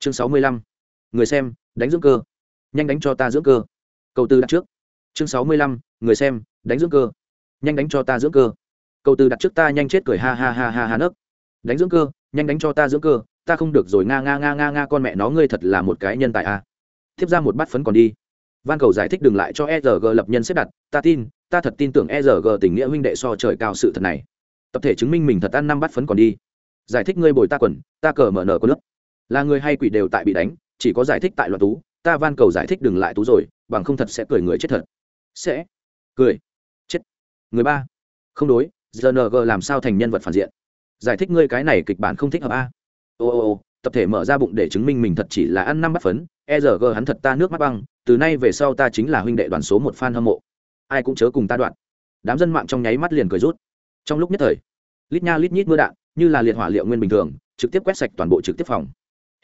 chương sáu mươi lăm. Người xem, đánh dưỡng cơ. Nhanh đánh cho ta dưỡng cơ. Câu tư đặt trước. Chương sáu mươi lăm. Người xem, đánh dưỡng cơ. Nhanh đánh cho ta dưỡng cơ. Câu tư đặt trước ta nhanh chết cười ha ha ha ha ha nấc. Đánh dưỡng cơ, nhanh đánh cho ta dưỡng cơ. Ta không được rồi, nga nga nga nga nga, con mẹ nó, ngươi thật là một cái nhân tài a à. tiếp ra một bát phấn còn đi. Van cầu giải thích đừng lại cho erg lập nhân xếp đặt. Ta tin, ta thật tin tưởng erg tình nghĩa huynh đệ so trời cao sự thật này. Tập thể chứng minh mình thật ăn năm bát phấn còn đi. Giải thích ngươi bồi ta quần, ta cờ mở nở có nước là người hay quỷ đều tại bị đánh, chỉ có giải thích tại loạn tú, ta van cầu giải thích đừng lại tú rồi, bằng không thật sẽ cười người chết thật. Sẽ. Cười. Chết. Người ba. Không đối gng làm sao thành nhân vật phản diện? Giải thích ngươi cái này kịch bản không thích hợp a. Ô ô ô, tập thể mở ra bụng để chứng minh mình thật chỉ là ăn năm bắt phấn e rg hắn thật ta nước mắt băng, từ nay về sau ta chính là huynh đệ đoàn số một fan hâm mộ. Ai cũng chớ cùng ta đoạn. Đám dân mạng trong nháy mắt liền cười rút. Trong lúc nhất thời, lít nha lít nhít mưa đạn, như là liệt hỏa liệu nguyên bình thường, trực tiếp quét sạch toàn bộ trực tiếp phòng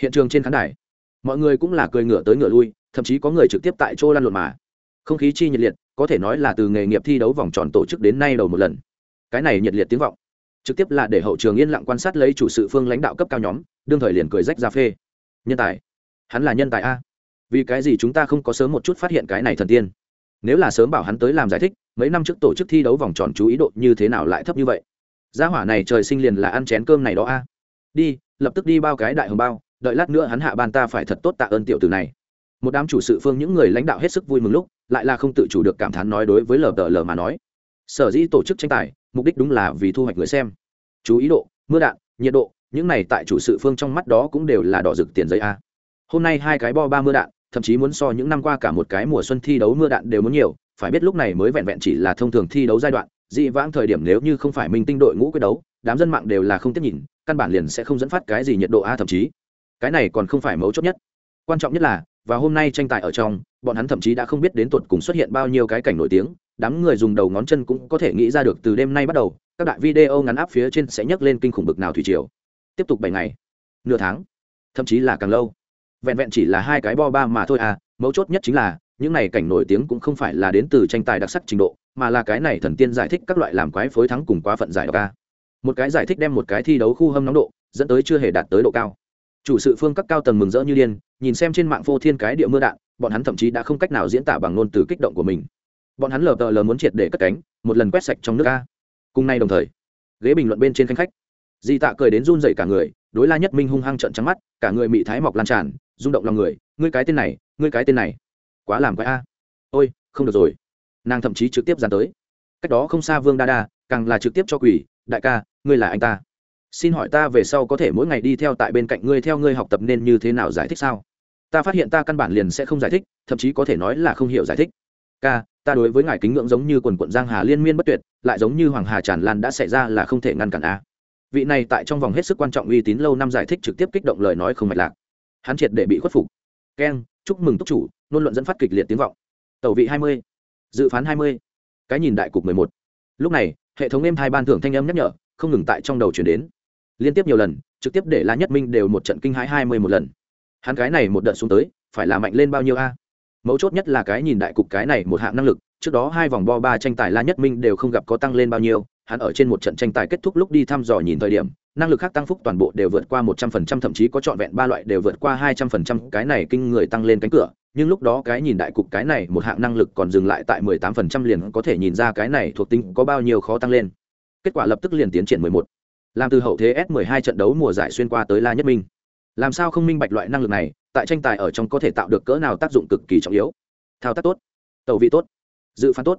hiện trường trên khán đài, mọi người cũng là cười ngửa tới ngửa lui, thậm chí có người trực tiếp tại chỗ lan lộn mà. Không khí chi nhiệt liệt, có thể nói là từ nghề nghiệp thi đấu vòng tròn tổ chức đến nay đầu một lần. Cái này nhiệt liệt tiếng vọng, trực tiếp là để hậu trường yên lặng quan sát lấy chủ sự phương lãnh đạo cấp cao nhóm, đương thời liền cười rách ra phê. Nhân tài, hắn là nhân tài a. Vì cái gì chúng ta không có sớm một chút phát hiện cái này thần tiên? Nếu là sớm bảo hắn tới làm giải thích, mấy năm trước tổ chức thi đấu vòng tròn chú ý độ như thế nào lại thấp như vậy? Gia hỏa này trời sinh liền là ăn chén cơm này đó a. Đi, lập tức đi bao cái đại hồng bao đợi lát nữa hắn hạ ban ta phải thật tốt tạ ơn tiểu tử này. Một đám chủ sự phương những người lãnh đạo hết sức vui mừng lúc, lại là không tự chủ được cảm thán nói đối với lờ tờ lờ mà nói. Sở dĩ tổ chức tranh tài, mục đích đúng là vì thu hoạch người xem. Chú ý độ, mưa đạn, nhiệt độ, những này tại chủ sự phương trong mắt đó cũng đều là đỏ rực tiền giấy a. Hôm nay hai cái bo ba mưa đạn, thậm chí muốn so những năm qua cả một cái mùa xuân thi đấu mưa đạn đều muốn nhiều, phải biết lúc này mới vẹn vẹn chỉ là thông thường thi đấu giai đoạn, dị vãng thời điểm nếu như không phải minh tinh đội ngũ quyết đấu, đám dân mạng đều là không tiếp nhìn, căn bản liền sẽ không dẫn phát cái gì nhiệt độ a thậm chí cái này còn không phải mấu chốt nhất. Quan trọng nhất là, và hôm nay tranh tài ở trong, bọn hắn thậm chí đã không biết đến tuột cùng xuất hiện bao nhiêu cái cảnh nổi tiếng, đám người dùng đầu ngón chân cũng có thể nghĩ ra được từ đêm nay bắt đầu, các đại video ngắn áp phía trên sẽ nhấc lên kinh khủng bực nào thủy triều. Tiếp tục bảy ngày, nửa tháng, thậm chí là càng lâu. Vẹn vẹn chỉ là hai cái bo ba mà thôi à mấu chốt nhất chính là, những này cảnh nổi tiếng cũng không phải là đến từ tranh tài đặc sắc trình độ, mà là cái này thần tiên giải thích các loại làm quái phối thắng cùng quá phận giải ca một cái giải thích đem một cái thi đấu khu hâm nóng độ, dẫn tới chưa hề đạt tới độ cao chủ sự phương các cao tầng mừng rỡ như điên, nhìn xem trên mạng phô thiên cái địa mưa đạn, bọn hắn thậm chí đã không cách nào diễn tả bằng ngôn từ kích động của mình. Bọn hắn lờ tờ lờ muốn triệt để cất cánh, một lần quét sạch trong nước ca cùng nay đồng thời, ghế bình luận bên trên khanh khách. Di tạ cười đến run dậy cả người, đối la nhất minh hung hăng trận trắng mắt, cả người mị thái mọc lan tràn, rung động lòng người, ngươi cái tên này, ngươi cái tên này, quá làm quái a. Ôi, không được rồi. Nàng thậm chí trực tiếp dàn tới. Cách đó không xa vương đa đa, càng là trực tiếp cho quỷ, đại ca, ngươi là anh ta xin hỏi ta về sau có thể mỗi ngày đi theo tại bên cạnh ngươi theo ngươi học tập nên như thế nào giải thích sao? Ta phát hiện ta căn bản liền sẽ không giải thích, thậm chí có thể nói là không hiểu giải thích. Ca, ta đối với ngài kính ngưỡng giống như quần quận giang hà liên miên bất tuyệt, lại giống như hoàng hà tràn lan đã xảy ra là không thể ngăn cản a. Vị này tại trong vòng hết sức quan trọng uy tín lâu năm giải thích trực tiếp kích động lời nói không mạch lạc. Hắn triệt để bị khuất phục. Keng, chúc mừng túc chủ nôn luận dẫn phát kịch liệt tiếng vọng. Tẩu vị hai mươi, dự phán hai mươi, cái nhìn đại cục mười một. Lúc này, hệ thống êm hai ban thưởng thanh âm nhắc nhở, không ngừng tại trong đầu chuyển đến liên tiếp nhiều lần, trực tiếp để la nhất minh đều một trận kinh hãi hai mươi một lần. Hắn cái này một đợt xuống tới, phải là mạnh lên bao nhiêu a? Mấu chốt nhất là cái nhìn đại cục cái này một hạng năng lực, trước đó hai vòng bo ba tranh tài la nhất minh đều không gặp có tăng lên bao nhiêu, hắn ở trên một trận tranh tài kết thúc lúc đi thăm dò nhìn thời điểm, năng lực khác tăng phúc toàn bộ đều vượt qua một trăm phần trăm, thậm chí có trọn vẹn ba loại đều vượt qua hai trăm phần trăm, cái này kinh người tăng lên cánh cửa, nhưng lúc đó cái nhìn đại cục cái này một hạng năng lực còn dừng lại tại mười tám phần trăm liền có thể nhìn ra cái này thuộc tính có bao nhiêu khó tăng lên. Kết quả lập tức liền tiến triển mười một làm từ hậu thế s mười hai trận đấu mùa giải xuyên qua tới la nhất minh. Làm sao không minh bạch loại năng lực này, tại tranh tài ở trong có thể tạo được cỡ nào tác dụng cực kỳ trọng yếu? Thao tác tốt, tẩu vị tốt, dự phán tốt.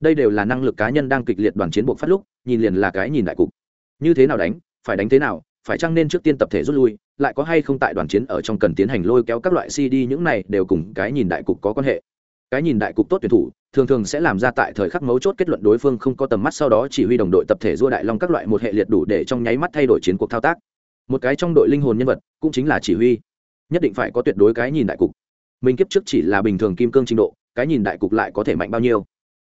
Đây đều là năng lực cá nhân đang kịch liệt đoàn chiến buộc phát lúc, nhìn liền là cái nhìn đại cục. Như thế nào đánh, phải đánh thế nào, phải chăng nên trước tiên tập thể rút lui, lại có hay không tại đoàn chiến ở trong cần tiến hành lôi kéo các loại cd những này đều cùng cái nhìn đại cục có quan hệ cái nhìn đại cục tốt tuyển thủ, thường thường sẽ làm ra tại thời khắc mấu chốt kết luận đối phương không có tầm mắt sau đó chỉ huy đồng đội tập thể dua đại long các loại một hệ liệt đủ để trong nháy mắt thay đổi chiến cuộc thao tác. Một cái trong đội linh hồn nhân vật, cũng chính là chỉ huy. Nhất định phải có tuyệt đối cái nhìn đại cục. Mình kiếp trước chỉ là bình thường kim cương trình độ, cái nhìn đại cục lại có thể mạnh bao nhiêu.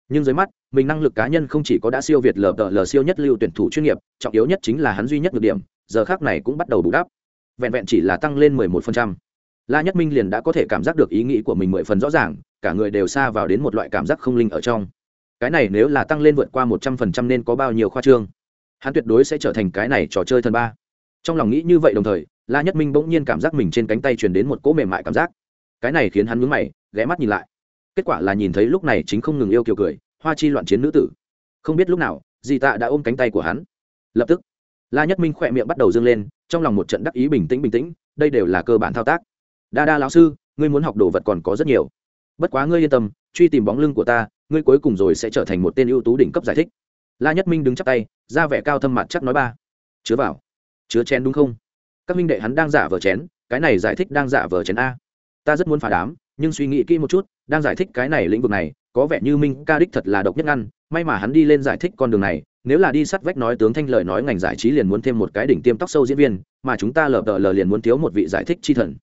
Nhưng dưới mắt, mình năng lực cá nhân không chỉ có đã siêu việt lờ tờ lờ siêu nhất lưu tuyển thủ chuyên nghiệp, trọng yếu nhất chính là hắn duy nhất được điểm, giờ khác này cũng bắt đầu bù đắp. Vẹn vẹn chỉ là tăng lên mười một phần trăm la nhất minh liền đã có thể cảm giác được ý nghĩ của mình mười phần rõ ràng, cả người đều xa vào đến một loại cảm giác không linh ở trong. Cái này nếu là tăng lên vượt qua một trăm phần trăm nên có bao nhiêu khoa trương? Hắn tuyệt đối sẽ trở thành cái này trò chơi thần ba. Trong lòng nghĩ như vậy đồng thời, la nhất minh bỗng nhiên cảm giác mình trên cánh tay truyền đến một cỗ mềm mại cảm giác. Cái này khiến hắn mướn mày, ghé mắt nhìn lại. Kết quả là nhìn thấy lúc này chính không ngừng yêu kiều cười, hoa chi loạn chiến nữ tử. Không biết lúc nào di tạ đã ôm cánh tay của hắn. Lập tức, la nhất minh khỏe miệng bắt đầu dâng lên, trong lòng một trận đắc ý bình tĩnh bình tĩnh, đây đều là cơ bản thao tác đa đa lão sư, ngươi muốn học đồ vật còn có rất nhiều. Bất quá ngươi yên tâm, truy tìm bóng lưng của ta, ngươi cuối cùng rồi sẽ trở thành một tên ưu tú đỉnh cấp giải thích. La nhất minh đứng chắp tay, ra vẻ cao thâm mặt chắc nói ba. Chứa vào. Chứa chén đúng không? Các minh đệ hắn đang giả vờ chén, cái này giải thích đang giả vờ chén a. Ta rất muốn phá đám, nhưng suy nghĩ kỹ một chút, đang giải thích cái này lĩnh vực này, có vẻ như minh ca đích thật là độc nhất ngăn, may mà hắn đi lên giải thích con đường này, nếu là đi sắt vách nói tướng thanh lời nói ngành giải trí liền muốn thêm một cái đỉnh tiêm tóc sâu diễn viên, mà chúng ta lờ đờ lờ liền muốn thiếu một vị giải thích chi thần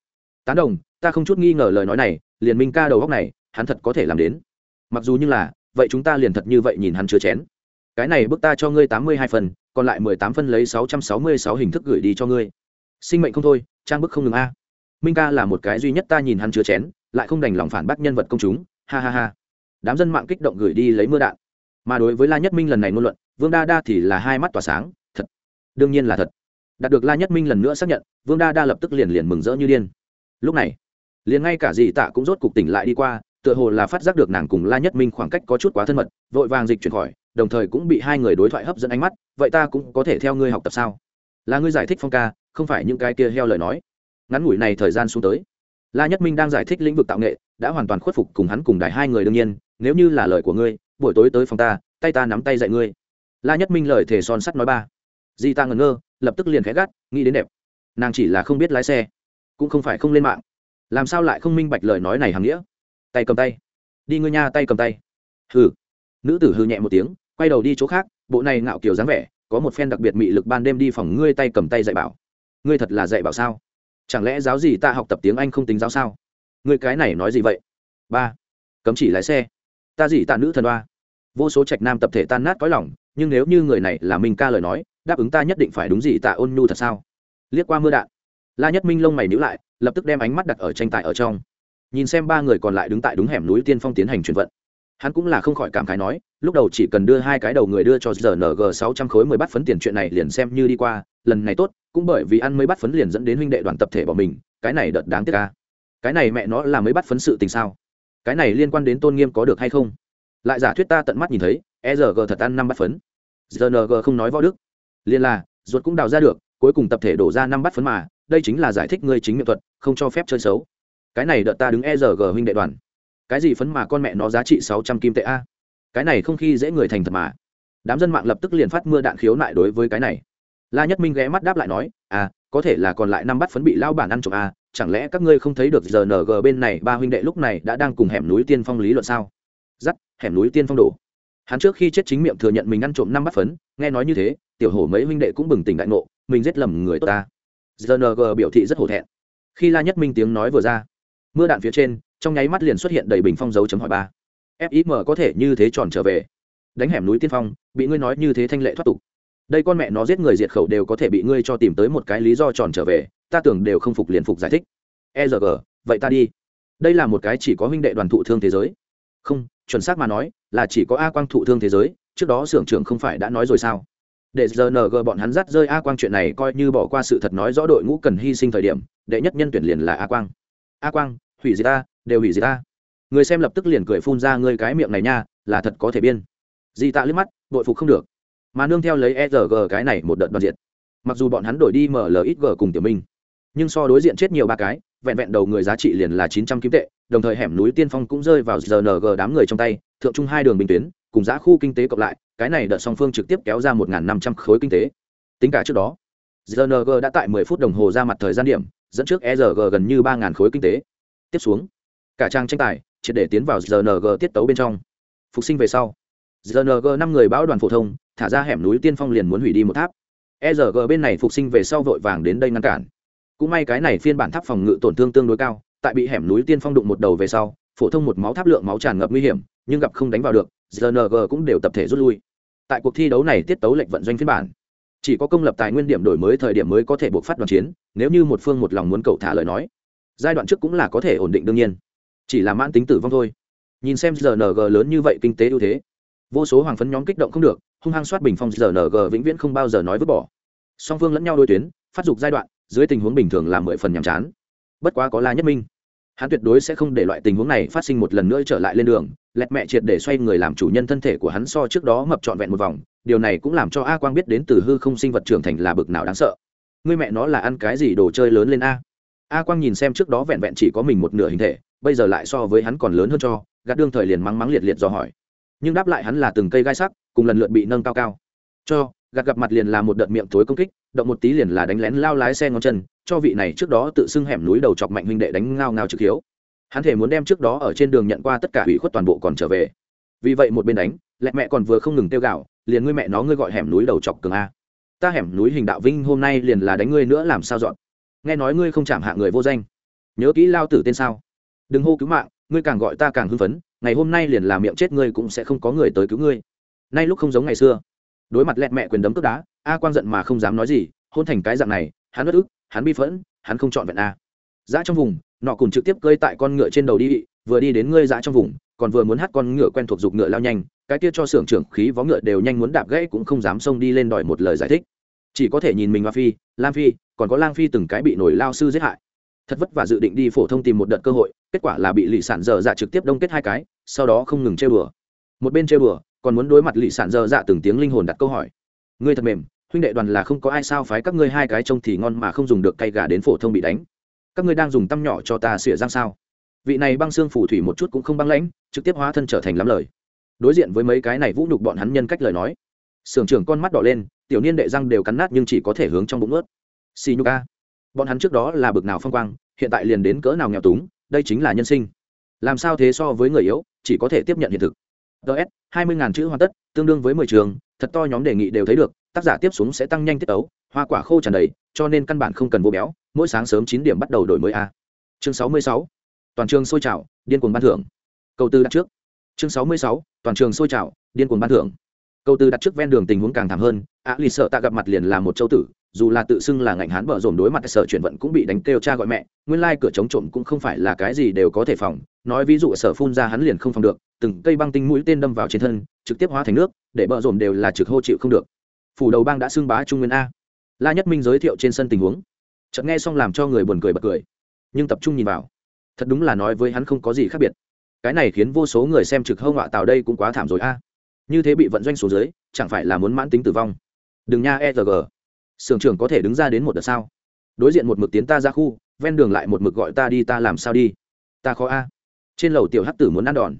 tán đồng, ta không chút nghi ngờ lời nói này, liền minh ca đầu góc này, hắn thật có thể làm đến. Mặc dù như là, vậy chúng ta liền thật như vậy nhìn hắn chứa chén. Cái này bước ta cho ngươi tám mươi hai phần, còn lại mười tám phân lấy sáu trăm sáu mươi sáu hình thức gửi đi cho ngươi. Sinh mệnh không thôi, trang bức không ngừng a. Minh ca là một cái duy nhất ta nhìn hắn chứa chén, lại không đành lòng phản bác nhân vật công chúng, ha ha ha. Đám dân mạng kích động gửi đi lấy mưa đạn. Mà đối với la nhất minh lần này ngôn luận, vương đa đa thì là hai mắt tỏa sáng, thật. Đương nhiên là thật. Đạt được la nhất minh lần nữa xác nhận, vương đa đa lập tức liền liền mừng rỡ như điên lúc này, liền ngay cả dì tạ cũng rốt cục tỉnh lại đi qua, tựa hồ là phát giác được nàng cùng la nhất minh khoảng cách có chút quá thân mật, vội vàng dịch chuyển khỏi, đồng thời cũng bị hai người đối thoại hấp dẫn ánh mắt, vậy ta cũng có thể theo ngươi học tập sao? Là ngươi giải thích phong ca, không phải những cái kia heo lời nói. Ngắn ngủi này thời gian xuống tới, la nhất minh đang giải thích lĩnh vực tạo nghệ, đã hoàn toàn khuất phục cùng hắn cùng đài hai người đương nhiên, nếu như là lời của ngươi, buổi tối tới phòng ta, tay ta nắm tay dạy ngươi. La nhất minh lời thề son sắt nói ba. Di ta ngẩn ngơ, lập tức liền khẽ gắt, nghĩ đến đẹp. Nàng chỉ là không biết lái xe cũng không phải không lên mạng. Làm sao lại không minh bạch lời nói này hàm nghĩa? Tay cầm tay. Đi ngươi nha, tay cầm tay. Hừ. Nữ tử hư nhẹ một tiếng, quay đầu đi chỗ khác, bộ này ngạo kiểu dáng vẻ, có một phen đặc biệt mị lực ban đêm đi phòng ngươi tay cầm tay dạy bảo. Ngươi thật là dạy bảo sao? Chẳng lẽ giáo gì ta học tập tiếng anh không tính giáo sao? Ngươi cái này nói gì vậy? Ba. Cấm chỉ lái xe. Ta gì tạ nữ thần ba vô số trạch nam tập thể tan nát cõi lòng, nhưng nếu như người này là minh ca lời nói, đáp ứng ta nhất định phải đúng gì tạ ôn nhu thật sao? Liếc qua mưa đạn la nhất minh lông mày nhữ lại, lập tức đem ánh mắt đặt ở tranh tài ở trong. Nhìn xem ba người còn lại đứng tại đúng hẻm núi tiên phong tiến hành chuyển vận. Hắn cũng là không khỏi cảm khái nói, lúc đầu chỉ cần đưa hai cái đầu người đưa cho rng sáu trăm khối mười bát phấn tiền chuyện này liền xem như đi qua, lần này tốt, cũng bởi vì ăn mấy bát phấn liền dẫn đến huynh đệ đoàn tập thể bỏ mình, cái này đợt đáng tiếc ca cái này mẹ nó là mấy bát phấn sự tình sao? Cái này liên quan đến tôn nghiêm có được hay không? Lại giả thuyết ta tận mắt nhìn thấy e rg thật ăn năm bát phấn. Rng không nói võ đức. Liên là, ruột cũng đào ra được cuối cùng tập thể đổ ra năm bát phấn mà, đây chính là giải thích ngươi chính miệng thuật, không cho phép chơi xấu. Cái này đợt ta đứng e rg huynh đệ đoàn. Cái gì phấn mà con mẹ nó giá trị sáu trăm kim tệ a? Cái này không khi dễ người thành thật mà. Đám dân mạng lập tức liền phát mưa đạn khiếu nại đối với cái này. La nhất minh ghé mắt đáp lại nói à có thể là còn lại năm bắt phấn bị lao bản ăn trộm à chẳng lẽ các ngươi không thấy được giờ ng bên này ba huynh đệ lúc này đã đang cùng hẻm núi tiên phong lý luận sao? Dắt hẻm núi tiên phong đổ. Hắn trước khi chết chính miệng thừa nhận mình ăn trộm năm bắt phấn, nghe nói như thế, tiểu hổ mấy huynh đệ cũng bừng tỉnh đại ngộ mình giết lầm người tốt ta. Gng biểu thị rất hổ thẹn. Khi la nhất minh tiếng nói vừa ra, mưa đạn phía trên, trong nháy mắt liền xuất hiện đầy bình phong dấu chấm hỏi ba. Fim có thể như thế tròn trở về. Đánh hẻm núi tiên phong, bị ngươi nói như thế thanh lệ thoát tục. Đây con mẹ nó giết người diệt khẩu đều có thể bị ngươi cho tìm tới một cái lý do tròn trở về, ta tưởng đều không phục liền phục giải thích. E r g, vậy ta đi. Đây là một cái chỉ có huynh đệ đoàn thụ thương thế giới. Không, chuẩn xác mà nói, là chỉ có a quang thụ thương thế giới, trước đó xưởng trưởng không phải đã nói rồi sao? Để rng bọn hắn dắt rơi a quang chuyện này coi như bỏ qua sự thật nói rõ đội ngũ cần hy sinh thời điểm, đệ nhất nhân tuyển liền là a quang. A quang, hủy gì ta, đều hủy gì ta. Người xem lập tức liền cười phun ra ngươi cái miệng này nha, là thật có thể biên. Di tạ liếc mắt bội phục không được. Mà nương theo lấy erg cái này một đợt đoàn diện mặc dù bọn hắn đổi đi mlxg cùng tiểu minh, nhưng so đối diện chết nhiều ba cái, vẹn vẹn đầu người giá trị liền là chín trăm kim tệ, đồng thời hẻm núi tiên phong cũng rơi vào rng đám người trong tay, thượng trung hai đường bình tuyến cùng giá khu kinh tế cộng lại, cái này đợt song phương trực tiếp kéo ra một năm trăm khối kinh tế. Tính cả trước đó rng đã tại mười phút đồng hồ ra mặt thời gian điểm, dẫn trước erg gần như ba khối kinh tế. Tiếp xuống, cả trang tranh tài, triệt để tiến vào rng tiết tấu bên trong. Phục sinh về sau rng năm người bão đoàn phổ thông, thả ra hẻm núi tiên phong liền muốn hủy đi một tháp. Erg bên này phục sinh về sau vội vàng đến đây ngăn cản. Cũng may cái này phiên bản tháp phòng ngự tổn thương tương đối cao, tại bị hẻm núi tiên phong đụng một đầu về sau, phổ thông một máu tháp lượng máu tràn ngập nguy hiểm, nhưng gặp không đánh vào được rng cũng đều tập thể rút lui. Tại cuộc thi đấu này tiết tấu lệnh vận doanh phiên bản. Chỉ có công lập tài nguyên điểm đổi mới thời điểm mới có thể buộc phát đoàn chiến, nếu như một phương một lòng muốn cầu thả lời nói, giai đoạn trước cũng là có thể ổn định đương nhiên. Chỉ là mãn tính tử vong thôi. Nhìn xem rng lớn như vậy kinh tế ưu thế, vô số hoàng phấn nhóm kích động không được, hung hăng soát bình phong rng vĩnh viễn không bao giờ nói vứt bỏ. Song phương lẫn nhau đôi tuyến, phát dục giai đoạn, dưới tình huống bình thường là mười phần nhàm chán. Bất quá có la nhất minh hắn tuyệt đối sẽ không để loại tình huống này phát sinh một lần nữa trở lại lên đường, lẹt mẹ triệt để xoay người làm chủ nhân thân thể của hắn so trước đó mập trọn vẹn một vòng, điều này cũng làm cho a quang biết đến từ hư không sinh vật trưởng thành là bực nào đáng sợ. Người mẹ nó là ăn cái gì đồ chơi lớn lên a? A quang nhìn xem trước đó vẹn vẹn chỉ có mình một nửa hình thể, bây giờ lại so với hắn còn lớn hơn cho, gạt đương thời liền mắng mắng liệt liệt do hỏi. Nhưng đáp lại hắn là từng cây gai sắc, cùng lần lượt bị nâng cao cao. Cho, gạt gặp mặt liền là một đợt miệng tối công kích, động một tí liền là đánh lén lao lái xe ngón chân cho vị này trước đó tự xưng hẻm núi đầu chọc mạnh huynh đệ đánh ngao ngao trực hiếu. Hắn thể muốn đem trước đó ở trên đường nhận qua tất cả hủy khuất toàn bộ còn trở về. Vì vậy một bên đánh, lẹ mẹ còn vừa không ngừng tiêu gạo liền ngươi mẹ nó ngươi gọi hẻm núi đầu chọc cường a. Ta hẻm núi hình đạo vinh hôm nay liền là đánh ngươi nữa làm sao dọn. Nghe nói ngươi không chạm hạ người vô danh. Nhớ kỹ lao tử tên sao. Đừng hô cứu mạng, ngươi càng gọi ta càng hưng phấn, ngày hôm nay liền là miệng chết ngươi cũng sẽ không có người tới cứu ngươi. Nay lúc không giống ngày xưa. Đối mặt lẹt mẹ quyền đấm cướp đá, a quang giận mà không dám nói gì, hôn thành cái dạng này hắn bất ức, hắn bi phẫn, hắn không chọn vẹn a. Dã trong vùng, nọ cùng trực tiếp cơi tại con ngựa trên đầu đi, vừa đi đến ngươi dã trong vùng, còn vừa muốn hát con ngựa quen thuộc dục ngựa lao nhanh, cái kia cho xưởng trưởng khí vó ngựa đều nhanh muốn đạp gãy cũng không dám xông đi lên đòi một lời giải thích. Chỉ có thể nhìn mình hoa phi, lam phi, còn có lang phi từng cái bị nổi lao sư giết hại. Thật vất và dự định đi phổ thông tìm một đợt cơ hội, kết quả là bị lì sản dở dạ trực tiếp đông kết hai cái, sau đó không ngừng chơi bừa một bên chơi bừa còn muốn đối mặt lì sản dơ dạ từng tiếng linh hồn đặt câu hỏi. Ngươi thật mềm huynh đệ đoàn là không có ai sao phái các ngươi hai cái trông thì ngon mà không dùng được cây gà đến phổ thông bị đánh. Các ngươi đang dùng tăm nhỏ cho ta xỉa răng sao? Vị này băng xương phủ thủy một chút cũng không băng lãnh, trực tiếp hóa thân trở thành lắm lời. Đối diện với mấy cái này vũ nhục bọn hắn nhân cách lời nói. Sưởng trưởng con mắt đỏ lên, tiểu niên đệ răng đều cắn nát nhưng chỉ có thể hướng trong bụng ướt xì nhục a. Bọn hắn trước đó là bực nào phong quang, hiện tại liền đến cỡ nào nghèo túng, đây chính là nhân sinh. Làm sao thế so với người yếu, chỉ có thể tiếp nhận hiện thực. Ts hai mươi ngàn chữ hoàn tất, tương đương với mười trường, thật to nhóm đề nghị đều thấy được tác giả tiếp xuống sẽ tăng nhanh tiết tấu, hoa quả khô tràn đầy, cho nên căn bản không cần vô béo, mỗi sáng sớm chín điểm bắt đầu đổi mới a. Chương sáu mươi sáu, toàn trường sôi trào, điên cuồng ban thưởng. Câu tư đặt trước. Chương sáu mươi sáu, toàn trường sôi trào, điên cuồng ban thưởng. Câu tư đặt trước ven đường tình huống càng thảm hơn á lì sợ tạ gặp mặt liền là một châu tử, dù là tự xưng là ngạnh hán bở rồn đối mặt sở chuyển vận cũng bị đánh kêu cha gọi mẹ, nguyên lai cửa chống trộm cũng không phải là cái gì đều có thể phòng, nói ví dụ sở phun ra hắn liền không phòng được, từng cây băng tinh mũi tên đâm vào trên thân, trực tiếp hóa thành nước, để bở rồn đều là trực hô chịu không được phủ đầu bang đã xưng bá trung nguyên a. La nhất minh giới thiệu trên sân tình huống. Chợt nghe xong làm cho người buồn cười bật cười. Nhưng tập trung nhìn vào. Thật đúng là nói với hắn không có gì khác biệt. Cái này khiến vô số người xem trực hông họa tào đây cũng quá thảm rồi a. Như thế bị vận doanh số dưới, chẳng phải là muốn mãn tính tử vong. Đừng nha e sưởng trưởng có thể đứng ra đến một đợt sao? Đối diện một mực tiến ta ra khu, ven đường lại một mực gọi ta đi, ta làm sao đi? Ta khó a. Trên lầu tiểu hắc tử muốn ăn đòn.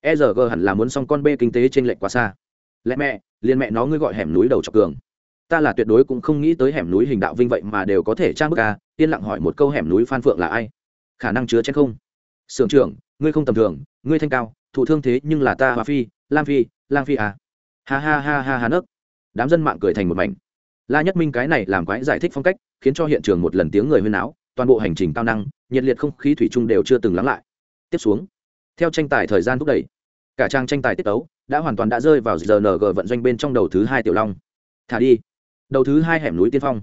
E g hẳn là muốn xong con bê kinh tế trên lệch quá xa lẽ mẹ, liền mẹ nó ngươi gọi hẻm núi đầu chọc cường. Ta là tuyệt đối cũng không nghĩ tới hẻm núi hình đạo vinh vậy mà đều có thể trang bức ca yên lặng hỏi một câu hẻm núi phan phượng là ai? Khả năng chứa chết không. Sưởng trưởng, ngươi không tầm thường, ngươi thanh cao, thụ thương thế nhưng là ta hoa phi, lam phi lang phi à. Ha ha ha ha ha nấc. Đám dân mạng cười thành một mảnh. La nhất minh cái này làm quái giải thích phong cách, khiến cho hiện trường một lần tiếng người huyên áo toàn bộ hành trình cao năng, nhiệt liệt không khí thủy chung đều chưa từng lắng lại. Tiếp xuống, theo tranh tài thời gian thúc đẩy, cả trang tranh tài tiết tấu đã hoàn toàn đã rơi vào giờ rng vận doanh bên trong đầu thứ hai tiểu long. Thả đi. Đầu thứ hai hẻm núi tiên phong.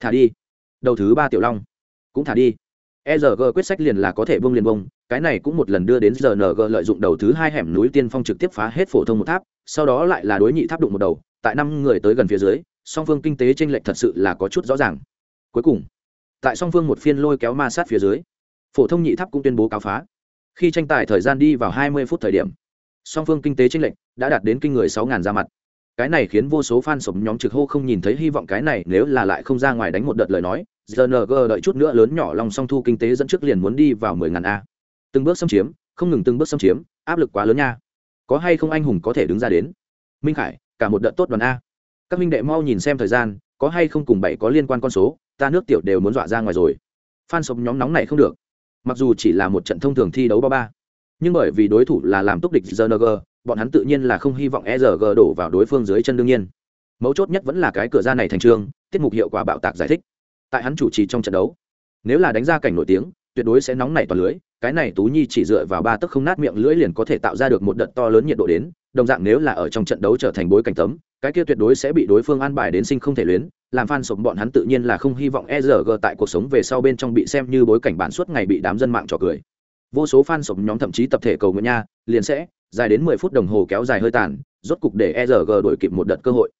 Thả đi. Đầu thứ ba tiểu long. Cũng thả đi. ERG quyết sách liền là có thể bông liền bông, cái này cũng một lần đưa đến RNG lợi dụng đầu thứ hai hẻm núi tiên phong trực tiếp phá hết phổ thông một tháp, sau đó lại là đối nhị tháp đụng một đầu, tại năm người tới gần phía dưới, song phương kinh tế chênh lệch thật sự là có chút rõ ràng. Cuối cùng, tại song phương một phiên lôi kéo ma sát phía dưới, phổ thông nhị tháp cũng tuyên bố cáo phá. Khi tranh tài thời gian đi vào 20 phút thời điểm, song phương kinh tế tranh lệch đã đạt đến kinh người 6000 ra mặt. Cái này khiến vô số fan sủng nhóm trực hô không nhìn thấy hy vọng cái này nếu là lại không ra ngoài đánh một đợt lời nói, GNG đợi chút nữa lớn nhỏ lòng song thu kinh tế dẫn trước liền muốn đi vào 10 ngàn a. Từng bước xâm chiếm, không ngừng từng bước xâm chiếm, áp lực quá lớn nha. Có hay không anh hùng có thể đứng ra đến? Minh Khải, cả một đợt tốt đoàn a. Các minh đệ mau nhìn xem thời gian, có hay không cùng bảy có liên quan con số, ta nước tiểu đều muốn dọa ra ngoài rồi. Fan sống nhóm nóng này không được. Mặc dù chỉ là một trận thông thường thi đấu ba ba, nhưng bởi vì đối thủ là làm túc địch rng bọn hắn tự nhiên là không hy vọng rg đổ vào đối phương dưới chân đương nhiên. Mấu chốt nhất vẫn là cái cửa ra này thành trường, tiết mục hiệu quả bạo tạc giải thích tại hắn chủ trì trong trận đấu nếu là đánh ra cảnh nổi tiếng tuyệt đối sẽ nóng nảy toàn lưới cái này tú nhi chỉ dựa vào ba tấc không nát miệng lưỡi liền có thể tạo ra được một đợt to lớn nhiệt độ đến đồng dạng nếu là ở trong trận đấu trở thành bối cảnh tấm cái kia tuyệt đối sẽ bị đối phương an bài đến sinh không thể luyến làm fan sống bọn hắn tự nhiên là không hy vọng ERG tại cuộc sống về sau bên trong bị xem như bối cảnh bản suốt ngày bị đám dân mạng trò cười vô số fan sộp nhóm thậm chí tập thể cầu nguyện nha liền sẽ dài đến mười phút đồng hồ kéo dài hơi tàn rốt cục để ERG đổi kịp một đợt cơ hội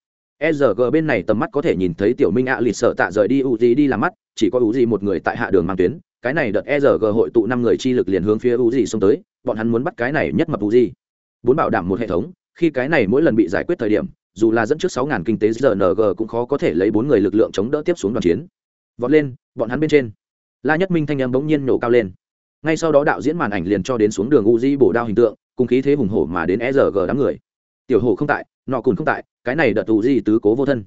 ERG bên này tầm mắt có thể nhìn thấy tiểu minh ạ lịt sợ tạ rời đi Uzi đi làm mắt, chỉ có Uzi một người tại hạ đường mang tuyến, cái này đợt ERG hội tụ năm người chi lực liền hướng phía Uzi xông tới, bọn hắn muốn bắt cái này nhất mập Uzi. Bốn bảo đảm một hệ thống, khi cái này mỗi lần bị giải quyết thời điểm, dù là dẫn trước 6000 kinh tế RNG cũng khó có thể lấy bốn người lực lượng chống đỡ tiếp xuống đoàn chiến. Vọt lên, bọn hắn bên trên. La Nhất Minh thanh âm bỗng nhiên nổ cao lên. Ngay sau đó đạo diễn màn ảnh liền cho đến xuống đường Uzi bổ đao hình tượng, cùng khí thế hùng hổ mà đến ERG đám người. Tiểu hổ không tại, nọ cùn không tại, cái này đợt Uzi tứ cố vô thân.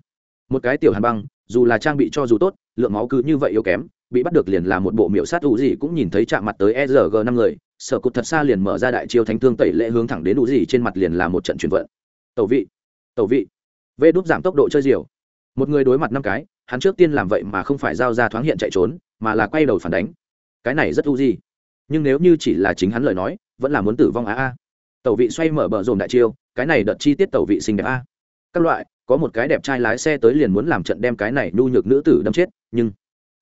Một cái tiểu hàn băng, dù là trang bị cho dù tốt, lượng máu cứ như vậy yếu kém, bị bắt được liền là một bộ miệu sát Uzi cũng nhìn thấy chạm mặt tới ERG năm người, sở cụt thật xa liền mở ra đại chiêu thánh thương tẩy lệ hướng thẳng đến Uzi trên mặt liền là một trận chuyển vận. Tẩu vị, tẩu vị, vê đúp giảm tốc độ chơi diều một người đối mặt năm cái hắn trước tiên làm vậy mà không phải giao ra thoáng hiện chạy trốn mà là quay đầu phản đánh cái này rất u di nhưng nếu như chỉ là chính hắn lời nói, vẫn là muốn tử vong a a tẩu vị xoay mở bờ rồm đại chiêu, cái này đợt chi tiết tẩu vị xinh đẹp a các loại, có một cái đẹp trai lái xe tới liền muốn làm trận đem cái này nhu nhược nữ tử đâm chết, nhưng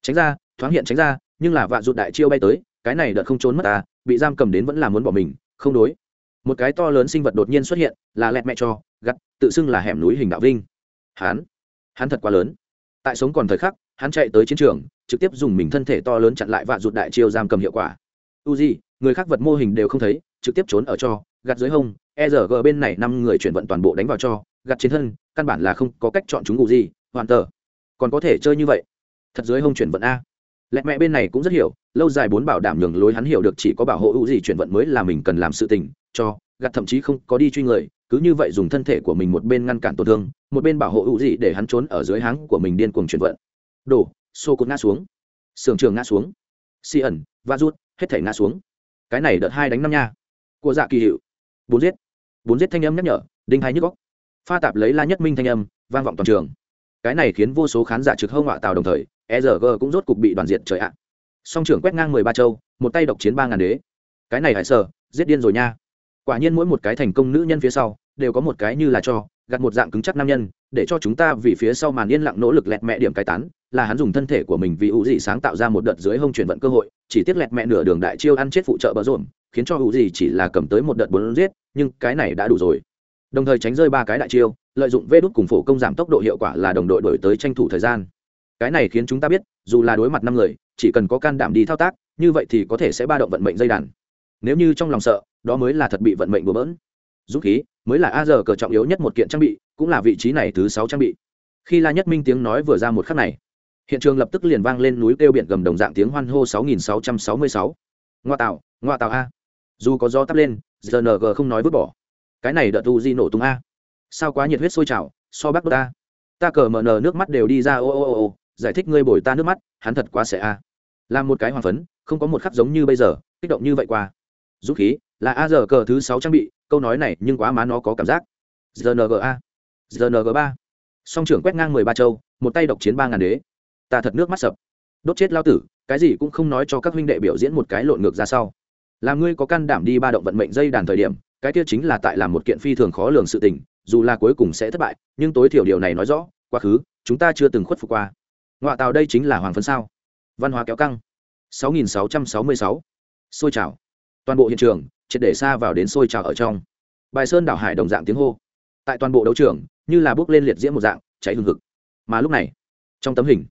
tránh ra, thoáng hiện tránh ra, nhưng là vạ rụt đại chiêu bay tới, cái này đợt không trốn mất ta bị giam cầm đến vẫn là muốn bỏ mình, không đối. Một cái to lớn sinh vật đột nhiên xuất hiện, là lẹt mẹ cho, gắt, tự xưng là hẻm núi hình đạo vinh. Hắn hắn thật quá lớn. Tại sống còn thời khắc, hắn chạy tới chiến trường, trực tiếp dùng mình thân thể to lớn chặn lại vạ rụt đại chiêu giam cầm hiệu quả. U gì, người khác vật mô hình đều không thấy trực tiếp trốn ở cho gạt dưới hông e rờ g bên này năm người chuyển vận toàn bộ đánh vào cho gạt trên thân căn bản là không có cách chọn chúng u gì hoàn tờ. Còn có thể chơi như vậy? Thật dưới hông chuyển vận a. Lẹ mẹ bên này cũng rất hiểu lâu dài bốn bảo đảm nhường lối hắn hiểu được chỉ có bảo hộ u gì chuyển vận mới là mình cần làm sự tình cho gạt thậm chí không có đi truy người cứ như vậy dùng thân thể của mình một bên ngăn cản tổn thương một bên bảo hộ u gì để hắn trốn ở dưới háng của mình điên cuồng chuyển vận. Đổ xô cột ngã xuống. Sưởng trường ngã xuống. Si ẩn và rút hết thể ngã xuống. Cái này đợt hai đánh năm nha. Của dạ kỳ hiệu bốn giết. Bốn giết thanh âm nhắc nhở, đinh hai nhức góc. Pha tạp lấy la nhất minh thanh âm, vang vọng toàn trường. Cái này khiến vô số khán giả trực hơ ngọa tàu đồng thời erg cũng rốt cục bị đoàn diện trời ạ. Song trưởng quét ngang mười ba châu, một tay độc chiến ba ngàn đế. Cái này hại sợ, giết điên rồi nha. Quả nhiên mỗi một cái thành công nữ nhân phía sau, đều có một cái như là cho gặt một dạng cứng chắc nam nhân, để cho chúng ta vì phía sau màn yên lặng nỗ lực lẹt mẹ điểm cai tán là hắn dùng thân thể của mình vì ủ Dị sáng tạo ra một đợt dưới hông chuyển vận cơ hội, chỉ tiếc lẹt mẹ nửa đường đại chiêu ăn chết phụ trợ bờ rộn khiến cho ủ Dị chỉ là cầm tới một đợt bốn giết, nhưng cái này đã đủ rồi. Đồng thời tránh rơi ba cái đại chiêu, lợi dụng vê đốt cùng phổ công giảm tốc độ hiệu quả là đồng đội đổi tới tranh thủ thời gian. Cái này khiến chúng ta biết, dù là đối mặt năm người, chỉ cần có can đảm đi thao tác, như vậy thì có thể sẽ ba động vận mệnh dây đàn. Nếu như trong lòng sợ, đó mới là thật bị vận mệnh bừa bỡn. Dũng khí, mới là a giờ cờ trọng yếu nhất một kiện trang bị, cũng là vị trí này thứ sáu trang bị. Khi la nhất minh tiếng nói vừa ra một khắc này hiện trường lập tức liền vang lên núi kêu biển gầm đồng dạng tiếng hoan hô 6666. ngoa tạo ngoa tạo a. Dù có gió tắp lên rng không nói vứt bỏ. Cái này đợt tu di nổ tung a. Sao quá nhiệt huyết sôi trào, so bắc ta ta cờ mờ nờ nước mắt đều đi ra, ô ô ô ô. Giải thích ngươi bồi ta nước mắt, hắn thật quá sẽ a. Làm một cái hoàng phấn, không có một khắc giống như bây giờ, kích động như vậy qua. Dũng khí, là a giờ cờ thứ sáu trang bị, câu nói này nhưng quá má nó có cảm giác. Rnga rng ba. Song trưởng quét ngang mười ba châu, một tay độc chiến ba ngàn đế ta thật nước mắt sập. Đốt chết lao tử, cái gì cũng không nói cho các huynh đệ biểu diễn một cái lộn ngược ra sau. Làm ngươi có can đảm đi ba động vận mệnh dây đàn thời điểm, cái kia chính là tại làm một kiện phi thường khó lường sự tình, dù là cuối cùng sẽ thất bại, nhưng tối thiểu điều này nói rõ, quá khứ, chúng ta chưa từng khuất phục qua. Ngoại tàu đây chính là hoàng phân sao? Văn hóa kéo căng. 6666. xôi trào. Toàn bộ hiện trường, triệt để xa vào đến sôi trào ở trong. Bài sơn đảo hải đồng dạng tiếng hô. Tại toàn bộ đấu trường, như là bước lên liệt diễm một dạng, cháy hừng hực. Mà lúc này, trong tấm hình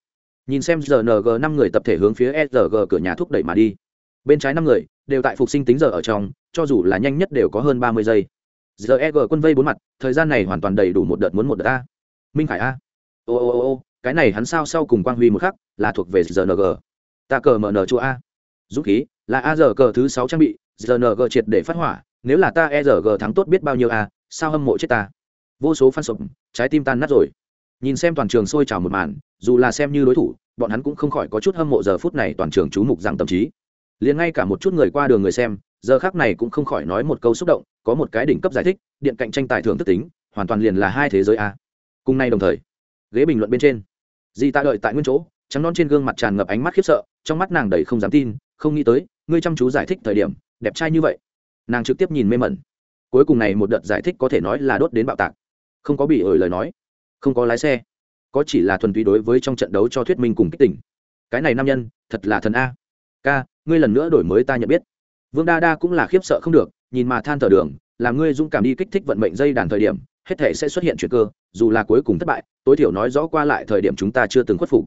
nhìn xem rng năm người tập thể hướng phía sg cửa nhà thúc đẩy mà đi. Bên trái năm người đều tại phục sinh tính giờ ở trong, cho dù là nhanh nhất đều có hơn ba mươi giây. Giờ quân vây bốn mặt, thời gian này hoàn toàn đầy đủ một đợt muốn một đợt a. Minh khải a. Ô ô ô ô, cái này hắn sao sau cùng quang huy một khắc, là thuộc về rng ta cờ mở nở chua a. Dũng khí, là a giờ cờ thứ sáu trang bị rng triệt để phát hỏa, nếu là ta e rg thắng tốt biết bao nhiêu a, sao hâm mộ chết ta. Vô số phan sụp trái tim tan nát rồi nhìn xem toàn trường sôi trào một màn, dù là xem như đối thủ, bọn hắn cũng không khỏi có chút hâm mộ giờ phút này toàn trường chú mục rằng tâm trí. Liền ngay cả một chút người qua đường người xem, giờ khác này cũng không khỏi nói một câu xúc động, có một cái đỉnh cấp giải thích, điện cạnh tranh tài thưởng thức tính, hoàn toàn liền là hai thế giới a. Cùng nay đồng thời, ghế bình luận bên trên, di ta đợi tại nguyên chỗ, trắng non trên gương mặt tràn ngập ánh mắt khiếp sợ, trong mắt nàng đầy không dám tin, không nghĩ tới, ngươi chăm chú giải thích thời điểm, đẹp trai như vậy. Nàng trực tiếp nhìn mê mẩn. Cuối cùng này một đợt giải thích có thể nói là đốt đến bạo tạc. Không có bị ổi lời nói không có lái xe. Có chỉ là thuần túy đối với trong trận đấu cho thuyết minh cùng kích tỉnh cái này nam nhân, thật là thần a. Ca, ngươi lần nữa đổi mới ta nhận biết. Vương đa đa cũng là khiếp sợ không được, nhìn mà than thở đường, là ngươi dũng cảm đi kích thích vận mệnh dây đàn thời điểm, hết thể sẽ xuất hiện chuyện cơ, dù là cuối cùng thất bại, tối thiểu nói rõ qua lại thời điểm chúng ta chưa từng khuất phục.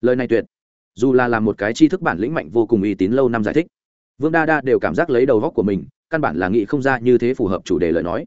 Lời này tuyệt. Dù là làm một cái tri thức bản lĩnh mạnh vô cùng uy tín lâu năm giải thích, vương đa đa đều cảm giác lấy đầu góc của mình, căn bản là nghĩ không ra như thế phù hợp chủ đề lời nói.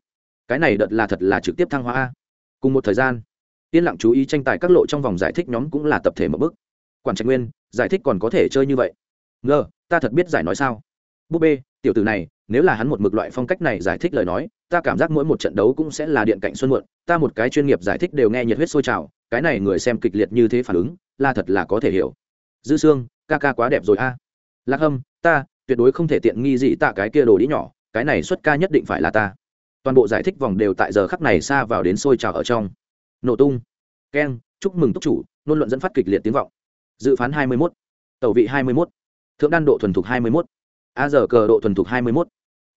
Cái này đợt là thật là trực tiếp thăng hoa cùng một thời gian yên lặng chú ý tranh tài các lộ trong vòng giải thích nhóm cũng là tập thể một bức quản trạch nguyên, giải thích còn có thể chơi như vậy. Ngờ, ta thật biết giải nói sao. Búp bê, tiểu tử này, nếu là hắn một mực loại phong cách này giải thích lời nói, ta cảm giác mỗi một trận đấu cũng sẽ là điện cạnh xuân muộn, ta một cái chuyên nghiệp giải thích đều nghe nhiệt huyết sôi trào, cái này người xem kịch liệt như thế phản ứng, là thật là có thể hiểu. Dư sương, ca ca quá đẹp rồi a. Lạc hâm, ta, tuyệt đối không thể tiện nghi gì tạ cái kia đồ đĩ nhỏ, cái này xuất ca nhất định phải là ta. Toàn bộ giải thích vòng đều tại giờ khắc này xa vào đến sôi trào ở trong nổ tung keng, chúc mừng túc chủ nôn luận dẫn phát kịch liệt tiếng vọng dự phán 21. tẩu vị 21. thượng đan độ thuần thục 21. a giờ cờ độ thuần thục 21.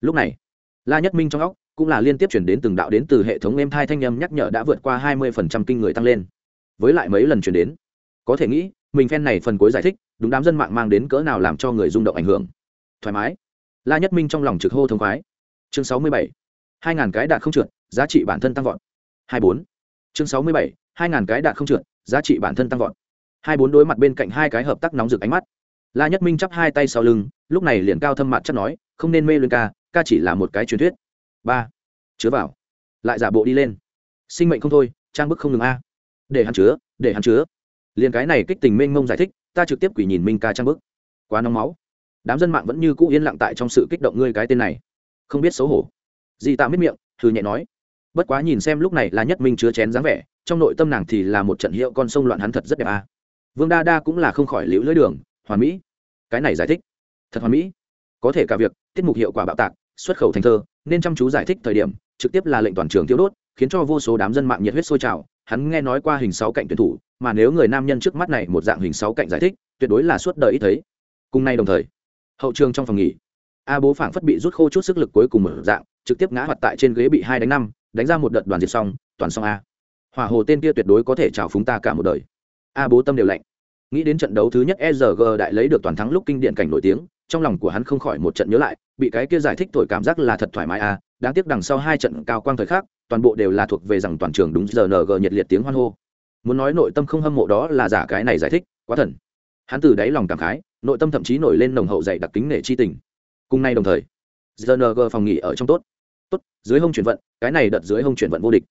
lúc này, la nhất minh trong óc cũng là liên tiếp chuyển đến từng đạo đến từ hệ thống em thai thanh âm nhắc nhở đã vượt qua 20% kinh người tăng lên với lại mấy lần chuyển đến, có thể nghĩ, mình phen này phần cuối giải thích, đúng đám dân mạng mang đến cỡ nào làm cho người rung động ảnh hưởng thoải mái la nhất minh trong lòng trực hô thông khoái chương 67. hai ngàn cái đạt không trượt, giá trị bản thân tăng vọt 24 chương 67. hai ngàn cái đạt không trượt, giá trị bản thân tăng vọt. Hai bốn đối mặt bên cạnh hai cái hợp tác nóng rực ánh mắt. La nhất minh chắp hai tay sau lưng, lúc này liền cao thâm mặt chắc nói, không nên mê lên ca ca chỉ là một cái truyền thuyết. Ba, chứa vào. Lại giả bộ đi lên. Sinh mệnh không thôi, trang bức không ngừng a. Để hắn chứa, để hắn chứa. Liền cái này kích tình mênh mông giải thích, ta trực tiếp quỷ nhìn minh ca trang bức. Quá nóng máu. Đám dân mạng vẫn như cũ yên lặng tại trong sự kích động ngươi cái tên này. Không biết xấu hổ. Dì tạ miết miệng thư nhẹ nói bất quá nhìn xem lúc này là nhất minh chứa chén dáng vẻ, trong nội tâm nàng thì là một trận hiệu con sông loạn hắn thật rất đẹp a. Vương đa đa cũng là không khỏi liễu lưỡi đường, hoàn mỹ, cái này giải thích, thật hoàn mỹ. Có thể cả việc, tiết mục hiệu quả bạo tạc, xuất khẩu thành thơ, nên chăm chú giải thích thời điểm, trực tiếp là lệnh toàn trường thiếu đốt, khiến cho vô số đám dân mạng nhiệt huyết sôi trào. Hắn nghe nói qua hình sáu cạnh tuyển thủ, mà nếu người nam nhân trước mắt này một dạng hình sáu cạnh giải thích, tuyệt đối là suốt đời ít thấy. Cùng nay đồng thời, hậu trường trong phòng nghỉ, a bố phảng phất bị rút khô chút sức lực cuối cùng một dạng trực tiếp ngã hoạt tại trên ghế bị hai đánh năm, đánh ra một đợt đoàn diệt xong, toàn xong a. Hỏa hồ tên kia tuyệt đối có thể trào phúng ta cả một đời. A bố tâm đều lạnh. Nghĩ đến trận đấu thứ nhất ERG đại lấy được toàn thắng lúc kinh điển cảnh nổi tiếng, trong lòng của hắn không khỏi một trận nhớ lại, bị cái kia giải thích thổi cảm giác là thật thoải mái a, đáng tiếc đằng sau hai trận cao quang thời khác toàn bộ đều là thuộc về rằng toàn trường đúng giờ ng nhiệt liệt tiếng hoan hô. Muốn nói nội tâm không hâm mộ đó là giả cái này giải thích, quá thần. Hắn từ đáy lòng cảm khái, nội tâm thậm chí nổi lên nồng hậu dày đặc kính nể chi tình. Cùng nay đồng thời gng phòng nghỉ ở trong tốt tốt, dưới hông chuyển vận, cái này đợt dưới hông chuyển vận vô địch.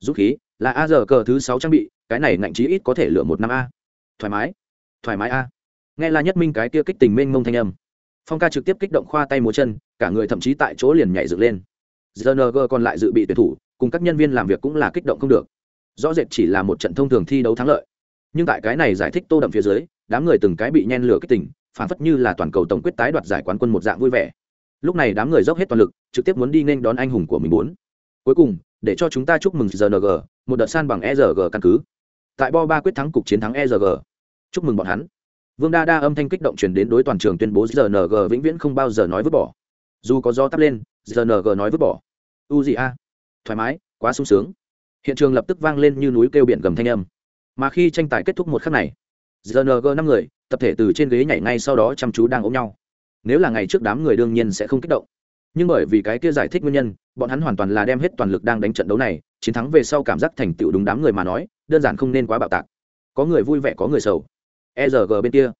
Dũng khí, là a giờ cờ thứ sáu trang bị, cái này ngạnh chí ít có thể lựa một năm a. Thoải mái. Thoải mái a. Nghe là nhất minh cái kia kích tình mênh mông thanh âm. Phong ca trực tiếp kích động khoa tay múa chân, cả người thậm chí tại chỗ liền nhảy dựng lên. Gng còn lại dự bị tuyển thủ, cùng các nhân viên làm việc cũng là kích động không được. Rõ rệt chỉ là một trận thông thường thi đấu thắng lợi. Nhưng tại cái này giải thích tô đậm phía dưới, đám người từng cái bị nhen lửa kích tình, phản phất như là toàn cầu tổng quyết tái đoạt giải quán quân một dạng vui vẻ lúc này đám người dốc hết toàn lực, trực tiếp muốn đi nên đón anh hùng của mình muốn. Cuối cùng, để cho chúng ta chúc mừng rng một đợt san bằng erg căn cứ. Tại bo ba quyết thắng cục chiến thắng erg chúc mừng bọn hắn. Vương đa đa âm thanh kích động truyền đến đối toàn trường tuyên bố rng vĩnh viễn không bao giờ nói vứt bỏ. Dù có gió tắp lên rng nói vứt bỏ. U gì a. Thoải mái, quá sung sướng. Hiện trường lập tức vang lên như núi kêu biển gầm thanh âm. Mà khi tranh tài kết thúc một khắc này rng năm người, tập thể từ trên ghế nhảy ngay sau đó chăm chú đang ôm nhau nếu là ngày trước đám người đương nhiên sẽ không kích động. Nhưng bởi vì cái kia giải thích nguyên nhân, bọn hắn hoàn toàn là đem hết toàn lực đang đánh trận đấu này, chiến thắng về sau cảm giác thành tựu đúng đám người mà nói, đơn giản không nên quá bạo tạc. Có người vui vẻ, có người sầu. E giờ g bên kia.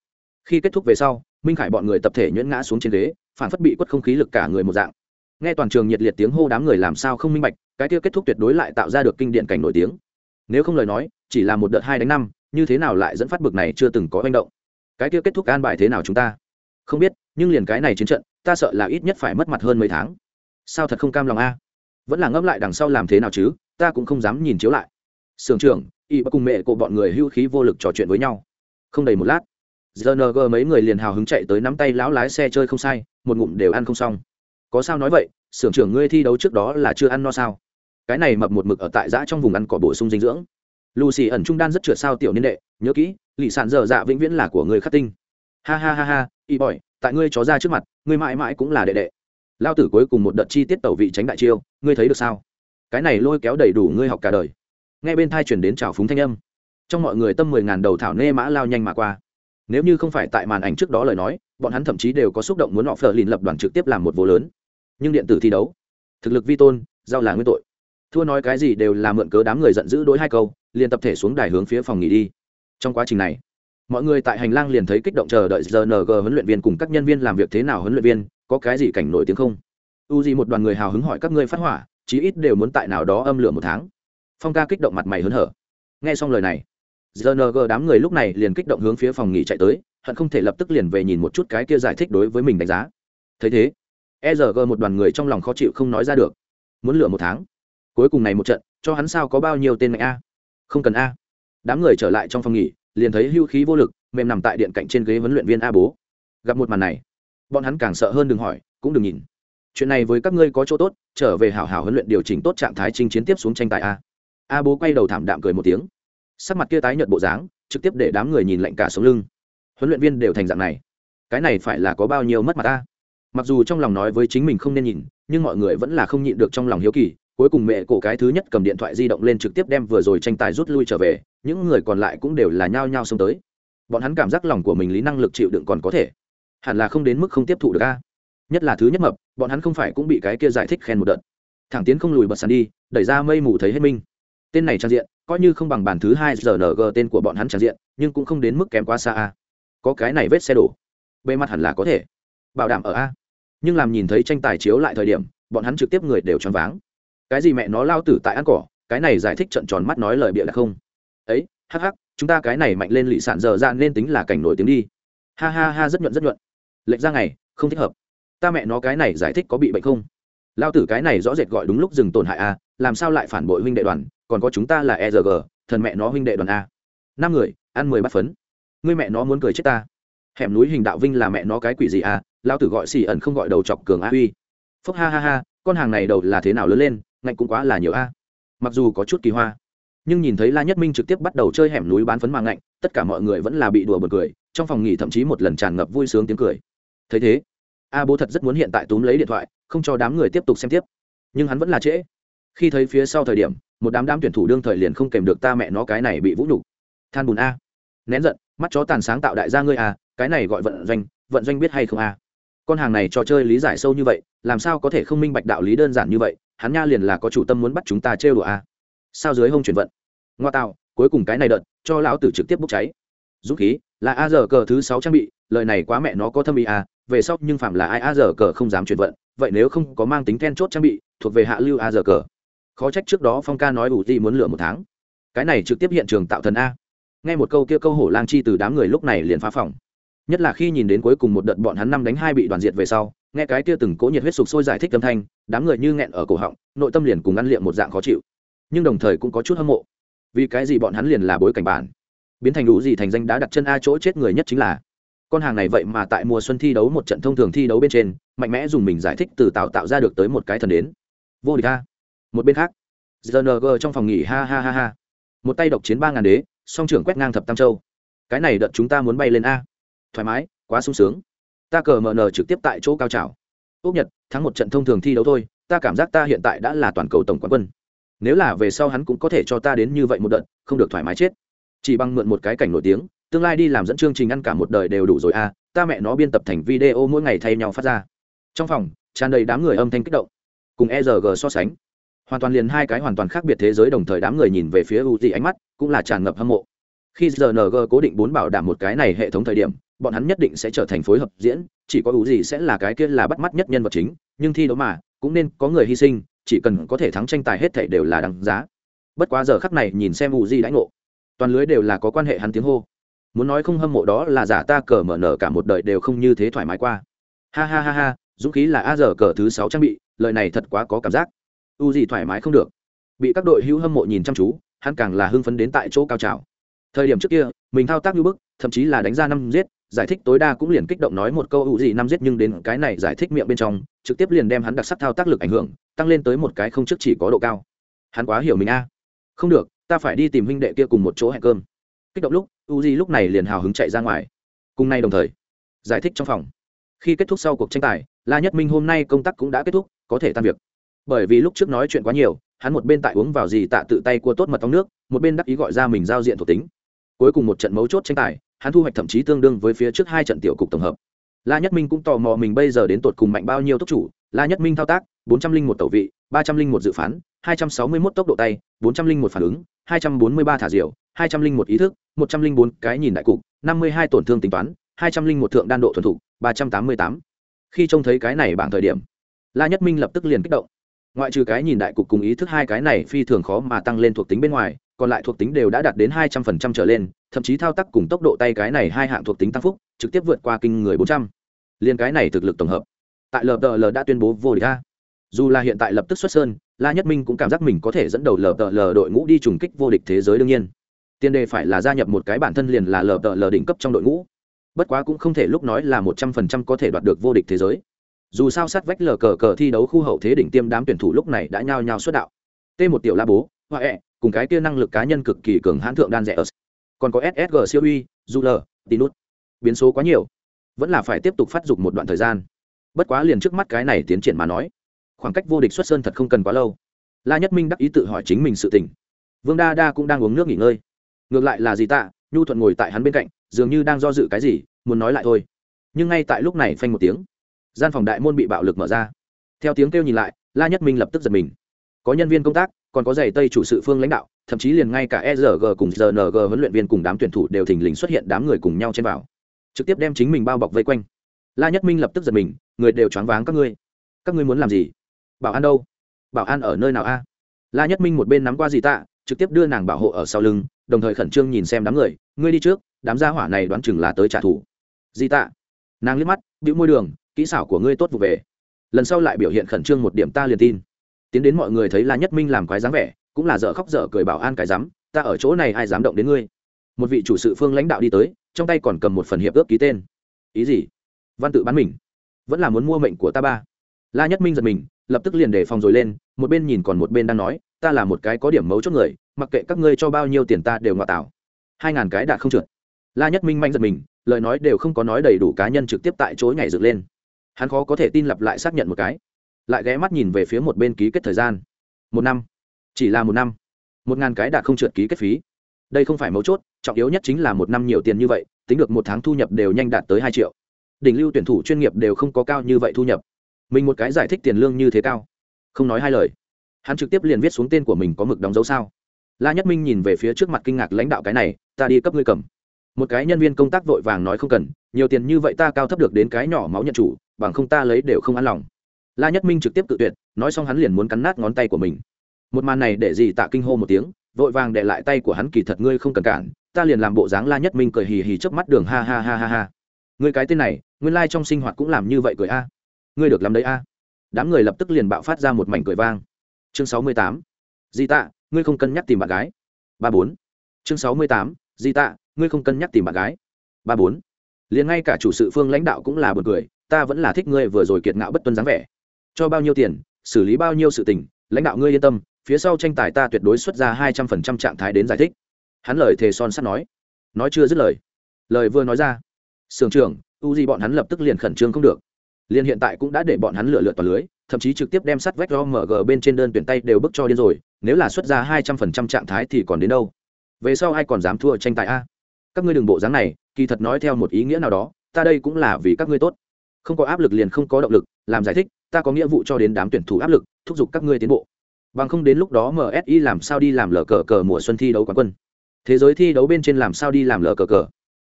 Khi kết thúc về sau, minh khải bọn người tập thể nhuyễn ngã xuống trên ghế, phản phất bị quất không khí lực cả người một dạng. Nghe toàn trường nhiệt liệt tiếng hô đám người làm sao không minh bạch, cái kia kết thúc tuyệt đối lại tạo ra được kinh điện cảnh nổi tiếng. Nếu không lời nói, chỉ là một đợt hai đánh năm, như thế nào lại dẫn phát bực này chưa từng có manh động? Cái kia kết thúc an bài thế nào chúng ta? Không biết, nhưng liền cái này chiến trận, ta sợ là ít nhất phải mất mặt hơn mấy tháng. Sao thật không cam lòng a? Vẫn là ngẫm lại đằng sau làm thế nào chứ, ta cũng không dám nhìn chiếu lại. Sưởng trưởng, y bắc cùng mẹ của bọn người hưu khí vô lực trò chuyện với nhau. Không đầy một lát gng mấy người liền hào hứng chạy tới nắm tay lão lái xe chơi không sai, một ngụm đều ăn không xong. Có sao nói vậy, sưởng trưởng ngươi thi đấu trước đó là chưa ăn no sao? Cái này mập một mực ở tại giã trong vùng ăn cỏ bổ sung dinh dưỡng. Lucy ẩn trung đan rất trượt sao tiểu niên đệ, nhớ kỹ, lì sàn dở dạ vĩnh viễn là của người khắc tinh ha ha ha ha, y bỏi tại ngươi chó ra trước mặt, ngươi mãi mãi cũng là đệ đệ. Lao tử cuối cùng một đợt chi tiết tẩu vị tránh đại chiêu, ngươi thấy được sao? Cái này lôi kéo đầy đủ ngươi học cả đời. Nghe bên thai chuyển đến trào phúng thanh âm. Trong mọi người tâm mười ngàn đầu thảo nê mã lao nhanh mà qua. Nếu như không phải tại màn ảnh trước đó lời nói, bọn hắn thậm chí đều có xúc động muốn họ phờ lìn lập đoàn trực tiếp làm một vô lớn. Nhưng điện tử thi đấu, thực lực vi tôn, giao là nguyên tội. Thua nói cái gì đều là mượn cớ đám người giận dữ đối hai câu, liền tập thể xuống đài hướng phía phòng nghỉ đi. Trong quá trình này mọi người tại hành lang liền thấy kích động chờ đợi rng huấn luyện viên cùng các nhân viên làm việc thế nào huấn luyện viên, có cái gì cảnh nổi tiếng không? U gì một đoàn người hào hứng hỏi các ngươi phát hỏa, chí ít đều muốn tại nào đó âm lửa một tháng. Phong ca kích động mặt mày hớn hở. Nghe xong lời này rng đám người lúc này liền kích động hướng phía phòng nghỉ chạy tới, hận không thể lập tức liền về nhìn một chút cái kia giải thích đối với mình đánh giá. Thấy thế e rg một đoàn người trong lòng khó chịu không nói ra được. Muốn lửa một tháng? Cuối cùng này một trận, cho hắn sao có bao nhiêu tên mạnh a? Không cần a. Đám người trở lại trong phòng nghỉ liền thấy hưu khí vô lực, mềm nằm tại điện cạnh trên ghế huấn luyện viên a bố. Gặp một màn này, bọn hắn càng sợ hơn đừng hỏi, cũng đừng nhìn. Chuyện này với các ngươi có chỗ tốt, trở về hảo hảo huấn luyện điều chỉnh tốt trạng thái chinh chiến tiếp xuống tranh tài a. A bố quay đầu thảm đạm cười một tiếng. Sắc mặt kia tái nhợt bộ dáng, trực tiếp để đám người nhìn lạnh cả sống lưng. Huấn luyện viên đều thành dạng này. Cái này phải là có bao nhiêu mất mặt ta mặc dù trong lòng nói với chính mình không nên nhìn, nhưng mọi người vẫn là không nhịn được trong lòng hiếu kỳ cuối cùng mẹ cổ cái thứ nhất cầm điện thoại di động lên trực tiếp đem vừa rồi tranh tài rút lui trở về, những người còn lại cũng đều là nhao nhao xông tới. Bọn hắn cảm giác lòng của mình lý năng lực chịu đựng còn có thể. Hẳn là không đến mức không tiếp thụ được a. Nhất là thứ nhất mập, bọn hắn không phải cũng bị cái kia giải thích khen một đợt. Thẳng tiến không lùi bật sàn đi, đẩy ra mây mù thấy hết minh tên này trang diện, coi như không bằng bản thứ hai rng tên của bọn hắn trang diện, nhưng cũng không đến mức kém quá xa a. Có cái này vết xe đổ. Bề mặt hẳn là có thể. Bảo đảm ở a. Nhưng làm nhìn thấy tranh tài chiếu lại thời điểm, bọn hắn trực tiếp người đều choáng váng cái gì mẹ nó lao tử tại ăn cỏ, cái này giải thích trận tròn mắt nói lời bịa là không? Ấy, hắc hắc, chúng ta cái này mạnh lên lị sản dở ra nên tính là cảnh nổi tiếng đi. Ha ha ha, rất nhuận rất nhuận. Lệch ra ngày, không thích hợp. Ta mẹ nó cái này giải thích có bị bệnh không? Lao tử cái này rõ rệt gọi đúng lúc dừng tổn hại a, làm sao lại phản bội huynh đệ đoàn, còn có chúng ta là erg thần mẹ nó huynh đệ đoàn a. Năm người, ăn mười bát phấn. Ngươi mẹ nó muốn cười chết ta. Hẻm núi hình đạo vinh là mẹ nó cái quỷ gì a? Lao tử gọi xì ẩn không gọi đầu chọc cường a uy phúc ha ha ha, con hàng này đầu là thế nào lớn lên? Ngạnh cũng quá là nhiều a. Mặc dù có chút kỳ hoa, nhưng nhìn thấy la nhất minh trực tiếp bắt đầu chơi hẻm núi bán phấn mà ngạnh, tất cả mọi người vẫn là bị đùa bật cười, trong phòng nghỉ thậm chí một lần tràn ngập vui sướng tiếng cười. Thấy thế, a bố thật rất muốn hiện tại túm lấy điện thoại, không cho đám người tiếp tục xem tiếp. Nhưng hắn vẫn là trễ. Khi thấy phía sau thời điểm, một đám đám tuyển thủ đương thời liền không kèm được ta mẹ nó cái này bị vũ nhục. Than bùn a. Nén giận, mắt chó tàn sáng tạo đại gia ngươi a, cái này gọi vận doanh vận doanh biết hay không a. Con hàng này trò chơi lý giải sâu như vậy, làm sao có thể không minh bạch đạo lý đơn giản như vậy hắn nha liền là có chủ tâm muốn bắt chúng ta trêu đùa a. Sao dưới hông chuyển vận? Ngoa tạo, cuối cùng cái này đợt, cho lão tử trực tiếp bốc cháy. Dũng khí, là a giờ cờ thứ sáu trang bị, lời này quá mẹ nó có thâm ý a về sau nhưng phạm là ai a giờ cờ không dám chuyển vận, vậy nếu không có mang tính then chốt trang bị, thuộc về hạ lưu a giờ cờ. Khó trách trước đó phong ca nói ủ gì muốn lựa một tháng. Cái này trực tiếp hiện trường tạo thần a. Nghe một câu kia câu hổ lang chi từ đám người lúc này liền phá phòng. Nhất là khi nhìn đến cuối cùng một đợt bọn hắn năm đánh hai bị đoàn diệt về sau nghe cái kia từng cố nhiệt huyết sục sôi giải thích âm thanh, đám người như nghẹn ở cổ họng, nội tâm liền cùng ăn liệm một dạng khó chịu. Nhưng đồng thời cũng có chút hâm mộ. Vì cái gì bọn hắn liền là bối cảnh bản? Biến thành đủ gì thành danh đã đặt chân a chỗ chết người nhất chính là. Con hàng này vậy mà tại mùa xuân thi đấu một trận thông thường thi đấu bên trên, mạnh mẽ dùng mình giải thích từ tạo tạo ra được tới một cái thần đến. Vô địch a. Một bên khác. Gng trong phòng nghỉ ha ha ha ha. Một tay độc chiến ba ngàn đế, song trưởng quét ngang thập tam châu. Cái này đợt chúng ta muốn bay lên a. Thoải mái, quá sung sướng ta cờ mờ nờ trực tiếp tại chỗ cao trào. Úc nhật, thắng một trận thông thường thi đấu thôi, ta cảm giác ta hiện tại đã là toàn cầu tổng quán quân. Nếu là về sau hắn cũng có thể cho ta đến như vậy một đợt, không được thoải mái chết. Chỉ bằng mượn một cái cảnh nổi tiếng, tương lai đi làm dẫn chương trình ăn cả một đời đều đủ rồi a ta mẹ nó biên tập thành video mỗi ngày thay nhau phát ra. Trong phòng, tràn đầy đám người âm thanh kích động. Cùng e rg so sánh, hoàn toàn liền hai cái hoàn toàn khác biệt thế giới đồng thời đám người nhìn về phía u gì ánh mắt cũng là tràn ngập hâm mộ. Khi rng cố định bốn bảo đảm một cái này hệ thống thời điểm bọn hắn nhất định sẽ trở thành phối hợp diễn, chỉ có ủ gì sẽ là cái kia là bắt mắt nhất nhân vật chính, nhưng thi đấu mà, cũng nên có người hy sinh, chỉ cần có thể thắng tranh tài hết thảy đều là đáng giá. Bất quá giờ khắc này nhìn xem ủ gì đãi ngộ, toàn lưới đều là có quan hệ hắn tiếng hô. Muốn nói không hâm mộ đó là giả ta cờ mở nở cả một đời đều không như thế thoải mái qua. Ha ha ha ha, dũng khí là a giờ cờ thứ sáu trang bị, lời này thật quá có cảm giác. U gì thoải mái không được. Bị các đội hữu hâm mộ nhìn chăm chú, hắn càng là hưng phấn đến tại chỗ cao trào thời điểm trước kia, mình thao tác như bức, thậm chí là đánh ra năm giết, giải thích tối đa cũng liền kích động nói một câu ủ gì năm giết nhưng đến cái này giải thích miệng bên trong, trực tiếp liền đem hắn đặc sắc thao tác lực ảnh hưởng, tăng lên tới một cái không trước chỉ có độ cao. Hắn quá hiểu mình a. Không được, ta phải đi tìm huynh đệ kia cùng một chỗ hẹn cơm. Kích động lúc u di lúc này liền hào hứng chạy ra ngoài. Cùng nay đồng thời, giải thích trong phòng. Khi kết thúc sau cuộc tranh tài, la nhất minh hôm nay công tác cũng đã kết thúc, có thể tan việc. Bởi vì lúc trước nói chuyện quá nhiều, hắn một bên tại uống vào gì tạ tự tay cua tốt mật ong nước, một bên đắc ý gọi ra mình giao diện thuộc tính cuối cùng một trận mấu chốt tranh tài, hắn thu hoạch thậm chí tương đương với phía trước hai trận tiểu cục tổng hợp la nhất minh cũng tò mò mình bây giờ đến tột cùng mạnh bao nhiêu tốc chủ, la nhất minh thao tác, bốn trăm linh một tẩu vị, ba trăm linh một dự phán 261 tốc độ tay 401 phản ứng 243 thả diều 201 ý thức 104 cái nhìn đại cục 52 tổn thương tính toán 201 thượng đan độ thuần thục 388. khi trông thấy cái này bảng thời điểm, la nhất minh lập tức liền kích động ngoại trừ cái nhìn đại cục cùng ý thức hai cái này phi thường khó mà tăng lên thuộc tính bên ngoài còn lại thuộc tính đều đã đạt đến hai trăm phần trăm trở lên, thậm chí thao tác cùng tốc độ tay cái này hai hạng thuộc tính tăng phúc, trực tiếp vượt qua kinh người bốn trăm. Liên cái này thực lực tổng hợp, tại lpl đã tuyên bố vô địch a. Dù là hiện tại lập tức xuất sơn, la nhất minh cũng cảm giác mình có thể dẫn đầu lpl đội ngũ đi trùng kích vô địch thế giới đương nhiên. Tiền đề phải là gia nhập một cái bản thân liền là lpl đỉnh cấp trong đội ngũ. Bất quá cũng không thể lúc nói là một trăm phần trăm có thể đoạt được vô địch thế giới. Dù sao sát vách lờ cờ cờ thi đấu khu hậu thế đỉnh tiêm đám tuyển thủ lúc này đã nhao nhao xuất đạo. T một tiểu la bố, hoa ẹ cùng cái kia năng lực cá nhân cực kỳ cường hãn thượng đan rẻ ở. Còn có ssg siêu uy du lờ tinút biến số quá nhiều. Vẫn là phải tiếp tục phát dục một đoạn thời gian. Bất quá liền trước mắt cái này tiến triển mà nói, khoảng cách vô địch xuất sơn thật không cần quá lâu. La nhất minh đắc ý tự hỏi chính mình sự tỉnh vương đa đa cũng đang uống nước nghỉ ngơi. Ngược lại là gì tạ, nhu thuận ngồi tại hắn bên cạnh, dường như đang do dự cái gì, muốn nói lại thôi. Nhưng ngay tại lúc này phanh một tiếng, gian phòng đại môn bị bạo lực mở ra. Theo tiếng kêu nhìn lại, la nhất minh lập tức giật mình. Có nhân viên công tác còn có giày tây chủ sự phương lãnh đạo, thậm chí liền ngay cả erg cùng rng huấn luyện viên cùng đám tuyển thủ đều thình lình xuất hiện đám người cùng nhau trên vào. Trực tiếp đem chính mình bao bọc vây quanh. La nhất minh lập tức giật mình, người đều choáng váng các ngươi. Các ngươi muốn làm gì? Bảo an đâu? Bảo an ở nơi nào a? La nhất minh một bên nắm qua dì tạ, trực tiếp đưa nàng bảo hộ ở sau lưng, đồng thời khẩn trương nhìn xem đám người, ngươi đi trước, đám gia hỏa này đoán chừng là tới trả thù. Dì tạ? Nàng liếc mắt, bĩu môi đường, kỹ xảo của ngươi tốt vụ về. Lần sau lại biểu hiện khẩn trương một điểm ta liền tin tiến đến mọi người thấy la nhất minh làm quái dáng vẻ, cũng là dở khóc dở cười bảo an cái dám, ta ở chỗ này ai dám động đến ngươi? Một vị chủ sự phương lãnh đạo đi tới, trong tay còn cầm một phần hiệp ước ký tên. Ý gì? Văn tự bán mình. Vẫn là muốn mua mệnh của ta ba. La nhất minh giật mình, lập tức liền để phòng rồi lên, một bên nhìn còn một bên đang nói, ta là một cái có điểm mấu chốt người, mặc kệ các ngươi cho bao nhiêu tiền ta đều ngoại tạo. Hai ngàn cái đạt không trượt. La nhất minh manh giật mình, lời nói đều không có nói đầy đủ cá nhân trực tiếp tại chối ngày dựng lên. Hắn khó có thể tin lặp lại xác nhận một cái lại ghé mắt nhìn về phía một bên ký kết thời gian. Một năm. Chỉ là một năm. Một ngàn cái đạt không trượt ký kết phí. Đây không phải mấu chốt, trọng yếu nhất chính là một năm nhiều tiền như vậy, tính được một tháng thu nhập đều nhanh đạt tới hai triệu. Đỉnh lưu tuyển thủ chuyên nghiệp đều không có cao như vậy thu nhập. Mình một cái giải thích tiền lương như thế cao. Không nói hai lời. Hắn trực tiếp liền viết xuống tên của mình có mực đóng dấu sao. La nhất minh nhìn về phía trước mặt kinh ngạc lãnh đạo cái này, ta đi cấp ngươi cầm. Một cái nhân viên công tác vội vàng nói không cần, nhiều tiền như vậy ta cao thấp được đến cái nhỏ máu nhận chủ, bằng không ta lấy đều không an lòng la nhất minh trực tiếp tự tuyệt, nói xong hắn liền muốn cắn nát ngón tay của mình. Một màn này để gì tạ kinh hô một tiếng, vội vàng để lại tay của hắn kỳ thật ngươi không cần cản, ta liền làm bộ dáng la nhất minh cười hì hì chớp mắt đường ha ha ha ha ha. Ngươi cái tên này, nguyên lai trong sinh hoạt cũng làm như vậy cười a. Ngươi được làm đấy a. Đám người lập tức liền bạo phát ra một mảnh cười vang. Chương sáu mươi tám. Di tạ, ngươi không cân nhắc tìm bạn gái. Ba bốn. Chương sáu mươi tám. Di tạ, ngươi không cân nhắc tìm bạn gái. Ba bốn. Liền ngay cả chủ sự phương lãnh đạo cũng là b u ồ n cười, ta vẫn là thích ngươi vừa rồi kiệt ngạo bất tuân dáng vẻ cho bao nhiêu tiền, xử lý bao nhiêu sự tình, lãnh đạo ngươi yên tâm, phía sau tranh tài ta tuyệt đối xuất ra hai trăm phần trăm trạng thái đến giải thích. Hắn lời thề son sắt nói. Nói chưa dứt lời lời vừa nói ra, sưởng trưởng, u bọn hắn lập tức liền khẩn trương không được. Liền hiện tại cũng đã để bọn hắn lựa lựa toàn lưới, thậm chí trực tiếp đem sắt vách ro bên trên đơn tuyển tay đều bức cho điên rồi, nếu là xuất ra hai trăm phần trăm trạng thái thì còn đến đâu? Về sau ai còn dám thua tranh tài a? Các ngươi đừng bộ dáng này, kỳ thật nói theo một ý nghĩa nào đó, ta đây cũng là vì các ngươi tốt không có áp lực liền không có động lực, làm giải thích, ta có nghĩa vụ cho đến đám tuyển thủ áp lực, thúc giục các ngươi tiến bộ. Bằng không đến lúc đó msi làm sao đi làm lờ cờ cờ mùa xuân thi đấu quán quân. Thế giới thi đấu bên trên làm sao đi làm lờ cờ cờ?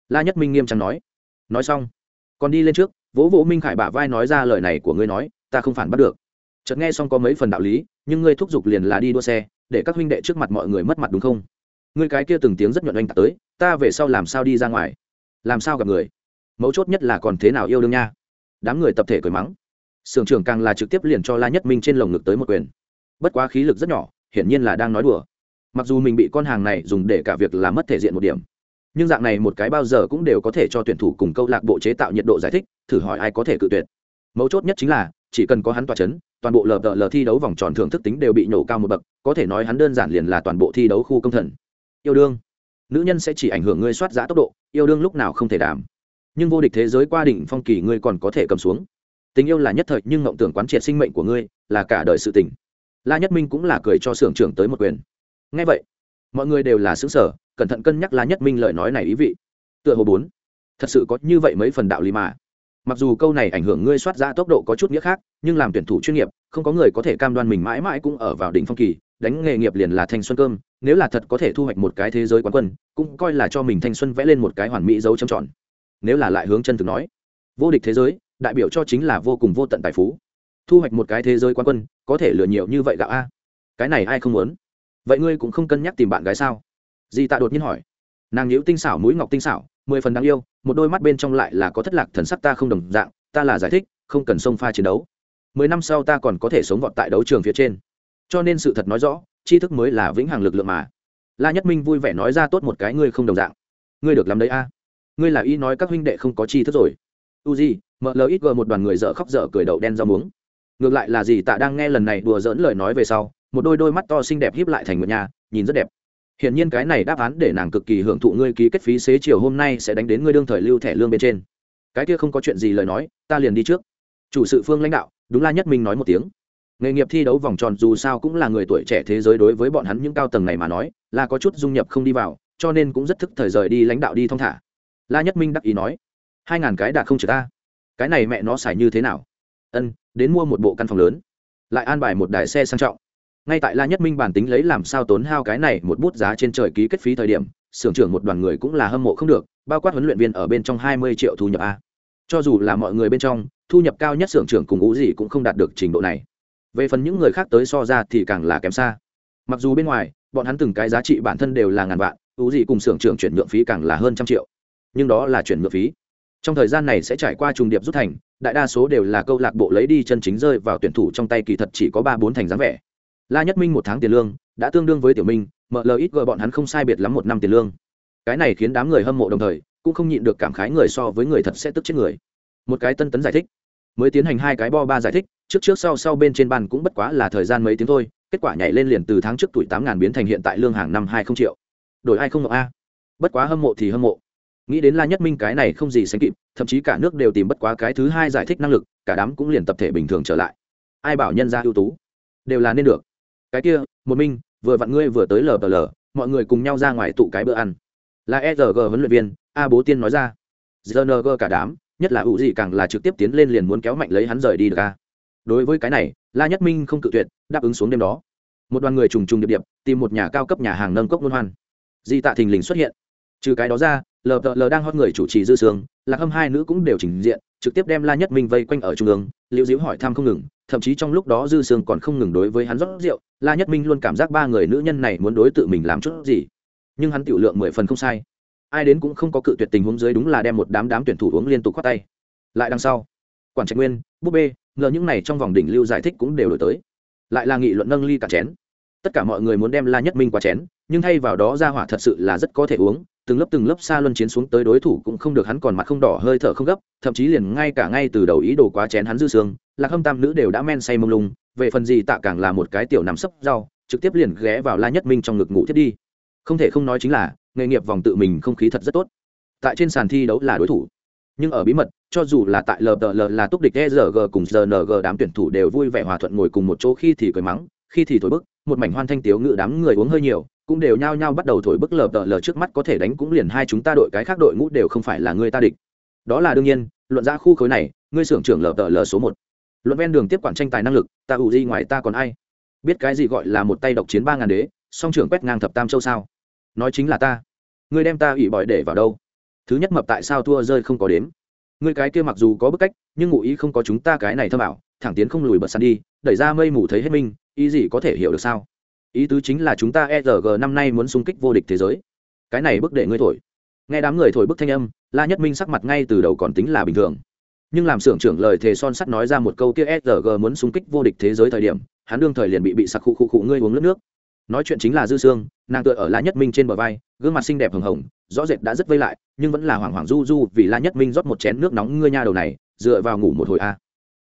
La nhất minh nghiêm trang nói. Nói xong, còn đi lên trước, vỗ vỗ minh khải bả vai nói ra lời này của ngươi nói, ta không phản bắt được. Chợt nghe xong có mấy phần đạo lý, nhưng ngươi thúc giục liền là đi đua xe, để các huynh đệ trước mặt mọi người mất mặt đúng không? Ngươi cái kia từng tiếng rất nhuận anh tạc tới, ta về sau làm sao đi ra ngoài? Làm sao gặp người? Mấu chốt nhất là còn thế nào yêu đương nha? Đám người tập thể cười mắng. Sưởng trưởng càng là trực tiếp liền cho la nhất minh trên lồng ngực tới một quyền. Bất quá khí lực rất nhỏ, hiển nhiên là đang nói đùa. Mặc dù mình bị con hàng này dùng để cả việc làm mất thể diện một điểm, nhưng dạng này một cái bao giờ cũng đều có thể cho tuyển thủ cùng câu lạc bộ chế tạo nhiệt độ giải thích, thử hỏi ai có thể cự tuyệt. Mấu chốt nhất chính là, chỉ cần có hắn tỏa chấn, toàn bộ lờ lờ thi đấu vòng tròn thưởng thức tính đều bị nhổ cao một bậc, có thể nói hắn đơn giản liền là toàn bộ thi đấu khu công thần. Yêu đương. Nữ nhân sẽ chỉ ảnh hưởng ngươi soát giá tốc độ, yêu đương lúc nào không thể đảm nhưng vô địch thế giới qua đỉnh phong kỳ ngươi còn có thể cầm xuống. Tình yêu là nhất thời, nhưng ngộng tưởng quán triệt sinh mệnh của ngươi là cả đời sự tình. La nhất minh cũng là cười cho xưởng trưởng tới một quyền. Ngay vậy, mọi người đều là xứng sở cẩn thận cân nhắc la nhất minh lời nói này ý vị. Tựa hồ bốn, thật sự có như vậy mấy phần đạo lý mà. Mặc dù câu này ảnh hưởng ngươi soát ra tốc độ có chút nghĩa khác, nhưng làm tuyển thủ chuyên nghiệp, không có người có thể cam đoan mình mãi mãi cũng ở vào đỉnh phong kỳ, đánh nghề nghiệp liền là thanh xuân cơm, nếu là thật có thể thu hoạch một cái thế giới quán quân, cũng coi là cho mình thanh xuân vẽ lên một cái hoàn mỹ dấu trầm tròn nếu là lại hướng chân thực nói. Vô địch thế giới, đại biểu cho chính là vô cùng vô tận tài phú. Thu hoạch một cái thế giới quan quân, có thể lừa nhiều như vậy gạo a? Cái này ai không muốn? Vậy ngươi cũng không cân nhắc tìm bạn gái sao? Di tạ đột nhiên hỏi. Nàng nhíu tinh xảo, mũi ngọc tinh xảo, mười phần đáng yêu, một đôi mắt bên trong lại là có thất lạc thần sắc ta không đồng dạng, ta là giải thích, không cần xông pha chiến đấu. Mười năm sau ta còn có thể sống vọt tại đấu trường phía trên. Cho nên sự thật nói rõ, tri thức mới là vĩnh hằng lực lượng mà. La nhất minh vui vẻ nói ra tốt một cái ngươi không đồng dạng. Ngươi được làm đấy a? Ngươi là y nói các huynh đệ không có chi thức rồi u gì mở lời ít gờ một đoàn người dở khóc dở cười đậu đen rau muống ngược lại là gì tạ đang nghe lần này đùa dỡn lời nói về sau một đôi đôi mắt to xinh đẹp híp lại thành một nhà nhìn rất đẹp Hiển nhiên cái này đáp án để nàng cực kỳ hưởng thụ ngươi ký kết phí xế chiều hôm nay sẽ đánh đến ngươi đương thời lưu thẻ lương bên trên. Cái kia không có chuyện gì lời nói, ta liền đi trước. Chủ sự phương lãnh đạo, đúng là nhất minh nói một tiếng. Nghề nghiệp thi đấu vòng tròn dù sao cũng là người tuổi trẻ thế giới đối với bọn hắn những cao tầng này mà nói, là có chút dung nhập không đi vào, cho nên cũng rất thức thời rời đi lãnh đạo đi thong thả. La Nhất Minh đắc ý nói, hai ngàn cái đạt không trừ ta, cái này mẹ nó xài như thế nào? Ân, đến mua một bộ căn phòng lớn, lại an bài một đài xe sang trọng. Ngay tại la nhất minh bản tính lấy làm sao tốn hao cái này một bút giá trên trời ký kết phí thời điểm xưởng trưởng một đoàn người cũng là hâm mộ không được bao quát huấn luyện viên ở bên trong hai mươi triệu thu nhập a. Cho dù là mọi người bên trong thu nhập cao nhất xưởng trưởng cùng ngũ gì cũng không đạt được trình độ này. Về phần những người khác tới so ra thì càng là kém xa. Mặc dù bên ngoài bọn hắn từng cái giá trị bản thân đều là ngàn vạn ngũ gì cùng xưởng trưởng chuyển nhượng phí càng là hơn trăm triệu nhưng đó là chuyển ngược phí. Trong thời gian này sẽ trải qua trùng điệp rút thành, đại đa số đều là câu lạc bộ lấy đi chân chính rơi vào tuyển thủ trong tay kỳ thật chỉ có ba bốn thành dáng vẻ. La nhất minh một tháng tiền lương, đã tương đương với tiểu minh ml ít gờ bọn hắn không sai biệt lắm một năm tiền lương. Cái này khiến đám người hâm mộ đồng thời, cũng không nhịn được cảm khái người so với người thật sẽ tức chết người. Một cái tân tấn giải thích. Mới tiến hành hai cái bo ba giải thích, trước trước sau sau bên trên bàn cũng bất quá là thời gian mấy tiếng thôi, kết quả nhảy lên liền từ tháng trước tuổi tám ngàn biến thành hiện tại lương hàng năm hai không triệu. Đổi ai không ngọc a? Bất quá hâm mộ thì hâm mộ nghĩ đến la nhất minh cái này không gì sánh kịp, thậm chí cả nước đều tìm bất quá cái thứ hai giải thích năng lực, cả đám cũng liền tập thể bình thường trở lại. Ai bảo nhân ra ưu tú? Đều là nên được. Cái kia, một minh vừa vặn ngươi vừa tới lờ lờ mọi người cùng nhau ra ngoài tụ cái bữa ăn. Là e g huấn luyện viên, a bố tiên nói ra. Gng cả đám, nhất là ủ gì càng là trực tiếp tiến lên liền muốn kéo mạnh lấy hắn rời đi được a đối với cái này, la nhất minh không cự tuyệt, đáp ứng xuống đêm đó. Một đoàn người trùng trùng điệp điệp, tìm một nhà cao cấp nhà hàng nâng cốc luân hoan. Di tạ thình lình xuất hiện. Trừ cái đó ra lờ lờ đang hót người chủ trì dư sương, lạc hâm hai nữ cũng đều trình diện, trực tiếp đem la nhất minh vây quanh ở trung ương. Liễu diễu hỏi thăm không ngừng, thậm chí trong lúc đó dư sương còn không ngừng đối với hắn rót rượu. La nhất minh luôn cảm giác ba người nữ nhân này muốn đối tự mình làm chút gì. Nhưng hắn tiểu lượng mười phần không sai. Ai đến cũng không có cự tuyệt tình huống dưới đúng là đem một đám đám tuyển thủ uống liên tục khoát tay. Lại đằng sau, quản trạch nguyên, búp bê, ngờ những này trong vòng đỉnh lưu giải thích cũng đều đổi tới. Lại là nghị luận nâng ly cả chén. Tất cả mọi người muốn đem la nhất minh qua chén, nhưng thay vào đó ra hỏa thật sự là rất có thể uống từng lớp từng lớp xa luân chiến xuống tới đối thủ cũng không được hắn còn mặt không đỏ, hơi thở không gấp, thậm chí liền ngay cả ngay từ đầu ý đồ quá chén hắn dư xương, lạc hâm tam nữ đều đã men say mông lung, về phần gì tạ càng là một cái tiểu nằm sấp rau, trực tiếp liền ghé vào la nhất minh trong ngực ngủ thiết đi. Không thể không nói chính là, nghề nghiệp vòng tự mình không khí thật rất tốt. Tại trên sàn thi đấu là đối thủ. Nhưng ở bí mật, cho dù là tại ltl là túc địch e rg cùng rng đám tuyển thủ đều vui vẻ hòa thuận ngồi cùng một chỗ khi thì cười mắng, khi thì thổi bức, một mảnh hoan thanh tiếu ngự đám người uống hơi nhiều cũng đều nhao nhao bắt đầu thổi bức lờ tờ lờ trước mắt có thể đánh cũng liền hai chúng ta đội cái khác đội ngũ đều không phải là người ta địch. Đó là đương nhiên, luận ra khu khối này, ngươi xưởng trưởng lờ tờ lờ số một. Luận ven đường tiếp quản tranh tài năng lực, ta ủ di ngoài ta còn ai? Biết cái gì gọi là một tay độc chiến ba ngàn đế, song trưởng quét ngang thập tam châu sao? Nói chính là ta. Ngươi đem ta ủy bỏi để vào đâu? Thứ nhất mập tại sao thua rơi không có đếm? Ngươi cái kia mặc dù có bức cách, nhưng ngụ ý không có chúng ta cái này thâm ảo, thẳng tiến không lùi bật sàn đi, đẩy ra mây mù thấy hết minh ý gì có thể hiểu được sao? Ý tứ chính là chúng ta e rg năm nay muốn xung kích vô địch thế giới. Cái này bức để ngươi thổi. Nghe đám người thổi bức thanh âm, la nhất minh sắc mặt ngay từ đầu còn tính là bình thường. Nhưng làm xưởng trưởng lời thề son sắt nói ra một câu kia e rg muốn xung kích vô địch thế giới thời điểm, hắn đương thời liền bị bị sặc khụ khụ khụ ngươi uống nước nước. Nói chuyện chính là dư sương, nàng tựa ở la nhất minh trên bờ vai, gương mặt xinh đẹp hồng hồng, rõ rệt đã rất vây lại, nhưng vẫn là hoảng hoảng du du vì la nhất minh rót một chén nước nóng ngươi nha đầu này, dựa vào ngủ một hồi a.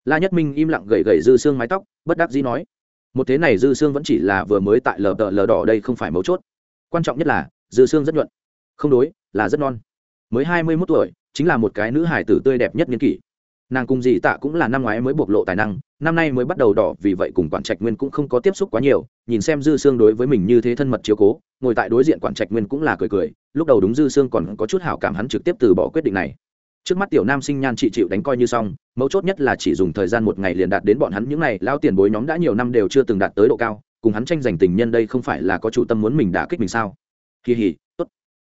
La nhất minh im lặng gầy gầy dư sương mái tóc, bất đắc dĩ nói một thế này dư xương vẫn chỉ là vừa mới tại lờ đờ lờ đỏ đây không phải mấu chốt. Quan trọng nhất là, dư xương rất nhuận. Không đối, là rất non. Mới hai mươi mốt tuổi, chính là một cái nữ hải tử tươi đẹp nhất niên kỷ. Nàng cùng dì tạ cũng là năm ngoái mới bộc lộ tài năng, năm nay mới bắt đầu đỏ, vì vậy cùng quản trạch nguyên cũng không có tiếp xúc quá nhiều, nhìn xem dư xương đối với mình như thế thân mật chiếu cố, ngồi tại đối diện quản trạch nguyên cũng là cười cười, lúc đầu đúng dư xương còn có chút hảo cảm hắn trực tiếp từ bỏ quyết định này trước mắt tiểu nam sinh nhan chị chịu đánh coi như xong, mấu chốt nhất là chỉ dùng thời gian một ngày liền đạt đến bọn hắn những n à y lao tiền bối nhóm đã nhiều năm đều chưa từng đạt tới độ cao, cùng hắn tranh giành tình nhân đây không phải là có chủ tâm muốn mình đã kích mình sao? Kỳ hỉ tốt.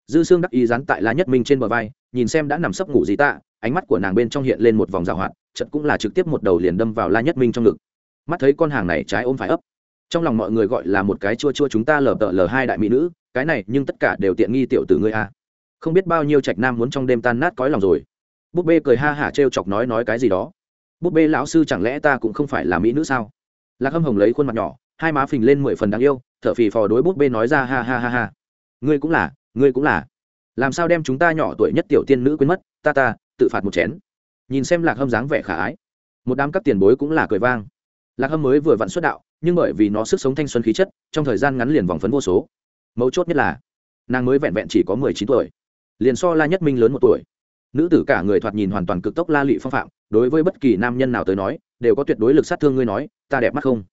Dư xương đắc ý dán tại lá nhất minh trên bờ vai, nhìn xem đã nằm sấp ngủ gì tạ, ánh mắt của nàng bên trong hiện lên một vòng rào hoạt chật cũng là trực tiếp một đầu liền đâm vào la nhất minh trong ngực. Mắt thấy con hàng này trái ôm phải ấp. Trong lòng mọi người gọi là một cái chua chua chúng ta lờ tợ lờ hai đại mỹ nữ, cái này nhưng tất cả đều tiện nghi tiểu tử ngươi a. Không biết bao nhiêu trạch nam muốn trong đêm tan nát cõi lòng rồi búp bê cười ha hả t chọc nói nói cái gì đó. Búp bê lão sư chẳng lẽ ta cũng không phải là mỹ nữ sao? Lạc hâm hồng lấy khuôn mặt nhỏ, hai má phình lên mười phần đáng yêu, thở phì phò đối búp bê nói ra ha ha ha ha. Ngươi cũng là, ngươi cũng là. Làm sao đem chúng ta nhỏ tuổi nhất tiểu tiên nữ quên mất? Ta ta, tự phạt một chén. Nhìn xem lạc hâm dáng vẻ khả ái. Một đám các tiền bối cũng là cười vang. Lạc hâm mới vừa vặn xuất đạo, nhưng bởi vì nó sức sống thanh xuân khí chất, trong thời gian ngắn liền vòng phấn vô số. Mấu chốt nhất là, nàng mới vẹn vẹn chỉ có mười chín tuổi. Liền so la nhất minh lớn một tuổi nữ tử cả người thoạt nhìn hoàn toàn cực tốc la lị phong phạm, đối với bất kỳ nam nhân nào tới nói, đều có tuyệt đối lực sát thương ngươi nói, ta đẹp mắt không?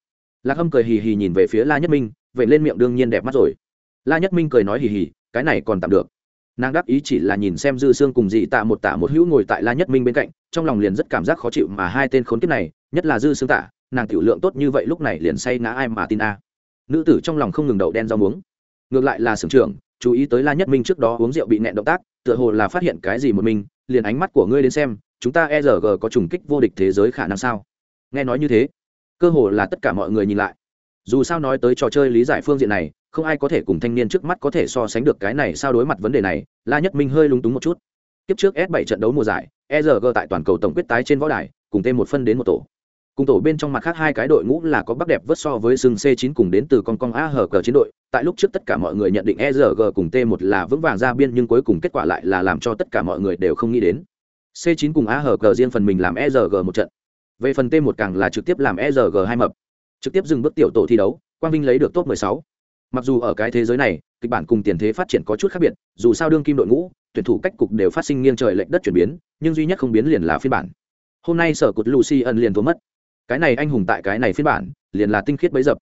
Lạc hâm cười hì hì nhìn về phía la nhất minh, vậy lên miệng đương nhiên đẹp mắt rồi. La nhất minh cười nói hì hì, cái này còn tạm được. Nàng đáp ý chỉ là nhìn xem dư xương cùng dị tạ một tạ một hữu ngồi tại la nhất minh bên cạnh, trong lòng liền rất cảm giác khó chịu mà hai tên khốn kiếp này, nhất là dư xương tạ, nàng tiểu lượng tốt như vậy lúc này liền say ngã ai mà tin a. Nữ tử trong lòng không ngừng đậu đen rau muống. Ngược lại là sưởng trưởng, chú ý tới la nhất minh trước đó uống rượu bị nẹn động tác, tựa hồ là phát hiện cái gì một mình liền ánh mắt của ngươi đến xem, chúng ta e r g có trùng kích vô địch thế giới khả năng sao? Nghe nói như thế, cơ hồ là tất cả mọi người nhìn lại. Dù sao nói tới trò chơi lý giải phương diện này, không ai có thể cùng thanh niên trước mắt có thể so sánh được cái này sao đối mặt vấn đề này, la nhất minh hơi lúng túng một chút. Kiếp trước s 7 trận đấu mùa giải e r g tại toàn cầu tổng quyết tái trên võ đài, cùng thêm một phân đến một tổ cùng tổ bên trong mặt khác hai cái đội ngũ là có bắc đẹp vớt so với sừng c 9 cùng đến từ con con a hở cờ chiến đội. Tại lúc trước tất cả mọi người nhận định e r g cùng t 1 là vững vàng ra biên nhưng cuối cùng kết quả lại là làm cho tất cả mọi người đều không nghĩ đến. C 9 cùng a hở cờ riêng phần mình làm e r g một trận. Về phần t 1 càng là trực tiếp làm e r g hai mập. Trực tiếp dừng bước tiểu tổ thi đấu, quang vinh lấy được top 16 mặc dù ở cái thế giới này, kịch bản cùng tiền thế phát triển có chút khác biệt, dù sao đương kim đội ngũ, tuyển thủ cách cục đều phát sinh nghiêng trời lệch đất chuyển biến, nhưng duy nhất không biến liền là phiên bản. Hôm nay sở cột lucy ẩn liền thua mất cái này anh hùng tại cái này phiên bản, liền là tinh khiết bấy dập.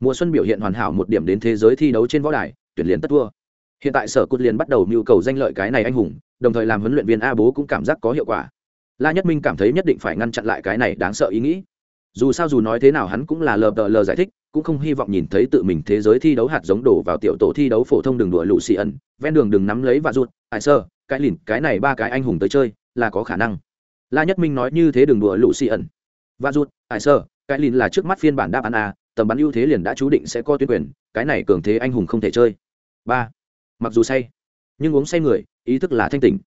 Mùa xuân biểu hiện hoàn hảo một điểm đến thế giới thi đấu trên võ đài, tuyển liền tất thua. Hiện tại sở cốt liền bắt đầu mưu cầu danh lợi cái này anh hùng, đồng thời làm huấn luyện viên a bố cũng cảm giác có hiệu quả. La nhất minh cảm thấy nhất định phải ngăn chặn lại cái này đáng sợ ý nghĩ. Dù sao dù nói thế nào hắn cũng là lờ đờ lờ giải thích, cũng không hy vọng nhìn thấy tự mình thế giới thi đấu hạt giống đổ vào tiểu tổ thi đấu phổ thông đường đùa lụ xì ẩn, ven đường đừng nắm lấy và rút ai sơ, cái lìn cái này ba cái anh hùng tới chơi, là có khả năng. La nhất minh nói như thế đường đùa lụ xì ẩn. Và rút ai sơ, cái lìn là trước mắt phiên bản đáp án a, tầm bắn ưu thế liền đã chú định sẽ có tuyên quyền, cái này cường thế anh hùng không thể chơi. Ba, mặc dù say, nhưng uống say người, ý thức là thanh tỉnh.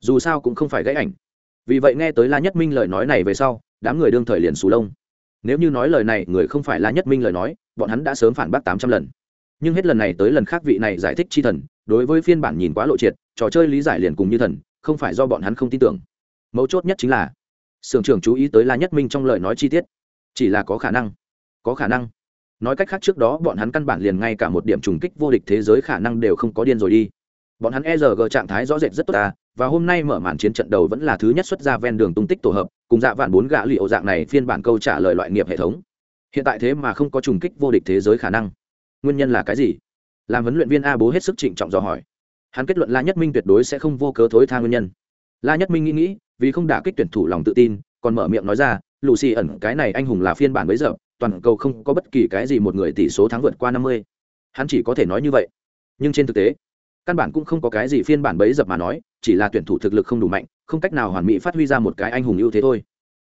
Dù sao cũng không phải gãy ảnh. Vì vậy nghe tới la nhất minh lời nói này về sau, đám người đương thời liền xù lông. Nếu như nói lời này, người không phải la nhất minh lời nói, bọn hắn đã sớm phản bác tám trăm lần. Nhưng hết lần này tới lần khác vị này giải thích chi thần, đối với phiên bản nhìn quá lộ triệt, trò chơi lý giải liền cùng như thần, không phải do bọn hắn không tin tưởng. Mấu chốt nhất chính là sưởng trưởng chú ý tới la nhất minh trong lời nói chi tiết. Chỉ là có khả năng. Có khả năng. Nói cách khác trước đó bọn hắn căn bản liền ngay cả một điểm trùng kích vô địch thế giới khả năng đều không có điên rồi đi. Bọn hắn e rg trạng thái rõ rệt rất tốt ta và hôm nay mở màn chiến trận đầu vẫn là thứ nhất xuất ra ven đường tung tích tổ hợp, cùng dạ vạn bốn gã liệu dạng này phiên bản câu trả lời loại nghiệp hệ thống. Hiện tại thế mà không có trùng kích vô địch thế giới khả năng. Nguyên nhân là cái gì? Làm huấn luyện viên a bố hết sức trịnh trọng dò hỏi. Hắn kết luận la nhất minh tuyệt đối sẽ không vô cớ thối tha nguyên nhân la nhất minh nghĩ nghĩ, vì không đả kích tuyển thủ lòng tự tin, còn mở miệng nói ra lù xì ẩn, cái này anh hùng là phiên bản bấy giờ, toàn cầu không có bất kỳ cái gì một người tỷ số thắng vượt qua năm mươi. Hắn chỉ có thể nói như vậy. Nhưng trên thực tế, căn bản cũng không có cái gì phiên bản bấy dập mà nói, chỉ là tuyển thủ thực lực không đủ mạnh, không cách nào hoàn mỹ phát huy ra một cái anh hùng ưu thế thôi.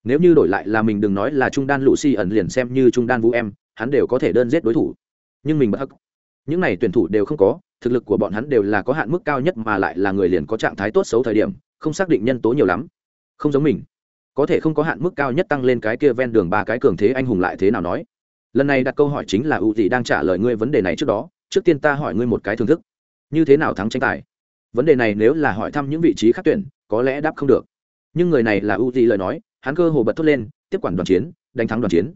Nếu như đổi lại là mình đừng nói là trung đan lũ si ẩn liền xem như trung đan vũ em, hắn đều có thể đơn giết đối thủ. Nhưng mình bất hắc. Những này tuyển thủ đều không có, thực lực của bọn hắn đều là có hạn mức cao nhất mà lại là người liền có trạng thái tốt xấu thời điểm không xác định nhân tố nhiều lắm. Không giống mình. Có thể không có hạn mức cao nhất tăng lên cái kia ven đường ba cái cường thế anh hùng lại thế nào nói. Lần này đặt câu hỏi chính là ưu gì đang trả lời ngươi vấn đề này trước đó, trước tiên ta hỏi ngươi một cái thưởng thức. Như thế nào thắng tranh tài? Vấn đề này nếu là hỏi thăm những vị trí khác tuyển, có lẽ đáp không được. Nhưng người này là ưu gì lời nói, hắn cơ hồ bật thốt lên, tiếp quản đoàn chiến, đánh thắng đoàn chiến.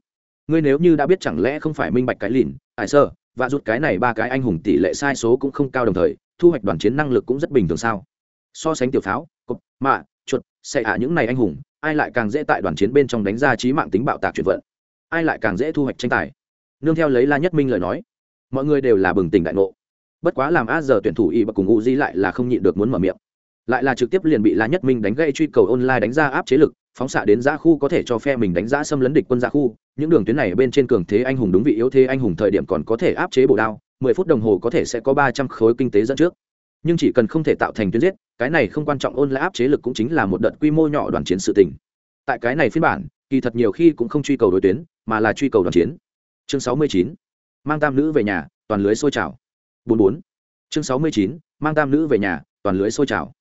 Ngươi nếu như đã biết chẳng lẽ không phải minh bạch cái lìn, ải sơ, và rút cái này ba cái anh hùng tỷ lệ sai số cũng không cao đồng thời, thu hoạch đoàn chiến năng lực cũng rất bình thường sao? So sánh tiểu pháo mạ, chuột xệ hạ những này anh hùng, ai lại càng dễ tại đoàn chiến bên trong đánh ra trí mạng tính bạo tạc chuyển vận? Ai lại càng dễ thu hoạch tranh tài? Nương theo lấy la nhất minh lời nói, mọi người đều là bừng tỉnh đại ngộ. Bất quá làm a giờ tuyển thủ y và cùng u di lại là không nhịn được muốn mở miệng. Lại là trực tiếp liền bị la nhất minh đánh gây truy cầu online đánh ra áp chế lực, phóng xạ đến ra khu có thể cho phe mình đánh giá xâm lấn địch quân ra khu. Những đường tuyến này bên trên cường thế anh hùng đúng vị yếu thế anh hùng thời điểm còn có thể áp chế bổ đao, mười phút đồng hồ có thể sẽ có ba trăm khối kinh tế dẫn trước nhưng chỉ cần không thể tạo thành tuyến giết, cái này không quan trọng, ôn lại áp chế lực cũng chính là một đợt quy mô nhỏ đoàn chiến sự tình. Tại cái này phiên bản, kỳ thật nhiều khi cũng không truy cầu đối tuyến, mà là truy cầu đoàn chiến. Chương sáu mươi chín, mang tam nữ về nhà, toàn lưới sôi trào. bốn bốn. Chương sáu mươi chín, mang tam nữ về nhà, toàn lưới sôi trào.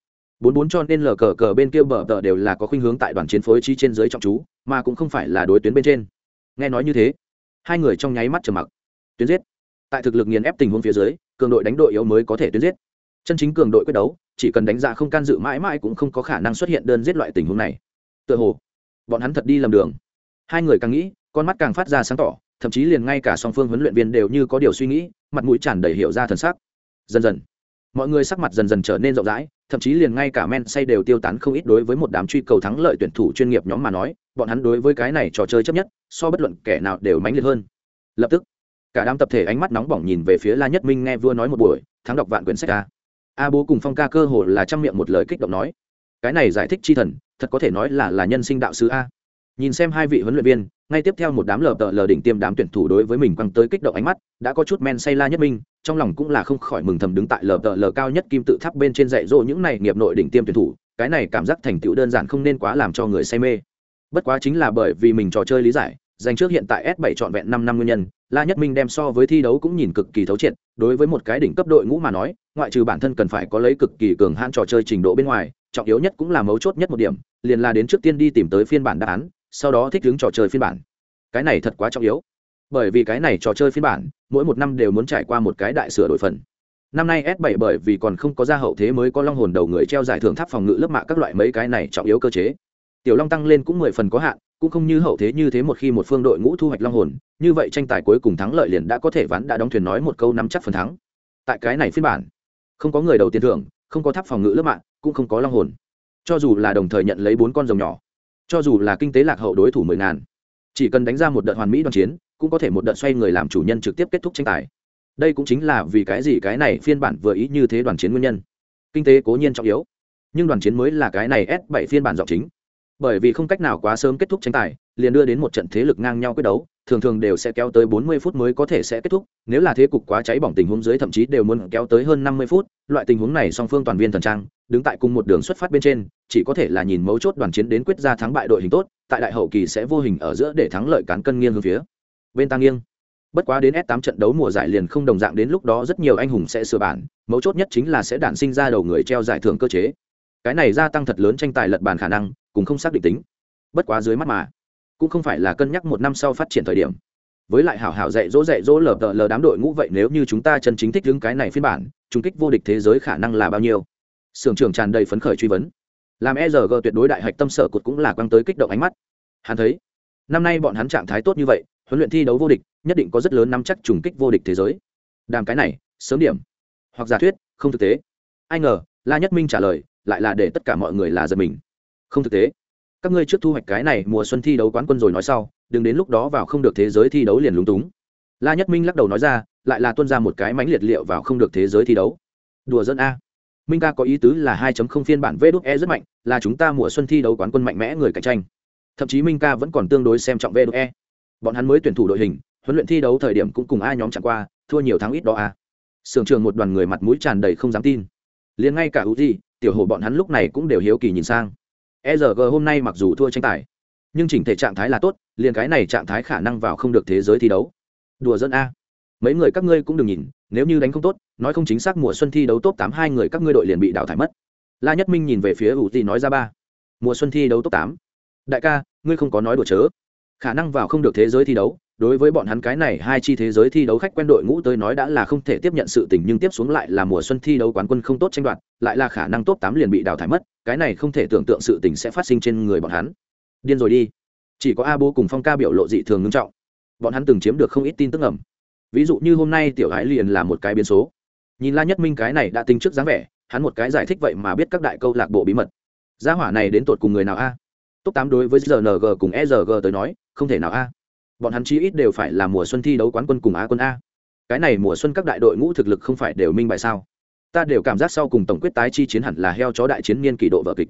bốn bốn cho nên lờ cờ cờ bên kia bờ tờ đều là có khuynh hướng tại đoàn chiến phối trí trên dưới trọng chú, mà cũng không phải là đối tuyến bên trên. Nghe nói như thế, hai người trong nháy mắt trầm mặc. Tuyến giết. Tại thực lực nghiền ép tình huống phía dưới, cường đội đánh đội yếu mới có thể tuyến giết chân chính cường đội quyết đấu, chỉ cần đánh giá không can dự mãi mãi cũng không có khả năng xuất hiện đơn giết loại tình huống này. Tựa hồ, bọn hắn thật đi lầm đường. Hai người càng nghĩ, con mắt càng phát ra sáng tỏ, thậm chí liền ngay cả song phương huấn luyện viên đều như có điều suy nghĩ, mặt mũi tràn đầy hiểu ra thần sắc. Dần dần, mọi người sắc mặt dần dần trở nên rộng rãi, thậm chí liền ngay cả men say đều tiêu tán không ít đối với một đám truy cầu thắng lợi tuyển thủ chuyên nghiệp nhóm mà nói, bọn hắn đối với cái này trò chơi chấp nhất, so bất luận kẻ nào đều mãnh liệt hơn. Lập tức, cả đám tập thể ánh mắt nóng bỏng nhìn về phía la nhất minh nghe vua nói một buổi, thắng đọc vạn quyển sách a a bố cùng phong ca cơ hồ là trăm miệng một lời kích động nói. Cái này giải thích chi thần, thật có thể nói là là nhân sinh đạo sứ a. Nhìn xem hai vị huấn luyện viên, ngay tiếp theo một đám lờ tợ lờ đỉnh tiêm đám tuyển thủ đối với mình quăng tới kích động ánh mắt, đã có chút men say la nhất minh, trong lòng cũng là không khỏi mừng thầm đứng tại lờ tợ lờ cao nhất kim tự tháp bên trên dạy dỗ những này nghiệp nội đỉnh tiêm tuyển thủ, cái này cảm giác thành tựu đơn giản không nên quá làm cho người say mê. Bất quá chính là bởi vì mình trò chơi lý giải dành trước hiện tại s 7 trọn vẹn năm năm nguyên nhân, la nhất minh đem so với thi đấu cũng nhìn cực kỳ thấu triệt, đối với một cái đỉnh cấp đội ngũ mà nói, ngoại trừ bản thân cần phải có lấy cực kỳ cường hãn trò chơi trình độ bên ngoài, trọng yếu nhất cũng là mấu chốt nhất một điểm, liền là đến trước tiên đi tìm tới phiên bản đáp án, sau đó thích ứng trò chơi phiên bản. Cái này thật quá trọng yếu. Bởi vì cái này trò chơi phiên bản, mỗi một năm đều muốn trải qua một cái đại sửa đổi phần. Năm nay s 7 bởi vì còn không có ra hậu thế mới có long hồn đầu người treo giải thưởng tháp phòng ngự lớp mạ các loại mấy cái này trọng yếu cơ chế. Tiểu long tăng lên cũng mười phần có hạn cũng không như hậu thế như thế một khi một phương đội ngũ thu hoạch long hồn, như vậy tranh tài cuối cùng thắng lợi liền đã có thể ván đã đóng thuyền nói một câu nắm chắc phần thắng. Tại cái này phiên bản, không có người đầu tiền thưởng, không có tháp phòng ngự lớp mạng, cũng không có long hồn. Cho dù là đồng thời nhận lấy bốn con rồng nhỏ, cho dù là kinh tế lạc hậu đối thủ mười ngàn, chỉ cần đánh ra một đợt hoàn mỹ đoàn chiến, cũng có thể một đợt xoay người làm chủ nhân trực tiếp kết thúc tranh tài. Đây cũng chính là vì cái gì cái này phiên bản vừa ý như thế đoàn chiến nguyên nhân. Kinh tế cố nhiên trọng yếu, nhưng đoàn chiến mới là cái này s 7 phiên bản giọng chính bởi vì không cách nào quá sớm kết thúc tranh tài, liền đưa đến một trận thế lực ngang nhau quyết đấu, thường thường đều sẽ kéo tới 40 phút mới có thể sẽ kết thúc. Nếu là thế cục quá cháy bỏng tình huống dưới thậm chí đều muốn kéo tới hơn 50 phút, loại tình huống này song phương toàn viên thần trang, đứng tại cùng một đường xuất phát bên trên, chỉ có thể là nhìn mấu chốt đoàn chiến đến quyết ra thắng bại đội hình tốt, tại đại hậu kỳ sẽ vô hình ở giữa để thắng lợi cán cân nghiêng hướng phía bên tăng nghiêng. Bất quá đến s 8 trận đấu mùa giải liền không đồng dạng đến lúc đó rất nhiều anh hùng sẽ sửa bản, mấu chốt nhất chính là sẽ đản sinh ra đầu người treo giải thưởng cơ chế. Cái này gia tăng thật lớn tranh tài lật bàn khả năng cũng không xác định tính. Bất quá dưới mắt mà, cũng không phải là cân nhắc một năm sau phát triển thời điểm. Với lại hảo hảo dạy dỗ dạy dỗ lờ đợ lờ đám đội ngũ vậy nếu như chúng ta chân chính thích đứng cái này phiên bản trung kích vô địch thế giới khả năng là bao nhiêu? Sưởng trưởng tràn đầy phấn khởi truy vấn. Làm e rg tuyệt đối đại hạch tâm sở cột cũng là quăng tới kích động ánh mắt. Hắn thấy, năm nay bọn hắn trạng thái tốt như vậy, huấn luyện thi đấu vô địch, nhất định có rất lớn nắm chắc trùng kích vô địch thế giới. Đàm cái này, sớm điểm. Hoặc giả thuyết, không thực tế. Ai ngờ, la nhất minh trả lời, lại là để tất cả mọi người là giật mình không thực tế. Các ngươi trước thu hoạch cái này mùa xuân thi đấu quán quân rồi nói sau, đừng đến lúc đó vào không được thế giới thi đấu liền lúng túng. La nhất minh lắc đầu nói ra, lại là tuân ra một cái mánh liệt liệu vào không được thế giới thi đấu. Đùa dân a. Minh ca có ý tứ là 2.0 phiên bản vê đúc e rất mạnh, là chúng ta mùa xuân thi đấu quán quân mạnh mẽ người cạnh tranh. Thậm chí minh ca vẫn còn tương đối xem trọng vê đúc e. Bọn hắn mới tuyển thủ đội hình, huấn luyện thi đấu thời điểm cũng cùng ai nhóm chẳng qua, thua nhiều tháng ít đó a. Sưởng trường một đoàn người mặt mũi tràn đầy không dám tin. Liền ngay cả u di tiểu hồ bọn hắn lúc này cũng đều hiếu kỳ nhìn sang. ERG hôm nay mặc dù thua tranh tài, nhưng chỉnh thể trạng thái là tốt, liền cái này trạng thái khả năng vào không được thế giới thi đấu. Đùa dân a. Mấy người các ngươi cũng đừng nhìn, nếu như đánh không tốt, nói không chính xác mùa xuân thi đấu top tám hai người các ngươi đội liền bị đào thải mất. La Nhất Minh nhìn về phía Vũ Tỷ nói ra ba. Mùa xuân thi đấu top tám. Đại ca, ngươi không có nói đùa chớ. Khả năng vào không được thế giới thi đấu, đối với bọn hắn cái này hai chi thế giới thi đấu khách quen đội ngũ tới nói đã là không thể tiếp nhận sự tình nhưng tiếp xuống lại là mùa xuân thi đấu quán quân không tốt tranh đoạt, lại là khả năng top tám liền bị đào thải mất, cái này không thể tưởng tượng sự tình sẽ phát sinh trên người bọn hắn. Điên rồi đi. Chỉ có A Bố cùng Phong Ca biểu lộ dị thường nghiêm trọng. Bọn hắn từng chiếm được không ít tin tức ẩm. Ví dụ như hôm nay tiểu Hải liền là một cái biến số. Nhìn La Nhất Minh cái này đã tính trước dáng vẻ, hắn một cái giải thích vậy mà biết các đại câu lạc bộ bí mật. Gia hỏa này đến tột cùng người nào a? Top tám đối với GNG cùng ERG tới nói, không thể nào a bọn hắn chí ít đều phải là mùa xuân thi đấu quán quân cùng á quân a. Cái này mùa xuân các đại đội ngũ thực lực không phải đều minh bài sao? Ta đều cảm giác sau cùng tổng quyết tái chi chiến hẳn là heo chó đại chiến niên kỷ độ vợ kịch.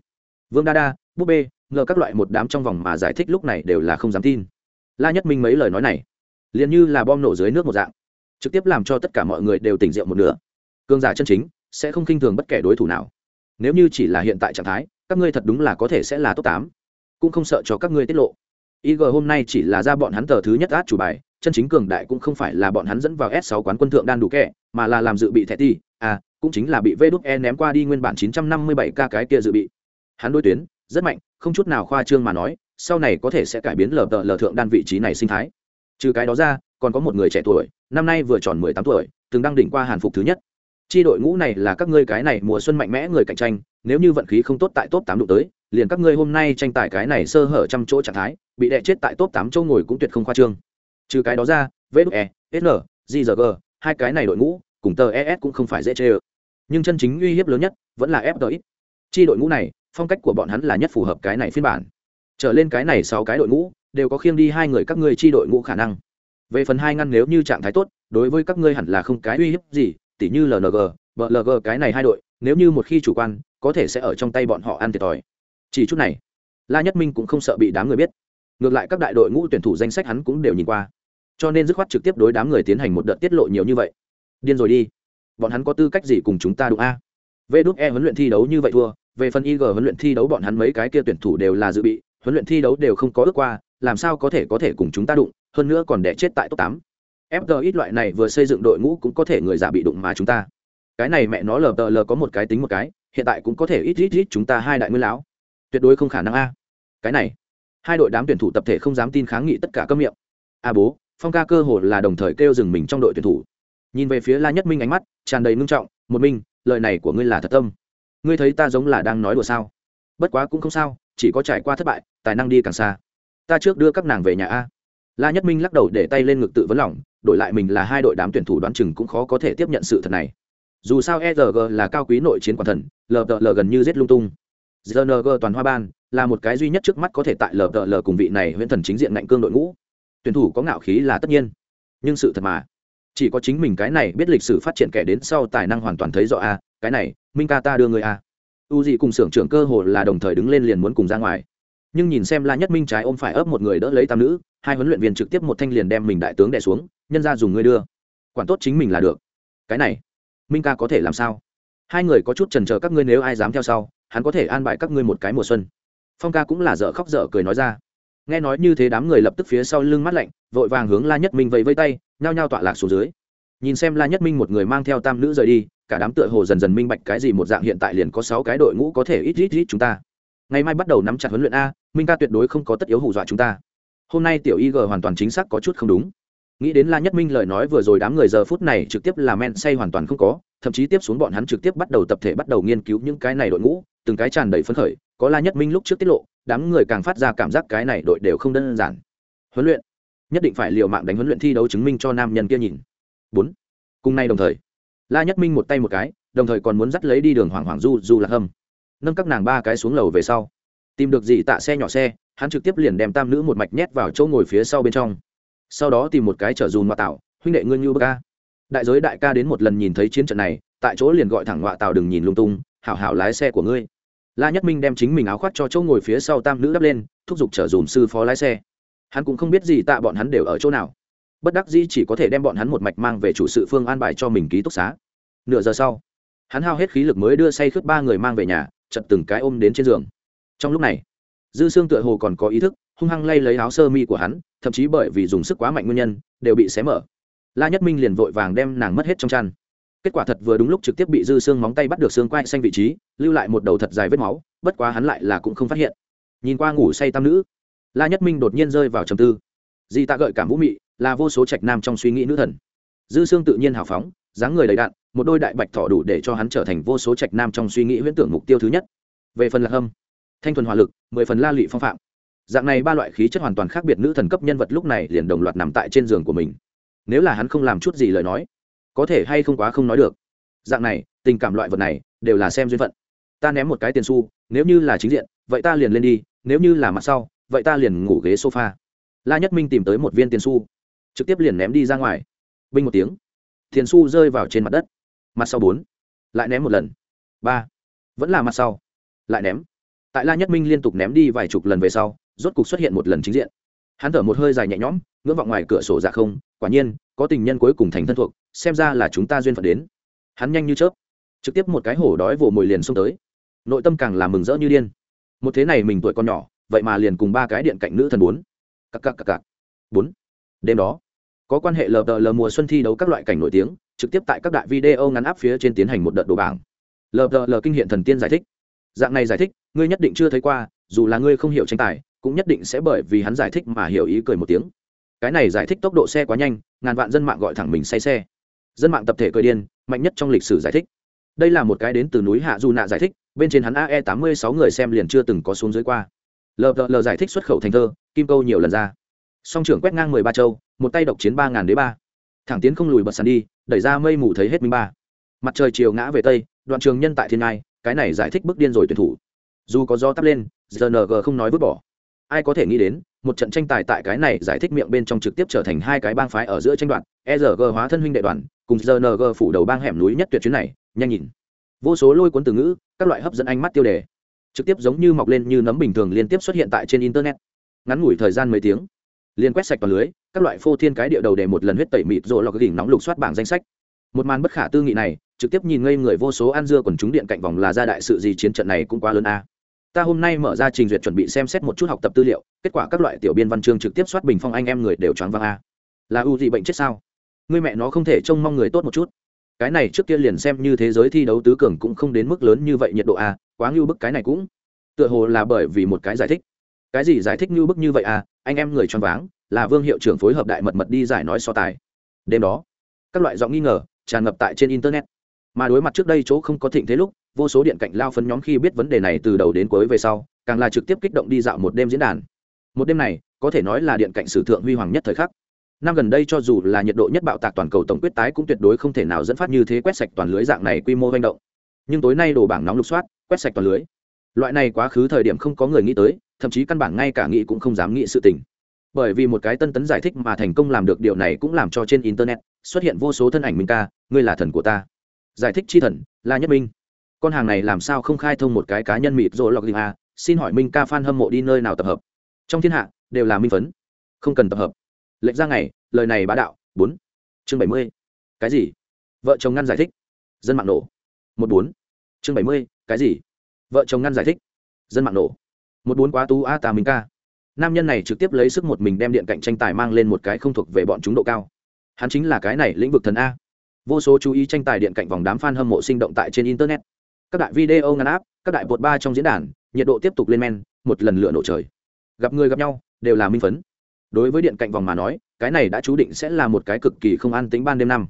Vương đa đa, búp bê, ngờ các loại một đám trong vòng mà giải thích lúc này đều là không dám tin. La nhất minh mấy lời nói này, liền như là bom nổ dưới nước một dạng, trực tiếp làm cho tất cả mọi người đều tỉnh rượu một nửa. Cương giả chân chính sẽ không khinh thường bất kể đối thủ nào. Nếu như chỉ là hiện tại trạng thái, các ngươi thật đúng là có thể sẽ là top tám, cũng không sợ cho các ngươi tiết lộ ig hôm nay chỉ là ra bọn hắn tờ thứ nhất át chủ bài, chân chính cường đại cũng không phải là bọn hắn dẫn vào s 6 quán quân thượng đan đủ kẹ mà là làm dự bị thẻ ti à cũng chính là bị v đúc e ném qua đi nguyên bản 957 k cái kia dự bị. Hắn đối tuyến, rất mạnh, không chút nào khoa trương mà nói, sau này có thể sẽ cải biến lờ tờ lờ thượng đan vị trí này sinh thái. Trừ cái đó ra, còn có một người trẻ tuổi, năm nay vừa tròn 18 tuổi, từng đăng đỉnh qua hàn phục thứ nhất. Chi đội ngũ này là các ngươi cái này mùa xuân mạnh mẽ người cạnh tranh, nếu như vận khí không tốt tại top tám đụng tới liền các ngươi hôm nay tranh tài cái này sơ hở trăm chỗ trạng thái, bị đè chết tại top tám chỗ ngồi cũng tuyệt không khoa trương. Trừ cái đó ra, vê e sn gg hai cái này đội ngũ, cùng tờ es cũng không phải dễ chê ơ. Nhưng chân chính uy hiếp lớn nhất vẫn là fdx chi đội ngũ này, phong cách của bọn hắn là nhất phù hợp cái này phiên bản. Trở lên cái này sáu cái đội ngũ, đều có khiêng đi hai người các ngươi chi đội ngũ khả năng. Về phần hai ngăn nếu như trạng thái tốt, đối với các ngươi hẳn là không cái uy hiếp gì, tỉ như lng blg cái này hai đội, nếu như một khi chủ quan, có thể sẽ ở trong tay bọn họ ăn thiệt thòi chỉ chút này, la nhất minh cũng không sợ bị đám người biết. Ngược lại các đại đội ngũ tuyển thủ danh sách hắn cũng đều nhìn qua. Cho nên dứt khoát trực tiếp đối đám người tiến hành một đợt tiết lộ nhiều như vậy. Điên rồi đi. Bọn hắn có tư cách gì cùng chúng ta đụng a? Vê đúc e huấn luyện thi đấu như vậy thua, về phần ig huấn luyện thi đấu bọn hắn mấy cái kia tuyển thủ đều là dự bị, huấn luyện thi đấu đều không có ước qua, làm sao có thể có thể cùng chúng ta đụng, hơn nữa còn đẻ chết tại top tám. Fg ít loại này vừa xây dựng đội ngũ cũng có thể người giả bị đụng mà chúng ta. Cái này mẹ nó lờ tờ lờ có một cái tính một cái, hiện tại cũng có thể ít ít ít chúng ta hai đại nguyên lão tuyệt đối không khả năng a. Cái này, hai đội đám tuyển thủ tập thể không dám tin kháng nghị tất cả các miệng. A bố, phong ca cơ hồ là đồng thời kêu dừng mình trong đội tuyển thủ. Nhìn về phía la nhất minh ánh mắt, tràn đầy ngưng trọng, một minh, lời này của ngươi là thật tâm. Ngươi thấy ta giống là đang nói đùa sao? Bất quá cũng không sao, chỉ có trải qua thất bại, tài năng đi càng xa. Ta trước đưa các nàng về nhà a. La nhất minh lắc đầu để tay lên ngực tự vấn lỏng đổi lại mình là hai đội đám tuyển thủ đoán chừng cũng khó có thể tiếp nhận sự thật này. Dù sao erg là cao quý nội chiến quản thần lờ lờ gần như giết lung tung gng toàn hoa ban là một cái duy nhất trước mắt có thể tại ltl cùng vị này huyễn thần chính diện ngạnh cương đội ngũ. Tuyển thủ có ngạo khí là tất nhiên. Nhưng sự thật mà, chỉ có chính mình cái này biết lịch sử phát triển kẻ đến sau tài năng hoàn toàn thấy rõ a cái này, minh ca ta đưa người a u dị cùng xưởng trưởng cơ hồ là đồng thời đứng lên liền muốn cùng ra ngoài. Nhưng nhìn xem la nhất minh trái ôm phải ấp một người đỡ lấy tam nữ, hai huấn luyện viên trực tiếp một thanh liền đem mình đại tướng đè xuống, nhân ra dùng người đưa. Quản tốt chính mình là được. Cái này, minh ca có thể làm sao? Hai người có chút trần chờ các ngươi nếu ai dám theo sau hắn có thể an bài các ngươi một cái mùa xuân. Phong ca cũng là dở khóc dở cười nói ra. Nghe nói như thế đám người lập tức phía sau lưng mắt lạnh, vội vàng hướng la nhất minh vẫy vây tay, nhao nhao tọa lạc xuống dưới. Nhìn xem la nhất minh một người mang theo tam nữ rời đi, cả đám tựa hồ dần dần minh bạch cái gì một dạng hiện tại liền có sáu cái đội ngũ có thể ít ít ít chúng ta. Ngày mai bắt đầu nắm chặt huấn luyện a, minh ca tuyệt đối không có tất yếu hù dọa chúng ta. Hôm nay tiểu ig hoàn toàn chính xác có chút không đúng. Nghĩ đến la nhất minh lời nói vừa rồi đám người giờ phút này trực tiếp là men say hoàn toàn không có, thậm chí tiếp xuống bọn hắn trực tiếp bắt đầu tập thể bắt đầu nghiên cứu những cái này đội ngũ từng cái tràn đầy phấn khởi, có la nhất minh lúc trước tiết lộ, đám người càng phát ra cảm giác cái này đội đều không đơn giản. Huấn luyện, nhất định phải liều mạng đánh huấn luyện thi đấu chứng minh cho nam nhân kia nhìn. Bốn, cùng nay đồng thời, la nhất minh một tay một cái, đồng thời còn muốn dắt lấy đi đường hoàng hoàng du du lạc hâm. Nâng các nàng ba cái xuống lầu về sau, tìm được gì tạ xe nhỏ xe, hắn trực tiếp liền đem tam nữ một mạch nhét vào chỗ ngồi phía sau bên trong. Sau đó tìm một cái chở dùn ngoại tạo huynh đệ ngươi như bơ ca. Đại giới đại ca đến một lần nhìn thấy chiến trận này, tại chỗ liền gọi thẳng ngoại tạo đừng nhìn lung tung, hảo hảo lái xe của ngươi la nhất minh đem chính mình áo khoác cho chỗ ngồi phía sau tam nữ đắp lên, thúc giục chở dùm sư phó lái xe. Hắn cũng không biết gì tạ bọn hắn đều ở chỗ nào. Bất đắc dĩ chỉ có thể đem bọn hắn một mạch mang về chủ sự phương an bài cho mình ký túc xá. Nửa giờ sau, hắn hao hết khí lực mới đưa say khướt ba người mang về nhà, chật từng cái ôm đến trên giường. Trong lúc này, dư xương tựa hồ còn có ý thức, hung hăng lay lấy áo sơ mi của hắn, thậm chí bởi vì dùng sức quá mạnh nguyên nhân, đều bị xé mở. La nhất minh liền vội vàng đem nàng mất hết trong chăn kết quả thật vừa đúng lúc trực tiếp bị dư xương móng tay bắt được xương quai xanh vị trí, lưu lại một đầu thật dài vết máu, bất quá hắn lại là cũng không phát hiện. Nhìn qua ngủ say tam nữ, la nhất minh đột nhiên rơi vào trầm tư. Di tạ gợi cảm vũ mị, là vô số trạch nam trong suy nghĩ nữ thần. Dư xương tự nhiên hào phóng, dáng người đầy đạn một đôi đại bạch thỏ đủ để cho hắn trở thành vô số trạch nam trong suy nghĩ huyễn tưởng mục tiêu thứ nhất. Về phần lạc hâm, thanh thuần hỏa lực, mười phần la lụy phong phạm. Dạng này ba loại khí chất hoàn toàn khác biệt nữ thần cấp nhân vật lúc này liền đồng loạt nằm tại trên giường của mình. Nếu là hắn không làm chút gì lời nói có thể hay không quá không nói được. Dạng này, tình cảm loại vật này đều là xem duyên phận. Ta ném một cái tiền xu, nếu như là chính diện, vậy ta liền lên đi, nếu như là mặt sau, vậy ta liền ngủ ghế sofa. La nhất minh tìm tới một viên tiền xu, trực tiếp liền ném đi ra ngoài. Binh một tiếng, tiền xu rơi vào trên mặt đất. Mặt sau bốn, lại ném một lần. Ba, vẫn là mặt sau, lại ném. Tại la nhất minh liên tục ném đi vài chục lần về sau, rốt cục xuất hiện một lần chính diện. Hắn thở một hơi dài nhẹ nhõm, ngưỡng vọng ngoài cửa sổ dạ không, quả nhiên có tình nhân cuối cùng thành thân thuộc, xem ra là chúng ta duyên phận đến. Hắn nhanh như chớp, trực tiếp một cái hổ đói vồ mồi liền xông tới. Nội tâm càng là mừng rỡ như điên. Một thế này mình tuổi còn nhỏ, vậy mà liền cùng ba cái điện cạnh nữ thần bốn. Cặp cặp cặp cặp bốn. Đêm đó, có quan hệ lờ đờ lờ mùa xuân thi đấu các loại cảnh nổi tiếng, trực tiếp tại các đại video ngắn áp phía trên tiến hành một đợt đồ bảng. Lờ đờ lờ kinh hiện thần tiên giải thích. Dạng này giải thích, ngươi nhất định chưa thấy qua, dù là ngươi không hiểu tranh tài, cũng nhất định sẽ bởi vì hắn giải thích mà hiểu ý cười một tiếng cái này giải thích tốc độ xe quá nhanh, ngàn vạn dân mạng gọi thẳng mình say xe. Dân mạng tập thể cười điên, mạnh nhất trong lịch sử giải thích. Đây là một cái đến từ núi hạ du nạ giải thích, bên trên hắn ae tám mươi sáu người xem liền chưa từng có xuống dưới qua. Lờ lờ giải thích xuất khẩu thành thơ, kim câu nhiều lần ra. Song trưởng quét ngang mười ba châu, một tay độc chiến ba ngàn đế ba. Thẳng tiến không lùi bật sàn đi, đẩy ra mây mù thấy hết minh ba. Mặt trời chiều ngã về tây, đoạn trường nhân tại thiên ngai, cái này giải thích bước điên rồi tuyển thủ. Dù có gió tắp lên rng không nói vứt bỏ ai có thể nghĩ đến, một trận tranh tài tại cái này giải thích miệng bên trong trực tiếp trở thành hai cái bang phái ở giữa tranh đoạn erg hóa thân huynh đệ đoàn, cùng rng phủ đầu bang hẻm núi nhất tuyệt chuyến này, nhanh nhìn. Vô số lôi cuốn từ ngữ, các loại hấp dẫn ánh mắt tiêu đề, trực tiếp giống như mọc lên như nấm bình thường liên tiếp xuất hiện tại trên internet. Ngắn ngủi thời gian mấy tiếng liên quét sạch toàn lưới, các loại phô thiên cái địa đầu để một lần huyết tẩy mịt rồi lọc đỉnh nóng lục soát bảng danh sách. Một màn bất khả tư nghị này, trực tiếp nhìn ngây người vô số ăn dưa còn chúng điện cạnh vòng là ra đại sự gì chiến trận này cũng quá lớn a ta hôm nay mở ra trình duyệt chuẩn bị xem xét một chút học tập tư liệu, kết quả các loại tiểu biên văn chương trực tiếp soát bình phong anh em người đều choáng văng a. Là u gì bệnh chết sao? Người mẹ nó không thể trông mong người tốt một chút. Cái này trước kia liền xem như thế giới thi đấu tứ cường cũng không đến mức lớn như vậy nhiệt độ a, quá ngưu bức cái này cũng. Tựa hồ là bởi vì một cái giải thích. Cái gì giải thích ngưu bức như vậy à? Anh em người choáng váng, là vương hiệu trưởng phối hợp đại mật mật đi giải nói so tài. Đêm đó, các loại giọng nghi ngờ tràn ngập tại trên internet mà đối mặt trước đây chỗ không có thịnh thế lúc, vô số điện cạnh lao phấn nhóm khi biết vấn đề này từ đầu đến cuối về sau, càng là trực tiếp kích động đi dạo một đêm diễn đàn. Một đêm này, có thể nói là điện cạnh sử thượng huy hoàng nhất thời khắc. Năm gần đây cho dù là nhiệt độ nhất bạo tạc toàn cầu tổng quyết tái cũng tuyệt đối không thể nào dẫn phát như thế quét sạch toàn lưới dạng này quy mô manh động. Nhưng tối nay đồ bảng nóng lục soát, quét sạch toàn lưới. Loại này quá khứ thời điểm không có người nghĩ tới, thậm chí căn bản ngay cả nghĩ cũng không dám nghĩ sự tình. Bởi vì một cái tân tấn giải thích mà thành công làm được điều này cũng làm cho trên internet xuất hiện vô số thân ảnh minh ca, ngươi là thần của ta giải thích chi thần, là nhất minh. Con hàng này làm sao không khai thông một cái cá nhân mịt rồi lọc à? xin hỏi minh ca f a n hâm mộ đi nơi nào tập hợp? Trong thiên hạ, đều là minh phấn. Không cần tập hợp. Lệnh ra ngày, lời này bá đạo. Bốn. Chương bảy mươi. Cái gì? Vợ chồng ngăn giải thích. Dân mạng nổ. Một bốn. Chương bảy mươi. Cái gì? Vợ chồng ngăn giải thích. Dân mạng nổ. Một bốn quá tú a tà minh ca. Nam nhân này trực tiếp lấy sức một mình đem điện cạnh tranh tài mang lên một cái không thuộc về bọn chúng độ cao. Hắn chính là cái này lĩnh vực thần a vô số chú ý tranh tài điện cạnh vòng đám f a n hâm mộ sinh động tại trên internet. Các đại video ngắn áp, các đại bột ba trong diễn đàn, nhiệt độ tiếp tục lên men, một lần lửa nổ trời. Gặp người gặp nhau, đều là minh phấn. Đối với điện cạnh vòng mà nói, cái này đã chú định sẽ là một cái cực kỳ không an tính ban đêm năm.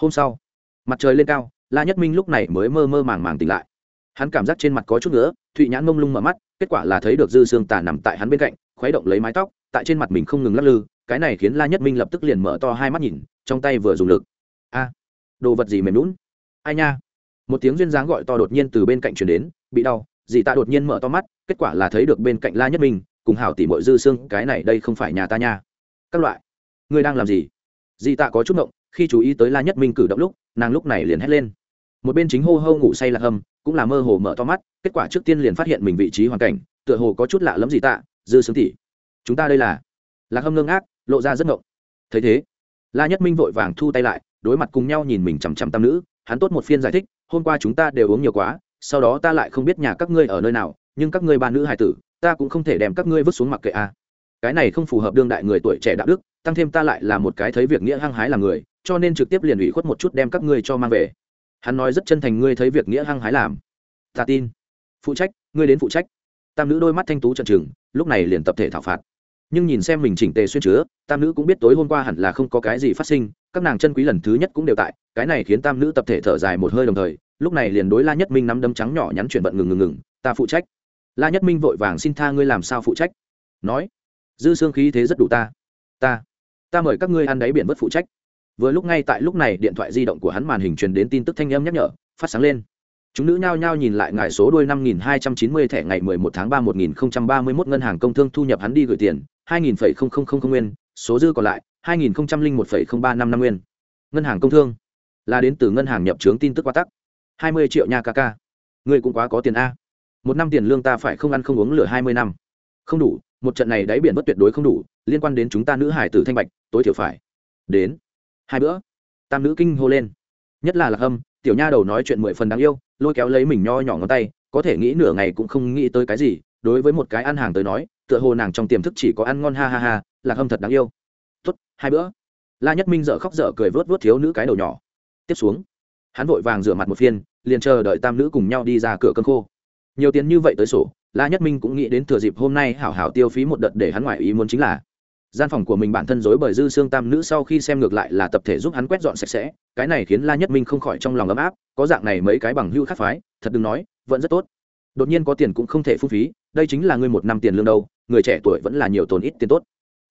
Hôm sau, mặt trời lên cao, la nhất minh lúc này mới mơ mơ màng màng tỉnh lại. Hắn cảm giác trên mặt có chút nữa thụy nhãn mông lung mở mắt, kết quả là thấy được dư sương tà nằm tại hắn bên cạnh, khuấy động lấy mái tóc, tại trên mặt mình không ngừng lắc lư, cái này khiến la nhất minh lập tức liền mở to hai mắt nhìn, trong tay vừa dùng lực. A! Đồ vật gì mềm lún ai nha? Một tiếng duyên dáng gọi to đột nhiên từ bên cạnh chuyển đến, bị đau, dì ta đột nhiên mở to mắt, kết quả là thấy được bên cạnh la nhất minh, cùng hảo tỉ mội dư xương cái này đây không phải nhà ta nha. Các loại. Ngươi đang làm gì? Dì tạ có chút động khi chú ý tới la nhất minh cử động lúc, nàng lúc này liền hét lên. Một bên chính hô hô ngủ say lạc hâm, cũng là mơ hồ mở to mắt, kết quả trước tiên liền phát hiện mình vị trí hoàn cảnh, tựa hồ có chút lạ lẫm gì tạ dư xương tỉ chúng ta đây là. Lạc hâm ngưng ác lộ ra rất ngộng. Thấy thế, la nhất minh vội vàng thu tay lại đối mặt cùng nhau nhìn mình chằm chằm tam nữ, hắn tốt một phiên giải thích, hôm qua chúng ta đều uống nhiều quá, sau đó ta lại không biết nhà các ngươi ở nơi nào, nhưng các ngươi ba nữ hài tử, ta cũng không thể đem các ngươi vứt xuống mặc kệ a. Cái này không phù hợp đương đại người tuổi trẻ đạo đức, tăng thêm ta lại là một cái thấy việc nghĩa hăng hái là người, cho nên trực tiếp liền ủy khuất một chút đem các ngươi cho mang về. Hắn nói rất chân thành, ngươi thấy việc nghĩa hăng hái làm. Ta tin. Phụ trách, ngươi đến phụ trách. Tam nữ đôi mắt thanh tú trận trừng, lúc này liền tập thể thảo phạt nhưng nhìn xem mình chỉnh tề xuyên chứa, tam nữ cũng biết tối hôm qua hẳn là không có cái gì phát sinh, các nàng chân quý lần thứ nhất cũng đều tại, cái này khiến tam nữ tập thể thở dài một hơi đồng thời, lúc này liền đối la nhất minh nắm đấm trắng nhỏ nhắn chuyển vận ngừng ngừng ngừng, ta phụ trách. La nhất minh vội vàng xin tha ngươi làm sao phụ trách? Nói, dư xương khí thế rất đủ ta ta ta mời các ngươi ăn đáy biển vất phụ trách. Vừa lúc ngay tại lúc này điện thoại di động của hắn màn hình truyền đến tin tức thanh âm nhắc nhở, phát sáng lên. Chúng nữ nhao nhao nhìn lại ngài số đuôi năm nghìn hai trăm chín mươi thẻ ngày mười một tháng ba một nghìn không trăm ba mươi mốt ngân hàng công thương thu nhập hắn đi gửi tiền hai nghìn phẩy không không không không nguyên, số dư còn lại, hai nghìn không trăm linh một phẩy không ba năm năm nguyên. Ngân hàng công thương, là đến từ ngân hàng nhập trướng tin tức qua tắc. hai mươi triệu nha ca ca. Ngươi cũng quá có tiền a. Một năm tiền lương ta phải không ăn không uống lửa hai mươi năm. Không đủ, một trận này đáy biển bất tuyệt đối không đủ, liên quan đến chúng ta nữ hải tử thanh bạch, tối thiểu phải đến hai bữa. Tam nữ kinh hô lên. Nhất là lạc hâm, tiểu nha đầu nói chuyện mười phần đáng yêu, lôi kéo lấy mình nho nhỏ ngón tay, có thể nghĩ nửa ngày cũng không nghĩ tới cái gì, đối với một cái ăn hàng tới nói tựa hồ nàng trong tiềm thức chỉ có ăn ngon ha ha ha, lạc hâm thật đáng yêu. Tuất hai bữa. La nhất minh dở khóc dở cười vớt vớt thiếu nữ cái đầu nhỏ. Tiếp xuống, hắn vội vàng rửa mặt một phiên, liền chờ đợi tam nữ cùng nhau đi ra cửa cơn khô. Nhiều tiền như vậy tới sổ, la nhất minh cũng nghĩ đến thừa dịp hôm nay hảo hảo tiêu phí một đợt để hắn ngoại ý muốn chính là, gian phòng của mình bản thân dối bởi dư xương tam nữ sau khi xem ngược lại là tập thể giúp hắn quét dọn sạch sẽ, cái này khiến la nhất minh không khỏi trong lòng ấm áp, có dạng này mấy cái bằng hưu khắc phái, thật đừng nói, vẫn rất tốt đột nhiên có tiền cũng không thể phung phí, đây chính là ngươi một năm tiền lương đâu, người trẻ tuổi vẫn là nhiều tồn ít tiền tốt.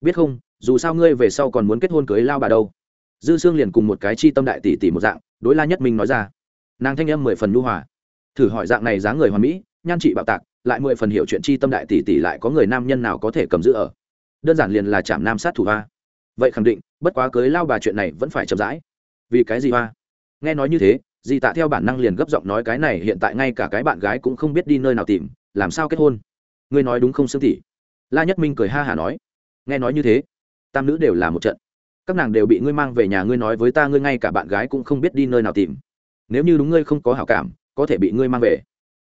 Biết không, dù sao ngươi về sau còn muốn kết hôn cưới lao bà đâu. Dư sương liền cùng một cái chi tâm đại tỷ tỷ một dạng, đối la nhất minh nói ra. Nàng thanh âm mười phần nhu hòa. Thử hỏi dạng này dáng người hoàn mỹ, nhan trị bạo tạc, lại mười phần hiểu chuyện chi tâm đại tỷ tỷ lại có người nam nhân nào có thể cầm giữ ở. Đơn giản liền là chạm nam sát thủ hoa. Vậy khẳng định, bất quá cưới lao bà chuyện này vẫn phải chậm rãi. Vì cái gì hoa? Nghe nói như thế dì tạ theo bản năng liền gấp giọng nói cái này, hiện tại ngay cả cái bạn gái cũng không biết đi nơi nào tìm, làm sao kết hôn? Ngươi nói đúng không xương tỷ? La nhất minh cười ha hả nói. Nghe nói như thế, tam nữ đều là một trận. Các nàng đều bị ngươi mang về nhà, ngươi nói với ta, ngươi ngay cả bạn gái cũng không biết đi nơi nào tìm. Nếu như đúng, ngươi không có hảo cảm, có thể bị ngươi mang về.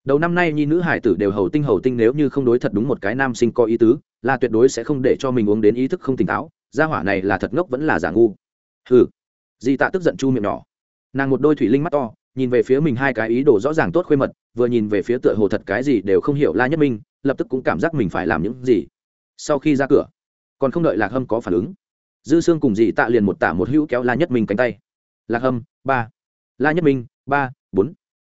Đầu năm nay nhi nữ hải tử đều hầu tinh hầu tinh, nếu như không đối thật đúng một cái nam sinh có ý tứ là tuyệt đối sẽ không để cho mình uống đến ý thức không tỉnh táo. Gia hỏa này là thật ngốc vẫn là giả ngu. Hừ. Di tạ tức giận chu miệng nhỏ nàng một đôi thủy linh mắt to, nhìn về phía mình hai cái ý đồ rõ ràng tốt khuê mật, vừa nhìn về phía tựa hồ thật cái gì đều không hiểu la nhất minh, lập tức cũng cảm giác mình phải làm những gì. Sau khi ra cửa, còn không đợi lạc hâm có phản ứng, dư sương cùng dì tạ liền một tả một hữu kéo la nhất minh cánh tay. Lạc hâm, ba. La nhất minh, ba, bốn.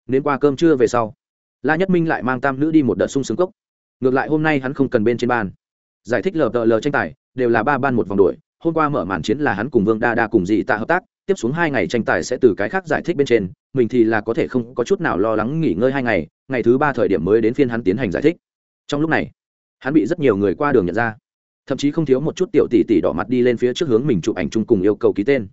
Nên qua cơm trưa về sau, la nhất minh lại mang tam nữ đi một đợt sung sướng cốc. Ngược lại hôm nay hắn không cần bên trên bàn. Giải thích lờ lờ tranh tài, đều là ba ban một vòng đuổi, hôm qua mở màn chiến là hắn cùng vương đa đa cùng dì tạ hợp tác tiếp xuống hai ngày tranh tài sẽ từ cái khác giải thích bên trên, mình thì là có thể không có chút nào lo lắng nghỉ ngơi hai ngày ngày thứ ba thời điểm mới đến phiên hắn tiến hành giải thích. Trong lúc này, hắn bị rất nhiều người qua đường nhận ra. Thậm chí không thiếu một chút tiểu tỷ tỷ đỏ mặt đi lên phía trước hướng mình chụp ảnh chung cùng yêu cầu ký tên.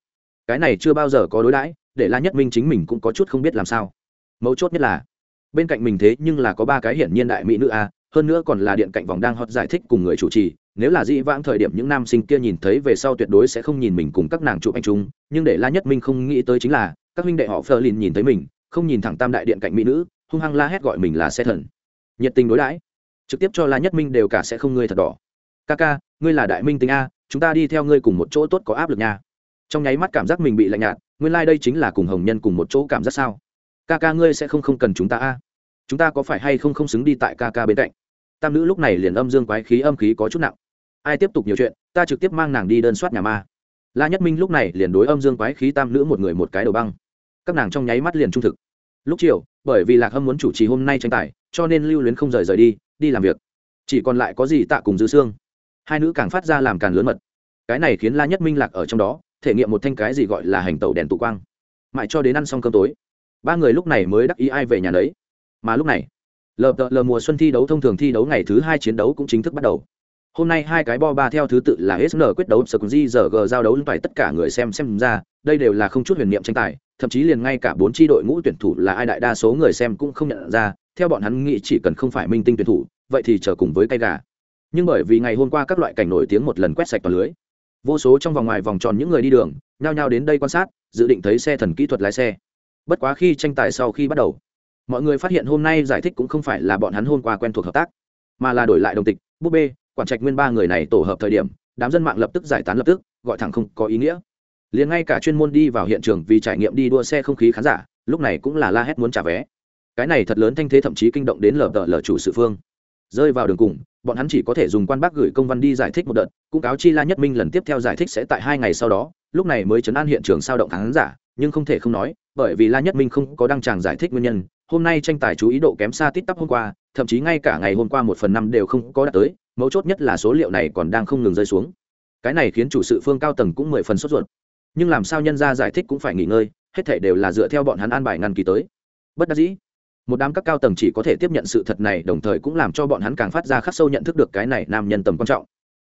Cái này chưa bao giờ có đối đãi, để la nhất minh chính mình cũng có chút không biết làm sao. Mấu chốt nhất là, bên cạnh mình thế nhưng là có ba cái hiển nhiên đại mỹ nữ a hơn nữa còn là điện cạnh vòng đang hot giải thích cùng người chủ trì, nếu là dĩ vãng thời điểm những nam sinh kia nhìn thấy về sau tuyệt đối sẽ không nhìn mình cùng các nàng chụp anh chung, nhưng để la nhất minh không nghĩ tới chính là, các huynh đệ họ phơ lin nhìn thấy mình, không nhìn thẳng tam đại điện cạnh mỹ nữ, hung hăng la hét gọi mình là xe thần. Nhiệt tình đối đãi. Trực tiếp cho la nhất minh đều cả sẽ không ngươi thật đỏ. Ca ca, ngươi là đại minh tính a, chúng ta đi theo ngươi cùng một chỗ tốt có áp lực nha. Trong nháy mắt cảm giác mình bị lạnh nhạt, nguyên lai、like、đây chính là cùng hồng nhân cùng một chỗ cảm giác sao? Ca ca ngươi sẽ không không cần chúng ta a chúng ta có phải hay không không xứng đi tại ca ca bên cạnh? Tam nữ lúc này liền âm dương quái khí, âm khí có chút nặng. Ai tiếp tục nhiều chuyện, ta trực tiếp mang nàng đi đơn soát nhà ma. La nhất minh lúc này liền đối âm dương quái khí tam nữ một người một cái đầu băng. Các nàng trong nháy mắt liền trung thực. Lúc chiều, bởi vì lạc hâm muốn chủ trì hôm nay tranh tài, cho nên lưu luyến không rời rời đi đi làm việc. Chỉ còn lại có gì tạ cùng dư xương hai nữ càng phát ra làm càng lớn mật. Cái này khiến la nhất minh lạc ở trong đó, thể nghiệm một thanh cái gì gọi là hành tẩu đèn tụ quang. Mãi cho đến ăn xong cơm tối, ba người lúc này mới đắc ý ai về nhà đấy mà lúc này, lờ lờ mùa xuân thi đấu thông thường thi đấu ngày thứ hai chiến đấu cũng chính thức bắt đầu. Hôm nay hai cái bo ba theo thứ tự là sn quyết đấu sờ di giờ g giao đấu phải tất cả người xem xem ra, đây đều là không chút huyền niệm tranh tài, thậm chí liền ngay cả bốn tri đội ngũ tuyển thủ là ai đại đa số người xem cũng không nhận ra, theo bọn hắn nghĩ chỉ cần không phải minh tinh tuyển thủ, vậy thì chờ cùng với cây gà. Nhưng bởi vì ngày hôm qua các loại cảnh nổi tiếng một lần quét sạch toàn lưới, vô số trong vòng ngoài vòng tròn những người đi đường, nhao nhao đến đây quan sát, dự định thấy xe thần kỹ thuật lái xe. Bất quá khi tranh tài sau khi bắt đầu mọi người phát hiện hôm nay giải thích cũng không phải là bọn hắn hôm qua quen thuộc hợp tác, mà là đổi lại đồng tịch, búp bê, quản trạch nguyên ba người này tổ hợp thời điểm, đám dân mạng lập tức giải tán lập tức, gọi thẳng không có ý nghĩa. Liền ngay cả chuyên môn đi vào hiện trường vì trải nghiệm đi đua xe không khí khán giả, lúc này cũng là la hét muốn trả vé. Cái này thật lớn thanh thế thậm chí kinh động đến lờ tờ lờ chủ sự phương. Rơi vào đường cùng, bọn hắn chỉ có thể dùng quan bác gửi công văn đi giải thích một đợt, cũng cáo chi la nhất minh lần tiếp theo giải thích sẽ tại hai ngày sau đó, lúc này mới chấn an hiện trường sao động khán giả, nhưng không thể không nói, bởi vì la nhất minh không có đăng tràng giải thích nguyên nhân hôm nay tranh tài chú ý độ kém xa tít tắp hôm qua, thậm chí ngay cả ngày hôm qua một phần năm đều không có đạt tới, mấu chốt nhất là số liệu này còn đang không ngừng rơi xuống. Cái này khiến chủ sự phương cao tầng cũng mười phần sốt ruột. Nhưng làm sao nhân ra giải thích cũng phải nghỉ ngơi, hết thể đều là dựa theo bọn hắn an bài ngăn kỳ tới. Bất đắc dĩ, một đám các cao tầng chỉ có thể tiếp nhận sự thật này, đồng thời cũng làm cho bọn hắn càng phát ra khắc sâu nhận thức được cái này nam nhân tầm quan trọng.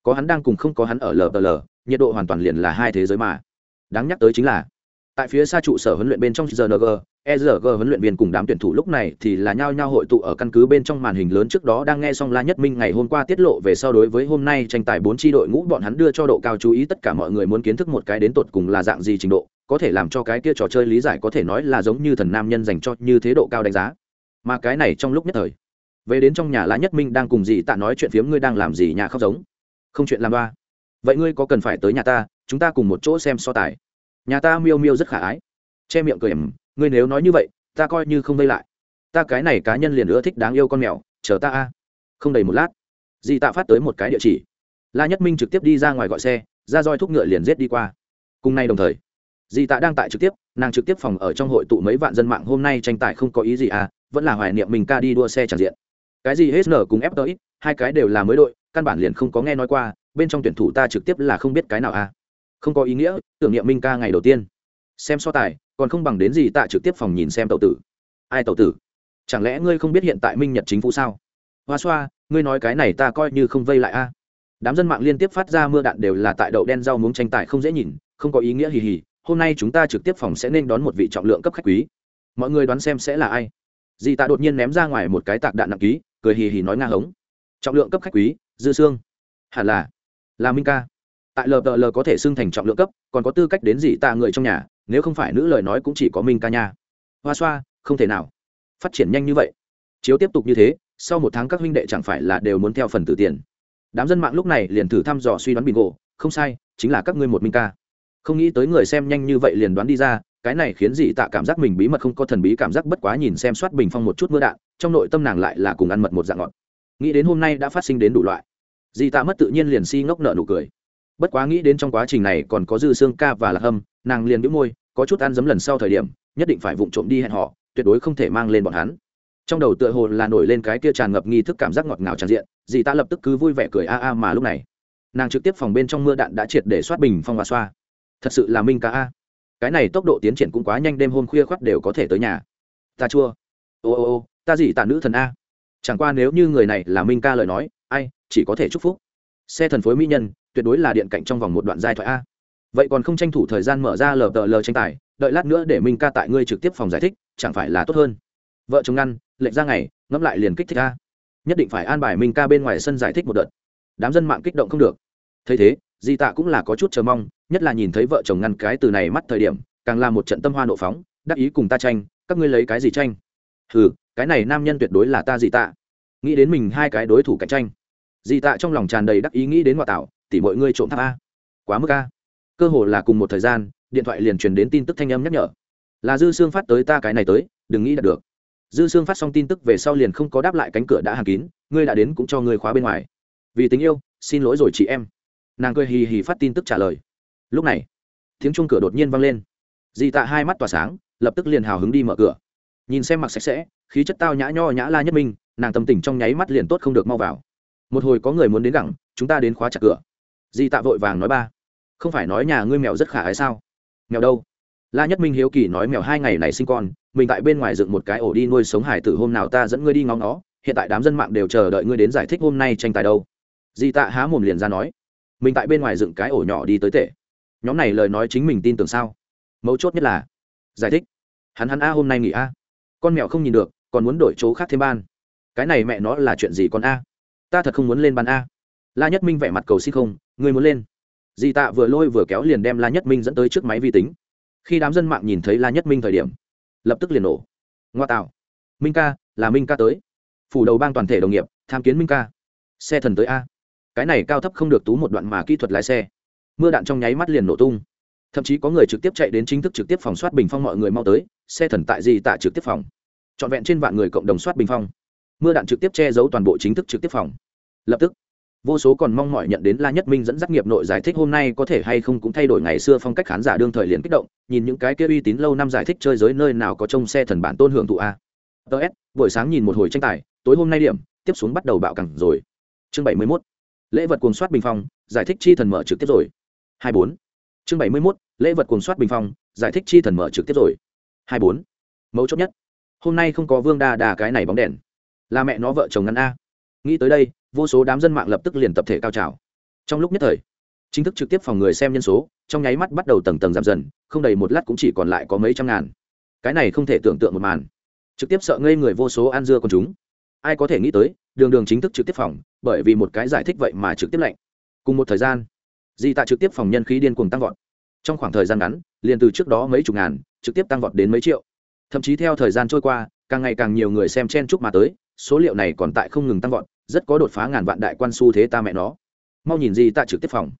Có hắn đang cùng không có hắn ở lờ lờ, nhiệt độ hoàn toàn liền là hai thế giới mà. Đáng nhắc tới chính là tại phía xa trụ sở huấn luyện bên trong rng ERG huấn luyện viên cùng đám tuyển thủ lúc này thì là nhao nhao hội tụ ở căn cứ bên trong màn hình lớn trước đó đang nghe xong La Nhất Minh ngày hôm qua tiết lộ về sau đối với hôm nay tranh tài bốn tri đội ngũ bọn hắn đưa cho độ cao chú ý tất cả mọi người muốn kiến thức một cái đến tột cùng là dạng gì trình độ, có thể làm cho cái kia trò chơi lý giải có thể nói là giống như thần nam nhân dành cho như thế độ cao đánh giá. Mà cái này trong lúc nhất thời, về đến trong nhà La Nhất Minh đang cùng Dị tạ nói chuyện phiếm ngươi đang làm gì nhà khóc giống. Không chuyện làm ba. Vậy ngươi có cần phải tới nhà ta, chúng ta cùng một chỗ xem so tài. Nhà ta miêu miêu rất khả ái. Che miệng cười ẩm, ngươi nếu nói như vậy ta coi như không vây lại. Ta cái này cá nhân liền ưa thích đáng yêu con mèo chờ ta a. Không đầy một lát di tạ phát tới một cái địa chỉ. La nhất minh trực tiếp đi ra ngoài gọi xe ra roi thúc ngựa liền rết đi qua. Cùng nay đồng thời di tạ đang tại trực tiếp nàng trực tiếp phòng ở trong hội tụ mấy vạn dân mạng hôm nay tranh tài không có ý gì à vẫn là hoài niệm mình ca đi đua xe tràn diện. Cái gì hết nở cùng ép tới hai cái đều là mới đội căn bản liền không có nghe nói qua bên trong tuyển thủ ta trực tiếp là không biết cái nào à không có ý nghĩa, tưởng niệm minh ca ngày đầu tiên. Xem so tài, còn không bằng đến gì tạ trực tiếp phòng nhìn xem tàu tử. Ai tàu tử? Chẳng lẽ ngươi không biết hiện tại minh nhật chính phủ sao? Hoa xoa, ngươi nói cái này ta coi như không vây lại a. Đám dân mạng liên tiếp phát ra mưa đạn đều là tại đậu đen rau muống tranh tài không dễ nhìn, không có ý nghĩa hì hì, hôm nay chúng ta trực tiếp phòng sẽ nên đón một vị trọng lượng cấp khách quý. Mọi người đoán xem sẽ là ai? Dì tạ đột nhiên ném ra ngoài một cái tạc đạn nặng ký, cười hì hì nói nga hống. Trọng lượng cấp khách quý, dư sương. Hẳn là là minh ca tại lờ lờ có thể xưng thành trọng lượng cấp, còn có tư cách đến gì tạ người trong nhà, nếu không phải nữ lời nói cũng chỉ có minh ca nha. Hoa xoa, không thể nào. Phát triển nhanh như vậy. Chiếu tiếp tục như thế, sau một tháng các huynh đệ chẳng phải là đều muốn theo phần tử tiền. Đám dân mạng lúc này liền thử thăm dò suy đoán bình ngộ, không sai, chính là các ngươi một minh ca. Không nghĩ tới người xem nhanh như vậy liền đoán đi ra, cái này khiến dị tạ cảm giác mình bí mật không có thần bí cảm giác bất quá nhìn xem soát bình phong một chút mưa đạn, trong nội tâm nàng lại là cùng ăn mật một dạng ngọt. Nghĩ đến hôm nay đã phát sinh đến đủ loại. Dị tạ mất tự nhiên liền si ngốc nợ nụ cười bất quá nghĩ đến trong quá trình này còn có dư xương ca và lạc hâm, nàng liền đĩu môi, có chút ăn dấm lần sau thời điểm, nhất định phải vụng trộm đi hẹn họ, tuyệt đối không thể mang lên bọn hắn. Trong đầu tựa hồ là nổi lên cái kia tràn ngập nghi thức cảm giác ngọt ngào tràn diện, dì ta lập tức cứ vui vẻ cười a a mà lúc này. Nàng trực tiếp phòng bên trong mưa đạn đã triệt để soát bình phong và xoa. Thật sự là minh ca a. Cái này tốc độ tiến triển cũng quá nhanh, đêm hôm khuya khoắt đều có thể tới nhà. Ta chua. Ô ô ô, ta dì tạ nữ thần a. Chẳng qua nếu như người này là minh ca lời nói, ai, chỉ có thể chúc phúc xe thần phối mỹ nhân, tuyệt đối là điện cạnh trong vòng một đoạn giai thoại a. Vậy còn không tranh thủ thời gian mở ra lờ tờ lờ tranh tài, đợi lát nữa để minh ca tại ngươi trực tiếp phòng giải thích, chẳng phải là tốt hơn. Vợ chồng ngăn lệnh ra ngày, ngẫm lại liền kích thích a. nhất định phải an bài minh ca bên ngoài sân giải thích một đợt. Đám dân mạng kích động không được. Thấy thế, di tạ cũng là có chút chờ mong, nhất là nhìn thấy vợ chồng ngăn cái từ này mắt thời điểm, càng là một trận tâm hoa nộ phóng, đắc ý cùng ta tranh, các ngươi lấy cái gì tranh? Ừ cái này nam nhân tuyệt đối là ta di tạ. Nghĩ đến mình hai cái đối thủ cạnh tranh. Dì tạ trong lòng tràn đầy đắc ý nghĩ đến ngoại tạo tỉ mọi ngươi trộm tháp a? Quá mức a. Cơ hồ là cùng một thời gian, điện thoại liền truyền đến tin tức thanh âm nhắc nhở. Là dư xương phát tới ta cái này tới, đừng nghĩ đạt được. Dư xương phát xong tin tức về sau liền không có đáp lại cánh cửa đã hàn kín, ngươi đã đến cũng cho ngươi khóa bên ngoài. Vì tình yêu, xin lỗi rồi chị em. Nàng cười hì hì phát tin tức trả lời. Lúc này, tiếng chuông cửa đột nhiên vang lên. Dì tạ hai mắt tỏa sáng, lập tức liền hào hứng đi mở cửa. Nhìn xem mặc sạch sẽ, khí chất tao nhã nho nhã la nhất minh, nàng tâm tình trong nháy mắt liền tốt không được mau vào một hồi có người muốn đến gẳng, chúng ta đến khóa chặt cửa. Di tạ vội vàng nói ba, không phải nói nhà ngươi mèo rất khả ái sao? Mèo đâu? La nhất minh hiếu kỳ nói, mèo hai ngày này sinh con, mình tại bên ngoài dựng một cái ổ đi nuôi sống hải tử, hôm nào ta dẫn ngươi đi ngóng nó, hiện tại đám dân mạng đều chờ đợi ngươi đến giải thích hôm nay tranh tài đâu. Di tạ há mồm liền ra nói, mình tại bên ngoài dựng cái ổ nhỏ đi tới tệ. Nhóm này lời nói chính mình tin tưởng sao? Mấu chốt nhất là, giải thích. Hắn hắn a hôm nay nghỉ a. Con mèo không nhìn được, còn muốn đổi chỗ khác thêm ban. Cái này mẹ nó là chuyện gì con a? Ta thật không muốn lên bàn a. La nhất minh vẻ mặt cầu xin không, ngươi muốn lên. Di tạ vừa lôi vừa kéo liền đem la nhất minh dẫn tới trước máy vi tính. Khi đám dân mạng nhìn thấy la nhất minh thời điểm, lập tức liền nổ. Ngoa tạo. Minh ca, là minh ca tới. Phủ đầu bang toàn thể đồng nghiệp, tham kiến minh ca. Xe thần tới a. Cái này cao thấp không được tú một đoạn mà kỹ thuật lái xe. Mưa đạn trong nháy mắt liền nổ tung. Thậm chí có người trực tiếp chạy đến chính thức trực tiếp phòng soát bình phong mọi người mau tới, xe thần tại di tạ trực tiếp phòng. Trọn vẹn trên vạn người cộng đồng soát bình phong mưa đạn trực tiếp che giấu toàn bộ chính thức trực tiếp phòng lập tức, vô số còn mong mỏi nhận đến la nhất minh dẫn dắt nghiệp nội giải thích hôm nay có thể hay không cũng thay đổi ngày xưa phong cách khán giả đương thời liền kích động, nhìn những cái kia uy tín lâu năm giải thích chơi giới nơi nào có trông xe thần bản tôn hưởng thụ a ts buổi sáng nhìn một hồi tranh tài, tối hôm nay điểm, tiếp xuống bắt đầu bạo cẳng rồi chương bảy mươi 71. lễ vật cuồng soát bình phong, giải thích chi thần mở trực tiếp rồi hai bốn, chương bảy mươi 71. lễ vật cuồng soát bình phong, giải thích chi thần mở trực tiếp rồi hai bốn, mấu chốt nhất, hôm nay không có vương đa đà cái này bóng đèn là mẹ nó vợ chồng ngăn a. Nghĩ tới đây, vô số đám dân mạng lập tức liền tập thể cao trào. Trong lúc nhất thời, chính thức trực tiếp phòng người xem nhân số, trong nháy mắt bắt đầu tầng tầng giảm dần, không đầy một lát cũng chỉ còn lại có mấy trăm ngàn. Cái này không thể tưởng tượng một màn. Trực tiếp sợ ngây người vô số ăn dưa con chúng. Ai có thể nghĩ tới, đường đường chính thức trực tiếp phòng, bởi vì một cái giải thích vậy mà trực tiếp lạnh. Cùng một thời gian, di tạ trực tiếp phòng nhân khí điên cuồng tăng vọt. Trong khoảng thời gian ngắn, liền từ trước đó mấy chục ngàn, trực tiếp tăng vọt đến mấy triệu. Thậm chí theo thời gian trôi qua, càng ngày càng nhiều người xem chen chúc mà tới số liệu này còn tại không ngừng tăng vọt, rất có đột phá ngàn vạn đại quan xu thế ta mẹ nó. Mau nhìn gì ta trực tiếp phòng.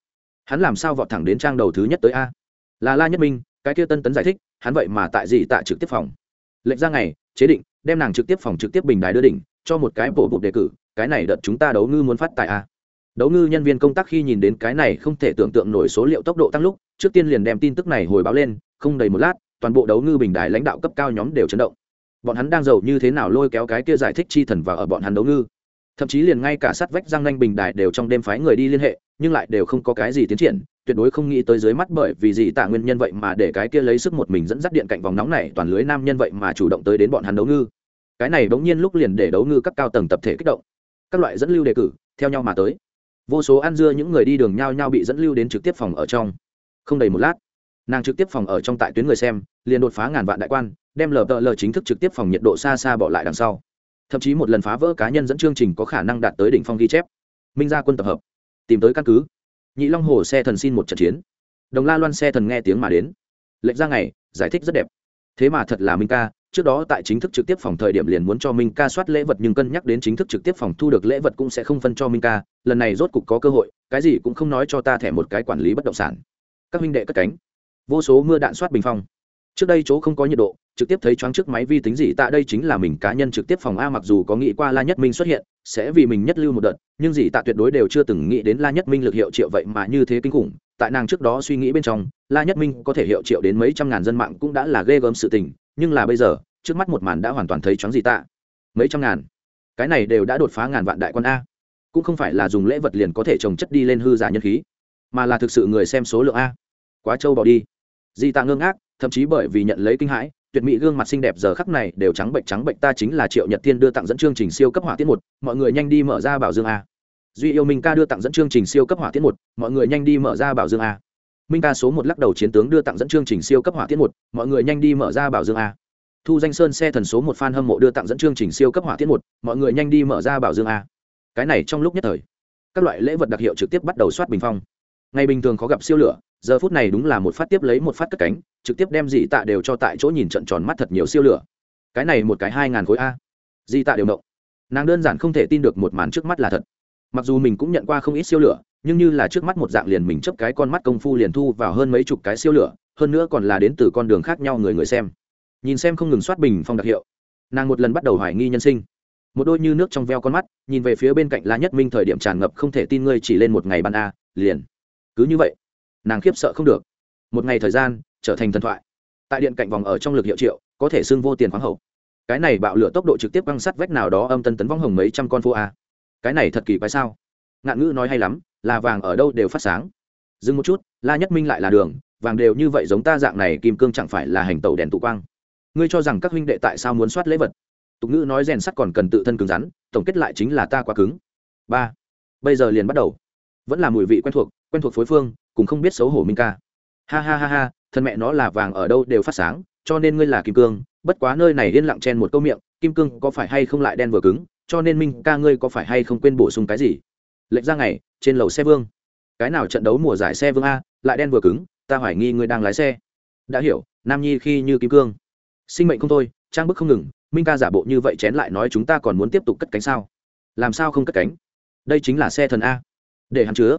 Hắn làm sao vọt thẳng đến trang đầu thứ nhất tới a? Là la nhất minh, cái kia tân tấn giải thích, hắn vậy mà tại gì tạ trực tiếp phòng. Lệnh ra ngày, chế định, đem nàng trực tiếp phòng trực tiếp bình đài đưa đỉnh, cho một cái bộ bộ đề cử, cái này đợt chúng ta đấu ngư muốn phát tại a. Đấu ngư nhân viên công tác khi nhìn đến cái này không thể tưởng tượng nổi số liệu tốc độ tăng lúc, trước tiên liền đem tin tức này hồi báo lên, không đầy một lát, toàn bộ đấu ngư bình đài lãnh đạo cấp cao nhóm đều chấn động bọn hắn đang giàu như thế nào lôi kéo cái kia giải thích chi thần vào ở bọn hắn đấu ngư. Thậm chí liền ngay cả sát vách răng nanh bình đài đều trong đêm phái người đi liên hệ, nhưng lại đều không có cái gì tiến triển, tuyệt đối không nghĩ tới dưới mắt bởi vì gì tạ nguyên nhân vậy mà để cái kia lấy sức một mình dẫn dắt điện cạnh vòng nóng này, toàn lưới nam nhân vậy mà chủ động tới đến bọn hắn đấu ngư. Cái này bỗng nhiên lúc liền để đấu ngư các cao tầng tập thể kích động. Các loại dẫn lưu đề cử, theo nhau mà tới. Vô số ăn dưa những người đi đường nhau nhau bị dẫn lưu đến trực tiếp phòng ở trong. Không đầy một lát, nàng trực tiếp phòng ở trong tại tuyến người xem, liền đột phá ngàn vạn đại quan đem lờ tờ lờ chính thức trực tiếp phòng nhiệt độ xa xa bỏ lại đằng sau. Thậm chí một lần phá vỡ cá nhân dẫn chương trình có khả năng đạt tới đỉnh phong ghi chép. Minh ra quân tập hợp. Tìm tới căn cứ. Nhị long hồ xe thần xin một trận chiến. Đồng la loan xe thần nghe tiếng mà đến. Lệnh ra ngày, giải thích rất đẹp. Thế mà thật là minh ca, trước đó tại chính thức trực tiếp phòng thời điểm liền muốn cho minh ca soát lễ vật nhưng cân nhắc đến chính thức trực tiếp phòng thu được lễ vật cũng sẽ không phân cho minh ca, lần này rốt cục có cơ hội, cái gì cũng không nói cho ta thẻ một cái quản lý bất động sản. Các minh đệ cất cánh. Vô số mưa đạn soát bình phong trước đây chỗ không có nhiệt độ, trực tiếp thấy choáng trước máy vi tính gì, tại đây chính là mình cá nhân trực tiếp phòng a, mặc dù có nghĩ qua la nhất minh xuất hiện, sẽ vì mình nhất lưu một đợt, nhưng gì tạ tuyệt đối đều chưa từng nghĩ đến la nhất minh lực hiệu triệu vậy mà như thế kinh khủng. Tại nàng trước đó suy nghĩ bên trong, la nhất minh có thể hiệu triệu đến mấy trăm ngàn dân mạng cũng đã là ghê gớm sự tình, nhưng là bây giờ, trước mắt một màn đã hoàn toàn thấy choáng gì tạ. Mấy trăm ngàn. Cái này đều đã đột phá ngàn vạn đại quan a. Cũng không phải là dùng lễ vật liền có thể trồng chất đi lên hư giả nhân khí, mà là thực sự người xem số lượng a. Quá trâu bỏ đi. Di tạ ngơ ngác thậm chí bởi vì nhận lấy kinh hãi, tuyệt mỹ gương mặt xinh đẹp giờ khắc này đều trắng bệnh trắng bệnh, ta chính là triệu nhật thiên đưa tặng dẫn chương trình siêu cấp hỏa tiết một, mọi người nhanh đi mở ra bảo dương a. Duy yêu minh ca đưa tặng dẫn chương trình siêu cấp hỏa tiết một, mọi người nhanh đi mở ra bảo dương a. Minh ca số một lắc đầu chiến tướng đưa tặng dẫn chương trình siêu cấp hỏa tiết một, mọi người nhanh đi mở ra bảo dương a. Thu danh sơn xe thần số một fan hâm mộ đưa tặng dẫn chương trình siêu cấp hỏa tiết một, mọi người nhanh đi mở ra bảo dương a. Cái này trong lúc nhất thời, các loại lễ vật đặc hiệu trực tiếp bắt đầu soát bình phong. Ngày bình thường khó gặp siêu lửa giờ phút này đúng là một phát tiếp lấy một phát cất cánh, trực tiếp đem dị tạ đều cho tại chỗ nhìn trận tròn mắt thật nhiều siêu lửa. Cái này một cái hai ngàn khối a. Dị tạ đều động nàng đơn giản không thể tin được một màn trước mắt là thật. Mặc dù mình cũng nhận qua không ít siêu lửa, nhưng như là trước mắt một dạng liền mình chấp cái con mắt công phu liền thu vào hơn mấy chục cái siêu lửa, hơn nữa còn là đến từ con đường khác nhau người người xem. Nhìn xem không ngừng soát bình phong đặc hiệu. Nàng một lần bắt đầu hoài nghi nhân sinh. Một đôi như nước trong veo con mắt, nhìn về phía bên cạnh la nhất minh thời điểm tràn ngập không thể tin ngươi chỉ lên một ngày ban a, liền. Cứ như vậy nàng khiếp sợ không được. Một ngày thời gian, trở thành thần thoại. Tại điện cạnh vòng ở trong lực hiệu triệu, có thể xưng vô tiền khoáng hậu. Cái này bạo lửa tốc độ trực tiếp băng sắt vách nào đó âm tân tấn vong hồng mấy trăm con phố a. Cái này thật kỳ quái sao? Ngạn ngữ nói hay lắm, là vàng ở đâu đều phát sáng. Dừng một chút, la nhất minh lại là đường, vàng đều như vậy giống ta dạng này, kim cương chẳng phải là hành tàu đèn tụ quang. Ngươi cho rằng các huynh đệ tại sao muốn soát lễ vật? Tục ngữ nói rèn sắt còn cần tự thân cứng rắn, tổng kết lại chính là ta quá cứng. Ba. Bây giờ liền bắt đầu. Vẫn là mùi vị quen thuộc quen thuộc phối phương cũng không biết xấu hổ minh ca. Ha ha ha ha, thân mẹ nó là vàng ở đâu đều phát sáng, cho nên ngươi là kim cương, bất quá nơi này yên lặng chen một câu miệng, kim cương có phải hay không lại đen vừa cứng, cho nên minh ca ngươi có phải hay không quên bổ sung cái gì? Lệnh ra ngày, trên lầu xe vương. Cái nào trận đấu mùa giải xe vương a, lại đen vừa cứng, ta hoài nghi ngươi đang lái xe. Đã hiểu, nam nhi khi như kim cương. Sinh mệnh không thôi, trang bức không ngừng, minh ca giả bộ như vậy chén lại nói chúng ta còn muốn tiếp tục cất cánh sao? Làm sao không cất cánh? Đây chính là xe thần a. Để hắn chứa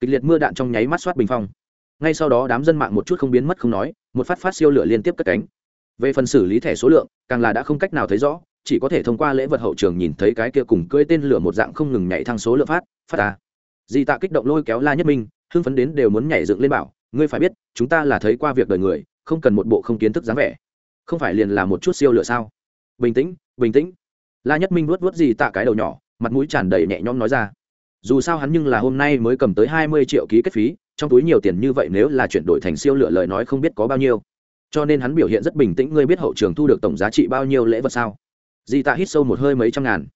kịch liệt mưa đạn trong nháy mắt soát bình phong. Ngay sau đó đám dân mạng một chút không biến mất không nói, một phát phát siêu lửa liên tiếp cất cánh. Về phần xử lý thẻ số lượng, càng là đã không cách nào thấy rõ, chỉ có thể thông qua lễ vật hậu trường nhìn thấy cái kia cùng cưỡi tên lửa một dạng không ngừng nhảy thăng số lượng phát phát ta di tạ kích động lôi kéo la nhất minh, hưng phấn đến đều muốn nhảy dựng lên bảo, ngươi phải biết, chúng ta là thấy qua việc đời người, không cần một bộ không kiến thức dáng vẻ. Không phải liền là một chút siêu lửa sao? Bình tĩnh bình tĩnh. La nhất minh vuốt vuốt gì tạ cái đầu nhỏ, mặt mũi tràn đầy nhẹ nhõm nói ra dù sao hắn nhưng là hôm nay mới cầm tới hai mươi triệu ký kết phí, trong túi nhiều tiền như vậy nếu là chuyển đổi thành siêu lựa lời nói không biết có bao nhiêu. Cho nên hắn biểu hiện rất bình tĩnh, ngươi biết hậu trường thu được tổng giá trị bao nhiêu lễ vật sao? Di tạ hít sâu một hơi mấy trăm ngàn.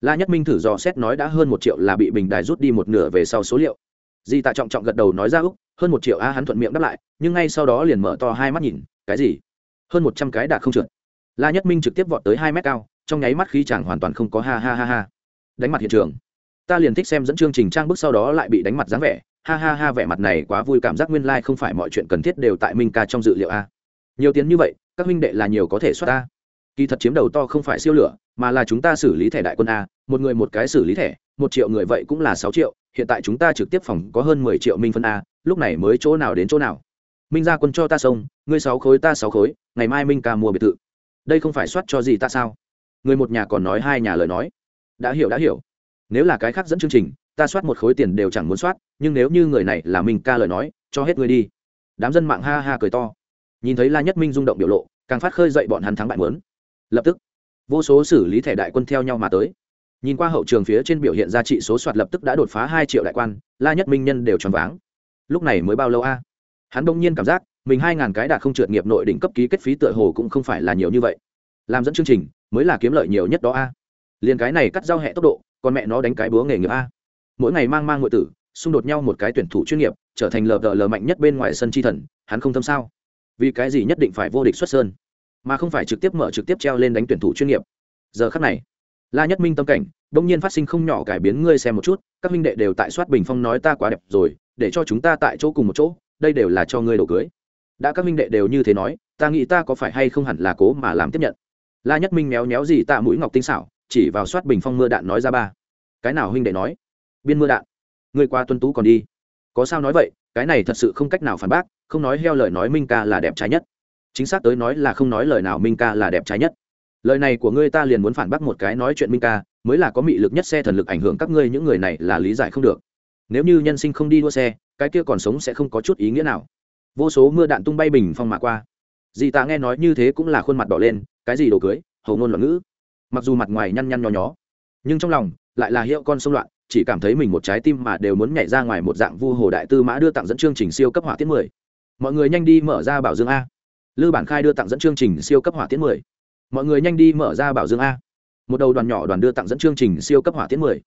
La nhất minh thử dò xét nói đã hơn một triệu là bị bình đài rút đi một nửa về sau số liệu. Di tạ trọng trọng gật đầu nói ra, úc, hơn một triệu a, hắn thuận miệng đáp lại, nhưng ngay sau đó liền mở to hai mắt nhìn, cái gì? Hơn một trăm cái đạt không trượt. La nhất minh trực tiếp vọt tới hai mét cao, trong nháy mắt khí chẳng hoàn toàn không có, ha ha ha ha, đánh mặt hiện trường ta liền thích xem dẫn chương trình trang bức sau đó lại bị đánh mặt dáng vẻ. Ha ha ha, vẻ mặt này quá vui, cảm giác nguyên lai、like、không phải mọi chuyện cần thiết đều tại minh ca trong dự liệu a. Nhiều tiền như vậy, các huynh đệ là nhiều có thể xuất a kỳ thật chiếm đầu to không phải siêu lửa, mà là chúng ta xử lý thẻ đại quân a. Một người một cái xử lý thẻ, một triệu người vậy cũng là sáu triệu. Hiện tại chúng ta trực tiếp phòng có hơn mười triệu minh phân a, lúc này mới chỗ nào đến chỗ nào. Minh ra quân cho ta sông, ngươi sáu khối ta sáu khối, ngày mai minh ca mua biệt thự. Đây không phải soát cho gì ta sao? Người một nhà còn nói, hai nhà lời nói. Đã hiểu đã hiểu nếu là cái khác dẫn chương trình, ta soát một khối tiền đều chẳng muốn soát, nhưng nếu như người này là minh ca lời nói, cho hết người đi. Đám dân mạng ha ha cười to. Nhìn thấy la nhất minh rung động biểu lộ, càng phát khơi dậy bọn hắn thắng bại muốn. Lập tức, vô số xử lý thẻ đại quân theo nhau mà tới. Nhìn qua hậu trường phía trên biểu hiện giá trị số soạt lập tức đã đột phá hai triệu đại quan, la nhất minh nhân đều tròn váng. Lúc này mới bao lâu a? Hắn đông nhiên cảm giác, mình hai ngàn cái đạt không trượt nghiệp nội đỉnh cấp ký kết phí tựa hồ cũng không phải là nhiều như vậy. Làm dẫn chương trình, mới là kiếm lợi nhiều nhất đó a. Liền cái này cắt giao hẹ tốc độ còn mẹ nó đánh cái búa nghề nghiệp a. Mỗi ngày mang mang ngụy tử, xung đột nhau một cái tuyển thủ chuyên nghiệp, trở thành lờ đờ lờ mạnh nhất bên ngoài sân chi thần, hắn không tâm sao? Vì cái gì nhất định phải vô địch xuất sơn, mà không phải trực tiếp mở trực tiếp treo lên đánh tuyển thủ chuyên nghiệp? Giờ khắc này, la nhất minh tâm cảnh đông nhiên phát sinh không nhỏ cải biến, ngươi xem một chút, các minh đệ đều tại soát bình phong nói ta quá đẹp rồi, để cho chúng ta tại chỗ cùng một chỗ, đây đều là cho ngươi đổ cưới. Đã các minh đệ đều như thế nói, ta nghĩ ta có phải hay không hẳn là cố mà làm tiếp nhận? La nhất minh méo méo gì tạ mũi ngọc tinh xảo chỉ vào soát bình phong mưa đạn nói ra ba. Cái nào huynh đệ nói? Biên mưa đạn. Người qua tuân tú còn đi. Có sao nói vậy? Cái này thật sự không cách nào phản bác, không nói heo lời nói minh ca là đẹp trái nhất. Chính xác tới nói là không nói lời nào minh ca là đẹp trái nhất. Lời này của ngươi ta liền muốn phản bác một cái nói chuyện minh ca, mới là có mị lực nhất xe thần lực ảnh hưởng các ngươi những người này là lý giải không được. Nếu như nhân sinh không đi đua xe, cái kia còn sống sẽ không có chút ý nghĩa nào. Vô số mưa đạn tung bay bình phong mạ qua. Dì ta nghe nói như thế cũng là khuôn mặt đỏ lên, cái gì đồ cưới, hầu ngôn loạn ngữ mặc dù mặt ngoài nhăn nhăn nho nhó, nhưng trong lòng lại là hiệu con sông loạn, chỉ cảm thấy mình một trái tim mà đều muốn nhảy ra ngoài một dạng vu hồ đại tư mã đưa tặng dẫn chương trình siêu cấp hỏa tiết mười. Mọi người nhanh đi mở ra bảo dương a. Lư bản khai đưa tặng dẫn chương trình siêu cấp hỏa tiết mười. Mọi người nhanh đi mở ra bảo dương a. Một đầu đoàn nhỏ đoàn đưa tặng dẫn chương trình siêu cấp hỏa tiết mười.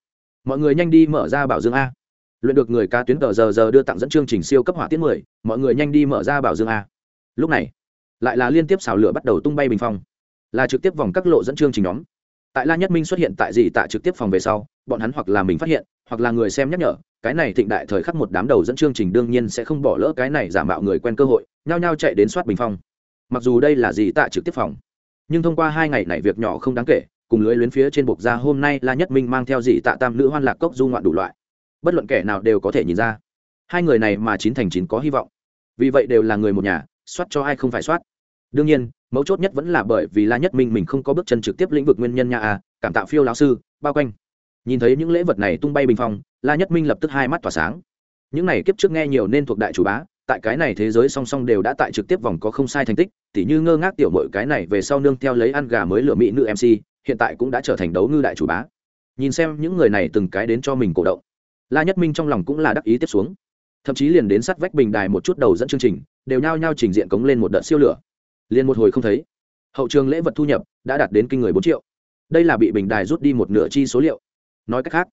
Mọi người nhanh đi mở ra bảo dương a. Luyện được người ca tuyến tờ giờ giờ đưa tặng dẫn chương trình siêu cấp hỏa tiết mười, mọi người nhanh đi mở ra bảo dương a. Lúc này, lại là liên tiếp xào lửa bắt đầu tung bay bình phong. Là trực tiếp vòng các lộ dẫn chương trình nhóm tại la nhất minh xuất hiện tại gì tại trực tiếp phòng về sau, bọn hắn hoặc là mình phát hiện, hoặc là người xem nhắc nhở, cái này thịnh đại thời khắc một đám đầu dẫn chương trình đương nhiên sẽ không bỏ lỡ cái này giả mạo người quen cơ hội, nhao nhao chạy đến soát bình phong. Mặc dù đây là gì tại trực tiếp phòng, nhưng thông qua hai ngày này việc nhỏ không đáng kể, cùng lưới luyến phía trên bục ra hôm nay la nhất minh mang theo dị tạ tam nữ hoan lạc cốc du ngoạn đủ loại. Bất luận kẻ nào đều có thể nhìn ra. Hai người này mà chín thành chín có hy vọng. Vì vậy đều là người một nhà, soát cho ai không phải soát đương nhiên mấu chốt nhất vẫn là bởi vì la nhất minh mình không có bước chân trực tiếp lĩnh vực nguyên nhân nhà à, cảm tạo phiêu lão sư bao quanh. Nhìn thấy những lễ vật này tung bay bình phong la nhất minh lập tức hai mắt tỏa sáng. Những này kiếp trước nghe nhiều nên thuộc đại chủ bá tại cái này thế giới song song đều đã tại trực tiếp vòng có không sai thành tích tỉ như ngơ ngác tiểu mội cái này về sau nương theo lấy ăn gà mới lựa mỹ nữ mc hiện tại cũng đã trở thành đấu ngư đại chủ bá. Nhìn xem những người này từng cái đến cho mình cổ động la nhất minh trong lòng cũng là đắc ý tiếp xuống. Thậm chí liền đến sát vách bình đài một chút đầu dẫn chương trình đều nhao nhao trình diện cống lên một đợt siêu lửa liền một hồi không thấy. Hậu trường lễ vật thu nhập đã đạt đến kinh người bốn triệu. Đây là bị bình đài rút đi một nửa chi số liệu. Nói cách khác,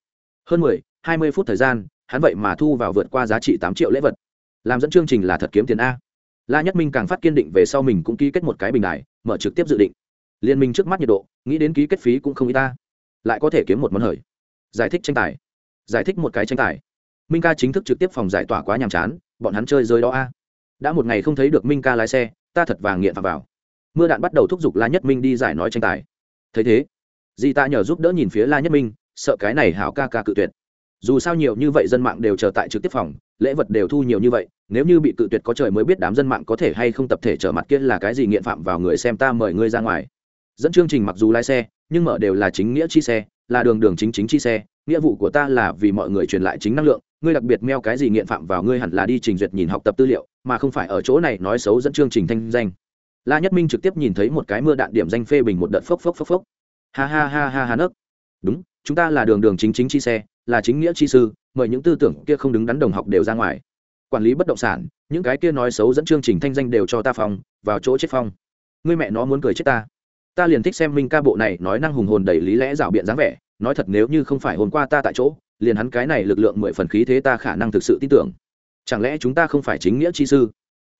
hơn mười, hai mươi phút thời gian, hắn vậy mà thu vào vượt qua giá trị tám triệu lễ vật. Làm dẫn chương trình là thật kiếm tiền a. La nhất minh càng phát kiên định về sau mình cũng ký kết một cái bình đài, mở trực tiếp dự định. Liên minh trước mắt nhiệt độ, nghĩ đến ký kết phí cũng không y ta. Lại có thể kiếm một món hời. Giải thích tranh tài. Giải thích một cái tranh tài. Minh ca chính thức trực tiếp phòng giải tỏa quá nhàm chán, bọn hắn chơi rơi đó a. Đã một ngày không thấy được minh ca lái xe ta thật vàng nghiện phạm vào. Mưa đạn bắt đầu thúc giục la nhất minh đi giải nói tranh tài. Thấy thế di ta nhờ giúp đỡ nhìn phía la nhất minh, sợ cái này hảo ca ca cự tuyệt. Dù sao nhiều như vậy dân mạng đều chờ tại trực tiếp phòng, lễ vật đều thu nhiều như vậy, nếu như bị cự tuyệt có trời mới biết đám dân mạng có thể hay không tập thể trở mặt kia là cái gì nghiện phạm vào người xem ta mời ngươi ra ngoài. Dẫn chương trình mặc dù lái xe, nhưng mở đều là chính nghĩa chi xe, là đường đường chính chính chi xe nghĩa vụ của ta là vì mọi người truyền lại chính năng lượng, ngươi đặc biệt meo cái gì nghiện phạm vào ngươi hẳn là đi trình duyệt nhìn học tập tư liệu, mà không phải ở chỗ này nói xấu dẫn chương trình thanh danh. La nhất minh trực tiếp nhìn thấy một cái mưa đạn điểm danh phê bình một đợt phốc phốc phốc phốc. Ha ha ha ha ha nấc. Đúng, chúng ta là đường đường chính chính chi xe, là chính nghĩa chi sư, mời những tư tưởng kia không đứng đắn đồng học đều ra ngoài. Quản lý bất động sản, những cái kia nói xấu dẫn chương trình thanh danh đều cho ta phòng vào chỗ chết phong. Ngươi mẹ nó muốn cười chết ta. Ta liền thích xem minh ca bộ này nói năng hùng hồn đầy lý lẽ rảo biện dáng vẻ nói thật nếu như không phải hôm qua ta tại chỗ, liền hắn cái này lực lượng mười phần khí thế ta khả năng thực sự tin tưởng. Chẳng lẽ chúng ta không phải chính nghĩa chi sư?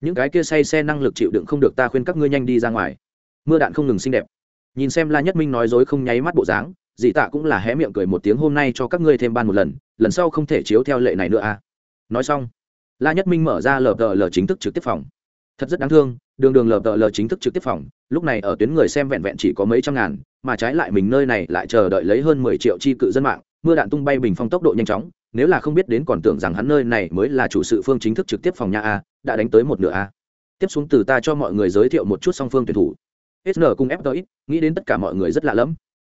Những cái kia say xe năng lực chịu đựng không được ta khuyên các ngươi nhanh đi ra ngoài. Mưa đạn không ngừng xinh đẹp. Nhìn xem la nhất minh nói dối không nháy mắt bộ dáng dị tạ cũng là hé miệng cười một tiếng hôm nay cho các ngươi thêm ban một lần lần sau không thể chiếu theo lệ này nữa à. Nói xong, la nhất minh mở ra lờ tờ lờ chính thức trực tiếp phòng. Thật rất đáng thương, đường đường lờ tờ lờ chính thức trực tiếp phòng, lúc này ở tuyến người xem vẹn vẹn chỉ có mấy trăm ngàn mà trái lại mình nơi này lại chờ đợi lấy hơn mười triệu chi cự dân mạng, mưa đạn tung bay bình phong tốc độ nhanh chóng, nếu là không biết đến còn tưởng rằng hắn nơi này mới là chủ sự phương chính thức trực tiếp phòng nhà a, đã đánh tới một nửa a. Tiếp xuống từ ta cho mọi người giới thiệu một chút song phương tuyển thủ. Sn cùng ftox nghĩ đến tất cả mọi người rất lạ lẫm.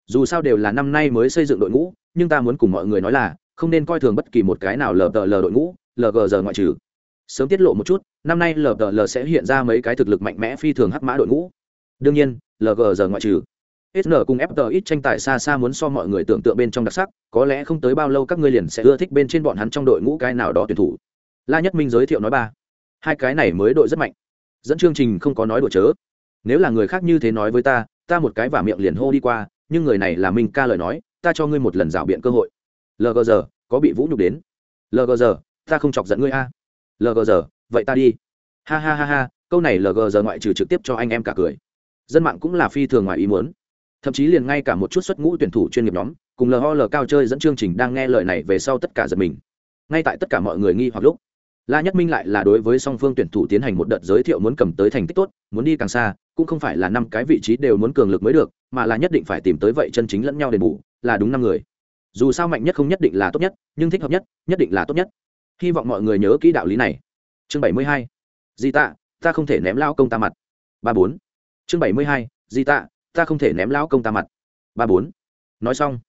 Dù sao đều là năm nay mới xây dựng đội ngũ, nhưng ta muốn cùng mọi người nói là, không nên coi thường bất kỳ một cái nào lờ tờ lờ đội ngũ LGR giờ ngoại trừ. Sớm tiết lộ một chút, năm nay lờ lờ sẽ hiện ra mấy cái thực lực mạnh mẽ phi thường hắc mã đội ngũ. Đương nhiên LGR giờ ngoại trừ. SN cùng FTX tranh tài xa xa muốn so mọi người tưởng tượng bên trong đặc sắc, có lẽ không tới bao lâu các ngươi liền sẽ ưa thích bên trên bọn hắn trong đội ngũ cái nào đó tuyển thủ. La Nhất Minh giới thiệu nói ba. Hai cái này mới đội rất mạnh. Dẫn chương trình không có nói đùa chớ. Nếu là người khác như thế nói với ta, ta một cái vả miệng liền hô đi qua, nhưng người này là Minh ca lời nói, ta cho ngươi một lần rảo biện cơ hội. LGR, có bị vũ nhục đến. LGR, ta không chọc giận ngươi a. LGR, vậy ta đi. Ha ha ha ha, câu này LGR ngoại trừ trực tiếp cho anh em cả cười. Dân mạng cũng là phi thường ngoài ý muốn thậm chí liền ngay cả một chút xuất ngũ tuyển thủ chuyên nghiệp nhóm, cùng lol cao chơi dẫn chương trình đang nghe lời này về sau tất cả giật mình. Ngay tại tất cả mọi người nghi hoặc lúc, la nhất minh lại là đối với song phương tuyển thủ tiến hành một đợt giới thiệu muốn cầm tới thành tích tốt, muốn đi càng xa, cũng không phải là năm cái vị trí đều muốn cường lực mới được, mà là nhất định phải tìm tới vậy chân chính lẫn nhau đền bù, là đúng năm người. Dù sao mạnh nhất không nhất định là tốt nhất, nhưng thích hợp nhất nhất định là tốt nhất. Hy vọng mọi người nhớ kỹ đạo lý này. Chương bảy mươi hai, di tạ, ta không thể ném lao công ta mặt. Ba bốn. Chương bảy mươi hai, di tạ ta không thể ném lão công ta mặt. Ba bốn. Nói xong,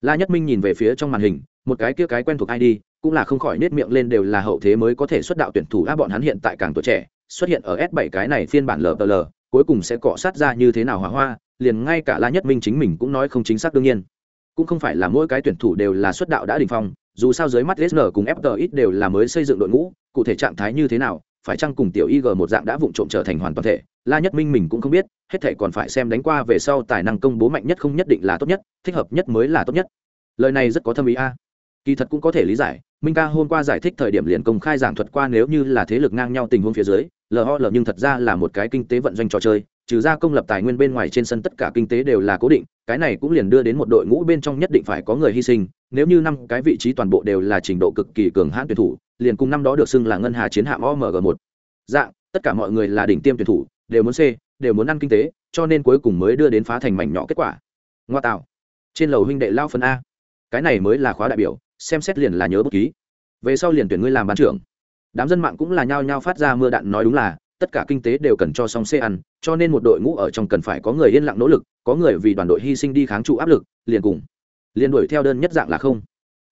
la nhất minh nhìn về phía trong màn hình, một cái kia cái quen thuộc id cũng là không khỏi nết miệng lên đều là hậu thế mới có thể xuất đạo tuyển thủ a, bọn hắn hiện tại càng tuổi trẻ, xuất hiện ở s 7 cái này phiên bản lờ lờ cuối cùng sẽ cọ sát ra như thế nào hỏa hoa, liền ngay cả la nhất minh chính mình cũng nói không chính xác đương nhiên. Cũng không phải là mỗi cái tuyển thủ đều là xuất đạo đã đỉnh phong, dù sao dưới mắt sn cùng fter đều là mới xây dựng đội ngũ, cụ thể trạng thái như thế nào phải chăng cùng tiểu ig một dạng đã vụng trộm trở thành hoàn toàn thể? La nhất minh mình cũng không biết, hết thảy còn phải xem đánh qua về sau tài năng công bố mạnh nhất không nhất định là tốt nhất, thích hợp nhất mới là tốt nhất. Lời này rất có thâm ý a. Kỳ thật cũng có thể lý giải, minh ca hôm qua giải thích thời điểm liền công khai giảng thuật qua nếu như là thế lực ngang nhau tình huống phía dưới LOL nhưng thật ra là một cái kinh tế vận doanh trò chơi, trừ ra công lập tài nguyên bên ngoài trên sân tất cả kinh tế đều là cố định, cái này cũng liền đưa đến một đội ngũ bên trong nhất định phải có người hy sinh, nếu như năm cái vị trí toàn bộ đều là trình độ cực kỳ cường hãn tuyển thủ liền cùng năm đó được xưng là ngân hà chiến hạm omg một. Dạng, tất cả mọi người là đỉnh tiêm tuyển thủ, đều muốn c, đều muốn ăn kinh tế, cho nên cuối cùng mới đưa đến phá thành mảnh nhỏ kết quả. Ngoa tạo. Trên lầu huynh đệ lao phân a. Cái này mới là khóa đại biểu, xem xét liền là nhớ bất ký. Về sau liền tuyển ngươi làm ban trưởng. Đám dân mạng cũng là nhao nhao phát ra mưa đạn nói đúng là, tất cả kinh tế đều cần cho xong xe ăn, cho nên một đội ngũ ở trong cần phải có người yên lặng nỗ lực, có người vì đoàn đội hy sinh đi kháng trụ áp lực, liền cùng, liền đuổi theo đơn nhất dạng là không.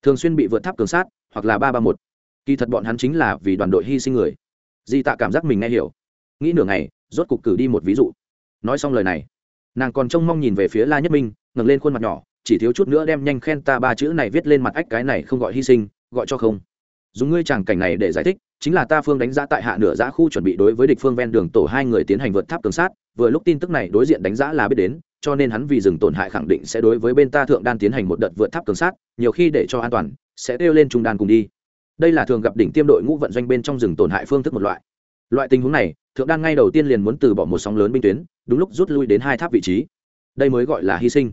Thường xuyên bị vượt tháp cường sát, hoặc là ba ba một kỳ thật bọn hắn chính là vì đoàn đội hy sinh người. Di tạ cảm giác mình nghe hiểu. Nghĩ nửa ngày, rốt cục cử đi một ví dụ. Nói xong lời này, nàng còn trông mong nhìn về phía la nhất minh, ngẩng lên khuôn mặt nhỏ, chỉ thiếu chút nữa đem nhanh khen ta ba chữ này viết lên mặt ách cái này không gọi hy sinh, gọi cho không. Dùng ngươi chàng cảnh này để giải thích, chính là ta phương đánh giá tại hạ nửa giã khu chuẩn bị đối với địch phương ven đường tổ hai người tiến hành vượt tháp cường sát, vừa lúc tin tức này đối diện đánh giá là biết đến, cho nên hắn vì dừng tổn hại khẳng định sẽ đối với bên ta thượng đan tiến hành một đợt vượt tháp cường sát, nhiều khi để cho an toàn, sẽ kêu lên trung đan cùng đi đây là thường gặp đỉnh tiêm đội ngũ vận doanh bên trong rừng tổn hại phương thức một loại. Loại tình huống này, thượng đan ngay đầu tiên liền muốn từ bỏ một sóng lớn binh tuyến, đúng lúc rút lui đến hai tháp vị trí. Đây mới gọi là hy sinh.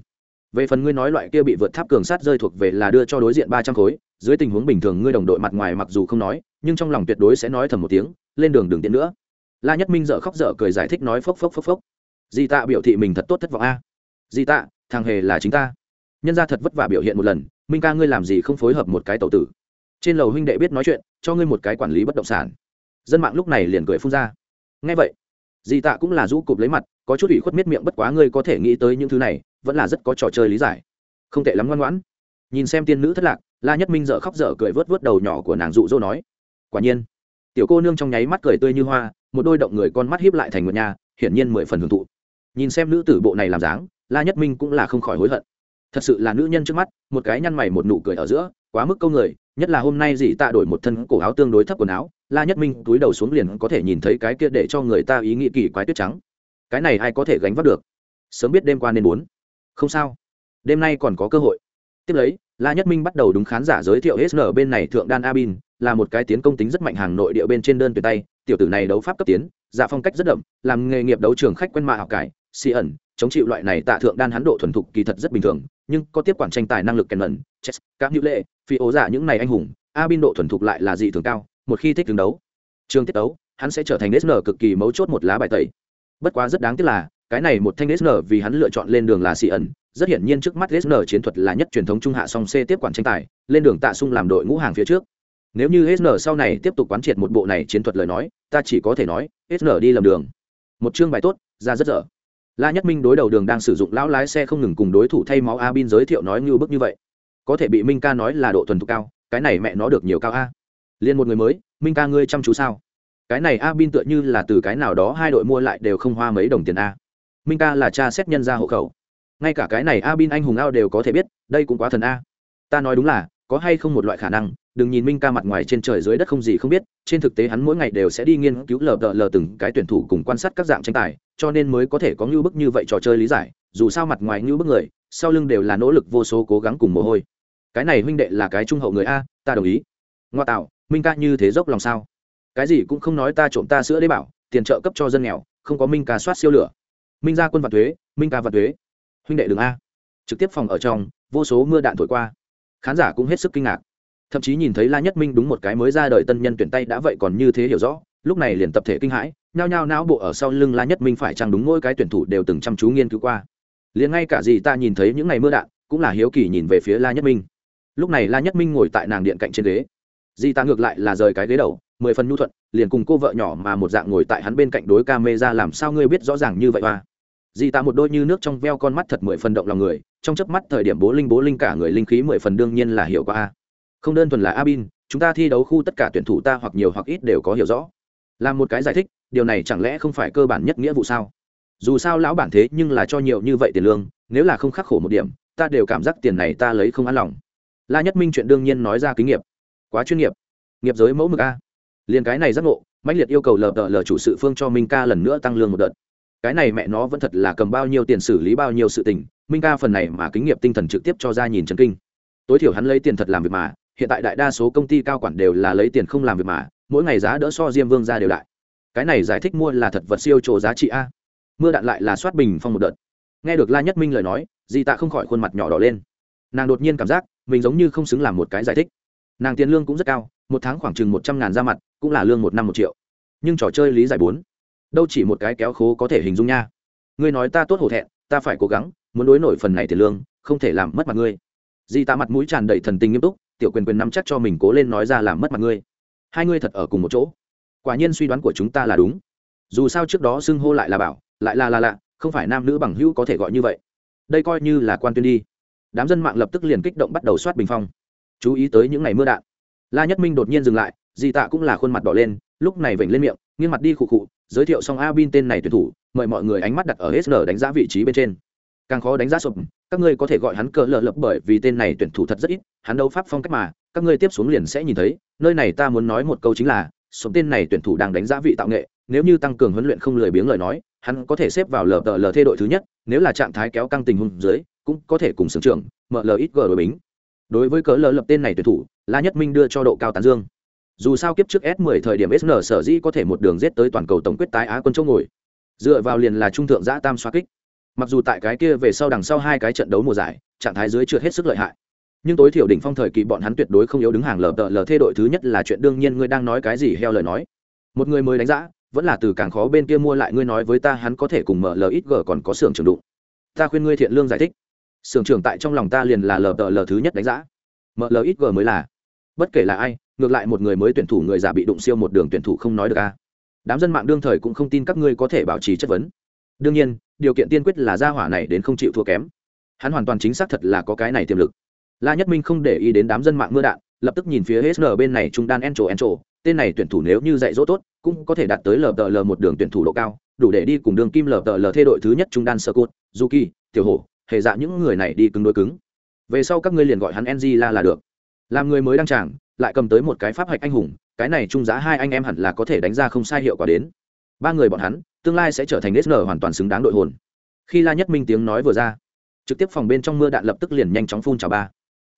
Về phần ngươi nói loại kia bị vượt tháp cường sát rơi thuộc về là đưa cho đối diện ba trăm khối, dưới tình huống bình thường ngươi đồng đội mặt ngoài mặc dù không nói, nhưng trong lòng tuyệt đối sẽ nói thầm một tiếng, lên đường đường tiến nữa. La nhất minh dợ khóc dở cười giải thích nói phốc phốc phốc phốc. Di tạ biểu thị mình thật tốt thất vọng a. Di tạ, thằng hề là chính ta. Nhân ra thật vất vả biểu hiện một lần, minh ca ngươi làm gì không phối hợp một cái tàu tử trên lầu huynh đệ biết nói chuyện, cho ngươi một cái quản lý bất động sản. Dân mạng lúc này liền cười phun ra. Ngay vậy di tạ cũng là rũ cụp lấy mặt, có chút ủy khuất miết miệng bất quá ngươi có thể nghĩ tới những thứ này, vẫn là rất có trò chơi lý giải. Không tệ lắm ngoan ngoãn. Nhìn xem tiên nữ thất lạc, la nhất minh dợ khóc dở cười vớt vớt đầu nhỏ của nàng dụ dỗ nói, quả nhiên, tiểu cô nương trong nháy mắt cười tươi như hoa, một đôi động người con mắt hiếp lại thành một nhà, hiển nhiên mười phần hưởng thụ. Nhìn xem nữ tử bộ này làm dáng, la nhất minh cũng là không khỏi hối hận. Thật sự là nữ nhân trước mắt, một cái nhăn mày một nụ cười ở giữa quá mức câu người, nhất là hôm nay dì tạ đổi một thân cổ áo tương đối thấp quần áo, la nhất minh túi đầu xuống liền có thể nhìn thấy cái kia để cho người ta ý nghĩ kỳ quái tuyết trắng. Cái này ai có thể gánh vác được? Sớm biết đêm qua nên muốn. Không sao. Đêm nay còn có cơ hội. Tiếp lấy, la nhất minh bắt đầu đúng khán giả giới thiệu sn bên này thượng đan abin, là một cái tiến công tính rất mạnh hàng nội địa bên trên đơn tuyệt tay, tiểu tử này đấu pháp cấp tiến dạ phong cách rất đậm, làm nghề nghiệp đấu trường khách quen mạ học cải, xì ẩn, chống chịu loại này tạ thượng đan hắn độ thuần thục kỳ thật rất bình thường nhưng có tiếp quản tranh tài năng lực kèn mẩn, chess các hữu lệ, phi ố giả những này anh hùng, a bin độ thuần thục lại là dị thường cao, một khi thích tướng đấu, trường tiết đấu, hắn sẽ trở thành sn cực kỳ mấu chốt một lá bài tẩy. Bất quá rất đáng tiếc là, cái này một thanh sn vì hắn lựa chọn lên đường là xì ẩn, rất hiển nhiên trước mắt sn chiến thuật là nhất truyền thống trung hạ song c tiếp quản tranh tài, lên đường tạ sung làm đội ngũ hàng phía trước. Nếu như sn sau này tiếp tục quán triệt một bộ này chiến thuật lời nói, ta chỉ có thể nói sn đi lầm đường. Một chương bài tốt, ra rất dở la nhất minh đối đầu đường đang sử dụng lão lái xe không ngừng cùng đối thủ thay máu a bin giới thiệu nói như bức như vậy. Có thể bị minh ca nói là độ thuần thục cao, cái này mẹ nó được nhiều cao a. Liền một người mới, minh ca ngươi chăm chú sao? Cái này a bin tựa như là từ cái nào đó hai đội mua lại đều không hoa mấy đồng tiền a. Minh ca là cha xét nhân ra hộ khẩu. Ngay cả cái này a bin anh hùng ao đều có thể biết, đây cũng quá thần a. Ta nói đúng là có hay không một loại khả năng, đừng nhìn minh ca mặt ngoài trên trời dưới đất không gì không biết, trên thực tế hắn mỗi ngày đều sẽ đi nghiên cứu lờ đờ lờ từng cái tuyển thủ cùng quan sát các dạng tranh tài, cho nên mới có thể có ngưu bức như vậy trò chơi lý giải, dù sao mặt ngoài ngưu bức người, sau lưng đều là nỗ lực vô số cố gắng cùng mồ hôi. Cái này huynh đệ là cái trung hậu người a, ta đồng ý. Ngoa tạo, minh ca như thế dốc lòng sao? Cái gì cũng không nói ta trộm ta sữa đấy bảo, tiền trợ cấp cho dân nghèo, không có minh ca soát siêu lửa. Minh ra quân và thuế, minh ca và thuế. Huynh đệ đường a. Trực tiếp phòng ở trong, vô số mưa đạn thổi qua khán giả cũng hết sức kinh ngạc. Thậm chí nhìn thấy la nhất minh đúng một cái mới ra đời tân nhân tuyển tay đã vậy còn như thế hiểu rõ, lúc này liền tập thể kinh hãi, nhao nhao não bộ ở sau lưng la nhất minh phải chăng đúng mỗi cái tuyển thủ đều từng chăm chú nghiên cứu qua. Liền ngay cả gì ta nhìn thấy những ngày mưa đạn, cũng là hiếu kỳ nhìn về phía la nhất minh. Lúc này la nhất minh ngồi tại nàng điện cạnh trên ghế. Di ta ngược lại là rời cái ghế đầu, mười phần nhu thuận, liền cùng cô vợ nhỏ mà một dạng ngồi tại hắn bên cạnh đối ca mê ra làm sao ngươi biết rõ ràng như vậy hoa di ta một đôi như nước trong veo con mắt thật mười phần động lòng người trong chớp mắt thời điểm bố linh bố linh cả người linh khí mười phần đương nhiên là hiểu qua a. Không đơn thuần là a bin chúng ta thi đấu khu tất cả tuyển thủ ta hoặc nhiều hoặc ít đều có hiểu rõ. Làm một cái giải thích, điều này chẳng lẽ không phải cơ bản nhất nghĩa vụ sao? Dù sao lão bản thế nhưng là cho nhiều như vậy tiền lương, nếu là không khắc khổ một điểm, ta đều cảm giác tiền này ta lấy không an lòng. La nhất minh chuyện đương nhiên nói ra kinh nghiệp. Quá chuyên nghiệp. Nghiệp giới mẫu mực a. Liền cái này giác ngộ, mãnh liệt yêu cầu lờ đợ lờ chủ sự phương cho minh ca lần nữa tăng lương một đợt. Cái này mẹ nó vẫn thật là cầm bao nhiêu tiền xử lý bao nhiêu sự tình minh ca phần này mà kính nghiệp tinh thần trực tiếp cho ra nhìn chân kinh. Tối thiểu hắn lấy tiền thật làm việc mà, hiện tại đại đa số công ty cao quản đều là lấy tiền không làm việc mà, mỗi ngày giá đỡ so diêm vương ra đều đại cái này giải thích mua là thật vật siêu trổ giá trị a. Mưa đạn lại là soát bình phong một đợt. Nghe được la nhất minh lời nói, di tạ không khỏi khuôn mặt nhỏ đỏ lên. Nàng đột nhiên cảm giác, mình giống như không xứng làm một cái giải thích. Nàng tiền lương cũng rất cao, một tháng khoảng chừng một trăm ngàn ra mặt, cũng là lương một năm một triệu. Nhưng trò chơi lý giải bốn. Đâu chỉ một cái kéo khố có thể hình dung nha. Ngươi nói ta tốt hổ thẹn, ta phải cố gắng muốn đối nổi phần này tiền lương, không thể làm mất mặt ngươi. Di tạ mặt mũi tràn đầy thần tình nghiêm túc, tiểu quyền quyền nắm chắc cho mình cố lên nói ra làm mất mặt ngươi. Hai ngươi thật ở cùng một chỗ. Quả nhiên suy đoán của chúng ta là đúng. Dù sao trước đó xưng hô lại là bảo, lại là là lạ, không phải nam nữ bằng hữu có thể gọi như vậy. Đây coi như là quan tuyên đi. Đám dân mạng lập tức liền kích động bắt đầu soát bình phong. Chú ý tới những ngày mưa đạn. La nhất minh đột nhiên dừng lại, di tạ cũng là khuôn mặt đỏ lên, lúc này vểnh lên miệng, nghiêng mặt đi khụ khụ, giới thiệu xong a bin tên này tuyển thủ, mời mọi người ánh mắt đặt ở sn đánh giá vị trí bên trên càng khó đánh giá sụp. Các ngươi có thể gọi hắn cờ lợ lập bởi vì tên này tuyển thủ thật rất ít, hắn đấu pháp phong cách mà, các ngươi tiếp xuống liền sẽ nhìn thấy. Nơi này ta muốn nói một câu chính là, sụp tên này tuyển thủ đang đánh giá vị tạo nghệ, nếu như tăng cường huấn luyện không lười biếng lời nói, hắn có thể xếp vào lờ tờ lờ thê đội thứ nhất, nếu là trạng thái kéo căng tình huống dưới, cũng có thể cùng sưởng trưởng mở lờ ít gờ đội bính. Đối với cỡ lờ lập tên này tuyển thủ, la nhất minh đưa cho độ cao tán dương. Dù sao kiếp trước s 10 thời điểm sn sở dĩ có thể một đường giết tới toàn cầu tổng quyết tái á quân châu ngồi. Dựa vào liền là trung thượng giã tam xoa kích mặc dù tại cái kia về sau đằng sau hai cái trận đấu mùa giải, trạng thái dưới chưa hết sức lợi hại. Nhưng tối thiểu đỉnh phong thời kỳ bọn hắn tuyệt đối không yếu đứng hàng lờ tờ lờ thê đội thứ nhất là chuyện đương nhiên ngươi đang nói cái gì heo lời nói. Một người mới đánh giá, vẫn là từ càng khó bên kia mua lại ngươi nói với ta hắn có thể cùng mở lờ ít g còn có xưởng trường đụng. Ta khuyên ngươi thiện lương giải thích. Xưởng trưởng tại trong lòng ta liền là lờ tờ lờ thứ nhất đánh giá. Mở lờ ít g mới là. Bất kể là ai, ngược lại một người mới tuyển thủ người già bị đụng siêu một đường tuyển thủ không nói được a. Đám dân mạng đương thời cũng không tin các ngươi có thể bảo trì chất vấn đương nhiên, điều kiện tiên quyết là gia hỏa này đến không chịu thua kém. Hắn hoàn toàn chính xác thật là có cái này tiềm lực. La nhất minh không để ý đến đám dân mạng mưa đạn, lập tức nhìn phía hsn bên này trung đan encho encho, tên này tuyển thủ nếu như dạy dỗ tốt, cũng có thể đạt tới lờ tờ lờ một đường tuyển thủ độ cao, đủ để đi cùng đường kim lờ tờ lờ thê đội thứ nhất trung đan sơ cốt kỳ tiểu hổ, hề dạ những người này đi cứng đối cứng. Về sau các ngươi liền gọi hắn ng la là được. Làm người mới đăng tràng, lại cầm tới một cái pháp hạch anh hùng, cái này trung giá hai anh em hẳn là có thể đánh ra không sai hiệu quả đến. Ba người bọn hắn tương lai sẽ trở thành sn hoàn toàn xứng đáng đội hồn. Khi la nhất minh tiếng nói vừa ra, trực tiếp phòng bên trong mưa đạn lập tức liền nhanh chóng phun trào ba.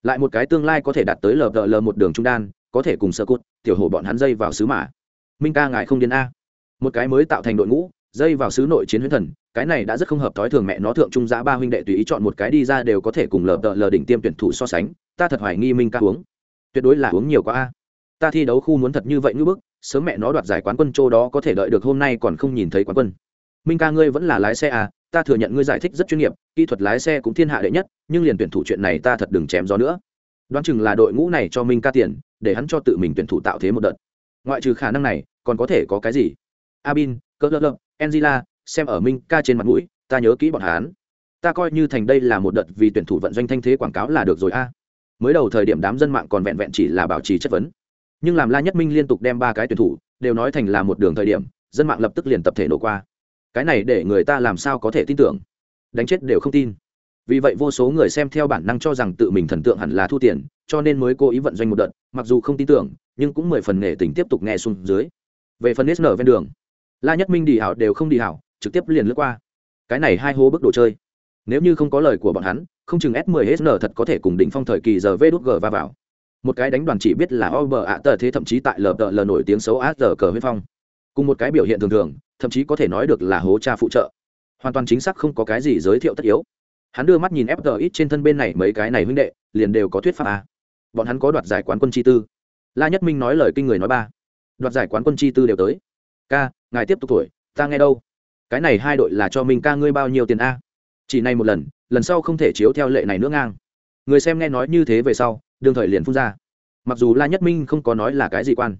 Lại một cái tương lai có thể đạt tới lờ đờ lờ một đường trung đan, có thể cùng sơ cốt, tiểu hổ bọn hắn dây vào sứ mã. Minh ca ngài không điên a. Một cái mới tạo thành đội ngũ, dây vào sứ nội chiến huyễn thần, cái này đã rất không hợp thói thường mẹ nó thượng trung giã ba huynh đệ tùy ý chọn một cái đi ra đều có thể cùng lờ đờ lờ đỉnh tiêm tuyển thủ so sánh, ta thật hoài nghi minh ca uống. Tuyệt đối là uống nhiều quá a. Ta thi đấu khu muốn thật như vậy ngưỡng bức sớm mẹ nó đoạt giải quán quân châu đó có thể đợi được hôm nay còn không nhìn thấy quán quân. Minh ca ngươi vẫn là lái xe à ta thừa nhận ngươi giải thích rất chuyên nghiệp, kỹ thuật lái xe cũng thiên hạ đệ nhất, nhưng liền tuyển thủ chuyện này ta thật đừng chém gió nữa. Đoán chừng là đội ngũ này cho minh ca tiền, để hắn cho tự mình tuyển thủ tạo thế một đợt. Ngoại trừ khả năng này, còn có thể có cái gì? Abin cỡ lơ lơ, angela, xem ở minh ca trên mặt mũi, ta nhớ kỹ bọn hắn. Ta coi như thành đây là một đợt vì tuyển thủ vận doanh thanh thế quảng cáo là được rồi a. Mới đầu thời điểm đám dân mạng còn vẹn vẹn chỉ là bảo trì chất vấn nhưng làm la nhất minh liên tục đem ba cái tuyển thủ đều nói thành là một đường thời điểm, dân mạng lập tức liền tập thể nổ qua. Cái này để người ta làm sao có thể tin tưởng? Đánh chết đều không tin. Vì vậy vô số người xem theo bản năng cho rằng tự mình thần tượng hẳn là thu tiền, cho nên mới cố ý vận doanh một đợt, mặc dù không tin tưởng, nhưng cũng mười phần nghệ tình tiếp tục nghe xuống dưới. Về phần nở ven đường, la nhất minh đi hảo đều không đi hảo, trực tiếp liền lướt qua. Cái này hai hô bức đồ chơi. Nếu như không có lời của bọn hắn, không chừng s 10 sn thật có thể cùng đỉnh phong thời kỳ giờ v đút g va vào một cái đánh đoàn chỉ biết là o bờ ạ tờ thế, thậm chí tại lờ tờ lờ nổi tiếng xấu á tờ cờ huyết phong. Cùng một cái biểu hiện thường thường, thậm chí có thể nói được là hố cha phụ trợ. Hoàn toàn chính xác không có cái gì giới thiệu tất yếu. Hắn đưa mắt nhìn fg ít trên thân bên này mấy cái này huynh đệ, liền đều có thuyết pháp a. Bọn hắn có đoạt giải quán quân chi tư. La nhất minh nói lời kinh người nói ba. Đoạt giải quán quân chi tư đều tới. Ca, ngài tiếp tục tuổi, ta nghe đâu? Cái này hai đội là cho mình ca ngươi bao nhiêu tiền a? Chỉ này một lần lần sau không thể chiếu theo lệ này nữa ngang. Người xem nghe nói như thế về sau đương thời liền phun ra. Mặc dù la nhất minh không có nói là cái gì quan,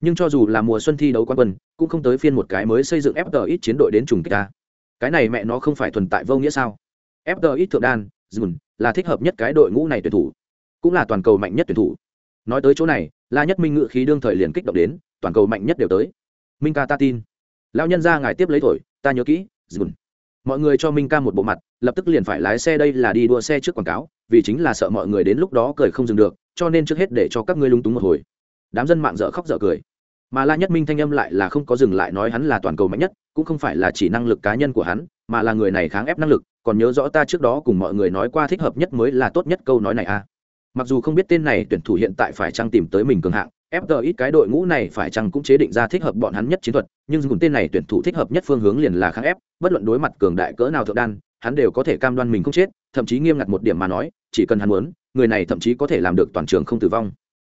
nhưng cho dù là mùa xuân thi đấu quán quân, cũng không tới phiên một cái mới xây dựng fg ít chiến đội đến trùng kích ta. Cái này mẹ nó không phải thuần tại vô nghĩa sao? Fg ít thượng đan, dùn, là thích hợp nhất cái đội ngũ này tuyển thủ, cũng là toàn cầu mạnh nhất tuyển thủ. Nói tới chỗ này, la nhất minh ngự khí đương thời liền kích động đến, toàn cầu mạnh nhất đều tới. Minh ca ta tin. Lão nhân ra ngài tiếp lấy thổi, ta nhớ kỹ, dùn. Mọi người cho minh ca một bộ mặt lập tức liền phải lái xe đây là đi đua xe trước quảng cáo vì chính là sợ mọi người đến lúc đó cười không dừng được cho nên trước hết để cho các ngươi lung túng một hồi. Đám dân mạng dở khóc dở cười. Mà la nhất minh thanh âm lại là không có dừng lại nói hắn là toàn cầu mạnh nhất cũng không phải là chỉ năng lực cá nhân của hắn mà là người này kháng ép năng lực còn nhớ rõ ta trước đó cùng mọi người nói qua thích hợp nhất mới là tốt nhất câu nói này à. Mặc dù không biết tên này tuyển thủ hiện tại phải chăng tìm tới mình cường hạng FG ít cái đội ngũ này phải chăng cũng chế định ra thích hợp bọn hắn nhất chiến thuật, nhưng dùng tên này tuyển thủ thích hợp nhất phương hướng liền là kháng ép, bất luận đối mặt cường đại cỡ nào thượng đan, hắn đều có thể cam đoan mình không chết, thậm chí nghiêm ngặt một điểm mà nói, chỉ cần hắn muốn, người này thậm chí có thể làm được toàn trường không tử vong.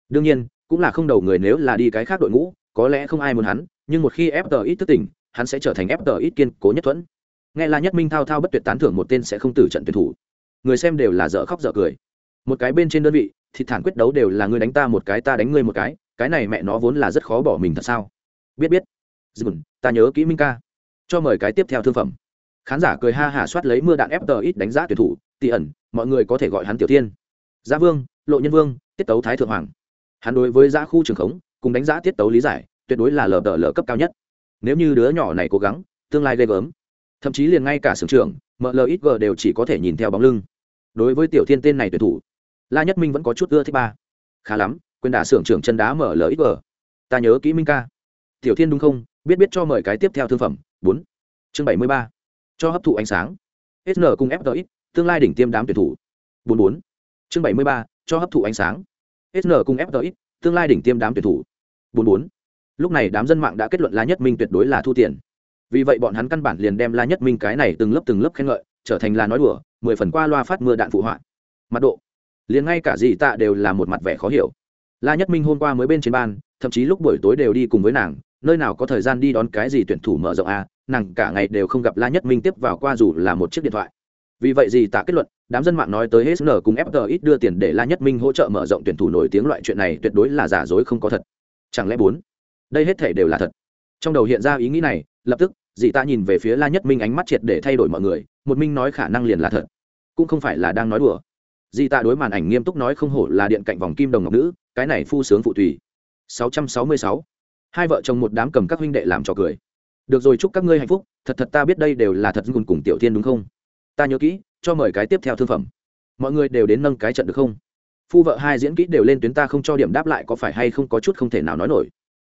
Đương nhiên, cũng là không đầu người nếu là đi cái khác đội ngũ, có lẽ không ai muốn hắn, nhưng một khi FG ít thức tỉnh, hắn sẽ trở thành FG ít kiên cố nhất thuẫn. Nghe là Nhất Minh thao thao bất tuyệt tán thưởng một tên sẽ không tử trận tuyển thủ. Người xem đều là dở khóc dở cười. Một cái bên trên đơn vị, thì thản quyết đấu đều là ngươi đánh ta một cái ta đánh ngươi một cái, cái này mẹ nó vốn là rất khó bỏ mình thật sao biết biết dùn ta nhớ kỹ minh ca cho mời cái tiếp theo thương phẩm khán giả cười ha hả soát lấy mưa đạn ép tờ ít đánh giá tuyển thủ tỉ ẩn, mọi người có thể gọi hắn tiểu tiên giá vương, lộ nhân vương, tiết tấu thái thượng hoàng. Hắn đối với giá khu trường khống, cùng đánh giá tiết tấu lý giải, tuyệt đối là lờ đờ lờ cấp cao nhất. Nếu như đứa nhỏ này cố gắng, tương lai ghê gớm. Thậm chí liền ngay cả sưởng trường mlxg đều chỉ có thể nhìn theo bóng lưng. Đối với tiểu thiên tên này tuyển thủ, la nhất minh vẫn có chút ưa thích ba. Khá lắm quyền đả Sưởng trưởng chân đá mở lỡ ít gờ. ta nhớ kỹ minh ca. Tiểu thiên đúng không? Biết biết cho mời cái tiếp theo thương phẩm. Bốn. Chương bảy mươi ba cho hấp thụ ánh sáng. Sn cùng fx tương lai đỉnh tiêm đám tuyển thủ. Bốn bốn. Chương bảy mươi ba cho hấp thụ ánh sáng. Sn cùng fx tương lai đỉnh tiêm đám tuyển thủ. Bốn bốn. Lúc này đám dân mạng đã kết luận la nhất minh tuyệt đối là thu tiền. Vì vậy bọn hắn căn bản liền đem la nhất minh cái này từng lớp từng lớp khen ngợi trở thành là nói đùa mười phần qua loa phát mưa đạn phụ họa. Mặt độ. Liền ngay cả gì tạ đều là một mặt vẻ khó hiểu. La nhất minh hôm qua mới bên trên ban thậm chí lúc buổi tối đều đi cùng với nàng nơi nào có thời gian đi đón cái gì tuyển thủ mở rộng a à, nàng cả ngày đều không gặp la nhất minh tiếp vào qua dù là một chiếc điện thoại. Vì vậy gì tạ kết luận, đám dân mạng nói tới hết nở cùng fg ít đưa tiền để la nhất minh hỗ trợ mở rộng tuyển thủ nổi tiếng loại chuyện này tuyệt đối là giả dối không có thật. Chẳng lẽ bốn? Đây hết thể đều là thật. Trong đầu hiện ra ý nghĩ này, lập tức dị ta nhìn về phía la nhất minh ánh mắt triệt để thay đổi mọi người, một minh nói khả năng liền là thật, cũng không phải là đang nói đùa. Dị ta đối màn ảnh nghiêm túc nói không hổ là điện cạnh vòng kim đồng ngọc nữ, cái này phu sướng phụ tùy. 666. hai vợ chồng một đám cầm các huynh đệ làm trò cười được rồi, chúc các ngươi hạnh phúc. Thật thật ta biết đây đều là thật cùng cùng tiểu tiên đúng không? Ta nhớ kỹ, cho mời cái tiếp theo thương phẩm. Mọi người đều đến nâng cái trận được không? Phu vợ hai diễn kỹ đều lên tuyến ta không cho điểm đáp lại có phải hay không có chút không thể nào nói nổi.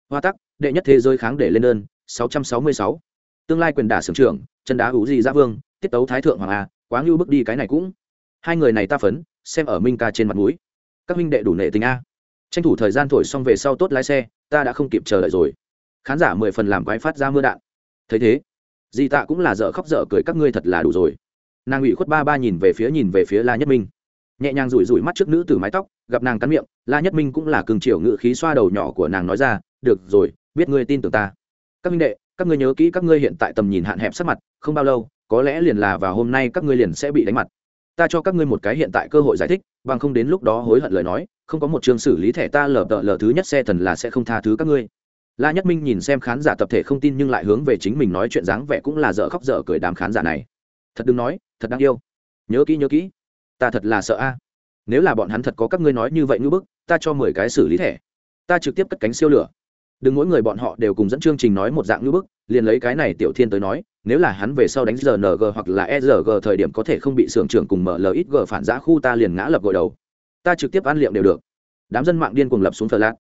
Hoa tắc, đệ nhất thế giới kháng để lên đơn 666. tương lai quyền đả sưởng trưởng, chân đá hữu gì ra vương, tiết tấu thái thượng hoàng a, quá ngưu bước đi cái này cũng. Hai người này ta phấn, xem ở minh ca trên mặt mũi. Các minh đệ đủ nệ tình a. Tranh thủ thời gian thổi xong về sau tốt lái xe, ta đã không kịp chờ đợi rồi. Khán giả mười phần làm quái phát ra mưa đạn thấy thế, di tạ cũng là dở khóc dở cười, các ngươi thật là đủ rồi. Nàng ủy khuất ba ba nhìn về phía nhìn về phía la nhất minh. Nhẹ nhàng rủi rủi mắt trước nữ từ mái tóc, gặp nàng cắn miệng, la nhất minh cũng là cường triều ngự khí xoa đầu nhỏ của nàng nói ra, được rồi, biết ngươi tin tưởng ta. Các minh đệ, các ngươi nhớ kỹ các ngươi hiện tại tầm nhìn hạn hẹp sắc mặt, không bao lâu, có lẽ liền là vào hôm nay các ngươi liền sẽ bị đánh mặt. Ta cho các ngươi một cái hiện tại cơ hội giải thích, bằng không đến lúc đó hối hận lời nói, không có một trường xử lý thẻ ta lờ tợ lờ thứ nhất xe thần là sẽ không tha thứ các ngươi la nhất minh nhìn xem khán giả tập thể không tin nhưng lại hướng về chính mình nói chuyện dáng vẻ cũng là dở khóc dở cười đám khán giả này. Thật đừng nói, thật đáng yêu. Nhớ kỹ nhớ kỹ. Ta thật là sợ a. Nếu là bọn hắn thật có các ngươi nói như vậy ngưỡng bức, ta cho mười cái xử lý thẻ. Ta trực tiếp cất cánh siêu lửa. Đừng mỗi người bọn họ đều cùng dẫn chương trình nói một dạng ngưỡng bức, liền lấy cái này tiểu thiên tới nói, nếu là hắn về sau đánh rng hoặc là erg thời điểm có thể không bị sưởng trưởng cùng mở mlxg phản giã khu ta liền ngã lập gội đầu. Ta trực tiếp ăn liệm đều được. Đám dân mạng điên cuồng lập xuống thờ lạc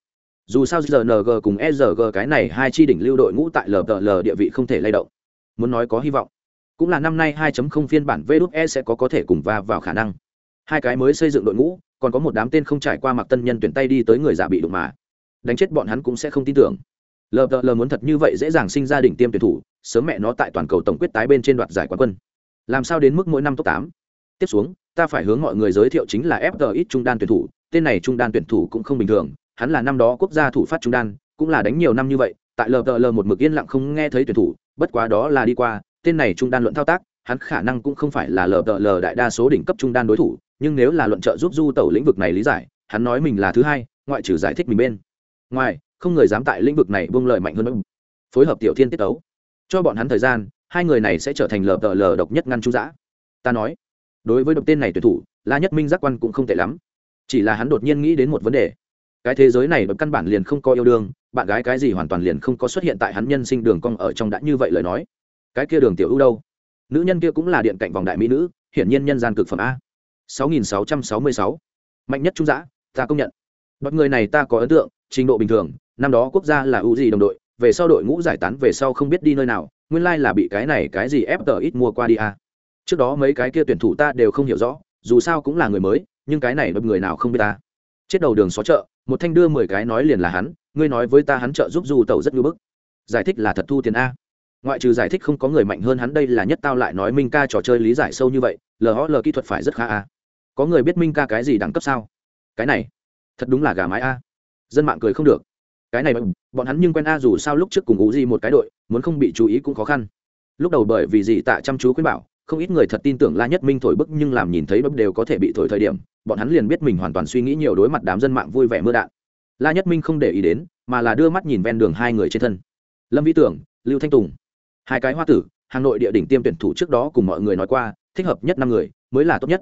dù sao rng cùng erg cái này hai chi đỉnh lưu đội ngũ tại ltl địa vị không thể lay động muốn nói có hy vọng cũng là năm nay 2.0 phiên bản VE sẽ có có thể cùng va vào khả năng. Hai cái mới xây dựng đội ngũ, còn có một đám tên không trải qua mặc tân nhân tuyển tay đi tới người giả bị đụng mà. Đánh chết bọn hắn cũng sẽ không tin tưởng. ltl muốn thật như vậy dễ dàng sinh ra đỉnh tiêm tuyển thủ, sớm mẹ nó tại toàn cầu tổng quyết tái bên trên đoạt giải quán quân. Làm sao đến mức mỗi năm top tám? Tiếp xuống, ta phải hướng mọi người giới thiệu chính là FGX trung đan tuyển thủ, tên này trung đan tuyển thủ cũng không bình thường, hắn là năm đó quốc gia thủ phát trung đan, cũng là đánh nhiều năm như vậy, tại lờ lờ một mực yên lặng không nghe thấy tuyển thủ, bất quá đó là đi qua, tên này trung đan luận thao tác hắn khả năng cũng không phải là lờ đợ lờ đại đa số đỉnh cấp trung đan đối thủ nhưng nếu là luận trợ giúp du tẩu lĩnh vực này lý giải hắn nói mình là thứ hai ngoại trừ giải thích mình bên ngoài không người dám tại lĩnh vực này buông lời mạnh hơn nữa. Phối hợp tiểu thiên tiết tấu cho bọn hắn thời gian hai người này sẽ trở thành lờ đợ lờ độc nhất ngăn chú giã ta nói đối với độc tên này tuyển thủ la nhất minh giác quan cũng không tệ lắm. Chỉ là hắn đột nhiên nghĩ đến một vấn đề cái thế giới này bậc căn bản liền không có yêu đương, bạn gái cái gì hoàn toàn liền không có xuất hiện tại hắn nhân sinh đường cong ở trong đã như vậy lời nói. Cái kia đường tiểu ưu đâu? Nữ nhân kia cũng là điện cạnh vòng đại mỹ nữ, hiển nhiên nhân gian cực phẩm a. 6666. mạnh nhất trung giã, ta công nhận. Đọt người này ta có ấn tượng, trình độ bình thường, năm đó quốc gia là ưu gì đồng đội, về sau đội ngũ giải tán về sau không biết đi nơi nào, nguyên lai là bị cái này cái gì ép tờ ít mua qua đi a. Trước đó mấy cái kia tuyển thủ ta đều không hiểu rõ, dù sao cũng là người mới, nhưng cái này đập người nào không biết ta chết đầu đường xó chợ, một thanh đưa mười cái nói liền là hắn, ngươi nói với ta hắn trợ giúp du tẩu rất ngưỡng bức. Giải thích là thật thu tiền a. Ngoại trừ giải thích không có người mạnh hơn hắn đây là nhất tao lại nói minh ca trò chơi lý giải sâu như vậy lờ họ lờ kỹ thuật phải rất khá a. Có người biết minh ca cái gì đẳng cấp sao? Cái này, thật đúng là gà mái a. Dân mạng cười không được. Cái này bọn hắn nhưng quen a dù sao lúc trước cùng ú di một cái đội, muốn không bị chú ý cũng khó khăn. Lúc đầu bởi vì gì tạ chăm chú khuyên bảo, không ít người thật tin tưởng la nhất minh thổi bức nhưng làm nhìn thấy bấm đều có thể bị thổi thời điểm bọn hắn liền biết mình hoàn toàn suy nghĩ nhiều đối mặt đám dân mạng vui vẻ mưa đạn. La nhất minh không để ý đến, mà là đưa mắt nhìn ven đường hai người trên thân. Lâm vĩ tưởng, lưu thanh tùng. Hai cái hoa tử, hà nội địa đỉnh tiêm tuyển thủ trước đó cùng mọi người nói qua, thích hợp nhất năm người, mới là tốt nhất.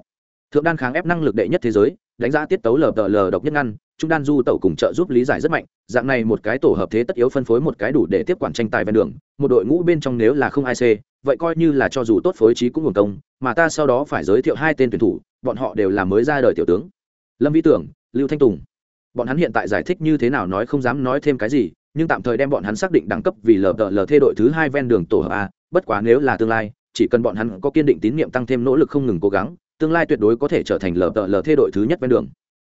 Thượng đan kháng ép năng lực đệ nhất thế giới, đánh giá tiết tấu lờ tờ lờ độc nhất ngăn, trung đan du tẩu cùng trợ giúp lý giải rất mạnh, dạng này một cái tổ hợp thế tất yếu phân phối một cái đủ để tiếp quản tranh tài ven đường, một đội ngũ bên trong nếu là không ai c vậy coi như là cho dù tốt phối trí cũng nguồn công, mà ta sau đó phải giới thiệu hai tên tuyển thủ bọn họ đều là mới ra đời tiểu tướng. Lâm vĩ tưởng, lưu thanh tùng. Bọn hắn hiện tại giải thích như thế nào nói không dám nói thêm cái gì, nhưng tạm thời đem bọn hắn xác định đẳng cấp vì lờ đờ lờ thê đội thứ hai ven đường tổ hợp a, bất quá nếu là tương lai, chỉ cần bọn hắn có kiên định tín nhiệm tăng thêm nỗ lực không ngừng cố gắng, tương lai tuyệt đối có thể trở thành lờ đờ lờ thê đội thứ nhất ven đường.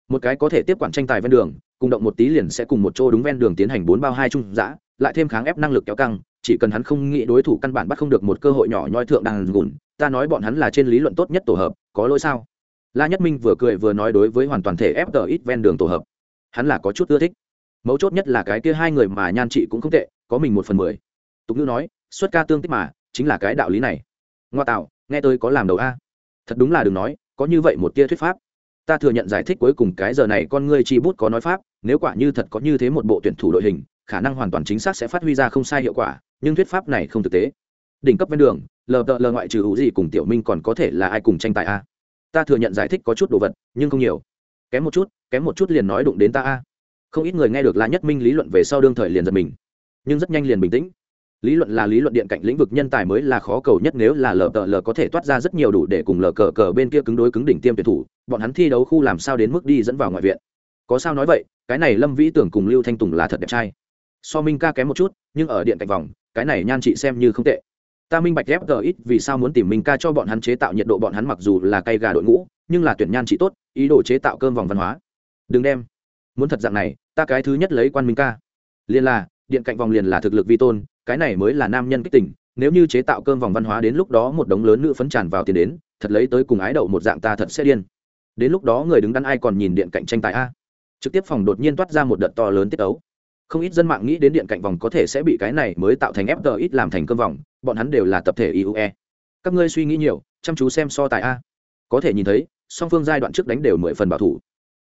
Một cái có thể tiếp quản tranh tài ven đường, cùng động một tí liền sẽ cùng một chỗ đúng ven đường tiến hành bốn bao hai trung giã lại thêm kháng ép năng lực kéo căng, chỉ cần hắn không nghĩ đối thủ căn bản bắt không được một cơ hội nhỏ nhoi thượng đàn gùn, ta nói bọn hắn là trên lý luận tốt nhất tổ hợp, có lỗi sao? La nhất minh vừa cười vừa nói đối với hoàn toàn thể ép tờ ít ven đường tổ hợp. Hắn là có chút ưa thích. Mấu chốt nhất là cái kia hai người mà nhan chị cũng không tệ, có mình một phần mười. Tục ngữ nói, xuất ca tương tích mà, chính là cái đạo lý này. Ngoa tạo, nghe tôi có làm đầu a. Thật đúng là đừng nói, có như vậy một tia thuyết pháp. Ta thừa nhận giải thích cuối cùng cái giờ này con ngươi chi bút có nói pháp, nếu quả như thật có như thế một bộ tuyển thủ đội hình, khả năng hoàn toàn chính xác sẽ phát huy ra không sai hiệu quả, nhưng thuyết pháp này không thực tế. Đỉnh cấp ven đường, lờ đợ lờ ngoại trừ hữu gì cùng tiểu minh còn có thể là ai cùng tranh tài a? Ta thừa nhận giải thích có chút đồ vật, nhưng không nhiều. Kém một chút, kém một chút liền nói đụng đến ta a. Không ít người nghe được la nhất minh lý luận về sau đương thời liền giật mình, nhưng rất nhanh liền bình tĩnh. Lý luận là lý luận điện cạnh lĩnh vực nhân tài mới là khó cầu nhất nếu là lờ tờ lờ có thể toát ra rất nhiều đủ để cùng lờ cờ cờ bên kia cứng đối cứng đỉnh tiêm tuyển thủ, bọn hắn thi đấu khu làm sao đến mức đi dẫn vào ngoại viện. Có sao nói vậy, cái này lâm vĩ tưởng cùng lưu thanh tùng là thật đẹp trai. So minh ca kém một chút, nhưng ở điện cạnh vòng, cái này nhan chị xem như không tệ ta minh bạch fgx ít vì sao muốn tìm minh ca cho bọn hắn chế tạo nhiệt độ bọn hắn mặc dù là cây gà đội ngũ, nhưng là tuyển nhan trị tốt, ý đồ chế tạo cơm vòng văn hóa. Đừng đem. Muốn thật dạng này, ta cái thứ nhất lấy quan minh ca. Liền là, điện cạnh vòng liền là thực lực vi tôn, cái này mới là nam nhân kích tỉnh nếu như chế tạo cơm vòng văn hóa đến lúc đó một đống lớn nữ phấn tràn vào tiền đến, thật lấy tới cùng ái đậu một dạng ta thật sẽ điên. Đến lúc đó người đứng đắn ai còn nhìn điện cạnh tranh tài a. Trực tiếp phòng đột nhiên toát ra một đợt to lớn tiết ấu không ít dân mạng nghĩ đến điện cạnh vòng có thể sẽ bị cái này mới tạo thành fg ít làm thành cơm vòng, bọn hắn đều là tập thể iue các ngươi suy nghĩ nhiều, chăm chú xem so tài a. Có thể nhìn thấy, song phương giai đoạn trước đánh đều mười phần bảo thủ.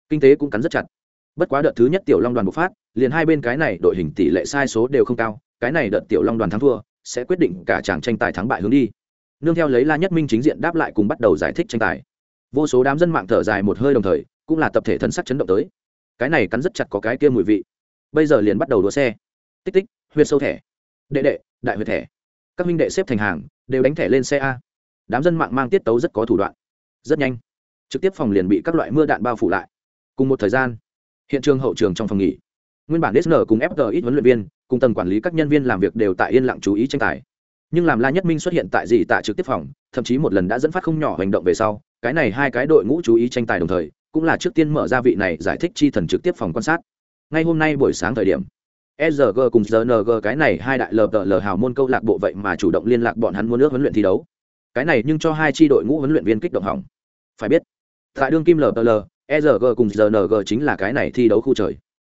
Kinh tế cũng cắn rất chặt. Bất quá đợt thứ nhất tiểu long đoàn bộc phát, liền hai bên cái này đội hình tỷ lệ sai số đều không cao, cái này đợt tiểu long đoàn thắng thua, sẽ quyết định cả chàng tranh tài thắng bại hướng đi. Nương theo lấy la nhất minh chính diện đáp lại cùng bắt đầu giải thích tranh tài. Vô số đám dân mạng thở dài một hơi đồng thời, cũng là tập thể thân sắc chấn động tới. Cái này cắn rất chặt có cái kia mùi vị bây giờ liền bắt đầu đua xe. Tích tích, huyệt sâu thẻ. Đệ đệ, đại huyệt thẻ. Các minh đệ xếp thành hàng, đều đánh thẻ lên xe a. Đám dân mạng mang tiết tấu rất có thủ đoạn. Rất nhanh. Trực tiếp phòng liền bị các loại mưa đạn bao phủ lại. Cùng một thời gian, hiện trường hậu trường trong phòng nghỉ. Nguyên bản dsn cùng fg ít huấn luyện viên, cùng tầng quản lý các nhân viên làm việc đều tại yên lặng chú ý tranh tài. Nhưng làm la nhất minh xuất hiện tại gì tại trực tiếp phòng, thậm chí một lần đã dẫn phát không nhỏ hành động về sau, cái này hai cái đội ngũ chú ý tranh tài đồng thời, cũng là trước tiên mở ra vị này giải thích chi thần trực tiếp phòng quan sát ngay hôm nay buổi sáng thời điểm sg cùng RNG cái này hai đại lờ lờ hào môn câu lạc bộ vậy mà chủ động liên lạc bọn hắn muốn nước huấn luyện thi đấu. Cái này nhưng cho hai tri đội ngũ huấn luyện viên kích động hỏng. Phải biết, tại đương kim lờ lờ, sg cùng RNG chính là cái này thi đấu khu trời.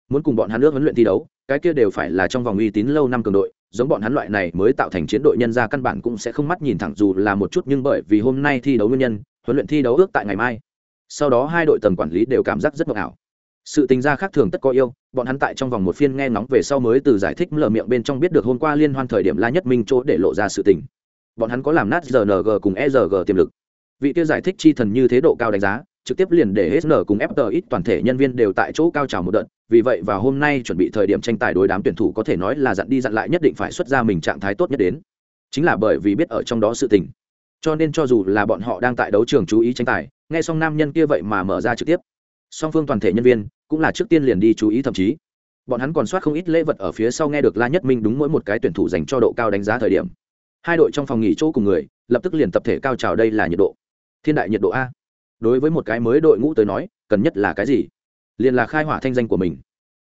Muốn cùng bọn hắn nước huấn luyện thi đấu, cái kia đều phải là trong vòng uy tín lâu năm cường đội, giống bọn hắn loại này mới tạo thành chiến đội nhân ra căn bản cũng sẽ không mắt nhìn thẳng dù là một chút nhưng bởi vì hôm nay thi đấu nguyên nhân, huấn luyện thi đấu ước tại ngày mai. Sau đó hai đội tầng quản lý đều cảm giác rất mộng ảo sự tình gia khác thường tất có yêu, bọn hắn tại trong vòng một phiên nghe ngóng về sau mới từ giải thích lờ miệng bên trong biết được hôm qua liên hoan thời điểm la nhất minh chỗ để lộ ra sự tình. Bọn hắn có làm nát rng cùng erg tiềm lực. Vị kia giải thích chi thần như thế độ cao đánh giá, trực tiếp liền để hsn cùng fter ít toàn thể nhân viên đều tại chỗ cao trào một đợt, vì vậy và hôm nay chuẩn bị thời điểm tranh tài đối đám tuyển thủ có thể nói là dặn đi dặn lại nhất định phải xuất ra mình trạng thái tốt nhất đến. Chính là bởi vì biết ở trong đó sự tình. Cho nên cho dù là bọn họ đang tại đấu trường chú ý tranh tài, nghe xong nam nhân kia vậy mà mở ra trực tiếp song phương toàn thể nhân viên cũng là trước tiên liền đi chú ý thậm chí. Bọn hắn còn soát không ít lễ vật ở phía sau nghe được la nhất minh đúng mỗi một cái tuyển thủ dành cho độ cao đánh giá thời điểm. Hai đội trong phòng nghỉ chỗ cùng người, lập tức liền tập thể cao trào đây là nhiệt độ. Thiên đại nhiệt độ a. Đối với một cái mới đội ngũ tới nói, cần nhất là cái gì? Liền là khai hỏa thanh danh của mình.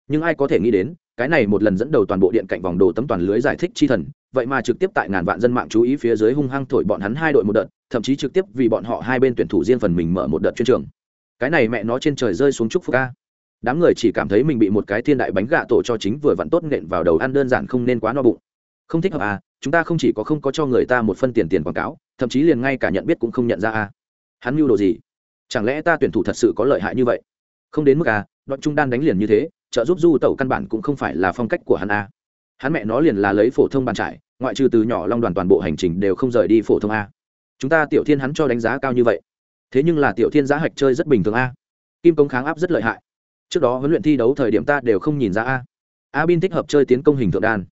Nhưng ai có thể nghĩ đến, cái này một lần dẫn đầu toàn bộ điện cạnh vòng đồ tấm toàn lưới giải thích chi thần, vậy mà trực tiếp tại ngàn vạn dân mạng chú ý phía dưới hung hăng thổi bọn hắn hai đội một đợt, thậm chí trực tiếp vì bọn họ hai bên tuyển thủ riêng phần mình mở một đợt chuyên trường cái này mẹ nó trên trời rơi xuống chúc phúc ca. Đám người chỉ cảm thấy mình bị một cái thiên đại bánh gạ tổ cho chính vừa vặn tốt nện vào đầu ăn đơn giản không nên quá no bụng. Không thích hợp à chúng ta không chỉ có không có cho người ta một phân tiền tiền quảng cáo, thậm chí liền ngay cả nhận biết cũng không nhận ra à. Hắn mưu đồ gì? Chẳng lẽ ta tuyển thủ thật sự có lợi hại như vậy? Không đến mức à đoạn trung đan đánh liền như thế, trợ giúp du tẩu căn bản cũng không phải là phong cách của hắn à. Hắn mẹ nó liền là lấy phổ thông bàn trải, ngoại trừ từ nhỏ long đoàn toàn bộ hành trình đều không rời đi phổ thông a chúng ta tiểu thiên hắn cho đánh giá cao như vậy thế nhưng là tiểu thiên giá hạch chơi rất bình thường a. Kim công kháng áp rất lợi hại. Trước đó huấn luyện thi đấu thời điểm ta đều không nhìn ra a. A bin thích hợp chơi tiến công hình thượng đan.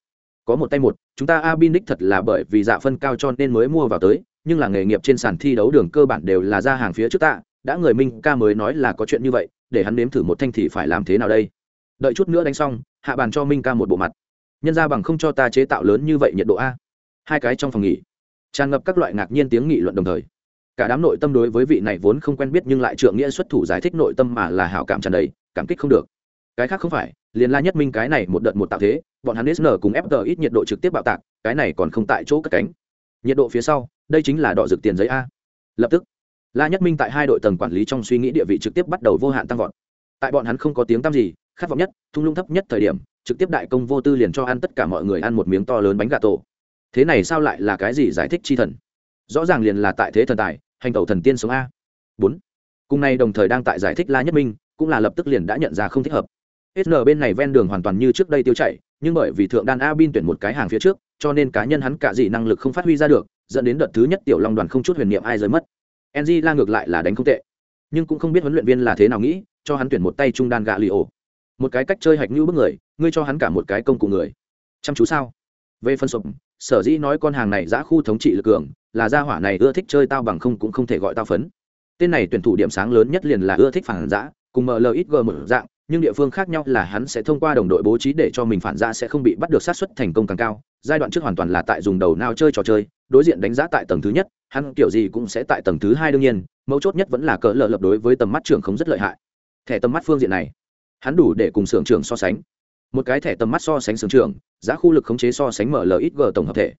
Có một tay một, chúng ta a bin đích thật là bởi vì dạ phân cao cho nên mới mua vào tới, nhưng là nghề nghiệp trên sàn thi đấu đường cơ bản đều là ra hàng phía trước ta, đã người minh ca mới nói là có chuyện như vậy, để hắn nếm thử một thanh thì phải làm thế nào đây? Đợi chút nữa đánh xong, hạ bàn cho minh ca một bộ mặt. Nhân ra bằng không cho ta chế tạo lớn như vậy nhiệt độ a. Hai cái trong phòng nghỉ. Tràn ngập các loại ngạc nhiên tiếng nghị luận đồng thời cả đám nội tâm đối với vị này vốn không quen biết nhưng lại trượng nghĩa xuất thủ giải thích nội tâm mà là hảo cảm tràn đầy, cảm kích không được. Cái khác không phải, liền la nhất minh cái này một đợt một tạo thế, bọn hắn sn cùng fg ít nhiệt độ trực tiếp bạo tạc, cái này còn không tại chỗ cất cánh. Nhiệt độ phía sau, đây chính là đỏ rực tiền giấy a. Lập tức, la nhất minh tại hai đội tầng quản lý trong suy nghĩ địa vị trực tiếp bắt đầu vô hạn tăng vọt. Tại bọn hắn không có tiếng tăm gì, khát vọng nhất, thung lũng thấp nhất thời điểm, trực tiếp đại công vô tư liền cho ăn tất cả mọi người ăn một miếng to lớn bánh gà tổ. Thế này sao lại là cái gì giải thích chi thần? Rõ ràng liền là tại thế thần tài hành tẩu thần tiên sống a. Bốn. Cùng nay đồng thời đang tại giải thích la nhất minh, cũng là lập tức liền đã nhận ra không thích hợp. Sn bên này ven đường hoàn toàn như trước đây tiêu chảy, nhưng bởi vì thượng đan a bin tuyển một cái hàng phía trước, cho nên cá nhân hắn cả gì năng lực không phát huy ra được, dẫn đến đợt thứ nhất tiểu long đoàn không chút huyền niệm ai rơi mất. Ng la ngược lại là đánh không tệ, nhưng cũng không biết huấn luyện viên là thế nào nghĩ, cho hắn tuyển một tay trung đan gạ li ổ. Một cái cách chơi hạch như bức người, ngươi cho hắn cả một cái công cụ người. Chăm chú sao? Về phân sụp sở dĩ nói con hàng này giã khu thống trị lực cường là gia hỏa này ưa thích chơi tao bằng không cũng không thể gọi tao phấn. Tên này tuyển thủ điểm sáng lớn nhất liền là ưa thích phản giã, cùng mlxg một dạng, nhưng địa phương khác nhau là hắn sẽ thông qua đồng đội bố trí để cho mình phản giã sẽ không bị bắt được sát xuất thành công càng cao. Giai đoạn trước hoàn toàn là tại dùng đầu nào chơi trò chơi, đối diện đánh giá tại tầng thứ nhất, hắn kiểu gì cũng sẽ tại tầng thứ hai đương nhiên, mấu chốt nhất vẫn là cỡ lờ lập đối với tầm mắt trưởng không rất lợi hại. Thẻ tầm mắt phương diện này, hắn đủ để cùng xưởng trưởng so sánh. Một cái thẻ tầm mắt so sánh xưởng trưởng, giá khu lực khống chế so sánh mở ít g tổng hợp thể,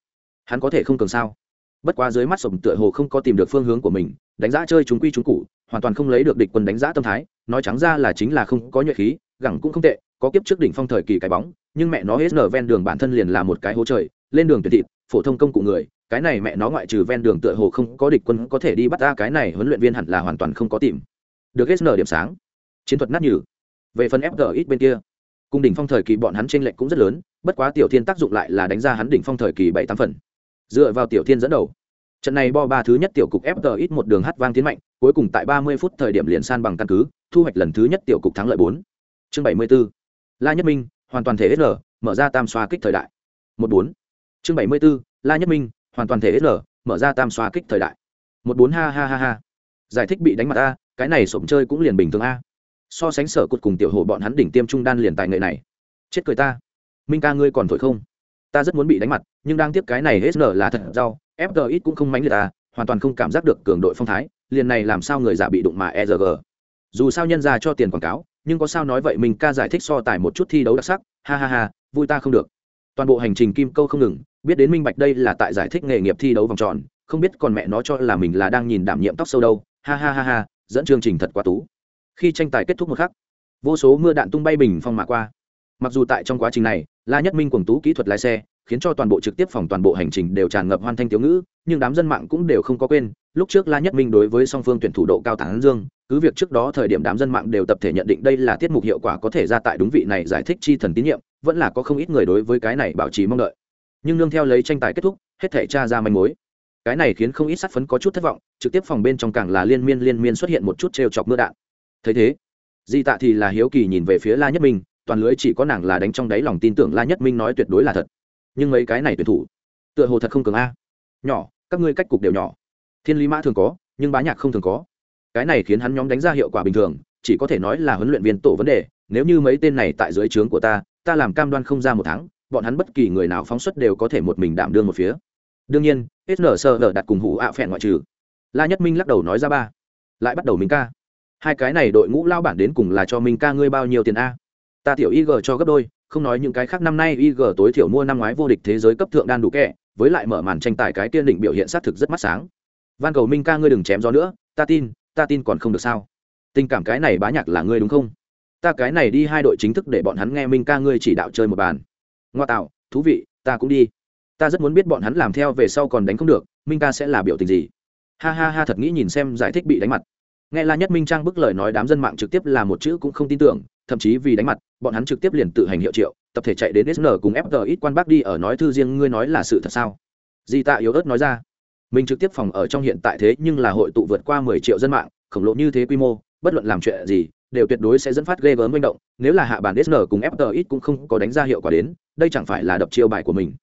hắn có thể không cường sao? Bất quá dưới mắt sổng tựa hồ không có tìm được phương hướng của mình, đánh giá chơi chúng quy chúng cụ, hoàn toàn không lấy được địch quân đánh giá tâm thái, nói trắng ra là chính là không có nhuệ khí, gẳng cũng không tệ, có kiếp trước đỉnh phong thời kỳ cái bóng, nhưng mẹ nó hết nở ven đường bản thân liền là một cái hố trời, lên đường tuyệt thịt, phổ thông công cụ người, cái này mẹ nó ngoại trừ ven đường tựa hồ không có địch quân có thể đi bắt ra cái này huấn luyện viên hẳn là hoàn toàn không có tìm được hết nở điểm sáng. Chiến thuật nát nhừ. Về phần fg bên kia cung đỉnh phong thời kỳ bọn hắn trên lệnh cũng rất lớn, bất quá tiểu thiên tác dụng lại là đánh ra hắn đỉnh phong thời kỳ bảy tám phần dựa vào tiểu thiên dẫn đầu. Trận này bo ba thứ nhất tiểu cục fg ít một đường hát vang tiến mạnh, cuối cùng tại ba mươi phút thời điểm liền san bằng căn cứ, thu hoạch lần thứ nhất tiểu cục thắng lợi bốn. Chương bảy mươi 74. la nhất minh, hoàn toàn thể sl mở ra tam xoa kích thời đại. Một bốn. Chương bảy mươi 74. la nhất minh, hoàn toàn thể sl mở ra tam xoa kích thời đại. Một bốn, ha ha ha ha. Giải thích bị đánh mặt a, cái này sộm chơi cũng liền bình thường a. So sánh sở cột cùng tiểu hồ bọn hắn đỉnh tiêm trung đan liền tài nghệ này. Chết cười ta. Minh ca ngươi còn thổi không? Ta rất muốn bị đánh mặt, nhưng đang tiếp cái này hết nở là thật rau fg ít cũng không mánh liệt ta hoàn toàn không cảm giác được cường đội phong thái, liền này làm sao người giả bị đụng mà erg dù sao nhân ra cho tiền quảng cáo, nhưng có sao nói vậy mình ca giải thích so tài một chút thi đấu đặc sắc, ha ha ha, vui ta không được. Toàn bộ hành trình kim câu không ngừng, biết đến minh bạch đây là tại giải thích nghề nghiệp thi đấu vòng tròn, không biết còn mẹ nó cho là mình là đang nhìn đảm nhiệm tóc sâu đâu, ha ha ha ha, dẫn chương trình thật quá tú. Khi tranh tài kết thúc một khắc, vô số mưa đạn tung bay bình phong mạ qua. Mặc dù tại trong quá trình này la nhất minh quần tú kỹ thuật lái xe, khiến cho toàn bộ trực tiếp phòng toàn bộ hành trình đều tràn ngập hoan thanh thiếu ngữ, nhưng đám dân mạng cũng đều không có quên, lúc trước la nhất minh đối với song phương tuyển thủ độ cao tán dương, cứ việc trước đó thời điểm đám dân mạng đều tập thể nhận định đây là tiết mục hiệu quả có thể ra tại đúng vị này giải thích chi thần tín nhiệm, vẫn là có không ít người đối với cái này bảo trì mong đợi. Nhưng nương theo lấy tranh tài kết thúc, hết thể tra ra manh mối. Cái này khiến không ít sát phấn có chút thất vọng, trực tiếp phòng bên trong càng là liên miên liên miên xuất hiện một chút trêu chọc mưa đạn. Thấy thế, di tạ thì là hiếu kỳ nhìn về phía la nhất minh toàn lưới chỉ có nàng là đánh trong đáy lòng tin tưởng la nhất minh nói tuyệt đối là thật. Nhưng mấy cái này tuyển thủ, tựa hồ thật không cường a. Nhỏ, các ngươi cách cục đều nhỏ. Thiên lý mã thường có, nhưng bá nhạc không thường có. Cái này khiến hắn nhóm đánh ra hiệu quả bình thường, chỉ có thể nói là huấn luyện viên tổ vấn đề. Nếu như mấy tên này tại dưới trướng của ta ta làm cam đoan không ra một tháng, bọn hắn bất kỳ người nào phóng xuất đều có thể một mình đảm đương một phía. Đương nhiên sn sơ đặt cùng hủ ạ phẹn ngoại trừ. La nhất minh lắc đầu nói ra ba. Lại bắt đầu minh ca. Hai cái này đội ngũ lao bản đến cùng là cho minh ca ngươi bao nhiêu tiền a? Ta tiểu ig cho gấp đôi, không nói những cái khác năm nay ig tối thiểu mua năm ngoái vô địch thế giới cấp thượng đan đủ kẹ, với lại mở màn tranh tài cái tiên định biểu hiện xác thực rất mắt sáng. Van cầu minh ca ngươi đừng chém gió nữa, ta tin ta tin còn không được sao? Tình cảm cái này bá nhạc là ngươi đúng không? Ta cái này đi hai đội chính thức để bọn hắn nghe minh ca ngươi chỉ đạo chơi một bàn. Ngoa tạo, thú vị, ta cũng đi. Ta rất muốn biết bọn hắn làm theo về sau còn đánh không được, minh ca sẽ là biểu tình gì? Ha ha ha, thật nghĩ nhìn xem giải thích bị đánh mặt. Nghe la nhất minh trang bức lời nói đám dân mạng trực tiếp là một chữ cũng không tin tưởng thậm chí vì đánh mặt, bọn hắn trực tiếp liền tự hành hiệu triệu, tập thể chạy đến sn cùng fg ít quan bác đi ở nói thư riêng, ngươi nói là sự thật sao? Di tạ yếu ớt nói ra. Mình trực tiếp phòng ở trong hiện tại thế nhưng là hội tụ vượt qua mười triệu dân mạng, khổng lồ như thế quy mô, bất luận làm chuyện gì, đều tuyệt đối sẽ dẫn phát ghê gớm manh động, nếu là hạ bản sn cùng fg ít cũng không có đánh ra hiệu quả đến, đây chẳng phải là đập chiêu bài của mình.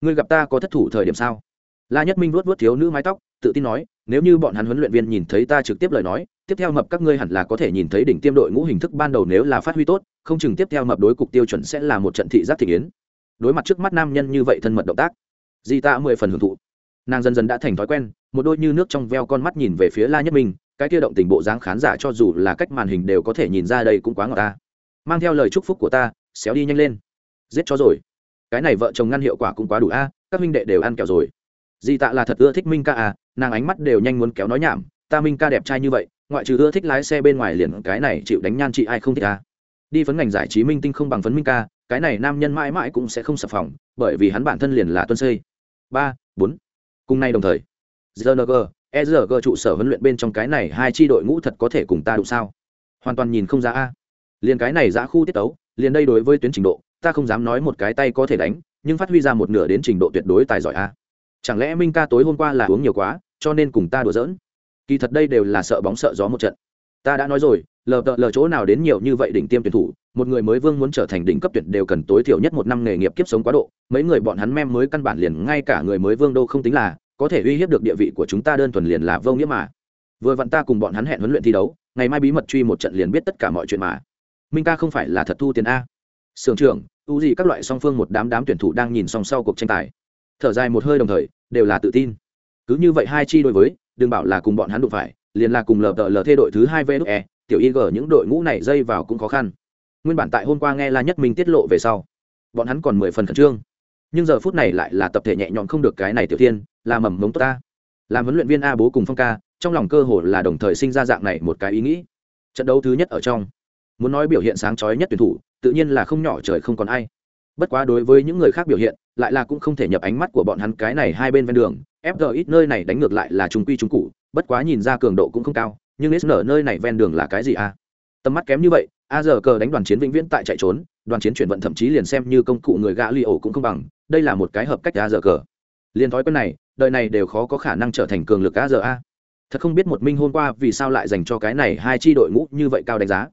Ngươi gặp ta có thất thủ thời điểm sao? La nhất minh vuốt vuốt thiếu nữ mái tóc, tự tin nói, nếu như bọn hắn huấn luyện viên nhìn thấy ta trực tiếp lời nói tiếp theo mập các ngươi hẳn là có thể nhìn thấy đỉnh tiêm đội ngũ hình thức ban đầu nếu là phát huy tốt, không chừng tiếp theo mập đối cục tiêu chuẩn sẽ là một trận thị giác thị yến đối mặt trước mắt nam nhân như vậy thân mật động tác, di tạ mười phần hưởng thụ. Nàng dần dần đã thành thói quen, một đôi như nước trong veo con mắt nhìn về phía la nhất minh, cái kia động tình bộ dáng khán giả cho dù là cách màn hình đều có thể nhìn ra đây cũng quá ngọt ta. Mang theo lời chúc phúc của ta, xéo đi nhanh lên. Giết cho rồi. Cái này vợ chồng ngăn hiệu quả cũng quá đủ a, các minh đệ đều ăn kẹo rồi. Di tạ là thật ưa thích minh ca à nàng ánh mắt đều nhanh muốn kéo nói nhảm ta minh ca đẹp trai như vậy, ngoại trừ ưa thích lái xe bên ngoài liền cái này chịu đánh nhan chị ai không thích à. Đi phấn ngành giải trí minh tinh không bằng phấn minh ca, cái này nam nhân mãi mãi cũng sẽ không sập phòng, bởi vì hắn bản thân liền là tuân xây ba, bốn. Cùng nay đồng thời zng ezg trụ sở huấn luyện bên trong cái này hai tri đội ngũ thật có thể cùng ta đủ sao? Hoàn toàn nhìn không ra a. Liền cái này giã khu tiết tấu, liền đây đối với tuyến trình độ, ta không dám nói một cái tay có thể đánh, nhưng phát huy ra một nửa đến trình độ tuyệt đối tài giỏi a. Chẳng lẽ minh ca tối hôm qua là uống nhiều quá, cho nên cùng ta đùa giỡn? Kỳ thật đây đều là sợ bóng sợ gió một trận. Ta đã nói rồi lờ đợ lờ chỗ nào đến nhiều như vậy đỉnh tiêm tuyển thủ, một người mới vương muốn trở thành đỉnh cấp tuyển đều cần tối thiểu nhất một năm nghề nghiệp kiếp sống quá độ. Mấy người bọn hắn mem mới căn bản liền ngay cả người mới vương đô không tính là, có thể uy hiếp được địa vị của chúng ta đơn thuần liền là vô nghĩa mà. Vừa vặn ta cùng bọn hắn hẹn huấn luyện thi đấu, ngày mai bí mật truy một trận liền biết tất cả mọi chuyện mà. Minh ca không phải là thật thu tiền a. Sưởng trưởng u gì các loại song phương một đám đám tuyển thủ đang nhìn song sau cuộc tranh tài. Thở dài một hơi đồng thời, đều là tự tin. Cứ như vậy hai chi đối với đừng bảo là cùng bọn hắn đụng phải, liền là cùng lờ tờ lờ thê đội thứ hai vê e tiểu ig những đội ngũ này dây vào cũng khó khăn. Nguyên bản tại hôm qua nghe la nhất minh tiết lộ về sau, bọn hắn còn mười phần khẩn trương. Nhưng giờ phút này lại là tập thể nhẹ nhõm không được cái này tiểu thiên là mầm mống tốt ta. Làm huấn luyện viên a bố cùng phong ca, trong lòng cơ hồ là đồng thời sinh ra dạng này một cái ý nghĩ. Trận đấu thứ nhất ở trong, muốn nói biểu hiện sáng chói nhất tuyển thủ, tự nhiên là không nhỏ trời không còn ai. Bất quá đối với những người khác biểu hiện, lại là cũng không thể nhập ánh mắt của bọn hắn cái này hai bên ven đường fg ít nơi này đánh ngược lại là trung quy trung cụ, bất quá nhìn ra cường độ cũng không cao, nhưng sn nơi này ven đường là cái gì a tầm mắt kém như vậy, a giờ cờ đánh đoàn chiến vĩnh viễn tại chạy trốn, đoàn chiến chuyển vận thậm chí liền xem như công cụ người gã li ổ cũng không bằng, đây là một cái hợp cách a giờ cờ. Liền thói quen này, đời này đều khó có khả năng trở thành cường lực a giờ a. Thật không biết một minh hôm qua vì sao lại dành cho cái này hai chi đội ngũ như vậy cao đánh giá.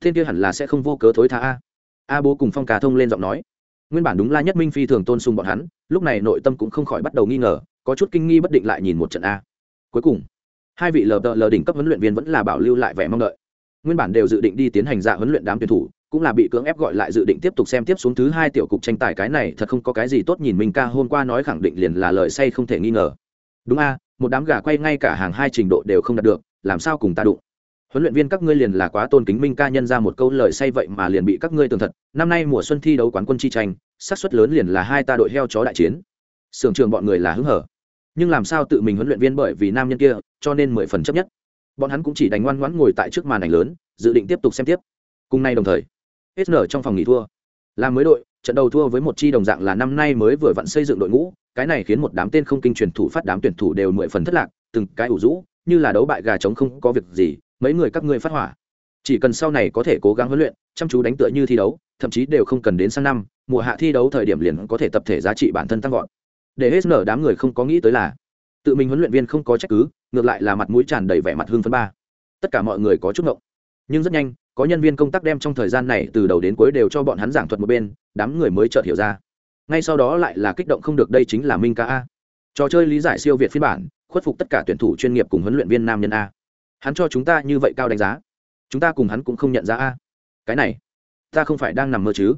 Thiên kia hẳn là sẽ không vô cớ thối tha a. A bố cùng phong cà thông lên giọng nói. Nguyên bản đúng la nhất minh phi thường tôn sùng bọn hắn, lúc này nội tâm cũng không khỏi bắt đầu nghi ngờ có chút kinh nghi bất định lại nhìn một trận a. Cuối cùng, hai vị lờ lờ đỉnh cấp huấn luyện viên vẫn là bảo lưu lại vẻ mong đợi. Nguyên bản đều dự định đi tiến hành dạ huấn luyện đám tuyển thủ, cũng là bị cưỡng ép gọi lại dự định tiếp tục xem tiếp xuống thứ hai tiểu cục tranh tài cái này, thật không có cái gì tốt nhìn mình ca hôm qua nói khẳng định liền là lời say không thể nghi ngờ. Đúng a, một đám gà quay ngay cả hàng hai trình độ đều không đạt được, làm sao cùng ta đụng? Huấn luyện viên các ngươi liền là quá tôn kính minh ca nhân ra một câu lời say vậy mà liền bị các ngươi tường thật, năm nay mùa xuân thi đấu quán quân chi tranh, xác suất lớn liền là hai ta đội heo chó đại chiến sưởng trường bọn người là hứng hở. Nhưng làm sao tự mình huấn luyện viên bởi vì nam nhân kia, cho nên mười phần chấp nhất. Bọn hắn cũng chỉ đánh ngoan ngoãn ngồi tại trước màn ảnh lớn, dự định tiếp tục xem tiếp. Cùng nay đồng thời sn trong phòng nghỉ thua. Là mới đội, trận đầu thua với một chi đồng dạng là năm nay mới vừa vặn xây dựng đội ngũ, cái này khiến một đám tên không kinh truyền thủ phát đám tuyển thủ đều mười phần thất lạc, từng cái ủ rũ, như là đấu bại gà trống không có việc gì, mấy người các ngươi phát hỏa. Chỉ cần sau này có thể cố gắng huấn luyện, chăm chú đánh tựa như thi đấu, thậm chí đều không cần đến sang năm, mùa hạ thi đấu thời điểm liền có thể tập thể giá trị bản thân tăng vọt để hết nở đám người không có nghĩ tới là, tự mình huấn luyện viên không có trách cứ, ngược lại là mặt mũi tràn đầy vẻ mặt hương phấn ba. Tất cả mọi người có chút ngộng. Nhưng rất nhanh, có nhân viên công tác đem trong thời gian này từ đầu đến cuối đều cho bọn hắn giảng thuật một bên, đám người mới chợt hiểu ra. Ngay sau đó lại là kích động không được đây chính là minh ca a. Trò chơi lý giải siêu việt phiên bản, khuất phục tất cả tuyển thủ chuyên nghiệp cùng huấn luyện viên nam nhân a. Hắn cho chúng ta như vậy cao đánh giá, chúng ta cùng hắn cũng không nhận ra a. Cái này, ta không phải đang nằm mơ chứ.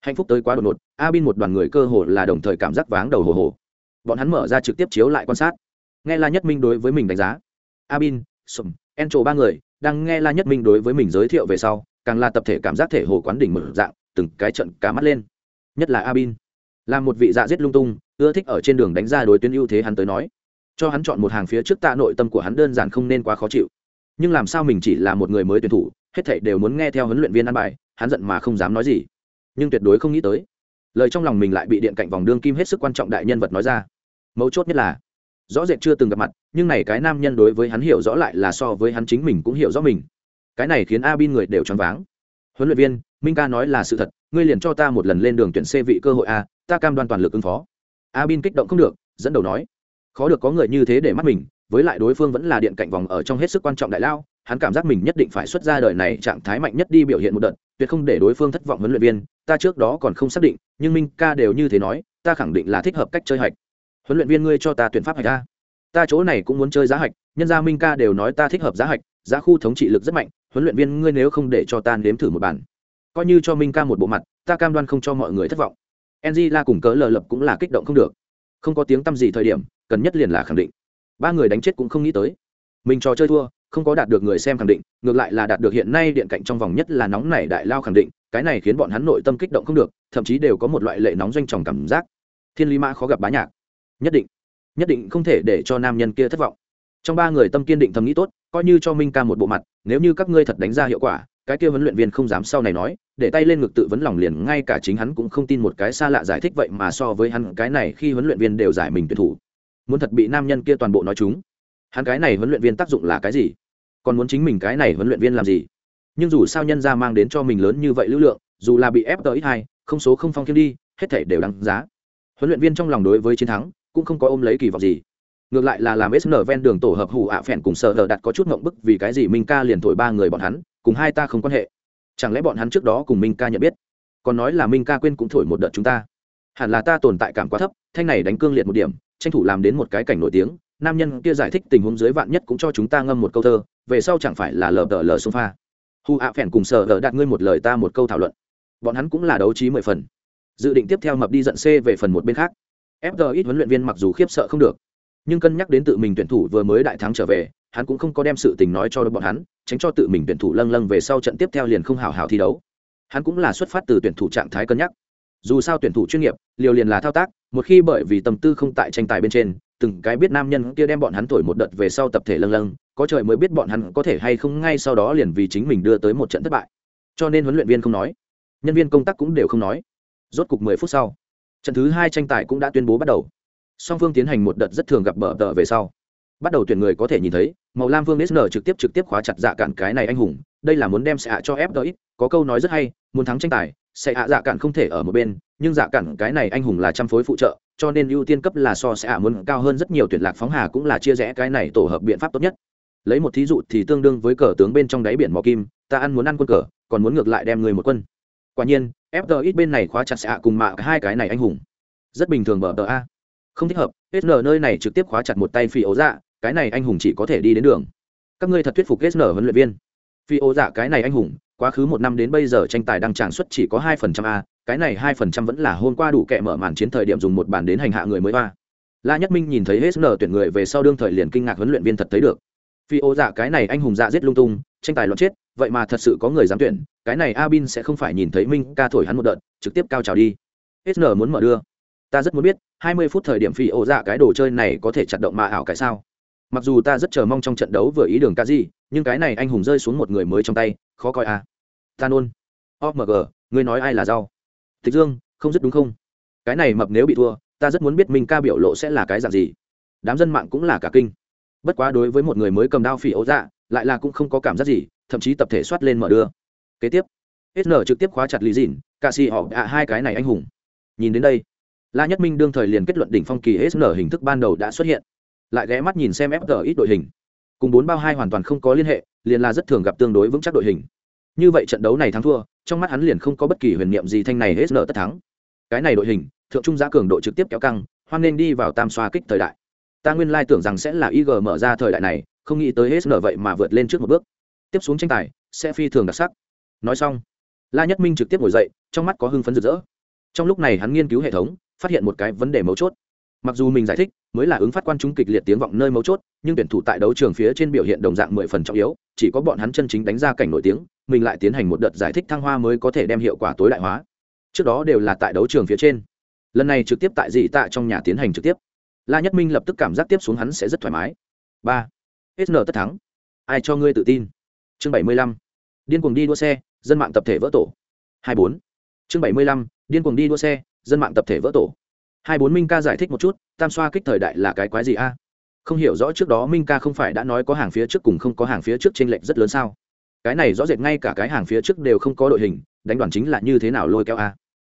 Hạnh phúc tới quá đột ngột a bin một đoàn người cơ hồ là đồng thời cảm giác váng đầu hồ hồ bọn hắn mở ra trực tiếp chiếu lại quan sát. Nghe la nhất minh đối với mình đánh giá. Abin, sùng en ba người đang nghe la nhất minh đối với mình giới thiệu về sau càng là tập thể cảm giác thể hồ quán đỉnh mở dạng từng cái trận cá mắt lên. Nhất là Abin, là một vị dạ giết lung tung ưa thích ở trên đường đánh ra đối tuyến ưu thế hắn tới nói. Cho hắn chọn một hàng phía trước tạ nội tâm của hắn đơn giản không nên quá khó chịu. Nhưng làm sao mình chỉ là một người mới tuyển thủ hết thảy đều muốn nghe theo huấn luyện viên ăn bài hắn giận mà không dám nói gì. Nhưng tuyệt đối không nghĩ tới. Lời trong lòng mình lại bị điện cạnh vòng đương kim hết sức quan trọng đại nhân vật nói ra mấu chốt nhất là, rõ rệt chưa từng gặp mặt, nhưng này cái nam nhân đối với hắn hiểu rõ lại là so với hắn chính mình cũng hiểu rõ mình. Cái này khiến a bin người đều choáng váng. Huấn luyện viên, minh ca nói là sự thật, ngươi liền cho ta một lần lên đường tuyển c vị cơ hội a, ta cam đoan toàn lực ứng phó. A bin kích động không được, dẫn đầu nói, khó được có người như thế để mắt mình, với lại đối phương vẫn là điện cạnh vòng ở trong hết sức quan trọng đại lao, hắn cảm giác mình nhất định phải xuất ra đời này trạng thái mạnh nhất đi biểu hiện một đợt, tuyệt không để đối phương thất vọng huấn luyện viên, ta trước đó còn không xác định, nhưng minh ca đều như thế nói, ta khẳng định là thích hợp cách chơi hạch huấn luyện viên ngươi cho ta tuyển pháp hạch ta ta chỗ này cũng muốn chơi giá hạch, nhân gia minh ca đều nói ta thích hợp giá hạch, giá khu thống trị lực rất mạnh, huấn luyện viên ngươi nếu không để cho ta nếm thử một bản coi như cho minh ca một bộ mặt, ta cam đoan không cho mọi người thất vọng. Enzy la cùng cớ lờ lập cũng là kích động không được. Không có tiếng t gì thời điểm, cần nhất liền là khẳng định. Ba người đánh chết cũng không nghĩ tới. Mình trò chơi thua, không có đạt được người xem khẳng định, ngược lại là đạt được hiện nay điện cạnh trong vòng nhất là nóng này đại lao khẳng định, cái này khiến bọn hắn nội tâm kích động không được, thậm chí đều có một loại lệ nóng doanh tròng cảm giác. Thiên lý mã khó gặp bá nhạc nhất định nhất định không thể để cho nam nhân kia thất vọng. Trong ba người tâm kiên định thầm nghĩ tốt, coi như cho minh ca một bộ mặt, nếu như các ngươi thật đánh ra hiệu quả, cái kia huấn luyện viên không dám sau này nói, để tay lên ngực tự vấn lòng liền, ngay cả chính hắn cũng không tin một cái xa lạ giải thích vậy mà so với hắn, cái này khi huấn luyện viên đều giải mình tuyển thủ. Muốn thật bị nam nhân kia toàn bộ nói chúng. Hắn cái này huấn luyện viên tác dụng là cái gì? Còn muốn chính mình cái này huấn luyện viên làm gì? Nhưng dù sao nhân ra mang đến cho mình lớn như vậy lưu lượng, dù là bị ép tới hai, không số không phong kiếm đi, hết thể đều đáng giá. Huấn luyện viên trong lòng đối với chiến thắng cũng không có ôm lấy kỳ vọng gì. Ngược lại là làm sn ven đường tổ hợp hủ ạ phèn cùng sợ đờ đặt có chút mộng bức vì cái gì minh ca liền thổi ba người bọn hắn, cùng hai ta không quan hệ. Chẳng lẽ bọn hắn trước đó cùng minh ca nhận biết? Còn nói là minh ca quên cũng thổi một đợt chúng ta. Hẳn là ta tồn tại cảm quá thấp, thanh này đánh cương liệt một điểm, tranh thủ làm đến một cái cảnh nổi tiếng, nam nhân kia giải thích tình huống dưới vạn nhất cũng cho chúng ta ngâm một câu thơ, về sau chẳng phải là lờ đờ lờ sofa pha. Hu ạ phèn cùng sợ đờ đặt ngươi một lời ta một câu thảo luận. Bọn hắn cũng là đấu trí mười phần. Dự định tiếp theo mập đi giận c về phần một bên khác ít huấn luyện viên mặc dù khiếp sợ không được, nhưng cân nhắc đến tự mình tuyển thủ vừa mới đại thắng trở về, hắn cũng không có đem sự tình nói cho bọn hắn, tránh cho tự mình tuyển thủ lâng lâng về sau trận tiếp theo liền không hào hào thi đấu. Hắn cũng là xuất phát từ tuyển thủ trạng thái cân nhắc. Dù sao tuyển thủ chuyên nghiệp, liều liền là thao tác, một khi bởi vì tâm tư không tại tranh tài bên trên, từng cái biết nam nhân kia đem bọn hắn thổi một đợt về sau tập thể lâng lâng, có trời mới biết bọn hắn có thể hay không ngay sau đó liền vì chính mình đưa tới một trận thất bại. Cho nên huấn luyện viên không nói, nhân viên công tác cũng đều không nói. Rốt cục mười phút sau trận thứ hai tranh tài cũng đã tuyên bố bắt đầu. Song phương tiến hành một đợt rất thường gặp bờ tờ về sau. Bắt đầu tuyển người có thể nhìn thấy, màu lam vương sn trực tiếp trực tiếp khóa chặt dạ cản cái này anh hùng. Đây là muốn đem xạ hạ cho fdx có câu nói rất hay, muốn thắng tranh tài, sẽ hạ dạ cản không thể ở một bên, nhưng dạ cản cái này anh hùng là trăm phối phụ trợ, cho nên ưu tiên cấp là so sẽ hạ muốn cao hơn rất nhiều tuyển lạc phóng hà cũng là chia rẽ cái này tổ hợp biện pháp tốt nhất. Lấy một thí dụ thì tương đương với cờ tướng bên trong đáy biển mò kim, ta ăn muốn ăn quân cờ, còn muốn ngược lại đem người một quân quả nhiên fdx bên này khóa chặt sẽ cùng mạ, hai cái này anh hùng. Rất bình thường bờ tờ a. Không thích hợp sn nơi này trực tiếp khóa chặt một tay phi ấu dạ cái này anh hùng chỉ có thể đi đến đường. Các ngươi thật thuyết phục sn huấn luyện viên. Phi ấu dạ cái này anh hùng, quá khứ một năm đến bây giờ tranh tài đăng tràn xuất chỉ có hai phần trăm a, cái này hai phần trăm vẫn là hôm qua đủ kẹ mở màn chiến thời điểm dùng một bàn đến hành hạ người mới a. la nhất minh nhìn thấy hết tuyển người về sau đương thời liền kinh ngạc huấn luyện viên thật thấy được. Phi ô dạ cái này anh hùng dạ giết lung tung, tranh tài loạn chết vậy mà thật sự có người dám tuyển, cái này abin sẽ không phải nhìn thấy minh ca thổi hắn một đợt, trực tiếp cao trào đi. Hết nở muốn mở đưa. Ta rất muốn biết, hai mươi phút thời điểm phi ô dạ cái đồ chơi này có thể chặt động mà ảo cái sao? Mặc dù ta rất chờ mong trong trận đấu vừa ý đường ca gì nhưng cái này anh hùng rơi xuống một người mới trong tay, khó coi à? Ta nôn. Omg ngươi nói ai là rau? Tịch dương, không dứt đúng không? Cái này mập nếu bị thua, ta rất muốn biết minh ca biểu lộ sẽ là cái dạng gì. Đám dân mạng cũng là cả kinh. Bất quá đối với một người mới cầm đao phỉ ấu dạ lại là cũng không có cảm giác gì, thậm chí tập thể soát lên mở đưa. Kế tiếp sn trực tiếp khóa chặt lý dìn ca sĩ họ ạ hai cái này anh hùng. Nhìn đến đây, la nhất minh đương thời liền kết luận đỉnh phong kỳ sn hình thức ban đầu đã xuất hiện. Lại ghé mắt nhìn xem fg ít đội hình. Cùng bốn bao hai hoàn toàn không có liên hệ, liền là rất thường gặp tương đối vững chắc đội hình. Như vậy trận đấu này thắng thua, trong mắt hắn liền không có bất kỳ huyền niệm gì thanh này sn tất thắng. Cái này đội hình, thượng trung giá cường độ trực tiếp kéo căng, hoan nên đi vào tam xoa kích thời đại. Ta nguyên lai tưởng rằng sẽ là ig mở ra thời đại này không nghĩ tới hết nở vậy mà vượt lên trước một bước. Tiếp xuống tranh tài sẽ phi thường đặc sắc. Nói xong, la nhất minh trực tiếp ngồi dậy, trong mắt có hưng phấn rực rỡ. Trong lúc này hắn nghiên cứu hệ thống, phát hiện một cái vấn đề mấu chốt. Mặc dù mình giải thích mới là ứng phát quan chúng kịch liệt tiếng vọng nơi mấu chốt, nhưng tuyển thủ tại đấu trường phía trên biểu hiện đồng dạng mười phần trọng yếu, chỉ có bọn hắn chân chính đánh ra cảnh nổi tiếng, mình lại tiến hành một đợt giải thích thăng hoa mới có thể đem hiệu quả tối đại hóa. Trước đó đều là tại đấu trường phía trên. Lần này trực tiếp tại dị tạ trong nhà tiến hành trực tiếp. La nhất minh lập tức cảm giác tiếp xuống hắn sẽ rất thoải mái. Ba sn tất thắng. Ai cho ngươi tự tin? Chương bảy mươi lăm. Điên cuồng đi đua xe dân mạng tập thể vỡ tổ. Hai bốn. Chương bảy mươi lăm. Điên cuồng đi đua xe dân mạng tập thể vỡ tổ. Hai bốn minh ca giải thích một chút tam xoa kích thời đại là cái quái gì a? Không hiểu rõ trước đó minh ca không phải đã nói có hàng phía trước cùng không có hàng phía trước t r ê n lệch rất lớn sao? Cái này rõ rệt ngay cả cái hàng phía trước đều không có đội hình đánh đoàn chính là như thế nào lôi kéo a?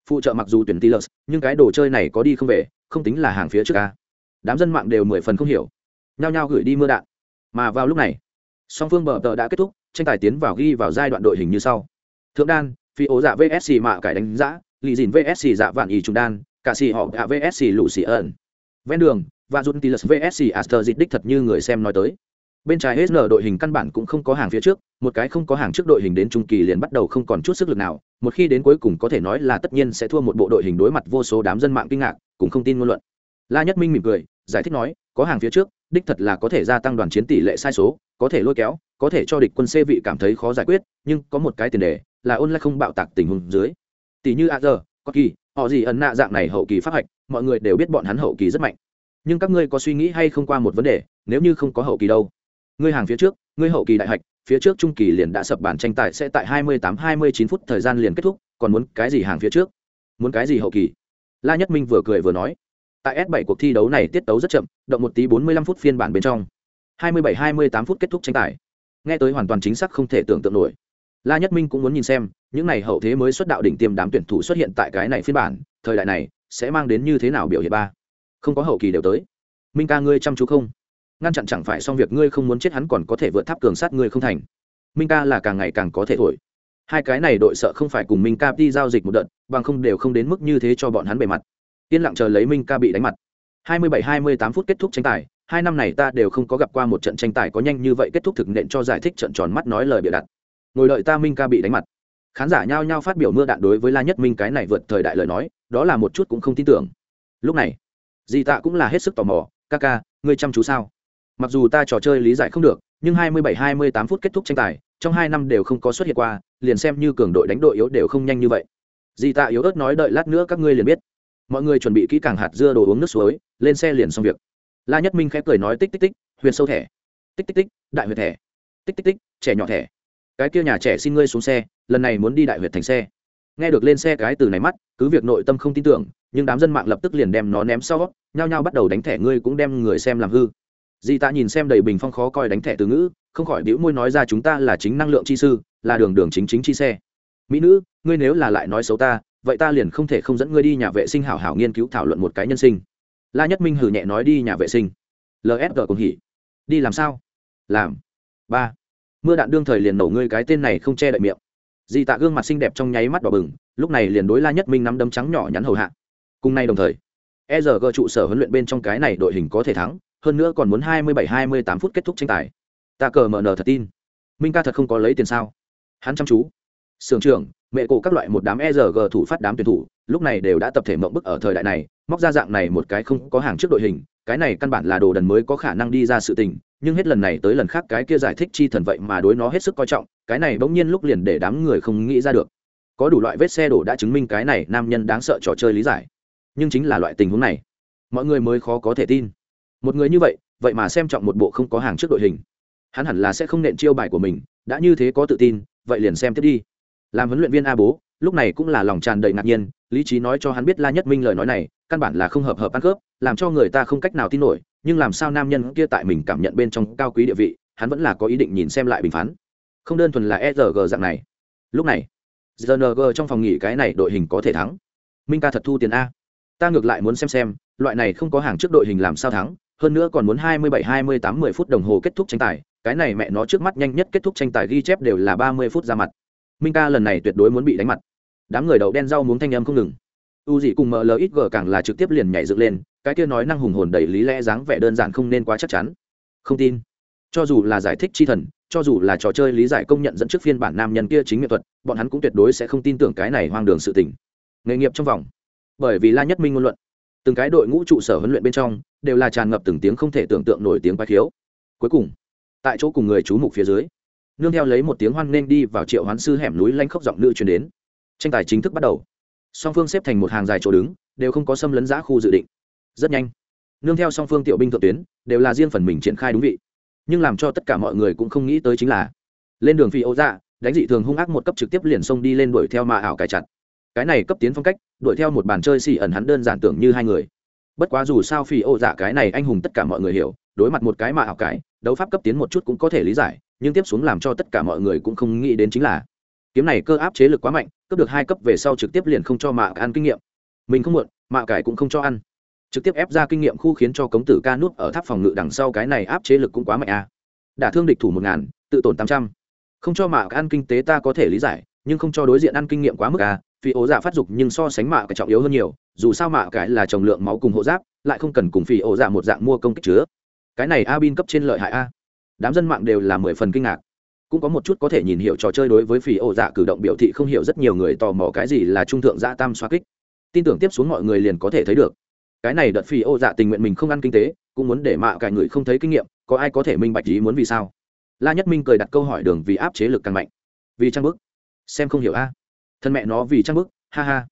Phụ trợ mặc dù tuyển Tilers, nhưng cái đồ chơi này có đi không về không tính là hàng phía trước a. Đám dân mạng đều mười phần không hiểu. Nhao nhao gửi đi mưa đạn mà vào lúc này, song phương bờ tờ đã kết thúc, tranh tài tiến vào ghi vào giai đoạn đội hình như sau. Thượng đan, phi ố dạ vsc mạ cải đánh giã, lì dìn vsc dạ vạn ý trung đan, cả xì họ gạ vsc lụ xì ẩn. Ven đường, và dùn tilus vsc aster dịch đích thật như người xem nói tới. Bên trái hết nở đội hình căn bản cũng không có hàng phía trước, một cái không có hàng trước đội hình đến trung kỳ liền bắt đầu không còn chút sức lực nào, một khi đến cuối cùng có thể nói là tất nhiên sẽ thua một bộ đội hình đối mặt vô số đám dân mạng kinh ngạc, cũng không tin ngôn luận la nhất minh mỉm cười, giải thích nói, có hàng phía trước, đích thật là có thể gia tăng đoàn chiến tỷ lệ sai số, có thể lôi kéo, có thể cho địch quân xê vị cảm thấy khó giải quyết, nhưng có một cái tiền đề, là ôn lại không bạo tạc tình huống dưới. Tỷ như a giờ có kỳ, họ gì ẩn nạ dạng này hậu kỳ pháp hạch, mọi người đều biết bọn hắn hậu kỳ rất mạnh. Nhưng các ngươi có suy nghĩ hay không qua một vấn đề, nếu như không có hậu kỳ đâu? Ngươi hàng phía trước, ngươi hậu kỳ đại hạch, phía trước trung kỳ liền đã sập bản tranh tài sẽ tại 28-29 phút thời gian liền kết thúc, còn muốn cái gì hàng phía trước? Muốn cái gì hậu kỳ? La nhất minh vừa cười vừa nói tại s 7 cuộc thi đấu này tiết tấu rất chậm, động một tí 45 phút phiên bản bên trong. 27-28 phút kết thúc tranh tài. Nghe tới hoàn toàn chính xác không thể tưởng tượng nổi. La nhất minh cũng muốn nhìn xem, những này hậu thế mới xuất đạo đỉnh tiêm đám tuyển thủ xuất hiện tại cái này phiên bản, thời đại này sẽ mang đến như thế nào biểu hiện ba? Không có hậu kỳ đều tới. Minh ca ngươi chăm chú không? Ngăn chặn chẳng phải xong việc ngươi không muốn chết hắn còn có thể vượt tháp cường sát ngươi không thành. Minh ca là càng ngày càng có thể thổi. Hai cái này đội sợ không phải cùng minh ca đi giao dịch một đợt, bằng không đều không đến mức như thế cho bọn hắn bề mặt yên lặng chờ lấy minh ca bị đánh mặt. 27-28 phút kết thúc tranh tài, hai năm này ta đều không có gặp qua một trận tranh tài có nhanh như vậy kết thúc thực nện cho giải thích trận tròn mắt nói lời bịa đặt. Ngồi đợi ta minh ca bị đánh mặt. Khán giả nhao nhao phát biểu mưa đạn đối với la nhất minh cái này vượt thời đại lời nói, đó là một chút cũng không tin tưởng. Lúc này, dì tạ cũng là hết sức tò mò, ca ca, ngươi chăm chú sao? Mặc dù ta trò chơi lý giải không được, nhưng 27-28 phút kết thúc tranh tài, trong hai năm đều không có xuất hiện qua, liền xem như cường đội đánh đội yếu đều không nhanh như vậy. Dì tạ yếu ớt nói, đợi lát nữa các ngươi liền biết mọi người chuẩn bị kỹ càng hạt dưa đồ uống nước suối, lên xe liền xong việc. La nhất minh khép cười nói tích tích tích, huyền sâu thẻ. Tích tích tích, đại huyệt thẻ. Tích tích tích, trẻ nhỏ thẻ. Cái kia nhà trẻ xin ngươi xuống xe, lần này muốn đi đại huyệt thành xe. Nghe được lên xe cái từ này mắt, cứ việc nội tâm không tin tưởng, nhưng đám dân mạng lập tức liền đem nó ném sau, nhao nhao bắt đầu đánh thẻ ngươi cũng đem người xem làm hư. Di tạ nhìn xem đầy bình phong khó coi đánh thẻ từ ngữ, không khỏi đĩu môi nói ra chúng ta là chính năng lượng chi sư, là đường đường chính chính chi xe. Mỹ nữ, ngươi nếu là lại nói xấu ta vậy ta liền không thể không dẫn ngươi đi nhà vệ sinh hảo hảo nghiên cứu thảo luận một cái nhân sinh. La nhất minh hử nhẹ nói đi nhà vệ sinh. Lsg cùng hỉ. Đi làm sao? Làm. Ba. Mưa đạn đương thời liền nổ ngươi cái tên này không che đậy miệng. Dì tạ gương mặt xinh đẹp trong nháy mắt đỏ bừng, lúc này liền đối la nhất minh nắm đấm trắng nhỏ nhắn hầu hạ. Cùng nay đồng thời e r g trụ sở huấn luyện bên trong cái này đội hình có thể thắng, hơn nữa còn muốn hai mươi bảy hai mươi tám phút kết thúc tranh tài. Ta cờ mờ nờ thật tin. Minh ca thật không có lấy tiền sao? Hắn chăm chú. Sưởng trưởng mẹ cổ các loại một đám e r g thủ phát đám tuyển thủ, lúc này đều đã tập thể mộng bức ở thời đại này, móc ra dạng này một cái không có hàng trước đội hình, cái này căn bản là đồ đần mới có khả năng đi ra sự tình, nhưng hết lần này tới lần khác cái kia giải thích chi thần vậy mà đối nó hết sức coi trọng, cái này bỗng nhiên lúc liền để đám người không nghĩ ra được. Có đủ loại vết xe đổ đã chứng minh cái này nam nhân đáng sợ trò chơi lý giải. Nhưng chính là loại tình huống này, mọi người mới khó có thể tin. Một người như vậy vậy mà xem trọng một bộ không có hàng trước đội hình. Hắn hẳn là sẽ không nện chiêu bài của mình, đã như thế có tự tin, vậy liền xem tiếp đi làm huấn luyện viên a bố, lúc này cũng là lòng tràn đầy ngạc nhiên, lý trí nói cho hắn biết la nhất minh lời nói này, căn bản là không hợp hợp ăn khớp, làm cho người ta không cách nào tin nổi, nhưng làm sao nam nhân kia tại mình cảm nhận bên trong cao quý địa vị, hắn vẫn là có ý định nhìn xem lại bình phán. Không đơn thuần là e rg dạng này. Lúc này rng trong phòng nghỉ cái này đội hình có thể thắng. Minh ca thật thu tiền a. Ta ngược lại muốn xem xem, loại này không có hàng trước đội hình làm sao thắng, hơn nữa còn muốn hai mươi bảy, hai mươi tám, mười phút đồng hồ kết thúc tranh tài, cái này mẹ nó trước mắt nhanh nhất kết thúc tranh tài ghi chép đều là ba mươi phút ra mặt minh ca lần này tuyệt đối muốn bị đánh mặt. Đám người đậu đen rau muốn thanh âm không ngừng. U dị cùng mlxg càng là trực tiếp liền nhảy dựng lên, cái kia nói năng hùng hồn đầy lý lẽ dáng vẻ đơn giản không nên quá chắc chắn. Không tin. Cho dù là giải thích chi thần, cho dù là trò chơi lý giải công nhận dẫn trước phiên bản nam nhân kia chính nghệ thuật, bọn hắn cũng tuyệt đối sẽ không tin tưởng cái này hoang đường sự tình. Nghề nghiệp trong vòng. Bởi vì la nhất minh ngôn luận, từng cái đội ngũ trụ sở huấn luyện bên trong đều là tràn ngập từng tiếng không thể tưởng tượng nổi tiếng quái khiếu. Cuối cùng, tại chỗ cùng người chú mục phía dưới nương theo lấy một tiếng hoan nên đi vào triệu hoán sư hẻm núi lanh khốc giọng nữ truyền đến. Tranh tài chính thức bắt đầu. Song phương xếp thành một hàng dài chỗ đứng, đều không có xâm lấn giã khu dự định. Rất nhanh, nương theo song phương tiểu binh thượng tuyến, đều là riêng phần mình triển khai đúng vị. Nhưng làm cho tất cả mọi người cũng không nghĩ tới chính là, lên đường phi ô dạ đánh dị thường hung ác một cấp trực tiếp liền xông đi lên đuổi theo mà ảo cài chặt. Cái này cấp tiến phong cách, đuổi theo một bàn chơi xì ẩn hắn đơn giản tưởng như hai người. Bất quá dù sao phi ô dạ cái này anh hùng tất cả mọi người hiểu, đối mặt một cái mà ảo cái, đấu pháp cấp tiến một chút cũng có thể lý giải nhưng tiếp xuống làm cho tất cả mọi người cũng không nghĩ đến chính là, kiếm này cơ áp chế lực quá mạnh cấp được hai cấp về sau trực tiếp liền không cho mạ ăn kinh nghiệm mình không muộn mạ cải cũng không cho ăn trực tiếp ép ra kinh nghiệm khu khiến cho cống tử ca nút ở tháp phòng ngự đằng sau cái này áp chế lực cũng quá mạnh a à. đả thương địch thủ một ngàn, tự tổn tám trăm không cho mạ ăn kinh tế ta có thể lý giải, nhưng không cho đối diện ăn kinh nghiệm quá mức a à. vì ố dạ phát dục nhưng so sánh mạ cái trọng yếu hơn nhiều, dù sao mạ cải là trồng lượng máu cùng hộ giáp, lại không cần cùng phi ổ dạ một dạng mua công kích chứa cái này a bin cấp trên lợi hại a đám dân mạng đều là mười phần kinh ngạc. Cũng có một chút có thể nhìn hiểu trò chơi đối với phi ổ dạ cử động biểu thị không hiểu rất nhiều người tò mò cái gì là trung thượng dạ tam xoa kích. Tin tưởng tiếp xuống mọi người liền có thể thấy được. Cái này đợt phi ổ dạ tình nguyện mình không ăn kinh tế, cũng muốn để mạ cả người không thấy kinh nghiệm, có ai có thể minh bạch ý muốn vì sao? La nhất minh cười đặt câu hỏi đường vì áp chế lực càng mạnh. Vì trang bức. Xem không hiểu a. Thân mẹ nó vì trang bức, ha ha.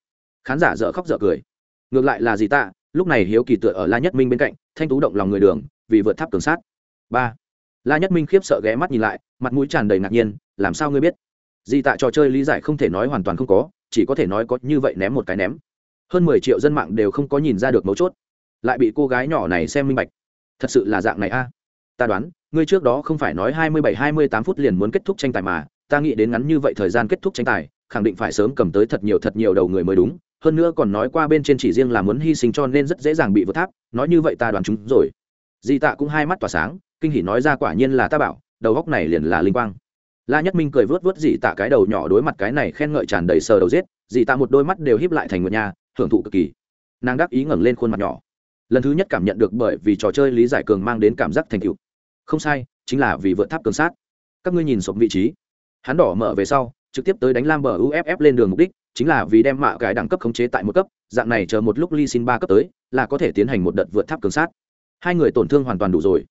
Khán giả dở khóc dở cười. Ngược lại là gì tạ lúc này hiếu kỳ tựa ở la nhất minh bên cạnh, thanh tú động lòng người đường, vì vượt tháp cường sát. Ba la nhất minh khiếp sợ ghé mắt nhìn lại, mặt mũi tràn đầy ngạc nhiên, làm sao ngươi biết? Di tạ trò chơi lý giải không thể nói hoàn toàn không có, chỉ có thể nói có như vậy ném một cái ném. Hơn mười triệu dân mạng đều không có nhìn ra được mấu chốt. Lại bị cô gái nhỏ này xem minh bạch. Thật sự là dạng này a. Ta đoán, ngươi trước đó không phải nói hai mươi bảy, hai mươi tám phút liền muốn kết thúc tranh tài mà, ta nghĩ đến ngắn như vậy thời gian kết thúc tranh tài, khẳng định phải sớm cầm tới thật nhiều thật nhiều đầu người mới đúng. Hơn nữa còn nói qua bên trên chỉ riêng là muốn hy sinh cho nên rất dễ dàng bị vượt tháp. Nói như vậy ta đoán chúng rồi. Di tạ cũng hai mắt tỏa sáng kinh hỉ nói ra quả nhiên là ta bảo, đầu góc này liền là linh quang. La nhất minh cười vớt vớt dị tạ cái đầu nhỏ đối mặt cái này khen ngợi tràn đầy sờ đầu giết dị tạ một đôi mắt đều híp lại thành một nhà hưởng thụ cực kỳ. Nàng đắc ý ngẩng lên khuôn mặt nhỏ. Lần thứ nhất cảm nhận được bởi vì trò chơi lý giải cường mang đến cảm giác thành tựu. Không sai, chính là vì vượt tháp cường sát. Các ngươi nhìn sộp vị trí. Hắn đỏ mở về sau, trực tiếp tới đánh lam bờ uff lên đường mục đích, chính là vì đem mạ cái đẳng cấp khống chế tại một cấp, dạng này chờ một lúc ly xin ba cấp tới, là có thể tiến hành một đợt vượt tháp cường sát. Hai người tổn thương hoàn toàn đủ rồi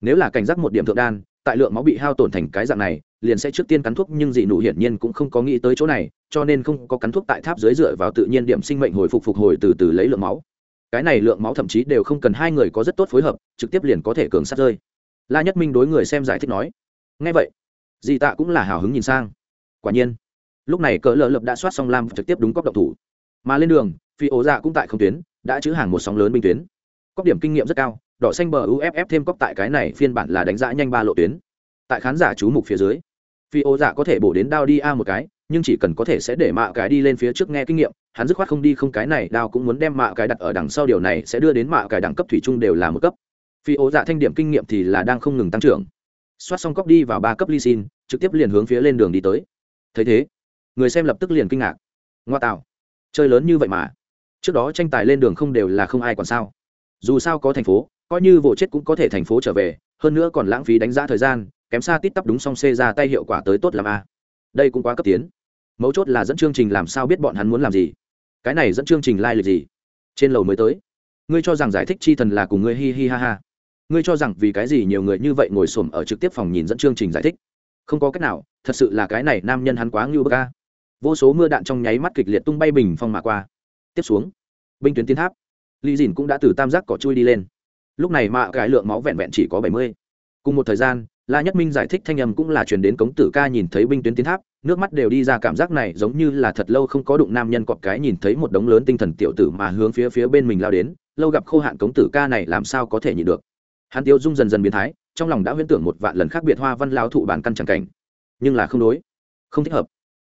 nếu là cảnh giác một điểm thượng đan, tại lượng máu bị hao tổn thành cái dạng này, liền sẽ trước tiên cắn thuốc, nhưng dị nụ hiển nhiên cũng không có nghĩ tới chỗ này, cho nên không có cắn thuốc tại tháp dưới dựa vào tự nhiên điểm sinh mệnh hồi phục phục hồi từ từ lấy lượng máu. Cái này lượng máu thậm chí đều không cần hai người có rất tốt phối hợp, trực tiếp liền có thể cường sát rơi. La nhất minh đối người xem giải thích nói. Ngay vậy dị tạ cũng là hào hứng nhìn sang. Quả nhiên, lúc này cỡ lỡ lập đã soát xong lam trực tiếp đúng cóc động thủ. Mà lên đường, phi ổ dạ cũng tại không tuyến, đã chữ hàng một sóng lớn binh tuyến. Cóc điểm kinh nghiệm rất cao đỏ xanh bờ uff thêm cóc tại cái này phiên bản là đánh giá nhanh ba lộ tuyến. Tại khán giả chú mục phía dưới, phi ô dạ có thể bổ đến đao đi a một cái, nhưng chỉ cần có thể sẽ để mạ cái đi lên phía trước nghe kinh nghiệm, hắn dứt khoát không đi không cái này, đao cũng muốn đem mạ cái đặt ở đằng sau điều này sẽ đưa đến mạ cái đẳng cấp thủy chung đều là một cấp. Phi ô dạ thanh điểm kinh nghiệm thì là đang không ngừng tăng trưởng. Xoát xong cóc đi vào ba cấp ly xin, trực tiếp liền hướng phía lên đường đi tới. Thấy thế, người xem lập tức liền kinh ngạc. Ngoa tạo, chơi lớn như vậy mà. Trước đó tranh tài lên đường không đều là không ai còn sao. Dù sao có thành phố coi như vụ chết cũng có thể thành phố trở về, hơn nữa còn lãng phí đánh giá thời gian, kém xa tít tắp đúng xong xê ra tay hiệu quả tới tốt làm a. Đây cũng quá cấp tiến. Mấu chốt là dẫn chương trình làm sao biết bọn hắn muốn làm gì. Cái này dẫn chương trình lai、like、lịch gì? Trên lầu mới tới. Ngươi cho rằng giải thích chi thần là cùng ngươi hi hi ha ha. Ngươi cho rằng vì cái gì nhiều người như vậy ngồi xổm ở trực tiếp phòng nhìn dẫn chương trình giải thích? Không có cách nào, thật sự là cái này nam nhân hắn quá ngưu bơ ca vô số mưa đạn trong nháy mắt kịch liệt tung bay bình phong mà qua. Tiếp xuống, binh tuyến tiến tháp. Ly dìn cũng đã từ tam giác cỏ chui đi lên lúc này mạ cái lượng máu vẹn vẹn chỉ có bảy mươi. Cùng một thời gian, la nhất minh giải thích thanh âm cũng là chuyển đến cống tử ca nhìn thấy binh tuyến tiến tháp, nước mắt đều đi ra cảm giác này giống như là thật lâu không có đụng nam nhân cọp cái nhìn thấy một đống lớn tinh thần tiểu tử mà hướng phía phía bên mình lao đến, lâu gặp khô hạn cống tử ca này làm sao có thể nhịn được. Hắn tiêu dung dần dần biến thái, trong lòng đã huyễn tưởng một vạn lần khác biệt hoa văn lao thụ bản căn chẳng cảnh. Nhưng là không đối, không thích hợp.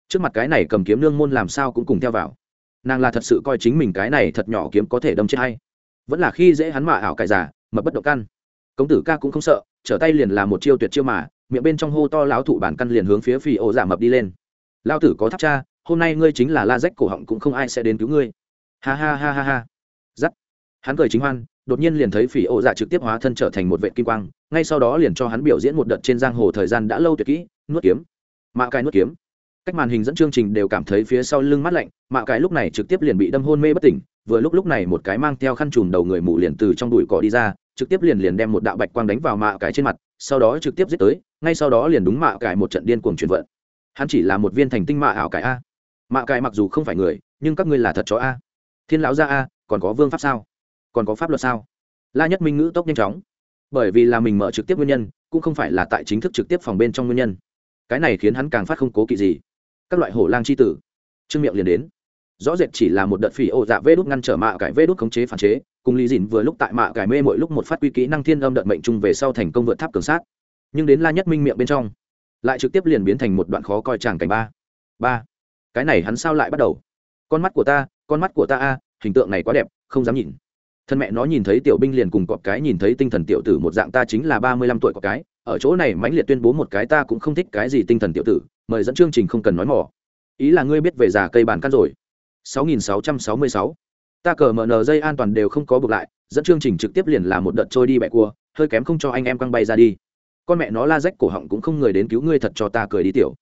Trước mặt cái này cầm kiếm nương môn làm sao cũng cùng theo vào. Nàng là thật sự coi chính mình cái này thật nhỏ kiếm có thể đâm chết hay. Vẫn là khi dễ hắn mạ ảo cải giả mà bất động căn công tử ca cũng không sợ, trở tay liền là một chiêu tuyệt chiêu mà, miệng bên trong hô to lão thụ bản căn liền hướng phía phi ô giả mập đi lên. Lao tử có tháp cha, hôm nay ngươi chính là la rách cổ họng cũng không ai sẽ đến cứu ngươi. Ha ha ha ha ha. Giắt. Hắn cười chính hoan, đột nhiên liền thấy phỉ ô dạ trực tiếp hóa thân trở thành một vệ kim quang, ngay sau đó liền cho hắn biểu diễn một đợt trên giang hồ thời gian đã lâu tuyệt kỹ, nuốt kiếm. Mạ cai nuốt kiếm. Cách màn hình dẫn chương trình đều cảm thấy phía sau lưng mắt lạnh, mạ cái lúc này trực tiếp liền bị đâm hôn mê bất tỉnh, vừa lúc lúc này một cái mang theo khăn trùm đầu người mù liền từ trong đùi cỏ đi ra trực tiếp liền liền đem một đạo bạch quang đánh vào mạ cải trên mặt, sau đó trực tiếp giết tới, ngay sau đó liền đúng mạ cải một trận điên cuồng chuyển vận. Hắn chỉ là một viên thành tinh mạ ảo cải a. Mạ cải mặc dù không phải người, nhưng các ngươi là thật chó a. Thiên lão gia a, còn có vương pháp sao? Còn có pháp luật sao? La nhất minh ngữ tốc nhanh chóng. Bởi vì là mình mở trực tiếp nguyên nhân, cũng không phải là tại chính thức trực tiếp phòng bên trong nguyên nhân. Cái này khiến hắn càng phát không cố kỵ gì. Các loại hổ lang c h i tử. Trương miệng liền đến. Rõ rệt chỉ là một đợt phỉ ổ dạ vê đốt ngăn trở mạ cải vê đốt khống chế phản chế cùng lý dìn vừa lúc tại mạ cải mê mỗi lúc một phát quy kỹ năng thiên âm đợt mệnh chung về sau thành công vượt tháp cường sát. Nhưng đến la nhất minh miệng bên trong, lại trực tiếp liền biến thành một đoạn khó coi tràng cảnh ba. Ba. Cái này hắn sao lại bắt đầu? Con mắt của ta, con mắt của ta a, hình tượng này quá đẹp, không dám nhìn. Thân mẹ nó nhìn thấy tiểu binh liền cùng cọp cái nhìn thấy tinh thần tiểu tử một dạng ta chính là ba mươi lăm tuổi cọp cái, ở chỗ này mãnh liệt tuyên bố một cái ta cũng không thích cái gì tinh thần tiểu tử, mời dẫn chương trình không cần nói mỏ ý là ngươi biết về già cây bàn căn rồi. 6666 ta cờ mở nờ dây an toàn đều không có buộc lại, dẫn chương trình trực tiếp liền là một đợt trôi đi bẹ cua, hơi kém không cho anh em căng bay ra đi. Con mẹ nó la rách cổ họng cũng không người đến cứu ngươi thật cho ta cười đi tiểu.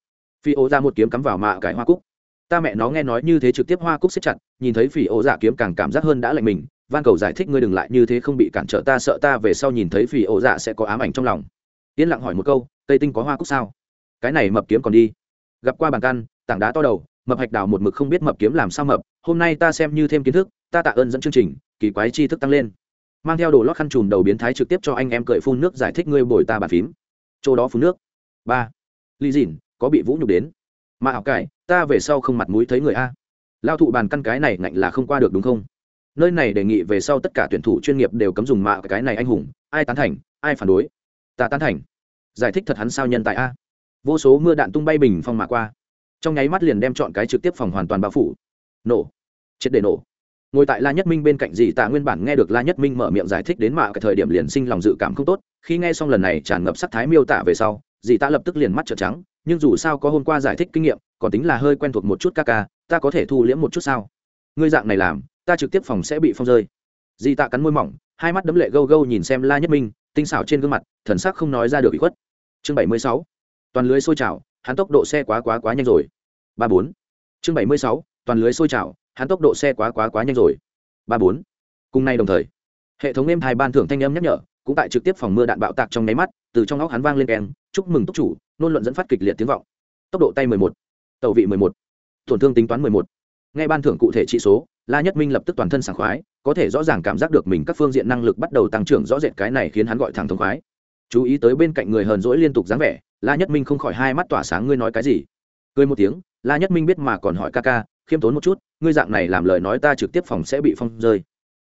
Phi ô ra một kiếm cắm vào mạ cải hoa cúc. Ta mẹ nó nghe nói như thế trực tiếp hoa cúc xếp chặt, nhìn thấy phi ô giả kiếm càng cảm giác hơn đã lạnh mình, van cầu giải thích ngươi đừng lại như thế không bị cản trở ta sợ ta về sau nhìn thấy phi ô giả sẽ có ám ảnh trong lòng. Yên lặng hỏi một câu, tây tinh có hoa cúc sao? Cái này mập kiếm còn đi. Gặp qua bàn căn, tảng đá to đầu, mập hạch đào một mực không biết mập kiếm làm sao mập, hôm nay ta xem như thêm kiến thức ta tạ ơn dẫn chương trình, kỳ quái tri thức tăng lên. Mang theo đồ lót khăn chùm đầu biến thái trực tiếp cho anh em cởi phun nước giải thích ngươi bồi ta bàn phím. Chỗ đó phun nước. Ba. Ly dìn có bị vũ nhục đến? Mà ảo cải, ta về sau không mặt mũi thấy người a. Lao thụ bàn căn cái này ngạnh là không qua được đúng không? Nơi này đề nghị về sau tất cả tuyển thủ chuyên nghiệp đều cấm dùng mạ cái này anh hùng, ai tán thành, ai phản đối? Ta tán thành. Giải thích thật hắn sao nhân tại a. Vô số mưa đạn tung bay bình phong mà qua. Trong nháy mắt liền đem chọn cái trực tiếp phòng hoàn toàn bao phủ. Nổ. Triệt để nổ ngồi tại la nhất minh bên cạnh dì tạ nguyên bản nghe được la nhất minh mở miệng giải thích đến mạ cái thời điểm liền sinh lòng dự cảm không tốt, khi nghe xong lần này tràn ngập sắc thái miêu tả về sau, dì tạ lập tức liền mắt trợn trắng, nhưng dù sao có hôm qua giải thích kinh nghiệm, còn tính là hơi quen thuộc một chút ca ca, ta có thể thu liễm một chút sao? Ngươi dạng này làm, ta trực tiếp phòng sẽ bị phong rơi. Dì tạ cắn môi mỏng, hai mắt đấm lệ gâu gâu nhìn xem la nhất minh, tinh xảo trên gương mặt, thần sắc không nói ra được bị khuất. Chương bảy mươi sáu. Toàn lưới sôi trào, hắn tốc độ xe quá quá quá nhanh rồi. Ba bốn. Chương bảy mươi sáu. Toàn lưới sôi trào hắn tốc độ xe quá quá quá nhanh rồi. Ba bốn. Cùng nay đồng thời hệ thống êm hai ban thưởng thanh âm nhắc nhở cũng tại trực tiếp phòng mưa đạn bạo tạc trong nháy mắt từ trong óc hắn vang lên keng chúc mừng túc chủ nôn luận dẫn phát kịch liệt tiếng vọng. Tốc độ tay 11, tàu vị 11, tổn thương tính toán 11. nghe ban thưởng cụ thể trị số la nhất minh lập tức toàn thân sảng khoái có thể rõ ràng cảm giác được mình các phương diện năng lực bắt đầu tăng trưởng rõ rệt cái này khiến hắn gọi thẳng thống khoái. Chú ý tới bên cạnh người hờn dỗi liên tục dáng vẻ la nhất minh không khỏi hai mắt tỏa sáng ngươi nói cái gì? Cười một tiếng la nhất minh biết mà còn hỏi ca ca khiêm tốn một chút, ngươi dạng này làm lời nói ta trực tiếp phòng sẽ bị phong rơi.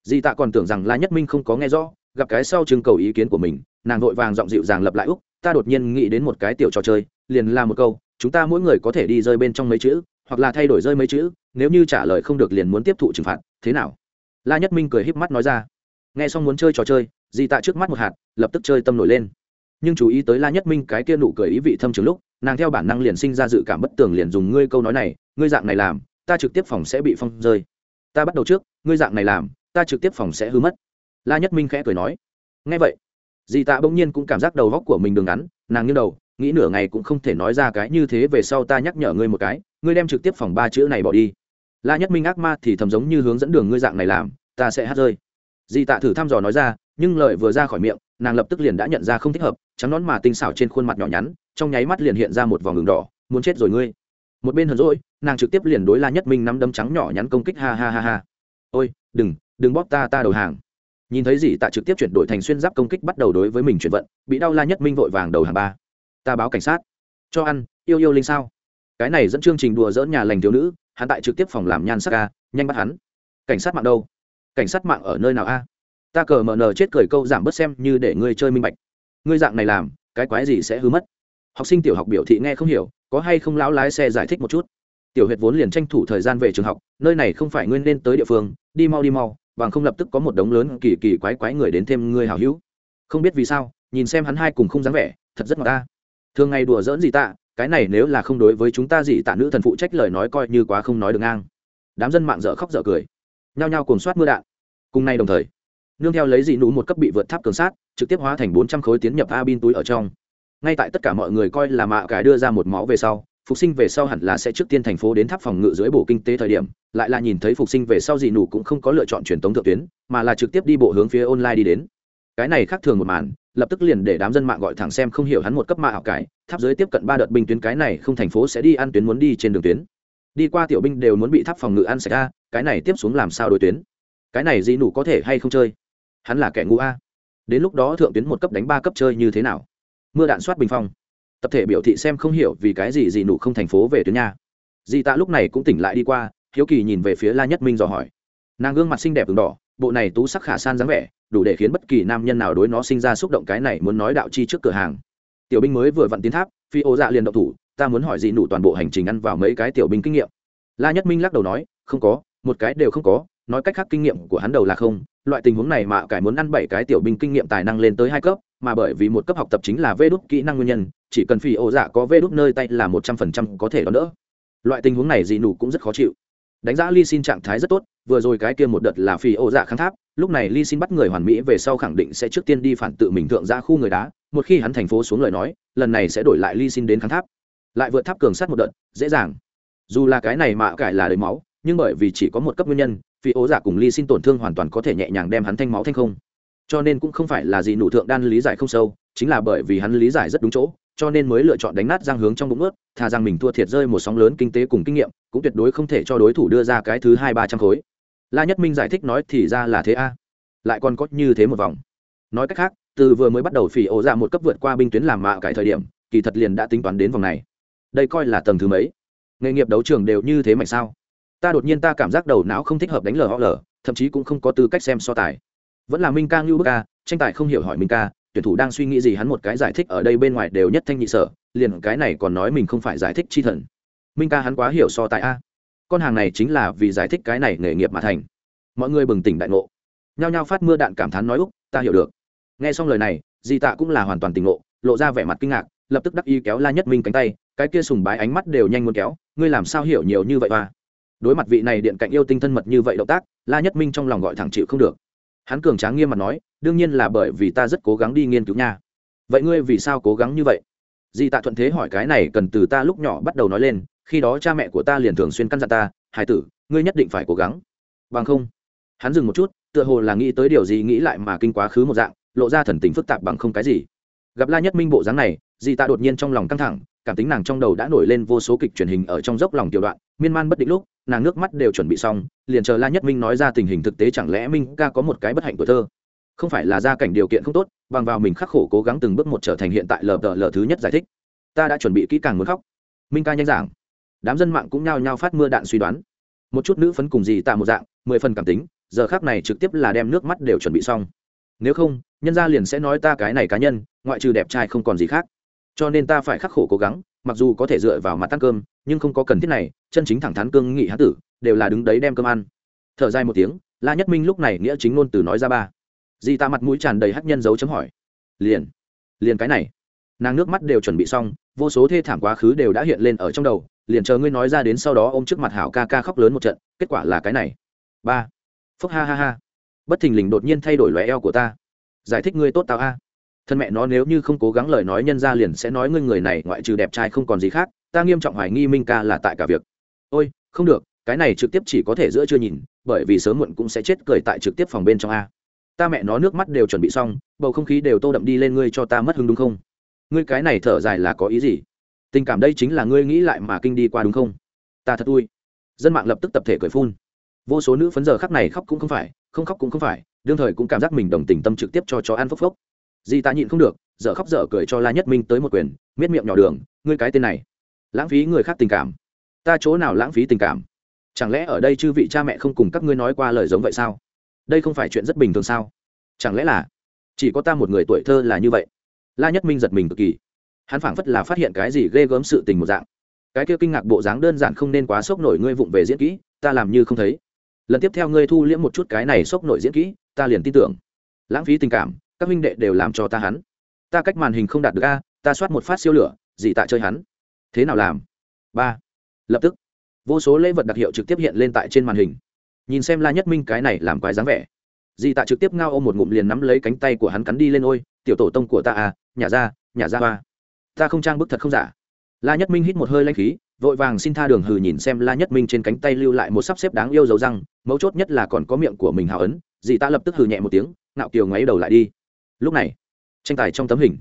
Di tạ còn tưởng rằng la nhất minh không có nghe rõ, gặp cái sau trưng cầu ý kiến của mình, nàng vội vàng giọng dịu dàng lập lại úc, ta đột nhiên nghĩ đến một cái tiểu trò chơi, liền là một câu, chúng ta mỗi người có thể đi rơi bên trong mấy chữ, hoặc là thay đổi rơi mấy chữ, nếu như trả lời không được liền muốn tiếp thụ trừng phạt, thế nào? La nhất minh cười híp mắt nói ra. Nghe xong muốn chơi trò chơi di tạ trước mắt một hạt, lập tức chơi tâm nổi lên. Nhưng chú ý tới la nhất minh cái kia nụ cười ý vị thâm trường lúc, nàng theo bản năng liền sinh ra dự cảm bất tường liền dùng ngươi câu nói này, ngươi dạng này làm ta trực tiếp phòng sẽ bị phong rơi. Ta bắt đầu trước, ngươi dạng này làm, ta trực tiếp phòng sẽ hư mất. La nhất minh khẽ cười nói. Ngay vậy, dì tạ bỗng nhiên cũng cảm giác đầu góc của mình đường ngắn, nàng như đầu, nghĩ nửa ngày cũng không thể nói ra cái như thế về sau ta nhắc nhở ngươi một cái, ngươi đem trực tiếp phòng ba chữ này bỏ đi. La nhất minh ác ma thì thầm giống như hướng dẫn đường ngươi dạng này làm, ta sẽ hát rơi. Dì tạ thử thăm dò nói ra, nhưng lời vừa ra khỏi miệng, nàng lập tức liền đã nhận ra không thích hợp, trắng nón mà tinh xảo trên khuôn mặt nhỏ nhắn, trong nháy mắt liền hiện ra một vòng ngừng đỏ, muốn chết rồi ngươi. Một bên hờn rỗi nàng trực tiếp liền đối la nhất minh nắm đấm trắng nhỏ nhắn công kích, ha ha ha ha. Ôi, đừng đừng bóp ta ta đầu hàng. Nhìn thấy gì tạ trực tiếp chuyển đổi thành xuyên giáp công kích bắt đầu đối với mình chuyển vận, bị đau la nhất minh vội vàng đầu hàng ba. Ta báo cảnh sát. Cho ăn, yêu yêu linh sao? Cái này dẫn chương trình đùa dỡn nhà lành thiếu nữ, hắn tại trực tiếp phòng làm nhan sắc ca nhanh bắt hắn. Cảnh sát mạng đâu? Cảnh sát mạng ở nơi nào a? Ta cờ mờ nờ chết cười câu giảm bớt xem như để ngươi chơi minh bạch. Ngươi dạng này làm, cái quái gì sẽ hư mất? Học sinh tiểu học biểu thị nghe không hiểu, có hay không lão lái xe giải thích một chút? Tiểu huyệt vốn liền tranh thủ thời gian về trường học, nơi này không phải nguyên nên tới địa phương, đi mau đi mau, bằng không lập tức có một đống lớn kỳ kỳ quái quái người đến thêm ngươi hào hữu. Không biết vì sao, nhìn xem hắn hai cùng không dáng vẻ, thật rất ngọt ta. Thường ngày đùa giỡn gì tạ cái này nếu là không đối với chúng ta gì tạ nữ thần phụ trách lời nói coi như quá không nói được ngang. Đám dân mạng dở khóc dở cười. Nhao nhao cùng soát mưa đạn. Cùng nay đồng thời, nương theo lấy dị nụ một cấp bị vượt tháp cường sát, trực tiếp hóa thành bốn trăm khối tiến nhập a bin túi ở trong. Ngay tại tất cả mọi người coi là mạ cải đưa ra một máu về sau phục sinh về sau hẳn là sẽ trước tiên thành phố đến tháp phòng ngự dưới bộ kinh tế thời điểm, lại là nhìn thấy phục sinh về sau dị nụ cũng không có lựa chọn truyền tống thượng tuyến, mà là trực tiếp đi bộ hướng phía online đi đến. Cái này khác thường một màn, lập tức liền để đám dân mạng gọi thẳng xem không hiểu hắn một cấp mạ ảo cải, tháp dưới tiếp cận ba đợt binh tuyến cái này không thành phố sẽ đi ăn tuyến muốn đi trên đường tuyến. Đi qua tiểu binh đều muốn bị tháp phòng ngự ăn sạch a, cái này tiếp xuống làm sao đối tuyến? Cái này dị nụ có thể hay không chơi? Hắn là kẻ ngu a. Đến lúc đó thượng tuyến một cấp đánh ba cấp chơi như thế nào? Mưa đạn soát bình phong tập thể biểu thị xem không hiểu vì cái gì dị nụ không thành phố về tuyến nha. Dị tạ lúc này cũng tỉnh lại đi qua, hiếu kỳ nhìn về phía la nhất minh dò hỏi. Nàng gương mặt xinh đẹp v đỏ, bộ này tú sắc khả san dáng vẻ, đủ để khiến bất kỳ nam nhân nào đối nó sinh ra xúc động cái này muốn nói đạo chi trước cửa hàng. Tiểu binh mới vừa vặn tiến tháp, phi ô dạ liền động thủ, ta muốn hỏi dị nụ toàn bộ hành trình ăn vào mấy cái tiểu binh kinh nghiệm. La nhất minh lắc đầu nói, không có, một cái đều không có, nói cách khác kinh nghiệm của hắn đầu là không, loại tình huống này mà cải muốn ăn bảy cái tiểu binh kinh nghiệm tài năng lên tới hai cấp, mà bởi vì một cấp học tập chính là vê đốt kỹ năng nguyên nhân chỉ cần phi ô dạ có vê đúc nơi tay là một trăm phần trăm có thể đón đỡ. Loại tình huống này dị nụ cũng rất khó chịu. Đánh giá ly xin trạng thái rất tốt, vừa rồi cái kia một đợt là phi ô dạ kháng tháp, lúc này ly xin bắt người hoàn mỹ về sau khẳng định sẽ trước tiên đi phản tự mình thượng ra khu người đá, một khi hắn thành phố xuống lời nói, lần này sẽ đổi lại ly xin đến kháng tháp. Lại vượt tháp cường sát một đợt, dễ dàng. Dù là cái này mạ cải là đầy máu, nhưng bởi vì chỉ có một cấp nguyên nhân phi ố giả cùng ly xin tổn thương hoàn toàn có thể nhẹ nhàng đem hắn thanh máu thanh không. Cho nên cũng không phải là gì nụ thượng đan lý giải không sâu, chính là bởi vì hắn lý giải rất đúng chỗ cho nên mới lựa chọn đánh nát giang hướng trong bụng ướt, thà rằng mình thua thiệt rơi một sóng lớn kinh tế cùng kinh nghiệm, cũng tuyệt đối không thể cho đối thủ đưa ra cái thứ hai ba trăm khối. La nhất minh giải thích nói thì ra là thế a. Lại còn có như thế một vòng. Nói cách khác, từ vừa mới bắt đầu phỉ ổ ra một cấp vượt qua binh tuyến làm mạ cải thời điểm, kỳ thật liền đã tính toán đến vòng này. Đây coi là tầng thứ mấy? Nghề nghiệp đấu trường đều như thế mạnh sao? Ta đột nhiên ta cảm giác đầu não không thích hợp đánh lờ họ lờ thậm chí cũng không có tư cách xem so tài. Vẫn là minh ca ngưu bức ca tranh tài không hiểu hỏi minh ca tuyển thủ đang suy nghĩ gì hắn một cái giải thích ở đây bên ngoài đều nhất thanh nhị sở, liền cái này còn nói mình không phải giải thích chi thần. Minh ca hắn quá hiểu so tại a. Con hàng này chính là vì giải thích cái này nghề nghiệp mà thành. Mọi người bừng tỉnh đại ngộ. Nhao nhao phát mưa đạn cảm thán nói, úc, ta hiểu được. Nghe xong lời này, di tạ cũng là hoàn toàn tỉnh ngộ, lộ ra vẻ mặt kinh ngạc, lập tức đắc y kéo la nhất minh cánh tay, cái kia sùng bái ánh mắt đều nhanh muốn kéo, ngươi làm sao hiểu nhiều như vậy hoa đối mặt vị này điện cạnh yêu tinh thân mật như vậy động tác, la nhất minh trong lòng gọi thẳng chịu không được hắn cường tráng nghiêm mặt nói, đương nhiên là bởi vì ta rất cố gắng đi nghiên cứu nha. Vậy ngươi vì sao cố gắng như vậy? Di tạ thuận thế hỏi cái này cần từ ta lúc nhỏ bắt đầu nói lên, khi đó cha mẹ của ta liền thường xuyên căn dặn ta, hải tử, ngươi nhất định phải cố gắng. Bằng không, hắn dừng một chút, tựa hồ là nghĩ tới điều gì nghĩ lại mà kinh quá khứ một dạng, lộ ra thần tình phức tạp bằng không cái gì. Gặp la nhất minh bộ dáng này dì tạ đột nhiên trong lòng căng thẳng cảm tính nàng trong đầu đã nổi lên vô số kịch truyền hình ở trong dốc lòng tiểu đoạn, miên man bất định lúc, nàng nước mắt đều chuẩn bị xong, liền chờ la nhất minh nói ra tình hình thực tế chẳng lẽ minh ca có một cái bất hạnh tuổi thơ? Không phải là gia cảnh điều kiện không tốt, bằng vào mình khắc khổ cố gắng từng bước một trở thành hiện tại lờ tờ lờ thứ nhất giải thích. Ta đã chuẩn bị kỹ càng muốn khóc. Minh ca nhanh giảng. Đám dân mạng cũng nhao nhao phát mưa đạn suy đoán. Một chút nữ phấn cùng gì tạ một dạng, mười phần cảm tính, giờ khác này trực tiếp là đem nước mắt đều chuẩn bị xong. Nếu không, nhân gia liền sẽ nói ta cái này cá nhân, ngoại trừ đẹp trai không còn gì khác cho nên ta phải khắc khổ cố gắng, mặc dù có thể dựa vào mặt ăn cơm, nhưng không có cần thiết này, chân chính thẳng thắn cương nghị hán tử, đều là đứng đấy đem cơm ăn. Thở dài một tiếng, la nhất minh lúc này nghĩa chính ngôn từ nói ra ba. Di ta mặt mũi tràn đầy hắc nhân dấu chấm hỏi. Liền liền cái này. Nàng nước mắt đều chuẩn bị xong, vô số thê thảm quá khứ đều đã hiện lên ở trong đầu, liền chờ ngươi nói ra đến sau đó ô m trước mặt hảo ca ca khóc lớn một trận, kết quả là cái này. Ba. Phúc ha ha ha. Bất thình lình đột nhiên thay đổi loại eo của ta. Giải thích ngươi tốt tao a thân mẹ nó nếu như không cố gắng lời nói nhân ra liền sẽ nói ngươi người này ngoại trừ đẹp trai không còn gì khác, ta nghiêm trọng hoài nghi minh ca là tại cả việc. Ôi, không được, cái này trực tiếp chỉ có thể giữa chưa nhìn, bởi vì sớm muộn cũng sẽ chết cười tại trực tiếp phòng bên trong a. Ta mẹ nó nước mắt đều chuẩn bị xong, bầu không khí đều tô đậm đi lên ngươi cho ta mất hứng đúng không? Ngươi cái này thở dài là có ý gì? Tình cảm đây chính là ngươi nghĩ lại mà kinh đi qua đúng không? Ta thật vui. Dân mạng lập tức tập thể cười phun. Vô số nữ phấn giờ khắc này khóc cũng không phải, không khóc cũng không phải, đương thời cũng cảm giác mình đồng tình tâm trực tiếp cho chó ăn phốc phốc di ta nhịn không được, dở khóc dở cười cho la nhất minh tới một quyền, miết miệng nhỏ đường, ngươi cái tên này, lãng phí người khác tình cảm. Ta chỗ nào lãng phí tình cảm? Chẳng lẽ ở đây chư vị cha mẹ không cùng các ngươi nói qua lời giống vậy sao? Đây không phải chuyện rất bình thường sao? Chẳng lẽ là chỉ có ta một người tuổi thơ là như vậy? La nhất minh giật mình cực kỳ. Hắn phảng phất là phát hiện cái gì ghê gớm sự tình một dạng. Cái kia kinh ngạc bộ dáng đơn giản không nên quá sốc nổi ngươi vụng về diễn kỹ, ta làm như không thấy. Lần tiếp theo ngươi thu liễm một chút cái này sốc nổi diễn kỹ, ta liền tin tưởng. Lãng phí tình cảm các huynh đệ đều làm cho ta hắn. Ta cách màn hình không đạt được a, ta soát một phát siêu lửa gì tạ chơi hắn. Thế nào làm? Ba. Lập tức, vô số lễ vật đặc hiệu trực tiếp hiện lên tại trên màn hình. Nhìn xem la nhất minh cái này làm quái dáng vẻ. Dị tạ trực tiếp ngao ôm một ngụm liền nắm lấy cánh tay của hắn cắn đi lên ôi, tiểu tổ tông của ta à nhà ra nhà ra ba ta không trang bức thật không giả. La nhất minh hít một hơi lanh khí, vội vàng xin tha đường hừ nhìn xem la nhất minh trên cánh tay lưu lại một sắp xếp đáng yêu dấu răng, mấu chốt nhất là còn có miệng của mình hào ấn. Dị ta lập tức hừ nhẹ một tiếng nạo kiều ngáy đầu lại đi lúc này, tranh tài trong tấm hình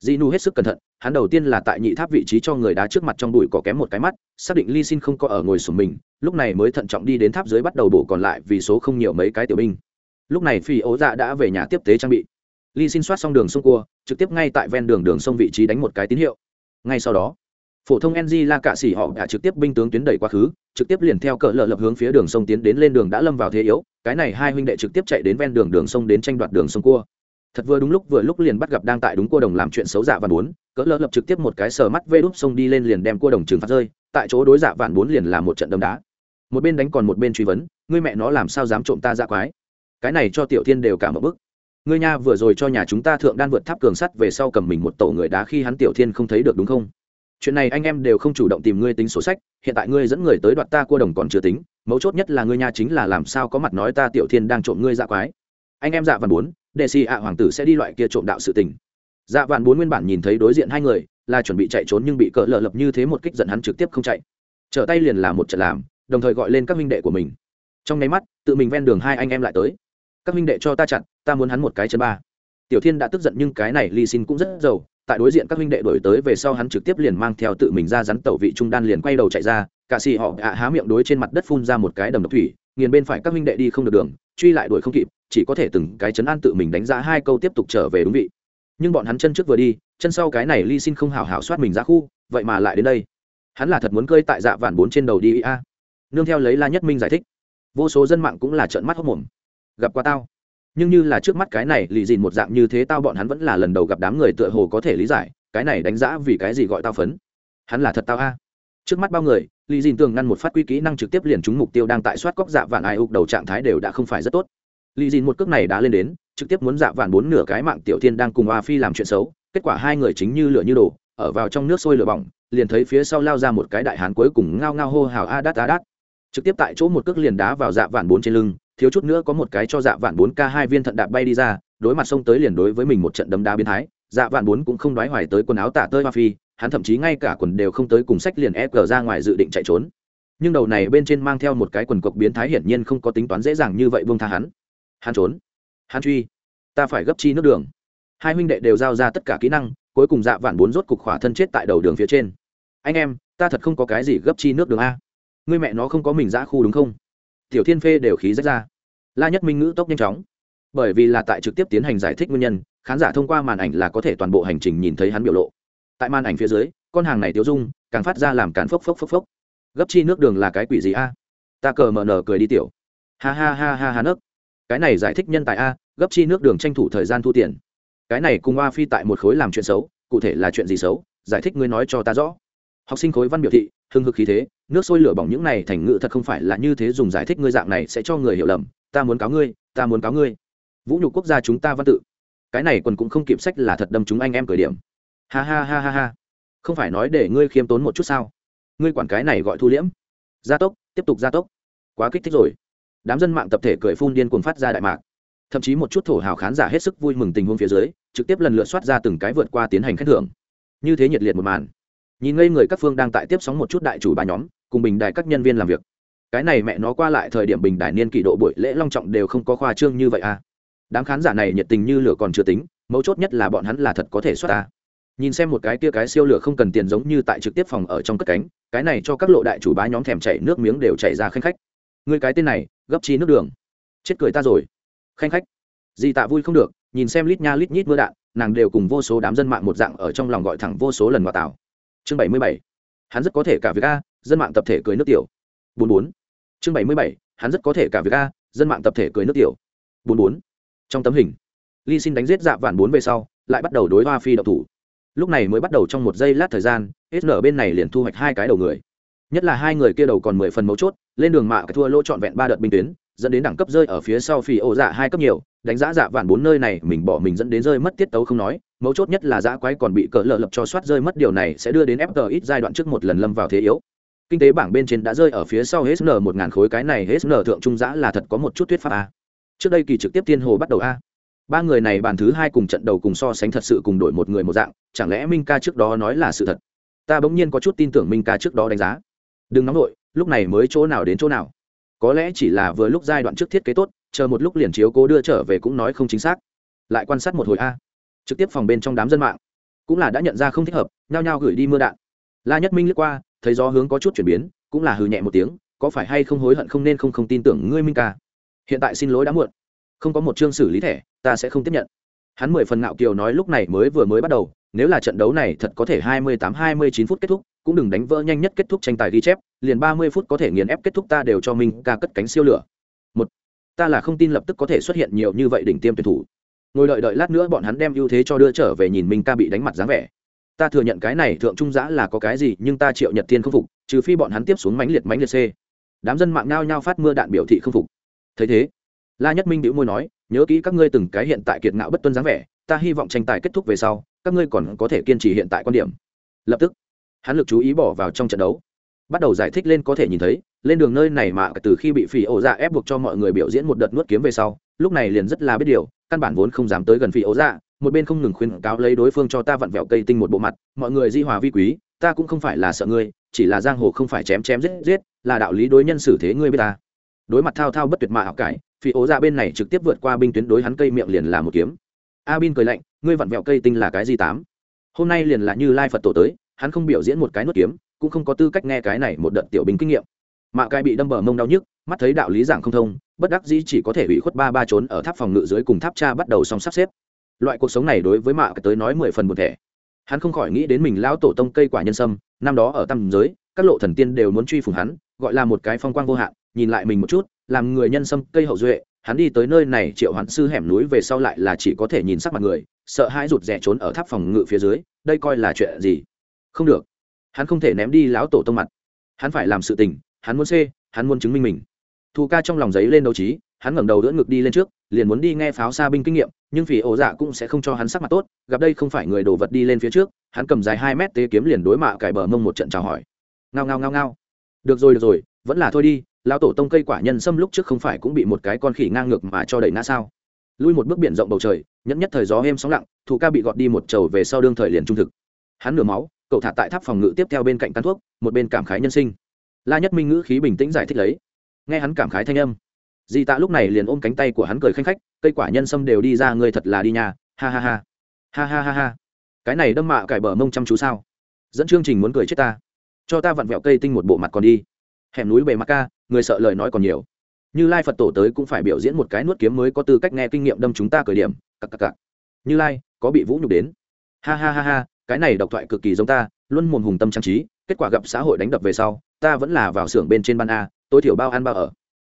di nu hết sức cẩn thận, hắn đầu tiên là tại nhị tháp vị trí cho người đá trước mặt trong bụi có kém một cái mắt, xác định ly xin không có ở ngồi sùng mình, lúc này mới thận trọng đi đến tháp dưới bắt đầu bổ còn lại vì số không nhiều mấy cái tiểu binh. Lúc này phi ố dạ đã về nhà tiếp tế trang bị. Ly xin soát xong đường sông cua, trực tiếp ngay tại ven đường đường sông vị trí đánh một cái tín hiệu. Ngay sau đó, phổ thông ng la cạ xỉ họ đã trực tiếp binh tướng tuyến đẩy quá khứ, trực tiếp liền theo cỡ lợ lập hướng phía đường sông tiến đến lên đường đã lâm vào thế yếu, cái này hai huynh đệ trực tiếp chạy đến ven đường đường sông đến tranh đoạt đường sông cua thật vừa đúng lúc vừa lúc liền bắt gặp đang tại đúng cua đồng làm chuyện xấu dạ vạn bốn, cỡ lỡ lập trực tiếp một cái sờ mắt vê đúp xông đi lên liền đem cua đồng trừng phạt rơi, tại chỗ đối dạ vạn bốn liền làm một trận đấm đá. Một bên đánh còn một bên truy vấn, ngươi mẹ nó làm sao dám trộm ta dạ quái? Cái này cho tiểu thiên đều cả một bức. Ngươi nha vừa rồi cho nhà chúng ta thượng đan vượt tháp cường sắt về sau cầm mình một tổ người đá khi hắn tiểu thiên không thấy được đúng không? Chuyện này anh em đều không chủ động tìm ngươi tính sổ sách, hiện tại ngươi dẫn người tới đoạt ta cua đồng còn chưa tính, mấu chốt nhất là ngươi nha chính là làm sao có mặt nói ta tiểu thiên đang trộm ngươi dạ quái? Anh em dạ vạn bốn, đệ xì ạ hoàng tử sẽ đi loại kia trộm đạo sự tình. Dạ vạn bốn nguyên bản nhìn thấy đối diện hai người, là chuẩn bị chạy trốn nhưng bị cỡ lờ lập như thế một kích giận hắn trực tiếp không chạy. Trở tay liền làm một trận làm, đồng thời gọi lên các minh đệ của mình. Trong nháy mắt, tự mình ven đường hai anh em lại tới. Các minh đệ cho ta chặn ta muốn hắn một cái chân ba. Tiểu thiên đã tức giận nhưng cái này ly xin cũng rất giàu, tại đối diện các minh đệ đổi tới về sau hắn trực tiếp liền mang theo tự mình ra rắn tẩu vị trung đan liền quay đầu chạy ra, cả xì họ ạ há miệng đối trên mặt đất phun ra một cái đầm độc thủy nghiền bên phải các minh đệ đi không được đường, truy lại đuổi không kịp, chỉ có thể từng cái chấn an tự mình đánh giá hai câu tiếp tục trở về đúng vị. Nhưng bọn hắn chân trước vừa đi, chân sau cái này ly xin không hào hào soát mình ra khu, vậy mà lại đến đây. Hắn là thật muốn cơi tại dạ vạn bốn trên đầu đi a. Nương theo lấy la nhất minh giải thích. Vô số dân mạng cũng là trợn mắt hốc mồm gặp qua tao. Nhưng như là trước mắt cái này, lì dìn một dạng như thế tao bọn hắn vẫn là lần đầu gặp đám người tựa hồ có thể lý giải, cái này đánh giá vì cái gì gọi tao phấn. Hắn là thật tao a. Trước mắt bao người lì dìn tường ngăn một phát quy kỹ năng trực tiếp liền trúng mục tiêu đang tại soát cóc dạ vạn ai ục đầu trạng thái đều đã không phải rất tốt. Lì dìn một cước này đã lên đến, trực tiếp muốn dạ vạn bốn nửa cái mạng tiểu thiên đang cùng a phi làm chuyện xấu, kết quả hai người chính như lửa như đổ, ở vào trong nước sôi lửa bỏng, liền thấy phía sau lao ra một cái đại hán cuối cùng ngao ngao hô hào a đát a đát. Trực tiếp tại chỗ một cước liền đá vào dạ vạn bốn trên lưng, thiếu chút nữa có một cái cho dạ vạn bốn k hai viên thận đạp bay đi ra, đối mặt xông tới liền đối với mình một trận đấm đá biến thái dạ vạn bốn cũng không đoái hoài tới quần áo tả tơi hoa phi, hắn thậm chí ngay cả quần đều không tới cùng sách liền ép cờ ra ngoài dự định chạy trốn. Nhưng đầu này bên trên mang theo một cái quần cộc biến thái hiển nhiên không có tính toán dễ dàng như vậy buông tha hắn. Hắn trốn. Hắn truy. Ta phải gấp chi nước đường. Hai huynh đệ đều giao ra tất cả kỹ năng, cuối cùng dạ vạn bốn rốt cục khỏa thân chết tại đầu đường phía trên. Anh em, ta thật không có cái gì gấp chi nước đường a. Ngươi mẹ nó không có mình dã khu đúng không? Tiểu thiên phê đều khí rách ra. La nhất minh ngữ tốc nhanh chóng. Bởi vì là tại trực tiếp tiến hành giải thích nguyên nhân khán giả thông qua màn ảnh là có thể toàn bộ hành trình nhìn thấy hắn biểu lộ. Tại màn ảnh phía dưới, con hàng này tiêu dung, càng phát ra làm cán phốc phốc phốc phốc. Gấp chi nước đường là cái quỷ gì a? Ta cờ mờ nở cười đi tiểu. Ha ha ha ha ha nấc cái này giải thích nhân tài a, gấp chi nước đường tranh thủ thời gian thu tiền. Cái này cùng a phi tại một khối làm chuyện xấu, cụ thể là chuyện gì xấu, giải thích ngươi nói cho ta rõ. Học sinh khối văn biểu thị, hưng hực khí thế, nước sôi lửa bỏng những này thành ngữ thật không phải là như thế dùng giải thích ngươi dạng này sẽ cho người hiểu lầm. Ta muốn cáo ngươi, ta muốn cáo ngươi. Vũ nhục quốc gia chúng ta văn tự cái này còn cũng không kịp sách là thật đâm chúng anh em cười điểm. Ha ha ha ha ha. Không phải nói để ngươi khiêm tốn một chút sao? Ngươi quản cái này gọi thu liễm. Gia tốc, tiếp tục gia tốc. Quá kích thích rồi. Đám dân mạng tập thể cười phun điên cuồng phát ra đại mạc. Thậm chí một chút thổ hào khán giả hết sức vui mừng tình huống phía dưới, trực tiếp lần lượt soát ra từng cái vượt qua tiến hành khen thưởng. Như thế nhiệt liệt một màn. Nhìn ngây người các phương đang tại tiếp sóng một chút đại chủ ba nhóm, cùng bình đài các nhân viên làm việc. Cái này mẹ nó qua lại thời điểm bình đài niên kỷ độ buổi lễ long trọng đều không có khoa trương như vậy à đám khán giả này nhiệt tình như lửa còn chưa tính, mấu chốt nhất là bọn hắn là thật có thể xuất ta. Nhìn xem một cái kia cái siêu lửa không cần tiền giống như tại trực tiếp phòng ở trong cất cánh, cái này cho các lộ đại chủ bá nhóm thèm chảy nước miếng đều chảy ra khanh khách. Người cái tên này, gấp chi nước đường. Chết cười ta rồi. Khanh khách. Di tạ vui không được, nhìn xem lít nha lít nhít mưa đạn, nàng đều cùng vô số đám dân mạng một dạng ở trong lòng gọi thẳng vô số lần vào tảo chương bảy mươi bảy. Hắn rất có thể cả việc a, dân mạng tập thể cười nước tiểu. Bốn bốn. Chương bảy mươi bảy. Hắn rất có thể cả việc a, dân mạng tập thể cười nước tiểu. Bốn bốn trong tấm hình ly xin đánh giết dạ vạn bốn về sau, lại bắt đầu đối hoa phi đậu thủ. Lúc này mới bắt đầu trong một giây lát thời gian sn bên này liền thu hoạch hai cái đầu người. Nhất là hai người kia đầu còn mười phần mấu chốt, lên đường mạ thua lỗ trọn vẹn ba đợt binh tuyến, dẫn đến đẳng cấp rơi ở phía sau phi ô dạ hai cấp nhiều, đánh giá dạ vạn bốn nơi này, mình bỏ mình dẫn đến rơi mất tiết tấu không nói, mấu chốt nhất là dã quái còn bị cỡ lợ lập cho soát rơi mất, điều này sẽ đưa đến fg ít giai đoạn trước một lần lâm vào thế yếu. Kinh tế bảng bên trên đã rơi ở phía sau hết n một ngàn khối, cái này hết n thượng trung giã là thật có một chút thuyết pháp a trước đây kỳ trực tiếp tiên hồ bắt đầu a. Ba người này bàn thứ hai cùng trận đầu cùng so sánh thật sự cùng đổi một người một dạng, chẳng lẽ minh ca trước đó nói là sự thật? Ta bỗng nhiên có chút tin tưởng minh ca trước đó đánh giá. Đừng nóng nổi lúc này mới chỗ nào đến chỗ nào. Có lẽ chỉ là vừa lúc giai đoạn trước thiết kế tốt, chờ một lúc liền chiếu cố đưa trở về cũng nói không chính xác. Lại quan sát một hồi a. Trực tiếp phòng bên trong đám dân mạng. Cũng là đã nhận ra không thích hợp, nhao nhao gửi đi mưa đạn. La nhất minh lướt qua, thấy gió hướng có chút chuyển biến, cũng là hừ nhẹ một tiếng, có phải hay không hối hận không nên không không tin tưởng ngươi minh ca? Hiện tại xin lỗi đã muộn. Không có một chương xử lý thẻ, ta sẽ không tiếp nhận. Hắn mười phần ngạo kiều nói lúc này mới vừa mới bắt đầu, nếu là trận đấu này thật có thể hai mươi tám hai mươi chín phút kết thúc, cũng đừng đánh vỡ nhanh nhất kết thúc tranh tài ghi chép, liền ba mươi phút có thể nghiền ép kết thúc ta đều cho mình ca cất cánh siêu lửa. Một, ta là không tin lập tức có thể xuất hiện nhiều như vậy đỉnh tiêm tuyển thủ. Ngồi đợi đợi lát nữa bọn hắn đem ưu thế cho đưa trở về nhìn mình ca bị đánh mặt dáng vẻ. Ta thừa nhận cái này thượng trung giã là có cái gì, nhưng ta triệu nhật thiên không phục, trừ phi bọn hắn tiếp xuống mánh liệt mánh liệt c. Đám dân mạng ngao nhao phát mưa đạn biểu thị không phục thấy thế. La nhất minh đĩu môi nói, nhớ kỹ các ngươi từng cái hiện tại kiệt ngạo bất tuân dáng vẻ, ta hy vọng tranh tài kết thúc về sau, các ngươi còn có thể kiên trì hiện tại quan điểm. Lập tức, hắn lực chú ý bỏ vào trong trận đấu. Bắt đầu giải thích lên có thể nhìn thấy, lên đường nơi này mà từ khi bị phỉ ổ dạ ép buộc cho mọi người biểu diễn một đợt nuốt kiếm về sau, lúc này liền rất là biết điều, căn bản vốn không dám tới gần phỉ ổ dạ một bên không ngừng khuyên cáo lấy đối phương cho ta vặn vẹo cây tinh một bộ mặt, mọi người di hòa vi quý, ta cũng không phải là sợ ngươi, chỉ là giang hồ không phải chém chém giết giết, là đạo lý đối nhân xử thế ngươi biết ta đối mặt thao thao bất tuyệt mạ học cải, phi ố ra bên này trực tiếp vượt qua binh tuyến đối hắn cây miệng liền là một kiếm. A bin cười lạnh, ngươi vặn vẹo cây tinh là cái gì tám? Hôm nay liền là như lai phật tổ tới, hắn không biểu diễn một cái nuốt kiếm, cũng không có tư cách nghe cái này một đợt tiểu binh kinh nghiệm. Mạ cai bị đâm bờ mông đau nhức, mắt thấy đạo lý giảng không thông, bất đắc dĩ chỉ có thể bị khuất ba ba trốn ở tháp phòng ngự dưới cùng tháp cha bắt đầu xong sắp xếp. Loại cuộc sống này đối với mạ tới nói mười phần một thể hắn không khỏi nghĩ đến mình lão tổ tông cây quả nhân sâm, năm đó ở tam giới, các lộ thần tiên đều muốn truy phùng hắn, gọi là một cái phong quang vô hạn nhìn lại mình một chút, làm người nhân sâm cây hậu duệ, hắn đi tới nơi này, triệu hoán sư hẻm núi về sau lại là chỉ có thể nhìn sắc mặt người, sợ hãi rụt rè trốn ở tháp phòng ngự phía dưới, đây coi là chuyện gì? Không được. Hắn không thể ném đi lão tổ tông mặt. Hắn phải làm sự tình, hắn muốn xê, hắn muốn chứng minh mình. Thù ca trong lòng giấy lên đấu trí, hắn ngẩng đầu đỡ ngực đi lên trước, liền muốn đi nghe pháo xa binh kinh nghiệm, nhưng vì ổ dạ cũng sẽ không cho hắn sắc mặt tốt, gặp đây không phải người đồ vật đi lên phía trước, hắn cầm dài hai mét tế kiếm liền đối mạ cải bờ mông một trận chào hỏi. Ngao ngao ngao ngao. Được rồi được rồi, vẫn là thôi đi lão tổ tông cây quả nhân sâm lúc trước không phải cũng bị một cái con khỉ ngang ngược mà cho đẩy ngã sao? Lui một bước biển rộng bầu trời, nhẫn nhất thời gió êm sóng lặng thủ ca bị gọt đi một trầu về sau đương thời liền trung thực. Hắn nửa máu, cậu thả tại tháp phòng ngự tiếp theo bên cạnh căn thuốc, một bên cảm khái nhân sinh. La nhất minh ngữ khí bình tĩnh giải thích lấy. Nghe hắn cảm khái thanh âm, di tạ lúc này liền ôm cánh tay của hắn cười khanh khách, cây quả nhân sâm đều đi ra, ngươi thật là đi nhà. Ha ha ha. Ha ha ha ha. Cái này đâm mạ cải bờ mông chăm chú sao? Dẫn chương trình muốn cười chết ta. Cho ta vặn vẹo cây tinh một bộ mặt còn đi hẻm núi bề mặt ca, người sợ lời nói còn nhiều. Như lai phật tổ tới cũng phải biểu diễn một cái nuốt kiếm mới có tư cách nghe kinh nghiệm đâm chúng ta cởi điểm. Cặp cặp cặp như lai, có bị vũ nhục đến. Ha ha ha ha, cái này độc thoại cực kỳ giống ta, luôn mồm hùng tâm trang trí, kết quả gặp xã hội đánh đập về sau, ta vẫn là vào xưởng bên trên ban a, tối thiểu bao ăn bao ở.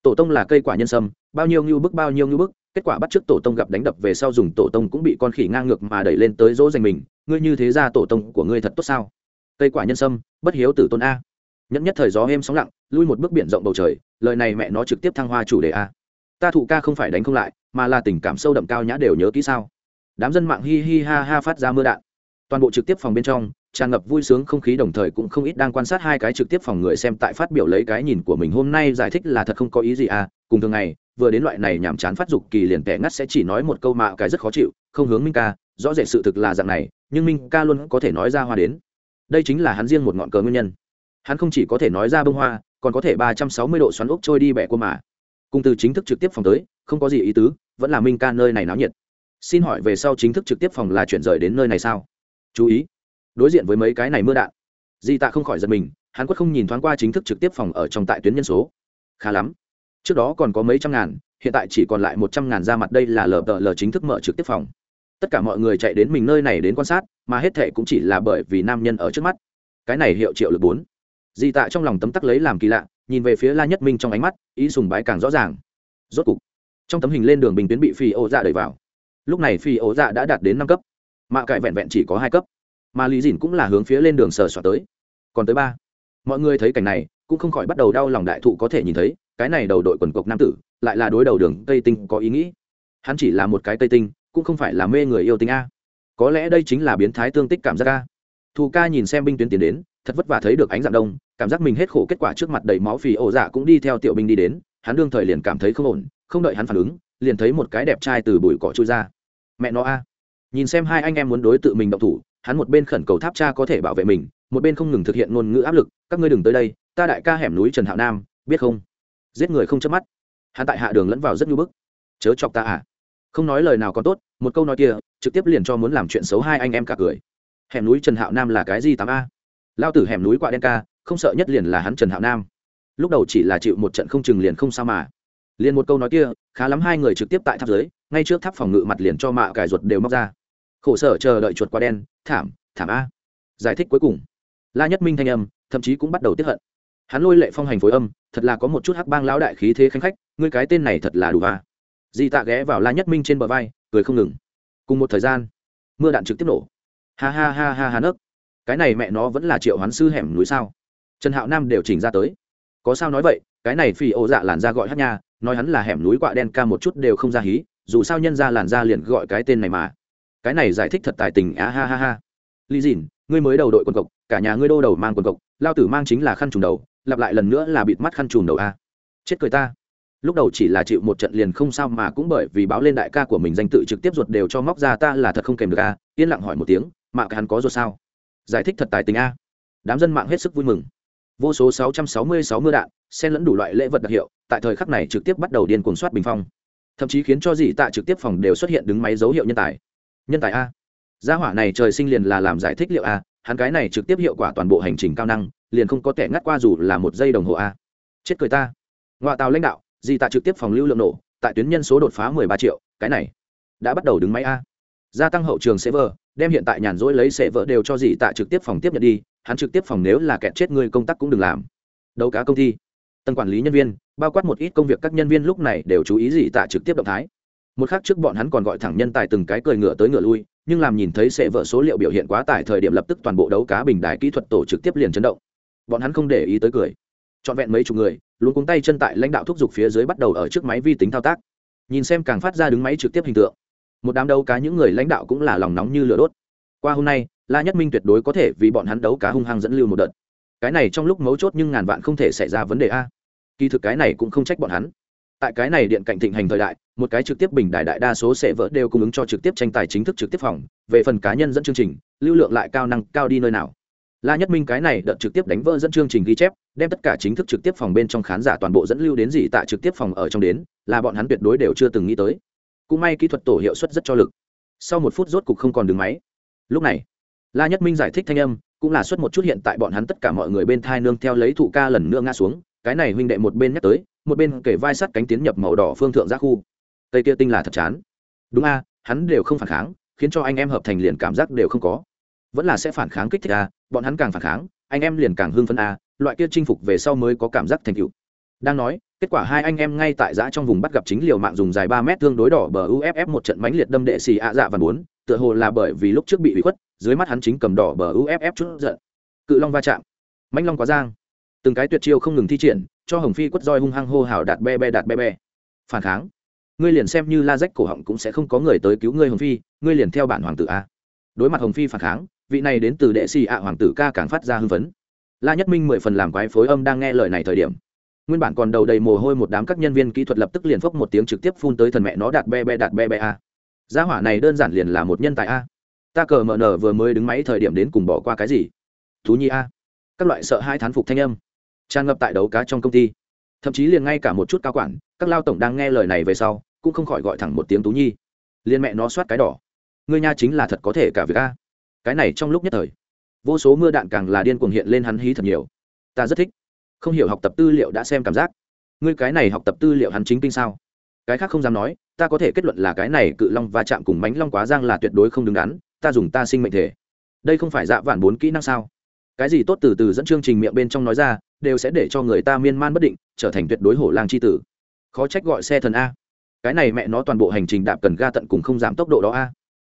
Tổ tông là cây quả nhân sâm, bao nhiêu như bức bao nhiêu như bức, kết quả bắt t tổ tông gặp đánh đập về sau dùng tổ tông cũng bị con khỉ ngang ngược mà đẩy lên tới dỗ dành mình. Ngươi như thế ra tổ tông của ngươi thật tốt sao? Cây quả nhân sâm, bất hiếu tử tôn a nhẫn nhất thời gió êm sóng lặng, lui một bước biển rộng bầu trời, lời này mẹ nó trực tiếp thăng hoa chủ đề a. Ta thụ ca không phải đánh không lại, mà là tình cảm sâu đậm cao nhã đều nhớ kỹ sao. Đám dân mạng hi hi ha ha phát ra mưa đạn. Toàn bộ trực tiếp phòng bên trong, tràn ngập vui sướng không khí đồng thời cũng không ít đang quan sát hai cái trực tiếp phòng người xem tại phát biểu lấy cái nhìn của mình hôm nay giải thích là thật không có ý gì à cùng thường ngày, vừa đến loại này nhàm chán phát dục kỳ liền tẻ ngắt sẽ chỉ nói một câu mạo cái rất khó chịu, không hướng minh ca, rõ rệt sự thực là dạng này, nhưng minh ca luôn có thể nói ra hoa đến. Đây chính là hắn riêng một ngọn cờ nguyên nhân hắn không chỉ có thể nói ra bông hoa, còn có thể ba trăm sáu mươi độ xoắn ốc trôi đi bẻ cua mà. Cùng từ chính thức trực tiếp phòng tới, không có gì ý tứ, vẫn là minh ca nơi này náo nhiệt. Xin hỏi về sau chính thức trực tiếp phòng là chuyển rời đến nơi này sao? Chú ý, đối diện với mấy cái này mưa đạn. Di tạ không khỏi giật mình, hắn quất không nhìn thoáng qua chính thức trực tiếp phòng ở trong tại tuyến nhân số. Khá lắm. Trước đó còn có mấy trăm ngàn, hiện tại chỉ còn lại một trăm ngàn ra mặt đây là lờ tờ lờ chính thức mở trực tiếp phòng. Tất cả mọi người chạy đến mình nơi này đến quan sát, mà hết thệ cũng chỉ là bởi vì nam nhân ở trước mắt. Cái này hiệu triệu lực bốn di tạ trong lòng tấm tắc lấy làm kỳ lạ, nhìn về phía la nhất minh trong ánh mắt, ý sùng bái càng rõ ràng. Rốt cục, trong tấm hình lên đường bình tuyến bị phi ô dạ đẩy vào. Lúc này phi ô dạ đã đạt đến năm cấp mạ cải vẹn vẹn chỉ có hai cấp. Mà lý dìn cũng là hướng phía lên đường sờ soạt tới. Còn tới ba. Mọi người thấy cảnh này, cũng không khỏi bắt đầu đau lòng đại thụ có thể nhìn thấy, cái này đầu đội quần cộc nam tử, lại là đối đầu đường tây tinh có ý nghĩ. Hắn chỉ là một cái tây tinh, cũng không phải là mê người yêu tinh a. Có lẽ đây chính là biến thái tương tích cảm giác a. Thù ca nhìn xem binh tuyến tiến đến thật vất vả thấy được ánh dạng đông, cảm giác mình hết khổ kết quả trước mặt đầy máu phì ổ dạ cũng đi theo tiểu binh đi đến, hắn đương thời liền cảm thấy không ổn, không đợi hắn phản ứng, liền thấy một cái đẹp trai từ bụi cỏ trôi ra. Mẹ nó a. Nhìn xem hai anh em muốn đối tự mình động thủ, hắn một bên khẩn cầu tháp cha có thể bảo vệ mình, một bên không ngừng thực hiện ngôn ngữ áp lực, các ngươi đừng tới đây, ta đại ca hẻm núi trần hạo nam, biết không? Giết người không chớp mắt. Hắn tại hạ đường lẫn vào rất nhu bức. Chớ chọc ta à. Không nói lời nào còn tốt, một câu nói kia trực tiếp liền cho muốn làm chuyện xấu hai anh em cả cười. Hẻm núi trần hạo nam là cái gì tám a? Lao tử hẻm núi quạ đen ca, không sợ nhất liền là hắn trần hạo nam. Lúc đầu chỉ là chịu một trận không chừng liền không sao mà. Liền một câu nói kia, khá lắm hai người trực tiếp tại tháp dưới, ngay trước tháp phòng ngự mặt liền cho mạ cải ruột đều móc ra. Khổ sở chờ đợi chuột qua đen, thảm thảm a. Giải thích cuối cùng. La nhất minh thanh âm, thậm chí cũng bắt đầu tiếp hận. Hắn lôi lệ phong hành phối âm, thật là có một chút hắc bang lão đại khí thế khanh khách, ngươi cái tên này thật là đủ à di tạ ghé vào la nhất minh trên bờ vai, cười không ngừng. Cùng một thời gian, mưa đạn trực tiếp nổ. Ha ha ha ha ha nấc cái này mẹ nó vẫn là triệu hoán sư hẻm núi sao? Trần hạo nam đều chỉnh ra tới. Có sao nói vậy, cái này phi ô dạ làn ra gọi hát nha, nói hắn là hẻm núi quạ đen ca một chút đều không ra hí, dù sao nhân ra làn ra liền gọi cái tên này mà. Cái này giải thích thật tài tình, á ha ha ha. Lý dìn, ngươi mới đầu đội quần cộc, cả nhà ngươi đô đầu mang quần cộc, lao tử mang chính là khăn trùm đầu, lặp lại lần nữa là bịt mắt khăn trùm đầu a. Chết cười ta. Lúc đầu chỉ là chịu một trận liền không sao mà cũng bởi vì báo lên đại ca của mình danh tự trực tiếp ruột đều cho móc ra, ta là thật không kèm được a, yên lặng hỏi một tiếng, mạ hắn có ruột sao? Giải thích thật tài tình a. Đám dân mạng hết sức vui mừng. Vô số 666 mưa đạn xen lẫn đủ loại lễ vật đặc hiệu, tại thời khắc này trực tiếp bắt đầu điên cuồng soát bình phong. Thậm chí khiến cho dị tạ trực tiếp phòng đều xuất hiện đứng máy dấu hiệu nhân tài. Nhân tài a. Gia hỏa này trời sinh liền là làm giải thích liệu a, hắn cái này trực tiếp hiệu quả toàn bộ hành trình cao năng, liền không có thể ngắt qua dù là một giây đồng hồ a. Chết cười ta. Ngoại tàu lãnh đạo, dị tạ trực tiếp phòng lưu lượng nổ, tại tuyến nhân số đột phá 13 triệu, cái này đã bắt đầu đứng máy a gia tăng hậu trường server đem hiện tại nhàn rỗi lấy server đều cho dì tạ trực tiếp phòng tiếp nhận đi, hắn trực tiếp phòng nếu là kẹt chết người công tác cũng đừng làm. Đấu cá công ty. Tầng quản lý nhân viên, bao quát một ít công việc các nhân viên lúc này đều chú ý dì tạ trực tiếp động thái. Một khác trước bọn hắn còn gọi thẳng nhân tài từng cái cười ngựa tới ngựa lui, nhưng làm nhìn thấy sẽ vợ số liệu biểu hiện quá tải thời điểm lập tức toàn bộ đấu cá bình đài kỹ thuật tổ trực tiếp liền chấn động. Bọn hắn không để ý tới cười. Trọn vẹn mấy chục người luôn cuống tay chân tại lãnh đạo thúc giục phía dưới bắt đầu ở trước máy vi tính thao tác. Nhìn xem càng phát ra đứng máy trực tiếp hình tượng một đám đấu cá những người lãnh đạo cũng là lòng nóng như lửa đốt. Qua hôm nay, la nhất minh tuyệt đối có thể vì bọn hắn đấu cá hung hăng dẫn lưu một đợt. Cái này trong lúc mấu chốt nhưng ngàn vạn không thể xảy ra vấn đề a. Kỳ thực cái này cũng không trách bọn hắn. Tại cái này điện cạnh thịnh hành thời đại, một cái trực tiếp bình đại đại đa số sẽ vỡ đều cung ứng cho trực tiếp tranh tài chính thức trực tiếp phòng, về phần cá nhân dẫn chương trình, lưu lượng lại cao năng, cao đi nơi nào. La nhất minh cái này đợt trực tiếp đánh vỡ dẫn chương trình ghi chép, đem tất cả chính thức trực tiếp phòng bên trong khán giả toàn bộ dẫn lưu đến gì tại trực tiếp phòng ở trong đến, là bọn hắn tuyệt đối đều chưa từng nghĩ tới cũng may kỹ thuật tổ hiệu suất rất cho lực. Sau một phút rốt cục không còn đường máy. Lúc này, la nhất minh giải thích thanh âm, cũng là xuất một chút hiện tại bọn hắn tất cả mọi người bên thai nương theo lấy thụ ca lần nữa ngã xuống. Cái này huynh đệ một bên nhắc tới, một bên kể vai sắt cánh tiến nhập màu đỏ phương thượng ra khu. Tây kia tinh là thật chán. Đúng a, hắn đều không phản kháng, khiến cho anh em hợp thành liền cảm giác đều không có. Vẫn là sẽ phản kháng kích thích a, bọn hắn càng phản kháng, anh em liền càng hưng phấn a, loại kia chinh phục về sau mới có cảm giác thành tựu đang nói, kết quả hai anh em ngay tại giã trong vùng bắt gặp chính liều mạng dùng dài ba mét tương đối đỏ bờ uff một trận mãnh liệt đâm đệ xì ạ dạ và bốn, tựa hồ là bởi vì lúc trước bị bị khuất, dưới mắt hắn chính cầm đỏ bờ uff chút giận. Cự long va chạm. Mãnh long quá giang. Từng cái tuyệt chiêu không ngừng thi triển, cho hồng phi quất roi hung hăng hô hào đạt be be đạt be be. Phản kháng. Ngươi liền xem như la rách cổ họng cũng sẽ không có người tới cứu ngươi, hồng phi, ngươi liền theo bản hoàng tử a. Đối mặt hồng phi phản kháng, vị này đến từ đệ xì ạ hoàng tử ca càng phát ra hưng phấn. La nhất minh mười phần làm quái phối âm đang nghe lời này thời điểm nguyên bản còn đầu đầy mồ hôi một đám các nhân viên kỹ thuật lập tức liền phốc một tiếng trực tiếp phun tới thần mẹ nó đạt be be đạt be be a. Gia hỏa này đơn giản liền là một nhân tài a. Ta cờ mờ nở vừa mới đứng máy thời điểm đến cùng bỏ qua cái gì? Thú nhi a. Các loại sợ hai thán phục thanh âm. Tràn ngập tại đấu cá trong công ty. Thậm chí liền ngay cả một chút cao quản, các lao tổng đang nghe lời này về sau, cũng không khỏi gọi thẳng một tiếng tú nhi. Liên mẹ nó soát cái đỏ. Ngươi nha chính là thật có thể cả việc a. Cái này trong lúc nhất thời, vô số mưa đạn càng là điên cuồng hiện lên hắn hí thật nhiều. Ta rất thích không hiểu học tập tư liệu đã xem cảm giác. Ngươi cái này học tập tư liệu hắn chính kinh sao? Cái khác không dám nói, ta có thể kết luận là cái này cự long va chạm cùng bánh long quá giang là tuyệt đối không đứng đắn, ta dùng ta sinh mệnh thể. Đây không phải dạ vạn bốn kỹ năng sao? Cái gì tốt từ từ dẫn chương trình miệng bên trong nói ra, đều sẽ để cho người ta miên man bất định, trở thành tuyệt đối hổ lang c h i tử. Khó trách gọi xe thần a. Cái này mẹ nó toàn bộ hành trình đạp cần ga tận cùng không giảm tốc độ đó a.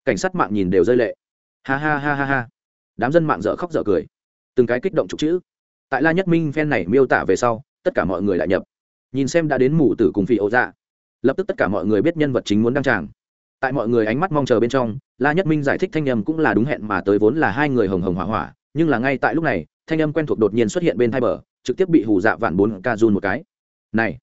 Cảnh sát mạng nhìn đều rơi lệ. Ha ha ha ha ha. Đám dân mạng dở khóc dở cười. Từng cái kích động trục chữ tại la nhất minh phen này miêu tả về sau, tất cả mọi người lại nhập. Nhìn xem đã đến mù tử cùng phi ấu dạ. Lập tức tất cả mọi người biết nhân vật chính muốn đăng tràng. Tại mọi người ánh mắt mong chờ bên trong, la nhất minh giải thích thanh âm cũng là đúng hẹn mà tới vốn là hai người hồng hồng hỏa hỏa, nhưng là ngay tại lúc này, thanh âm quen thuộc đột nhiên xuất hiện bên hai bờ, trực tiếp bị hù dạ vạn bốn ca run một cái. Này,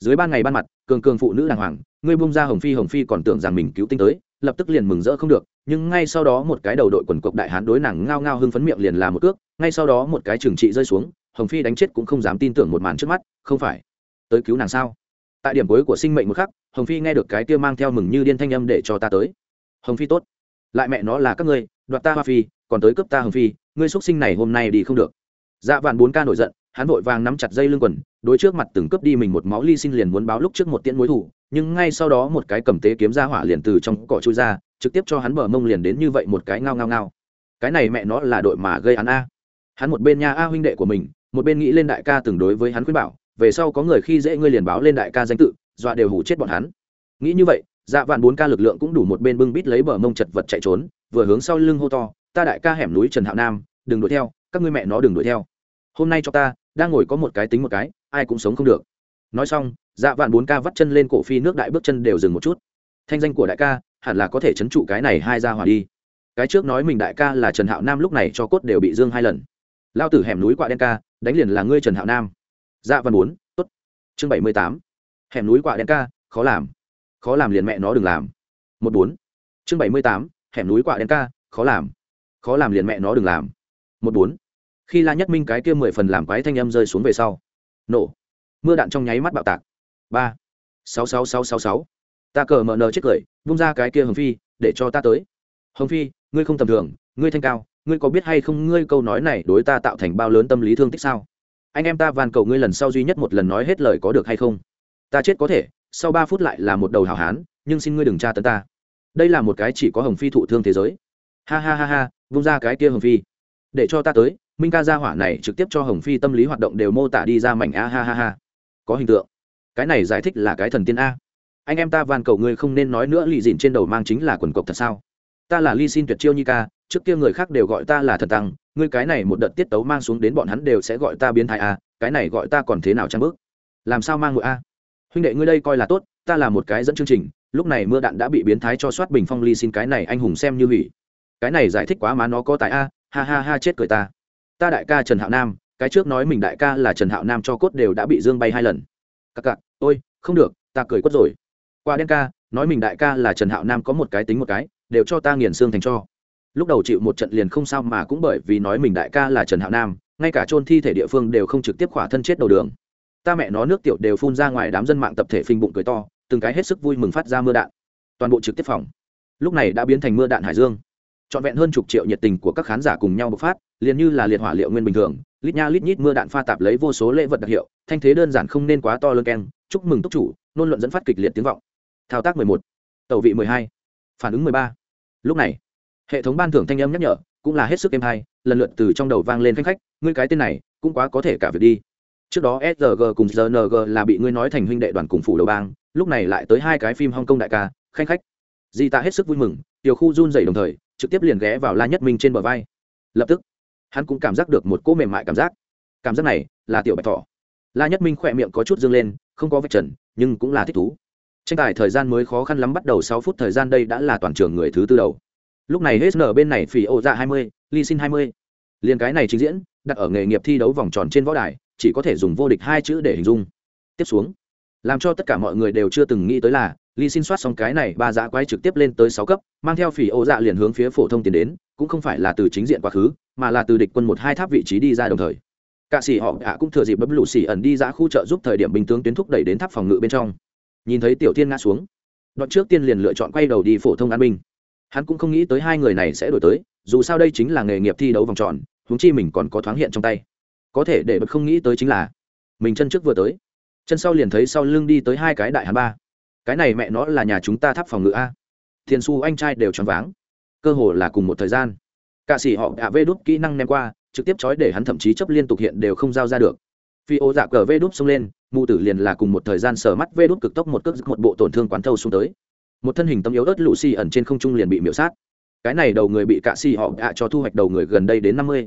dưới ban ngày ban mặt, cường cường phụ nữ đàng hoàng, ngươi bung ra hồng phi hồng phi còn tưởng rằng mình cứu tinh tới lập tức liền mừng rỡ không được, nhưng ngay sau đó một cái đầu đội quần cộc đại hán đối nàng ngao ngao hưng phấn miệng liền là một cước, ngay sau đó một cái trừng trị rơi xuống, hồng phi đánh chết cũng không dám tin tưởng một màn trước mắt, không phải, tới cứu nàng sao? Tại điểm cuối của sinh mệnh một khắc, hồng phi nghe được cái kia mang theo mừng như điên thanh âm để cho ta tới. Hồng phi tốt, lại mẹ nó là các ngươi, đoạt ta hoa phi, còn tới cướp ta hồng phi, ngươi xuất sinh này hôm nay đi không được. Dạ vạn bốn ca nổi giận, hắn vội vàng nắm chặt dây lưng quần đối trước mặt từng cướp đi mình một máu ly xin liền muốn báo lúc trước một tiễn mối thủ, nhưng ngay sau đó một cái cầm tế kiếm ra hỏa liền từ trong cỏ chui ra, trực tiếp cho hắn bờ mông liền đến như vậy một cái ngao ngao ngao. Cái này mẹ nó là đội mà gây hắn a. Hắn một bên nha a huynh đệ của mình, một bên nghĩ lên đại ca từng đối với hắn khuyên bảo, về sau có người khi dễ ngươi liền báo lên đại ca danh tự, dọa đều hủ chết bọn hắn. Nghĩ như vậy dạ vạn bốn ca lực lượng cũng đủ một bên bưng bít lấy bờ mông chật vật chạy trốn, vừa hướng sau lưng hô to, ta đại ca hẻm núi trần hạo nam, đừng đuổi theo, các ngươi mẹ nó đừng đuổi theo. Hôm nay cho ta, đang ngồi có một cái tính một cái ai cũng sống không được. Nói xong dạ vạn bốn ca vắt chân lên cổ phi nước đại bước chân đều dừng một chút. Thanh danh của đại ca, hẳn là có thể chấn trụ cái này hai ra hỏa đi. Cái trước nói mình đại ca là trần hạo nam lúc này cho cốt đều bị dương hai lần. Lao tử hẻm núi quạ đen ca, đánh liền là ngươi trần hạo nam. Dạ văn bốn t ố t chương bảy mươi tám. Hẻm núi quạ đen ca, khó làm. Khó làm liền mẹ nó đừng làm. Một bốn. Chương bảy mươi tám. Hẻm núi quạ đen ca, khó làm. Khó làm liền mẹ nó đừng làm. Một bốn. Khi la nhất minh cái kia mười phần làm quái thanh âm rơi xuống về sau nổ. Mưa đạn trong nháy mắt bạo tạc. Ba. Sáu sáu sáu sáu sáu. Ta cờ mờ nờ chết cười, vung ra cái kia hồng phi, để cho ta tới. Hồng phi, ngươi không tầm thường, ngươi thanh cao, ngươi có biết hay không ngươi câu nói này đối ta tạo thành bao lớn tâm lý thương tích sao? Anh em ta van cầu ngươi lần sau duy nhất một lần nói hết lời có được hay không? Ta chết có thể, sau ba phút lại là một đầu hào hán, nhưng xin ngươi đừng tra tấn ta. Đây là một cái chỉ có hồng phi thụ thương thế giới. Ha ha ha ha, vung ra cái kia hồng phi. Để cho ta tới minh ca gia hỏa này trực tiếp cho hồng phi tâm lý hoạt động đều mô tả đi ra mảnh, a ha ha ha. Có hình tượng. Cái này giải thích là cái thần tiên a. Anh em ta van cầu ngươi không nên nói nữa, lì dìn trên đầu mang chính là quần cộc thật sao? Ta là ly xin tuyệt chiêu nhi ca, trước kia người khác đều gọi ta là thần tăng, ngươi cái này một đợt tiết tấu mang xuống đến bọn hắn đều sẽ gọi ta biến thái a, cái này gọi ta còn thế nào trang bước? Làm sao mang ngụy a? Huynh đệ ngươi đây coi là tốt, ta là một cái dẫn chương trình, lúc này mưa đạn đã bị biến thái cho soát bình phong ly xin cái này anh hùng xem như hủy. Cái này giải thích quá má nó có tại a, ha ha ha chết cười ta ta đại ca trần hạo nam, cái trước nói mình đại ca là trần hạo nam cho cốt đều đã bị dương bay hai lần. Các cặc, ôi, không được, ta cười quất rồi. Qua đen ca, nói mình đại ca là trần hạo nam có một cái tính một cái, đều cho ta nghiền xương thành cho. Lúc đầu chịu một trận liền không sao mà cũng bởi vì nói mình đại ca là trần hạo nam, ngay cả chôn thi thể địa phương đều không trực tiếp khỏa thân chết đầu đường. Ta mẹ nó nước tiểu đều phun ra ngoài đám dân mạng tập thể phình bụng cười to, từng cái hết sức vui mừng phát ra mưa đạn. Toàn bộ trực tiếp phòng. Lúc này đã biến thành mưa đạn hải dương trọn vẹn hơn chục triệu nhiệt tình của các khán giả cùng nhau bộc phát, liền như là liệt hỏa liệu nguyên bình thường, lít nha lít nhít mưa đạn pha tạp lấy vô số lễ vật đặc hiệu, thanh thế đơn giản không nên quá to lớn keng, chúc mừng túc chủ, nôn luận dẫn phát kịch liệt tiếng vọng thao tác 11. tàu vị 12. phản ứng 13. lúc này, hệ thống ban thưởng thanh âm nhắc nhở, cũng là hết sức êm hay, lần lượt từ trong đầu vang lên khách khách, ngươi cái tên này, cũng quá có thể cả việc đi trước đó sg cùng rng là bị ngươi nói thành huynh đệ đoàn cùng phủ đầu bang, lúc này lại tới hai cái phim hong kong đại ca, khanh khách di ta hết sức vui mừng, tiểu khu run dày đồng thời trực tiếp liền ghé vào la nhất minh trên bờ vai. Lập tức, hắn cũng cảm giác được một cỗ mềm mại cảm giác. Cảm giác này là tiểu bạch thỏ. La nhất minh khỏe miệng có chút dương lên, không có vạch trần, nhưng cũng là thích thú. Tranh tài thời gian mới khó khăn lắm bắt đầu sáu phút thời gian đây đã là toàn trường người thứ tư đầu. Lúc này hết nở bên này phỉ ô dạ hai mươi ly xin hai mươi. Liền cái này trình diễn, đặt ở nghề nghiệp thi đấu vòng tròn trên võ đài, chỉ có thể dùng vô địch hai chữ để hình dung. Tiếp xuống, làm cho tất cả mọi người đều chưa từng nghĩ tới là Lý xin soát xong cái này, ba dã quái trực tiếp lên tới sáu cấp, mang theo phỉ ô dạ liền hướng phía phổ thông tiến đến, cũng không phải là từ chính diện quá khứ, mà là từ địch quân một hai tháp vị trí đi ra đồng thời. Cả sĩ họ hạ cũng thừa dịp bấm lũ xỉ ẩn đi ra khu trợ giúp thời điểm bình tướng tuyến thúc đẩy đến tháp phòng ngự bên trong. Nhìn thấy tiểu thiên ngã xuống, đoạn trước tiên liền lựa chọn quay đầu đi phổ thông an binh. Hắn cũng không nghĩ tới hai người này sẽ đổi tới, dù sao đây chính là nghề nghiệp thi đấu vòng tròn, huống chi mình còn có thoáng hiện trong tay. Có thể để bật không nghĩ tới chính là, mình chân trước vừa tới. Chân sau liền thấy sau lưng đi tới hai cái đại hàn ba cái này mẹ nó là nhà chúng ta tháp phòng ngự a. Thiền su anh trai đều choáng váng. Cơ hồ là cùng một thời gian. Cả sĩ họ đã vê đút kỹ năng ném qua, trực tiếp trói để hắn thậm chí chấp liên tục hiện đều không giao ra được. Phi ô dạ cờ vê đút xông lên mù tử liền là cùng một thời gian sờ mắt vê đút cực tốc một cước một bộ tổn thương quán thâu xuống tới. Một thân hình tâm yếu ớt lũ xì ẩn trên không trung liền bị miễu sát. Cái này đầu người bị cạ xì họ gạ cho thu hoạch đầu người gần đây đến năm mươi.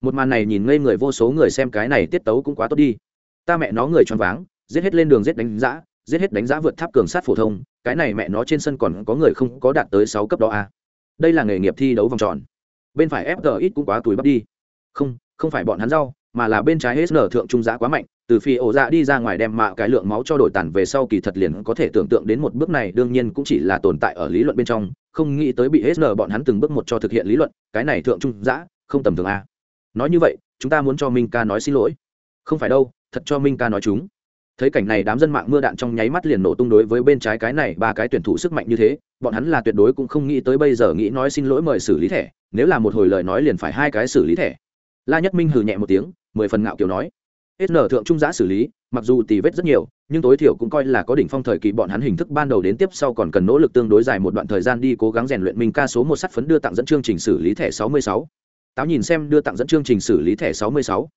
Một màn này nhìn ngây người vô số người xem cái này tiết tấu cũng quá tốt đi. Ta mẹ nó người choáng váng, giết hết lên đường giết đánh giã giết hết đánh giá vượt tháp cường sát phổ thông, cái này mẹ nó trên sân còn có người không có đạt tới sáu cấp đó à. đây là nghề nghiệp thi đấu vòng tròn. Bên phải fg ít cũng quá túi bắp đi. Không không phải bọn hắn rau, mà là bên trái hết nở thượng trung giá quá mạnh, từ phi ổ dạ đi ra ngoài đem mạ cái lượng máu cho đổi tàn về sau kỳ thật liền có thể tưởng tượng đến một bước này, đương nhiên cũng chỉ là tồn tại ở lý luận bên trong, không nghĩ tới bị hết nở bọn hắn từng bước một cho thực hiện lý luận, cái này thượng trung giã không tầm thường a nói như vậy, chúng ta muốn cho minh ca nói xin lỗi. Không phải đâu, thật cho minh ca nói chúng thấy cảnh này đám dân mạng mưa đạn trong nháy mắt liền nổ tung đối với bên trái cái này, ba cái tuyển thủ sức mạnh như thế, bọn hắn là tuyệt đối cũng không nghĩ tới bây giờ nghĩ nói xin lỗi mời xử lý thẻ, nếu là một hồi lời nói liền phải hai cái xử lý thẻ. La nhất minh hừ nhẹ một tiếng, mười phần ngạo kiểu nói. Hết nở thượng trung giã xử lý, mặc dù tì vết rất nhiều, nhưng tối thiểu cũng coi là có đỉnh phong thời kỳ bọn hắn hình thức ban đầu đến tiếp sau còn cần nỗ lực tương đối dài một đoạn thời gian đi cố gắng rèn luyện mình ca số một sắt phấn đưa tặng dẫn chương trình xử lý thẻ sáu mươi sáu. Táo nhìn xem đưa tặng dẫn chương trình xử lý thẻ sáu mươi sáu.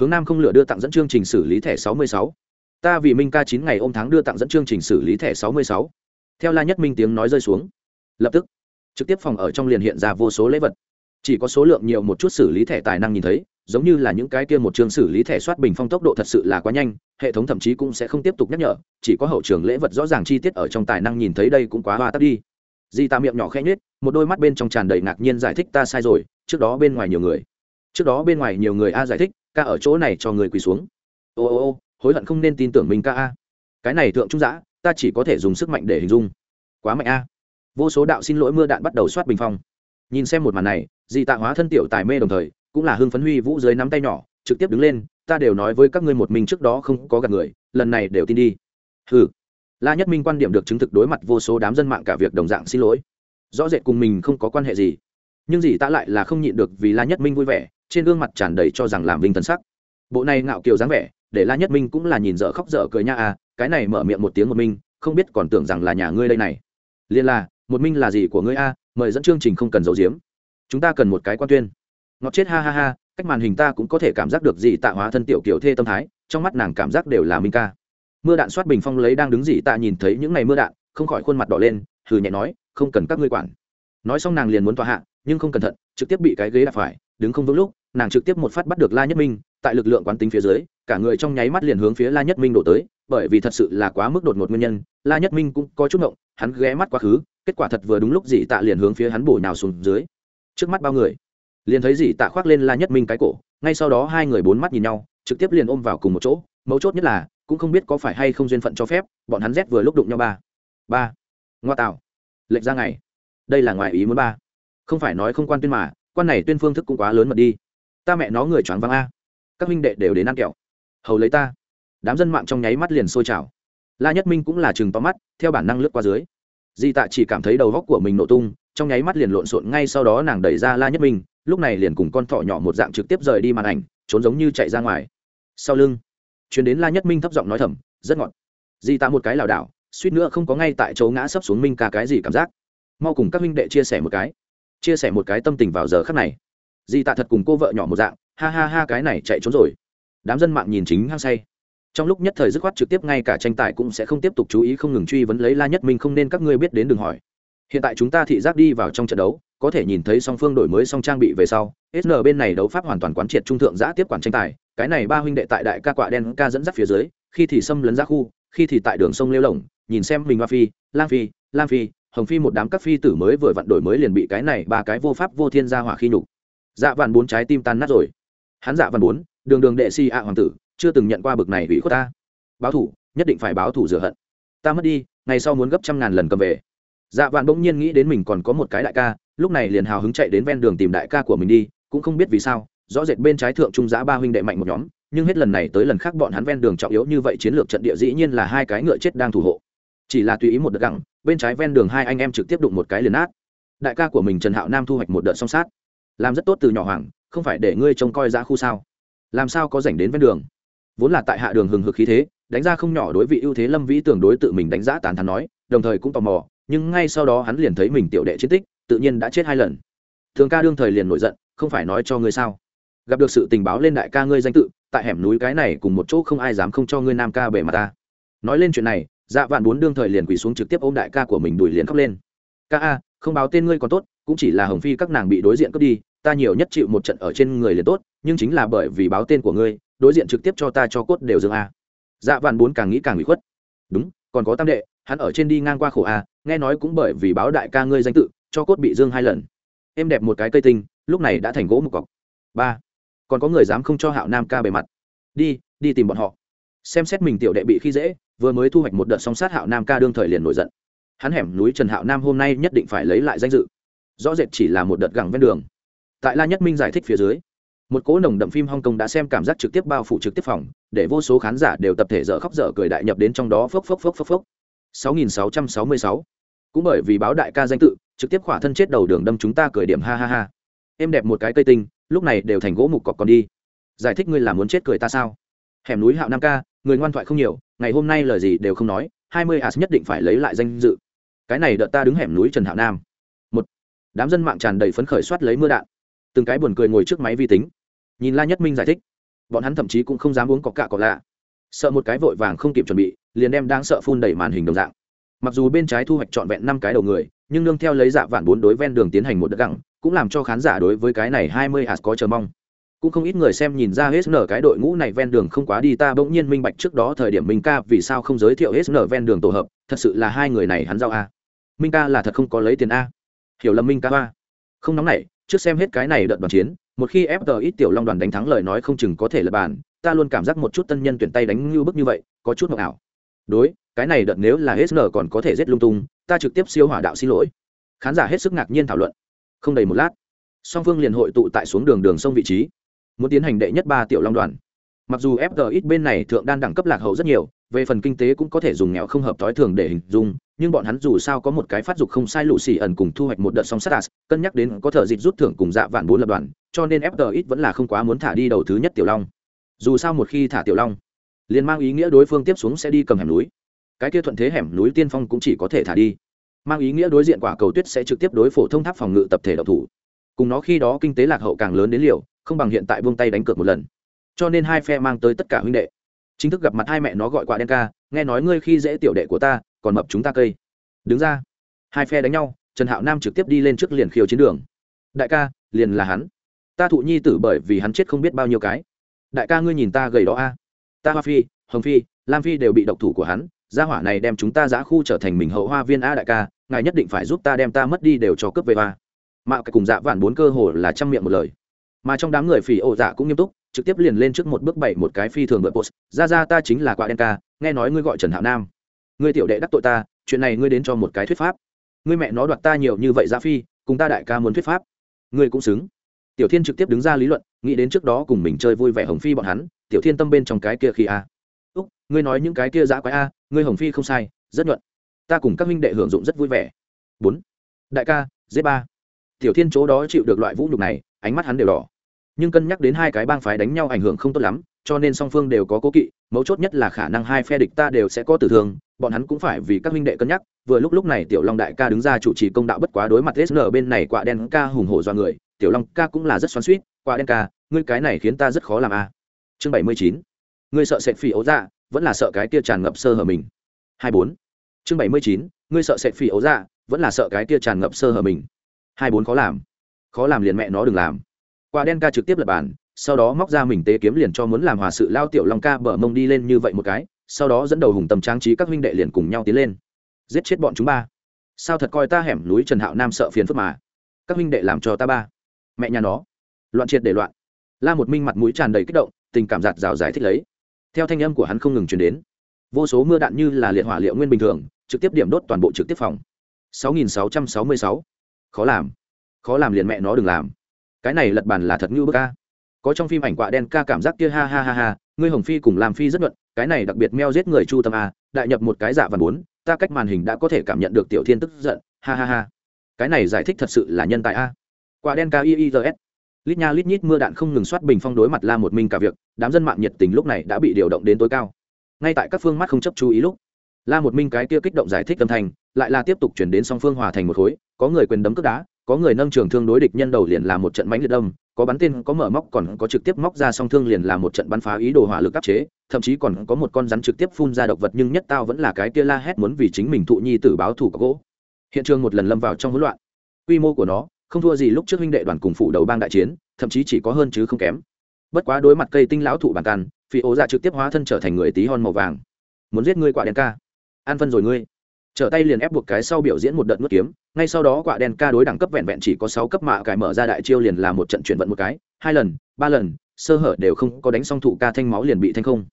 Hướng nam không lựa đưa tặng dẫn chương trình xử lý thẻ sáu mươi sáu ta vì minh ca chín ngày ôm tháng đưa tặng dẫn chương trình xử lý thẻ sáu mươi sáu. Theo la nhất minh tiếng nói rơi xuống. Lập tức, trực tiếp phòng ở trong liền hiện ra vô số lễ vật. Chỉ có số lượng nhiều một chút xử lý thẻ tài năng nhìn thấy, giống như là những cái kia một trường xử lý thẻ soát bình phong tốc độ thật sự là quá nhanh, hệ thống thậm chí cũng sẽ không tiếp tục nhắc nhở, chỉ có hậu trường lễ vật rõ ràng chi tiết ở trong tài năng nhìn thấy đây cũng quá hoa tắt đi. Di ta miệng nhỏ khẽ nhết một đôi mắt bên trong tràn đầy ngạc nhiên giải thích ta sai rồi, trước đó bên ngoài nhiều người. Trước đó bên ngoài nhiều người a giải thích, ca ở chỗ này cho người quỳ xuống. Ô ô ô hối hận không nên tin tưởng mình ca a. Cái này thượng trung giã, ta chỉ có thể dùng sức mạnh để hình dung. Quá mạnh a. Vô số đạo xin lỗi mưa đạn bắt đầu soát bình phong. Nhìn xem một màn này dị tạ hóa thân tiểu tài mê đồng thời, cũng là hưng phấn huy vũ dưới nắm tay nhỏ, trực tiếp đứng lên, ta đều nói với các ngươi một mình trước đó không có gặp người, lần này đều tin đi. Hừ. La nhất minh quan điểm được chứng thực đối mặt vô số đám dân mạng cả việc đồng dạng xin lỗi. Rõ rệt cùng mình không có quan hệ gì. Nhưng gì ta lại là không nhịn được vì la nhất minh vui vẻ, trên gương mặt tràn đầy cho rằng làm vinh thần sắc. Bộ này ngạo kiều dáng vẻ để la nhất minh cũng là nhìn dở khóc dở cười nha à cái này mở miệng một tiếng một minh, không biết còn tưởng rằng là nhà ngươi đây này. Liên là một minh là gì của ngươi a, mời dẫn chương trình không cần giấu giếm. Chúng ta cần một cái quan tuyên. Ngọt chết, ha ha ha, cách màn hình ta cũng có thể cảm giác được gì tạ hóa thân tiểu kiểu thê tâm thái, trong mắt nàng cảm giác đều là minh ca. Mưa đạn soát bình phong lấy đang đứng gì tạ nhìn thấy những ngày mưa đạn, không khỏi khuôn mặt đỏ lên, hừ nhẹ nói, không cần các ngươi quản. Nói xong nàng liền muốn tòa hạ, nhưng không cẩn thận, trực tiếp bị cái ghế đạp phải, đứng không vững lúc, nàng trực tiếp một phát bắt được la nhất minh, tại lực lượng quán tính phía dưới cả người trong nháy mắt liền hướng phía la nhất minh đổ tới, bởi vì thật sự là quá mức đột ngột nguyên nhân, la nhất minh cũng có chút ngộng, hắn ghé mắt quá khứ, kết quả thật vừa đúng lúc dị tạ liền hướng phía hắn bổ nhào xuống dưới. Trước mắt bao người, liền thấy dị tạ khoác lên la nhất minh cái cổ, ngay sau đó hai người bốn mắt nhìn nhau, trực tiếp liền ôm vào cùng một chỗ, mấu chốt nhất là, cũng không biết có phải hay không duyên phận cho phép, bọn hắn rét vừa lúc đụng nhau ba. Ba. Ngoa tạo. Lệnh ra ngày. Đây là ngoài ý muốn ba. Không phải nói không quan tuyên mà, quan này tuyên phương thức cũng quá lớn mật đi. Ta mẹ nó người choáng váng a. Các huynh đệ đều đến ăn kẹo hầu lấy ta. Đám dân mạng trong nháy mắt liền sôi trào. La nhất minh cũng là chừng to mắt, theo bản năng lướt qua dưới. Di tạ chỉ cảm thấy đầu góc của mình nổ tung, trong nháy mắt liền lộn xộn ngay sau đó nàng đẩy ra la nhất minh, lúc này liền cùng con thỏ nhỏ một dạng trực tiếp rời đi màn ảnh, trốn giống như chạy ra ngoài. Sau lưng chuyến đến la nhất minh thấp giọng nói thầm, rất ngọt. Di tạ một cái lảo đảo, suýt nữa không có ngay tại chỗ ngã sấp xuống minh ca cái gì cảm giác. Mau cùng các huynh đệ chia sẻ một cái. Chia sẻ một cái tâm tình vào giờ khắc này. Di tạ thật cùng cô vợ nhỏ một dạng, ha ha ha, cái này chạy trốn rồi đám dân mạng nhìn chính hăng say. Trong lúc nhất thời dứt khoát trực tiếp ngay cả tranh tài cũng sẽ không tiếp tục chú ý, không ngừng truy vấn lấy la nhất minh không nên các ngươi biết đến đừng hỏi. Hiện tại chúng ta thị giác đi vào trong trận đấu, có thể nhìn thấy song phương đổi mới, song trang bị về sau sn bên này đấu pháp hoàn toàn quán triệt trung thượng giã tiếp quản tranh tài, cái này ba huynh đệ tại đại ca quạ đen ca dẫn dắt phía dưới, khi thì xâm lấn ra khu, khi thì tại đường sông lêu lồng, nhìn xem mình hoa phi, lang phi lam phi, hồng phi một đám các phi tử mới vừa vặn đổi mới liền bị cái này ba cái vô pháp vô thiên gia hỏa khi nhục. Dạ vạn bốn trái tim tan nát rồi. Hắn dạ vạn bốn đường đường đệ si ạ hoàng tử, chưa từng nhận qua bực này ủy khuất ta. Báo thủ, nhất định phải báo thủ rửa hận. Ta mất đi, ngày sau muốn gấp trăm ngàn lần cầm về. Dạ vạn bỗng nhiên nghĩ đến mình còn có một cái đại ca, lúc này liền hào hứng chạy đến ven đường tìm đại ca của mình đi, cũng không biết vì sao, rõ rệt bên trái thượng trung giã ba huynh đệ mạnh một nhóm, nhưng hết lần này tới lần khác bọn hắn ven đường trọng yếu như vậy chiến lược trận địa dĩ nhiên là hai cái ngựa chết đang thủ hộ. Chỉ là tùy ý một đợt gẳng bên trái ven đường hai anh em trực tiếp đụng một cái liền nát. Đại ca của mình trần hạo nam thu hoạch một đợt song sát. Làm rất tốt từ nhỏ hoàng, không phải để ngươi trông coi giã khu sao làm sao có rảnh đến ven đường? Vốn là tại hạ đường hừng hực khí thế, đánh ra không nhỏ đối vị ưu thế lâm vĩ tưởng đối tự mình đánh giá tàn thắn nói, đồng thời cũng tò mò, nhưng ngay sau đó hắn liền thấy mình tiểu đệ chiến tích, tự nhiên đã chết hai lần. Thường ca đương thời liền nổi giận, không phải nói cho ngươi sao? Gặp được sự tình báo lên đại ca ngươi danh tự, tại hẻm núi cái này cùng một chỗ không ai dám không cho ngươi nam ca bể mà ta. Nói lên chuyện này dạ vạn bốn đương thời liền quỳ xuống trực tiếp ôm đại ca của mình đùi liền khóc lên. Ca a, không báo tên ngươi còn tốt, cũng chỉ là hồng phi các nàng bị đối diện cướp đi, ta nhiều nhất chịu một trận ở trên người liền tốt nhưng chính là bởi vì báo tên của ngươi, đối diện trực tiếp cho ta cho cốt đều dương a. Dạ vạn bốn càng nghĩ càng bị khuất. Đúng, còn có tam đệ, hắn ở trên đi ngang qua khổ a, nghe nói cũng bởi vì báo đại ca ngươi danh tự, cho cốt bị dương hai lần. Em đẹp một cái cây tinh, lúc này đã thành gỗ một cọc. Ba, còn có người dám không cho hạo nam ca bề mặt. Đi đi tìm bọn họ. Xem xét mình tiểu đệ bị khi dễ, vừa mới thu hoạch một đợt song sát hạo nam ca đương thời liền nổi giận. Hắn hẻm núi trần hạo nam hôm nay nhất định phải lấy lại danh dự. Rõ rệt chỉ là một đợt gẳng ven đường. Tại la nhất minh giải thích phía dưới một cỗ nồng đậm phim hong kong đã xem cảm giác trực tiếp bao phủ trực tiếp phòng, để vô số khán giả đều tập thể dở khóc dở cười đại nhập đến trong đó phốc phốc phốc phốc phốc. 6666. cũng bởi vì báo đại ca danh tự, trực tiếp khỏa thân chết đầu đường đâm chúng ta cười điểm ha ha ha. Em đẹp một cái cây tinh, lúc này đều thành gỗ mục cọc còn đi. Giải thích ngươi là muốn chết cười ta sao? Hẻm núi hạo nam ca, người ngoan thoại không nhiều, ngày hôm nay lời gì đều không nói, hai mươi as nhất định phải lấy lại danh dự. Cái này đợt ta đứng hẻm núi trần hạo nam. Một, đám dân mạng tràn đầy phấn khởi soát lấy mưa đạn. Từng cái buồn cười ngồi trước máy vi tính nhìn la nhất minh giải thích, bọn hắn thậm chí cũng không dám uống có cạ có lạ. Sợ một cái vội vàng không kịp chuẩn bị, liền đem đang sợ phun đẩy màn hình đồng dạng. Mặc dù bên trái thu hoạch trọn vẹn năm cái đầu người, nhưng nương theo lấy dạ vạn bốn đối ven đường tiến hành một đợt gẳng cũng làm cho khán giả đối với cái này hai mươi hạt có chờ mong. Cũng không ít người xem nhìn ra hết nở cái đội ngũ này ven đường không quá đi ta bỗng nhiên minh bạch trước đó thời điểm minh ca vì sao không giới thiệu hết nở ven đường tổ hợp, thật sự là hai người này hắn giao a. Minh ca là thật không có lấy tiền a. Hiểu lầm minh ca a không nóng này trước xem hết cái này đợt đoàn chiến một khi FTX ít tiểu long đoàn đánh thắng lời nói không chừng có thể là bàn, ta luôn cảm giác một chút tân nhân tuyển tay đánh như bức như vậy, có chút mộng ảo. Đối, cái này đợt nếu là hết nở còn có thể giết lung tung, ta trực tiếp siêu hỏa đạo xin lỗi. Khán giả hết sức ngạc nhiên thảo luận. Không đầy một lát, song phương liền hội tụ tại xuống đường đường sông vị trí. Muốn tiến hành đệ nhất ba tiểu long đoàn. Mặc dù FTX bên này thượng đan đẳng cấp lạc hậu rất nhiều, về phần kinh tế cũng có thể dùng nghèo không hợp thói thường để hình dung, nhưng bọn hắn dù sao có một cái phát dục không sai lụ xì ẩn cùng thu hoạch một đợt song sát cân nhắc đến có thợ dịch rút thưởng cùng dạ vạn bốn lập đoàn cho nên FTX vẫn là không quá muốn thả đi đầu thứ nhất tiểu long. Dù sao một khi thả tiểu long, liền mang ý nghĩa đối phương tiếp xuống sẽ đi cầm hẻm núi. Cái kia thuận thế hẻm núi tiên phong cũng chỉ có thể thả đi. Mang ý nghĩa đối diện quả cầu tuyết sẽ trực tiếp đối phổ thông tháp phòng ngự tập thể độc thủ. Cùng nó khi đó kinh tế lạc hậu càng lớn đến liều, không bằng hiện tại buông tay đánh cược một lần. Cho nên hai phe mang tới tất cả huynh đệ. Chính thức gặp mặt hai mẹ nó gọi quả đen ca, nghe nói ngươi khi dễ tiểu đệ của ta, còn mập chúng ta cây. Đứng ra. Hai phe đánh nhau, trần hạo nam trực tiếp đi lên trước liền khiêu chiến đường. Đại ca, liền là hắn ta thụ nhi tử bởi vì hắn chết không biết bao nhiêu cái. Đại ca ngươi nhìn ta gầy đó a. Ta hoa phi, hồng phi, lam phi đều bị độc thủ của hắn. Gia hỏa này đem chúng ta giã khu trở thành mình hậu hoa viên a đại ca, ngài nhất định phải giúp ta đem ta mất đi đều cho cướp về hoa. Mạo cái cùng dạ vạn bốn cơ hồ là trăm miệng một lời. Mà trong đám người phỉ ổ dạ cũng nghiêm túc, trực tiếp liền lên trước một bước bảy một cái phi thường đội post. Ra ra ta chính là quả đen ca, nghe nói ngươi gọi trần hạo nam. Ngươi tiểu đệ đắc tội ta, chuyện này ngươi đến cho một cái thuyết pháp. Ngươi mẹ nó đoạt ta nhiều như vậy ra phi, cùng ta đại ca muốn thuyết pháp. Ngươi cũng xứng tiểu thiên trực tiếp đứng ra lý luận, nghĩ đến trước đó cùng mình chơi vui vẻ hồng phi bọn hắn, tiểu thiên tâm bên trong cái kia khi a. Úc, ngươi nói những cái kia giã quái a, ngươi hồng phi không sai, rất nhuận. Ta cùng các huynh đệ hưởng dụng rất vui vẻ. Bốn. Đại ca z ba. Tiểu thiên chỗ đó chịu được loại vũ nhục này, ánh mắt hắn đều đỏ. Nhưng cân nhắc đến hai cái bang phái đánh nhau ảnh hưởng không tốt lắm, cho nên song phương đều có cố kỵ, mấu chốt nhất là khả năng hai phe địch ta đều sẽ có tử thương, bọn hắn cũng phải vì các huynh đệ cân nhắc, vừa lúc lúc này tiểu long đại ca đứng ra chủ trì công đạo bất quá đối mặt sn bên này quạ đen ca hùng hổ do người tiểu long ca cũng là rất xoắn suýt Qua đen ca, ngươi cái này khiến ta rất khó làm a à. chương bảy mươi chín, ngươi sợ sệt phi ấu dạ vẫn là sợ cái kia tràn ngập sơ hở mình. Hai bốn, chương bảy mươi chín, ngươi sợ sệt phi ấu dạ vẫn là sợ cái kia tràn ngập sơ hở mình. Hai bốn, khó làm khó làm liền mẹ nó đừng làm. Qua đen ca trực tiếp lập bàn, sau đó móc ra mình tế kiếm liền cho muốn làm hòa sự lao tiểu long ca bở mông đi lên như vậy một cái, sau đó dẫn đầu hùng tầm trang trí các huynh đệ liền cùng nhau tiến lên. Giết chết bọn chúng ba. Sao thật coi ta hẻm núi trần hạo nam sợ phiền phức mà? Các huynh đệ làm cho ta ba mẹ nhà nó. Loạn triệt để loạn. La một minh mặt mũi tràn đầy kích động, tình cảm giạt rào giải thích lấy. Theo thanh âm của hắn không ngừng chuyển đến. Vô số mưa đạn như là liệt hỏa liệu nguyên bình thường, trực tiếp điểm đốt toàn bộ trực tiếp phòng. 6666. khó làm. Khó làm liền mẹ nó đừng làm. Cái này lật bàn là thật như bức ca có trong phim ảnh quạ đen ca cảm giác kia ha ha ha ha, ngươi hồng phi cùng làm phi rất luận cái này đặc biệt meo giết người chu tâm a, đại nhập một cái dạ và bốn, ta cách màn hình đã có thể cảm nhận được tiểu thiên tức giận, ha ha ha. Cái này giải thích thật sự là nhân tài a quả đen ca iis lít nha lít nhít mưa đạn không ngừng soát bình phong đối mặt la một minh cả việc, đám dân mạng nhiệt tình lúc này đã bị điều động đến tối cao. Ngay tại các phương mắt không chấp chú ý lúc, la một minh cái kia kích động giải thích âm thanh, lại là tiếp tục chuyển đến song phương hòa thành một khối, có người quyền đấm cướp đá, có người nâng trường thương đối địch nhân đầu liền là một trận mánh liệt đông có bắn tên, có mở móc, còn có trực tiếp móc ra song thương liền là một trận bắn phá ý đồ hỏa lực áp chế, thậm chí còn có một con rắn trực tiếp phun ra độc vật nhưng nhất tao vẫn là cái kia la hét muốn vì chính mình thụ nhi tử báo thủ có gỗ. Hiện trường một lần lâm vào trong hỗn loạn. Quy mô của nó không thua gì lúc trước huynh đệ đoàn cùng phụ đầu bang đại chiến, thậm chí chỉ có hơn chứ không kém. Bất quá đối mặt cây tinh lão thụ bàn căn, phi ố ra trực tiếp hóa thân trở thành người tí hon màu vàng. Muốn giết ngươi quả đen ca. An phân rồi ngươi. Trở tay liền ép buộc cái sau biểu diễn một đợt nuốt kiếm, ngay sau đó quả đen ca đối đẳng cấp vẹn vẹn chỉ có sáu cấp mạ cải mở ra đại chiêu liền là một trận chuyển vận một cái, hai lần, ba lần, sơ hở đều không có đánh xong thụ ca thanh máu liền bị thanh không.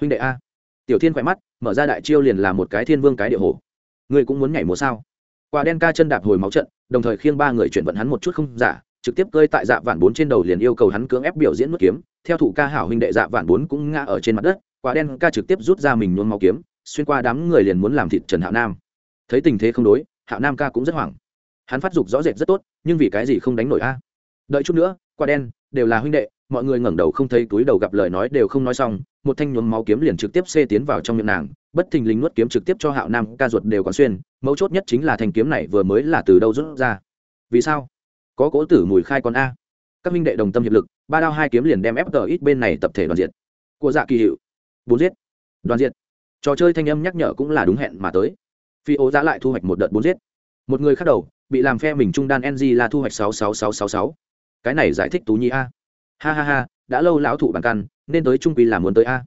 Huynh đệ a. Tiểu thiên khỏe mắt, mở ra đại chiêu liền là một cái thiên vương cái địa hồ ngươi cũng muốn nhảy múa sao? Quả đen ca chân đạp hồi máu trận, đồng thời khiêng ba người chuyển vận hắn một chút không giả, trực tiếp cơi tại dạ vạn bốn trên đầu liền yêu cầu hắn cưỡng ép biểu diễn nuốt kiếm. Theo thủ ca hảo huynh đệ dạ vạn bốn cũng ngã ở trên mặt đất, quả đen ca trực tiếp rút ra mình nhuôn máu kiếm, xuyên qua đám người liền muốn làm thịt trần hạo nam. Thấy tình thế không đối, hạo nam ca cũng rất hoảng. Hắn phát dục rõ rệt rất tốt, nhưng vì cái gì không đánh nổi a? Đợi chút nữa, quả đen, đều là huynh đệ, mọi người ngẩng đầu không thấy túi đầu gặp lời nói đều không nói xong một thanh nhuốm máu kiếm liền trực tiếp xê tiến vào trong miệng nàng, bất thình lình nuốt kiếm trực tiếp cho hạo nam ca ruột đều còn xuyên, mấu chốt nhất chính là thanh kiếm này vừa mới là từ đâu rút ra. Vì sao? Có cố tử mùi khai con a. Các minh đệ đồng tâm hiệp lực, ba đao hai kiếm liền đem ép tờ ít bên này tập thể đoàn diệt. Của dạ kỳ hiệu. Bốn giết. Đoàn diệt. Trò chơi thanh âm nhắc nhở cũng là đúng hẹn mà tới. Phi ố giá lại thu hoạch một đợt bốn giết. Một người khác đầu, bị làm phe mình trung đan ng là thu hoạch sáu sáu sáu sáu sáu. Cái này giải thích tú nhi a. Ha ha ha, đã lâu lão thụ bàn căn nên tới trung quy là muốn tới a.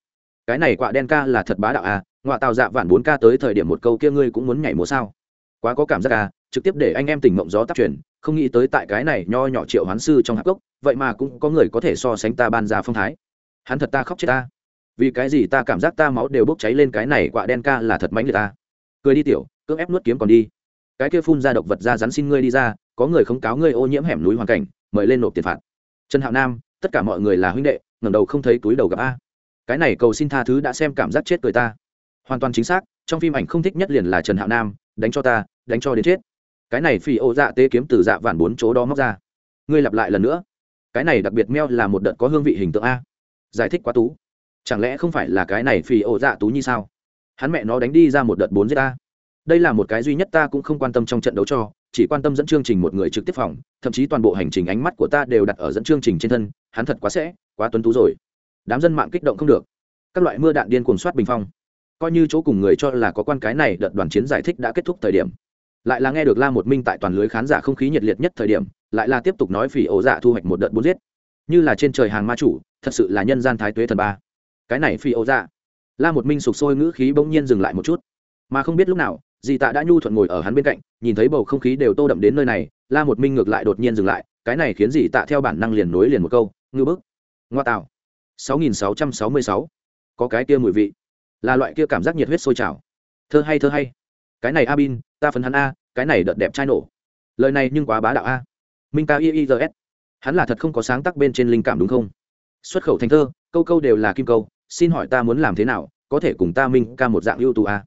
Cái này quạ đen ca là thật bá đạo a ngoại tàu dạ vạn bốn ca tới thời điểm một câu kia ngươi cũng muốn nhảy múa sao? Quá có cảm giác a, trực tiếp để anh em tỉnh mộng gió tác truyền không nghĩ tới tại cái này nho nhỏ triệu hoán sư trong hạp cốc, vậy mà cũng có người có thể so sánh ta ban ra phong thái. Hắn thật ta khóc chết ta. Vì cái gì ta cảm giác ta máu đều bốc cháy lên cái này quạ đen ca là thật mánh người ta. Cười đi tiểu, cưỡng ép nuốt kiếm còn đi. Cái kia phun ra độc vật ra rắn xin ngươi đi ra, có người không cáo ngươi ô nhiễm hẻm núi hoàn cảnh, mời lên nộp tiền phạt. Trần hạo nam tất cả mọi người là huynh đệ, ngẩng đầu không thấy túi đầu gặp a. Cái này cầu xin tha thứ đã xem cảm giác chết cười ta. Hoàn toàn chính xác, trong phim ảnh không thích nhất liền là trần hạo nam, đánh cho ta, đánh cho đến chết. Cái này phi ô dạ tê kiếm từ dạ vản bốn chỗ đó móc ra. Ngươi lặp lại lần nữa. Cái này đặc biệt meo là một đợt có hương vị hình tượng a. Giải thích quá tú. Chẳng lẽ không phải là cái này phi ô dạ tú như sao? Hắn mẹ nó đánh đi ra một đợt bốn giết ta đây là một cái duy nhất ta cũng không quan tâm trong trận đấu cho, chỉ quan tâm dẫn chương trình một người trực tiếp phòng, thậm chí toàn bộ hành trình ánh mắt của ta đều đặt ở dẫn chương trình trên thân, hắn thật quá sẽ, quá tuấn tú rồi. Đám dân mạng kích động không được. Các loại mưa đạn điên cuồng soát bình phong. Coi như chỗ cùng người cho là có quan cái này, đợt đoàn chiến giải thích đã kết thúc thời điểm. Lại là nghe được la một minh tại toàn lưới khán giả không khí nhiệt liệt nhất thời điểm, lại là tiếp tục nói phỉ ổ dạ thu hoạch một đợt bốn giết. Như là trên trời hàng ma chủ, thật sự là nhân gian thái tuế thần ba. Cái này phỉ ổ dạ. La một minh sụp sôi ngữ khí bỗng nhiên dừng lại một chút. Mà không biết lúc nào dì tạ đã nhu thuận ngồi ở hắn bên cạnh, nhìn thấy bầu không khí đều tô đậm đến nơi này, la một minh ngược lại đột nhiên dừng lại, cái này khiến dì tạ theo bản năng liền nối liền một câu, ngư bức. Ngoa tạo. Sáu nghìn sáu trăm sáu mươi sáu. Có cái kia mùi vị. Là loại kia cảm giác nhiệt huyết sôi trào. Thơ hay thơ hay. Cái này a bin ta phấn hắn a, cái này đợt đẹp trai nổ. Lời này nhưng quá bá đạo a. Minh ca i i g hắn là thật không có sáng tác bên trên linh cảm đúng không? Xuất khẩu thành thơ, câu câu đều là kim câu, xin hỏi ta muốn làm thế nào, có thể cùng ta minh ca một dạng ưu tú a?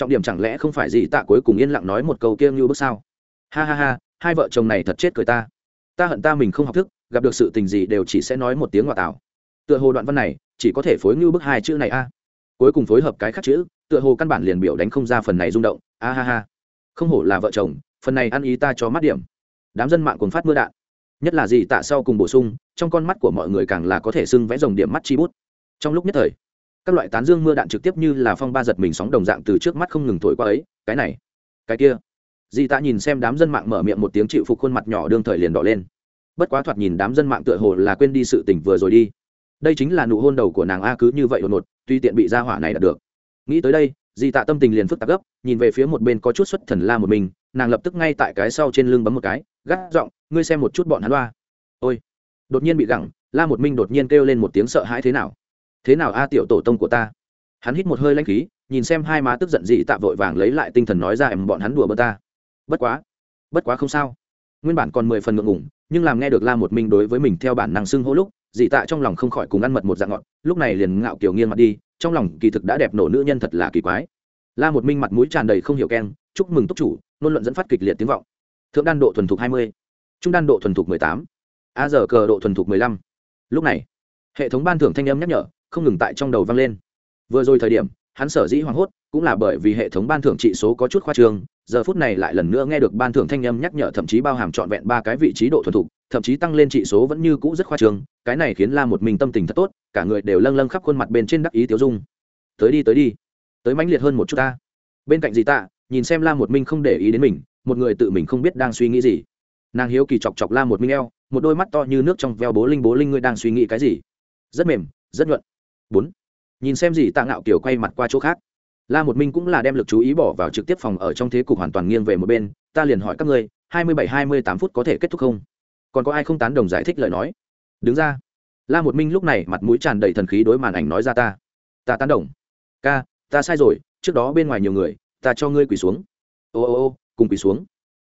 Trọng điểm chẳng lẽ không phải gì tạ cuối cùng yên lặng nói một câu kia như bước sao? Ha ha ha, hai vợ chồng này thật chết cười ta. Ta hận ta mình không học thức, gặp được sự tình gì đều chỉ sẽ nói một tiếng ngoại tảo tựa hồ đoạn văn này, chỉ có thể phối như bức hai chữ này a. Cuối cùng phối hợp cái khác chữ, tựa hồ căn bản liền biểu đánh không ra phần này rung động. A ha ha. Không hổ là vợ chồng, phần này ăn ý ta cho mắt điểm. Đám dân mạng cùng phát mưa đạn. Nhất là gì tạ sau cùng bổ sung, trong con mắt của mọi người càng là có thể xưng vẽ dòng điểm mắt chi bút. Trong lúc nhất thời các loại tán dương mưa đạn trực tiếp như là phong ba giật mình sóng đồng dạng từ trước mắt không ngừng thổi qua ấy, cái này, cái kia. Di tạ nhìn xem đám dân mạng mở miệng một tiếng chịu phục khuôn mặt nhỏ đương thời liền đỏ lên. Bất quá thoạt nhìn đám dân mạng tựa hồ là quên đi sự tỉnh vừa rồi đi. Đây chính là nụ hôn đầu của nàng a cứ như vậy đột ngột, tuy tiện bị ra hỏa này đạt được. Nghĩ tới đây, di tạ tâm tình liền phức tạp gấp, nhìn về phía một bên có chút xuất thần la một mình, nàng lập tức ngay tại cái sau trên lưng bấm một cái, gắt giọng, ngươi xem một chút bọn hắn loa. Ôi. Đột nhiên bị gẳng, la một minh đột nhiên kêu lên một tiếng sợ hãi thế nào thế nào a tiểu tổ tông của ta? Hắn hít một hơi lanh khí, nhìn xem hai má tức giận dị tạ vội vàng lấy lại tinh thần nói ra em bọn hắn đùa bơ ta. Bất quá bất quá không sao. Nguyên bản còn mười phần ngượng ngủng nhưng làm nghe được la một minh đối với mình theo bản năng xưng hô lúc, dị tạ trong lòng không khỏi cùng ăn mật một dạng ngọt, lúc này liền ngạo kiểu nghiêng mặt đi, trong lòng kỳ thực đã đẹp nổ nữ nhân thật là kỳ quái. La một minh mặt mũi tràn đầy không hiểu keng, chúc mừng túc chủ nôn luận dẫn phát kịch liệt tiếng vọng. Thượng đan độ thuần thục hai mươi, trung đan độ thuần thục mười tám, a giờ cờ độ thuần thục mười lăm. Lúc này, hệ thống ban thưởng thanh âm nhắc nhở không ngừng tại trong đầu vang lên. Vừa rồi thời điểm, hắn sở dĩ hoảng hốt, cũng là bởi vì hệ thống ban thưởng trị số có chút khoa trương, giờ phút này lại lần nữa nghe được ban thưởng thanh âm nhắc nhở thậm chí bao hàm trọn vẹn ba cái vị trí độ thuần thục, thậm chí tăng lên trị số vẫn như cũ rất khoa trương, cái này khiến la một mình tâm tình thật tốt, cả người đều lâng lâng khắp khuôn mặt bên trên đắc ý tiêu dung. Tới đi tới đi, tới mãnh liệt hơn một chút ta. Bên cạnh gì ta nhìn xem la một minh không để ý đến mình, một người tự mình không biết đang suy nghĩ gì. Nàng hiếu kỳ chọc chọc la một minh eo, một đôi mắt to như nước trong veo bố linh bố linh, ngươi đang suy nghĩ cái gì? Rất mềm, rất nhuận bốn. Nhìn xem gì tạ ngạo kiểu quay mặt qua chỗ khác. La một minh cũng là đem lực chú ý bỏ vào trực tiếp phòng ở trong thế cục hoàn toàn nghiêng về một bên. Ta liền hỏi các ngươi, hai mươi bảy, hai mươi tám phút có thể kết thúc không? Còn có ai không tán đồng giải thích lời nói? Đứng ra. La một minh lúc này mặt mũi tràn đầy thần khí đối màn ảnh nói ra ta. Ta tán đồng. Ca, ta sai rồi, trước đó bên ngoài nhiều người, ta cho ngươi quỳ xuống. Ô ô ô, cùng quỳ xuống.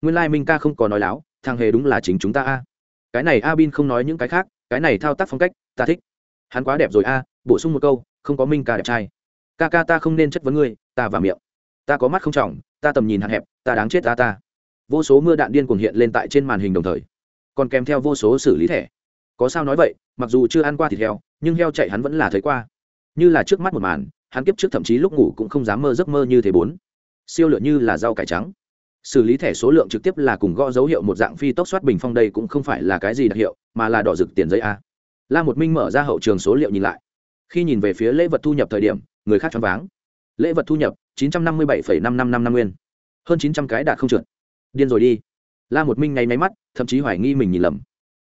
Nguyên lai minh ca không có nói láo, thằng hề đúng là chính chúng ta a. Cái này a bin không nói những cái khác, cái này thao tác phong cách, ta thích. Hắn quá đẹp rồi a bổ sung một câu, không có minh ca đẹp trai. Ca ca ta không nên chất vấn ngươi, ta và miệng. Ta có mắt không trọng, ta tầm nhìn hạn hẹp, ta đáng chết ta ta. Vô số mưa đạn điên cuồng hiện lên tại trên màn hình đồng thời. Còn kèm theo vô số xử lý thẻ. Có sao nói vậy, mặc dù chưa ăn qua thịt heo, nhưng heo chạy hắn vẫn là thấy qua. Như là trước mắt một màn, hắn kiếp trước thậm chí lúc ngủ cũng không dám mơ giấc mơ như thế bốn. Siêu lựa như là rau cải trắng. Xử lý thẻ số lượng trực tiếp là cùng gõ dấu hiệu một dạng phi tốc soát bình phong đây cũng không phải là cái gì đặc hiệu, mà là đỏ rực tiền giấy a. La một minh mở ra hậu trường số liệu nhìn lại khi nhìn về phía lễ vật thu nhập thời điểm, người khác choáng váng. Lễ vật thu nhập, chín trăm năm mươi bảy năm năm năm năm nguyên. Hơn chín trăm cái đạt không trượt. Điên rồi đi. La một minh nháy máy mắt, thậm chí hoài nghi mình nhìn lầm.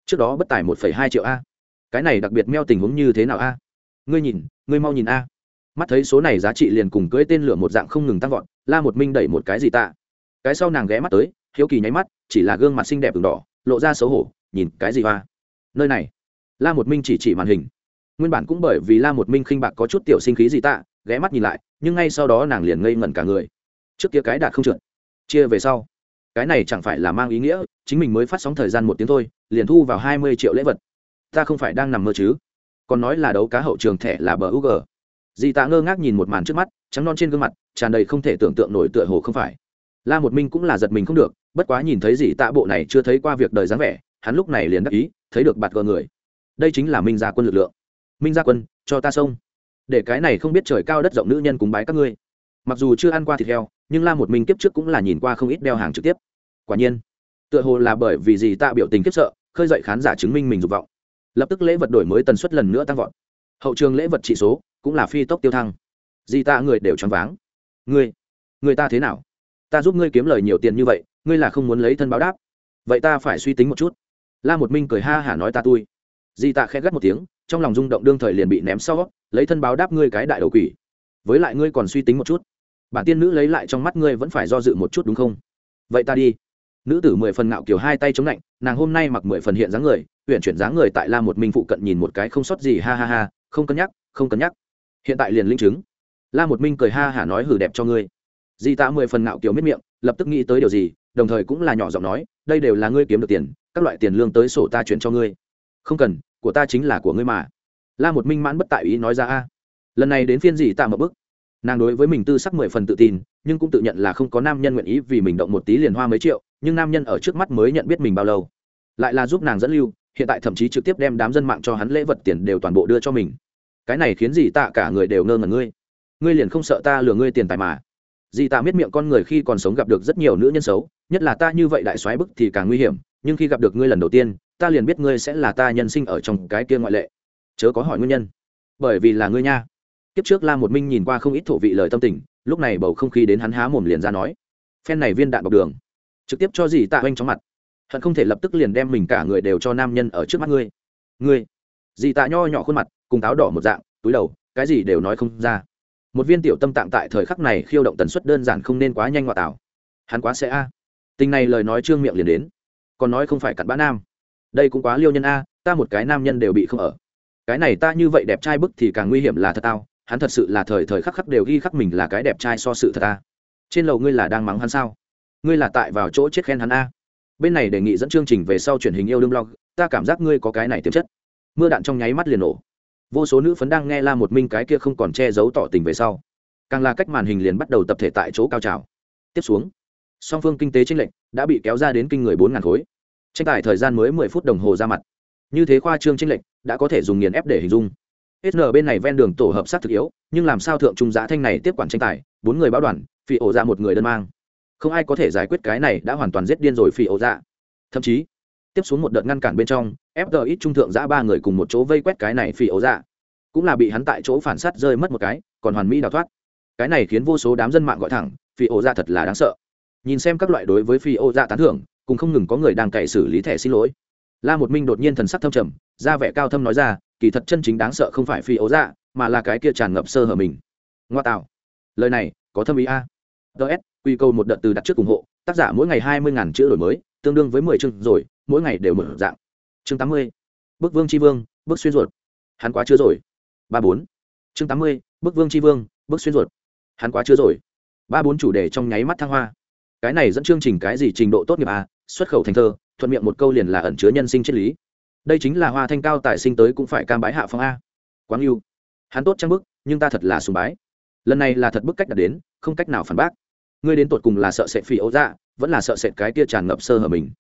Trước đó bất tài một hai triệu a. Cái này đặc biệt meo tình huống như thế nào a? Ngươi nhìn, ngươi mau nhìn a. Mắt thấy số này giá trị liền cùng cưỡi tên lửa một dạng không ngừng tăng vọt, la một minh đẩy một cái gì tạ. Cái sau nàng ghé mắt tới, hiếu kỳ nháy mắt, chỉ là gương mặt xinh đẹp v đỏ, lộ ra xấu hổ, nhìn cái gì hoa? Nơi này. La một minh chỉ chỉ màn hình nguyên bản cũng bởi vì la một minh khinh bạc có chút tiểu sinh khí gì tạ, ghé mắt nhìn lại, nhưng ngay sau đó nàng liền ngây ngẩn cả người. Trước kia cái đạt không trượt, chia về sau. Cái này chẳng phải là mang ý nghĩa, chính mình mới phát sóng thời gian một tiếng thôi, liền thu vào hai mươi triệu lễ vật. Ta không phải đang nằm mơ chứ? Còn nói là đấu cá hậu trường thẻ là bờ u g dì tạ ngơ ngác nhìn một màn trước mắt, trắng non trên gương mặt, tràn đầy không thể tưởng tượng nổi tựa hồ không phải. La một minh cũng là giật mình không được, bất quá nhìn thấy dì tạ bộ này chưa thấy qua việc đời dáng vẻ, hắn lúc này liền đắc ý, thấy được bạt gờ người. Đây chính là minh gia quân lực lượng minh gia quân, cho ta xông để cái này không biết trời cao đất rộng nữ nhân cúng bái các ngươi. Mặc dù chưa ăn qua thịt heo, nhưng la một minh kiếp trước cũng là nhìn qua không ít đeo hàng trực tiếp. Quả nhiên, tựa hồ là bởi vì gì ta biểu tình kiếp sợ, khơi dậy khán giả chứng minh mình dục vọng. Lập tức lễ vật đổi mới tần suất lần nữa tăng vọt. Hậu trường lễ vật trị số cũng là phi tốc tiêu thăng. Gì ta người đều choáng váng. Ngươi, người ta thế nào? Ta giúp ngươi kiếm lời nhiều tiền như vậy, ngươi là không muốn lấy thân báo đáp. Vậy ta phải suy tính một chút. La một minh cười ha hả nói ta tui di tạ khẽ gắt một tiếng, trong lòng rung động đương thời liền bị ném sau, lấy thân báo đáp ngươi cái đại đầu quỷ. Với lại ngươi còn suy tính một chút. Bản tiên nữ lấy lại trong mắt ngươi vẫn phải do dự một chút đúng không? Vậy ta đi. Nữ tử mười phần ngạo kiểu hai tay chống lạnh, nàng hôm nay mặc mười phần hiện dáng người huyện chuyển dáng người tại la một minh phụ cận nhìn một cái không sót gì, ha ha ha, không cân nhắc, không cân nhắc. Hiện tại liền linh chứng. La một minh cười ha hả nói hử đẹp cho ngươi. Di tạ mười phần ngạo kiểu miết miệng, lập tức nghĩ tới điều gì, đồng thời cũng là nhỏ giọng nói, đây đều là ngươi kiếm được tiền, các loại tiền lương tới sổ ta chuyển cho ngươi không cần, của ta chính là của ngươi mà. La một minh mãn bất tại ý nói ra a. Lần này đến phiên gì tạ một bức nàng đối với mình tư sắc mười phần tự tin, nhưng cũng tự nhận là không có nam nhân nguyện ý vì mình động một tí liền hoa mấy triệu, nhưng nam nhân ở trước mắt mới nhận biết mình bao lâu. Lại là giúp nàng dẫn lưu, hiện tại thậm chí trực tiếp đem đám dân mạng cho hắn lễ vật tiền đều toàn bộ đưa cho mình. Cái này khiến gì tạ cả người đều ngơ ngẩn ngươi. Ngươi liền không sợ ta lừa ngươi tiền tài mà. Dì Tạ biết miệng con người khi còn sống gặp được rất nhiều nữ nhân xấu, nhất là ta như vậy đại soái bức thì càng nguy hiểm, nhưng khi gặp được ngươi lần đầu tiên ta liền biết ngươi sẽ là ta nhân sinh ở trong cái kia ngoại lệ. Chớ có hỏi nguyên nhân. Bởi vì là ngươi nha. Kiếp trước la một minh nhìn qua không ít thổ vị lời tâm tình, lúc này bầu không khí đến hắn há mồm liền ra nói. Phen này viên đạn bọc đường, trực tiếp cho dì tạ oanh chóng mặt. Hận không thể lập tức liền đem mình cả người đều cho nam nhân ở trước mắt ngươi. Ngươi. Dì tạ nho nhỏ khuôn mặt, cùng táo đỏ một dạng, túi đầu, cái gì đều nói không ra. Một viên tiểu tâm tạng tại thời khắc này khiêu động tần suất đơn giản không nên quá nhanh ngoại tảo. Hắn quá sẽ a. Tình này lời nói trương miệng liền đến. Còn nói không phải cặn bã nam đây cũng quá liêu nhân a, ta một cái nam nhân đều bị không ở. Cái này ta như vậy đẹp trai bức thì càng nguy hiểm là thật tao, hắn thật sự là thời thời khắc khắc đều ghi khắc mình là cái đẹp trai so sự thật ta trên lầu ngươi là đang mắng hắn sao? Ngươi là tại vào chỗ chết khen hắn a. Bên này đề nghị dẫn chương trình về sau truyền hình yêu đương blog, ta cảm giác ngươi có cái này tiềm chất. Mưa đạn trong nháy mắt liền nổ. Vô số nữ phấn đang nghe la một minh cái kia không còn che giấu tỏ tình về sau. Càng là cách màn hình liền bắt đầu tập thể tại chỗ cao trào. Tiếp xuống, song phương kinh tế tranh lệch đã bị kéo ra đến kinh người bốn ngàn khối tranh tài thời gian mới mười phút đồng hồ ra mặt. Như thế khoa trương tranh lệch, đã có thể dùng nghiền ép để hình dung. Sn bên này ven đường tổ hợp sát thực yếu, nhưng làm sao thượng trung giá thanh này tiếp quản tranh tài, bốn người báo đoàn phi ổ ra một người đơn mang. Không ai có thể giải quyết cái này đã hoàn toàn giết điên rồi phi ổ ra. Thậm chí, tiếp xuống một đợt ngăn cản bên trong fg ít trung thượng giã ba người cùng một chỗ vây quét cái này phi ổ ra. Cũng là bị hắn tại chỗ phản sát rơi mất một cái, còn hoàn mỹ đào thoát. Cái này khiến vô số đám dân mạng gọi thẳng phi ổ ra thật là đáng sợ. Nhìn xem các loại đối với phi ổ ra tán thưởng cùng không ngừng có người đang cậy xử lý thẻ xin lỗi. La một minh đột nhiên thần sắc thâm trầm ra vẻ cao thâm nói ra, kỳ thật chân chính đáng sợ không phải phi ấu dạ mà là cái kia tràn ngập sơ hở mình. Ngoa tạo. Lời này, có thâm ý a. Ts quy câu một đợt từ đặt trước ủng hộ, tác giả mỗi ngày hai mươi ngàn chữ đổi mới, tương đương với mười chương rồi, mỗi ngày đều mở dạng. Chương tám mươi. Bức vương tri vương, bức xuyên ruột. Hắn quá chưa rồi. Ba bốn. Chương tám mươi. Bức vương tri vương, bức xuyên ruột. Hắn quá chưa rồi. Ba bốn chủ đề trong nháy mắt thăng hoa cái này dẫn chương trình cái gì trình độ tốt nghiệp à? Xuất khẩu thành thơ, thuận miệng một câu liền là ẩn chứa nhân sinh triết lý. Đây chính là hoa thanh cao tài sinh tới cũng phải cam bái hạ phong a. Quáng yêu. Hắn tốt trang bức, nhưng ta thật là sùng bái. Lần này là thật bức cách đạt đến, không cách nào phản bác. Ngươi đến tột cùng là sợ sệt phỉ ấu dạ vẫn là sợ sệt cái tia tràn ngập sơ hở mình.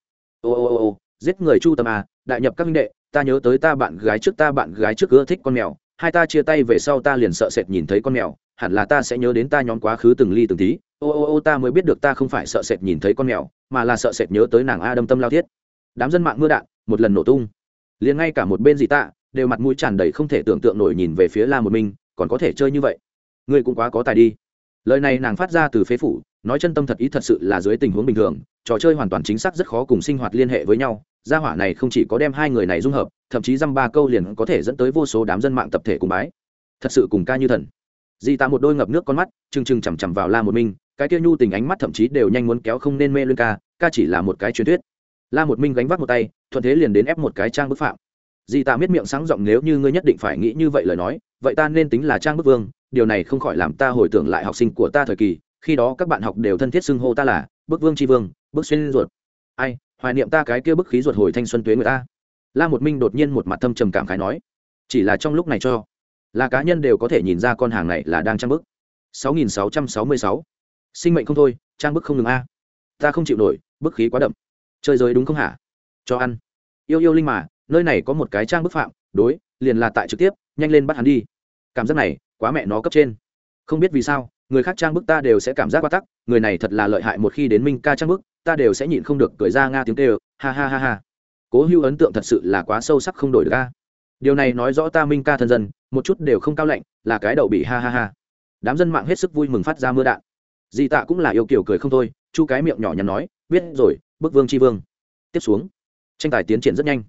Ô ô ô ô, giết người chu tâm à đại nhập các minh đệ, ta nhớ tới ta bạn gái trước ta bạn gái trước ưa thích con mèo, hai ta chia tay về sau ta liền sợ sệt nhìn thấy con mèo hẳn là ta sẽ nhớ đến ta nhóm quá khứ từng ly từng tí. Ô ô ô, ta mới biết được ta không phải sợ sệt nhìn thấy con mèo, mà là sợ sệt nhớ tới nàng a đâm tâm lao thiết. Đám dân mạng mưa đạn, một lần nổ tung. Liền ngay cả một bên dị tạ đều mặt mũi tràn đầy không thể tưởng tượng nổi nhìn về phía la một mình còn có thể chơi như vậy? Ngươi cũng quá có tài đi. Lời này nàng phát ra từ phế phủ, nói chân tâm thật ý thật sự là dưới tình huống bình thường, trò chơi hoàn toàn chính xác rất khó cùng sinh hoạt liên hệ với nhau, gia hỏa này không chỉ có đem hai người này dung hợp, thậm chí dăm ba câu liền có thể dẫn tới vô số đám dân mạng tập thể cùng bái. Thật sự cùng ca như thần di tạ một đôi ngập nước con mắt, trừng trừng chằm chằm vào la một minh, cái kia nhu tình ánh mắt thậm chí đều nhanh muốn kéo không nên mê lên ca ca chỉ là một cái truyền thuyết. La một minh gánh vác một tay, thuận thế liền đến ép một cái trang bức phạm. Di tạ miết miệng sáng giọng, nếu như ngươi nhất định phải nghĩ như vậy lời nói, vậy ta nên tính là trang bức vương, điều này không khỏi làm ta hồi tưởng lại học sinh của ta thời kỳ, khi đó các bạn học đều thân thiết xưng hô ta là bức vương tri vương, bức xuyên ruột. Ai, hoài niệm ta cái kia bức khí ruột hồi thanh xuân tuế người ta. La một minh đột nhiên một mặt thâm trầm cảm khái nói, chỉ là trong lúc này cho là cá nhân đều có thể nhìn ra con hàng này là đang trang bức. 6666. sinh mệnh không thôi, trang bức không ngừng a. Ta không chịu nổi, bức khí quá đậm. Chơi giới đúng không hả? Cho ăn. Yêu yêu linh mà, nơi này có một cái trang bức phạm, đối, liền là tại trực tiếp, nhanh lên bắt hắn đi. Cảm giác này, quá mẹ nó cấp trên. Không biết vì sao, người khác trang bức ta đều sẽ cảm giác quá tắc, người này thật là lợi hại một khi đến minh ca trang bức, ta đều sẽ nhịn không được cười ra nga tiếng kêu, ha ha ha ha. Cố hữu ấn tượng thật sự là quá sâu sắc không đổi được ca điều này nói rõ ta minh ca thân dân một chút đều không cao lạnh, là cái đậu bị ha ha ha. Đám dân mạng hết sức vui mừng phát ra mưa đạn. Di tạ cũng là yêu kiểu cười không thôi, chu cái miệng nhỏ nhắn nói, biết rồi bức vương tri vương. Tiếp xuống, tranh tài tiến triển rất nhanh.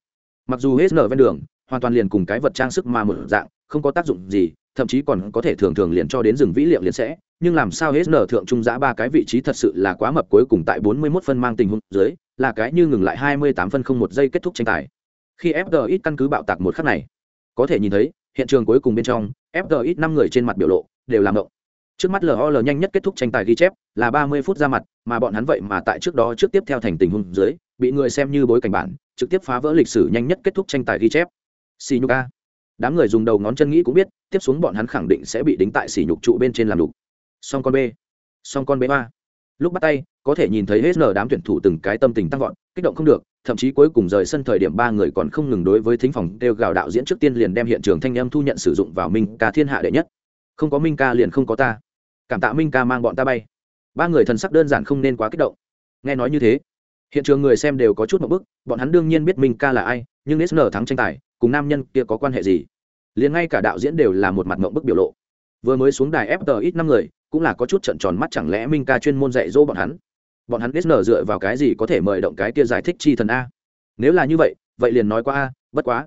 Mặc dù hết nở ven đường, hoàn toàn liền cùng cái vật trang sức mà một dạng, không có tác dụng gì, thậm chí còn có thể thường thường liền cho đến rừng vĩ liệu liền sẽ, nhưng làm sao hết nở thượng trung giã ba cái vị trí thật sự là quá mập cuối cùng tại 41 phân mang tình huống dưới, là cái như ngừng lại 28 phân không một giây kết thúc tranh tài. Khi FG căn cứ bạo tạc một khắc này, có thể nhìn thấy hiện trường cuối cùng bên trong FG năm người trên mặt biểu lộ đều làm động. Trước mắt lol nhanh nhất kết thúc tranh tài ghi chép, là 30 phút ra mặt, mà bọn hắn vậy mà tại trước đó trước tiếp theo thành tình huống dưới, bị người xem như bối cảnh bản, trực tiếp phá vỡ lịch sử nhanh nhất kết thúc tranh tài ghi chép. Xì nhục a. Đám người dùng đầu ngón chân nghĩ cũng biết, tiếp xuống bọn hắn khẳng định sẽ bị đính tại xỉ nhục trụ bên trên làm đục. Song con b. Song con b ba lúc bắt tay có thể nhìn thấy hết nở đám tuyển thủ từng cái tâm tình tăng vọt, kích động không được, thậm chí cuối cùng rời sân thời điểm ba người còn không ngừng đối với thính phòng kêu gào đạo diễn trước tiên liền đem hiện trường thanh âm thu nhận sử dụng vào minh ca thiên hạ đệ nhất. Không có minh ca liền không có ta. Cảm tạ minh ca mang bọn ta bay. Ba người thần sắc đơn giản không nên quá kích động. Nghe nói như thế, hiện trường người xem đều có chút một bức, bọn hắn đương nhiên biết minh ca là ai, nhưng sn thắng tranh tài, cùng nam nhân kia có quan hệ gì? Liền ngay cả đạo diễn đều là một mặt mộng bức biểu lộ. Vừa mới xuống đài ft ít năm người, cũng là có chút trận tròn mắt, chẳng lẽ minh ca chuyên môn dạy dỗ bọn hắn? Bọn hắn nở dựa vào cái gì có thể mời động cái kia giải thích chi thần a? Nếu là như vậy vậy liền nói qua a, bất quá.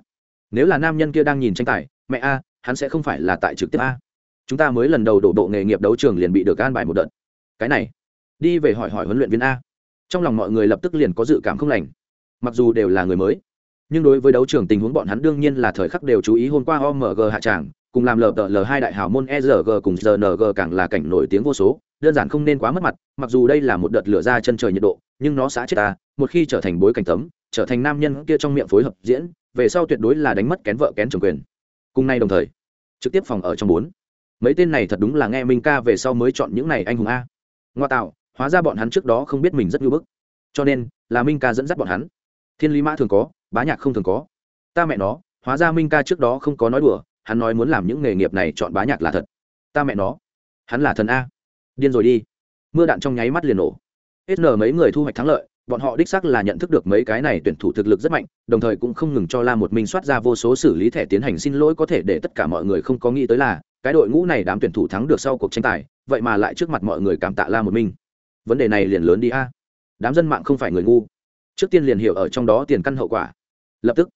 Nếu là nam nhân kia đang nhìn tranh tài, mẹ a, hắn sẽ không phải là tại trực tiếp a. Chúng ta mới lần đầu đổ bộ nghề nghiệp đấu trường liền bị được an bài một đợt. Cái này, đi về hỏi hỏi huấn luyện viên a. Trong lòng mọi người lập tức liền có dự cảm không lành. Mặc dù đều là người mới, nhưng đối với đấu trường tình huống bọn hắn đương nhiên là thời khắc đều chú ý hôm qua omg hạ tràng, cùng làm lờ tờ l hai đại hào môn erg cùng rng càng là cảnh nổi tiếng vô số đơn giản không nên quá mất mặt, mặc dù đây là một đợt lửa ra chân trời nhiệt độ, nhưng nó xã chết ta, một khi trở thành bối cảnh tấm trở thành nam nhân kia trong miệng phối hợp diễn, về sau tuyệt đối là đánh mất kén vợ kén chồng quyền. Cùng nay đồng thời, trực tiếp phòng ở trong bốn. Mấy tên này thật đúng là nghe minh ca về sau mới chọn những này anh hùng a. Ngoa tạo, hóa ra bọn hắn trước đó không biết mình rất ngưỡng bức. Cho nên, là minh ca dẫn dắt bọn hắn. Thiên lý mã thường có, bá nhạc không thường có. Ta mẹ nó, hóa ra minh ca trước đó không có nói đùa, hắn nói muốn làm những nghề nghiệp này chọn bá nhạc là thật. Ta mẹ nó, hắn là thần a điên rồi đi. Mưa đạn trong nháy mắt liền nổ. Hết nở mấy người thu hoạch thắng lợi, bọn họ đích xác là nhận thức được mấy cái này tuyển thủ thực lực rất mạnh, đồng thời cũng không ngừng cho la một mình soát ra vô số xử lý thẻ tiến hành xin lỗi có thể để tất cả mọi người không có nghĩ tới là, cái đội ngũ này đám tuyển thủ thắng được sau cuộc tranh tài, vậy mà lại trước mặt mọi người cảm tạ la một mình. vấn đề này liền lớn đi a. Đám dân mạng không phải người ngu. Trước tiên liền hiểu ở trong đó tiền căn hậu quả. Lập tức,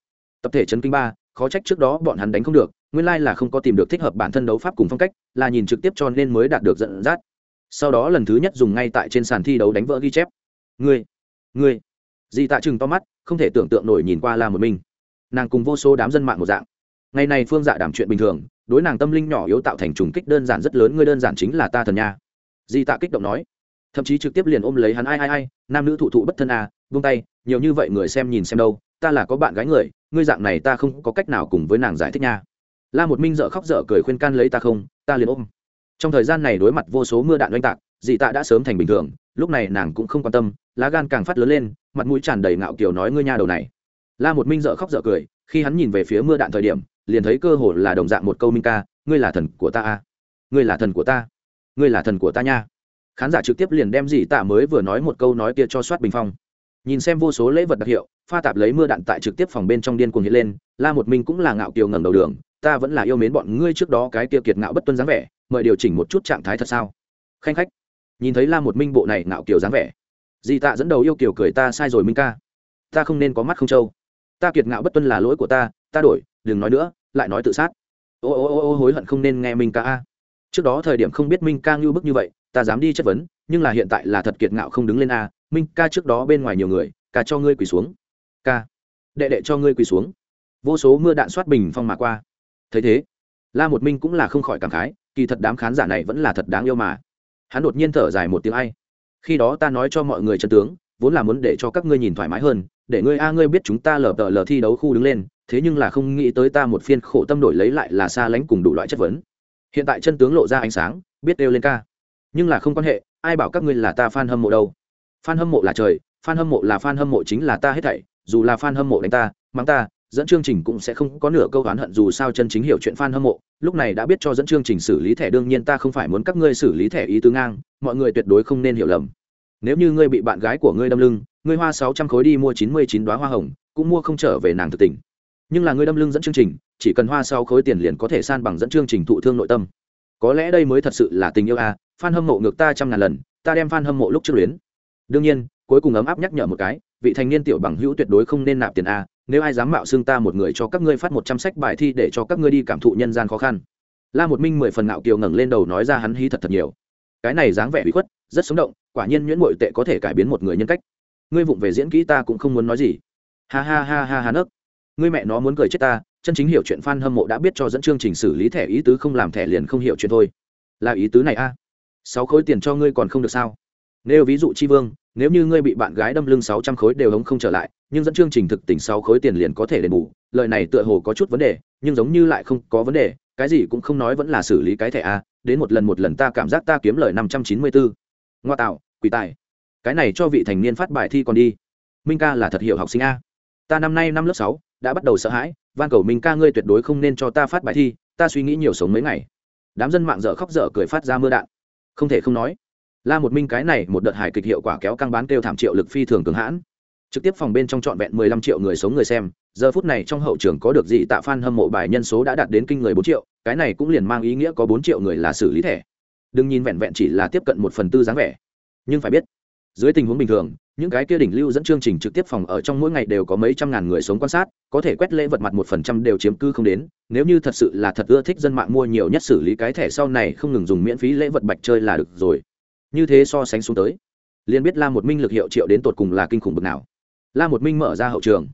tập thể chấn kinh ba, khó trách trước đó bọn hắn đánh không được, nguyên lai là không có tìm được thích hợp bản thân đấu pháp cùng phong cách, là nhìn trực tiếp cho nên mới đạt được dẫn dắt sau đó lần thứ nhất dùng ngay tại trên sàn thi đấu đánh vỡ ghi chép. Ngươi ngươi. Dì tạ chừng to mắt, không thể tưởng tượng nổi nhìn qua là một mình. Nàng cùng vô số đám dân mạng một dạng. Ngày này phương dạ đảm chuyện bình thường, đối nàng tâm linh nhỏ yếu tạo thành trùng kích đơn giản rất lớn, ngươi đơn giản chính là ta thần nha. Dì tạ kích động nói. Thậm chí trực tiếp liền ôm lấy hắn, ai ai ai, nam nữ thụ thụ bất thân à vung tay, nhiều như vậy người xem nhìn xem đâu, ta là có bạn gái người, ngươi dạng này ta không có cách nào cùng với nàng giải thích nha. La một minh dợ khóc dở cười khuyên can lấy ta không, ta liền ôm trong thời gian này đối mặt vô số mưa đạn oanh tạc dị tạ đã sớm thành bình thường, lúc này nàng cũng không quan tâm, lá gan càng phát lớn lên, mặt mũi tràn đầy ngạo kiều nói ngươi nha đầu này. La một minh dợ khóc dở cười, khi hắn nhìn về phía mưa đạn thời điểm, liền thấy cơ hồ là đồng dạng một câu minh ca, ngươi là thần của ta a ngươi là thần của ta. Ngươi là thần của ta nha. Khán giả trực tiếp liền đem dị tạ mới vừa nói một câu nói kia cho soát bình phong. Nhìn xem vô số lễ vật đặc hiệu, pha tạp lấy mưa đạn tại trực tiếp phòng bên trong điên cuồng hiện lên, la một minh cũng là ngạo kiều ngẩng đầu đường, ta vẫn là yêu mến bọn ngươi trước đó cái kia kiệt ngạo bất tuân dáng vẻ mời điều chỉnh một chút trạng thái thật sao? Khanh khách, nhìn thấy la một minh bộ này ngạo kiều dáng vẻ. Di tạ dẫn đầu yêu kiều cười ta sai rồi minh ca. Ta không nên có mắt không trâu. Ta kiệt ngạo bất tuân là lỗi của ta ta đổi, đừng nói nữa, lại nói tự sát. Ô ô ô ô, hối hận không nên nghe minh ca a. Trước đó thời điểm không biết minh ca ngưu bức như vậy, ta dám đi chất vấn, nhưng là hiện tại là thật kiệt ngạo không đứng lên a. Minh ca trước đó bên ngoài nhiều người, ca cho ngươi quỳ xuống. Ca, đệ đệ cho ngươi quỳ xuống. Vô số mưa đạn soát bình phong mà qua. Thấy thế, la một minh cũng là không khỏi cảm khái kỳ thật đám khán giả này vẫn là thật đáng yêu mà. Hắn đột nhiên thở dài một tiếng ai. Khi đó ta nói cho mọi người chân tướng, vốn là muốn để cho các ngươi nhìn thoải mái hơn, để ngươi a, ngươi biết chúng ta lờ tờ lờ thi đấu khu đứng lên, thế nhưng là không nghĩ tới ta một phiên khổ tâm đổi lấy lại là xa lánh cùng đủ loại chất vấn. Hiện tại chân tướng lộ ra ánh sáng, biết đều lên ca. Nhưng là không quan hệ, ai bảo các ngươi là ta f a n hâm mộ đâu. F a n hâm mộ là trời f a n hâm mộ là f a n hâm mộ chính là ta hết thảy, dù là f a n hâm mộ đánh ta, mắng ta dẫn chương trình cũng sẽ không có nửa câu oán hận dù sao chân chính hiểu chuyện fan hâm mộ, lúc này đã biết cho dẫn chương trình xử lý thẻ đương nhiên ta không phải muốn các ngươi xử lý thẻ ý tứ ngang, mọi người tuyệt đối không nên hiểu lầm. Nếu như ngươi bị bạn gái của ngươi đâm lưng, ngươi hoa sáu trăm khối đi mua chín mươi chín đóa hoa hồng, cũng mua không trở về nàng thực tình. Nhưng là ngươi đâm lưng dẫn chương trình, chỉ cần hoa sáu khối tiền liền có thể san bằng dẫn chương trình thụ thương nội tâm. Có lẽ đây mới thật sự là tình yêu a, à, fan hâm mộ ngược ta trăm ngàn lần, ta đem fan hâm mộ lúc trước luyến. Đương nhiên, cuối cùng ấm áp nhắc nhở một cái, vị thành niên tiểu bằng hữu tuyệt đối không nên nạp tiền a, nếu ai dám mạo xưng ta một người cho các ngươi phát một trăm sách bài thi để cho các ngươi đi cảm thụ nhân gian khó khăn. La một minh mười phần ngạo kiều ngẩng lên đầu nói ra hắn hí thật thật nhiều. Cái này dáng vẻ bị khuất, rất sống động, quả nhiên nhuyễn bội tệ có thể cải biến một người nhân cách. Ngươi vụng về diễn kỹ ta cũng không muốn nói gì. Ha ha ha ha ha nấc. Ngươi mẹ nó muốn cười chết ta, chân chính hiểu chuyện fan hâm mộ đã biết cho dẫn chương trình xử lý thẻ ý tứ không làm thẻ liền không hiểu chuyện thôi. Là ý tứ này a. Sáu khối tiền cho ngươi còn không được sao? Nếu ví dụ chi vương nếu như ngươi bị bạn gái đâm lưng sáu trăm khối đều hống không trở lại, nhưng dẫn chương trình thực tình sáu khối tiền liền có thể đền bù, lời này tựa hồ có chút vấn đề, nhưng giống như lại không có vấn đề, cái gì cũng không nói vẫn là xử lý cái thẻ a, đến một lần một lần ta cảm giác ta kiếm lời năm trăm chín mươi bốn ngoa tạo, quỷ tài. Cái này cho vị thành niên phát bài thi còn đi. Minh ca là thật hiểu học sinh a. Ta năm nay năm lớp sáu, đã bắt đầu sợ hãi, van cầu minh ca ngươi tuyệt đối không nên cho ta phát bài thi, ta suy nghĩ nhiều sống mấy ngày. Đám dân mạng dở khóc dở cười phát ra mưa đạn. Không thể không nói la một minh cái này một đợt hài kịch hiệu quả kéo căng bán kêu thảm triệu lực phi thường cường hãn. Trực tiếp phòng bên trong trọn vẹn 15 triệu người sống người xem, giờ phút này trong hậu trường có được gì tạ fan hâm mộ bài nhân số đã đạt đến kinh người 4 triệu, cái này cũng liền mang ý nghĩa có 4 triệu người là xử lý thẻ. Đừng nhìn vẹn vẹn chỉ là tiếp cận một phần tư dáng vẻ. Nhưng phải biết, dưới tình huống bình thường, những cái kia đỉnh lưu dẫn chương trình trực tiếp phòng ở trong mỗi ngày đều có mấy trăm ngàn người sống quan sát, có thể quét lễ vật mặt một phần trăm đều chiếm cư không đến, nếu như thật sự là thật ưa thích dân mạng mua nhiều nhất xử lý cái thẻ sau này không ngừng dùng miễn phí lễ vật bạch chơi là được rồi như thế so sánh xuống tới, liền biết la một minh lực hiệu triệu đến tột cùng là kinh khủng bực nào. La một minh mở ra hậu trường.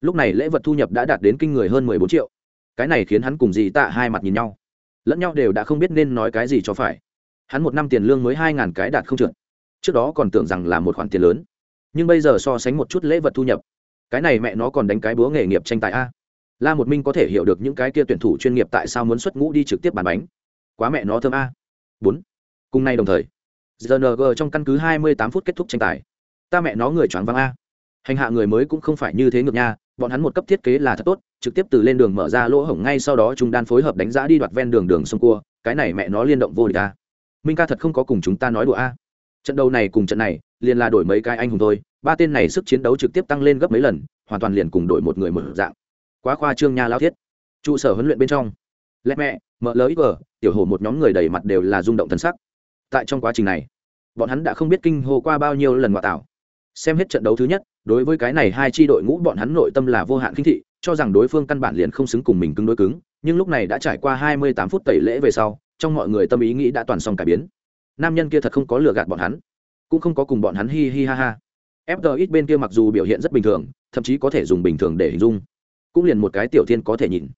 Lúc này lễ vật thu nhập đã đạt đến kinh người hơn mười bốn triệu. Cái này khiến hắn cùng dì tạ hai mặt nhìn nhau. Lẫn nhau đều đã không biết nên nói cái gì cho phải. Hắn một năm tiền lương mới hai ngàn cái đạt không trượt. Trước đó còn tưởng rằng là một khoản tiền lớn. Nhưng bây giờ so sánh một chút lễ vật thu nhập, cái này mẹ nó còn đánh cái búa nghề nghiệp tranh tài a. La một minh có thể hiểu được những cái kia tuyển thủ chuyên nghiệp tại sao muốn xuất ngũ đi trực tiếp bàn bánh. Quá mẹ nó thơm a. Bốn. Cùng nay đồng thời rng trong căn cứ hai mươi tám phút kết thúc tranh tài. Ta mẹ nó người choáng váng a. Hành hạ người mới cũng không phải như thế ngược nha, bọn hắn một cấp thiết kế là thật tốt, trực tiếp từ lên đường mở ra lỗ hổng ngay sau đó chúng đan phối hợp đánh giá đi đoạt ven đường đường sông cua, cái này mẹ nó liên động vô địch a. Minh ca thật không có cùng chúng ta nói đùa a. Trận đấu này cùng trận này, liền là đổi mấy cái anh hùng thôi, ba tên này sức chiến đấu trực tiếp tăng lên gấp mấy lần, hoàn toàn liền cùng đổi một người một dạng. Quá khoa trương nha lao thiết. Trụ sở huấn luyện bên trong. Lẹ mẹ, mở lỡ ít vờ tiểu hồ một nhóm người đầy mặt đều là rung động thân sắc tại trong quá trình này, bọn hắn đã không biết kinh hô qua bao nhiêu lần ngoại tảo xem hết trận đấu thứ nhất, đối với cái này hai chi đội ngũ bọn hắn nội tâm là vô hạn khinh thị, cho rằng đối phương căn bản liền không xứng cùng mình cứng đối cứng, nhưng lúc này đã trải qua hai mươi tám phút tẩy lễ về sau, trong mọi người tâm ý nghĩ đã toàn xong cải biến. Nam nhân kia thật không có lừa gạt bọn hắn, cũng không có cùng bọn hắn hi hi ha ha. Fgx bên kia mặc dù biểu hiện rất bình thường, thậm chí có thể dùng bình thường để hình dung, cũng liền một cái tiểu thiên có thể nhìn.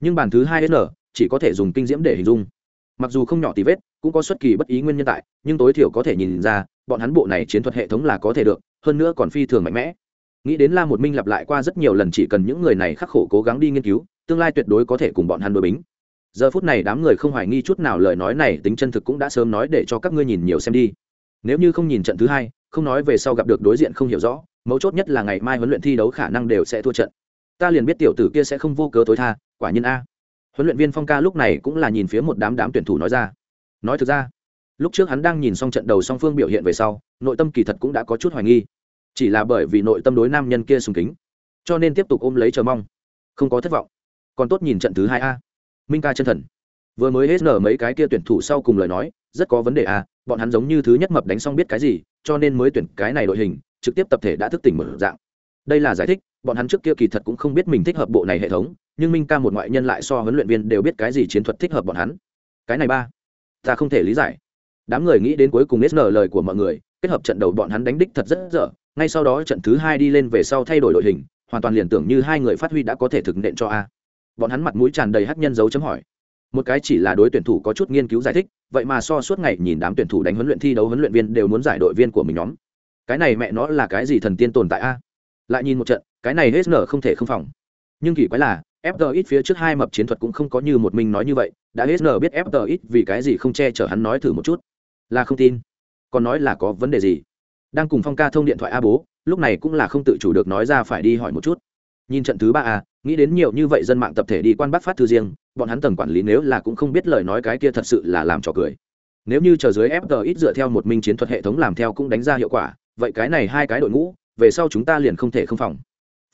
Nhưng bàn thứ hai n chỉ có thể dùng kinh diễm để hình dung. Mặc dù không nhỏ tí vết cũng có xuất kỳ bất ý nguyên nhân tại, nhưng tối thiểu có thể nhìn ra, bọn hắn bộ này chiến thuật hệ thống là có thể được, hơn nữa còn phi thường mạnh mẽ. Nghĩ đến la một minh lặp lại qua rất nhiều lần chỉ cần những người này khắc khổ cố gắng đi nghiên cứu, tương lai tuyệt đối có thể cùng bọn hắn đối bính. Giờ phút này đám người không hoài nghi chút nào lời nói này, tính chân thực cũng đã sớm nói để cho các ngươi nhìn nhiều xem đi. Nếu như không nhìn trận thứ hai, không nói về sau gặp được đối diện không hiểu rõ, mấu chốt nhất là ngày mai huấn luyện thi đấu khả năng đều sẽ thua trận. Ta liền biết tiểu tử kia sẽ không vô cớ tối tha, quả nhiên a. Huấn luyện viên phong ca lúc này cũng là nhìn phía một đám đám tuyển thủ nói ra nói thực ra, lúc trước hắn đang nhìn xong trận đầu song phương biểu hiện về sau, nội tâm kỳ thật cũng đã có chút hoài nghi. Chỉ là bởi vì nội tâm đối nam nhân kia sùng kính, cho nên tiếp tục ôm lấy chờ mong. Không có thất vọng. Còn tốt nhìn trận thứ hai a. Minh ca chân thần. Vừa mới hết nở mấy cái kia tuyển thủ sau cùng lời nói, rất có vấn đề a, bọn hắn giống như thứ nhất mập đánh xong biết cái gì, cho nên mới tuyển cái này đội hình, trực tiếp tập thể đã thức tỉnh mở dạng. Đây là giải thích, bọn hắn trước kia kỳ thật cũng không biết mình thích hợp bộ này hệ thống, nhưng minh ca một ngoại nhân lại so huấn luyện viên đều biết cái gì chiến thuật thích hợp bọn hắn. Cái này ba ta không thể lý giải. Đám người nghĩ đến cuối cùng nết nở lời của mọi người kết hợp trận đầu bọn hắn đánh đích thật rất dở ngay sau đó trận thứ hai đi lên về sau thay đổi đội hình hoàn toàn liền tưởng như hai người phát huy đã có thể thực nện cho a. Bọn hắn mặt mũi tràn đầy hắc nhân dấu chấm hỏi. Một cái chỉ là đối tuyển thủ có chút nghiên cứu giải thích vậy mà so suốt ngày nhìn đám tuyển thủ đánh huấn luyện thi đấu huấn luyện viên đều muốn giải đội viên của mình nhóm. Cái này mẹ nó là cái gì thần tiên tồn tại a? Lại nhìn một trận cái này hết nở không thể không phòng. Nhưng kỳ quái là ít phía trước hai mập chiến thuật cũng không có như một mình nói như vậy, đã hết nở biết FTX vì cái gì không che chở hắn nói thử một chút. Là không tin. Còn nói là có vấn đề gì? Đang cùng Phong ca thông điện thoại a bố, lúc này cũng là không tự chủ được nói ra phải đi hỏi một chút. Nhìn trận thứ ba a, nghĩ đến nhiều như vậy dân mạng tập thể đi quan bắt phát thư riêng, bọn hắn tầng quản lý nếu là cũng không biết lời nói cái kia thật sự là làm trò cười. Nếu như chờ dưới FTX dựa theo một minh chiến thuật hệ thống làm theo cũng đánh ra hiệu quả, vậy cái này hai cái đội ngũ, về sau chúng ta liền không thể không phòng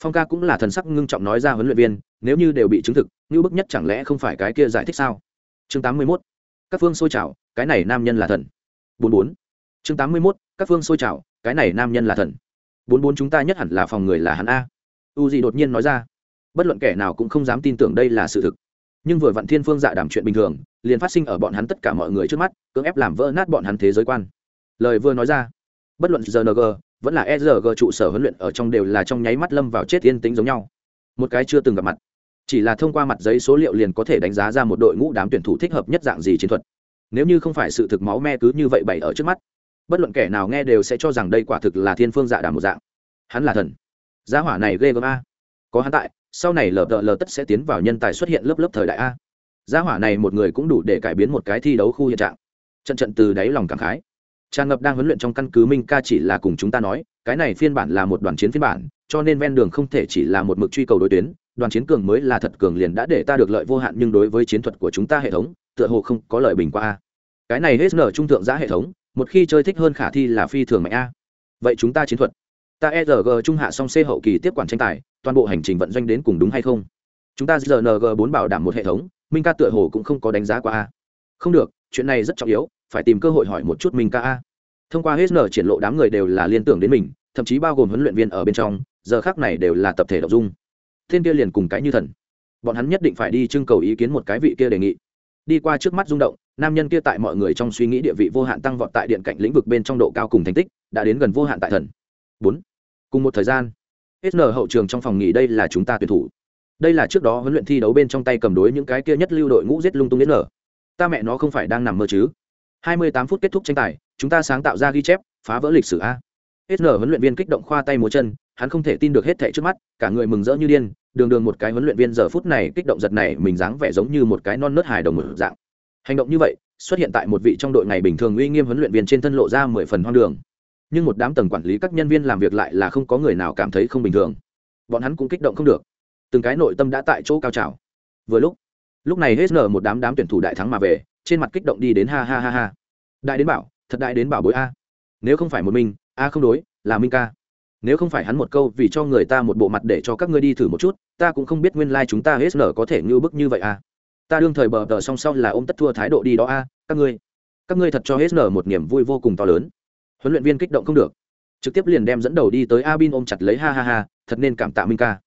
phong ca cũng là thần sắc ngưng trọng nói ra huấn luyện viên, nếu như đều bị chứng thực như bức nhất chẳng lẽ không phải cái kia giải thích sao? Chương tám mươi 81. các phương sôi trào cái này nam nhân là thần. Bốn bốn. Chương tám mươi 81. các phương sôi trào cái này nam nhân là thần. Bốn bốn chúng ta nhất hẳn là phòng người là hắn a. U gì đột nhiên nói ra. Bất luận kẻ nào cũng không dám tin tưởng đây là sự thực. Nhưng vừa vặn thiên phương dạ đảm chuyện bình thường, liền phát sinh ở bọn hắn tất cả mọi người trước mắt, cưỡng ép làm vỡ nát bọn hắn thế giới quan. Lời vừa nói ra. Bất luận rng vẫn là ERG trụ sở huấn luyện ở trong đều là trong nháy mắt lâm vào chết yên tĩnh giống nhau. Một cái chưa từng gặp mặt, chỉ là thông qua mặt giấy số liệu liền có thể đánh giá ra một đội ngũ đám tuyển thủ thích hợp nhất dạng gì chiến thuật. Nếu như không phải sự thực máu me cứ như vậy bày ở trước mắt, bất luận kẻ nào nghe đều sẽ cho rằng đây quả thực là thiên phương dạ đàm một dạng. Hắn là thần. Giá hỏa này ghê gớm a. Có hắn tại, sau này lờ lờ tất sẽ tiến vào nhân tài xuất hiện lớp lớp thời đại a. gia hỏa này một người cũng đủ để cải biến một cái thi đấu khu hiện trạng trận trận từ đáy lòng cảm khái tràn ngập đang huấn luyện trong căn cứ minh ca chỉ là cùng chúng ta nói, cái này phiên bản là một đoàn chiến phiên bản, cho nên ven đường không thể chỉ là một mực truy cầu đối tuyến, đoàn chiến cường mới là thật cường liền đã để ta được lợi vô hạn nhưng đối với chiến thuật của chúng ta hệ thống, tựa hồ không có lợi bình qua a. Cái này hết nở trung thượng giá hệ thống, một khi chơi thích hơn khả thi là phi thường mạnh a. Vậy chúng ta chiến thuật? Ta e rg trung hạ song c hậu kỳ tiếp quản tranh tài, toàn bộ hành trình vận doanh đến cùng đúng hay không? Chúng ta rng bốn bảo đảm một hệ thống, minh ca tựa hồ cũng không có đánh giá qua a. Không được, chuyện này rất trọng yếu phải tìm cơ hội hỏi một chút minh ca a. Thông qua hết nở triển lộ đám người đều là liên tưởng đến mình, thậm chí bao gồm huấn luyện viên ở bên trong, giờ khác này đều là tập thể đọc dung. Thiên kia liền cùng cái như thần. Bọn hắn nhất định phải đi trưng cầu ý kiến một cái vị kia đề nghị. Đi qua trước mắt rung động, nam nhân kia tại mọi người trong suy nghĩ địa vị vô hạn tăng vọt tại điện cạnh lĩnh vực bên trong độ cao cùng thành tích, đã đến gần vô hạn tại thần. Bốn. Cùng một thời gian sn hậu trường trong phòng nghỉ đây là chúng ta tuyển thủ. Đây là trước đó huấn luyện thi đấu bên trong tay cầm đối những cái kia nhất lưu đội ngũ giết lung tung đến nở ta mẹ nó không phải đang nằm mơ chứ. 28 phút kết thúc tranh tài, chúng ta sáng tạo ra ghi chép, phá vỡ lịch sử a. Sn huấn luyện viên kích động khoa tay múa chân, hắn không thể tin được hết thảy trước mắt, cả người mừng rỡ như điên, đường đường một cái huấn luyện viên giờ phút này kích động giật này mình dáng vẻ giống như một cái non nớt hài đồng mở dạng. Hành động như vậy, xuất hiện tại một vị trong đội ngày bình thường uy nghiêm huấn luyện viên trên thân lộ ra mười phần hoang đường. Nhưng một đám tầng quản lý các nhân viên làm việc lại là không có người nào cảm thấy không bình thường. Bọn hắn cũng kích động không được. Từng cái nội tâm đã tại chỗ cao trào. Vừa lúc lúc này hết nở một đám đám tuyển thủ đại thắng mà về, trên mặt kích động đi đến ha ha ha ha. Đại đến bảo, thật đại đến bảo bối a. Nếu không phải một mình, a không đối, là minh ca. Nếu không phải hắn một câu vì cho người ta một bộ mặt để cho các ngươi đi thử một chút, ta cũng không biết nguyên lai、like、chúng ta hết nở có thể ngưu bức như vậy a. Ta đương thời bờ tờ song sau là ôm tất thua thái độ đi đó a, các ngươi. Các ngươi thật cho hết nở một niềm vui vô cùng to lớn. Huấn luyện viên kích động không được. Trực tiếp liền đem dẫn đầu đi tới a bin ôm chặt lấy ha ha ha, thật nên cảm tạ minh ca.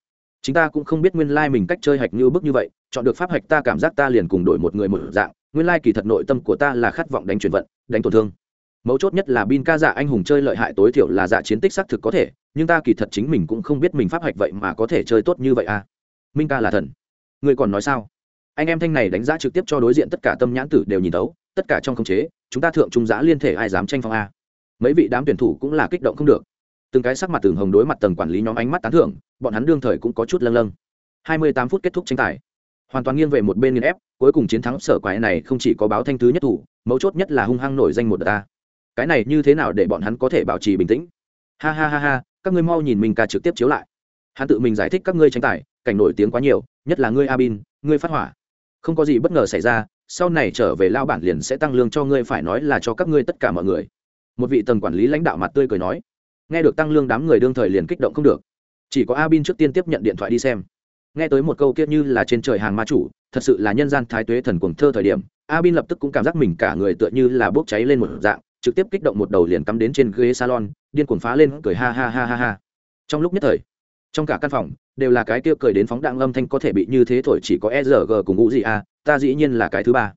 Chúng ta cũng không biết nguyên lai、like、mình cách chơi hạch như bức như vậy chọn được pháp hạch ta cảm giác ta liền cùng đổi một người một dạng, nguyên lai kỳ thật nội tâm của ta là khát vọng đánh chuyển vận, đánh tổn thương. Mấu chốt nhất là bin ca dạ anh hùng chơi lợi hại tối thiểu là dạ chiến tích xác thực có thể, nhưng ta kỳ thật chính mình cũng không biết mình pháp hạch vậy mà có thể chơi tốt như vậy à. Minh ca là thần. Người còn nói sao? Anh em thanh này đánh giá trực tiếp cho đối diện tất cả tâm nhãn tử đều nhìn tấu tất cả trong khống chế, chúng ta thượng trung giã liên thể ai dám tranh phong a? Mấy vị đám tuyển thủ cũng là kích động không được. Từng cái sắc mặt tường hồng đối mặt tầng quản lý nhóm ánh mắt tán thưởng, bọn hắn đương thời cũng có chút lâng lâng. 28 phút kết thúc tranh tài hoàn toàn nghiêng về một bên nghiên ép, cuối cùng chiến thắng sở quái này không chỉ có báo thanh thứ nhất thủ, mấu chốt nhất là hung hăng nổi danh một ta. Cái này như thế nào để bọn hắn có thể bảo trì bình tĩnh? Ha ha ha ha, các ngươi mau nhìn mình ca trực tiếp chiếu lại. Hắn tự mình giải thích các ngươi tranh tài, cảnh nổi tiếng quá nhiều, nhất là ngươi, abin, ngươi phát hỏa. Không có gì bất ngờ xảy ra, sau này trở về lao bản liền sẽ tăng lương cho ngươi phải nói là cho các ngươi tất cả mọi người. Một vị tầng quản lý lãnh đạo mặt tươi cười nói. Nghe được tăng lương đám người đương thời liền kích động không được. Chỉ có abin trước tiên tiếp nhận điện thoại đi xem nghe tới một câu kia như là trên trời hàng ma chủ, thật sự là nhân gian thái tuế thần cuồng thơ thời điểm A Bin lập tức cũng cảm giác mình cả người tựa như là bốc cháy lên một dạng, trực tiếp kích động một đầu liền cắm đến trên ghế salon, điên cuồng phá lên, cười ha ha ha ha ha. Trong lúc nhất thời, trong cả căn phòng, đều là cái kia cười đến phóng đạn âm thanh có thể bị như thế thổi chỉ có e rg cùng ngũ gì a, ta dĩ nhiên là cái thứ ba.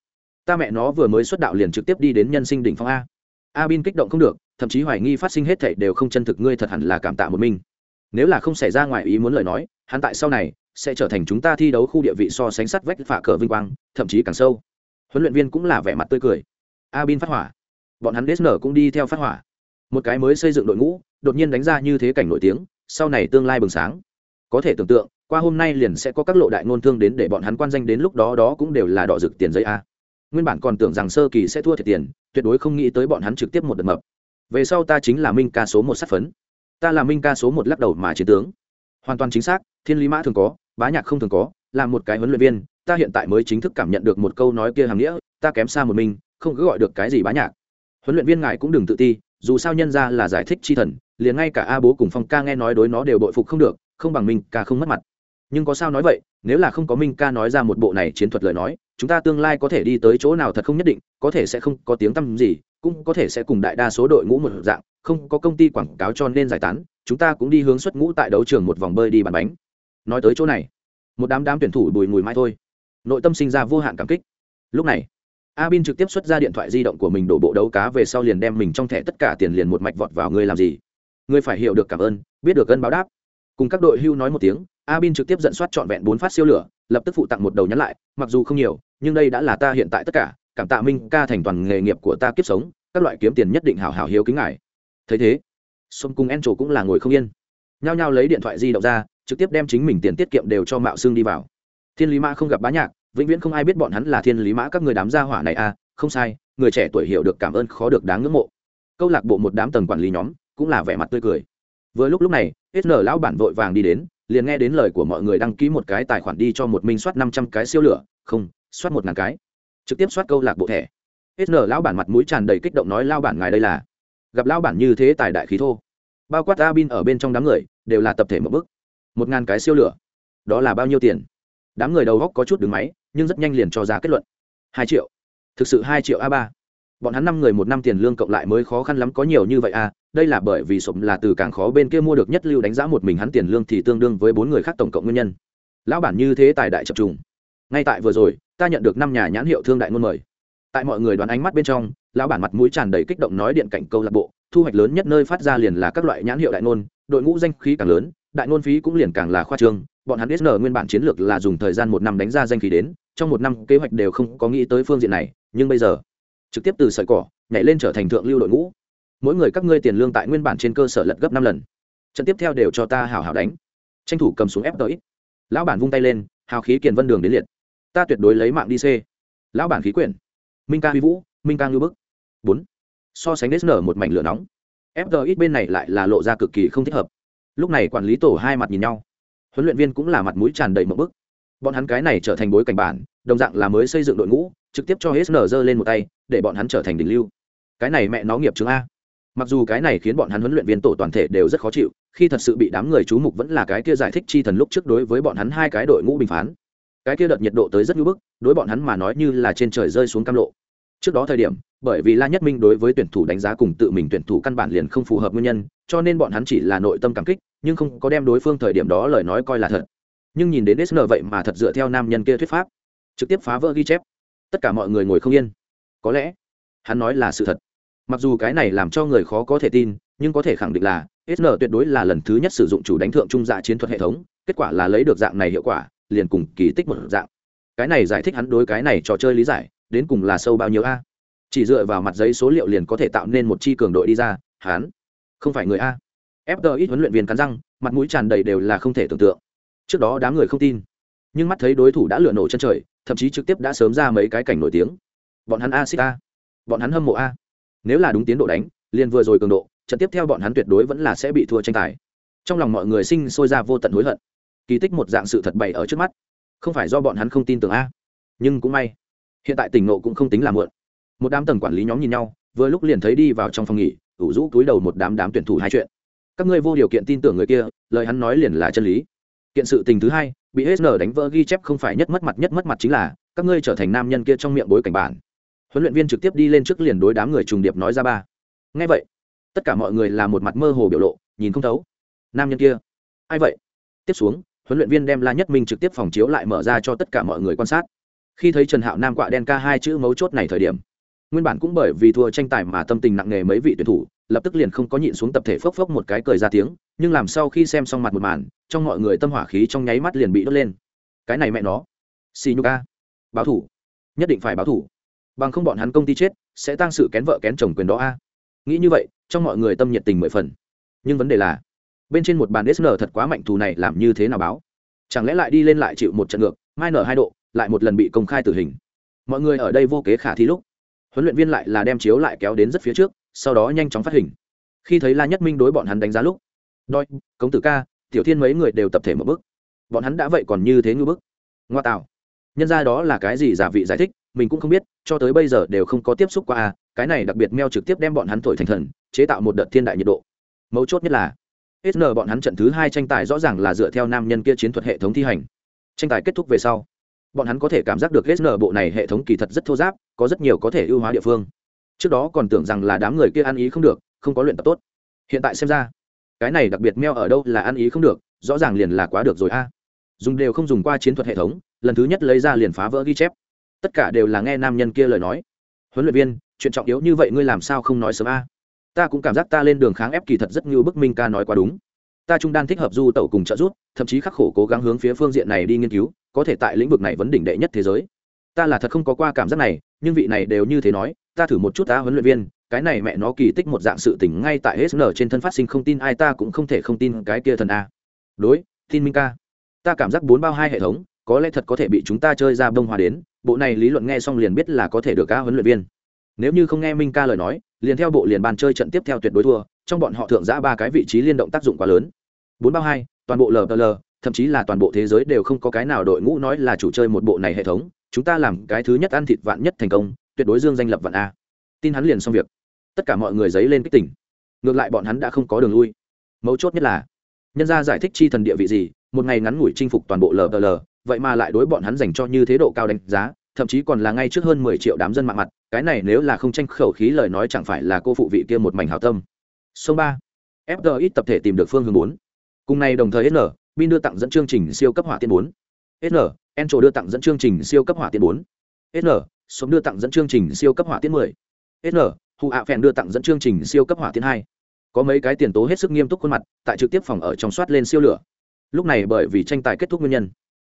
Ta mẹ nó vừa mới xuất đạo liền trực tiếp đi đến nhân sinh đỉnh phong a. A bin kích động không được, thậm chí hoài nghi phát sinh hết thảy đều không chân thực, ngươi thật hẳn là cảm tạ một mình. Nếu là không xảy ra ngoài ý muốn lời nói, hắn tại sau này sẽ trở thành chúng ta thi đấu khu địa vị so sánh sắt vách phả cờ vinh quang, thậm chí càng sâu. Huấn luyện viên cũng là vẻ mặt tươi cười. A bin phát hỏa. Bọn hắn dsn cũng đi theo phát hỏa. Một cái mới xây dựng đội ngũ, đột nhiên đánh ra như thế cảnh nổi tiếng, sau này tương lai bừng sáng. Có thể tưởng tượng, qua hôm nay liền sẽ có các lộ đại ngôn thương đến để bọn hắn quan danh đến lúc đó đó cũng đều là đỏ rực tiền giấy a. Nguyên bản còn tưởng rằng sơ kỳ sẽ thua thiệt tiền, tuyệt đối không nghĩ tới bọn hắn trực tiếp một đợt mập. Về sau ta chính là minh ca số một sát phấn. Ta là minh ca số một lắc đầu mà chiến tướng hoàn toàn chính xác, thiên lý mã thường có, bá nhạc không thường có, là một cái huấn luyện viên, ta hiện tại mới chính thức cảm nhận được một câu nói kia hàng nghĩa, ta kém xa một mình, không cứ gọi được cái gì bá nhạc. Huấn luyện viên ngài cũng đừng tự ti, dù sao nhân ra là giải thích chi thần, liền ngay cả a bố cùng phong ca nghe nói đối nó đều bội phục không được, không bằng minh ca không mất mặt. Nhưng có sao nói vậy, nếu là không có minh ca nói ra một bộ này chiến thuật lời nói, chúng ta tương lai có thể đi tới chỗ nào thật không nhất định, có thể sẽ không có tiếng tăm gì, cũng có thể sẽ cùng đại đa số đội ngũ một dạng, không có công ty quảng cáo cho nên giải tán chúng ta cũng đi hướng xuất ngũ tại đấu trường một vòng bơi đi bàn bánh. Nói tới chỗ này, một đám đám tuyển thủ bùi mùi mai thôi. Nội tâm sinh ra vô hạn cảm kích. Lúc này a bin trực tiếp xuất ra điện thoại di động của mình đổ bộ đấu cá về sau liền đem mình trong thẻ tất cả tiền liền một mạch vọt vào ngươi làm gì? Ngươi phải hiểu được cảm ơn, biết được cân báo đáp. Cùng các đội hưu nói một tiếng a bin trực tiếp dẫn soát trọn vẹn bốn phát siêu lửa, lập tức phụ tặng một đầu nhắn lại, mặc dù không nhiều, nhưng đây đã là ta hiện tại tất cả, cảm tạ minh ca thành toàn nghề nghiệp của ta kiếp sống, các loại kiếm tiền nhất định hào hào hiếu kính ngài. Thấy thế sông cùng en trổ cũng là ngồi không yên. Nhao nhao lấy điện thoại di động ra, trực tiếp đem chính mình tiền tiết kiệm đều cho mạo xương đi vào. Thiên lý mã không gặp bá nhạc, vĩnh viễn không ai biết bọn hắn là thiên lý mã các người đám gia hỏa này à không sai, người trẻ tuổi hiểu được cảm ơn khó được đáng ngưỡng mộ. Câu lạc bộ một đám tầng quản lý nhóm cũng là vẻ mặt tươi cười. Vừa lúc lúc này sn lão bản vội vàng đi đến, liền nghe đến lời của mọi người đăng ký một cái tài khoản đi cho một minh soát năm trăm cái siêu lửa, không, soát một ngàn cái. Trực tiếp soát câu lạc bộ thẻ. Sn lão bản mặt mũi tràn đầy kích động nói lao bản, ngài đây là gặp lao bản như thế tài đại khí thô. Bao quát a bin ở bên trong đám người, đều là tập thể một bức. Một ngàn cái siêu lửa. Đó là bao nhiêu tiền? Đám người đầu góc có chút đứng máy, nhưng rất nhanh liền cho ra kết luận. Hai triệu. Thực sự hai triệu a ba. Bọn hắn năm người một năm tiền lương cộng lại mới khó khăn lắm có nhiều như vậy a đây là bởi vì sộm là từ càng khó bên kia mua được nhất lưu đánh giá một mình hắn tiền lương thì tương đương với bốn người khác tổng cộng nguyên nhân. Lão bản như thế tài đại chập trùng. Ngay tại vừa rồi, ta nhận được năm nhà nhãn hiệu thương đại ngôn mời. Tại mọi người đoán ánh mắt bên trong lão bản mặt mũi tràn đầy kích động nói điện cảnh câu lạc bộ, thu hoạch lớn nhất nơi phát ra liền là các loại nhãn hiệu đại ngôn, đội ngũ danh khí càng lớn, đại ngôn phí cũng liền càng là khoa trương, bọn hắn sn nguyên bản chiến lược là dùng thời gian một năm đánh ra danh khí đến, trong một năm kế hoạch đều không có nghĩ tới phương diện này, nhưng bây giờ, trực tiếp từ sợi cỏ, nhảy lên trở thành thượng lưu đội ngũ. Mỗi người các ngươi tiền lương tại nguyên bản trên cơ sở lật gấp năm lần. Trận tiếp theo đều cho ta hào hào đánh. Tranh thủ cầm xuống ép tới lão bản vung tay lên, hào khí kiền vân đường đến liệt. Ta tuyệt đối lấy mạng đi c. Lão bản khí quyển. Minh ca huy vũ, minh ca ngư bức bốn. So sánh nở một mảnh lửa nóng fg bên này lại là lộ ra cực kỳ không thích hợp. Lúc này quản lý tổ hai mặt nhìn nhau. Huấn luyện viên cũng là mặt mũi tràn đầy một bức. Bọn hắn cái này trở thành bối cảnh bản, đồng dạng là mới xây dựng đội ngũ, trực tiếp cho hsn giơ lên một tay, để bọn hắn trở thành đỉnh lưu. Cái này mẹ nó nghiệp chứng a. Mặc dù cái này khiến bọn hắn huấn luyện viên tổ toàn thể đều rất khó chịu, khi thật sự bị đám người chú mục vẫn là cái kia giải thích chi thần lúc trước đối với bọn hắn hai cái đội ngũ bình phán. Cái kia đợt nhiệt độ tới rất ngưỡng bức, đối bọn hắn mà nói như là trên trời rơi xuống cam lộ. Trước đó thời điểm bởi vì la nhất minh đối với tuyển thủ đánh giá cùng tự mình tuyển thủ căn bản liền không phù hợp nguyên nhân, cho nên bọn hắn chỉ là nội tâm cảm kích, nhưng không có đem đối phương thời điểm đó lời nói coi là thật. Nhưng nhìn đến sn vậy mà thật dựa theo nam nhân kia thuyết pháp, trực tiếp phá vỡ ghi chép. Tất cả mọi người ngồi không yên. Có lẽ, hắn nói là sự thật. Mặc dù cái này làm cho người khó có thể tin, nhưng có thể khẳng định là sn tuyệt đối là lần thứ nhất sử dụng chủ đánh thượng trung dạ chiến thuật hệ thống, kết quả là lấy được dạng này hiệu quả, liền cùng kỳ tích một dạng. Cái này giải thích hắn đối cái này trò chơi lý giải, đến cùng là sâu bao nhiêu a? Chỉ dựa vào mặt giấy số liệu liền có thể tạo nên một chi cường đội đi ra hắn không phải người a. Fg huấn luyện viên cắn răng, mặt mũi tràn đầy đều là không thể tưởng tượng. Trước đó đám người không tin. Nhưng mắt thấy đối thủ đã lựa nổ chân trời, thậm chí trực tiếp đã sớm ra mấy cái cảnh nổi tiếng. Bọn hắn a xích a. Bọn hắn hâm mộ a. Nếu là đúng tiến độ đánh, liền vừa rồi cường độ, trận tiếp theo bọn hắn tuyệt đối vẫn là sẽ bị thua tranh tài. Trong lòng mọi người sinh sôi ra vô tận hối hận. Kỳ tích một dạng sự thật bày ở trước mắt. Không phải do bọn hắn không tin tưởng a. Nhưng cũng may, hiện tại tỉnh nộ cũng không tính là muộn một đám tầng quản lý nhóm nhìn nhau, vừa lúc liền thấy đi vào trong phòng nghỉ, ủ rũ túi đầu một đám đám tuyển thủ hai chuyện. Các ngươi vô điều kiện tin tưởng người kia, lời hắn nói liền là chân lý. Kiện sự tình thứ hai, bị hết nở đánh vỡ ghi chép không phải nhất mất mặt nhất mất mặt chính là, các ngươi trở thành nam nhân kia trong miệng bối cảnh bản. Huấn luyện viên trực tiếp đi lên trước liền đối đám người trùng điệp nói ra ba. Ngay vậy, tất cả mọi người là một mặt mơ hồ biểu lộ, nhìn không thấu. Nam nhân kia, ai vậy? Tiếp xuống, huấn luyện viên đem la nhất minh trực tiếp phòng chiếu lại mở ra cho tất cả mọi người quan sát. Khi thấy trần hạo nam quạ đen ca hai chữ mấu chốt này thời điểm nguyên bản cũng bởi vì thua tranh tài mà tâm tình nặng nề mấy vị tuyển thủ, lập tức liền không có nhịn xuống tập thể phốc phốc một cái cười ra tiếng, nhưng làm sau khi xem xong mặt một màn, trong mọi người tâm hỏa khí trong nháy mắt liền bị đốt lên. Cái này mẹ nó. Xì nhu a báo thủ. Nhất định phải báo thủ. Bằng không bọn hắn công ty chết, sẽ tăng sự kén vợ kén chồng quyền đó a. Nghĩ như vậy, trong mọi người tâm nhiệt tình mười phần. Nhưng vấn đề là, bên trên một bàn sn thật quá mạnh thù này làm như thế nào báo? Chẳng lẽ lại đi lên lại chịu một trận ngược, mai nở hai độ, lại một lần bị công khai tử hình. Mọi người ở đây vô kế khả thi lúc huấn luyện viên lại là đem chiếu lại kéo đến rất phía trước, sau đó nhanh chóng phát hình. Khi thấy la nhất minh đối bọn hắn đánh giá lúc đôi cống tử ca, tiểu thiên mấy người đều tập thể một bước. Bọn hắn đã vậy còn như thế ngư bức. Ngoa tạo. Nhân ra đó là cái gì giả vị giải thích, mình cũng không biết, cho tới bây giờ đều không có tiếp xúc qua à cái này đặc biệt meo trực tiếp đem bọn hắn thổi thành thần, chế tạo một đợt thiên đại nhiệt độ. Mấu chốt nhất là sn bọn hắn trận thứ hai tranh tài rõ ràng là dựa theo nam nhân kia chiến thuật hệ thống thi hành. Tranh tài kết thúc về sau, bọn hắn có thể cảm giác được sn bộ này hệ thống kỳ thật rất thô giáp có rất nhiều có thể ưu hóa địa phương. Trước đó còn tưởng rằng là đám người kia ăn ý không được, không có luyện tập tốt. Hiện tại xem ra, cái này đặc biệt meo ở đâu là ăn ý không được, rõ ràng liền là quá được rồi a. Dùng đều không dùng qua chiến thuật hệ thống, lần thứ nhất lấy ra liền phá vỡ ghi chép. Tất cả đều là nghe nam nhân kia lời nói. Huấn luyện viên, chuyện trọng yếu như vậy ngươi làm sao không nói sớm a? Ta cũng cảm giác ta lên đường kháng ép kỳ thật rất như bức minh ca nói quá đúng. Ta trung đan thích hợp du tẩu cùng trợ giúp, thậm chí khắc khổ cố gắng hướng phía phương diện này đi nghiên cứu, có thể tại lĩnh vực này vấn đỉnh đệ nhất thế giới ta là thật không có qua cảm giác này, nhưng vị này đều như thế nói, ta thử một chút ta huấn luyện viên, cái này mẹ nó kỳ tích một dạng sự tình ngay tại hết nở trên thân phát sinh không tin ai ta cũng không thể không tin cái kia thần a. Đối, tin minh ca, ta cảm giác bốn bao hai hệ thống, có lẽ thật có thể bị chúng ta chơi ra bông hoa đến, bộ này lý luận nghe xong liền biết là có thể được ca huấn luyện viên. Nếu như không nghe minh ca lời nói, liền theo bộ liền bàn chơi trận tiếp theo tuyệt đối thua, trong bọn họ thượng giã ba cái vị trí liên động tác dụng quá lớn. Bốn bao hai, toàn bộ lờ thậm chí là toàn bộ thế giới đều không có cái nào đội ngũ nói là chủ chơi một bộ này hệ thống chúng ta làm cái thứ nhất ăn thịt vạn nhất thành công, tuyệt đối dương danh lập vạn a. Tin hắn liền xong việc. Tất cả mọi người dấy lên kích tỉnh. Ngược lại bọn hắn đã không có đường lui. Mấu chốt nhất là, nhân gia giải thích chi thần địa vị gì, một ngày ngắn ngủi chinh phục toàn bộ lờ lờ vậy mà lại đối bọn hắn dành cho như thế độ cao đánh giá, thậm chí còn là ngay trước hơn mười triệu đám dân mạng mặt, cái này nếu là không tranh khẩu khí lời nói chẳng phải là cô phụ vị kia một mảnh hảo tâm. Sông ba fgi tập thể tìm được phương hướng bốn. Cùng ngày đồng thời sn bin đưa tặng dẫn chương trình siêu cấp hỏa tiên bốn sn encho đưa tặng dẫn chương trình siêu cấp hỏa tiên bốn. Sn sống đưa tặng dẫn chương trình siêu cấp hỏa tiên mười. Sn hụ A phèn đưa tặng dẫn chương trình siêu cấp hỏa tiên hai. Có mấy cái tiền tố hết sức nghiêm túc khuôn mặt, tại trực tiếp phòng ở trong soát lên siêu lửa. Lúc này bởi vì tranh tài kết thúc nguyên nhân,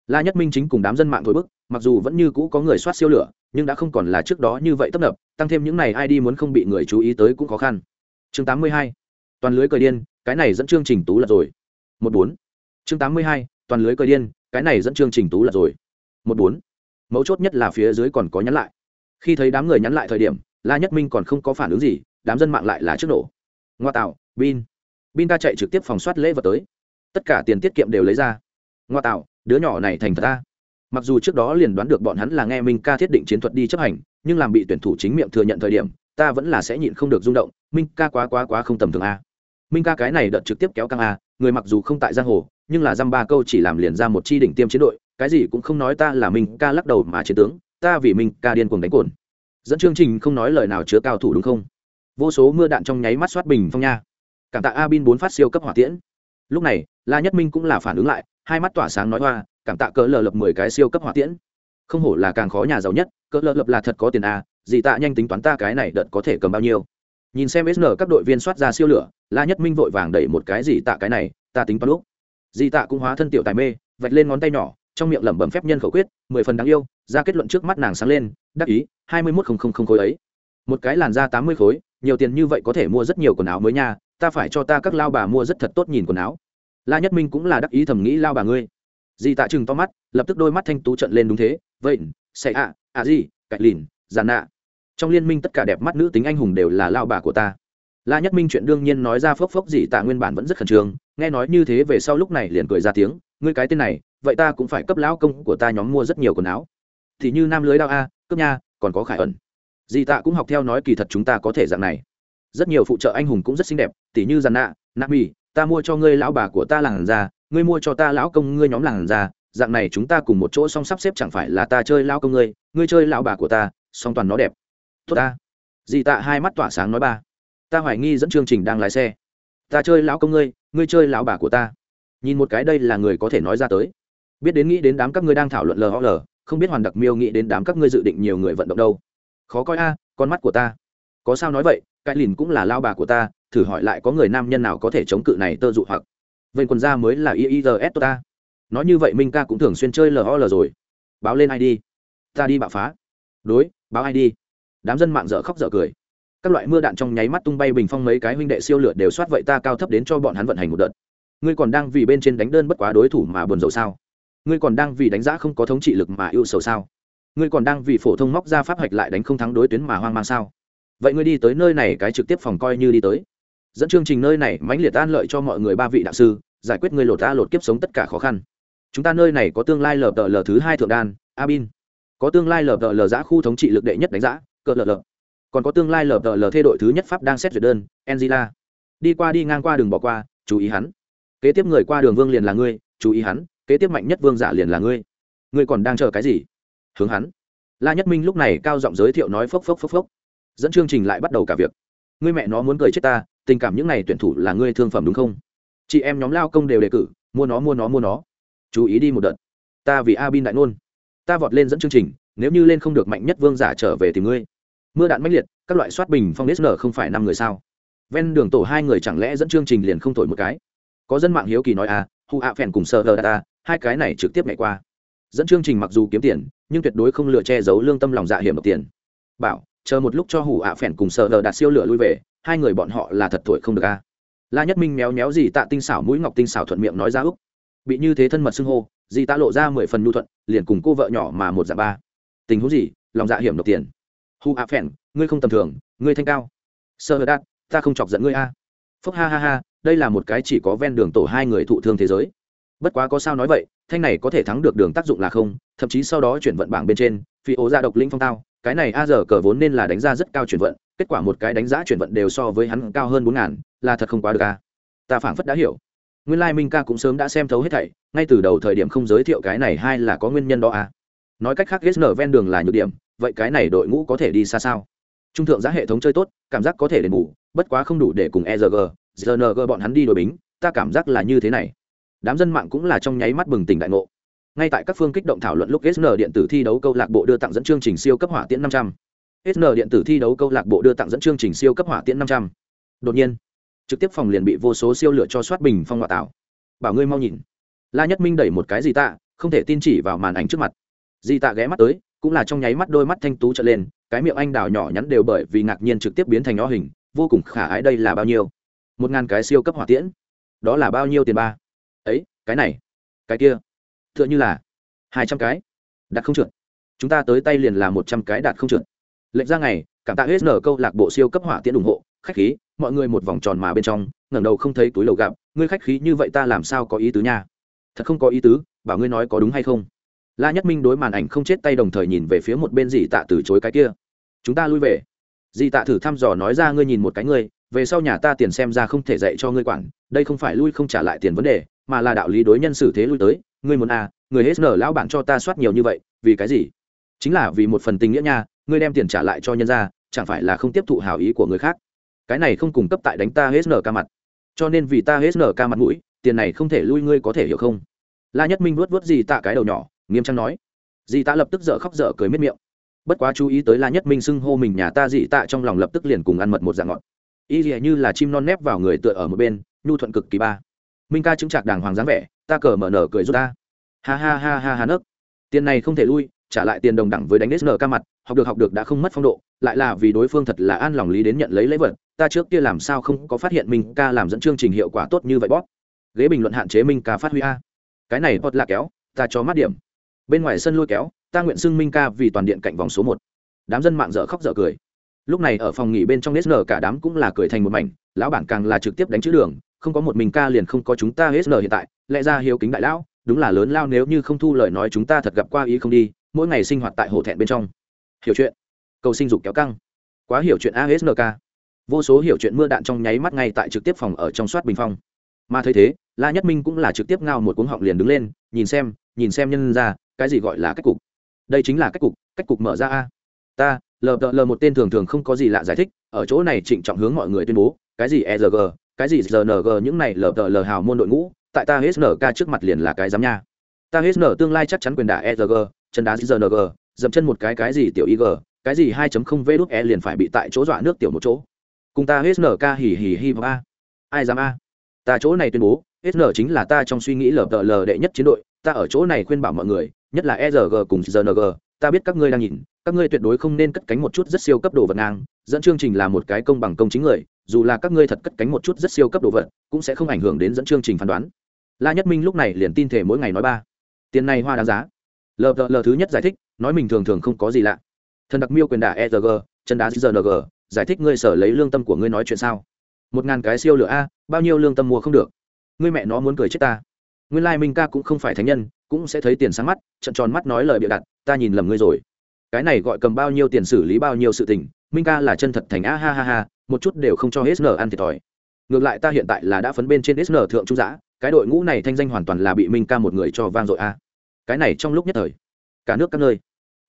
la nhất minh chính cùng đám dân mạng thổi bức, mặc dù vẫn như cũ có người soát siêu lửa, nhưng đã không còn là trước đó như vậy tấp nập, tăng thêm những này ai đi muốn không bị người chú ý tới cũng khó khăn. Chương 82. toàn lưới cờ điên, cái này dẫn chương trình tú là rồi. Một bốn. Chương 82 toàn lưới cờ điên, cái này dẫn chương trình tú là rồi. Một bốn. Mấu chốt nhất là phía dưới còn có nhắn lại. Khi thấy đám người nhắn lại thời điểm, la nhất minh còn không có phản ứng gì, đám dân mạng lại là trước nổ. Ngoa tạo, bin. Bin ta chạy trực tiếp phòng soát lễ vật tới. Tất cả tiền tiết kiệm đều lấy ra. Ngoa tạo, đứa nhỏ này thành thật ta. Mặc dù trước đó liền đoán được bọn hắn là nghe minh ca thiết định chiến thuật đi chấp hành, nhưng làm bị tuyển thủ chính miệng thừa nhận thời điểm, ta vẫn là sẽ nhịn không được rung động. Minh ca quá quá quá không tầm thường a. Minh ca cái này đợt trực tiếp kéo căng a người mặc dù không tại giang hồ, nhưng là dăm ba câu chỉ làm liền ra một chi đỉnh tiêm chiến đội, cái gì cũng không nói ta là minh ca lắc đầu mà chiến tướng, ta vì minh ca điên cuồng đánh cồn. Dẫn chương trình không nói lời nào chứa cao thủ đúng không? Vô số mưa đạn trong nháy mắt soát bình phong nha. Cảm tạ a bin bốn phát siêu cấp hỏa tiễn. Lúc này, la nhất minh cũng là phản ứng lại, hai mắt tỏa sáng nói hoa, cảm tạ cỡ lờ lập mười cái siêu cấp hỏa tiễn. Không hổ là càng khó nhà giàu nhất, cỡ lờ lập là thật có tiền a dì tạ nhanh tính toán ta cái này đợt có thể cầm bao nhiêu nhìn xem sn các đội viên soát ra siêu lửa, la nhất minh vội vàng đẩy một cái gì tạ cái này, ta tính toán lúc. Dì tạ cũng hóa thân tiểu tài mê, vạch lên ngón tay nhỏ, trong miệng lẩm bẩm phép nhân khẩu quyết, mười phần đáng yêu, ra kết luận trước mắt nàng sáng lên, đắc ý, hai mươi mốt không không không khối ấy. Một cái làn da tám mươi khối, nhiều tiền như vậy có thể mua rất nhiều quần áo mới nha, ta phải cho ta các lao bà mua rất thật tốt nhìn quần áo. La nhất minh cũng là đắc ý thầm nghĩ lao bà ngươi. Dì tạ chừng to mắt, lập tức đôi mắt thanh tú trận lên đúng thế, vậy, sẽ ạ à gì cạnh lìn, giàn nạ trong liên minh tất cả đẹp mắt nữ tính anh hùng đều là lao bà của ta. La nhất minh chuyện đương nhiên nói ra phốc phốc gì, tạ nguyên bản vẫn rất khẩn trương, nghe nói như thế về sau lúc này liền cười ra tiếng, ngươi cái tên này, vậy ta cũng phải cấp lão công của ta nhóm mua rất nhiều quần áo. Thì như nam lưới đao a cấp nha, còn có khải ẩn. Dì tạ cũng học theo nói kỳ thật chúng ta có thể dạng này. Rất nhiều phụ trợ anh hùng cũng rất xinh đẹp, tỉ như giàn nạ nạ mì, ta mua cho ngươi lão bà của ta làng ra ngươi mua cho ta lão công ngươi nhóm làng ra dạng này chúng ta cùng một chỗ xong sắp xếp chẳng phải là ta chơi lão công ngươi ngươi chơi lão bà của ta, song toàn nó đẹp tốt ta. Dì tạ hai mắt tỏa sáng nói ba. Ta hoài nghi dẫn chương trình đang lái xe. Ta chơi lão công ngươi ngươi chơi lão bà của ta. Nhìn một cái đây là người có thể nói ra tới. Biết đến nghĩ đến đám các ngươi đang thảo luận lhl không biết hoàn đặc miêu nghĩ đến đám các ngươi dự định nhiều người vận động đâu. Khó coi a, con mắt của ta. Có sao nói vậy, cái lìn cũng là lao bà của ta, thử hỏi lại có người nam nhân nào có thể chống cự này tơ dụ hoặc. Vậy quần ra mới là irs ta. Nói như vậy minh ca cũng thường xuyên chơi lol rồi. Báo lên id ta đi bạo phá. Đối, báo id đám dân mạng dở khóc dở cười. Các loại mưa đạn trong nháy mắt tung bay bình phong mấy cái huynh đệ siêu lửa đều soát vậy ta cao thấp đến cho bọn hắn vận hành một đợt. Ngươi còn đang vì bên trên đánh đơn bất quá đối thủ mà buồn rầu sao? Ngươi còn đang vì đánh giá không có thống trị lực mà ưu sầu sao? Ngươi còn đang vì phổ thông móc ra pháp hạch lại đánh không thắng đối tuyến mà hoang mang sao? Vậy ngươi đi tới nơi này cái trực tiếp phòng coi như đi tới. Dẫn chương trình nơi này mãnh liệt an lợi cho mọi người ba vị đạo sư, giải quyết ngươi lột ta lột kiếp sống tất cả khó khăn. Chúng ta nơi này có tương lai lờ tờ lờ thứ hai thượng đan, abin. Có tương lai lờ tờ lờ giã khu thống trị lực đệ nhất đánh giá cờ lờ lờ. Còn có tương lai lờ tờ lờ thê đội thứ nhất pháp đang xét duyệt đơn, angela. Đi qua đi ngang qua đường bỏ qua, chú ý hắn. Kế tiếp người qua đường vương liền là ngươi, chú ý hắn. Kế tiếp mạnh nhất vương giả liền là ngươi. Ngươi còn đang chờ cái gì? Hướng hắn. La nhất minh lúc này cao giọng giới thiệu nói phốc phốc phốc phốc. Dẫn chương trình lại bắt đầu cả việc. Ngươi mẹ nó muốn cười chết ta, tình cảm những n à y tuyển thủ là ngươi thương phẩm đúng không? Chị em nhóm lao công đều đề cử, mua nó mua nó mua nó. Chú ý đi một đợt. Ta vì a bin đại nôn. Ta vọt lên dẫn chương trình, nếu như lên không được mạnh nhất vương giả trở về thì ngươi mưa đạn mãnh liệt, các loại soát bình phong sn không phải năm người sao? Ven đường tổ hai người chẳng lẽ dẫn chương trình liền không thổi một cái? Có dân mạng hiếu kỳ nói à hu ạ phèn cùng sơ hờ data hai cái này trực tiếp ngày qua. Dẫn chương trình mặc dù kiếm tiền, nhưng tuyệt đối không lựa che giấu lương tâm lòng dạ hiểm độc tiền. Bảo, chờ một lúc cho hủ ạ phèn cùng sợ hờ đạt siêu lửa lui về, hai người bọn họ là thật tuổi không được a la nhất minh méo méo gì tạ tinh xảo, mũi ngọc tinh xảo thuận miệng nói ra, úc. Bị như thế thân mật xưng hô, dì ta lộ ra mười phần nhu thuận, liền cùng cô vợ nhỏ mà một dạ ba. Tình huống gì? Lòng dạ hiểm độc tiền hu a phèn, ngươi không tầm thường, ngươi thanh cao. Sơ hờ đát ta không chọc giận ngươi a. Phúc ha ha ha, đây là một cái chỉ có ven đường tổ hai người thụ thương thế giới. Bất quá có sao nói vậy, thanh này có thể thắng được đường tác dụng là không, thậm chí sau đó chuyển vận bảng bên trên, phi ố ra độc linh phong tao, cái này a giờ cờ vốn nên là đánh ra rất cao chuyển vận, kết quả một cái đánh giá chuyển vận đều so với hắn cao hơn bốn ngàn, là thật không quá được a. Ta phảng phất đã hiểu. Nguyên lai minh ca cũng sớm đã xem thấu hết thảy, ngay từ đầu thời điểm không giới thiệu cái này hay là có nguyên nhân đó a. Nói cách khác gsn ven đường là nhược điểm vậy cái này đội ngũ có thể đi xa sao? Trung thượng giá hệ thống chơi tốt, cảm giác có thể đền bù, bất quá không đủ để cùng egg gng bọn hắn đi đội bính, ta cảm giác là như thế này. Đám dân mạng cũng là trong nháy mắt bừng tỉnh đại ngộ. Ngay tại các phương kích động thảo luận lúc sn điện tử thi đấu câu lạc bộ đưa tặng dẫn chương trình siêu cấp hỏa tiễn năm trăm. Sn điện tử thi đấu câu lạc bộ đưa tặng dẫn chương trình siêu cấp hỏa tiễn năm trăm. Đột nhiên, trực tiếp phòng liền bị vô số siêu lửa cho soát bình phong hỏa tạo bảo ngươi mau nhìn. La nhất minh đẩy một cái gì tạ, không thể tin chỉ vào màn ảnh trước mặt. Di tạ ghé mắt tới cũng là trong nháy mắt đôi mắt thanh tú trở lên, cái miệng anh đào nhỏ nhắn đều bởi vì ngạc nhiên trực tiếp biến thành nó hình, vô cùng khả ái đây là bao nhiêu? Một ngàn cái siêu cấp hỏa tiễn. Đó là bao nhiêu tiền ba? Ấy, cái này, cái kia t h ư ợ n h ư là hai trăm cái. Đạt không trượt. Chúng ta tới tay liền là một trăm cái đạt không trượt. Lệnh ra ngày, cảm tạ hết nở câu lạc bộ siêu cấp hỏa tiễn ủng hộ, khách khí, mọi người một vòng tròn mà bên trong, ngẩng đầu không thấy túi lầu gặp, ngươi khách khí như vậy ta làm sao có ý tứ nha? Thật không có ý tứ, bảo ngươi nói có đúng hay không? La nhất minh đối màn ảnh không chết tay đồng thời nhìn về phía một bên dì tạ từ chối cái kia. Chúng ta lui về. Dì tạ thử thăm dò nói ra ngươi nhìn một cái ngươi, về sau nhà ta tiền xem ra không thể dạy cho ngươi quản, đây không phải lui không trả lại tiền vấn đề, mà là đạo lý đối nhân xử thế lui tới. Ngươi muốn à người hết nở lão bản cho ta soát nhiều như vậy, vì cái gì? Chính là vì một phần tình nghĩa nha, ngươi đem tiền trả lại cho nhân ra chẳng phải là không tiếp thụ hào ý của người khác? Cái này không cung cấp tại đánh ta hết nở ca mặt. Cho nên vì ta hết nở ca mặt mũi, tiền này không thể lui, ngươi có thể hiểu không? La nhất minh vuốt vuốt gì tạ cái đầu nhỏ nghiêm trang nói. Dì tạ lập tức dở khóc dở cười miết miệng. Bất quá chú ý tới la nhất minh xưng hô mình nhà ta dị tạ trong lòng lập tức liền cùng ăn mật một dạng ngọt. Y dì như là chim non nép vào người tựa ở một bên, nhu thuận cực kỳ ba. Minh ca chứng trạc đàng hoàng dáng vẻ, ta cờ mở nở cười rút ta ha ha ha ha ha nấc. Tiền này không thể lui, trả lại tiền đồng đẳng với đánh sn ca mặt, học được học được đã không mất phong độ, lại là vì đối phương thật là an lòng lý đến nhận lấy lễ vật, ta trước kia làm sao không có phát hiện minh ca làm dẫn chương trình hiệu quả tốt như vậy bóp. Ghế bình luận hạn chế minh ca phát huy a. Cái này bót là kéo, ta cho mát điểm bên ngoài sân lôi kéo, ta nguyện xưng minh ca vì toàn điện cạnh vòng số một. Đám dân mạng dở khóc dở cười. Lúc này ở phòng nghỉ bên trong sn cả đám cũng là cười thành một mảnh, lão bản càng là trực tiếp đánh chữ đường, không có một mình ca liền không có chúng ta sn hiện tại, lẽ ra hiếu kính đại lão, đúng là lớn lao nếu như không thu lời nói chúng ta thật gặp qua ý không đi, mỗi ngày sinh hoạt tại hồ thẹn bên trong. Hiểu chuyện. Cầu sinh dục kéo căng. Quá hiểu chuyện asnk vô số hiểu chuyện mưa đạn trong nháy mắt ngay tại trực tiếp phòng ở trong soát bình phong. Mà thấy thế, la nhất minh cũng là trực tiếp ngao một cuống họng liền đứng lên, nhìn xem nhìn xem nhân ra cái gì gọi là cách cục? Đây chính là cách cục cách cục mở ra a. Ta, lờ lờ một tên thường thường không có gì lạ giải thích, ở chỗ này trịnh trọng hướng mọi người tuyên bố, cái gì erg cái gì rng những này lờ lờ hào môn đội ngũ, tại ta hết nở ca trước mặt liền là cái giám nha. Ta hết nở tương lai chắc chắn quyền đả erg chân đá rng dậm chân một cái cái gì tiểu ig cái gì 2.0 v đút e liền phải bị tại chỗ dọa nước tiểu một chỗ. Cùng ta hết nở ca hỉ hỉ hi a. Ai dám a? Ta chỗ này tuyên bố hết nở chính là ta trong suy nghĩ lờ lờ đệ nhất chiến đội, ta ở chỗ này khuyên bảo mọi người nhất là erg cùng rng ta biết các ngươi đang nhìn, các ngươi tuyệt đối không nên cất cánh một chút rất siêu cấp đồ vật ngang, dẫn chương trình là một cái công bằng công chính người, dù là các ngươi thật cất cánh một chút rất siêu cấp đồ vật, cũng sẽ không ảnh hưởng đến dẫn chương trình phán đoán. La nhất minh lúc này liền tin thể mỗi ngày nói ba. Tiền này hoa đáng giá. Lờ lờ thứ nhất giải thích, nói mình thường thường không có gì lạ. Thần đặc miêu quyền đả erg chân đá rng giải thích ngươi sở lấy lương tâm của ngươi nói chuyện sao? Một ngàn cái siêu lửa a, bao nhiêu lương tâm mua không được? Ngươi mẹ nó muốn cười chết ta nguyên lai minh ca cũng không phải thánh nhân, cũng sẽ thấy tiền sáng mắt, trận tròn mắt nói lời bịa đặt, ta nhìn lầm ngươi rồi. Cái này gọi cầm bao nhiêu tiền xử lý bao nhiêu sự tình, minh ca là chân thật thành a, ha ha ha, một chút đều không cho hết nở ăn thiệt thòi. Ngược lại ta hiện tại là đã phấn bên trên sn thượng trung giã, cái đội ngũ này thanh danh hoàn toàn là bị minh ca một người cho vang dội a. Cái này trong lúc nhất thời, cả nước các nơi,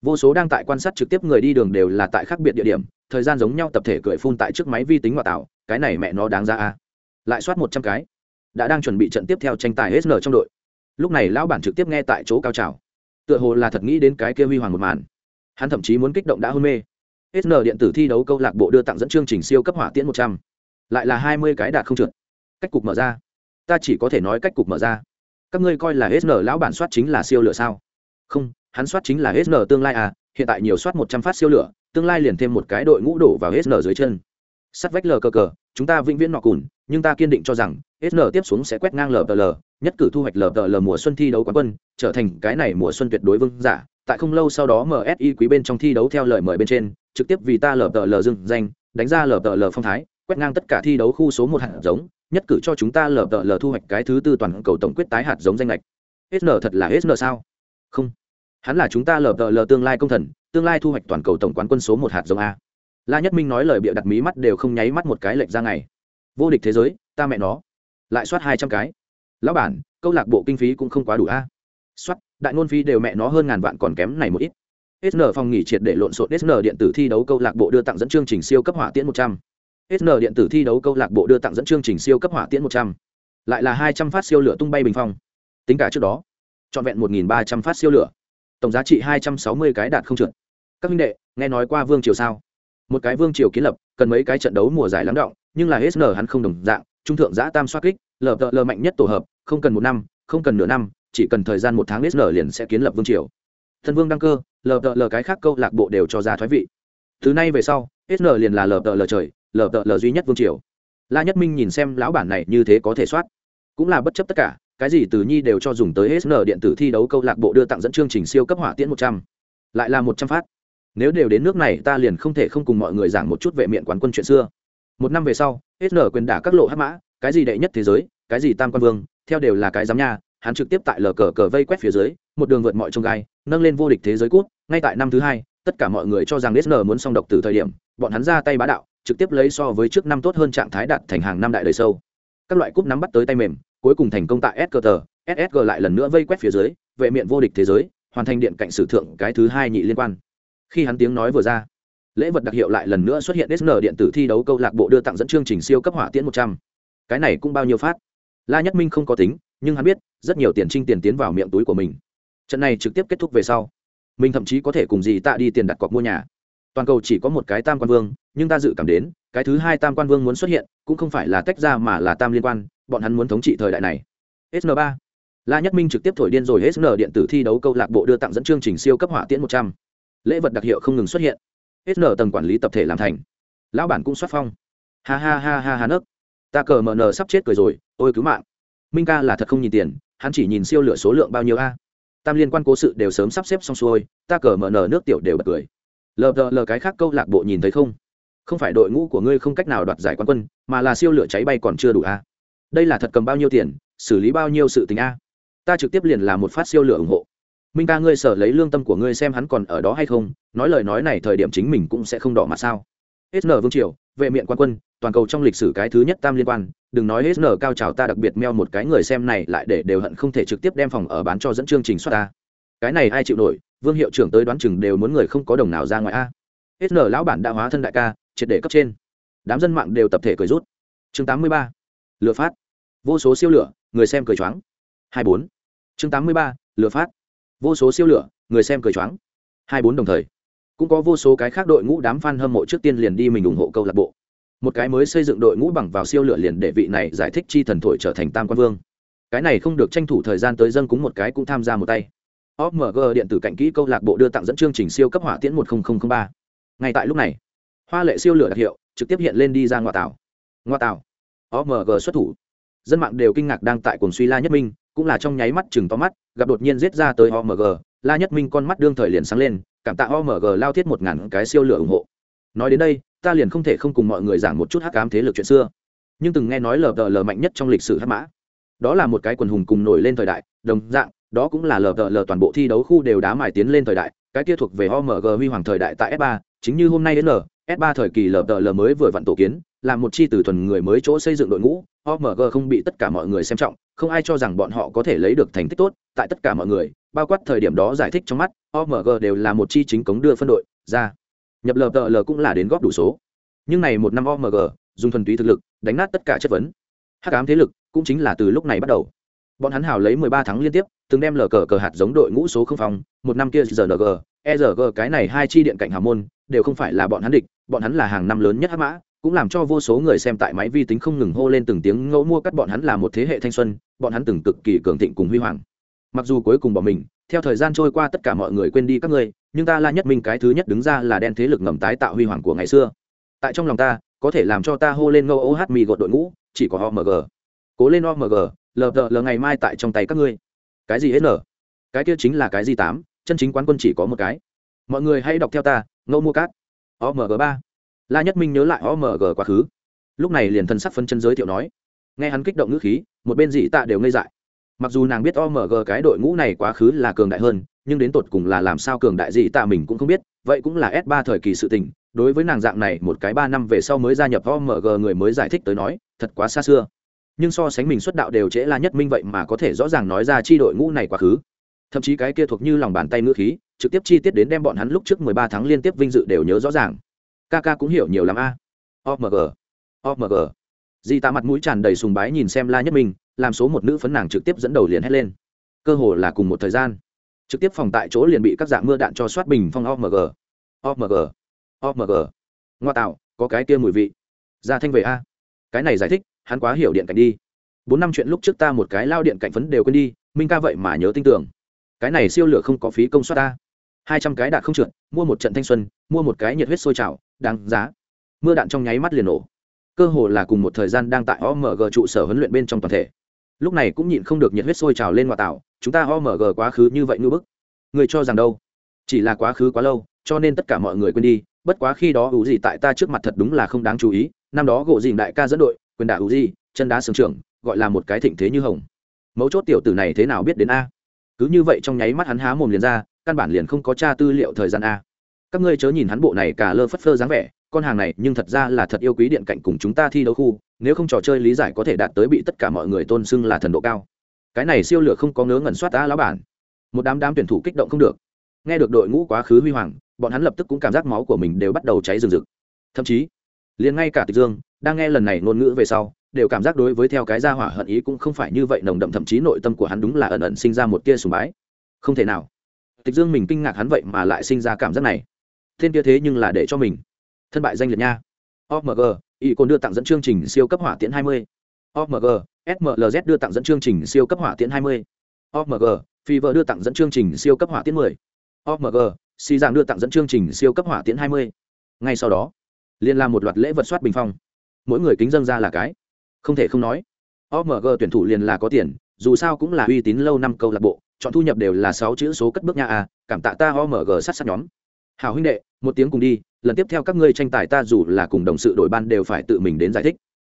vô số đang tại quan sát trực tiếp người đi đường đều là tại khác biệt địa điểm, thời gian giống nhau tập thể cười phun tại trước máy vi tính ngoại tạo, cái này mẹ nó đáng ra a. Lại soát một trăm cái đã đang chuẩn bị trận tiếp theo tranh tài sn trong đội. Lúc này lão bản trực tiếp nghe tại chỗ cao trào. Tựa hồ là thật nghĩ đến cái kia huy hoàng một màn. Hắn thậm chí muốn kích động đã hôn mê. Sn điện tử thi đấu câu lạc bộ đưa tặng dẫn chương trình siêu cấp hỏa tiễn một trăm. Lại là hai mươi cái đạt không trượt. Cách cục mở ra. Ta chỉ có thể nói cách cục mở ra. Các ngươi coi là sn lão bản soát chính là siêu lửa sao? Không, hắn soát chính là sn tương lai à hiện tại nhiều soát một trăm phát siêu lửa, tương lai liền thêm một cái đội ngũ đổ vào sn dưới chân. Sắt vách lờ cờ cờ, chúng ta vĩnh viễn nọ cùn nhưng ta kiên định cho rằng sn tiếp xuống sẽ quét ngang lpl nhất cử thu hoạch lpl mùa xuân thi đấu quán quân, trở thành cái này mùa xuân tuyệt đối vương giả. Tại không lâu sau đó msi quý bên trong thi đấu theo lời mời bên trên, trực tiếp vì ta lpl dừng danh, đánh ra lpl phong thái, quét ngang tất cả thi đấu khu số một hạt giống, nhất cử cho chúng ta lpl thu hoạch cái thứ tư toàn cầu tổng quyết tái hạt giống danh lệch. Sn thật là sn sao? Không. Hắn là chúng ta lờ lờ tương lai công thần, tương lai thu hoạch toàn cầu tổng quán quân số một hạt giống a. La nhất minh nói lời bịa đặt mí mắt đều không nháy mắt một cái lệch ra ngày vô địch thế giới, ta mẹ nó. Lại soát hai trăm cái. Lão bản, câu lạc bộ kinh phí cũng không quá đủ a. Soát, đại ngôn phí đều mẹ nó hơn ngàn vạn còn kém này một ít. Sn phòng nghỉ triệt để lộn xộn sn điện tử thi đấu câu lạc bộ đưa tặng dẫn chương trình siêu cấp hỏa tiễn một trăm. Sn điện tử thi đấu câu lạc bộ đưa tặng dẫn chương trình siêu cấp hỏa tiễn một trăm. Lại là hai trăm phát siêu lửa tung bay bình phong. Tính cả trước đó, trọn vẹn một ba trăm phát siêu lửa. Tổng giá trị hai trăm sáu mươi cái đạt không trượt. Các minh đệ, nghe nói qua vương triều sao? Một cái vương triều kiến lập, cần mấy cái trận đấu mùa giải lắng động nhưng là hết nở hắn không đồng dạng, trung thượng giã tam xoát kích, lờ tợ lờ mạnh nhất tổ hợp, không cần một năm, không cần nửa năm, chỉ cần thời gian một tháng hết nở liền sẽ kiến lập vương triều. Thân vương đăng cơ, lờ tợ lờ cái khác câu lạc bộ đều cho ra thoái vị. Từ nay về sau, hết nở liền là lờ tợ lờ trời, lờ tợ lờ duy nhất vương triều. La nhất minh nhìn xem lão bản này như thế có thể soát. Cũng là bất chấp tất cả, cái gì từ nhi đều cho dùng tới sn điện tử thi đấu câu lạc bộ đưa tặng dẫn chương trình siêu cấp hỏa tiễn một trăm. Lại là một trăm phát. Nếu đều đến nước này, ta liền không thể không cùng mọi người giảng một chút vệ miệng quán quân chuyện xưa một năm về sau sn quyền đả các lộ hát mã cái gì đệ nhất thế giới cái gì tam quan vương theo đều là cái giám nha hắn trực tiếp tại lờ cờ cờ vây quét phía dưới một đường vượt mọi trông gai nâng lên vô địch thế giới cút ngay tại năm thứ hai tất cả mọi người cho rằng sn muốn song độc từ thời điểm bọn hắn ra tay bá đạo trực tiếp lấy so với trước năm tốt hơn trạng thái đạt thành hàng năm đại đời sâu các loại cúp nắm bắt tới tay mềm cuối cùng thành công tại SKT, SSG lại lần nữa vây quét phía dưới, vệ miện vô địch thế giới, hoàn thành điện cạnh sử thượng cái thứ hai nhị liên quan. Khi hắn tiếng nói vừa ra, lễ vật đặc hiệu lại lần nữa xuất hiện SN điện tử thi đấu câu lạc bộ đưa tặng dẫn chương trình siêu cấp hỏa tiễn một trăm Cái này cũng bao nhiêu phát. La Nhất Minh không có tính, nhưng hắn biết, rất nhiều tiền trinh tiền tiến vào miệng túi của mình. Trận này trực tiếp kết thúc về sau, mình thậm chí có thể cùng gì tạ đi tiền đặt cọc mua nhà. Toàn cầu chỉ có một cái Tam Quan Vương, nhưng ta dự cảm đến, cái thứ hai Tam Quan Vương muốn xuất hiện, cũng không phải là tách ra mà là Tam liên quan, bọn hắn muốn thống trị thời đại này sn ba la nhất minh trực tiếp thổi điên rồi sn điện tử thi đấu câu lạc bộ đưa tặng dẫn chương trình siêu cấp hỏa tiễn một trăm lễ vật đặc hiệu không ngừng xuất hiện sn tầng quản lý tập thể làm thành. Lão bản cũng xuất phong. Ha ha ha ha ha nấc. Ta cờ mờ nờ sắp chết cười rồi, ôi cứu mạng. Minh ca là thật không nhìn tiền, hắn chỉ nhìn siêu lửa số lượng bao nhiêu a? Tam liên quan cố sự đều sớm sắp xếp xong xuôi, ta cờ mờ nờ nước tiểu đều bật cười. Lờ đờ lờ cái khác câu lạc bộ nhìn thấy không? Không phải đội ngũ của ngươi không cách nào đoạt giải quán quân, mà là siêu lửa cháy bay còn chưa đủ a? Đây là thật cầm bao nhiêu tiền, xử lý bao nhiêu sự tình a? Ta trực tiếp liền là một phát siêu lửa ủng hộ minh ca ngươi sở lấy lương tâm của ngươi xem hắn còn ở đó hay không, nói lời nói này thời điểm chính mình cũng sẽ không đỏ mặt sao. Sn vương triều, vệ miện quan quân, toàn cầu trong lịch sử cái thứ nhất tam liên quan, đừng nói sn cao trào ta đặc biệt meo một cái người xem này lại để đều hận không thể trực tiếp đem phòng ở bán cho dẫn chương trình xuất ta. Cái này ai chịu nổi, vương hiệu trưởng tới đoán chừng đều muốn người không có đồng nào ra ngoài a. Sn lão bản đã hóa thân đại ca, triệt để cấp trên. Đám dân mạng đều tập thể cười rút. Chương tám mươi ba, lừa phát. Vô số siêu lửa, người xem cười choáng. Hai bốn. Chương tám mươi ba, lừa phát vô số siêu lửa, người xem cười choáng. Hai bốn đồng thời, cũng có vô số cái khác đội ngũ đám f a n hâm mộ trước tiên liền đi mình ủng hộ câu lạc bộ. Một cái mới xây dựng đội ngũ bằng vào siêu lửa liền để vị này giải thích chi thần thổi trở thành tam quan vương. Cái này không được tranh thủ thời gian tới dân cúng một cái cũng tham gia một tay. Omg điện tử cạnh kỹ câu lạc bộ đưa tặng dẫn chương trình siêu cấp hỏa tiễn một nghìn ba. Ngay tại lúc này, hoa lệ siêu lửa đặc hiệu trực tiếp hiện lên đi ra ngoại tảo. Ngoại tảo. Omg xuất thủ. Dân mạng đều kinh ngạc đang tại cuồng suy la nhất minh cũng là trong nháy mắt chừng to mắt, gặp đột nhiên giết ra tới omg la nhất minh con mắt đương thời liền sáng lên, cảm tạ omg lao thiết một ngàn cái siêu lửa ủng hộ. Nói đến đây, ta liền không thể không cùng mọi người giảng một chút hắc ám thế lực chuyện xưa. Nhưng từng nghe nói lờ đờ lờ mạnh nhất trong lịch sử hắc mã. Đó là một cái quần hùng cùng nổi lên thời đại, đồng dạng, đó cũng là lờ đờ lờ toàn bộ thi đấu khu đều đá mài tiến lên thời đại, cái kia thuộc về omg huy hoàng thời đại tại s 3 chính như hôm nay đến l s 3 thời kỳ lờ đờ lờ mới vừa vặn tổ kiến, là một chi từ thuần người mới chỗ xây dựng đội ngũ omg không bị tất cả mọi người xem trọng không ai cho rằng bọn họ có thể lấy được thành tích tốt, tại tất cả mọi người, bao quát thời điểm đó giải thích trong mắt omg đều là một chi chính cống đưa phân đội, ra. Nhập lờ tờ lờ cũng là đến góp đủ số. Nhưng này một năm omg dùng thuần túy thực lực, đánh nát tất cả chất vấn. Hắc ám thế lực cũng chính là từ lúc này bắt đầu. Bọn hắn hào lấy 13 tháng liên tiếp, từng đem lờ cờ cờ hạt giống đội ngũ số không phòng, một năm kia rng erg cái này hai chi điện cạnh hào môn, đều không phải là bọn hắn địch, bọn hắn là hàng năm lớn nhất hắc mã cũng làm cho vô số người xem tại máy vi tính không ngừng hô lên từng tiếng ngẫu mua cắt bọn hắn là một thế hệ thanh xuân, bọn hắn từng cực kỳ cường thịnh cùng huy hoàng. Mặc dù cuối cùng bỏ mình, theo thời gian trôi qua tất cả mọi người quên đi các ngươi, nhưng ta la nhất minh cái thứ nhất đứng ra là đen thế lực ngầm tái tạo huy hoàng của ngày xưa. Tại trong lòng ta, có thể làm cho ta hô lên ngâu ô hát mì gột đội ngũ, chỉ có omg cố lên omg lờ đờ lờ ngày mai tại trong tay các ngươi. Cái gì hết nở? Cái kia chính là cái gì tám, chân chính quán quân chỉ có một cái. Mọi người hãy đọc theo ta, ngẫu mua cát omg ba la nhất minh nhớ lại omg quá khứ. Lúc này liền thân sắc phân chân giới thiệu nói. Nghe hắn kích động ngữ khí, một bên dị tạ đều ngây dại. Mặc dù nàng biết omg cái đội ngũ này quá khứ là cường đại hơn, nhưng đến tột cùng là làm sao cường đại dị tạ mình cũng không biết, vậy cũng là s ba thời kỳ sự tình. Đối với nàng dạng này, một cái ba năm về sau mới gia nhập omg người mới giải thích tới nói, thật quá xa xưa. Nhưng so sánh mình xuất đạo đều trễ la nhất minh vậy mà có thể rõ ràng nói ra chi đội ngũ này quá khứ. Thậm chí cái kia thuộc như lòng bàn tay ngữ khí, trực tiếp chi tiết đến đem bọn hắn lúc trước mười ba tháng liên tiếp vinh dự đều nhớ rõ ràng ca ca cũng hiểu nhiều lắm a. Omg omg di tạ mặt mũi tràn đầy sùng bái nhìn xem la nhất minh, làm số một nữ phấn nàng trực tiếp dẫn đầu liền hét lên. Cơ hồ là cùng một thời gian. Trực tiếp phòng tại chỗ liền bị các dạng mưa đạn cho soát bình phong omg omg omg ngoa tạo, có cái kia mùi vị. Ra thanh về a. Cái này giải thích, hắn quá hiểu điện cảnh đi. Bốn năm chuyện lúc trước ta một cái lao điện cạnh phấn đều quên đi, minh ca vậy mà nhớ tin tưởng. Cái này siêu lửa không có phí công suất ta hai trăm cái đạt không trượt, mua một trận thanh xuân mua một cái nhiệt huyết sôi trào, đáng giá. Mưa đạn trong nháy mắt liền nổ. Cơ hồ là cùng một thời gian đang tại omg trụ sở huấn luyện bên trong toàn thể. Lúc này cũng nhịn không được nhiệt huyết sôi trào lên ngoại tạo, chúng ta omg quá khứ như vậy ngưỡng bức. Người cho rằng đâu? Chỉ là quá khứ quá lâu, cho nên tất cả mọi người quên đi, bất quá khi đó ủ gì tại ta trước mặt thật đúng là không đáng chú ý, năm đó gỗ dìn đại ca dẫn đội, quyền đả ủ gì chân đá sướng trưởng, gọi là một cái thịnh thế như hồng. Mấu chốt tiểu tử này thế nào biết đến a? Cứ như vậy trong nháy mắt hắn há mồm liền ra, căn bản liền không có tra tư liệu thời gian a các ngươi chớ nhìn hắn bộ này cả lơ phất phơ dáng vẻ, con hàng này nhưng thật ra là thật yêu quý điện cạnh cùng chúng ta thi đấu khu, nếu không trò chơi lý giải có thể đạt tới bị tất cả mọi người tôn xưng là thần độ cao. Cái này siêu lửa không có ngớ ngẩn soát ta lão bản. Một đám đám tuyển thủ kích động không được. Nghe được đội ngũ quá khứ huy hoàng, bọn hắn lập tức cũng cảm giác máu của mình đều bắt đầu cháy rừng rực. Thậm chí, liền ngay cả tịch dương, đang nghe lần này ngôn ngữ về sau, đều cảm giác đối với theo cái gia hỏa hận ý cũng không phải như vậy nồng đậm, thậm chí nội tâm của hắn đúng là ẩn ẩn sinh ra một tia sùng bái. Không thể nào. Tịch dương mình kinh ngạc hắn vậy mà lại sinh ra cảm giác này thiên kia thế nhưng là để cho mình thân bại danh liệt nha omg y cồn đưa tặng dẫn chương trình siêu cấp hỏa tiễn 20. omg smlz đưa tặng dẫn chương trình siêu cấp hỏa tiễn 20. omg Fever đưa tặng dẫn chương trình siêu cấp hỏa tiễn 10. omg xì giảng đưa tặng dẫn chương trình siêu cấp hỏa tiễn 20. ngay sau đó, liên làm một loạt lễ vật soát bình phong mỗi người kính dân ra là cái không thể không nói omg tuyển thủ liền là có tiền, dù sao cũng là uy tín lâu năm câu lạc bộ, chọn thu nhập đều là sáu chữ số cất bước nha à cảm tạ ta omg sát sát nhóm hào huynh đệ, một tiếng cùng đi, lần tiếp theo các ngươi tranh tài ta dù là cùng đồng sự đội ban đều phải tự mình đến giải thích.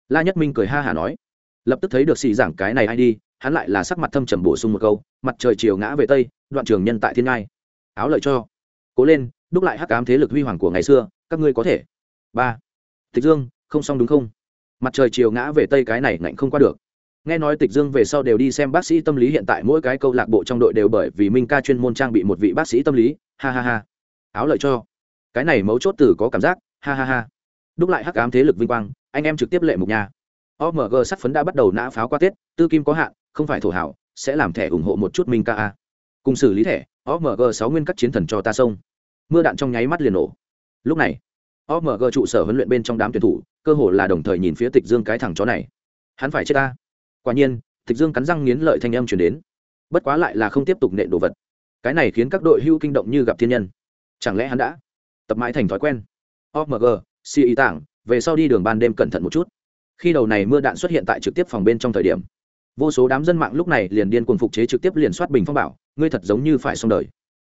La nhất minh cười ha hả nói. Lập tức thấy được xì giảng cái này ai đi, hắn lại là sắc mặt thâm trầm bổ sung một câu, mặt trời chiều ngã về tây, đoạn trường nhân tại thiên ngai. Áo lợi cho. Cố lên, đúc lại hắc ám thế lực huy hoàng của ngày xưa, các ngươi có thể. Ba. Tịch dương, không xong đúng không? Mặt trời chiều ngã về tây cái này ngạnh không qua được. Nghe nói tịch dương về sau đều đi xem bác sĩ tâm lý hiện tại mỗi cái câu lạc bộ trong đội đều bởi vì minh ca chuyên môn trang bị một vị bác sĩ tâm lý. Ha ha ha áo lợi cho. Cái này mấu chốt từ có cảm giác, ha ha ha. Đúc lại hắc ám thế lực vinh quang, anh em trực tiếp lệ mục nhà omg sắt phấn đã bắt đầu nã pháo qua tết, tư kim có hạn, không phải thổ hảo, sẽ làm thẻ ủng hộ một chút minh ca a. Cùng xử lý thẻ omg sáu nguyên các chiến thần cho ta sông mưa đạn trong nháy mắt liền nổ. Lúc này omg trụ sở huấn luyện bên trong đám tuyển thủ, cơ hồ là đồng thời nhìn phía tịch dương cái thằng chó này. Hắn phải chết ta. Quả nhiên, tịch dương cắn răng nghiến lợi thanh âm chuyển đến. Bất quá lại là không tiếp tục nện đồ vật. Cái này khiến các đội hưu kinh động như gặp thiên nhân chẳng lẽ hắn đã tập mãi thành thói quen? Omg ci tảng, về sau đi đường ban đêm cẩn thận một chút. Khi đầu này mưa đạn xuất hiện tại trực tiếp phòng bên trong thời điểm, vô số đám dân mạng lúc này liền điên cuồng phục chế trực tiếp liền soát bình phong bảo, ngươi thật giống như phải xong đời.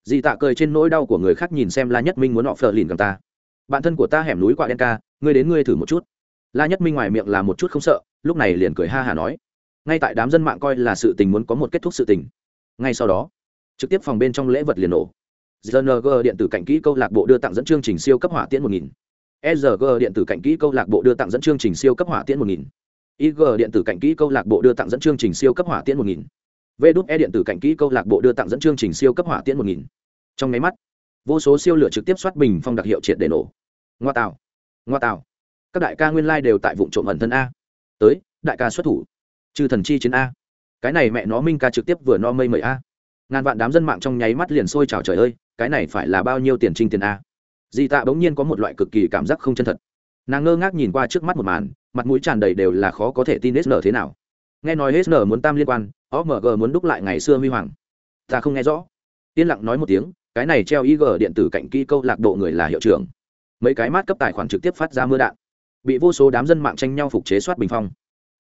Dì tạ cười trên nỗi đau của người khác nhìn xem la nhất minh muốn họ phờ lìn cầm ta. Bạn thân của ta hẻm núi quạ đen ca, ngươi đến ngươi thử một chút. La nhất minh ngoài miệng là một chút không sợ, lúc này liền cười ha hả nói. Ngay tại đám dân mạng coi là sự tình muốn có một kết thúc sự tình. Ngay sau đó, trực tiếp phòng bên trong lễ vật liền nổ. ZNG điện tử cảnh kỹ câu lạc bộ đưa tặng dẫn chương trình siêu cấp hỏa tiễn 1000. sg điện tử cảnh kỹ câu lạc bộ đưa tặng dẫn chương trình siêu cấp hỏa tiễn 1000. IG điện tử cảnh kỹ câu lạc bộ đưa tặng dẫn chương trình siêu cấp hỏa tiễn 1000. E điện tử cảnh kỹ câu lạc bộ đưa tặng dẫn chương trình siêu cấp hỏa tiễn 1000. Trong mấy mắt, vô số siêu lửa trực tiếp xoát bình phong đặc hiệu triệt để nổ. Ngoa tạo, ngoa tạo. Các đại ca nguyên lai đều tại vụ trộm ẩn thân a. Tới, đại ca xuất thủ. Chư thần chi chiến a. Cái này mẹ nó Minh ca trực tiếp vừa no mây mời a. Ngàn vạn đám dân mạng trong nháy mắt liền sôi trào trời ơi, cái này phải là bao nhiêu tiền trinh tiền a? Dì tạ bỗng nhiên có một loại cực kỳ cảm giác không chân thật. Nàng ngơ ngác nhìn qua trước mắt một màn, mặt mũi tràn đầy đều là khó có thể tin sn thế nào. Nghe nói hết sn muốn tam liên quan omg muốn đúc lại ngày xưa huy hoàng. Ta không nghe rõ. Yên lặng nói một tiếng, cái này treo ig điện tử cạnh kỹ câu lạc bộ người là hiệu trưởng. Mấy cái mát cấp tài khoản trực tiếp phát ra mưa đạn. Bị vô số đám dân mạng tranh nhau phục chế soát bình phong.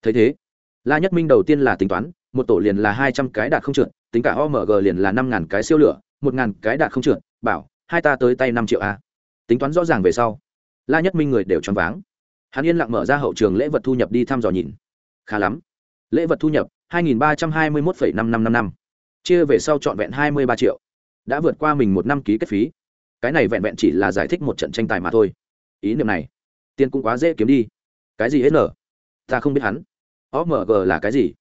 Thấy thế, la nhất minh đầu tiên là tính toán, một tổ liền là hai trăm cái đạt không trượt, tính cả omg liền là năm ngàn cái siêu lửa một ngàn cái đạt không trượt bảo hai ta tới tay năm triệu a. Tính toán rõ ràng về sau la nhất minh người đều choáng váng. Hắn yên lặng mở ra hậu trường lễ vật thu nhập đi thăm dò nhìn. Khá lắm. Lễ vật thu nhập hai nghìn ba trăm hai mươi một năm năm năm năm. Chia về sau trọn vẹn hai mươi ba triệu. Đã vượt qua mình một năm ký kết phí. Cái này vẹn vẹn chỉ là giải thích một trận tranh tài mà thôi. Ý niệm này tiền cũng quá dễ kiếm đi. Cái gì hết nở ta không biết hắn. Omg là cái gì?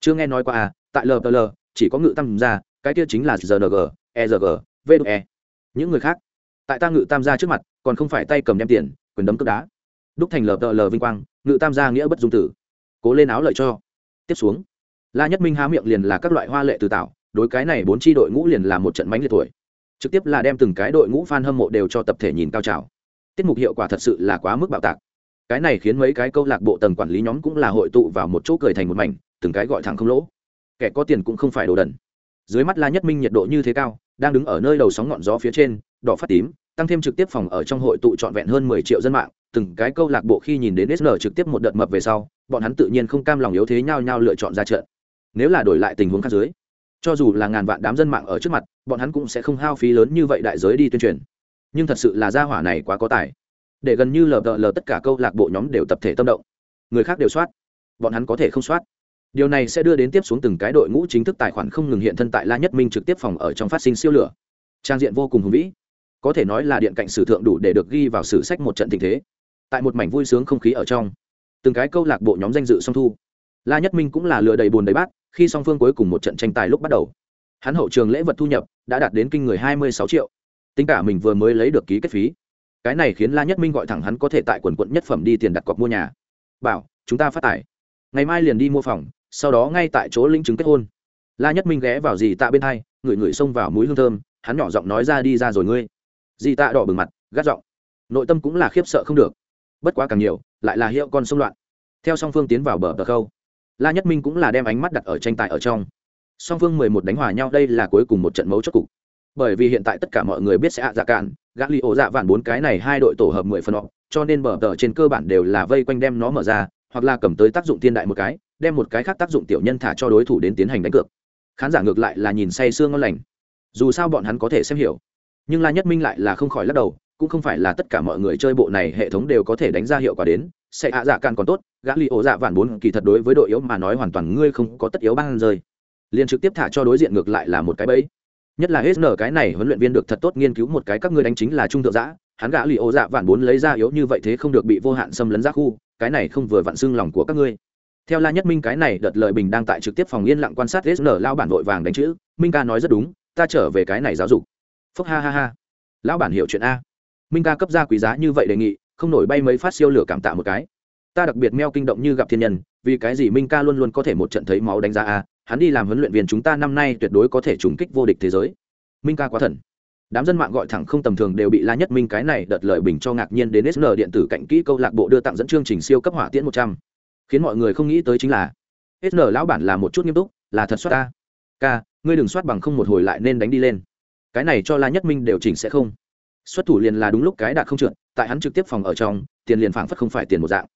Chưa nghe nói qua à tại lpl chỉ có ngự tăng ra, cái kia chính là rng erg ve những người khác, tại ta ngự tam gia trước mặt, còn không phải tay cầm đem tiền, quyền đấm cước đá. Đúc thành lpl vinh quang, ngự tam gia nghĩa bất dung tử. Cố lên áo lợi cho. Tiếp xuống, la nhất minh há miệng liền là các loại hoa lệ từ tạo, đối cái này bốn tri đội ngũ liền là một trận mánh liệt tuổi. Trực tiếp là đem từng cái đội ngũ fan hâm mộ đều cho tập thể nhìn cao trào. Tiết mục hiệu quả thật sự là quá mức bạo tạc. Cái này khiến mấy cái câu lạc bộ tầng quản lý nhóm cũng là hội tụ vào một chỗ cười thành một mảnh, từng cái gọi thẳng không lỗ. Kẻ có tiền cũng không phải đồ đần dưới mắt la nhất minh nhiệt độ như thế cao, đang đứng ở nơi đầu sóng ngọn gió phía trên, đỏ phát tím, tăng thêm trực tiếp phòng ở trong hội tụ trọn vẹn hơn mười triệu dân mạng. Từng cái câu lạc bộ khi nhìn đến sn trực tiếp một đợt mập về sau, bọn hắn tự nhiên không cam lòng yếu thế nhau nhau lựa chọn ra trận. Nếu là đổi lại tình huống khác dưới, cho dù là ngàn vạn đám dân mạng ở trước mặt, bọn hắn cũng sẽ không hao phí lớn như vậy đại giới đi tuyên truyền. Nhưng thật sự là gia hỏa này quá có tài. Để gần như lờ lờ tất cả câu lạc bộ nhóm đều tập thể tâm động. Người khác đều soát. Bọn hắn có thể không soát điều này sẽ đưa đến tiếp xuống từng cái đội ngũ chính thức tài khoản không ngừng hiện thân tại la nhất minh trực tiếp phòng ở trong phát sinh siêu lửa. Trang diện vô cùng hùng vĩ. Có thể nói là điện cạnh sử thượng đủ để được ghi vào sử sách một trận tình thế. Tại một mảnh vui sướng không khí ở trong, từng cái câu lạc bộ nhóm danh dự song thu. La nhất minh cũng là lừa đầy bồn đầy bát, khi song phương cuối cùng một trận tranh tài lúc bắt đầu, hắn hậu trường lễ vật thu nhập đã đạt đến kinh người hai mươi sáu triệu. Tính cả mình vừa mới lấy được ký kết phí. Cái này khiến la nhất minh gọi thẳng hắn có thể tại quần quận nhất phẩm đi tiền đặt cọc mua nhà. Bảo, chúng ta phát tài ngày mai liền đi mua phòng sau đó ngay tại chỗ linh chứng kết hôn. La nhất minh ghé vào dì tạ bên hai người người xông vào mũi hương thơm, hắn nhỏ giọng nói ra đi ra rồi ngươi. Dì tạ đỏ bừng mặt, gắt giọng. Nội tâm cũng là khiếp sợ không được. Bất quá càng nhiều, lại là hiệu con xông loạn. Theo song phương tiến vào bờ bờ khâu, la nhất minh cũng là đem ánh mắt đặt ở tranh tài ở trong. Song phương mười một đánh hòa nhau đây là cuối cùng một trận mấu chốt cục. Bởi vì hiện tại tất cả mọi người biết sẽ ạ dạ cạn, gã li ổ dạ vạn bốn cái này hai đội tổ hợp mười phần họ, cho nên bờ tờ trên cơ bản đều là vây quanh đem nó mở ra, hoặc là cầm tới tác dụng thiên đại một cái đem một cái khác tác dụng tiểu nhân thả cho đối thủ đến tiến hành đánh cược. Khán giả ngược lại là nhìn say sương ngon lành. Dù sao bọn hắn có thể xem hiểu. Nhưng la nhất minh lại là không khỏi lắc đầu, cũng không phải là tất cả mọi người chơi bộ này hệ thống đều có thể đánh ra hiệu quả đến. Sẽ hạ dạ can còn tốt, gã li ổ dạ vạn bốn kỳ thật đối với đội yếu mà nói hoàn toàn ngươi không có tất yếu ban rơi. Liền trực tiếp thả cho đối diện ngược lại là một cái bẫy. Nhất là hết nở cái này huấn luyện viên được thật tốt nghiên cứu một cái các ngươi đánh chính là trung thượng giã, hắn gã lì ổ dạ vạn bốn lấy ra yếu như vậy thế không được bị vô hạn xâm lấn ra khu, cái này không vừa vặn xưng lòng của các ngươi theo la nhất minh cái này đợt lợi bình đang tại trực tiếp phòng yên lặng quan sát sn nở lao bản vội vàng đánh chữ, minh ca nói rất đúng, ta trở về cái này giáo dục. Phúc ha ha ha. Lão bản hiểu chuyện a. Minh ca cấp ra quý giá như vậy đề nghị, không nổi bay mấy phát siêu lửa cảm tạ một cái. Ta đặc biệt meo kinh động như gặp thiên nhân, vì cái gì minh ca luôn luôn có thể một trận thấy máu đánh giá a, hắn đi làm huấn luyện viên chúng ta năm nay tuyệt đối có thể trùng kích vô địch thế giới. Minh ca quá thần. Đám dân mạng gọi thẳng không tầm thường đều bị la nhất minh cái này đợt lời bình cho ngạc nhiên đến sn điện tử cạnh kỹ câu lạc bộ đưa tặng dẫn chương trình siêu cấp hỏa tiễn một trăm khiến mọi người không nghĩ tới chính là sn lão bản là một chút nghiêm túc, là thật soát ta ca, ngươi đừng soát bằng không một hồi lại nên đánh đi lên. Cái này cho la nhất minh đều chỉnh sẽ không. Xuất thủ liền là đúng lúc cái đạt không trượt, tại hắn trực tiếp phòng ở trong, tiền liền phảng phất không phải tiền một dạng.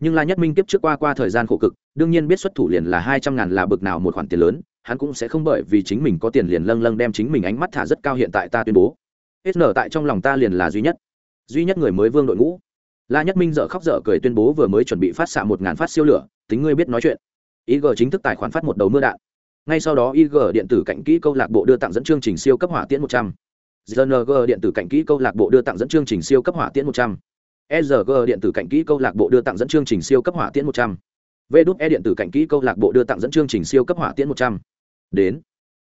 Nhưng la nhất minh tiếp trước qua qua thời gian khổ cực, đương nhiên biết xuất thủ liền là hai trăm ngàn là bực nào một khoản tiền lớn, hắn cũng sẽ không bởi vì chính mình có tiền liền lâng lâng đem chính mình ánh mắt thả rất cao hiện tại ta tuyên bố. Hết nở tại trong lòng ta liền là duy nhất. Duy nhất người mới vương đội ngũ la nhất minh dở khóc dở cười tuyên bố vừa mới chuẩn bị phát xạ một ngàn phát siêu lửa tính ngươi biết nói chuyện ig chính thức tài khoản phát một đầu mưa đạn ngay sau đó ig điện tử cạnh kỹ câu lạc bộ đưa tặng dẫn chương trình siêu cấp hỏa tiễn một trăm zng điện tử cạnh kỹ câu lạc bộ đưa tặng dẫn chương trình siêu cấp hỏa tiễn một trăm SRG điện tử cạnh kỹ câu lạc bộ đưa tặng dẫn chương trình siêu cấp hỏa tiễn 100. E điện tử cạnh kỹ câu lạc bộ đưa tặng dẫn chương trình siêu cấp hỏa tiễn 100. Đến.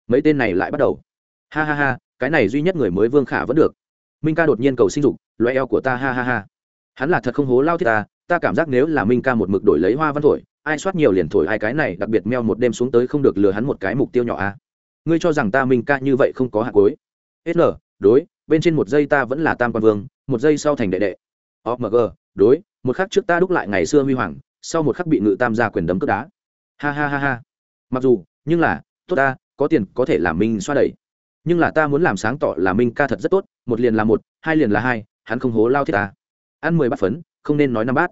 Mấy tên này lại bắt đầu. Ha ha ha, cái này duy nhất người mới Vương Khả vẫn được. Minh ca đột nhiên cầu sinh dục, loe eo của ta ha ha ha. Hắn là thật không hố lao thiết ta, ta cảm giác nếu là Minh ca một mực đổi lấy hoa văn thổi, ai soát nhiều liền thổi hai cái này đặc biệt meo một đêm xuống tới không được lừa hắn một cái mục tiêu nhỏ a. Ngươi cho rằng ta Minh ca như vậy không có hạt cuối. SL, đối, bên trên một giây ta vẫn là tam quan vương, một giây sau thành đệ đệ. Omg đối một khắc trước ta đúc lại ngày xưa huy hoàng sau một khắc bị ngự tam gia quyền đấm cướp đá. Ha ha ha ha. Mặc dù nhưng là tốt ta có tiền có thể làm minh xoa đẩy. Nhưng là ta muốn làm sáng tỏ là minh ca thật rất tốt một liền là một hai liền là hai hắn không hố lao thiết ta ăn mười bát phấn, không nên nói năm bát.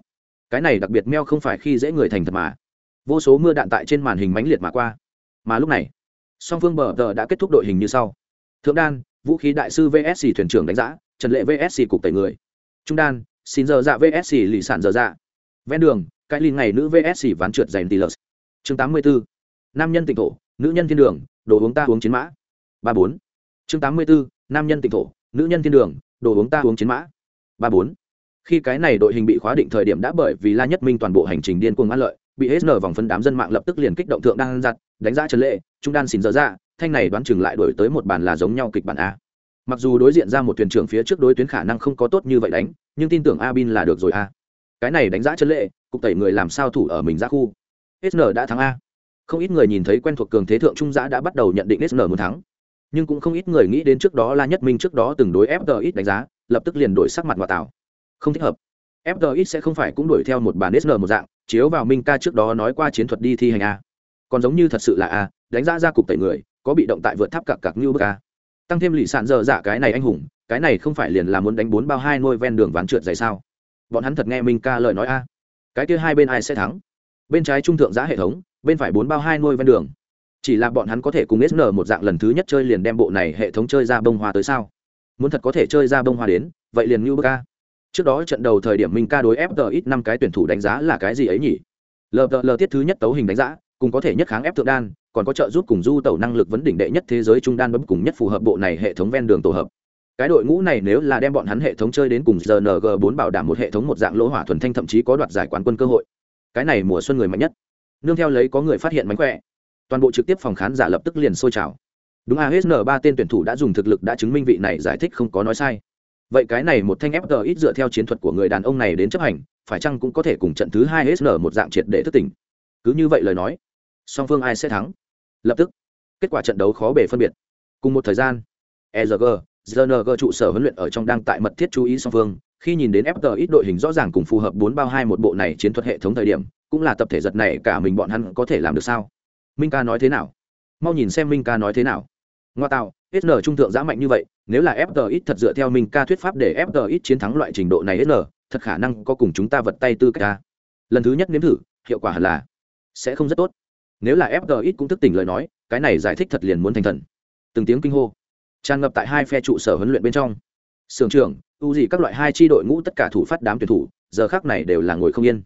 Cái này đặc biệt meo không phải khi dễ người thành thật mà. Vô số mưa đạn tại trên màn hình mãnh liệt mà qua. Mà lúc này, song phương bờ tờ đã kết thúc đội hình như sau. Thượng đan, vũ khí đại sư vsc thuyền trưởng đánh giá, trần lệ vsc cục tẩy người. Trung đan, xin giờ dạ vsc lì sản giờ dạ. Ven đường, cái linh ngày nữ vsc ván trượt giành tỷ tilers chương tám mươi bốn nam nhân tịnh thổ, nữ nhân thiên đường, đồ uống ta uống chiến mã. Ba bốn. Chương tám mươi bốn nam nhân tịnh thổ, nữ nhân thiên đường, đồ uống ta uống chiến mã. Ba bốn khi cái này đội hình bị khóa định thời điểm đã bởi vì la nhất minh toàn bộ hành trình điên cuồng ăn lợi, bị hết nở vòng phân đám dân mạng lập tức liền kích động thượng đang giặt, đánh giá trần lệ, trung đan xin dở ra thanh này đoán chừng lại đổi tới một bàn là giống nhau kịch bản a. Mặc dù đối diện ra một thuyền trưởng phía trước đối tuyến khả năng không có tốt như vậy đánh, nhưng tin tưởng a bin là được rồi a. Cái này đánh giá trần lệ, cục tẩy người làm sao thủ ở mình ra khu. Sn đã thắng a. Không ít người nhìn thấy quen thuộc cường thế thượng trung giã đã bắt đầu nhận định sn muốn thắng. Nhưng cũng không ít người nghĩ đến trước đó la nhất minh trước đó từng đối fg đánh giá, lập tức liền đổi sắc mặt ngoại tảo không thích hợp. Fg sẽ không phải cũng đuổi theo một bản sn một dạng, chiếu vào minh ca trước đó nói qua chiến thuật đi thi hành a. Còn giống như thật sự là a, đánh giá ra cục tẩy người, có bị động tại vượt tháp cặc cặc như bức a. Tăng thêm lì sạn dở dạ cái này anh hùng, cái này không phải liền là muốn đánh bốn bao hai nôi ven đường ván trượt dày sao? Bọn hắn thật nghe minh ca lời nói a. Cái kia hai bên ai sẽ thắng? Bên trái trung thượng giá hệ thống, bên phải bốn bao hai nôi ven đường. Chỉ là bọn hắn có thể cùng sn một dạng lần thứ nhất chơi liền đem bộ này hệ thống chơi ra bông hoa tới sao? Muốn thật có thể chơi ra bông hoa đến, vậy liền như bức a trước đó trận đầu thời điểm minh ca đối ép ít năm cái tuyển thủ đánh giá là cái gì ấy nhỉ? Lờ lờ tiết thứ nhất tấu hình đánh giá, cùng có thể nhất kháng ép thượng đan, còn có trợ giúp cùng du tẩu năng lực vấn đỉnh đệ nhất thế giới trung đan bấm cùng nhất phù hợp bộ này hệ thống ven đường tổ hợp. Cái đội ngũ này nếu là đem bọn hắn hệ thống chơi đến cùng rng bốn bảo đảm một hệ thống một dạng lỗ hỏa thuần thanh thậm chí có đoạt giải quán quân cơ hội. Cái này mùa xuân người mạnh nhất. Nương theo lấy có người phát hiện mánh khỏe. Toàn bộ trực tiếp phòng khán giả lập tức liền sôi trào. Đúng asn ba tên tuyển thủ đã dùng thực lực đã chứng minh vị này giải thích không có nói sai vậy cái này một thanh fg ít dựa theo chiến thuật của người đàn ông này đến chấp hành phải chăng cũng có thể cùng trận thứ hai sn một dạng triệt để thức tỉnh? Cứ như vậy lời nói song phương ai sẽ thắng? Lập tức kết quả trận đấu khó bể phân biệt. Cùng một thời gian ERG, ZNG trụ sở huấn luyện ở trong đang tại mật thiết chú ý song phương. Khi nhìn đến FG ít đội hình rõ ràng cùng phù hợp bốn bao hai một bộ này chiến thuật hệ thống thời điểm cũng là tập thể giật này cả mình bọn hắn có thể làm được sao? Minh ca nói thế nào? Mau nhìn xem minh ca nói thế nào. Ngoa tạo sn trung thượng giã mạnh như vậy, nếu là FTX thật dựa theo mình ca thuyết pháp để FTX chiến thắng loại trình độ này sn thật khả năng có cùng chúng ta vật tay tư cách ta lần thứ nhất nếm thử, hiệu quả hẳn là sẽ không rất tốt. Nếu là FTX cũng thức tỉnh lời nói, cái này giải thích thật liền muốn thành thần. Từng tiếng kinh hô, tràn ngập tại hai phe trụ sở huấn luyện bên trong. Sưởng trưởng, u gì các loại hai tri đội ngũ tất cả thủ phát đám tuyển thủ, giờ khác này đều là ngồi không yên.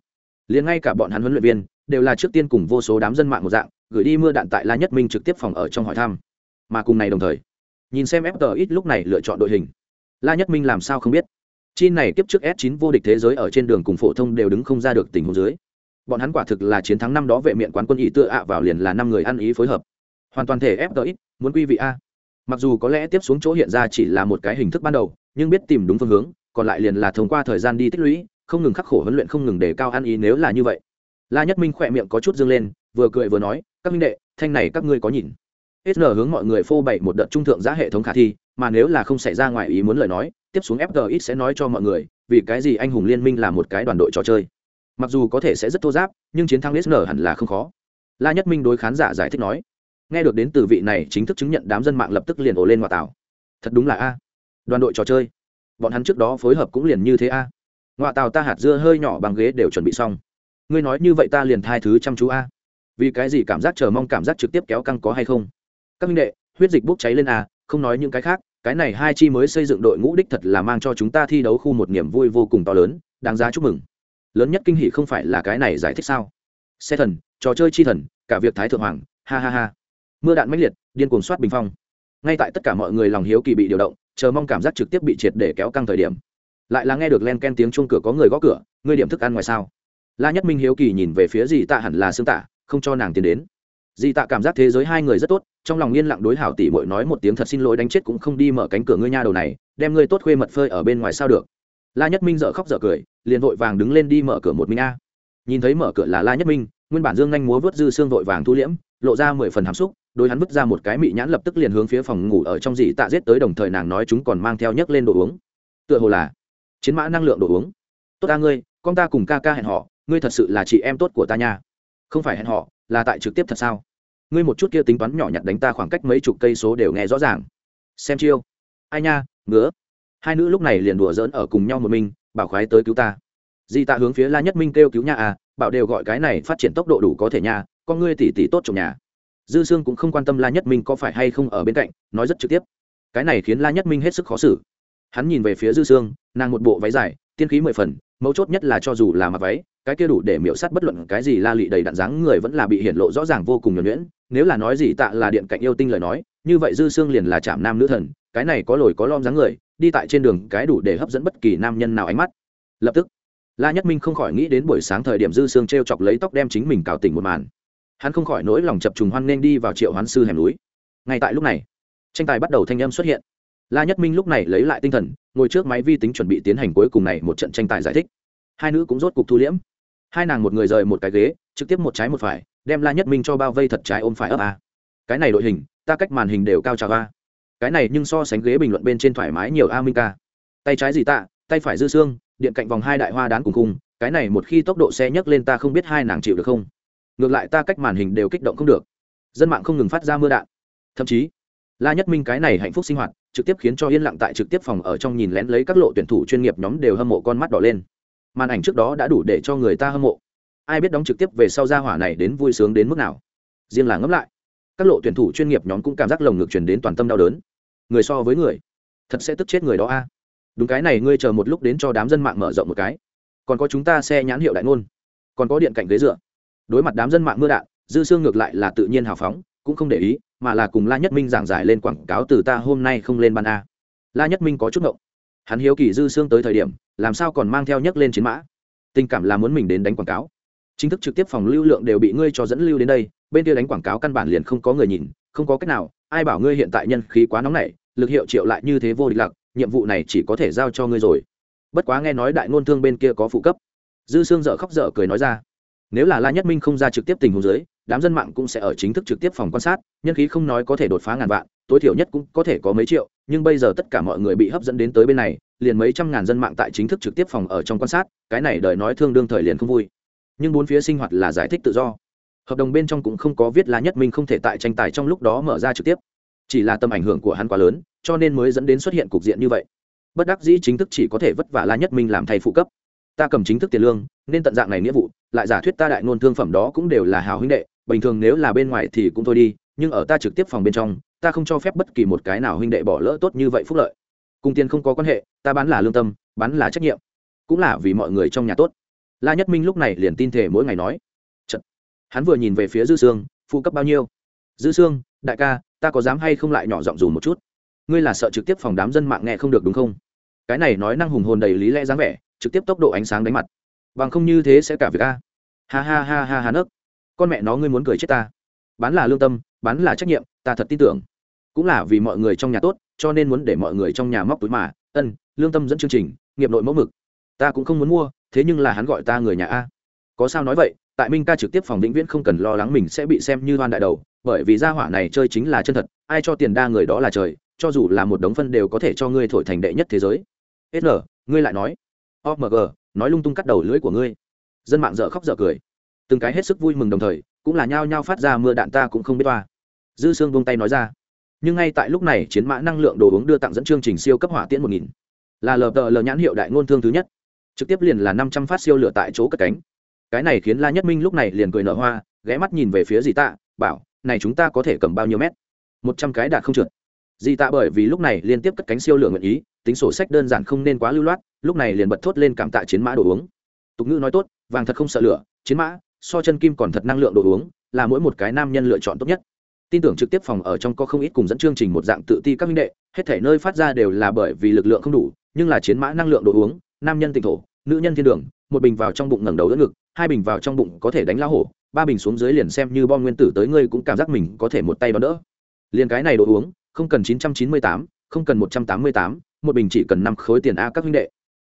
Liền ngay cả bọn hắn huấn luyện viên, đều là trước tiên cùng vô số đám dân mạng một dạng, gửi đi mưa đạn tại la nhất minh trực tiếp phòng ở trong hỏi thăm. Mà cùng này đồng thời nhìn xem FTX ít lúc này lựa chọn đội hình. La nhất minh làm sao không biết? Chi này kiếp trước s 9 vô địch thế giới ở trên đường cùng phổ thông đều đứng không ra được tình huống dưới. Bọn hắn quả thực là chiến thắng năm đó vệ miệng quán quân ý tựa ạ vào liền là năm người ăn ý phối hợp. Hoàn toàn thể FTX ít muốn quy vị a. Mặc dù có lẽ tiếp xuống chỗ hiện ra chỉ là một cái hình thức ban đầu, nhưng biết tìm đúng phương hướng, còn lại liền là thông qua thời gian đi tích lũy, không ngừng khắc khổ huấn luyện, không ngừng để cao ăn ý nếu là như vậy. La nhất minh khỏe miệng có chút dương lên, vừa cười vừa nói, các minh đệ, thanh này các ngươi có nhìn sn hướng mọi người phô bày một đợt trung thượng giá hệ thống khả thi, mà nếu là không xảy ra ngoài ý muốn lời nói, tiếp xuống fgx sẽ nói cho mọi người, vì cái gì anh hùng liên minh là một cái đoàn đội trò chơi. Mặc dù có thể sẽ rất thô giáp, nhưng chiến thắng sn hẳn là không khó. La nhất minh đối khán giả giải thích nói, nghe được đến từ vị này chính thức chứng nhận đám dân mạng lập tức liền ổ lên ngoại tảo thật đúng là a. Đoàn đội trò chơi. Bọn hắn trước đó phối hợp cũng liền như thế a. Ngoại tàu ta hạt dưa hơi nhỏ bằng ghế đều chuẩn bị xong. Ngươi nói như vậy ta liền thai thứ chăm chú a. Vì cái gì cảm giác chờ mong cảm giác trực tiếp kéo căng có hay không? Các minh đệ, huyết dịch bốc cháy lên à? không nói những cái khác, cái này hai chi mới xây dựng đội ngũ đích thật là mang cho chúng ta thi đấu khu một niềm vui vô cùng to lớn, đáng giá chúc mừng. Lớn nhất kinh hỷ không phải là cái này giải thích sao? Xe thần, trò chơi chi thần, cả việc thái thượng hoàng, ha ha ha. Mưa đạn mãnh liệt, điên cuồng soát bình phong. Ngay tại tất cả mọi người lòng hiếu kỳ bị điều động, chờ mong cảm giác trực tiếp bị triệt để kéo căng thời điểm. Lại là nghe được len ken tiếng chuông cửa có người gõ cửa, ngươi điểm thức ăn ngoài sao? La nhất minh hiếu kỳ nhìn về phía dì tạ hẳn là xương tạ, không cho nàng tiến đến dì tạ cảm giác thế giới hai người rất tốt, trong lòng yên lặng đối hảo tỷ muội nói một tiếng thật xin lỗi đánh chết cũng không đi mở cánh cửa ngươi nha đầu này, đem ngươi tốt khuê mật phơi ở bên ngoài sao được. La nhất minh dở khóc dở cười, liền vội vàng đứng lên đi mở cửa một mình a. Nhìn thấy mở cửa là la nhất minh, nguyên bản dương nhanh múa vớt dư xương vội vàng thu liễm, lộ ra mười phần hàm xúc Đối hắn vứt ra một cái mị nhãn lập tức liền hướng phía phòng ngủ ở trong dì tạ giết tới đồng thời nàng nói chúng còn mang theo nhấc lên đồ uống. Tựa hồ là chiến mã năng lượng đồ uống. Tốt ta ngươi, con ta cùng ca ca hẹn họ, ngươi thật sự là chị em tốt của ta nha không phải hẹn họ, là tại trực tiếp thật sao? Ngươi một chút kia tính toán nhỏ nhặt đánh ta khoảng cách mấy chục cây số đều nghe rõ ràng. Xem chiêu. Ai nha, ngứa. Hai nữ lúc này liền đùa giỡn ở cùng nhau một mình, bảo khoái tới cứu ta. Di tạ hướng phía la nhất minh kêu cứu nhà à bảo đều gọi cái này phát triển tốc độ đủ có thể nhà con ngươi tỉ tỉ tốt trong nhà. Dư sương cũng không quan tâm la nhất minh có phải hay không ở bên cạnh, nói rất trực tiếp. Cái này khiến la nhất minh hết sức khó xử. Hắn nhìn về phía dư sương, nàng một bộ váy dài, tiên khí mười phần, mấu chốt nhất là cho dù là mặc váy cái kia đủ để miễu sát bất luận cái gì la lị đầy đạn dáng người vẫn là bị hiển lộ rõ ràng vô cùng nhuẩn nhuyễn. Nếu là nói gì tạ là điện cạnh yêu tinh lời nói, như vậy dư xương liền là chạm nam nữ thần, cái này có lồi có lom dáng người, đi tại trên đường cái đủ để hấp dẫn bất kỳ nam nhân nào ánh mắt. Lập tức, la nhất minh không khỏi nghĩ đến buổi sáng thời điểm dư xương t r e o chọc lấy tóc đem chính mình cào tỉnh một màn. Hắn không khỏi nỗi lòng chập trùng hoan nên đi vào triệu hoán sư hẻm núi. Ngay tại lúc này, tranh tài bắt đầu thanh âm xuất hiện. La nhất minh lúc này lấy lại tinh thần, ngồi trước máy vi tính chuẩn bị tiến hành cuối cùng này một trận tranh tài giải thích. Hai nữ cũng rốt cục thu liễm hai nàng một người rời một cái ghế, trực tiếp một trái một phải, đem la nhất minh cho bao vây thật trái ôm phải ấp a. Cái này đội hình, ta cách màn hình đều cao trào a. Cái này nhưng so sánh ghế bình luận bên trên thoải mái nhiều a minh ca. Tay trái gì tạ, tay phải dư xương, điện cạnh vòng hai đại hoa đán cùng cung cái này một khi tốc độ xe nhấc lên ta không biết hai nàng chịu được không. Ngược lại ta cách màn hình đều kích động không được. Dân mạng không ngừng phát ra mưa đạn. Thậm chí, la nhất minh cái này hạnh phúc sinh hoạt, trực tiếp khiến cho yên lặng tại trực tiếp phòng ở trong nhìn lén lấy các lộ tuyển thủ chuyên nghiệp nhóm đều hâm mộ con mắt đỏ lên màn ảnh trước đó đã đủ để cho người ta hâm mộ. Ai biết đóng trực tiếp về sau ra hỏa này đến vui sướng đến mức nào. Riêng là ngẫm lại, các lộ tuyển thủ chuyên nghiệp nhóm cũng cảm giác lồng ngực truyền đến toàn tâm đau đớn. Người so với người, thật sẽ tức chết người đó a. Đúng cái này, ngươi chờ một lúc đến cho đám dân mạng mở rộng một cái. Còn có chúng ta xe nhãn hiệu đại ngôn, còn có điện cạnh ghế dựa. Đối mặt đám dân mạng mưa đạn, dư xương ngược lại là tự nhiên hào phóng, cũng không để ý, mà là cùng la nhất minh giảng giải lên quảng cáo từ ta hôm nay không lên ban a. La nhất minh có chút ngộng. Hắn hiếu kỳ dư xương tới thời điểm làm sao còn mang theo nhấc lên chiến mã? Tình cảm là muốn mình đến đánh quảng cáo. Chính thức trực tiếp phòng lưu lượng đều bị ngươi cho dẫn lưu đến đây, bên kia đánh quảng cáo căn bản liền không có người nhìn, không có cách nào, ai bảo ngươi hiện tại nhân khí quá nóng nảy, lực hiệu triệu lại như thế vô địch lặc, nhiệm vụ này chỉ có thể giao cho ngươi rồi. Bất quá nghe nói đại ngôn thương bên kia có phụ cấp. Dư sương dở khóc dở cười nói ra, nếu là la nhất minh không ra trực tiếp tình huống dưới, đám dân mạng cũng sẽ ở chính thức trực tiếp phòng quan sát, nhân khí không nói có thể đột phá ngàn vạn, tối thiểu nhất cũng có thể có mấy triệu, nhưng bây giờ tất cả mọi người bị hấp dẫn đến tới bên này liền mấy trăm ngàn dân mạng tại chính thức trực tiếp phòng ở trong quan sát, cái này đời nói thương đương thời liền không vui. Nhưng bốn phía sinh hoạt là giải thích tự do. Hợp đồng bên trong cũng không có viết là nhất minh không thể tại tranh tài trong lúc đó mở ra trực tiếp. Chỉ là tầm ảnh hưởng của hắn quá lớn, cho nên mới dẫn đến xuất hiện cục diện như vậy. Bất đắc dĩ chính thức chỉ có thể vất vả la nhất minh làm thầy phụ cấp. Ta cầm chính thức tiền lương, nên tận dạng này nghĩa vụ, lại giả thuyết ta đại ngôn thương phẩm đó cũng đều là hào huynh đệ, bình thường nếu là bên ngoài thì cũng thôi đi, nhưng ở ta trực tiếp phòng bên trong, ta không cho phép bất kỳ một cái nào huynh đệ bỏ lỡ tốt như vậy phúc lợi cùng tiền không có quan hệ, ta bán là lương tâm, bán là trách nhiệm. Cũng là vì mọi người trong nhà tốt. La nhất minh lúc này liền tin thể mỗi ngày nói. Chật. hắn vừa nhìn về phía dư sương, phụ cấp bao nhiêu? Dư sương, đại ca, ta có dám hay không lại nhỏ giọng dù một chút? Ngươi là sợ trực tiếp phòng đám dân mạng nghe không được đúng không? Cái này nói năng hùng hồn đầy lý lẽ dáng vẻ, trực tiếp tốc độ ánh sáng đánh mặt. Bằng không như thế sẽ cả việc a. Ha ha ha ha ha nấc con mẹ nó ngươi muốn cười chết ta. Bán là lương tâm, bán là trách nhiệm, ta thật tin tưởng cũng là vì mọi người trong nhà tốt, cho nên muốn để mọi người trong nhà móc túi mà. Ân, lương tâm dẫn chương trình, nghiệp nội mẫu mực. Ta cũng không muốn mua, thế nhưng là hắn gọi ta người nhà a. Có sao nói vậy, tại minh ca trực tiếp phòng vĩnh viễn không cần lo lắng mình sẽ bị xem như hoan đại đầu, bởi vì gia hỏa này chơi chính là chân thật, ai cho tiền đa người đó là trời, cho dù là một đống phân đều có thể cho ngươi thổi thành đệ nhất thế giới. Sn ngươi lại nói. Omg nói lung tung cắt đầu lưỡi của ngươi. Dân mạng dở khóc dở cười. Từng cái hết sức vui mừng đồng thời, cũng là nhao nhao phát ra mưa đạn ta cũng không biết toa. Dư sương buông tay nói ra nhưng ngay tại lúc này chiến mã năng lượng đồ uống đưa tặng dẫn chương trình siêu cấp hỏa tiễn một nghìn. Là lờ tờ lờ nhãn hiệu đại ngôn thương thứ nhất. Trực tiếp liền là năm trăm phát siêu lửa tại chỗ cất cánh. Cái này khiến la nhất minh lúc này liền cười nở hoa, ghé mắt nhìn về phía dì tạ, bảo, này chúng ta có thể cầm bao nhiêu mét? Một trăm cái đạt không trượt. Dì tạ bởi vì lúc này liên tiếp cất cánh siêu lửa nguyện ý, tính sổ sách đơn giản không nên quá lưu loát, lúc này liền bật thốt lên cảm tạ chiến mã đồ uống. Tục ngữ nói tốt, vàng thật không sợ lửa, chiến mã, so chân kim còn thật năng lượng đồ uống, là mỗi một cái nam nhân lựa chọn tốt nhất tin tưởng trực tiếp phòng ở trong có không ít cùng dẫn chương trình một dạng tự ti các minh đệ, hết thể nơi phát ra đều là bởi vì lực lượng không đủ, nhưng là chiến mã năng lượng đồ uống, nam nhân tỉnh thổ, nữ nhân thiên đường, một bình vào trong bụng ngẩng đầu đỡ ngực, hai bình vào trong bụng có thể đánh lao hổ, ba bình xuống dưới liền xem như bom nguyên tử tới ngươi cũng cảm giác mình có thể một tay đón đỡ. Liền cái này đồ uống, không cần chín trăm chín mươi tám, không cần một trăm tám mươi tám, một bình chỉ cần năm khối tiền a các minh đệ.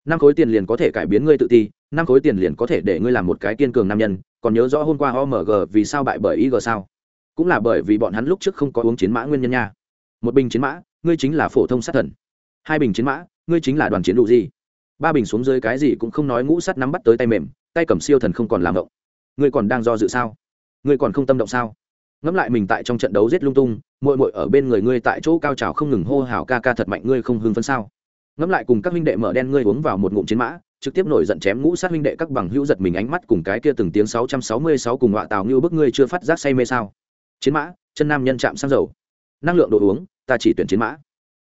Năm khối tiền liền có thể cải biến ngươi tự ti, năm khối tiền liền có thể để ngươi làm một cái kiên cường nam nhân, còn nhớ rõ hôm qua omg vì sao bại bởi ig sao? Cũng là bởi vì bọn hắn lúc trước không có uống chiến mã nguyên nhân nha. Một bình chiến mã, ngươi chính là phổ thông sát thần. Hai bình chiến mã, ngươi chính là đoàn chiến đủ gì? Ba bình xuống dưới cái gì cũng không nói ngũ sắt nắm bắt tới tay mềm, tay cầm siêu thần không còn làm động. Ngươi còn đang do dự sao? Ngươi còn không tâm động sao? Ngẫm lại mình tại trong trận đấu giết lung tung mội mội ở bên người ngươi tại chỗ cao trào không ngừng hô hào ca ca thật mạnh, ngươi không hưng phấn sao? Ngẫm lại cùng các huynh đệ mở đen ngươi uống vào một ngụm chiến mã, trực tiếp nổi giận chém ngũ sát huynh đệ các bằng hữu giật mình ánh mắt cùng cái kia từng tiếng sáu trăm sáu mươi sáu cùng họa tào như bức ngươi chưa phát giác say mê sao? Chiến mã, chân nam nhân chạm sang dầu. Năng lượng đồ uống, ta chỉ tuyển chiến mã.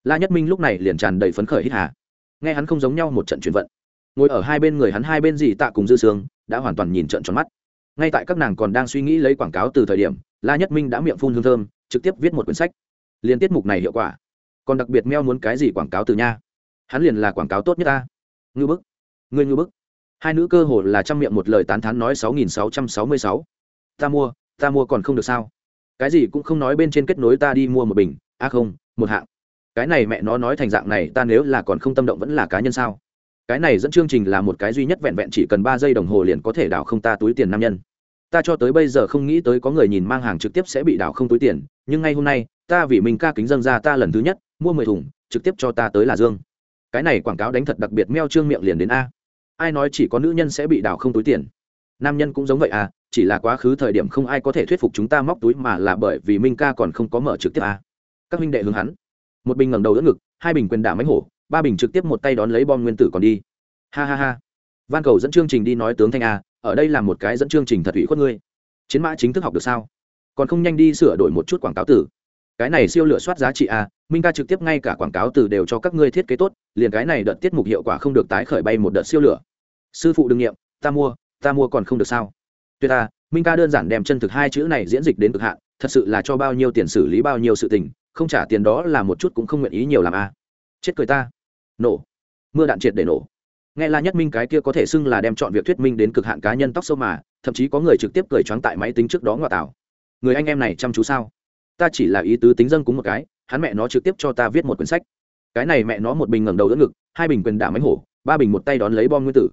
La nhất minh lúc này liền tràn đầy phấn khởi hít hà. Nghe hắn không giống nhau một trận chuyển vận. Ngồi ở hai bên người hắn hai bên dì tạ cùng dư sương, đã hoàn toàn nhìn trận tròn mắt. Ngay tại các nàng còn đang suy nghĩ lấy quảng cáo từ thời điểm, la nhất minh đã miệng phun hương thơm, trực tiếp viết một quyển sách. Liền tiết mục này hiệu quả. Còn đặc biệt meo muốn cái gì quảng cáo từ nha? Hắn liền là quảng cáo tốt nhất ta. Ngư bức. Ngươi ngư bức. Hai nữ cơ hồ là trăm miệng một lời tán thán nói sáu nghìn sáu trăm sáu mươi sáu. Ta mua ta mua còn không được sao? Cái gì cũng không nói bên trên kết nối ta đi mua một bình a không, một hạng. Cái này mẹ nó nói thành dạng này ta nếu là còn không tâm động vẫn là cá nhân sao? Cái này dẫn chương trình là một cái duy nhất vẹn vẹn chỉ cần ba giây đồng hồ liền có thể đảo không ta túi tiền nam nhân. Ta cho tới bây giờ không nghĩ tới có người nhìn mang hàng trực tiếp sẽ bị đảo không túi tiền, nhưng ngay hôm nay, ta vì mình ca kính dân ra ta lần thứ nhất, mua mười thùng, trực tiếp cho ta tới là dương. Cái này quảng cáo đánh thật đặc biệt meo trương miệng liền đến a. Ai nói chỉ có nữ nhân sẽ bị đảo không túi tiền? Nam nhân cũng giống vậy à chỉ là quá khứ thời điểm không ai có thể thuyết phục chúng ta móc túi mà là bởi vì minh ca còn không có mở trực tiếp à. các minh đệ hướng hắn. Một bình ngẩng đầu đỡ ngực, hai bình quyền đả mánh hổ, ba bình trực tiếp một tay đón lấy bom nguyên tử còn đi. Ha ha ha. Van cầu dẫn chương trình đi nói tướng thanh a ở đây là một cái dẫn chương trình thật ủy khuất ngươi. Chiến mã chính thức học được sao? Còn không nhanh đi sửa đổi một chút quảng cáo từ. cái này siêu lựa soát giá trị a minh ca trực tiếp ngay cả quảng cáo từ đều cho các ngươi thiết kế tốt, liền cái này đợt tiết mục hiệu quả không được tái khởi bay một đợt siêu lửa. Sư phụ đương nghiệm, ta mua ta mua còn không được sao? Tuyệt ta, minh ca đơn giản đem chân thực hai chữ này diễn dịch đến cực hạn, thật sự là cho bao nhiêu tiền xử lý bao nhiêu sự tình, không trả tiền đó là một chút cũng không nguyện ý nhiều làm a. À. Chết cười ta. Nổ. Mưa đạn triệt để nổ. Nghe la nhất minh cái kia có thể xưng là đem chọn việc thuyết minh đến cực hạn cá nhân tóc sâu mà, thậm chí có người trực tiếp cười choáng tại máy tính trước đó ngoại tảo. Người anh em này chăm chú sao? Ta chỉ là ý tứ tính dân cúng một cái, hắn mẹ nó trực tiếp cho ta viết một quyển sách. Cái này mẹ nó một bình ngẩng đầu đỡ ngực, hai bình quyền đả máy hổ, ba bình một tay đón lấy bom nguyên tử.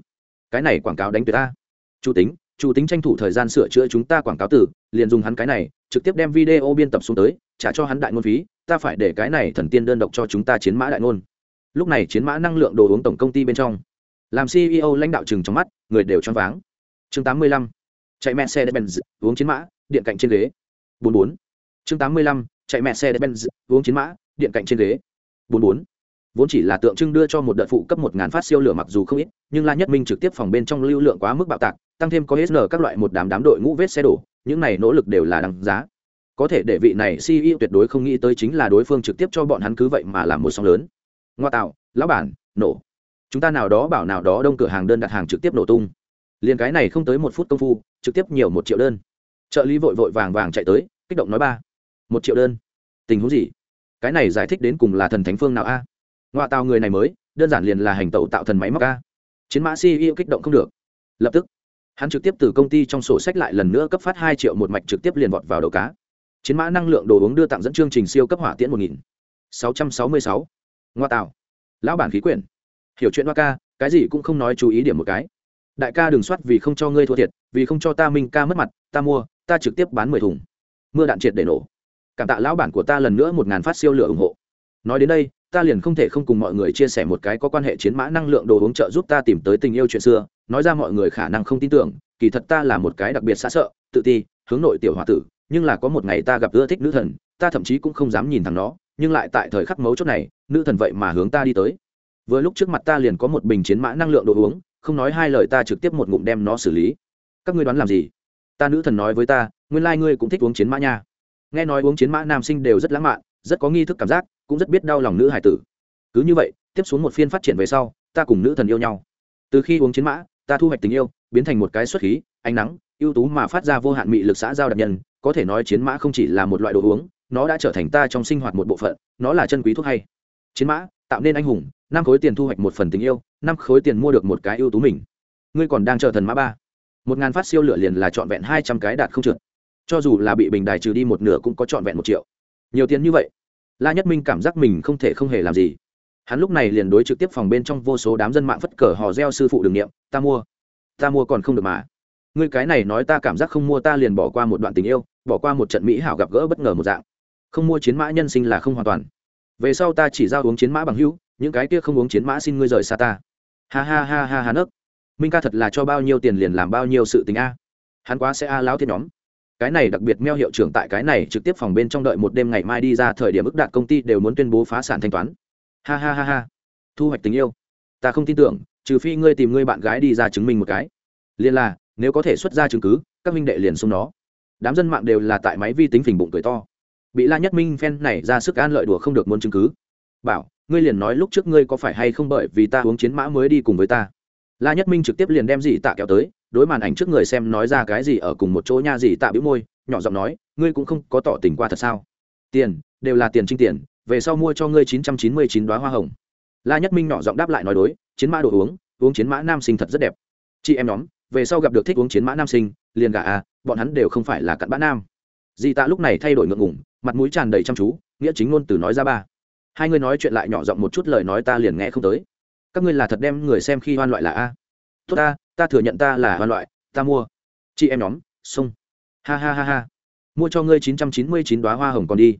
Cái này quảng cáo đánh tuyệt ta. Chủ tính chủ tính tranh thủ thời gian sửa chữa chúng ta quảng cáo tử liền dùng hắn cái này, trực tiếp đem video biên tập xuống tới, trả cho hắn đại ngôn phí, ta phải để cái này thần tiên đơn độc cho chúng ta chiến mã đại ngôn lúc này chiến mã năng lượng đồ uống tổng công ty bên trong, làm ceo lãnh đạo chừng trong mắt, người đều choáng váng chương 85. chạy mẹ xe benz uống chiến mã, điện cạnh trên ghế 44. chương 85. chạy mẹ xe benz uống chiến mã, điện cạnh trên ghế 44 vốn chỉ là tượng trưng đưa cho một đợt phụ cấp một ngàn phát siêu lửa mặc dù không ít, nhưng la nhất minh trực tiếp phòng bên trong lưu lượng quá mức bạo tạc, tăng thêm có hết nở các loại một đám đám đội ngũ vết xe đổ, những này nỗ lực đều là đằng giá. Có thể để vị này ceo tuyệt đối không nghĩ tới chính là đối phương trực tiếp cho bọn hắn cứ vậy mà làm một sóng lớn. Ngoa tạo, lão bản, nổ. Chúng ta nào đó bảo nào đó đông cửa hàng đơn đặt hàng trực tiếp nổ tung. Liền cái này không tới một phút công phu, trực tiếp nhiều một triệu đơn. Trợ lý vội vội vàng vàng chạy tới, kích động nói ba. Một triệu đơn. Tình huống gì? Cái này giải thích đến cùng là thần thánh phương nào a? à? Ngoại tàu người này mới, đơn giản liền là hành tẩu tạo thần máy móc ca chiến mã ceo kích động không được. Lập tức, hắn trực tiếp từ công ty trong sổ sách lại lần nữa cấp phát hai triệu một mạch trực tiếp liền vọt vào đầu cá. Chiến mã năng lượng đồ uống đưa tặng dẫn chương trình siêu cấp hỏa tiễn một nghìn sáu trăm sáu mươi sáu. Ngoa tạo lão bản khí quyển. Hiểu chuyện hoa ca, cái gì cũng không nói chú ý điểm một cái. Đại ca đừng soát vì không cho ngươi thua thiệt, vì không cho ta minh ca mất mặt, ta mua, ta trực tiếp bán mười thùng. Mưa đạn triệt để nổ. Cảm tạ lão bản của ta lần nữa một ngàn phát siêu lửa ủng hộ. Nói đến đây ta liền không thể không cùng mọi người chia sẻ một cái có quan hệ chiến mã năng lượng đồ uống trợ giúp ta tìm tới tình yêu chuyện xưa. Nói ra mọi người khả năng không tin tưởng, kỳ thật ta là một cái đặc biệt xa sợ, tự ti, hướng nội tiểu h o a tử, nhưng là có một ngày ta gặp ưa thích nữ thần, ta thậm chí cũng không dám nhìn thằng nó, nhưng lại tại thời khắc mấu chốt này, nữ thần vậy mà hướng ta đi tới. Vừa lúc trước mặt ta liền có một bình chiến mã năng lượng đồ uống, không nói hai lời ta trực tiếp một ngụm đem nó xử lý. Các ngươi đoán làm gì? Ta nữ thần nói với ta, nguyên lai、like、ngươi cũng thích uống chiến mã nha. Nghe nói uống chiến mã nam sinh đều rất lãng mạn, rất có nghi thức cảm giác cũng rất biết đau lòng nữ hải tử. Cứ như vậy, tiếp xuống một phiên phát triển về sau, ta cùng nữ thần yêu nhau. Từ khi uống chiến mã, ta thu hoạch tình yêu, biến thành một cái xuất khí, ánh nắng, ưu tú mà phát ra vô hạn mị lực xã giao đặc nhân, có thể nói chiến mã không chỉ là một loại đồ uống, nó đã trở thành ta trong sinh hoạt một bộ phận, nó là chân quý thuốc hay. Chiến mã, tạo nên anh hùng, năm khối tiền thu hoạch một phần tình yêu, năm khối tiền mua được một cái ưu tú mình. Ngươi còn đang chờ thần mã ba. Một ngàn phát siêu lửa liền là trọn vẹn hai trăm cái đạt không trượt. Cho dù là bị bình đài trừ đi một nửa cũng có trọn vẹn một triệu. Nhiều tiền như vậy la nhất minh cảm giác mình không thể không hề làm gì. Hắn lúc này liền đối trực tiếp phòng bên trong vô số đám dân mạng phất cờ hò reo sư phụ đường nghiệm ta mua ta mua còn không được mà. Ngươi cái này nói ta cảm giác không mua ta liền bỏ qua một đoạn tình yêu, bỏ qua một trận mỹ hảo gặp gỡ bất ngờ một dạng. Không mua chiến mã nhân sinh là không hoàn toàn. Về sau ta chỉ giao uống chiến mã bằng hữu, những cái kia không uống chiến mã xin ngươi rời xa ta. Ha ha ha ha ha nấc. Minh ca thật là cho bao nhiêu tiền liền làm bao nhiêu sự tình a. Hắn quá sẽ a à láo thiết nhóm cái này đặc biệt meo hiệu trưởng tại cái này trực tiếp phòng bên trong đợi một đêm ngày mai đi ra thời điểm ức đạt công ty đều muốn tuyên bố phá sản thanh toán. Ha ha ha ha. Thu hoạch tình yêu. Ta không tin tưởng, trừ phi ngươi tìm ngươi bạn gái đi ra chứng minh một cái. Liên là, nếu có thể xuất ra chứng cứ, các minh đệ liền xung nó. Đám dân mạng đều là tại máy vi tính phình bụng cười to. Bị la nhất minh phen này ra sức an lợi đùa không được muốn chứng cứ. Bảo, ngươi liền nói lúc trước ngươi có phải hay không bởi vì ta uống chiến mã mới đi cùng với ta. La nhất minh trực tiếp liền đem dị tạ kéo tới đối màn ảnh trước người xem nói ra cái gì ở cùng một chỗ nha gì tạ bĩu môi, nhỏ giọng nói, ngươi cũng không có tỏ tình qua thật sao? Tiền, đều là tiền trinh tiền, về sau mua cho ngươi chín trăm chín mươi chín đoá hoa hồng. La nhất minh nhỏ giọng đáp lại nói đối, chiến mã đồ uống uống chiến mã nam sinh thật rất đẹp. Chị em nhóm, về sau gặp được thích uống chiến mã nam sinh, liền gà à bọn hắn đều không phải là cặn bã nam. Dì tạ lúc này thay đổi ngượng ngủng mặt mũi tràn đầy chăm chú, nghĩa chính ngôn từ nói ra ba. Hai người nói chuyện lại nhỏ giọng một chút lời nói ta liền nghe không tới. Các ngươi là thật đem người xem khi hoan loại là a? Tốt ta ta thừa nhận ta là hoàn loại, ta mua. Chị em nhóm xung ha ha ha ha. Mua cho ngươi chín trăm chín mươi chín đoá hoa hồng còn đi.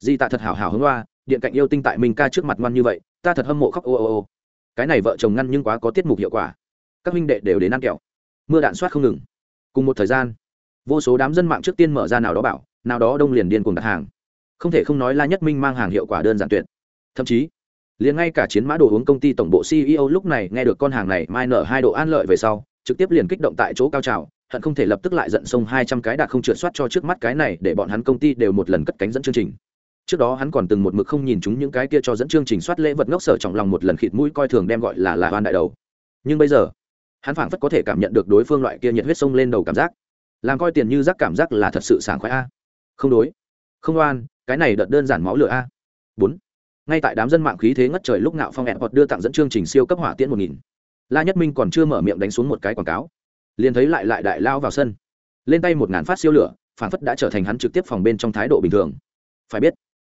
Di tạ thật hảo hảo hứng hoa, điện cạnh yêu tinh tại mình ca trước mặt ngoan như vậy, ta thật hâm mộ khóc ô ô ô. Cái này vợ chồng ngăn nhưng quá có tiết mục hiệu quả. Các minh đệ đều đến ăn kẹo. Mưa đạn soát không ngừng. Cùng một thời gian, vô số đám dân mạng trước tiên mở ra nào đó bảo, nào đó đông liền điên cùng đặt hàng. Không thể không nói la nhất minh mang hàng hiệu quả đơn giản tuyệt. Thậm chí liền ngay cả chiến mã đồ uống công ty tổng bộ ceo lúc này nghe được con hàng này mai nở hai độ an lợi về sau, trực tiếp liền kích động tại chỗ cao trào, hận không thể lập tức lại giận sông hai trăm cái đạt không trượt soát cho trước mắt cái này để bọn hắn công ty đều một lần cất cánh dẫn chương trình. Trước đó hắn còn từng một mực không nhìn chúng những cái kia cho dẫn chương trình soát lễ vật ngốc sở trọng lòng một lần khịt mũi coi thường đem gọi là là hoan đại đầu. Nhưng bây giờ, hắn phảng phất có thể cảm nhận được đối phương loại kia nhiệt huyết sông lên đầu cảm giác. Làm coi tiền như rác cảm giác là thật sự sảng khoái a. Không đối, không oan, cái này đợt đơn giản máu lửa a. Bốn ngay tại đám dân mạng khí thế ngất trời lúc ngạo phong hẹn hoặc đưa tặng dẫn chương trình siêu cấp hỏa tiễn một nghìn. La nhất minh còn chưa mở miệng đánh xuống một cái quảng cáo. Liền thấy lại lại đại lao vào sân. Lên tay một ngàn phát siêu lửa, phản phất đã trở thành hắn trực tiếp phòng bên trong thái độ bình thường. Phải biết,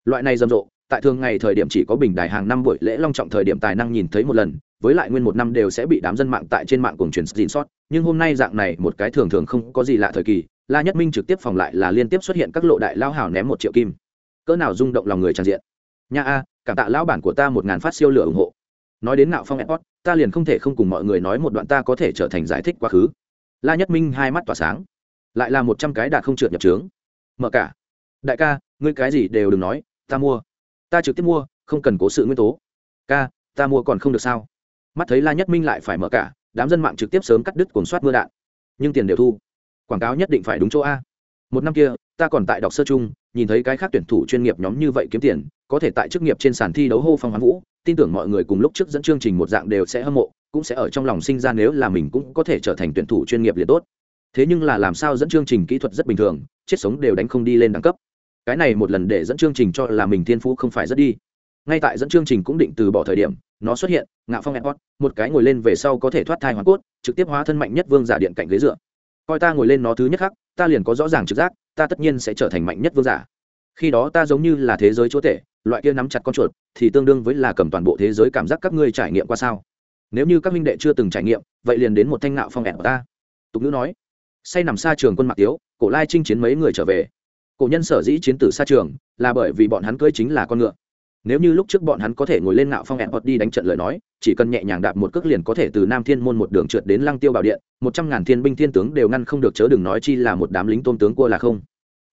loại này rầm rộ, tại thường ngày thời điểm chỉ có bình đài hàng năm buổi lễ long trọng thời điểm tài năng nhìn thấy một lần, với lại nguyên một năm đều sẽ bị đám dân mạng tại trên mạng cùng truyền dìn sót. Nhưng hôm nay dạng này một cái thường thường không có gì lạ thời kỳ, la nhất minh trực tiếp phòng lại là liên tiếp xuất hiện các lộ đại lao hào ném một triệu kim. Cỡ nào rung động lòng người tràn diện nha a, cảm tạ lão bản của ta một ngàn phát siêu lửa ủng hộ. Nói đến nạo phong airport, ta liền không thể không cùng mọi người nói một đoạn ta có thể trở thành giải thích quá khứ. La nhất minh hai mắt tỏa sáng. Lại là một trăm cái đạt không trượt nhập trướng. Mở cả. Đại ca, ngươi cái gì đều đừng nói, ta mua. Ta trực tiếp mua, không cần cố sự nguyên tố. Ca, ta mua còn không được sao? Mắt thấy la nhất minh lại phải mở cả, đám dân mạng trực tiếp sớm cắt đứt cuồng soát mưa đạn. Nhưng tiền đều thu. Quảng cáo nhất định phải đúng chỗ a. Một năm kia ta còn tại đọc sơ chung, nhìn thấy cái khác tuyển thủ chuyên nghiệp nhóm như vậy kiếm tiền, có thể tại chức nghiệp trên sàn thi đấu hô phong hoán vũ, tin tưởng mọi người cùng lúc trước dẫn chương trình một dạng đều sẽ hâm mộ, cũng sẽ ở trong lòng sinh ra nếu là mình cũng có thể trở thành tuyển thủ chuyên nghiệp liền tốt. Thế nhưng là làm sao dẫn chương trình kỹ thuật rất bình thường, chết sống đều đánh không đi lên đẳng cấp. Cái này một lần để dẫn chương trình cho là mình thiên phú không phải rất đi. Ngay tại dẫn chương trình cũng định từ bỏ thời điểm, nó xuất hiện, ngạo phong airport một cái ngồi lên về sau có thể thoát thai hoàn cốt, trực tiếp hóa thân mạnh nhất vương giả điện cạnh ghế dựa coi ta ngồi lên nó thứ nhất khắc, ta liền có rõ ràng trực giác, ta tất nhiên sẽ trở thành mạnh nhất vương giả. Khi đó ta giống như là thế giới chúa tể, loại kia nắm chặt con chuột, thì tương đương với là cầm toàn bộ thế giới cảm giác các ngươi trải nghiệm qua sao. Nếu như các minh đệ chưa từng trải nghiệm, vậy liền đến một thanh nạo phong ẹn ta. Tục ngữ nói. Say nằm xa trường quân mạc tiếu, cổ lai chinh chiến mấy người trở về. Cổ nhân sở dĩ chiến tử xa trường, là bởi vì bọn hắn cưỡi chính là con ngựa. Nếu như lúc trước bọn hắn có thể ngồi lên nạo phong ẹn hoặc đi đánh trận lời nói chỉ cần nhẹ nhàng đạp một cước liền có thể từ nam thiên môn một đường trượt đến lăng tiêu bảo điện, một trăm ngàn thiên binh thiên tướng đều ngăn không được chớ đừng nói chi là một đám lính tôn tướng cua là không.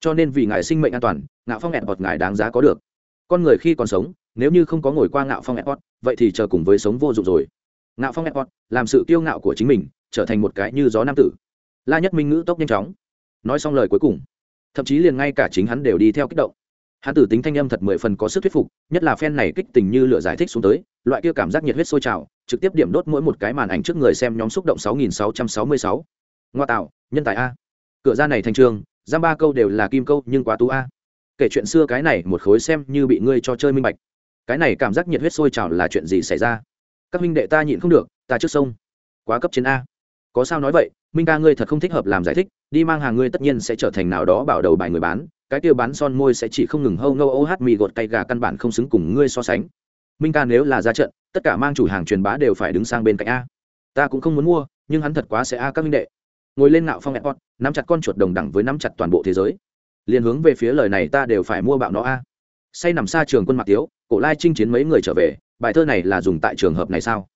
Cho nên vì ngài sinh mệnh an toàn, ngạo phong ẹn bọt ngài đáng giá có được. Con người khi còn sống, nếu như không có ngồi qua ngạo phong ẹn bọt vậy thì chờ cùng với sống vô dụng rồi. Ngạo phong ẹn bọt làm sự kiêu ngạo của chính mình, trở thành một cái như gió nam tử. La nhất minh ngữ tốc nhanh chóng. Nói xong lời cuối cùng, thậm chí liền ngay cả chính hắn đều đi theo kích động hắn tử tính thanh âm thật mười phần có sức thuyết phục, nhất là phen này kích tình như lửa giải thích xuống tới, loại kia cảm giác nhiệt huyết sôi trào, trực tiếp điểm đốt mỗi một cái màn ảnh trước người xem nhóm xúc động sáu nghìn sáu trăm sáu mươi sáu. Ngoa tạo, nhân tài a. Cửa ra này thành trường, giam ba câu đều là kim câu, nhưng quá tú a. Kể chuyện xưa cái này, một khối xem như bị ngươi cho chơi minh bạch. Cái này cảm giác nhiệt huyết sôi trào là chuyện gì xảy ra? Các minh đệ ta nhịn không được, ta trước sông. Quá cấp trên a. Có sao nói vậy, minh ca ngươi thật không thích hợp làm giải thích, đi mang hàng ngươi tất nhiên sẽ trở thành nào đó bảo đầu bài người bán cái kia bán son môi sẽ chỉ không ngừng hâu ngâu, ô hát mì gột cay gà căn bản không xứng cùng ngươi so sánh. Minh ca nếu là ra trận, tất cả mang chủ hàng truyền bá đều phải đứng sang bên cạnh a. Ta cũng không muốn mua, nhưng hắn thật quá sẽ a các minh đệ. Ngồi lên nạo phong airport, nắm chặt con chuột đồng đẳng với nắm chặt toàn bộ thế giới. Liền hướng về phía lời này ta đều phải mua bạo nó a. Say nằm xa trường quân mạc tiếu, cổ lai chinh chiến mấy người trở về, bài thơ này là dùng tại trường hợp này sao?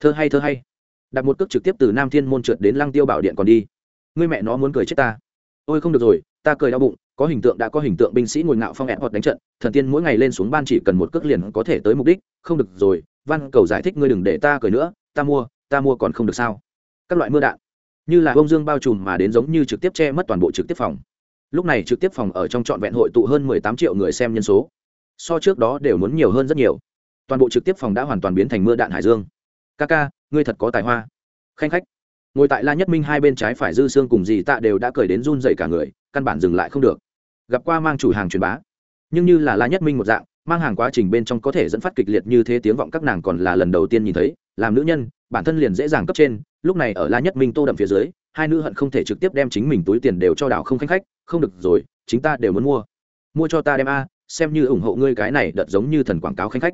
Thơ hay thơ hay. Đặt một cước trực tiếp từ nam thiên môn trượt đến lăng tiêu bảo điện còn đi. Ngươi mẹ nó muốn cười chết ta. Ôi không được rồi ta cười đau bụng, có hình tượng đã có hình tượng binh sĩ ngồi ngạo phong ẹn hoặc đánh trận, thần tiên mỗi ngày lên xuống ban chỉ cần một cước liền có thể tới mục đích, không được rồi, văn cầu giải thích ngươi đừng để ta cười nữa, ta mua ta mua còn không được sao? Các loại mưa đạn. Như là bông dương bao trùm mà đến giống như trực tiếp che mất toàn bộ trực tiếp phòng. Lúc này trực tiếp phòng ở trong trọn vẹn hội tụ hơn mười tám triệu người xem nhân số. So trước đó đều muốn nhiều hơn rất nhiều. Toàn bộ trực tiếp phòng đã hoàn toàn biến thành mưa đạn hải dương. Ca ca, ngươi thật có tài hoa. Khanh khách. Ngồi tại la nhất minh hai bên trái phải dư xương cùng dì tạ đều đã cười đến run dậy cả người căn bản dừng lại không được. Gặp qua mang chủ hàng truyền bá, nhưng như là la nhất minh một dạng, mang hàng quá trình bên trong có thể dẫn phát kịch liệt như thế tiếng vọng các nàng còn là lần đầu tiên nhìn thấy, làm nữ nhân, bản thân liền dễ dàng cấp trên, lúc này ở la nhất minh tô đậm phía dưới, hai nữ hận không thể trực tiếp đem chính mình túi tiền đều cho đảo không khanh khách, không được rồi, chính ta đều muốn mua. Mua cho ta đem a, xem như ủng hộ ngươi cái này đợt giống như thần quảng cáo khanh khách.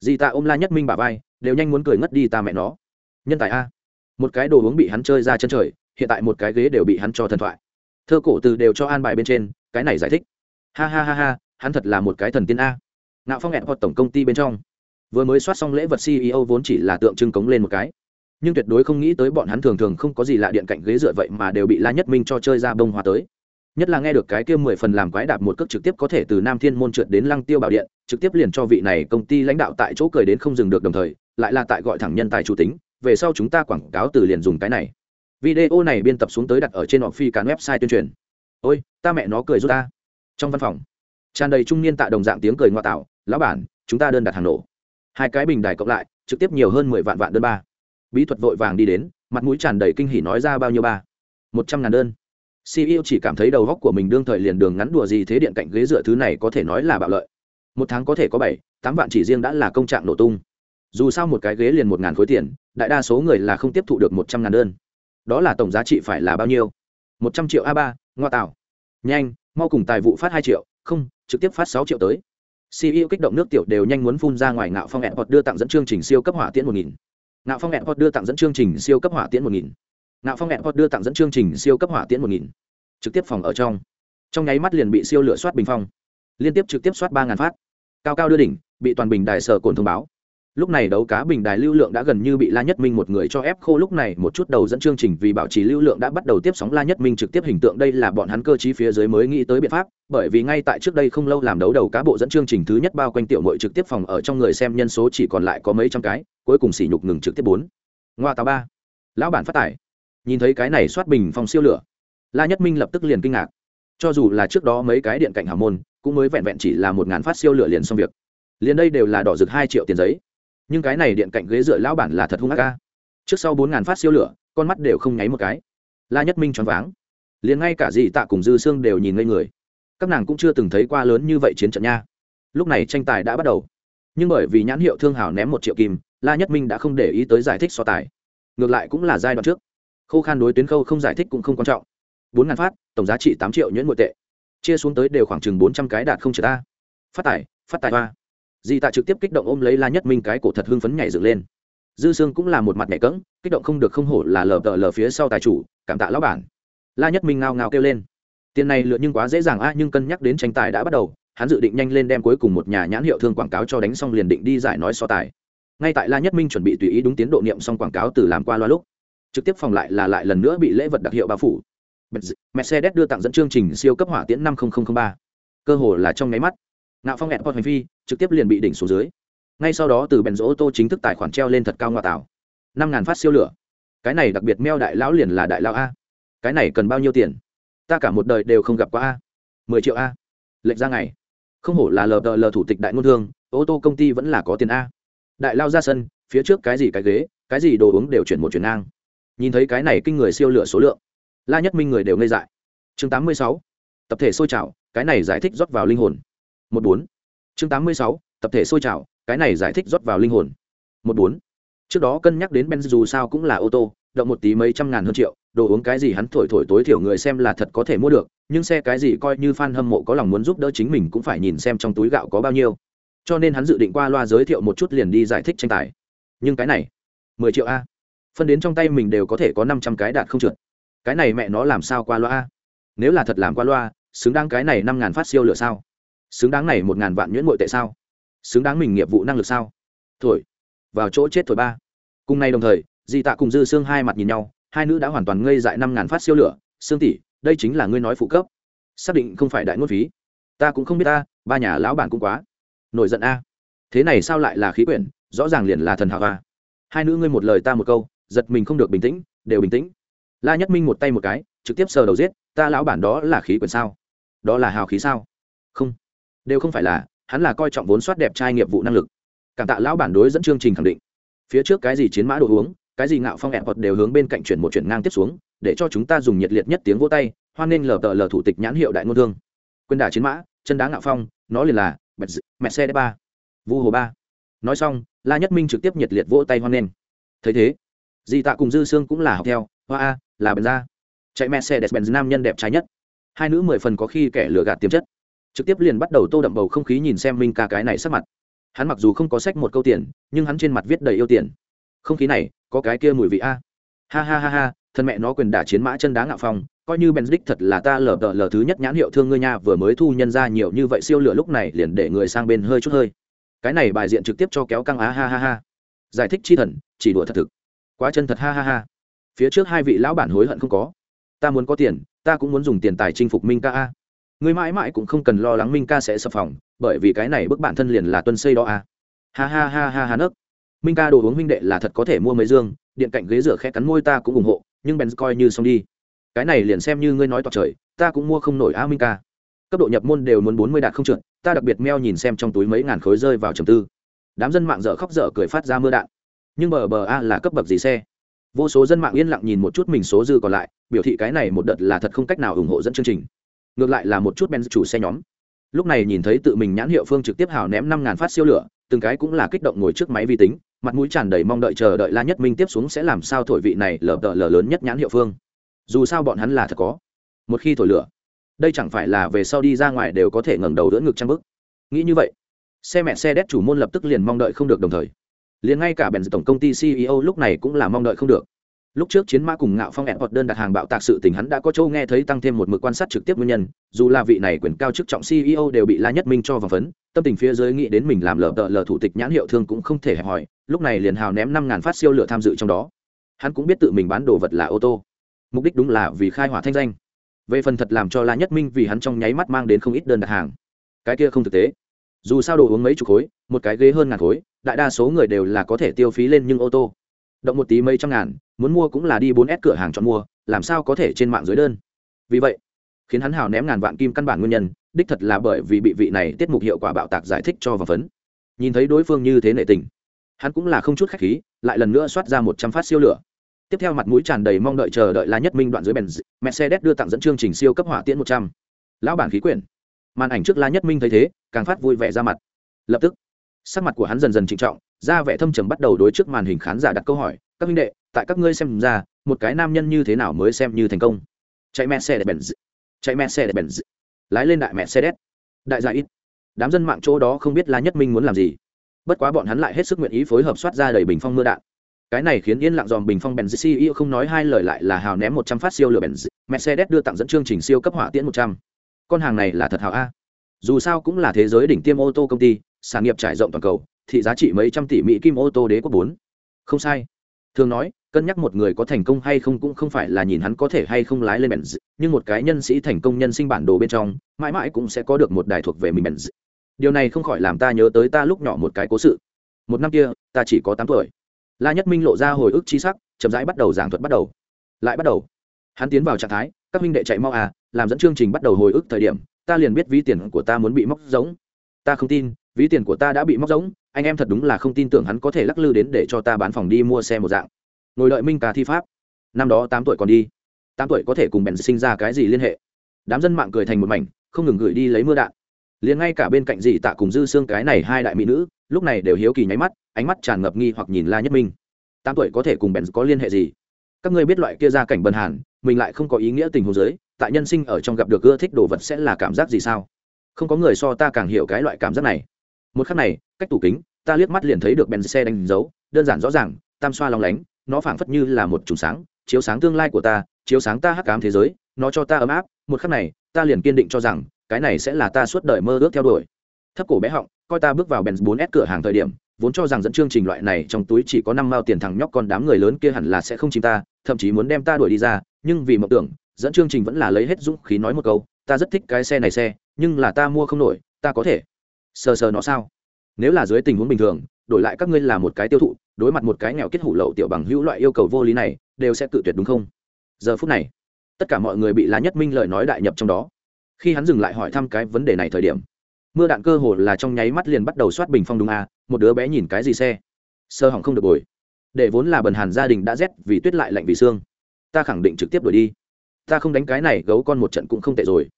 Dì ta ôm la nhất minh bà vai, đều nhanh muốn cười ngất đi ta mẹ nó. Nhân tài a. Một cái đồ uống bị hắn chơi ra chân trời, hiện tại một cái ghế đều bị hắn cho thần thoại thơ cổ từ đều cho an bài bên trên, cái này giải thích. Ha ha ha ha, hắn thật là một cái thần tiên a. Nạo phong hẹn hoặc tổng công ty bên trong. Vừa mới soát xong lễ vật ceo vốn chỉ là tượng trưng cống lên một cái. Nhưng tuyệt đối không nghĩ tới bọn hắn thường thường không có gì lạ điện cạnh ghế dựa vậy mà đều bị la nhất minh cho chơi ra bông hoa tới. Nhất là nghe được cái kia mười phần làm quái đạp một cước trực tiếp có thể từ nam thiên môn trượt đến lăng tiêu bảo điện, trực tiếp liền cho vị này công ty lãnh đạo tại chỗ cười đến không dừng được đồng thời, lại là tại gọi thẳng nhân tài chủ tính, về sau chúng ta quảng cáo từ liền dùng cái này video này biên tập xuống tới đặt ở trên họ phi cán website tuyên truyền. Ôi, ta mẹ nó cười rút ta. Trong văn phòng, tràn đầy trung niên tạ đồng dạng tiếng cười ngoại tạo. Lão bản, chúng ta đơn đặt hàng nổ. Hai cái bình đài cộng lại, trực tiếp nhiều hơn mười vạn vạn đơn ba. Bí thuật vội vàng đi đến, mặt mũi tràn đầy kinh hỉ nói ra bao nhiêu ba? Một trăm ngàn đơn. Ceo chỉ cảm thấy đầu góc của mình đương thời liền đường ngắn đùa gì thế điện cạnh ghế dựa thứ này có thể nói là bạo lợi. Một tháng có thể có bảy, tám vạn chỉ riêng đã là công trạng nổ tung. Dù sao một cái ghế liền một ngàn khối tiền, đại đa số người là không tiếp thụ được một trăm ngàn đơn đó là tổng giá trị phải là bao nhiêu? Một trăm triệu a ba, ngoa tạo. Nhanh, mau cùng tài vụ phát hai triệu, không, trực tiếp phát sáu triệu tới. Ceo kích động nước tiểu đều nhanh muốn phun ra ngoài ngạo phong hẹn hoặc đưa tặng dẫn chương trình siêu cấp hỏa tiễn một nghìn. Ngạo phong hẹn hoặc đưa tặng dẫn chương trình siêu cấp hỏa tiễn một nghìn. Ngạo phong hẹn hoặc đưa tặng dẫn chương trình siêu cấp hỏa tiễn một nghìn. Trực tiếp phòng ở trong. Trong nháy mắt liền bị siêu lửa soát bình phong. Liên tiếp trực tiếp soát ba ngàn phát. Cao cao đưa đỉnh, bị toàn bình đài sở cồn thông báo lúc này đấu cá bình đài lưu lượng đã gần như bị la nhất minh một người cho ép khô. Lúc này một chút đầu dẫn chương trình vì bảo trì lưu lượng đã bắt đầu tiếp sóng la nhất minh trực tiếp hình tượng. Đây là bọn hắn cơ chí phía dưới mới nghĩ tới biện pháp, bởi vì ngay tại trước đây không lâu làm đấu đầu cá bộ dẫn chương trình thứ nhất bao quanh tiểu mội trực tiếp phòng ở trong người xem nhân số chỉ còn lại có mấy trăm cái, cuối cùng sỉ nhục ngừng trực tiếp bốn. Ngoa tàu ba. Lão bản phát tải. Nhìn thấy cái này soát bình phòng siêu lửa, la nhất minh lập tức liền kinh ngạc. Cho dù là trước đó mấy cái điện cạnh hào môn, cũng mới vẹn vẹn chỉ là một ngàn phát siêu lửa liền xong việc. Liền đây đều là đỏ rực hai triệu tiền giấy nhưng cái này điện cạnh ghế dựa lão bản là thật hung ác ca. Trước sau bốn ngàn phát siêu lửa, con mắt đều không nháy một cái. La nhất minh choáng váng. Liền ngay cả dì tạ cùng dư sương đều nhìn ngây người. Các nàng cũng chưa từng thấy qua lớn như vậy chiến trận nha. Lúc này tranh tài đã bắt đầu. Nhưng bởi vì nhãn hiệu thương hảo ném một triệu kim, la nhất minh đã không để ý tới giải thích so tài. Ngược lại cũng là giai đoạn trước. Khô khan đối tuyến khâu không giải thích cũng không quan trọng. Bốn ngàn phát, tổng giá trị tám triệu nhuyễn nội tệ. Chia xuống tới đều khoảng chừng bốn trăm cái đạt không trở ta. Phát tài phát tài hoa. Dì tạ trực tiếp kích động ôm lấy la nhất minh cái cổ thật hưng phấn nhảy dựng lên. Dư sương cũng là một mặt nhảy cẫng, kích động không được không hổ là lờ tờ lờ phía sau tài chủ, cảm tạ lão bản. La nhất minh ngao ngao kêu lên. Tiền này lựa nhưng quá dễ dàng a, nhưng cân nhắc đến tranh tài đã bắt đầu, hắn dự định nhanh lên đem cuối cùng một nhà nhãn hiệu thương quảng cáo cho đánh xong liền định đi giải nói so tài. Ngay tại la nhất minh chuẩn bị tùy ý đúng tiến độ niệm xong quảng cáo từ làm qua loa lúc, trực tiếp phòng lại là lại lần nữa bị lễ vật đặc hiệu bao phủ. Mercedes đưa tặng dẫn chương trình siêu cấp hỏa tiễn năm ba. Cơ hồ là trong nháy mắt ngạo phong hẹn pot hành phi trực tiếp liền bị đỉnh xuống dưới. Ngay sau đó từ bèn rỗ ô tô chính thức tài khoản treo lên thật cao ngoại tảo. Năm ngàn phát siêu lửa. Cái này đặc biệt meo đại lão liền là đại lão a. Cái này cần bao nhiêu tiền? Ta cả một đời đều không gặp qua a. Mười triệu a. Lệnh ra ngày. Không hổ là lờ lờ thủ tịch đại ngôn thương, ô tô công ty vẫn là có tiền a. Đại lao ra sân, phía trước cái gì cái ghế, cái gì đồ uống đều chuyển một chuyển ngang. Nhìn thấy cái này kinh người siêu lửa số lượng, la nhất minh người đều ngây dại. Chương tám mươi sáu, tập thể sôi trào, cái này giải thích rót vào linh hồn một bốn. Chương tám mươi sáu, tập thể sôi trào, cái này giải thích rót vào linh hồn. Một bốn. Trước đó cân nhắc đến benz dù sao cũng là ô tô, động một tí mấy trăm ngàn hơn triệu, đồ uống cái gì hắn thổi thổi tối thiểu người xem là thật có thể mua được, nhưng xe cái gì coi như fan hâm mộ có lòng muốn giúp đỡ chính mình cũng phải nhìn xem trong túi gạo có bao nhiêu. Cho nên hắn dự định qua loa giới thiệu một chút liền đi giải thích tranh tài. Nhưng cái này, mười triệu a. Phân đến trong tay mình đều có thể có năm trăm cái đạt không trượt. Cái này mẹ nó làm sao qua loa a? Nếu là thật làm qua loa, xứng đáng cái này năm ngàn phát siêu lửa sao? Xứng đáng này một ngàn vạn nhuyễn mội tệ sao? Xứng đáng mình nghiệp vụ năng lực sao? Thổi, vào chỗ chết thổi ba. Cùng nay đồng thời, di tạ cùng dư xương hai mặt nhìn nhau, hai nữ đã hoàn toàn ngây dại năm ngàn phát siêu lửa. Xương tỷ, đây chính là ngươi nói phụ cấp. Xác định không phải đại ngôn phí. Ta cũng không biết ta, ba nhà lão bản cũng quá. Nổi giận a. Thế này sao lại là khí quyển? Rõ ràng liền là thần hào a. Hai nữ ngươi một lời ta một câu, giật mình không được bình tĩnh, đều bình tĩnh. La nhất minh một tay một cái, trực tiếp sờ đầu giết, ta lão bản đó là khí quyển sao? Đó là hào khí sao? Không đều không phải là, hắn là coi trọng vốn soát đẹp trai nghiệp vụ năng lực. Cảm tạ lão bản đối dẫn chương trình khẳng định. Phía trước cái gì chiến mã đồ uống, cái gì ngạo phong ẹn hoặc đều hướng bên cạnh chuyển một chuyển ngang tiếp xuống, để cho chúng ta dùng nhiệt liệt nhất tiếng vỗ tay, hoan nghênh lờ tờ lờ thủ tịch nhãn hiệu đại ngôn thương. Quyền đả chiến mã, chân đá ngạo phong, nó liền là mẹ xe đ ba. Vu hồ ba. Nói xong, la nhất minh trực tiếp nhiệt liệt vỗ tay hoan nghênh. Thấy thế, dì tạ cùng dư sương cũng là học theo, hoa a, là bèn ra chạy mẹ xe đẹp bèn nam nhân đẹp trái nhất. Hai nữ mười phần có khi kẻ lừa gạt tiềm chất trực tiếp liền bắt đầu tô đậm bầu không khí nhìn xem minh ca cái này sắc mặt. Hắn mặc dù không có sách một câu tiền, nhưng hắn trên mặt viết đầy yêu tiền. Không khí này, có cái kia mùi vị a. Ha ha ha ha, thân mẹ nó quyền đả chiến mã chân đá ngạo phong, coi như benz đích thật là ta lờ đờ lờ thứ nhất nhãn hiệu thương ngươi nha, vừa mới thu nhân ra nhiều như vậy siêu lửa lúc này liền để người sang bên hơi chút hơi. Cái này bài diện trực tiếp cho kéo căng á, ha ha ha. Giải thích chi thần, chỉ đùa thật thực. Quá chân thật, ha ha ha. Phía trước hai vị lão bản hối hận không có. Ta muốn có tiền, ta cũng muốn dùng tiền tài chinh phục minh ca a người mãi mãi cũng không cần lo lắng minh ca sẽ sập phòng, bởi vì cái này bức bản thân liền là tuân xây đó à? ha ha ha ha ha nấc. Minh ca đồ uống huynh đệ là thật có thể mua mấy dương, điện cạnh ghế rửa khẽ cắn môi ta cũng ủng hộ, nhưng bèn coi như xong đi. Cái này liền xem như ngươi nói toạc trời, ta cũng mua không nổi a minh ca. Cấp độ nhập môn đều muốn bốn mươi đạt không trượt, ta đặc biệt meo nhìn xem trong túi mấy ngàn khối rơi vào trầm tư. Đám dân mạng dở khóc dở cười phát ra mưa đạn. Nhưng bờ bờ a là cấp bậc gì xe? Vô số dân mạng yên lặng nhìn một chút mình số dư còn lại, biểu thị cái này một đợt là thật không cách nào ủng hộ dẫn chương trình ngược lại là một chút ben chủ xe nhóm. Lúc này nhìn thấy tự mình nhãn hiệu phương trực tiếp hào ném năm ngàn phát siêu lửa, từng cái cũng là kích động ngồi trước máy vi tính, mặt mũi tràn đầy mong đợi chờ đợi la nhất minh tiếp xuống sẽ làm sao thổi vị này lờ đợ lờ lớn nhất nhãn hiệu phương. Dù sao bọn hắn là thật có. Một khi thổi lửa, đây chẳng phải là về sau đi ra ngoài đều có thể ngẩng đầu đỡ ngực trang bức nghĩ như vậy, xe mẹ xe đét chủ môn lập tức liền mong đợi không được đồng thời. Liền ngay cả bèn tổng công ty ceo lúc này cũng là mong đợi không được lúc trước chiến mã cùng ngạo phong ẹn hoặc đơn đặt hàng bạo tạc sự tình hắn đã có châu nghe thấy tăng thêm một mực quan sát trực tiếp nguyên nhân, dù là vị này quyền cao chức trọng ceo đều bị la nhất minh cho vào phấn, tâm tình phía dưới nghĩ đến mình làm lờ đợ lờ thủ tịch nhãn hiệu thương cũng không thể hẹp hòi, lúc này liền hào ném năm ngàn phát siêu lửa tham dự trong đó. Hắn cũng biết tự mình bán đồ vật là ô tô. Mục đích đúng là vì khai hỏa thanh danh. Về phần thật làm cho la nhất minh vì hắn trong nháy mắt mang đến không ít đơn đặt hàng. Cái kia không thực tế. Dù sao đồ uống mấy chục khối, một cái ghế hơn ngàn khối, đại đa số người đều là có thể tiêu phí lên nhưng ô tô động một tí mấy trăm ngàn, muốn mua cũng là đi bốn s cửa hàng chọn mua, làm sao có thể trên mạng dưới đơn? Vì vậy, khiến hắn hào ném ngàn vạn kim căn bản nguyên nhân, đích thật là bởi vì bị vị này tiết mục hiệu quả bạo tạc giải thích cho và phấn. Nhìn thấy đối phương như thế nệ tình, hắn cũng là không chút khách khí, lại lần nữa soát ra một trăm phát siêu lửa. Tiếp theo mặt mũi tràn đầy mong đợi chờ đợi la nhất minh đoạn dưới bèn mercedes đưa tặng dẫn chương trình siêu cấp hỏa tiễn một trăm. Lão bản khí quyển. Màn ảnh trước la nhất minh thấy thế, càng phát vui vẻ ra mặt. Lập tức sắc mặt của hắn dần dần trịnh trọng, ra vẻ thâm trầm bắt đầu đối trước màn hình khán giả đặt câu hỏi, các minh đệ, tại các ngươi xem ra, một cái nam nhân như thế nào mới xem như thành công? Chạy mẹ xe để bèn chạy mẹ xe để bèn lái lên đại mẹ xe đét. Đại gia ít. Đám dân mạng chỗ đó không biết la nhất minh muốn làm gì. Bất quá bọn hắn lại hết sức nguyện ý phối hợp soát ra đầy bình phong mưa đạn. Cái này khiến yên lặng dòm bình phong benz ceo không nói hai lời lại là hào ném một trăm phát siêu lửa benz mercedes đưa tặng dẫn chương trình siêu cấp hỏa tiễn một trăm. Con hàng này là thật hào a. Dù sao cũng là thế giới đỉnh tiêm ô tô công ty sản nghiệp trải rộng toàn cầu, thị giá trị mấy trăm tỷ mỹ kim ô tô đế quốc bốn. Không sai. Thường nói, cân nhắc một người có thành công hay không cũng không phải là nhìn hắn có thể hay không lái lên benz, nhưng một cái nhân sĩ thành công nhân sinh bản đồ bên trong, mãi mãi cũng sẽ có được một đài thuộc về mình benz. Điều này không khỏi làm ta nhớ tới ta lúc nhỏ một cái cố sự. Một năm kia, ta chỉ có tám tuổi. La nhất minh lộ ra hồi ức chi sắc, chậm rãi bắt đầu giảng thuật bắt đầu. Lại bắt đầu. Hắn tiến vào trạng thái, các minh đệ chạy mau à làm dẫn chương trình bắt đầu hồi ức thời điểm, ta liền biết ví tiền của ta muốn bị móc giống ta không tin ví tiền của ta đã bị móc giống anh em thật đúng là không tin tưởng hắn có thể lắc lư đến để cho ta bán phòng đi mua xe một dạng. Ngồi đợi minh ca thi pháp. Năm đó tám tuổi còn đi. Tám tuổi có thể cùng bèn sinh ra cái gì liên hệ? Đám dân mạng cười thành một mảnh, không ngừng gửi đi lấy mưa đạn. Liền ngay cả bên cạnh dì tạ cùng dư xương cái này hai đại mỹ nữ, lúc này đều hiếu kỳ nháy mắt, ánh mắt tràn ngập nghi hoặc nhìn la nhất minh. Tám tuổi có thể cùng bèn có liên hệ gì? Các ngươi biết loại kia ra cảnh bần hàn, mình lại không có ý nghĩa tình hồ giới tại nhân sinh ở trong gặp được ưa thích đồ vật sẽ là cảm giác gì sao? Không có người so ta càng hiểu cái loại cảm giác này một khắc này, cách tủ kính, ta liếc mắt liền thấy được bèn xe đánh dấu, đơn giản rõ ràng, tam xoa lòng lánh, nó phảng phất như là một trùng sáng, chiếu sáng tương lai của ta, chiếu sáng ta hắc cám thế giới, nó cho ta ấm áp. Một khắc này, ta liền kiên định cho rằng, cái này sẽ là ta suốt đời mơ ước theo đuổi. Thấp cổ bé họng, coi ta bước vào bèn bốn s cửa hàng thời điểm, vốn cho rằng dẫn chương trình loại này trong túi chỉ có năm mao tiền thằng nhóc con đám người lớn kia hẳn là sẽ không chìm ta, thậm chí muốn đem ta đuổi đi ra, nhưng vì mộng tưởng, dẫn chương trình vẫn là lấy hết dũng khí nói một câu, ta rất thích cái xe này xe, nhưng là ta mua không nổi, ta có thể sờ sờ nó sao? Nếu là dưới tình huống bình thường, đổi lại các ngươi là một cái tiêu thụ, đối mặt một cái nghèo kết hủ lậu tiểu bằng hữu loại yêu cầu vô lý này, đều sẽ tự tuyệt đúng không? Giờ phút này, tất cả mọi người bị lá nhất minh lời nói đại nhập trong đó. Khi hắn dừng lại hỏi thăm cái vấn đề này thời điểm, mưa đạn cơ hồ là trong nháy mắt liền bắt đầu soát bình phong đúng à một đứa bé nhìn cái gì xe? Sơ hỏng không được bồi. Để vốn là bần hàn gia đình đã rét vì tuyết lại lạnh vì xương. Ta khẳng định trực tiếp đuổi đi. Ta không đánh cái này, gấu con một trận cũng không tệ rồi.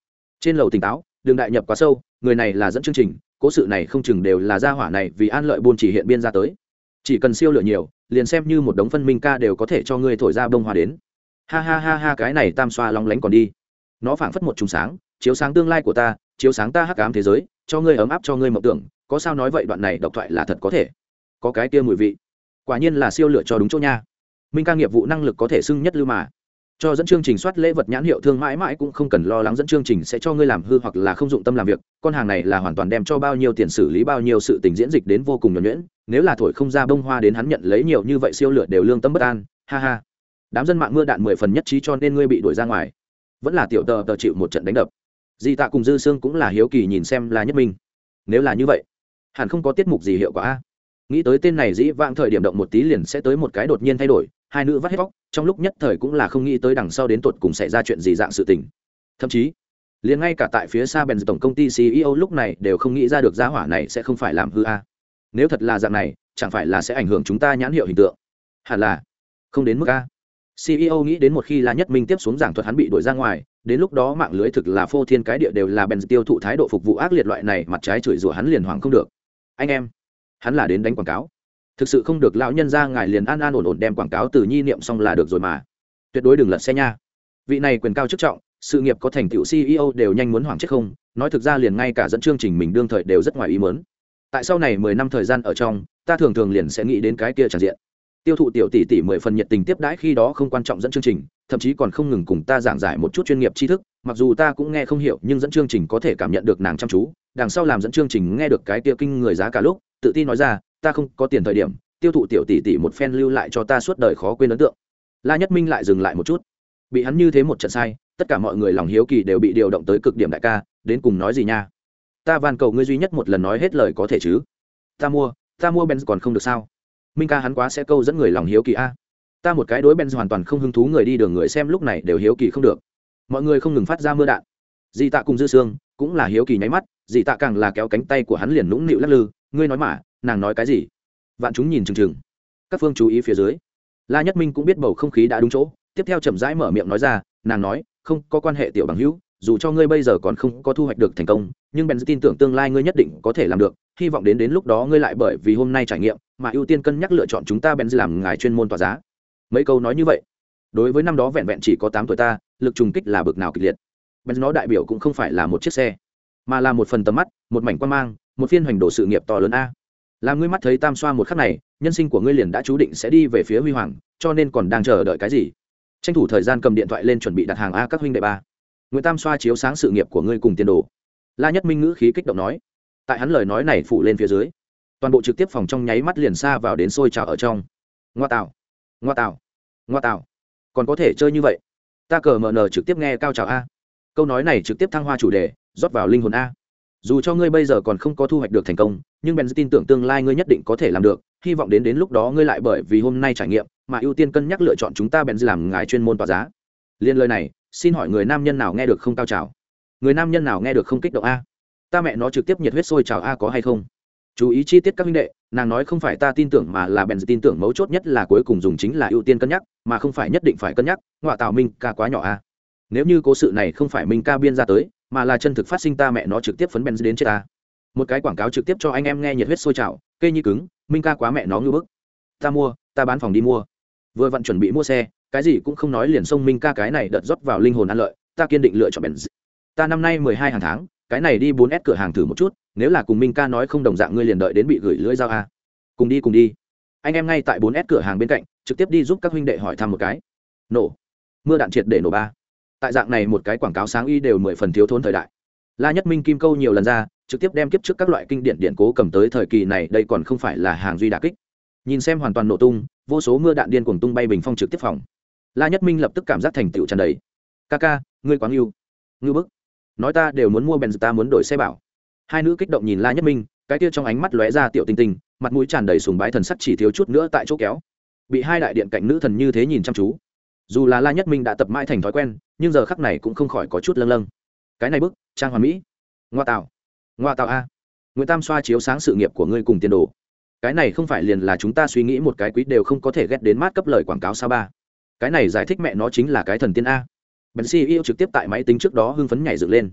Trên lầu tỉnh táo, đường đại nhập quá sâu, người này là dẫn chương trình cố sự này không chừng đều là gia hỏa này vì an lợi buôn chỉ hiện biên ra tới. Chỉ cần siêu lửa nhiều, liền xem như một đống phân minh ca đều có thể cho ngươi thổi ra bông hoa đến. Ha ha ha ha, cái này tam xoa lóng lánh còn đi. Nó phảng phất một trùng sáng, chiếu sáng tương lai của ta, chiếu sáng ta hắc ám thế giới, cho ngươi ấm áp, cho ngươi mộng tưởng, có sao nói vậy đoạn này độc thoại là thật có thể. Có cái kia mùi vị. Quả nhiên là siêu lựa cho đúng chỗ nha. Minh ca nghiệp vụ năng lực có thể xưng nhất lưu mà cho dẫn chương trình soát lễ vật nhãn hiệu thương mãi mãi cũng không cần lo lắng dẫn chương trình sẽ cho ngươi làm hư hoặc là không dụng tâm làm việc, con hàng này là hoàn toàn đem cho bao nhiêu tiền xử lý bao nhiêu sự tình diễn dịch đến vô cùng nhuẩn nhuyễn, nếu là thổi không ra bông hoa đến hắn nhận lấy nhiều như vậy siêu lửa đều lương tâm bất an, ha ha. Đám dân mạng mưa đạn mười phần nhất trí cho nên ngươi bị đuổi ra ngoài. Vẫn là tiểu tờ tờ chịu một trận đánh đập. Di tạ cùng dư sương cũng là hiếu kỳ nhìn xem là nhất minh. Nếu là như vậy, hẳn không có tiết mục gì hiệu quả. Nghĩ tới tên này dĩ vãng thời điểm động một tí liền sẽ tới một cái đột nhiên thay đổi hai nữ vắt hết vóc, trong lúc nhất thời cũng là không nghĩ tới đằng sau đến tột cùng xảy ra chuyện gì dạng sự tình. Thậm chí, liền ngay cả tại phía xa bèn tổng công ty ceo lúc này đều không nghĩ ra được gia hỏa này sẽ không phải làm hư a. Nếu thật là dạng này, chẳng phải là sẽ ảnh hưởng chúng ta nhãn hiệu hình tượng. Hẳn là không đến mức a. Ceo nghĩ đến một khi la nhất minh tiếp xuống giảng thuật hắn bị đuổi ra ngoài, đến lúc đó mạng lưới thực là phô thiên cái địa đều là bèn tiêu thụ thái độ phục vụ ác liệt loại này, mặt trái chửi rủa hắn liền hoàng không được. Anh em, hắn là đến đánh quảng cáo thực sự không được lão nhân ra ngài liền an an ổn ổn đem quảng cáo từ nhi niệm xong là được rồi mà. Tuyệt đối đừng lật xe nha. Vị này quyền cao chức trọng, sự nghiệp có thành tựu ceo đều nhanh muốn hoảng chết không, nói thực ra liền ngay cả dẫn chương trình mình đương thời đều rất ngoài ý mớn tại sau này mười năm thời gian ở trong, ta thường thường liền sẽ nghĩ đến cái kia tràn diện. Tiêu thụ tiểu tỷ tỷ mười phần nhiệt tình tiếp đãi khi đó không quan trọng dẫn chương trình, thậm chí còn không ngừng cùng ta giảng giải một chút chuyên nghiệp tri thức, mặc dù ta cũng nghe không hiểu, nhưng dẫn chương trình có thể cảm nhận được nàng chăm chú, đằng sau làm dẫn chương trình nghe được cái kia kinh người giá cả lúc, tự tin nói ra ta không có tiền thời điểm, tiêu thụ tiểu tỷ tỷ một phen lưu lại cho ta suốt đời khó quên ấn tượng. La nhất minh lại dừng lại một chút. Bị hắn như thế một trận sai, tất cả mọi người lòng hiếu kỳ đều bị điều động tới cực điểm đại ca, đến cùng nói gì nha? Ta van cầu ngươi duy nhất một lần nói hết lời có thể chứ? Ta mua ta mua benz còn không được sao? Minh ca hắn quá sẽ câu dẫn người lòng hiếu kỳ a. Ta một cái đối benz hoàn toàn không hứng thú người đi đường người xem lúc này đều hiếu kỳ không được. Mọi người không ngừng phát ra mưa đạn. Dì tạ cùng dư sương cũng là hiếu kỳ nháy mắt, Dì tạ càng là kéo cánh tay của hắn liền nũng nịu lắc lư, ngươi nói mà nàng nói cái gì? Vạn chúng nhìn chừng chừng. Các phương chú ý phía dưới. La nhất minh cũng biết bầu không khí đã đúng chỗ, tiếp theo chậm rãi mở miệng nói ra, nàng nói, không có quan hệ tiểu bằng hữu, dù cho ngươi bây giờ còn không có thu hoạch được thành công, nhưng bèn tin tưởng tương lai ngươi nhất định có thể làm được, hy vọng đến đến lúc đó ngươi lại bởi vì hôm nay trải nghiệm mà ưu tiên cân nhắc lựa chọn chúng ta bèn làm ngài chuyên môn tỏa giá. Mấy câu nói như vậy, đối với năm đó vẹn vẹn chỉ có tám tuổi ta, lực trùng kích là bực nào kịch liệt. Bèn nó đại biểu cũng không phải là một chiếc xe, mà là một phần tầm mắt, một mảnh quan mang, một phiên hoành đồ sự nghiệp to lớn a làm ngươi mắt thấy tam xoa một khắc này, nhân sinh của ngươi liền đã chú định sẽ đi về phía huy hoàng, cho nên còn đang chờ đợi cái gì? Tranh thủ thời gian cầm điện thoại lên chuẩn bị đặt hàng a các huynh đệ ba. Nguyễn tam xoa chiếu sáng sự nghiệp của ngươi cùng tiền đồ. La nhất minh ngữ khí kích động nói. Tại hắn lời nói này phụ lên phía dưới, toàn bộ trực tiếp phòng trong nháy mắt liền xa vào đến sôi trào ở trong. Ngoa tạo ngoa tạo ngoa tạo. Còn có thể chơi như vậy? Ta cờ mờ nờ trực tiếp nghe cao trào a. Câu nói này trực tiếp thăng hoa chủ đề, rót vào linh hồn a dù cho ngươi bây giờ còn không có thu hoạch được thành công, nhưng ben tin tưởng tương lai ngươi nhất định có thể làm được, hy vọng đến đến lúc đó ngươi lại bởi vì hôm nay trải nghiệm mà ưu tiên cân nhắc lựa chọn chúng ta ben làm ngài chuyên môn tỏa giá. Liên lời này, xin hỏi người nam nhân nào nghe được không cao trào? Người nam nhân nào nghe được không kích động a? Ta mẹ nó trực tiếp nhiệt huyết sôi trào a có hay không? Chú ý chi tiết các huynh đệ, nàng nói không phải ta tin tưởng mà là bèn tin tưởng mấu chốt nhất là cuối cùng dùng chính là ưu tiên cân nhắc, mà không phải nhất định phải cân nhắc ngoại tạo minh ca quá nhỏ a. Nếu như cố sự này không phải minh ca biên ra tới mà là chân thực phát sinh ta mẹ nó trực tiếp phấn bèn đến chết ta. Một cái quảng cáo trực tiếp cho anh em nghe nhiệt huyết sôi trào cây như cứng, minh ca quá mẹ nó ngư bức. Ta mua, ta bán phòng đi mua. Vừa vặn chuẩn bị mua xe, cái gì cũng không nói liền xông minh ca cái này đợt rót vào linh hồn ăn lợi, ta kiên định lựa chọn bèn ta năm nay mười hai hàng tháng, cái này đi bốn s cửa hàng thử một chút, nếu là cùng minh ca nói không đồng dạng ngươi liền đợi đến bị gửi lưỡi dao a. Cùng đi cùng đi. Anh em ngay tại bốn s cửa hàng bên cạnh, trực tiếp đi giúp các huynh đệ hỏi thăm một cái. Nổ. Mưa đạn triệt để nổ ba tại dạng này một cái quảng cáo sáng y đều mười phần thiếu thốn thời đại. La nhất minh kim câu nhiều lần ra, trực tiếp đem kiếp trước các loại kinh điển điện cố cầm tới thời kỳ này, đây còn không phải là hàng duy đà kích. Nhìn xem hoàn toàn nổ tung, vô số mưa đạn điên cuồng tung bay bình phong trực tiếp phòng. La nhất minh lập tức cảm giác thành tựu tràn đầy. Ca ca, ngươi quá ngưu ngưu bức. Nói ta đều muốn mua bèn ta muốn đổi xe bảo. Hai nữ kích động nhìn la nhất minh, cái kia trong ánh mắt lóe ra tiểu tinh tinh, mặt mũi tràn đầy sùng bái thần sắc chỉ thiếu chút nữa tại chỗ kéo. Bị hai đại điện cạnh nữ thần như thế nhìn chăm chú dù là la nhất minh đã tập mãi thành thói quen, nhưng giờ khắc này cũng không khỏi có chút lâng lâng. Cái này bức, trang hoàn mỹ. Ngoa tạo. Ngoa tạo a. Nguyễn tam xoa chiếu sáng sự nghiệp của ngươi cùng tiền đồ. Cái này không phải liền là chúng ta suy nghĩ một cái quý đều không có thể ghét đến mát cấp lời quảng cáo sao ba. Cái này giải thích mẹ nó chính là cái thần tiên a. Bèn si yêu trực tiếp tại máy tính trước đó hưng phấn nhảy dựng lên.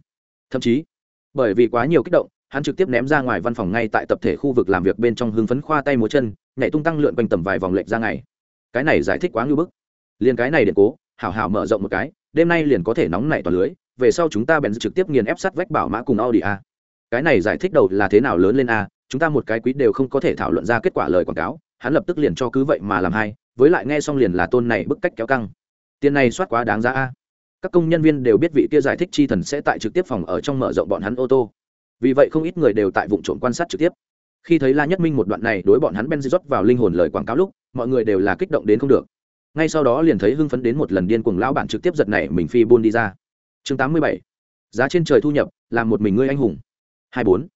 Thậm chí, bởi vì quá nhiều kích động, hắn trực tiếp ném ra ngoài văn phòng ngay tại tập thể khu vực làm việc bên trong hưng phấn khoa tay múa chân, nhảy tung tăng lượn quanh tầm vài vòng lệch ra ngày. Cái này giải thích quá ngưỡng bức liền cái này điện cố, hảo hảo mở rộng một cái, đêm nay liền có thể nóng nảy toàn lưới, về sau chúng ta bèn trực tiếp nghiền ép sát vách bảo mã cùng audi a. Cái này giải thích đầu là thế nào lớn lên a, chúng ta một cái quý đều không có thể thảo luận ra kết quả lời quảng cáo, hắn lập tức liền cho cứ vậy mà làm hai với lại nghe xong liền là tôn này bức cách kéo căng. Tiền này soát quá đáng giá a. Các công nhân viên đều biết vị kia giải thích chi thần sẽ tại trực tiếp phòng ở trong mở rộng bọn hắn ô tô. Vì vậy không ít người đều tại vụ trộm quan sát trực tiếp. Khi thấy la nhất minh một đoạn này đối bọn hắn ben rót vào linh hồn lời quảng cáo lúc, mọi người đều là kích động đến không được ngay sau đó liền thấy hưng phấn đến một lần điên cuồng lão bản trực tiếp giật này mình phi buôn đi ra chương 87. giá trên trời thu nhập làm một mình ngươi anh hùng 24.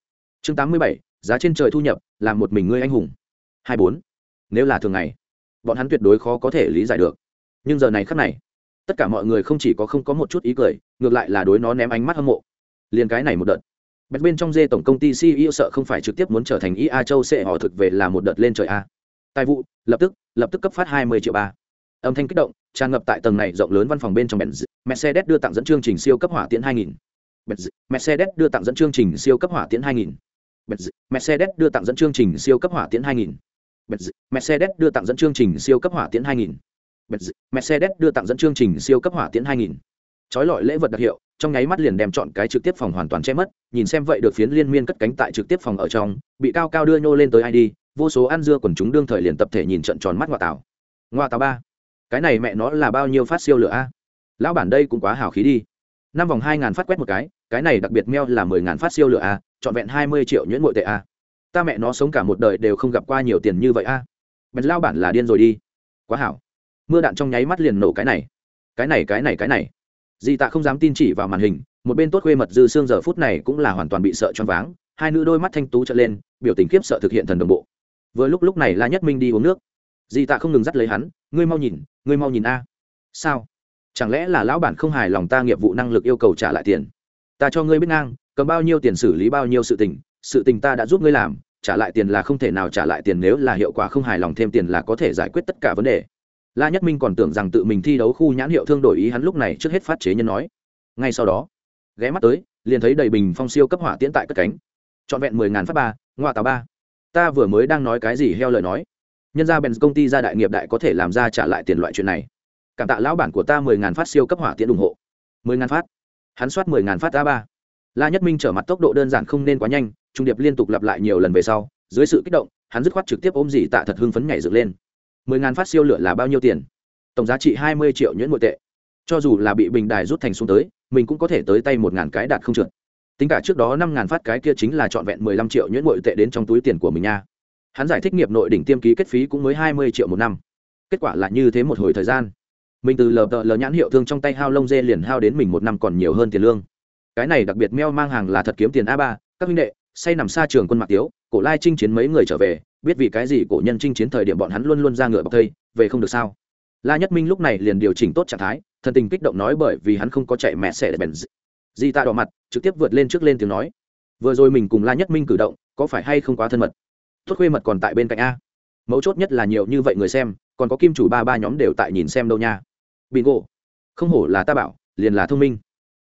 chương 87. giá trên trời thu nhập làm một mình ngươi anh hùng 24. nếu là thường ngày, bọn hắn tuyệt đối khó có thể lý giải được nhưng giờ này khắc này, tất cả mọi người không chỉ có không có một chút ý cười, ngược lại là đối nó ném ánh mắt hâm mộ liền cái này một đợt bên bên trong dê tổng công ty ceo sợ không phải trực tiếp muốn trở thành ia châu sẽ họ thực về là một đợt lên trời a tài vụ, lập tức lập tức cấp phát hai mươi triệu ba âm thanh kích động, tràn ngập tại tầng này rộng lớn văn phòng bên trong benz. Mercedes đưa tặng dẫn chương trình siêu cấp hỏa tiễn 2000 benz. Mercedes đưa tặng dẫn chương trình siêu cấp hỏa tiễn 2000 benz. Mercedes đưa tặng dẫn chương trình siêu cấp hỏa tiễn 2000 benz. Mercedes đưa tặng dẫn chương trình siêu cấp hỏa tiễn 2000 benz. Mercedes đưa tặng dẫn chương trình siêu cấp hỏa tiễn 2000 chói lọi lễ vật đặc hiệu, trong nháy mắt liền đem chọn cái trực tiếp phòng hoàn toàn che mất, nhìn xem vậy được phiến liên miên cất cánh tại trực tiếp phòng ở trong, bị cao cao đưa nhô lên tới id vô số ăn dưa quần chúng đương thời liền tập thể nhìn trận tròn mắt ngoại tảo. Ngoại tảo ba cái này mẹ nó là bao nhiêu phát siêu lửa a? Lão bản đây cũng quá hào khí đi. Năm vòng hai ngàn phát quét một cái cái này đặc biệt meo là mười ngàn phát siêu lửa a, trọn vẹn hai mươi triệu nhuyễn ngội tệ a. Ta mẹ nó sống cả một đời đều không gặp qua nhiều tiền như vậy a. Bèn lao bản là điên rồi đi. Quá hảo. Mưa đạn trong nháy mắt liền nổ cái này. Cái này cái này cái này. Dì tạ không dám tin chỉ vào màn hình, một bên tốt khuê mật dư xương giờ phút này cũng là hoàn toàn bị sợ choáng váng, hai nữ đôi mắt thanh tú trở lên, biểu tình khiếp sợ thực hiện thần đồng bộ. Vừa lúc lúc này la nhất minh đi uống nước. Dì tạ không ngừng dắt lấy hắn ngươi mau nhìn, ngươi mau nhìn a. Sao? Chẳng lẽ là lão bản không hài lòng ta nghiệp vụ năng lực yêu cầu trả lại tiền? Ta cho ngươi biết ngang, cầm bao nhiêu tiền xử lý bao nhiêu sự tình sự tình ta đã giúp ngươi làm, trả lại tiền là không thể nào trả lại tiền nếu là hiệu quả không hài lòng thêm tiền là có thể giải quyết tất cả vấn đề. La nhất minh còn tưởng rằng tự mình thi đấu khu nhãn hiệu thương đổi ý hắn lúc này trước hết phát chế nhân nói. Ngay sau đó, ghé mắt tới, liền thấy đầy bình phong siêu cấp hỏa tiễn tại cất cánh. Trọn vẹn mười ngàn phát ba ngoa tàu ba. Ta vừa mới đang nói cái gì heo lời nói? Nhân ra bèn công ty ra đại nghiệp đại có thể làm ra trả lại tiền loại chuyện này. Cảm tạ lão bản của ta mười ngàn phát siêu cấp hỏa tiễn ủng hộ. mười ngàn phát? Hắn soát mười ngàn phát a ba. La nhất minh trở mặt tốc độ đơn giản không nên quá nhanh, trung điệp liên tục lặp lại nhiều lần về sau, dưới sự kích động, hắn dứt khoát trực tiếp ôm dì tạ thật hưng phấn nhảy dựng lên. mười ngàn phát siêu lửa là bao nhiêu tiền? Tổng giá trị hai mươi triệu nhuyễn nội tệ. Cho dù là bị bình đài rút thành xuống tới, mình cũng có thể tới tay một ngàn cái đạt không trượt. Tính cả trước đó năm ngàn phát cái kia chính là trọn vẹn mười lăm triệu nhuyễn nội tệ đến trong túi tiền của mình nha hắn giải thích nghiệp nội đỉnh tiêm ký kết phí cũng mới hai mươi triệu một năm. Kết quả là như thế một hồi thời gian. Mình từ lờ lờ nhãn hiệu thương trong tay hao lông dê liền hao đến mình một năm còn nhiều hơn tiền lương. Cái này đặc biệt meo mang hàng là thật kiếm tiền a ba, các huynh đệ, say nằm xa trường quân mạc tiếu, cổ lai chinh chiến mấy người trở về, biết vì cái gì cổ nhân chinh chiến thời điểm bọn hắn luôn luôn ra ngựa bọc thây, về không được sao. La nhất minh lúc này liền điều chỉnh tốt trạng thái, thần tình kích động nói bởi vì hắn không có chạy mẹ xẻ để bèn di ta đỏ mặt, trực tiếp vượt lên trước lên tiếng nói. Vừa rồi mình cùng la nhất minh cử động, có phải hay không quá thân mật? Tốt khuê mật còn tại bên cạnh a. Mấu chốt nhất là nhiều như vậy người xem, còn có kim chủ ba ba nhóm đều tại nhìn xem đâu nha. Bingo. Không hổ là ta bảo, liền là thông minh.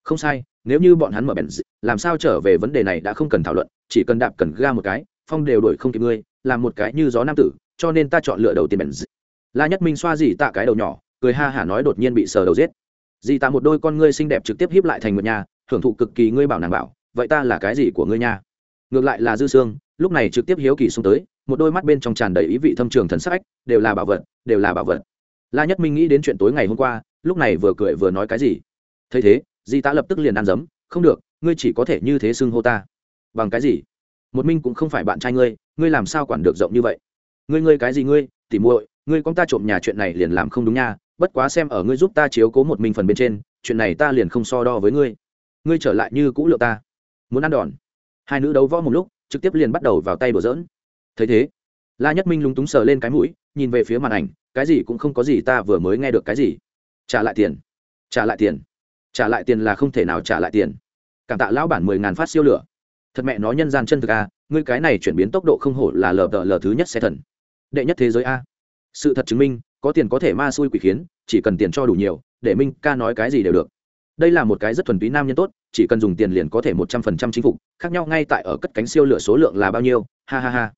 Không sai, nếu như bọn hắn mở bèn làm sao trở về vấn đề này đã không cần thảo luận, chỉ cần đạp cần ga một cái, phong đều đổi không kịp ngươi, làm một cái như gió nam tử, cho nên ta chọn lựa đầu tiên bèn la nhất minh xoa dì tạ cái đầu nhỏ, cười ha hả nói đột nhiên bị sờ đầu giết. Dì tạ một đôi con ngươi xinh đẹp trực tiếp hiếp lại thành một nhà hưởng thụ cực kỳ ngươi bảo nàng bảo, vậy ta là cái gì của ngươi nha? Ngược lại là dư sương lúc này trực tiếp hiếu kỳ xuống tới, một đôi mắt bên trong tràn đầy ý vị thâm trường thần sắc đều là bảo vật, đều là bảo vật. La nhất minh nghĩ đến chuyện tối ngày hôm qua, lúc này vừa cười vừa nói cái gì? Thấy thế, di tá lập tức liền ăn dấm, không được, ngươi chỉ có thể như thế xưng hô ta. Bằng cái gì? Một minh cũng không phải bạn trai ngươi ngươi làm sao quản được rộng như vậy? Ngươi ngươi cái gì ngươi? Tỉ muội, ngươi con ta trộm nhà chuyện này liền làm không đúng nha, bất quá xem ở ngươi giúp ta chiếu cố một minh phần bên trên, chuyện này ta liền không so đo với ngươi. Ngươi trở lại như cũ liệu ta. Muốn ăn đòn. Hai nữ đấu võ một lúc trực tiếp liền bắt đầu vào tay đùa giỡn. Thấy thế, la nhất minh lúng túng sờ lên cái mũi, nhìn về phía màn ảnh, cái gì cũng không có gì ta vừa mới nghe được cái gì. Trả lại tiền. Trả lại tiền. Trả lại tiền là không thể nào trả lại tiền. Cảm tạ lão bản mười ngàn phát siêu lửa. Thật mẹ nó nhân gian chân thực a, ngươi cái này chuyển biến tốc độ không hổ là lờ đợ lờ thứ nhất xe thần. Đệ nhất thế giới a. Sự thật chứng minh, có tiền có thể ma xui quỷ khiến, chỉ cần tiền cho đủ nhiều, để minh ca nói cái gì đều được đây là một cái rất thuần túy nam nhân tốt, chỉ cần dùng tiền liền có thể một trăm phần trăm chinh phục, khác nhau ngay tại ở cất cánh siêu lửa số lượng là bao nhiêu, ha ha ha.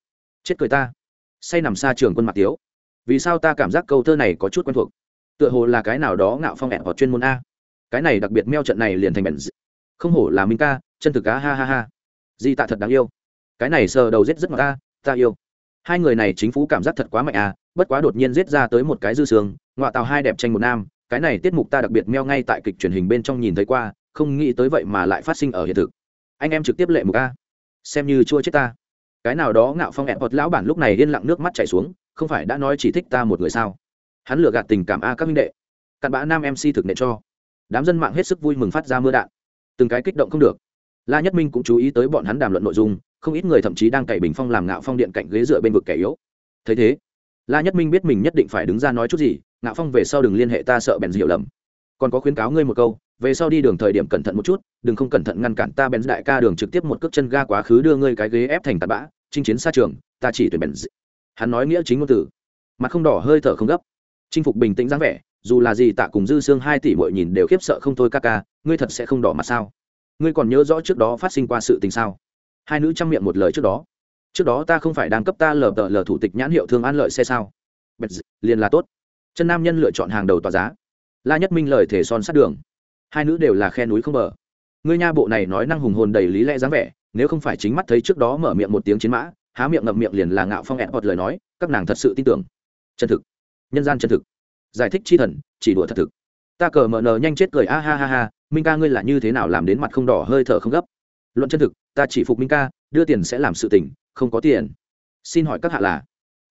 Chết cười ta. Say nằm xa trường quân mặt tiếu. Vì sao ta cảm giác câu thơ này có chút quen thuộc? Tựa hồ là cái nào đó ngạo phong ẹn hoặc chuyên môn a. Cái này đặc biệt meo trận này liền thành bèn không hổ là minh ca, chân thực cá ha ha ha. Di tạ thật đáng yêu. Cái này sờ đầu rết rất ngọt ta ta yêu. Hai người này chính phủ cảm giác thật quá mạnh à bất quá đột nhiên giết ra tới một cái dư sương ngoại tàu hai đẹp tranh một nam cái này tiết mục ta đặc biệt meo ngay tại kịch truyền hình bên trong nhìn thấy qua không nghĩ tới vậy mà lại phát sinh ở hiện thực. Anh em trực tiếp lệ một a, xem như chua chết ta. Cái nào đó ngạo phong ẹn hoặc lão bản lúc này yên lặng nước mắt chảy xuống không phải đã nói chỉ thích ta một người sao? Hắn lừa gạt tình cảm a các minh đệ. Cặn bã nam mc thực nệ cho. Đám dân mạng hết sức vui mừng phát ra mưa đạn. Từng cái kích động không được. La nhất minh cũng chú ý tới bọn hắn đàm luận nội dung không ít người thậm chí đang cày bình phong làm ngạo phong điện cạnh ghế dựa bên vực kẻ yếu. Thấy thế la nhất minh biết mình nhất định phải đứng ra nói chút gì ngạo phong về sau đừng liên hệ ta sợ bèn hiểu lầm. Còn có khuyến cáo ngươi một câu, về sau đi đường thời điểm cẩn thận một chút, đừng không cẩn thận ngăn cản ta bèn đại ca đường trực tiếp một cước chân ga quá khứ đưa ngươi cái ghế ép thành tạt bã, chinh chiến xa trường, ta chỉ tuyển bèn hắn nói nghĩa chính ngôn từ. Mặt không đỏ hơi thở không gấp. Chinh phục bình tĩnh dáng vẻ, dù là gì tạ cùng dư xương hai tỷ bội nhìn đều khiếp sợ không thôi ca ca, ngươi thật sẽ không đỏ mặt sao? Ngươi còn nhớ rõ trước đó phát sinh qua sự tình sao? Hai nữ chăm miệng một lời trước đó. Trước đó ta không phải đang cấp ta lờ tờ lờ thủ tịch nhãn hiệu thương an lợi xe sao? Bèn liền là tốt chân nam nhân lựa chọn hàng đầu tòa giá. La nhất minh lời thể son sát đường. Hai nữ đều là khe núi không bờ. Ngươi nha bộ này nói năng hùng hồn đầy lý lẽ dáng vẻ, nếu không phải chính mắt thấy trước đó mở miệng một tiếng chiến mã, há miệng ngậm miệng liền là ngạo phong ẹn hoặc lời nói, các nàng thật sự tin tưởng. Chân thực. Nhân gian chân thực. Giải thích chi thần, chỉ đùa thật thực. Ta cờ mờ nờ nhanh chết cười, a ha ha ha, minh ca ngươi là như thế nào làm đến mặt không đỏ hơi thở không gấp? Luận chân thực, ta chỉ phục minh ca, đưa tiền sẽ làm sự tình, không có tiền. Xin hỏi các hạ là?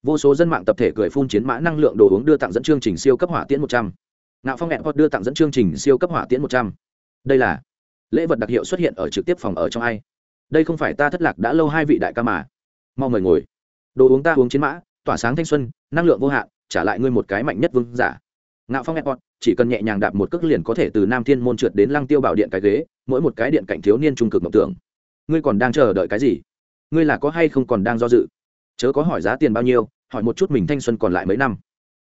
Vô số dân mạng tập thể cười phun chiến mã năng lượng đồ uống đưa tặng dẫn chương trình siêu cấp hỏa tiễn một trăm. Ngạo phong hẹn đưa tặng dẫn chương trình siêu cấp hỏa tiễn một trăm. Đây là lễ vật đặc hiệu xuất hiện ở trực tiếp phòng ở trong ai? Đây không phải ta thất lạc đã lâu hai vị đại ca mà. Mau mời ngồi. Đồ uống ta uống chiến mã, tỏa sáng thanh xuân, năng lượng vô hạn, trả lại ngươi một cái mạnh nhất vương giả. Ngạo phong airport chỉ cần nhẹ nhàng đạp một cước liền có thể từ nam thiên môn trượt đến lăng tiêu bảo điện cái ghế, mỗi một cái điện cảnh thiếu niên trung cực mộng tưởng. Ngươi còn đang chờ đợi cái gì? Ngươi là có hay không còn đang do dự? Chớ có hỏi giá tiền bao nhiêu, hỏi một chút mình thanh xuân còn lại mấy năm.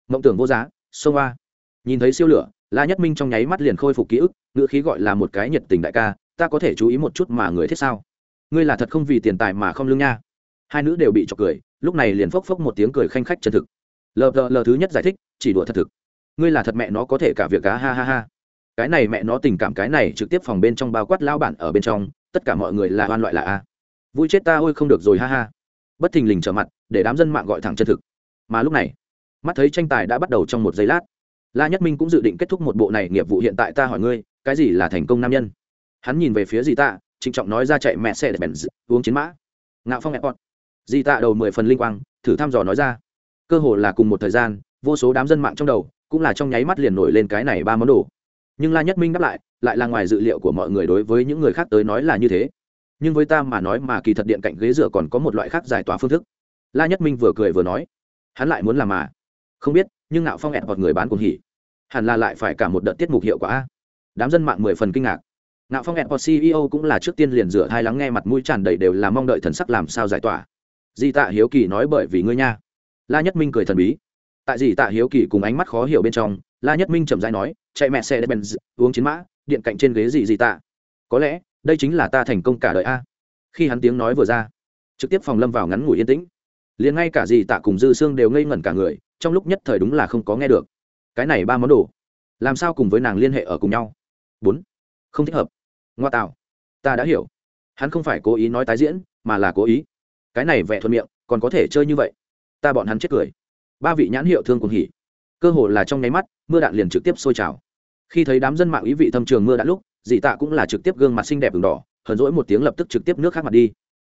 Mộng tưởng vô giá, sông Hoa nhìn thấy siêu lửa, la nhất minh trong nháy mắt liền khôi phục ký ức, ngữ khí gọi là một cái nhiệt tình đại ca, ta có thể chú ý một chút mà người thích sao? Ngươi là thật không vì tiền tài mà không lương nha. Hai nữ đều bị chọc cười, lúc này liền phốc phốc một tiếng cười khanh khách chân thực. Lờ lờ lờ thứ nhất giải thích, chỉ đùa thật thực. Ngươi là thật mẹ nó có thể cả việc cá ha ha ha. Cái này mẹ nó tình cảm cái này trực tiếp phòng bên trong bao quát lao bản ở bên trong, tất cả mọi người là oan loại là a. Vui chết ta, ôi không được rồi, ha ha bất thình lình trở mặt, để đám dân mạng gọi thẳng chân thực. Mà lúc này, mắt thấy tranh tài đã bắt đầu trong một giây lát, la nhất minh cũng dự định kết thúc một bộ này nghiệp vụ hiện tại ta hỏi ngươi, cái gì là thành công nam nhân? Hắn nhìn về phía dì tạ, trịnh trọng nói ra chạy mẹ xe để bèn uống chiến mã. Ngạo phong airport. Di tạ đầu mười phần linh quang, thử thăm dò nói ra. Cơ hồ là cùng một thời gian, vô số đám dân mạng trong đầu, cũng là trong nháy mắt liền nổi lên cái này ba món đồ. Nhưng la nhất minh đáp lại lại là ngoài dự liệu của mọi người đối với những người khác tới nói là như thế nhưng với ta mà nói mà kỳ thật điện cạnh ghế dựa còn có một loại khác giải tỏa phương thức. La nhất minh vừa cười vừa nói, hắn lại muốn làm mà. Không biết, nhưng ngạo phong ẹt hoặc người bán cùng hỉ. Hẳn là lại phải cả một đợt tiết mục hiệu quả. Đám dân mạng mười phần kinh ngạc. Ngạo phong ẹt hoặc ceo cũng là trước tiên liền rửa hai lắng nghe mặt mũi tràn đầy đều là mong đợi thần sắc làm sao giải tỏa. Di tạ hiếu kỳ nói bởi vì ngươi nha. La nhất minh cười thần bí. Tại di tạ hiếu kỳ cùng ánh mắt khó hiểu bên trong, la nhất minh chậm dãi nói, chạy mẹ xe benz, uống chiến mã, điện cạnh trên ghế gì Di tạ. Có lẽ đây chính là ta thành công cả đời a. Khi hắn tiếng nói vừa ra, trực tiếp phòng lâm vào ngắn ngủi yên tĩnh. Liền ngay cả gì tạ cùng dư xương đều ngây ngẩn cả người, trong lúc nhất thời đúng là không có nghe được. Cái này ba món đồ, làm sao cùng với nàng liên hệ ở cùng nhau? Bốn, không thích hợp. Ngoa tạo, ta đã hiểu. Hắn không phải cố ý nói tái diễn, mà là cố ý. Cái này vẻ thuận miệng, còn có thể chơi như vậy? Ta bọn hắn chết cười. Ba vị nhãn hiệu thương cùng hỉ. Cơ hồ là trong nháy mắt, mưa đạn liền trực tiếp sôi trào. Khi thấy đám dân mạng ý vị thâm trường mưa đạn lúc dị tạ cũng là trực tiếp gương mặt xinh đẹp v đỏ, hờn rỗi một tiếng lập tức trực tiếp nước khác mặt đi.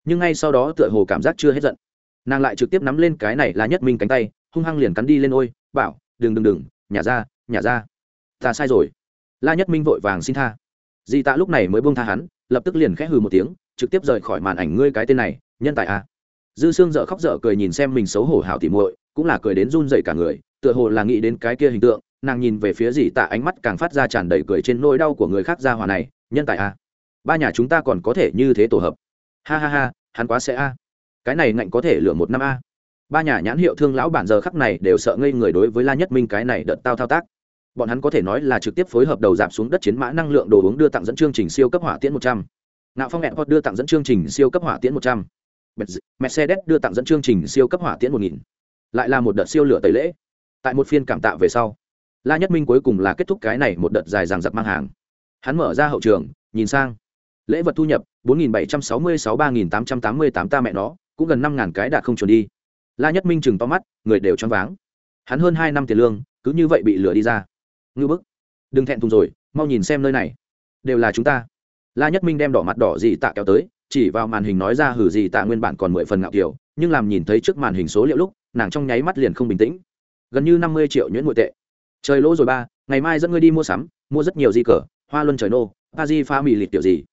Nhưng ngay sau đó tựa hồ cảm giác chưa hết giận. Nàng lại trực tiếp nắm lên cái này là nhất minh cánh tay, hung hăng liền cắn đi lên ôi, bảo, đừng đừng đừng, nhả ra nhả ra. Ta sai rồi. La nhất minh vội vàng xin tha. Dị tạ lúc này mới buông tha hắn, lập tức liền khẽ hừ một tiếng, trực tiếp rời khỏi màn ảnh ngươi cái tên này, nhân tài à. Dư sương dở khóc dở cười nhìn xem mình xấu hổ hảo tỉ muội, cũng là cười đến run dậy cả người, tựa hồ là nghĩ đến cái kia hình tượng nàng nhìn về phía dì tạ ánh mắt càng phát ra tràn đầy cười trên nỗi đau của người khác ra hòa này, nhân tài a ba nhà chúng ta còn có thể như thế tổ hợp. Ha ha ha, hắn quá sẽ a. Cái này ngạnh có thể lựa một năm a. Ba nhà nhãn hiệu thương lão bản giờ khắc này đều sợ ngây người đối với la nhất minh cái này đợt tao thao tác. Bọn hắn có thể nói là trực tiếp phối hợp đầu giảm xuống đất chiến mã năng lượng đồ uống đưa tặng dẫn chương trình siêu cấp hỏa tiễn một trăm. Ngạo phong hẹn đưa tặng dẫn chương trình siêu cấp hỏa tiễn một trăm. Mercedes đưa tặng dẫn chương trình siêu cấp hỏa tiễn một nghìn. Lại là một đợt siêu lửa tẩy lễ. Tại một phiên cảm tạ về sau la nhất minh cuối cùng là kết thúc cái này một đợt dài ràng giặc mang hàng. Hắn mở ra hậu trường, nhìn sang. Lễ vật thu nhập, bốn nghìn bảy trăm sáu mươi sáu ba nghìn tám trăm tám mươi tám ta mẹ nó, cũng gần năm ngàn cái đạt không chuẩn đi. La nhất minh chừng to mắt, người đều choáng váng. Hắn hơn hai năm tiền lương, cứ như vậy bị lừa đi ra. Ngư bức. Đừng thẹn thùng rồi, mau nhìn xem nơi này. Đều là chúng ta. La nhất minh đem đỏ mặt đỏ gì tạ kéo tới, chỉ vào màn hình nói ra hử gì tạ nguyên bản còn mười phần ngạo kiểu, nhưng làm nhìn thấy trước màn hình số liệu lúc, nàng trong nháy mắt liền không bình tĩnh. Gần như năm mươi triệu nhuyễn nội tệ trời lỗ rồi ba, ngày mai dẫn ngươi đi mua sắm, mua rất nhiều di cờ, hoa luân trời nô pa di pha mì lịt kiểu gì?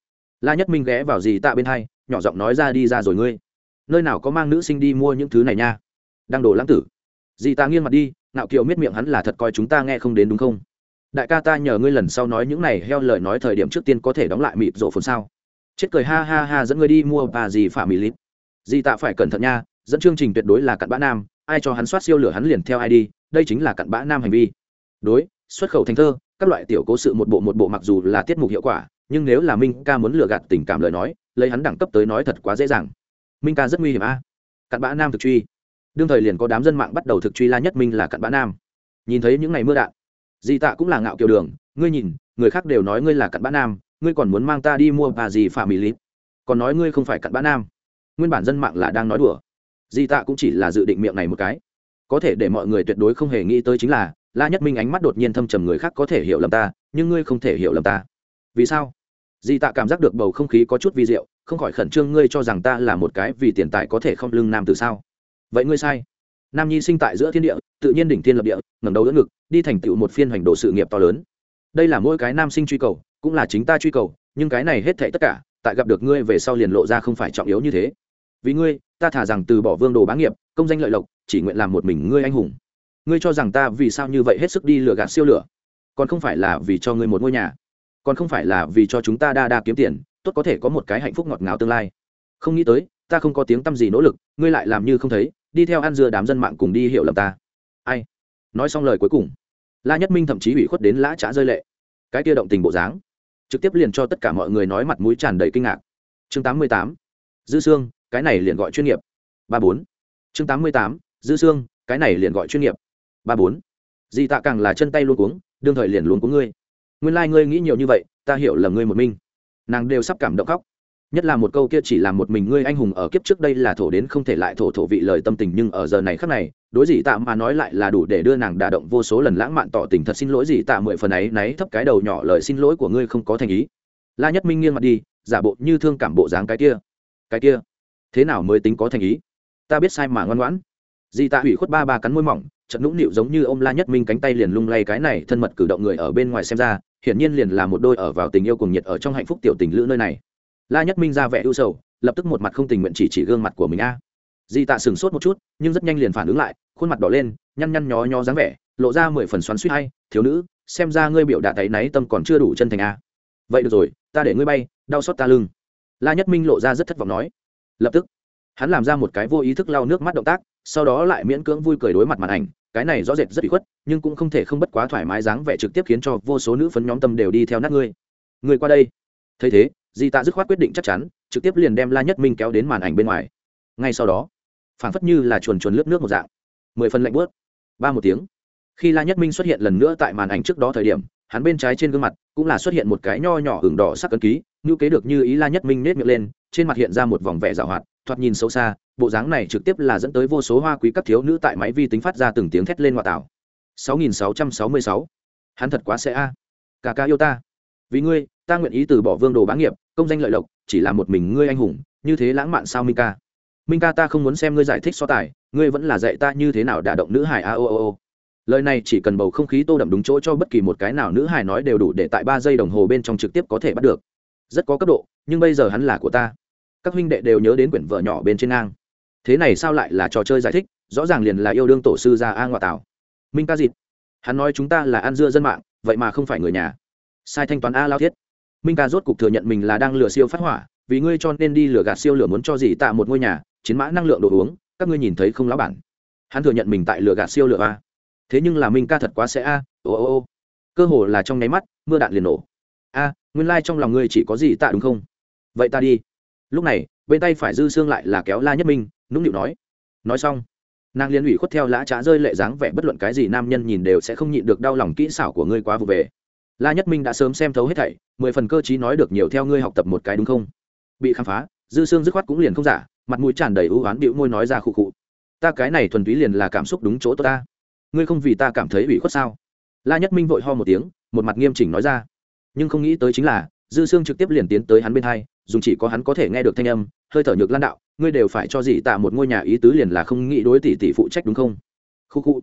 La nhất minh ghé vào gì tạ bên hai, nhỏ giọng nói ra đi ra rồi ngươi. Nơi nào có mang nữ sinh đi mua những thứ này nha? Đang đổ lãng tử. Dì ta nghiêng mặt đi, ngạo kiều miết miệng hắn là thật coi chúng ta nghe không đến đúng không? Đại ca ta nhờ ngươi lần sau nói những này heo lời nói thời điểm trước tiên có thể đóng lại mịt rộ phồn sao. Chết cười ha ha ha dẫn ngươi đi mua bà gì phả mì lít dì ta phải cẩn thận nha, dẫn chương trình tuyệt đối là cặn bã nam, ai cho hắn soát siêu lửa hắn liền theo ai đi, đây chính là cặn bã nam hành vi đối, xuất khẩu thành thơ, các loại tiểu cố sự một bộ một bộ mặc dù là tiết mục hiệu quả, nhưng nếu là minh ca muốn lừa gạt tình cảm lời nói, lấy hắn đẳng cấp tới nói thật quá dễ dàng. Minh ca rất nguy hiểm a. Cặn bã nam thực truy. Đương thời liền có đám dân mạng bắt đầu thực truy la nhất minh là cặn bã nam. Nhìn thấy những ngày mưa đạn, di tạ cũng là ngạo kiều đường, ngươi nhìn, người khác đều nói ngươi là cặn bã nam, ngươi còn muốn mang ta đi mua bà gì phạm mỹ lít? Còn nói ngươi không phải cặn bã nam. Nguyên bản dân mạng là đang nói đùa. Di tạ cũng chỉ là dự định miệng này một cái. Có thể để mọi người tuyệt đối không hề nghĩ tới chính là la nhất minh ánh mắt đột nhiên thâm trầm, người khác có thể hiểu lầm ta, nhưng ngươi không thể hiểu lầm ta. Vì sao? Di tạ cảm giác được bầu không khí có chút vi diệu, không khỏi khẩn trương, ngươi cho rằng ta là một cái vì tiền tài có thể không lưng nam từ sao? Vậy ngươi sai. Nam nhi sinh tại giữa thiên địa, tự nhiên đỉnh thiên lập địa, ngẩng đầu đỡ ngực, đi thành tựu một phiên hoành đồ sự nghiệp to lớn. Đây là mỗi cái nam sinh truy cầu, cũng là chính ta truy cầu, nhưng cái này hết thệ tất cả, tại gặp được ngươi về sau liền lộ ra không phải trọng yếu như thế. Vì ngươi, ta thả rằng từ bỏ vương đồ bá nghiệp, công danh lợi lộc, chỉ nguyện làm một mình ngươi anh hùng ngươi cho rằng ta vì sao như vậy hết sức đi lừa gạt siêu lửa? Còn không phải là vì cho ngươi một ngôi nhà. Còn không phải là vì cho chúng ta đa đa kiếm tiền, tốt có thể có một cái hạnh phúc ngọt ngào tương lai. Không nghĩ tới, ta không có tiếng t â m gì nỗ lực, ngươi lại làm như không thấy, đi theo ăn dưa đám dân mạng cùng đi hiểu lầm ta. Ai? Nói xong lời cuối cùng, la nhất minh thậm chí ủy khuất đến lã trá rơi lệ. Cái kia động tình bộ dáng, trực tiếp liền cho tất cả mọi người nói mặt mũi tràn đầy kinh ngạc. Chương tám mươi tám, dư sương, cái này liền gọi chuyên nghiệp. Ba bốn, chương tám mươi tám, dư sương, cái này liền gọi chuyên nghiệp ba bốn. Dì tạ càng là chân tay luôn cuống, đương thời liền luôn của ngươi. Nguyên lai、like、ngươi nghĩ nhiều như vậy, ta hiểu là ngươi một mình. nàng đều sắp cảm động khóc. Nhất là một câu kia chỉ là một mình ngươi anh hùng ở kiếp trước đây là thổ đến không thể lại thổ thổ vị lời tâm tình nhưng ở giờ này khắc này, đối dì tạ mà nói lại là đủ để đưa nàng đả động vô số lần lãng mạn tỏ tình thật xin lỗi dì tạ mười phần ấy, náy thấp cái đầu nhỏ lời xin lỗi của ngươi không có thành ý. La nhất minh nghiêng mặt đi, giả bộ như thương cảm bộ dáng cái kia. Cái kia? Thế nào mới tính có thành ý? Ta biết sai mà ngoan ngoãn. Dì tạ hủy khuất ba ba cắn môi mỏng trận nũng nịu giống như ô m la nhất minh cánh tay liền lung lay cái này, thân mật cử động người ở bên ngoài xem ra, hiển nhiên liền là một đôi ở vào tình yêu cùng nhiệt ở trong hạnh phúc tiểu tình lữ nơi này. La nhất minh ra vẻ ưu sầu, lập tức một mặt không tình nguyện chỉ chỉ gương mặt của mình a. Di tạ sửng sốt một chút, nhưng rất nhanh liền phản ứng lại, khuôn mặt đỏ lên, nhăn nhăn nhó nhó dáng vẻ, lộ ra mười phần xoắn suýt hay, thiếu nữ, xem ra ngươi biểu đạ tay náy tâm còn chưa đủ chân thành a. Vậy được rồi, ta để ngươi bay, đau xót ta lưng. La nhất minh lộ ra rất thất vọng nói. Lập tức hắn làm ra một cái vô ý thức lau nước mắt động tác, sau đó lại miễn cưỡng vui cười đối mặt màn ảnh. Cái này rõ rệt rất bị khuất, nhưng cũng không thể không bất quá thoải mái dáng vẻ trực tiếp khiến cho vô số nữ phấn nhóm tâm đều đi theo nát ngươi. Người qua đây. Thấy thế, di tạ dứt khoát quyết định chắc chắn, trực tiếp liền đem la nhất minh kéo đến màn ảnh bên ngoài. Ngay sau đó, phảng phất như là chuồn chuồn lướt nước một dạng. Mười phần lạnh bớt ba một tiếng. Khi la nhất minh xuất hiện lần nữa tại màn ảnh trước đó thời điểm, hắn bên trái trên gương mặt cũng là xuất hiện một cái nho nhỏ hưởng đỏ sắc cân ký như kế được như ý la nhất minh nết miệng lên, trên mặt hiện ra một vòng vẻ dạo hoạt thoạt nhìn xấu xa, bộ dáng này trực tiếp là dẫn tới vô số hoa quý các thiếu nữ tại máy vi tính phát ra từng tiếng thét lên ngoại tảo 6666. hắn thật quá sẽ a. Cả ca yêu ta. Vì ngươi, ta nguyện ý từ bỏ vương đồ bá nghiệp, công danh lợi lộc, chỉ là một mình ngươi anh hùng, như thế lãng mạn sao minh ca minh ca ta không muốn xem ngươi giải thích so tài, ngươi vẫn là dạy ta như thế nào đả động nữ hải a o o o lời này chỉ cần bầu không khí tô đậm đúng chỗ cho bất kỳ một cái nào nữ hải nói đều đủ để tại ba giây đồng hồ bên trong trực tiếp có thể bắt được. Rất có cấp độ, nhưng bây giờ hắn là của ta các huynh đệ đều nhớ đến quyển vợ nhỏ bên trên ngang. Thế này sao lại là trò chơi giải thích? Rõ ràng liền là yêu đương tổ sư gia a ngoại tảo minh ca dịt. Hắn nói chúng ta là ăn dưa dân mạng, vậy mà không phải người nhà. Sai thanh toán a lao thiết. Minh ca rốt cục thừa nhận mình là đang lừa siêu phát hỏa, vì ngươi cho nên đi lừa gạt siêu lửa muốn cho gì tạ một ngôi nhà, chiến mã năng lượng đồ uống, các ngươi nhìn thấy không lão bản? Hắn thừa nhận mình tại lừa gạt siêu lửa a. Thế nhưng là minh ca thật quá sẽ a, ô ô ô. Cơ hồ là trong nháy mắt, mưa đạn liền nổ. A, nguyên lai trong lòng ngươi chỉ có gì tạ đúng không? Vậy ta đi lúc này, bên tay phải dư xương lại là kéo la nhất minh, nũng nịu nói nói xong. Nàng liên ủy khuất theo lã trá rơi lệ dáng vẻ, bất luận cái gì nam nhân nhìn đều sẽ không nhịn được đau lòng kỹ xảo của ngươi quá vụ về. La nhất minh đã sớm xem thấu hết thảy, mười phần cơ t nói được nhiều theo ngươi học tập một cái đúng không? Bị khám phá, dư xương dứt khoát cũng liền không giả, mặt mũi tràn đầy ưu oán bịu môi nói ra khụ khụ, ta cái này thuần túy liền là cảm xúc đúng chỗ ta. Ngươi không vì ta cảm thấy ủy khuất sao? La nhất minh vội ho một tiếng, một mặt nghiêm chỉnh nói ra. Nhưng không nghĩ tới chính là, dư xương trực tiếp liền tiến tới hắn bên hai dùng chỉ có hắn có thể nghe được thanh âm, hơi thở nhược lan đạo, ngươi đều phải cho dì tạ một ngôi nhà ý tứ liền là không nghĩ đối tỷ tỷ phụ trách đúng không? Khu khu.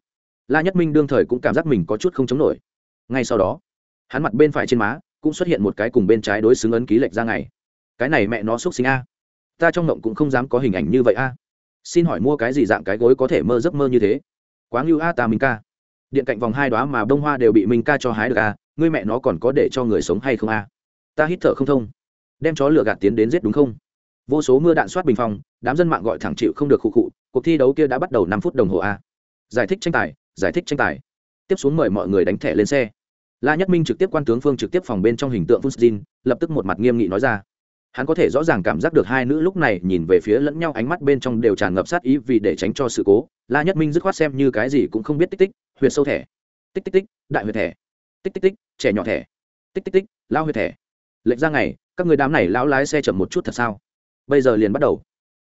La nhất minh đương thời cũng cảm giác mình có chút không chống nổi. Ngay sau đó, hắn mặt bên phải trên má cũng xuất hiện một cái cùng bên trái đối xứng ấn ký lệch ra ngày. Cái này mẹ nó xúc sinh a. Ta trong mộng cũng không dám có hình ảnh như vậy a. Xin hỏi mua cái gì dạng cái gối có thể mơ giấc mơ như thế? Quá ngưu a ta minh ca. Điện cạnh vòng hai đó mà bông hoa đều bị minh ca cho hái được a, ngươi mẹ nó còn có để cho người sống hay không a? Ta hít thở không thông đem chó lửa gạt tiến đến giết đúng không? Vô số mưa đạn soát bình phong đám dân mạng gọi thẳng chịu không được khụ khụ cuộc thi đấu kia đã bắt đầu năm phút đồng hồ a. Giải thích tranh tài giải thích tranh tài. Tiếp xuống mời mọi người đánh thẻ lên xe. La nhất minh trực tiếp quan tướng phương trực tiếp phòng bên trong hình tượng Fustin, lập tức một mặt nghiêm nghị nói ra. Hắn có thể rõ ràng cảm giác được hai nữ lúc này nhìn về phía lẫn nhau ánh mắt bên trong đều tràn ngập sát ý vì để tránh cho sự cố. La nhất minh dứt khoát xem như cái gì cũng không biết tích tích huyệt sâu thẻ. Tích tích tích đại huyệt thẻ. Tích tích tích trẻ nhỏ thẻ. Tích tích tích lao huyệt thẻ. Lệnh ra ngày các người đám này lão lái xe chậm một chút thật sao? Bây giờ liền bắt đầu.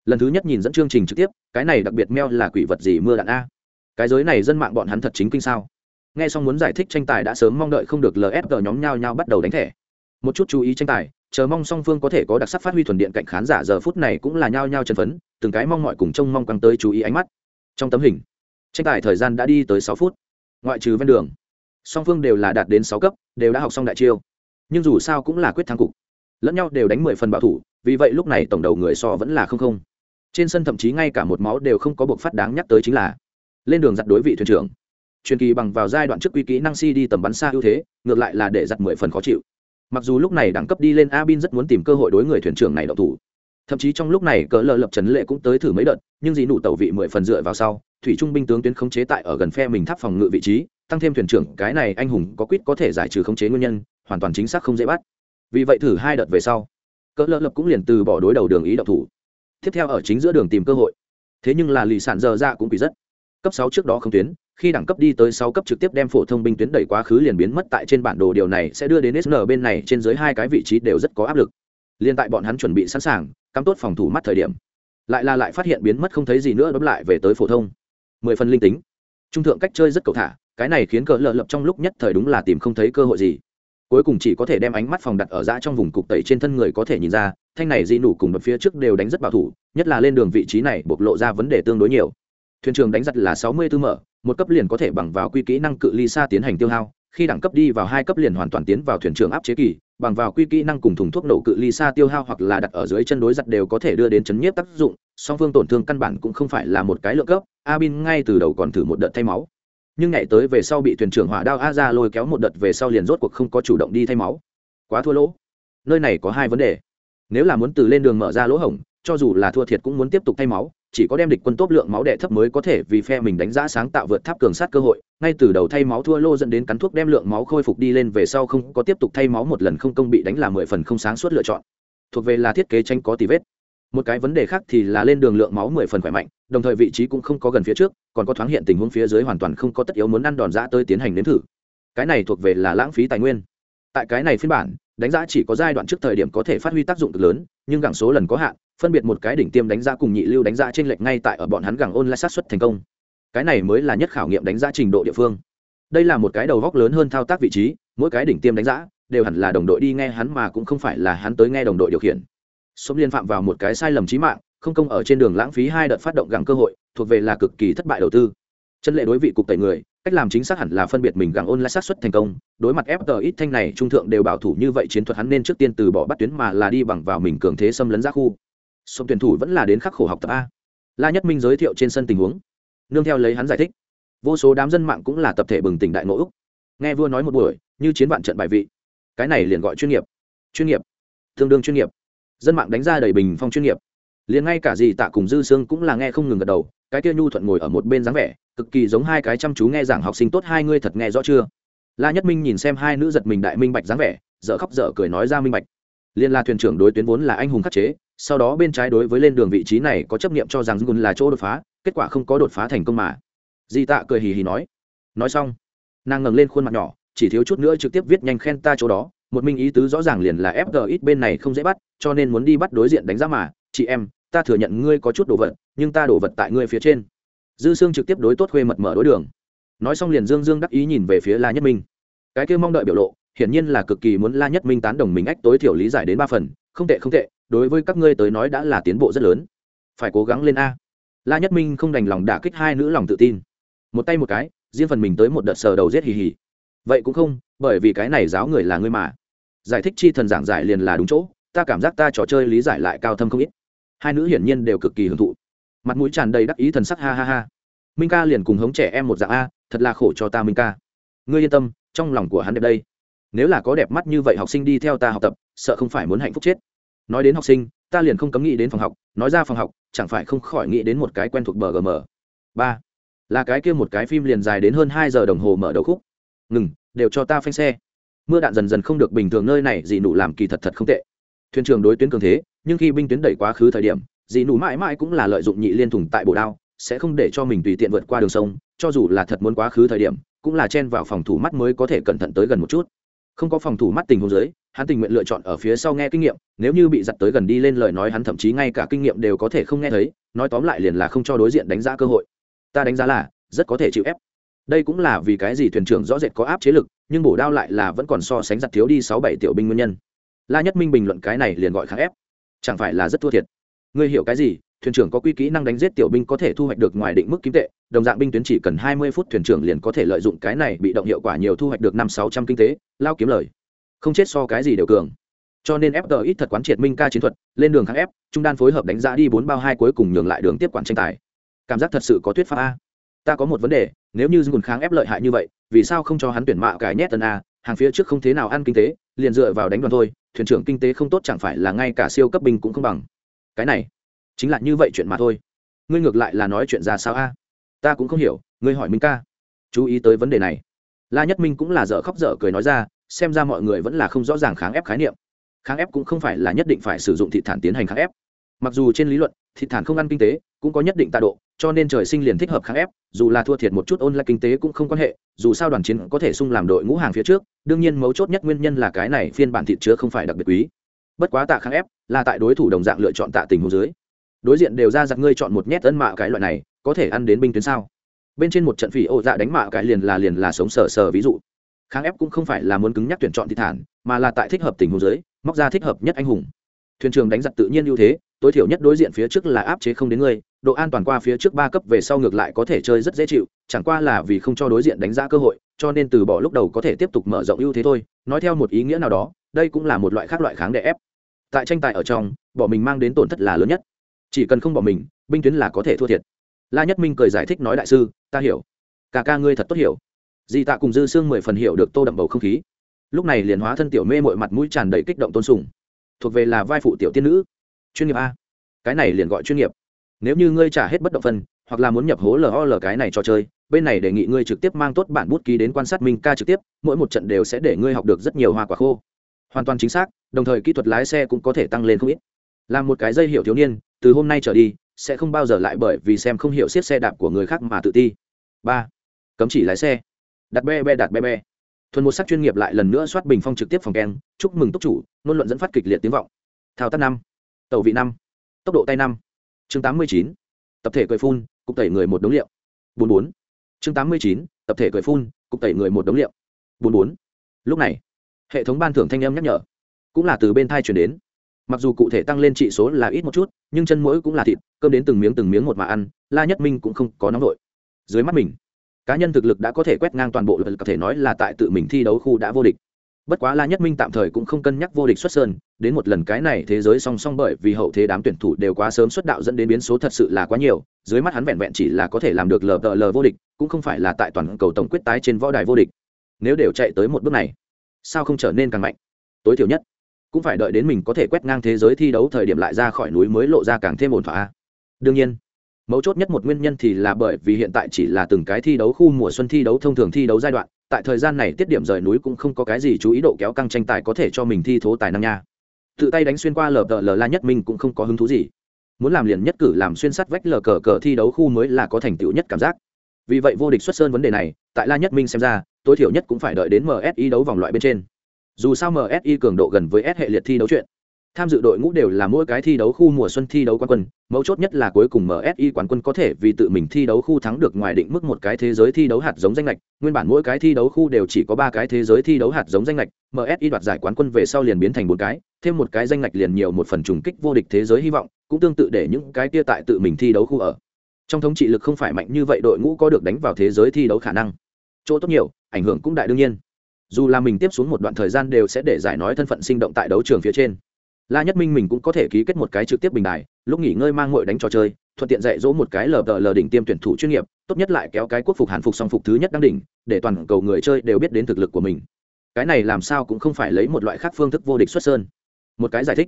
Lần thứ nhất nhìn dẫn chương trình trực tiếp, cái này đặc biệt meo là quỷ vật gì mưa đạn a? Cái giới này dân mạng bọn hắn thật chính kinh sao? Nghe xong muốn giải thích tranh tài đã sớm mong đợi không được lfg nhóm nhau nhau bắt đầu đánh thẻ. Một chút chú ý tranh tài, chờ mong song phương có thể có đặc sắc phát huy thuần điện cạnh khán giả giờ phút này cũng là nhao nhao chân phấn, từng cái mong mọi cùng trông mong căng tới chú ý ánh mắt. Trong tấm hình, tranh tài thời gian đã đi tới sáu phút. Ngoại trừ ven đường, song phương đều là đạt đến sáu cấp, đều đã học xong đại chiêu. Nhưng dù sao cũng là quyết thắng cục lẫn nhau đều đánh mười phần bảo thủ, vì vậy lúc này tổng đầu người so vẫn là không không. Trên sân thậm chí ngay cả một máu đều không có buộc phát đáng nhắc tới chính là lên đường giặt đối vị thuyền trưởng. Truyền kỳ bằng vào giai đoạn trước quy kỹ năng si đi tầm bắn xa ưu thế, ngược lại là để giặt mười phần khó chịu. Mặc dù lúc này đẳng cấp đi lên A bin rất muốn tìm cơ hội đối người thuyền trưởng này đậu thủ. Thậm chí trong lúc này cỡ lờ lập trấn lệ cũng tới thử mấy đợt, nhưng dì nụ tẩu vị mười phần dựa vào sau, thủy trung binh tướng tuyến khống chế tại ở gần phe mình tháp phòng ngự vị trí, tăng thêm thuyền trưởng, cái này anh hùng có quýt có thể giải trừ khống chế nguyên nhân, hoàn toàn chính xác không dễ bắt vì vậy thử hai đợt về sau cỡ lỡ lập cũng liền từ bỏ đối đầu đường ý đậu thủ tiếp theo ở chính giữa đường tìm cơ hội thế nhưng là lì sản giờ ra dạ cũng bị rất cấp sáu trước đó không tuyến khi đẳng cấp đi tới sáu cấp trực tiếp đem phổ thông binh tuyến đẩy quá khứ liền biến mất tại trên bản đồ điều này sẽ đưa đến SN bên này trên dưới hai cái vị trí đều rất có áp lực. Liên tại bọn hắn chuẩn bị sẵn sàng, cắm tốt phòng thủ mắt thời điểm, lại là lại phát hiện biến mất không thấy gì nữa đấm lại về tới phổ thông. Mười phần linh tính. Trung thượng cách chơi rất cầu thả, cái này khiến cỡ lợ lập trong lúc nhất thời đúng là tìm không thấy cơ hội gì cuối cùng chỉ có thể đem ánh mắt phòng đặt ở dã trong vùng cục tẩy trên thân người có thể nhìn ra, thanh này di nụ cùng đập phía trước đều đánh rất bảo thủ, nhất là lên đường vị trí này bộc lộ ra vấn đề tương đối nhiều. Thuyền trường đánh giật là sáu mươi tư mở, một cấp liền có thể bằng vào quy kỹ năng cự ly xa tiến hành tiêu hao, khi đẳng cấp đi vào hai cấp liền hoàn toàn tiến vào thuyền trường áp chế kỳ, bằng vào quy kỹ năng cùng thùng thuốc nổ cự ly xa tiêu hao hoặc là đặt ở dưới chân đối giật đều có thể đưa đến chấn nhiếp tác dụng, song phương tổn thương căn bản cũng không phải là một cái lượng cấp abin ngay từ đầu còn thử một đợt thay máu nhưng nhảy tới về sau bị thuyền trưởng hỏa đao a ra lôi kéo một đợt về sau liền rốt cuộc không có chủ động đi thay máu. Quá thua lỗ. Nơi này có hai vấn đề. Nếu là muốn từ lên đường mở ra lỗ hổng, cho dù là thua thiệt cũng muốn tiếp tục thay máu, chỉ có đem địch quân tốt lượng máu đệ thấp mới có thể vì phe mình đánh giá sáng tạo vượt tháp cường sát cơ hội. Ngay từ đầu thay máu thua lô dẫn đến cắn thuốc đem lượng máu khôi phục đi lên về sau không có tiếp tục thay máu một lần không công bị đánh là mười phần không sáng suốt lựa chọn. Thuộc về là thiết kế tranh có tì vết một cái vấn đề khác thì là lên đường lượng máu mười phần khỏe mạnh, đồng thời vị trí cũng không có gần phía trước, còn có thoáng hiện tình huống phía dưới hoàn toàn không có tất yếu muốn ăn đòn giã tới tiến hành nếm thử. Cái này thuộc về là lãng phí tài nguyên. Tại cái này phiên bản, đánh giá chỉ có giai đoạn trước thời điểm có thể phát huy tác dụng cực lớn, nhưng gẳng số lần có hạn, phân biệt một cái đỉnh tiêm đánh giá cùng nhị lưu đánh giá trên lệch ngay tại ở bọn hắn gẳng ôn lại sát xuất thành công. Cái này mới là nhất khảo nghiệm đánh giá trình độ địa phương. Đây là một cái đầu góc lớn hơn thao tác vị trí, mỗi cái đỉnh tiêm đánh giá đều hẳn là đồng đội đi nghe hắn mà cũng không phải là hắn tới nghe đồng đội điều khiển sông liên phạm vào một cái sai lầm trí mạng, không công ở trên đường lãng phí hai đợt phát động gặng cơ hội, thuộc về là cực kỳ thất bại đầu tư. Chân lệ đối vị cục tẩy người, cách làm chính xác hẳn là phân biệt mình gặng ôn lại sát xuất thành công, đối mặt ép ít thanh này, trung thượng đều bảo thủ như vậy chiến thuật hắn nên trước tiên từ bỏ bắt tuyến mà là đi bằng vào mình cường thế xâm lấn ra khu. Sông tuyển thủ vẫn là đến khắc khổ học tập a. La nhất minh giới thiệu trên sân tình huống. Nương theo lấy hắn giải thích, vô số đám dân mạng cũng là tập thể bừng tỉnh đại ngộ úc. Nghe vua nói một buổi, như chiến vạn trận bài vị. Cái này liền gọi chuyên nghiệp. Chuyên nghiệp. Tương đương chuyên nghiệp dân mạng đánh ra đầy bình phong chuyên nghiệp. Liền ngay cả dì tạ cùng dư sương cũng là nghe không ngừng gật đầu, cái kia nhu thuận ngồi ở một bên dáng vẻ, cực kỳ giống hai cái chăm chú nghe giảng học sinh tốt hai ngươi thật nghe rõ chưa? La nhất minh nhìn xem hai nữ giật mình đại minh bạch dáng vẻ, dở khóc dở cười nói ra minh bạch. Liên la thuyền trưởng đối tuyến vốn là anh hùng khắc chế, sau đó bên trái đối với lên đường vị trí này có chấp nghiệm cho rằng dùn là chỗ đột phá, kết quả không có đột phá thành công mà. Di tạ cười hì hì nói. Nói xong, nàng ngẩng lên khuôn mặt nhỏ, chỉ thiếu chút nữa trực tiếp viết nhanh khen ta chỗ đó một minh ý tứ rõ ràng liền là fg ít bên này không dễ bắt, cho nên muốn đi bắt đối diện đánh giá mà. Chị em, ta thừa nhận ngươi có chút đồ vật, nhưng ta đổ vật tại ngươi phía trên. Dư sương trực tiếp đối tốt khuê mật mở đối đường. Nói xong liền dương dương đắc ý nhìn về phía la nhất minh. Cái kêu mong đợi biểu lộ, hiển nhiên là cực kỳ muốn la nhất minh tán đồng mình ách tối thiểu lý giải đến ba phần. Không tệ không tệ, đối với các ngươi tới nói đã là tiến bộ rất lớn. Phải cố gắng lên a. La nhất minh không đành lòng đả kích hai nữ lòng tự tin. Một tay một cái, riêng phần mình tới một đợt sờ đầu giết hì hì. Vậy cũng không bởi vì cái này giáo người là ngươi mà. Giải thích chi thần giảng giải liền là đúng chỗ, ta cảm giác ta trò chơi lý giải lại cao thâm không ít. Hai nữ hiển nhiên đều cực kỳ hưởng thụ. Mặt mũi tràn đầy đắc ý thần sắc, ha ha ha. Minh ca liền cùng hống trẻ em một dạng a, thật là khổ cho ta minh ca. Ngươi yên tâm, trong lòng của hắn đẹp đây. Nếu là có đẹp mắt như vậy học sinh đi theo ta học tập, sợ không phải muốn hạnh phúc chết. Nói đến học sinh, ta liền không cấm nghĩ đến phòng học, nói ra phòng học, chẳng phải không khỏi nghĩ đến một cái quen thuộc bgm ba, là cái kia một cái phim liền dài đến hơn hai giờ đồng hồ mở đầu khúc. Ngừng đều cho ta phanh xe. Mưa đạn dần dần không được bình thường, nơi này dị nụ làm kỳ thật thật không tệ. Thuyền trưởng đối tuyến cường thế, nhưng khi binh tuyến đẩy quá khứ thời điểm, dị nụ mãi mãi cũng là lợi dụng nhị liên thủng tại bộ đao, sẽ không để cho mình tùy tiện vượt qua đường sông, cho dù là thật muốn quá khứ thời điểm, cũng là chen vào phòng thủ mắt mới có thể cẩn thận tới gần một chút. Không có phòng thủ mắt tình huống dưới, hắn tình nguyện lựa chọn ở phía sau nghe kinh nghiệm, nếu như bị giặt tới gần đi lên lời nói hắn thậm chí ngay cả kinh nghiệm đều có thể không nghe thấy, nói tóm lại liền là không cho đối diện đánh giá cơ hội. Ta đánh giá là rất có thể chịu ép đây cũng là vì cái gì thuyền trưởng rõ rệt có áp chế lực, nhưng bổ đao lại là vẫn còn so sánh giặt thiếu đi sáu bảy tiểu binh nguyên nhân. La nhất minh bình luận cái này liền gọi kháng ép. Chẳng phải là rất thua thiệt. Ngươi hiểu cái gì, thuyền trưởng có quy kỹ năng đánh giết tiểu binh có thể thu hoạch được ngoài định mức kim tệ, đồng dạng binh tuyến chỉ cần hai mươi phút thuyền trưởng liền có thể lợi dụng cái này bị động hiệu quả nhiều thu hoạch được năm sáu trăm kinh tế, lao kiếm lời. Không chết so cái gì đều cường. Cho nên fg ít thật quán triệt minh ca chiến thuật, lên đường kháng ép, trung đan phối hợp đánh giá đi bốn bao hai cuối cùng nhường lại đường tiếp quản tranh tài. Cảm giác thật sự có thuyết pháp a ta có một vấn đề, nếu như dùng kháng ép lợi hại như vậy, vì sao không cho hắn tuyển mạ cải nhét tân a, hàng phía trước không thế nào ăn kinh tế, liền dựa vào đánh đoàn thôi, thuyền trưởng kinh tế không tốt chẳng phải là ngay cả siêu cấp binh cũng không bằng. Cái này, chính là như vậy chuyện mà thôi. Ngươi ngược lại là nói chuyện ra sao a? Ta cũng không hiểu, ngươi hỏi minh ca. Chú ý tới vấn đề này. La nhất minh cũng là dở khóc dở cười nói ra, xem ra mọi người vẫn là không rõ ràng kháng ép khái niệm. Kháng ép cũng không phải là nhất định phải sử dụng thị thản tiến hành kháng ép mặc dù trên lý luận thịt thản không ăn kinh tế cũng có nhất định tạ độ, cho nên trời sinh liền thích hợp kháng ép, dù là thua thiệt một chút ôn lại kinh tế cũng không quan hệ, dù sao đoàn chiến có thể sung làm đội ngũ hàng phía trước, đương nhiên mấu chốt nhất nguyên nhân là cái này phiên bản thịt chứa không phải đặc biệt quý. Bất quá tạ kháng ép là tại đối thủ đồng dạng lựa chọn tạ tình hồ dưới. Đối diện đều ra giặc ngươi chọn một nhét ân mạ cái loại này, có thể ăn đến binh tuyến sao? Bên trên một trận phỉ ô dạ đánh mạ cái liền là liền là sống sờ sờ ví dụ. Kháng ép cũng không phải là muốn cứng nhắc tuyển chọn thịt thản, mà là tại thích hợp tình hồ dưới, móc ra thích hợp nhất anh hùng. Thuyền trường đánh giặc tự nhiên ưu thế tối thiểu nhất đối diện phía trước là áp chế không đến ngươi, độ an toàn qua phía trước ba cấp về sau ngược lại có thể chơi rất dễ chịu, chẳng qua là vì không cho đối diện đánh giá cơ hội, cho nên từ bỏ lúc đầu có thể tiếp tục mở rộng ưu thế thôi. Nói theo một ý nghĩa nào đó, đây cũng là một loại khác loại kháng đè ép. Tại tranh tài ở trong, bỏ mình mang đến tổn thất là lớn nhất. Chỉ cần không bỏ mình, binh tuyến là có thể thua thiệt. La nhất minh cười giải thích nói đại sư, ta hiểu. Cả ca ngươi thật tốt hiểu. Di tạ cùng dư xương mười phần hiểu được tô đậm bầu không khí. Lúc này liền hóa thân tiểu mê mội mặt mũi tràn đầy kích động tôn sùng. Thuộc về là vai phụ tiểu tiên nữ chuyên nghiệp a. Cái này liền gọi chuyên nghiệp. Nếu như ngươi trả hết bất động phần hoặc là muốn nhập hố lol cái này cho chơi, bên này đề nghị ngươi trực tiếp mang tốt bản bút ký đến quan sát minh ca trực tiếp, mỗi một trận đều sẽ để ngươi học được rất nhiều hoa quả khô. Hoàn toàn chính xác, đồng thời kỹ thuật lái xe cũng có thể tăng lên không ít. Làm một cái dây hiệu thiếu niên, từ hôm nay trở đi, sẽ không bao giờ lại bởi vì xem không hiểu xiết xe đạp của người khác mà tự ti. Ba. Cấm chỉ lái xe. Đặt be be đặt be be. Thuần một sắc chuyên nghiệp lại lần nữa soát bình phong trực tiếp phòng keng, chúc mừng túc chủ, ngôn luận dẫn phát kịch liệt tiếng vọng. Thao tác năm tàu vị năm, tốc độ tay năm. Chương tám mươi chín, tập thể cười phun, cục tẩy người một đống liệu. Bốn bốn. Chương tám mươi chín, tập thể cười phun, cục tẩy người một đống liệu. Bốn bốn. Lúc này, hệ thống ban thưởng thanh âm nhắc nhở cũng là từ bên thai chuyển đến. Mặc dù cụ thể tăng lên trị số là ít một chút, nhưng chân mũi cũng là thịt, cơm đến từng miếng từng miếng một mà ăn, la nhất minh cũng không có nóng vội. Dưới mắt mình, cá nhân thực lực đã có thể quét ngang toàn bộ, có thể nói là tại tự mình thi đấu khu đã vô địch bất quá la nhất minh tạm thời cũng không cân nhắc vô địch xuất sơn, đến một lần cái này thế giới song song bởi vì hậu thế đám tuyển thủ đều quá sớm xuất đạo dẫn đến biến số thật sự là quá nhiều, dưới mắt hắn vẹn vẹn chỉ là có thể làm được lờ tờ lờ vô địch, cũng không phải là tại toàn cầu tổng quyết tái trên võ đài vô địch. Nếu đều chạy tới một bước này, sao không trở nên càng mạnh? Tối thiểu nhất, cũng phải đợi đến mình có thể quét ngang thế giới thi đấu thời điểm lại ra khỏi núi mới lộ ra càng thêm ổn thỏa. Đương nhiên, mấu chốt nhất một nguyên nhân thì là bởi vì hiện tại chỉ là từng cái thi đấu khu mùa xuân thi đấu thông thường thi đấu giai đoạn tại thời gian này tiết điểm rời núi cũng không có cái gì chú ý độ kéo căng tranh tài có thể cho mình thi thố tài năng nha. Tự tay đánh xuyên qua lờ tờ lờ la nhất mình cũng không có hứng thú gì. Muốn làm liền nhất cử làm xuyên sắt vách lờ cờ cờ thi đấu khu mới là có thành tựu nhất cảm giác. Vì vậy vô địch xuất sơn vấn đề này, tại la nhất minh xem ra, tối thiểu nhất cũng phải đợi đến msi đấu vòng loại bên trên. Dù sao msi cường độ gần với s hệ liệt thi đấu chuyện tham dự đội ngũ đều là mỗi cái thi đấu khu mùa xuân thi đấu quán quân, mấu chốt nhất là cuối cùng msi quán quân có thể vì tự mình thi đấu khu thắng được ngoài định mức một cái thế giới thi đấu hạt giống danh lệch. Nguyên bản mỗi cái thi đấu khu đều chỉ có ba cái thế giới thi đấu hạt giống danh lệch. Msi đoạt giải quán quân về sau liền biến thành bốn cái, thêm một cái danh lệch liền nhiều một phần trùng kích vô địch thế giới hy vọng, cũng tương tự để những cái kia tại tự mình thi đấu khu ở. Trong thống trị lực không phải mạnh như vậy, đội ngũ có được đánh vào thế giới thi đấu khả năng. Chỗ tốt nhiều, ảnh hưởng cũng đại đương nhiên. Dù là mình tiếp xuống một đoạn thời gian đều sẽ để giải nói thân phận sinh động tại đấu trường phía trên la nhất minh mình cũng có thể ký kết một cái trực tiếp bình đài, lúc nghỉ ngơi mang ngội đánh trò chơi, thuận tiện dạy dỗ một cái lờ đờ lờ đỉnh tiêm tuyển thủ chuyên nghiệp, tốt nhất lại kéo cái quốc phục hàn phục song phục thứ nhất đăng đỉnh, để toàn cầu người chơi đều biết đến thực lực của mình. Cái này làm sao cũng không phải lấy một loại khác phương thức vô địch xuất sơn. Một cái giải thích.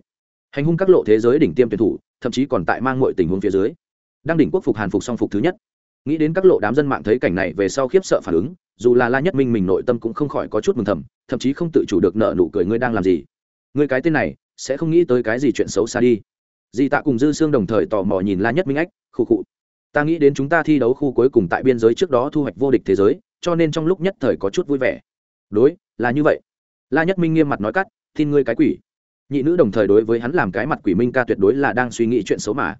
Hành hung các lộ thế giới đỉnh tiêm tuyển thủ, thậm chí còn tại mang ngội tình huống phía dưới. Đăng đỉnh quốc phục hàn phục song phục thứ nhất. Nghĩ đến các lộ đám dân mạng thấy cảnh này về sau khiếp sợ phản ứng, dù là la nhất minh mình nội tâm cũng không khỏi có chút mừng thầm, thậm chí không tự chủ được nợ nụ cười, ngươi đang làm gì? Ngươi cái tên này sẽ không nghĩ tới cái gì chuyện xấu xa đi. Di tạ cùng dư xương đồng thời tò mò nhìn la nhất minh ách khu cụ ta nghĩ đến chúng ta thi đấu khu cuối cùng tại biên giới trước đó thu hoạch vô địch thế giới, cho nên trong lúc nhất thời có chút vui vẻ. Đối, là như vậy. La nhất minh nghiêm mặt nói cắt, tin ngươi cái quỷ. Nhị nữ đồng thời đối với hắn làm cái mặt quỷ minh ca tuyệt đối là đang suy nghĩ chuyện xấu mà.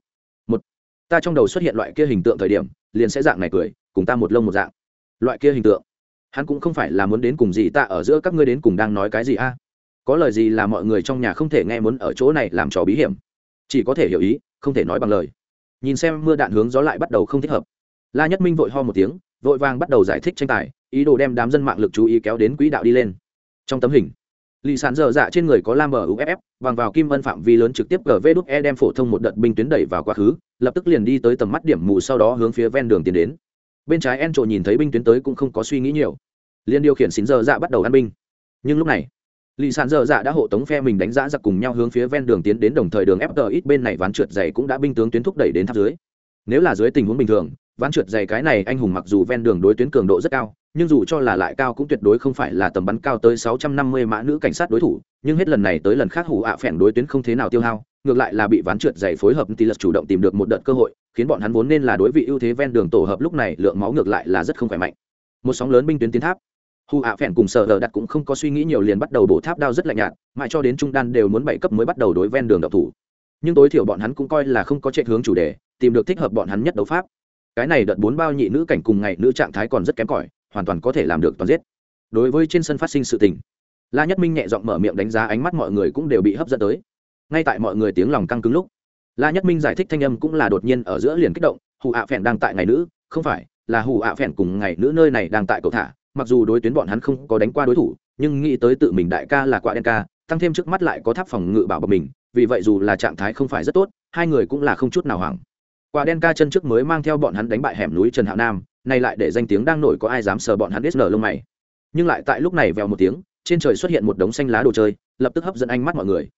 Một, ta trong đầu xuất hiện loại kia hình tượng thời điểm, liền sẽ dạng này cười, cùng ta một lông một dạng. Loại kia hình tượng, hắn cũng không phải là muốn đến cùng gì ta ở giữa các ngươi đến cùng đang nói cái gì a có lời gì là mọi người trong nhà không thể nghe muốn ở chỗ này làm trò bí hiểm? Chỉ có thể hiểu ý, không thể nói bằng lời. Nhìn xem mưa đạn hướng gió lại bắt đầu không thích hợp. La nhất minh vội ho một tiếng, vội vàng bắt đầu giải thích tranh tài, ý đồ đem đám dân mạng lực chú ý kéo đến quỹ đạo đi lên. Trong tấm hình, lì sàn dở dạ trên người có lam bờ uff bằng vào kim vân phạm vi lớn trực tiếp gv đúc e đem phổ thông một đợt binh tuyến đẩy vào quá khứ, lập tức liền đi tới tầm mắt điểm mù sau đó hướng phía ven đường tiến đến. Bên trái en trộ nhìn thấy binh tuyến tới cũng không có suy nghĩ nhiều. Liền điều khiển xín dở dạ bắt đầu ăn binh. Nhưng lúc này lì sàn dở dạ đã hộ tống phe mình đánh giá giặc cùng nhau hướng phía ven đường tiến đến đồng thời đường ít bên này ván trượt dày cũng đã binh tướng tuyến thúc đẩy đến tháp dưới. Nếu là dưới tình huống bình thường, ván trượt dày cái này anh hùng mặc dù ven đường đối tuyến cường độ rất cao, nhưng dù cho là lại cao cũng tuyệt đối không phải là tầm bắn cao tới 650 mã nữ cảnh sát đối thủ, nhưng hết lần này tới lần khác hủ ạ phèn đối tuyến không thế nào tiêu hao, ngược lại là bị ván trượt dày phối hợp tỷ lật chủ động tìm được một đợt cơ hội, khiến bọn hắn vốn nên là đối vị ưu thế ven đường tổ hợp lúc này lượng máu ngược lại là rất không khỏe mạnh. Một sóng lớn binh tuyến tiến tháp hù ạ phèn cùng sợ lờ đặt cũng không có suy nghĩ nhiều liền bắt đầu bổ tháp đao rất lạnh nhạt, mãi cho đến trung đan đều muốn bảy cấp mới bắt đầu đối ven đường độc thủ. Nhưng tối thiểu bọn hắn cũng coi là không có chạy hướng chủ đề, tìm được thích hợp bọn hắn nhất đấu pháp. Cái này đợt bốn bao nhị nữ cảnh cùng ngày nữ trạng thái còn rất kém cỏi, hoàn toàn có thể làm được toàn giết. Đối với trên sân phát sinh sự tình, la nhất minh nhẹ giọng mở miệng đánh giá ánh mắt mọi người cũng đều bị hấp dẫn tới. Ngay tại mọi người tiếng lòng căng cứng lúc, la nhất minh giải thích thanh âm cũng là đột nhiên ở giữa liền kích động, hù ạ phèn đang tại ngày nữ, không phải, là hù ạ phèn cùng ngày nữ nơi này đang tại cầu thả mặc dù đối tuyến bọn hắn không có đánh qua đối thủ, nhưng nghĩ tới tự mình đại ca là quả đen ca, tăng thêm trước mắt lại có tháp phòng ngự bảo bọc mình, vì vậy dù là trạng thái không phải rất tốt, hai người cũng là không chút nào hoảng. Quả đen ca chân trước mới mang theo bọn hắn đánh bại hẻm núi trần hạo nam, nay lại để danh tiếng đang nổi có ai dám sờ bọn hắn biết nở lông mày. Nhưng lại tại lúc này vèo một tiếng, trên trời xuất hiện một đống xanh lá đồ chơi, lập tức hấp dẫn ánh mắt mọi người.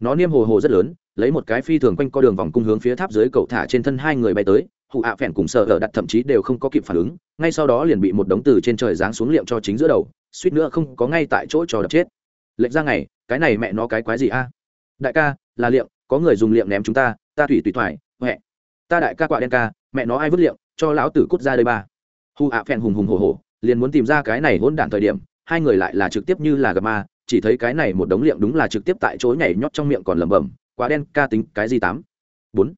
Nó niêm hồ hồ rất lớn, lấy một cái phi thường quanh co đường vòng cung hướng phía tháp dưới cầu thả trên thân hai người bay tới hụ ạ phèn cùng sợ ở đặt thậm chí đều không có kịp phản ứng, ngay sau đó liền bị một đống từ trên trời giáng xuống liệm cho chính giữa đầu, suýt nữa không có ngay tại chỗ cho đập chết. Lệnh ra ngày, cái này mẹ nó cái quái gì a? Đại ca, là liệm, có người dùng liệm ném chúng ta ta thủy tùy thoải huệ ta đại ca quạ đen ca, mẹ nó ai vứt liệm, cho lão tử cút ra đây ba. Hù ạ phèn hùng hùng hổ hổ, liền muốn tìm ra cái này hỗn đản thời điểm, hai người lại là trực tiếp như là gặp ma, chỉ thấy cái này một đống liệm đúng là trực tiếp tại chỗ nhảy nhót trong miệng còn lẩm bẩm quá đen ca tính cái gì tám? Bốn.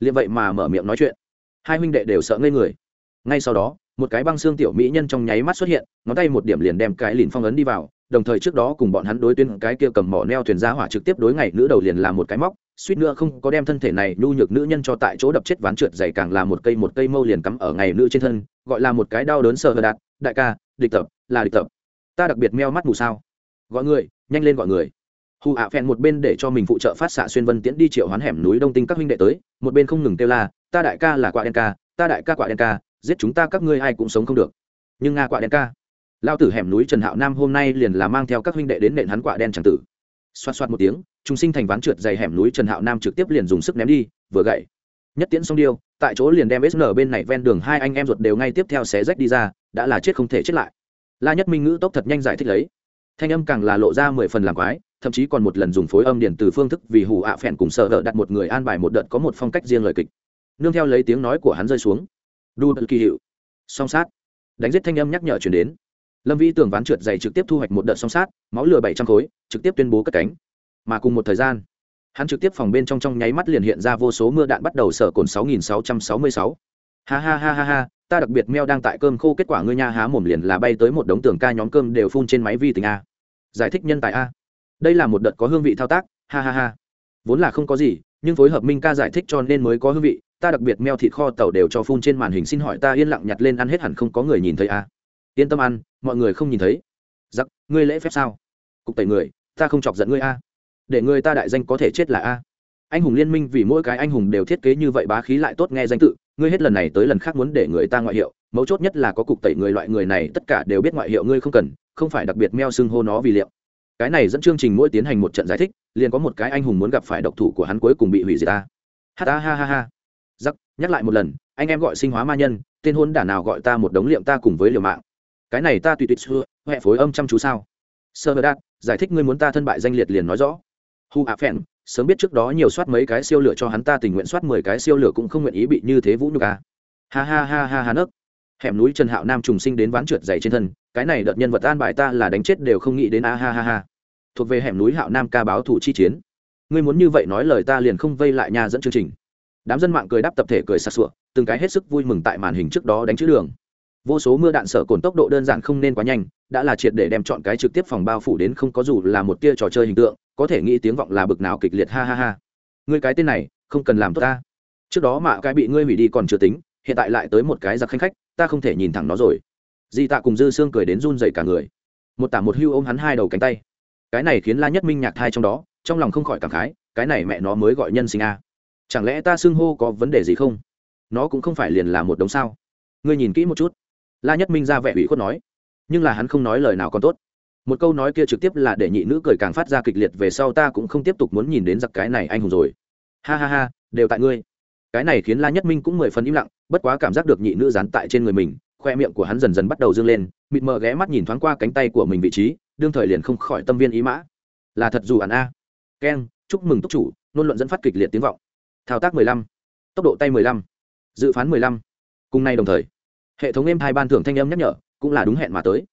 Liệm vậy mà mở miệng nói chuyện hai huynh đệ đều sợ ngây người. Ngay sau đó, một cái băng xương tiểu mỹ nhân trong nháy mắt xuất hiện, ngón tay một điểm liền đem cái lìn phong ấn đi vào, đồng thời trước đó cùng bọn hắn đối tuyên cái kia cầm mỏ neo thuyền ra hỏa trực tiếp đối ngày nữ đầu liền làm một cái móc, suýt nữa không có đem thân thể này nhu nhược nữ nhân cho tại chỗ đập chết ván trượt dày càng là một cây một cây mâu liền cắm ở ngày nữ trên thân, gọi là một cái đau đớn sợ hờ đạt, đại ca, địch tập, là địch tập. Ta đặc biệt meo mắt mù sao? Gọi người, nhanh lên gọi người hù ạ phèn một bên để cho mình phụ trợ phát xạ xuyên vân tiễn đi triệu hoán hẻm núi đông tinh các huynh đệ tới, một bên không ngừng kêu la, ta đại ca là quạ đen ca, ta đại ca quạ đen ca, giết chúng ta các ngươi ai cũng sống không được. Nhưng nga quạ đen ca, lao tử hẻm núi trần hạo nam hôm nay liền là mang theo các huynh đệ đến nện hắn quạ đen tràng tử. Xoát xoát một tiếng, chúng sinh thành ván trượt dày hẻm núi trần hạo nam trực tiếp liền dùng sức ném đi, vừa gậy. Nhất tiễn xong điêu, tại chỗ liền đem sn bên này ven đường hai anh em ruột đều ngay tiếp theo xé rách đi ra, đã là chết không thể chết lại. La nhất minh ngữ tốc thật nhanh giải thích lấy thanh âm càng là lộ ra mười phần làm quái, thậm chí còn một lần dùng phối âm điện từ phương thức vì hù ạ phèn cùng sợ đỡ đặt một người an bài một đợt có một phong cách riêng lời kịch. Nương theo lấy tiếng nói của hắn rơi xuống. Đu đợt kỳ hiệu. Song sát. Đánh giết thanh âm nhắc nhở chuyển đến. Lâm vĩ tường ván trượt dày trực tiếp thu hoạch một đợt song sát, máu lửa bảy trăm khối, trực tiếp tuyên bố cất cánh. Mà cùng một thời gian, hắn trực tiếp phòng bên trong trong nháy mắt liền hiện ra vô số mưa đạn bắt đầu sở cồn sáu nghìn sáu trăm sáu mươi sáu. Ha ha ha ha ha ta đặc biệt meo đang tại cơm khô, kết quả ngươi nha há mồm liền là bay tới một đống tường ca nhóm cơm đều phun trên máy vi tính a. Giải thích nhân tài a. Đây là một đợt có hương vị thao tác, ha ha ha. Vốn là không có gì, nhưng phối hợp minh ca giải thích cho nên mới có hương vị, ta đặc biệt meo thịt kho tàu đều cho phun trên màn hình xin hỏi ta yên lặng nhặt lên ăn hết hẳn không có người nhìn thấy a. Yên tâm ăn, mọi người không nhìn thấy. Giặc, ngươi lễ phép sao? Cục tẩy người, ta không chọc giận ngươi a. Để người ta đại danh có thể chết là a. Anh hùng liên minh vì mỗi cái anh hùng đều thiết kế như vậy bá khí lại tốt nghe danh tự ngươi hết lần này tới lần khác muốn để người ta ngoại hiệu, mấu chốt nhất là có cục tẩy người loại người này, tất cả đều biết ngoại hiệu ngươi không cần, không phải đặc biệt meo xưng hô nó vì liệu. Cái này dẫn chương trình mỗi tiến hành một trận giải thích, liền có một cái anh hùng muốn gặp phải độc thủ của hắn cuối cùng bị hủy diệt ta. Ha ha ha ha giắc nhắc lại một lần, anh em gọi sinh hóa ma nhân, tên hôn đả nào gọi ta một đống liệm ta cùng với liều mạng. Cái này ta tùy tùy xưa huệ phối âm chăm chú sao? Sơ đạt, giải thích ngươi muốn ta thân bại danh liệt liền nói rõ. Hu ạ phèn sớm biết trước đó nhiều soát mấy cái siêu lửa cho hắn ta tình nguyện soát mười cái siêu lửa cũng không nguyện ý bị như thế vũ nhục à. ha ha ha ha ha nấc. Hẻm núi trần hạo nam trùng sinh đến ván trượt dày trên thân, cái này đợt nhân vật an bài ta là đánh chết đều không nghĩ đến, a ha ha ha. Thuộc về hẻm núi hạo nam ca báo thủ chi chiến. Ngươi muốn như vậy nói lời ta liền không vây lại nhà dẫn chương trình. Đám dân mạng cười đáp tập thể cười sặc sụa, từng cái hết sức vui mừng tại màn hình trước đó đánh chữ đường. Vô số mưa đạn sở cồn tốc độ đơn giản không nên quá nhanh, đã là triệt để đem chọn cái trực tiếp phòng bao phủ đến không có dù là một tia trò chơi hình tượng có thể nghĩ tiếng vọng là bực nào kịch liệt, ha ha ha. Ngươi cái tên này, không cần làm tốt ta. Trước đó mà cái bị ngươi hủy đi còn chưa tính, hiện tại lại tới một cái giặc khanh khách, ta không thể nhìn thẳng nó rồi. Di tạ cùng dư xương cười đến run dậy cả người. Một tả một hưu ôm hắn hai đầu cánh tay. Cái này khiến la nhất minh nhạc thai trong đó, trong lòng không khỏi cảm khái, cái này mẹ nó mới gọi nhân sinh a. Chẳng lẽ ta xưng hô có vấn đề gì không? Nó cũng không phải liền là một đống sao? Ngươi nhìn kỹ một chút. La nhất minh ra vẻ ủy khuất nói. Nhưng là hắn không nói lời nào còn tốt một câu nói kia trực tiếp là để nhị nữ cười càng phát ra kịch liệt về sau ta cũng không tiếp tục muốn nhìn đến giặc cái này anh hùng rồi. Ha ha ha, đều tại ngươi. Cái này khiến la nhất minh cũng mười phần im lặng, bất quá cảm giác được nhị nữ dán tại trên người mình, khoe miệng của hắn dần dần bắt đầu dâng lên, mịt mờ ghé mắt nhìn thoáng qua cánh tay của mình vị trí, đương thời liền không khỏi tâm viên ý mã. Là thật dù ẩn a. Keng chúc mừng túc chủ, nôn luận dẫn phát kịch liệt tiếng vọng. Thao tác mười lăm, tốc độ tay mười lăm, dự phán mười lăm. Cùng nay đồng thời, hệ thống êm hai ban thưởng thanh âm nhắc nhở cũng là đúng hẹn mà tới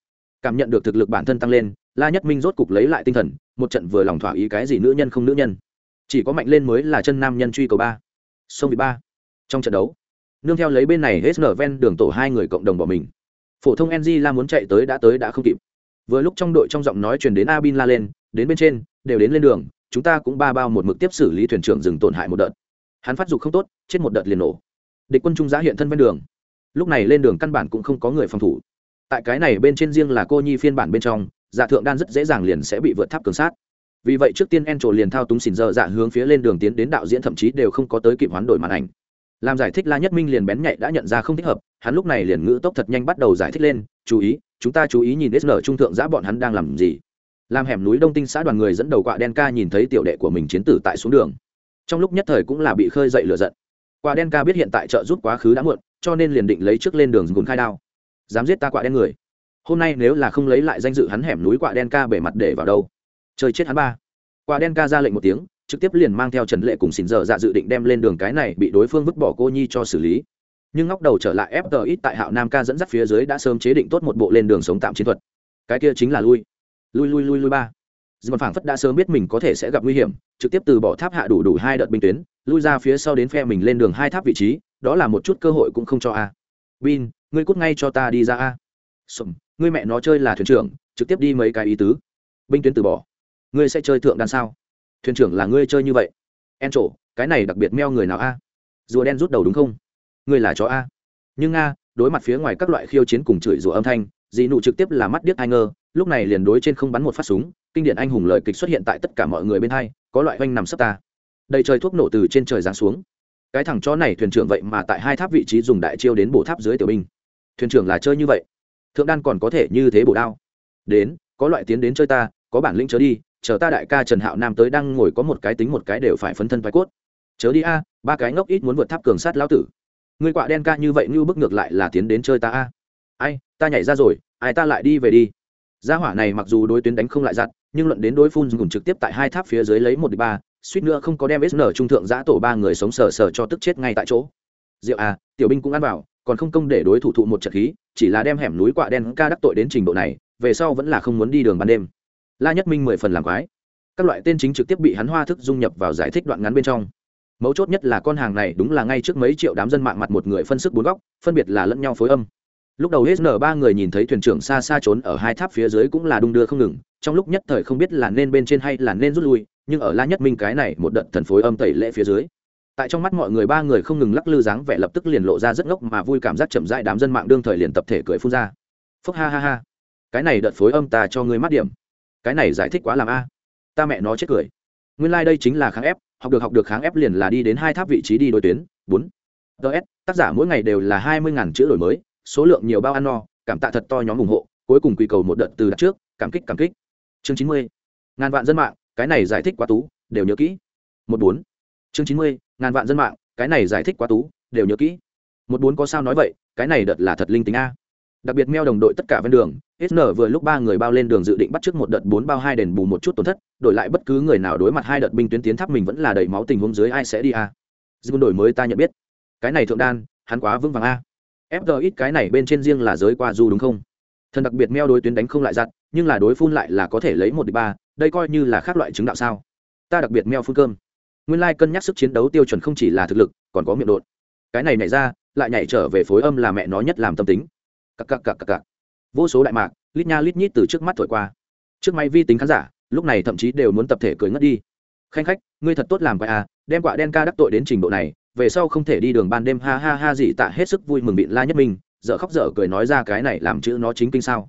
cảm nhận được thực lực bản thân tăng lên, la nhất minh rốt cục lấy lại tinh thần, một trận vừa lòng thỏa ý cái gì nữ nhân không nữ nhân. Chỉ có mạnh lên mới là chân nam nhân truy cầu ba. Sông vị ba. Trong trận đấu, nương theo lấy bên này hết nở ven đường tổ hai người cộng đồng bỏ mình. Phổ thông ng la muốn chạy tới đã tới đã không kịp. Vừa lúc trong đội trong giọng nói truyền đến abin la lên, đến bên trên, đều đến lên đường, chúng ta cũng ba bao một mực tiếp xử lý thuyền trưởng dừng tổn hại một đợt. Hắn phát dục không tốt, chết một đợt liền nổ. Địch quân trung giá hiện thân ven đường. Lúc này lên đường căn bản cũng không có người phòng thủ tại cái này bên trên riêng là cô nhi phiên bản bên trong dạ thượng đan rất dễ dàng liền sẽ bị vượt tháp cường sát. Vì vậy trước tiên en trổ liền thao túng xỉn dơ dạ hướng phía lên đường tiến đến đạo diễn thậm chí đều không có tới kịp hoán đổi màn ảnh. Làm giải thích la nhất minh liền bén nhạy đã nhận ra không thích hợp, hắn lúc này liền ngữ tốc thật nhanh bắt đầu giải thích lên, chú ý, chúng ta chú ý nhìn sn trung thượng giã bọn hắn đang làm gì. Làm hẻm núi đông tinh xã đoàn người dẫn đầu quạ đen ca nhìn thấy tiểu đệ của mình chiến tử tại xuống đường. Trong lúc nhất thời cũng là bị khơi dậy lửa giận. Quạ đen ca biết hiện tại trợ giúp quá khứ đã muộn, cho nên liền định lấy trước lên đường gùn khai đao dám giết ta quạ đen người. Hôm nay nếu là không lấy lại danh dự hắn hẻm núi quạ đen ca bể mặt để vào đâu? Chơi chết hắn ba. Quạ đen ca ra lệnh một tiếng, trực tiếp liền mang theo trần lệ cùng xin giờ dạ dự định đem lên đường cái này bị đối phương vứt bỏ cô nhi cho xử lý. Nhưng ngóc đầu trở lại fg ít tại hạo nam ca dẫn dắt phía dưới đã sớm chế định tốt một bộ lên đường sống tạm chiến thuật. Cái kia chính là lui. Lui lui lui lui ba. Dì phảng phất đã sớm biết mình có thể sẽ gặp nguy hiểm, trực tiếp từ bỏ tháp hạ đủ đủ hai đợt binh tuyến, lui ra phía sau đến phe mình lên đường hai tháp vị trí, đó là một chút cơ hội cũng không cho a. Bin ngươi cút ngay cho ta đi ra a. Sùm ngươi mẹ nó chơi là thuyền trưởng, trực tiếp đi mấy cái ý tứ. Binh tuyến từ bỏ. Ngươi sẽ chơi thượng đan sao? Thuyền trưởng là ngươi chơi như vậy. En trổ, cái này đặc biệt meo người nào a? Rùa đen rút đầu đúng không? Ngươi là chó a. Nhưng nga đối mặt phía ngoài các loại khiêu chiến cùng chửi rủa âm thanh dị nụ trực tiếp là mắt điếc ai ngơ, lúc này liền đối trên không bắn một phát súng, kinh điển anh hùng lời kịch xuất hiện tại tất cả mọi người bên hai, có loại oanh nằm sấp ta. Đầy trời thuốc nổ từ trên trời giáng xuống. Cái thằng chó này thuyền trưởng vậy mà tại hai tháp vị trí dùng đại chiêu đến bổ tháp dưới tiểu binh thuyền trưởng là chơi như vậy. Thượng đan còn có thể như thế bổ đao. Đến, có loại tiến đến chơi ta, có bản lĩnh chớ đi, chờ ta đại ca trần hạo nam tới đang ngồi có một cái tính một cái đều phải phấn thân vai cốt. Chớ đi a, ba cái ngốc ít muốn vượt tháp cường sát lão tử. Người quạ đen ca như vậy như bức ngược lại là tiến đến chơi ta a. Ai, ta nhảy ra rồi, ai ta lại đi về đi. Gia hỏa này mặc dù đối tuyến đánh không lại giặt nhưng luận đến đối phun dùng trực tiếp tại hai tháp phía dưới lấy một đ ba, suýt nữa không có đem sn trung thượng giã tổ ba người sống sờ sờ cho tức chết ngay tại chỗ. Diệu à tiểu binh cũng ăn vào còn không công để đối thủ thụ một trận khí, chỉ là đem hẻm núi quạ đen ca đắc tội đến trình độ này, về sau vẫn là không muốn đi đường ban đêm. La nhất minh mười phần làm quái. Các loại tên chính trực tiếp bị hắn hoa thức dung nhập vào giải thích đoạn ngắn bên trong. Mấu chốt nhất là con hàng này đúng là ngay trước mấy triệu đám dân mạng mặt một người phân sức bốn góc, phân biệt là lẫn nhau phối âm. Lúc đầu hết nở ba người nhìn thấy thuyền trưởng xa xa trốn ở hai tháp phía dưới cũng là đung đưa không ngừng, trong lúc nhất thời không biết là nên bên trên hay là nên rút lui, nhưng ở la nhất minh cái này một đợt thần phối âm tẩy lễ phía dưới tại trong mắt mọi người ba người không ngừng lắc lư dáng vẻ lập tức liền lộ ra rất ngốc mà vui cảm giác chậm rãi đám dân mạng đương thời liền tập thể cười phun ra. Phúc ha ha ha. Cái này đợt phối âm ta cho ngươi mắt điểm. Cái này giải thích quá làm a. Ta mẹ nó chết cười. Nguyên lai、like、đây chính là kháng ép, học được học được kháng ép liền là đi đến hai tháp vị trí đi đối tuyến. Bốn. Ts tác giả mỗi ngày đều là hai mươi ngàn chữ đổi mới, số lượng nhiều bao ăn no, cảm tạ thật to nhóm ủng hộ, cuối cùng quy cầu một đợt từ đặt trước, cảm kích cảm kích. Chương chín mươi. Ngàn vạn dân mạng, cái này giải thích quá tú, đều nhớ kỹ. Một bốn. Chương chín mươi ngàn vạn dân mạng, cái này giải thích quá tú, đều nhớ kỹ. Một bốn có sao nói vậy, cái này đợt là thật linh tính a. Đặc biệt meo đồng đội tất cả ven đường sn vừa lúc ba người bao lên đường dự định bắt trước một đợt bốn bao hai đền bù một chút tổn thất, đổi lại bất cứ người nào đối mặt hai đợt binh tuyến tiến tháp mình vẫn là đầy máu tình huống dưới ai sẽ đi a. Quân đổi mới ta nhận biết. Cái này thượng đan, hắn quá vững vàng a. Fg ít cái này bên trên riêng là giới qua du đúng không? Thần đặc biệt meo đối tuyến đánh không lại giặt, nhưng là đối phun lại là có thể lấy một đ ba, đây coi như là khác loại chứng đạo sao. Ta đặc biệt meo phun cơm nguyên lai cân nhắc sức chiến đấu tiêu chuẩn không chỉ là thực lực, còn có miệng đột cái này nhảy ra, lại nhảy trở về phối âm là mẹ nó nhất làm tâm tính. Cặc cặc cặc cặc cặc. Vô số đại mạc, lít nha lít nhít từ trước mắt thổi qua. Trước máy vi tính khán giả, lúc này thậm chí đều muốn tập thể cười ngất đi. Khanh khách, ngươi thật tốt làm vậy à đem quả đen ca đắc tội đến trình độ này, về sau không thể đi đường ban đêm ha ha ha gì tạ hết sức vui mừng bị la nhất minh dở khóc dở cười nói ra cái này làm chữ nó chính kinh sao.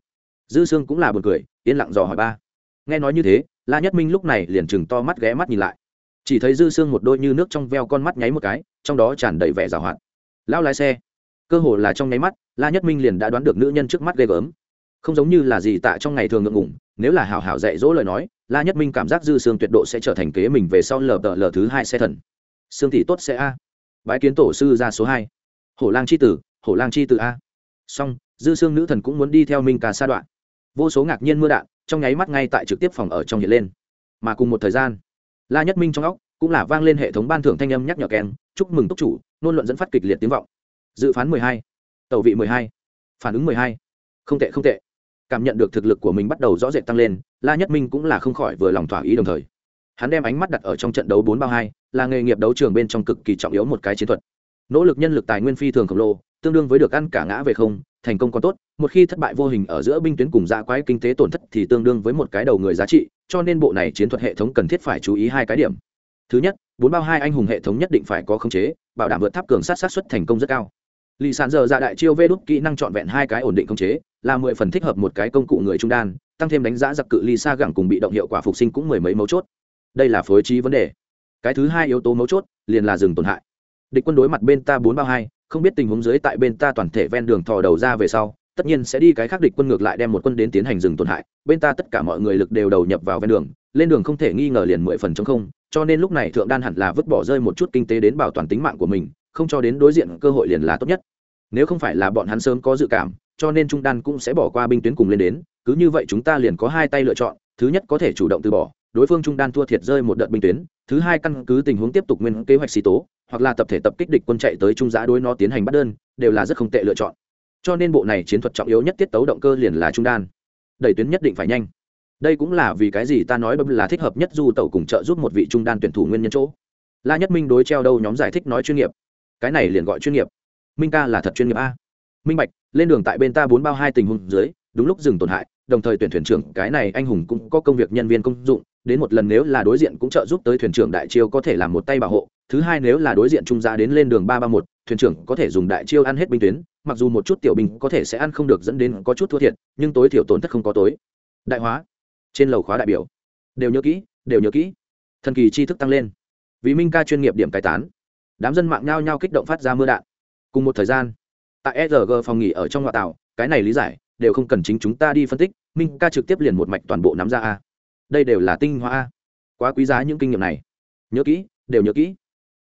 Dư sương cũng là buồn cười, yên lặng dò hỏi ba. Nghe nói như thế, la nhất minh lúc này liền chừng to mắt ghé mắt nhìn lại chỉ thấy dư xương một đôi như nước trong veo con mắt nháy một cái, trong đó tràn đầy vẻ rào hoạt. Lão lái xe, cơ hồ là trong nháy mắt, la nhất minh liền đã đoán được nữ nhân trước mắt ghê gớm. Không giống như là gì tạ trong ngày thường ngượng ngủng nếu là hảo hảo dạy dỗ lời nói, la nhất minh cảm giác dư xương tuyệt độ sẽ trở thành kế mình về sau lờ tờ lờ thứ hai xe thần. Sương tỷ tốt sẽ a. Bái kiến tổ sư ra số hai. Hổ lang c h i tử, hổ lang c h i tử a. Song dư xương nữ thần cũng muốn đi theo minh ca sa đoạn. Vô số ngạc nhiên mưa đạn, trong nháy mắt ngay tại trực tiếp phòng ở trong hiện lên. Mà cùng một thời gian la nhất minh trong óc cũng là vang lên hệ thống ban thưởng thanh âm nhắc nhở kèn chúc mừng túc chủ. Nôn luận dẫn phát kịch liệt tiếng vọng. Dự phán mười hai, tẩu vị mười hai, phản ứng mười hai. Không tệ không tệ. Cảm nhận được thực lực của mình bắt đầu rõ rệt tăng lên, la nhất minh cũng là không khỏi vừa lòng thỏa ý đồng thời. Hắn đem ánh mắt đặt ở trong trận đấu bốn bao hai, là nghề nghiệp đấu trường bên trong cực kỳ trọng yếu một cái chiến thuật. Nỗ lực nhân lực tài nguyên phi thường khổng lồ, tương đương với được ăn cả ngã về không, thành công còn tốt, một khi thất bại vô hình ở giữa binh tuyến cùng dạ quái kinh tế tổn thất thì tương đương với một cái đầu người giá trị cho nên bộ này chiến thuật hệ thống cần thiết phải chú ý hai cái điểm. Thứ nhất, bốn bao hai anh hùng hệ thống nhất định phải có khống chế, bảo đảm vượt tháp cường sát sát xuất thành công rất cao. Lì sản giờ dạ đại chiêu vê đúc kỹ năng trọn vẹn hai cái ổn định khống chế, là mười phần thích hợp một cái công cụ người trung đan, tăng thêm đánh giá giặc cự ly xa gẳng cùng bị động hiệu quả phục sinh cũng mười mấy mấu chốt. Đây là phối trí vấn đề. Cái thứ hai yếu tố mấu chốt, liền là dừng tổn hại. Địch quân đối mặt bên ta bốn bao hai, không biết tình huống dưới tại bên ta toàn thể ven đường thò đầu ra về sau tất nhiên sẽ đi cái khác địch quân ngược lại đem một quân đến tiến hành dừng tổn hại, bên ta tất cả mọi người lực đều đầu nhập vào ven đường, lên đường không thể nghi ngờ liền mười phần chống không, cho nên lúc này thượng đan hẳn là vứt bỏ rơi một chút kinh tế đến bảo toàn tính mạng của mình, không cho đến đối diện cơ hội liền là tốt nhất. Nếu không phải là bọn hắn sớm có dự cảm, cho nên trung đan cũng sẽ bỏ qua binh tuyến cùng lên đến, cứ như vậy chúng ta liền có hai tay lựa chọn, thứ nhất có thể chủ động từ bỏ, đối phương trung đan thua thiệt rơi một đợt binh tuyến, thứ hai căn cứ tình huống tiếp tục nguyên kế hoạch xì tố, hoặc là tập thể tập kích địch quân chạy tới trung giã đối nó tiến hành bắt đơn, đều là rất không tệ lựa chọn cho nên bộ này chiến thuật trọng yếu nhất tiết tấu động cơ liền là trung đan. Đẩy tuyến nhất định phải nhanh. Đây cũng là vì cái gì ta nói bấm là thích hợp nhất du tẩu cùng trợ giúp một vị trung đan tuyển thủ nguyên nhân chỗ. La nhất minh đối treo đâu nhóm giải thích nói chuyên nghiệp. Cái này liền gọi chuyên nghiệp. Minh ca là thật chuyên nghiệp a. Minh bạch, lên đường tại bên ta bốn bao hai tình huống dưới, đúng lúc dừng tổn hại, đồng thời tuyển thuyền trưởng, cái này anh hùng cũng có công việc nhân viên công dụng đến một lần nếu là đối diện cũng trợ giúp tới thuyền trưởng đại chiêu có thể làm một tay bảo hộ, thứ hai nếu là đối diện trung gia đến lên đường ba ba một, thuyền trưởng có thể dùng đại chiêu ăn hết binh tuyến, mặc dù một chút tiểu binh có thể sẽ ăn không được dẫn đến có chút thua thiệt, nhưng tối thiểu tổn thất không có tối. Đại hóa, trên lầu khóa đại biểu, đều nhớ kỹ, đều nhớ kỹ. Thần kỳ tri thức tăng lên. Vì minh ca chuyên nghiệp điểm cải tán, đám dân mạng nhao nhao kích động phát ra mưa đạn. Cùng một thời gian, tại sg phòng nghỉ ở trong ngoại tảo, cái này lý giải, đều không cần chính chúng ta đi phân tích, minh ca trực tiếp liền một mạch toàn bộ nắm ra a đây đều là tinh hoa quá quý giá những kinh nghiệm này. Nhớ kỹ, đều nhớ kỹ.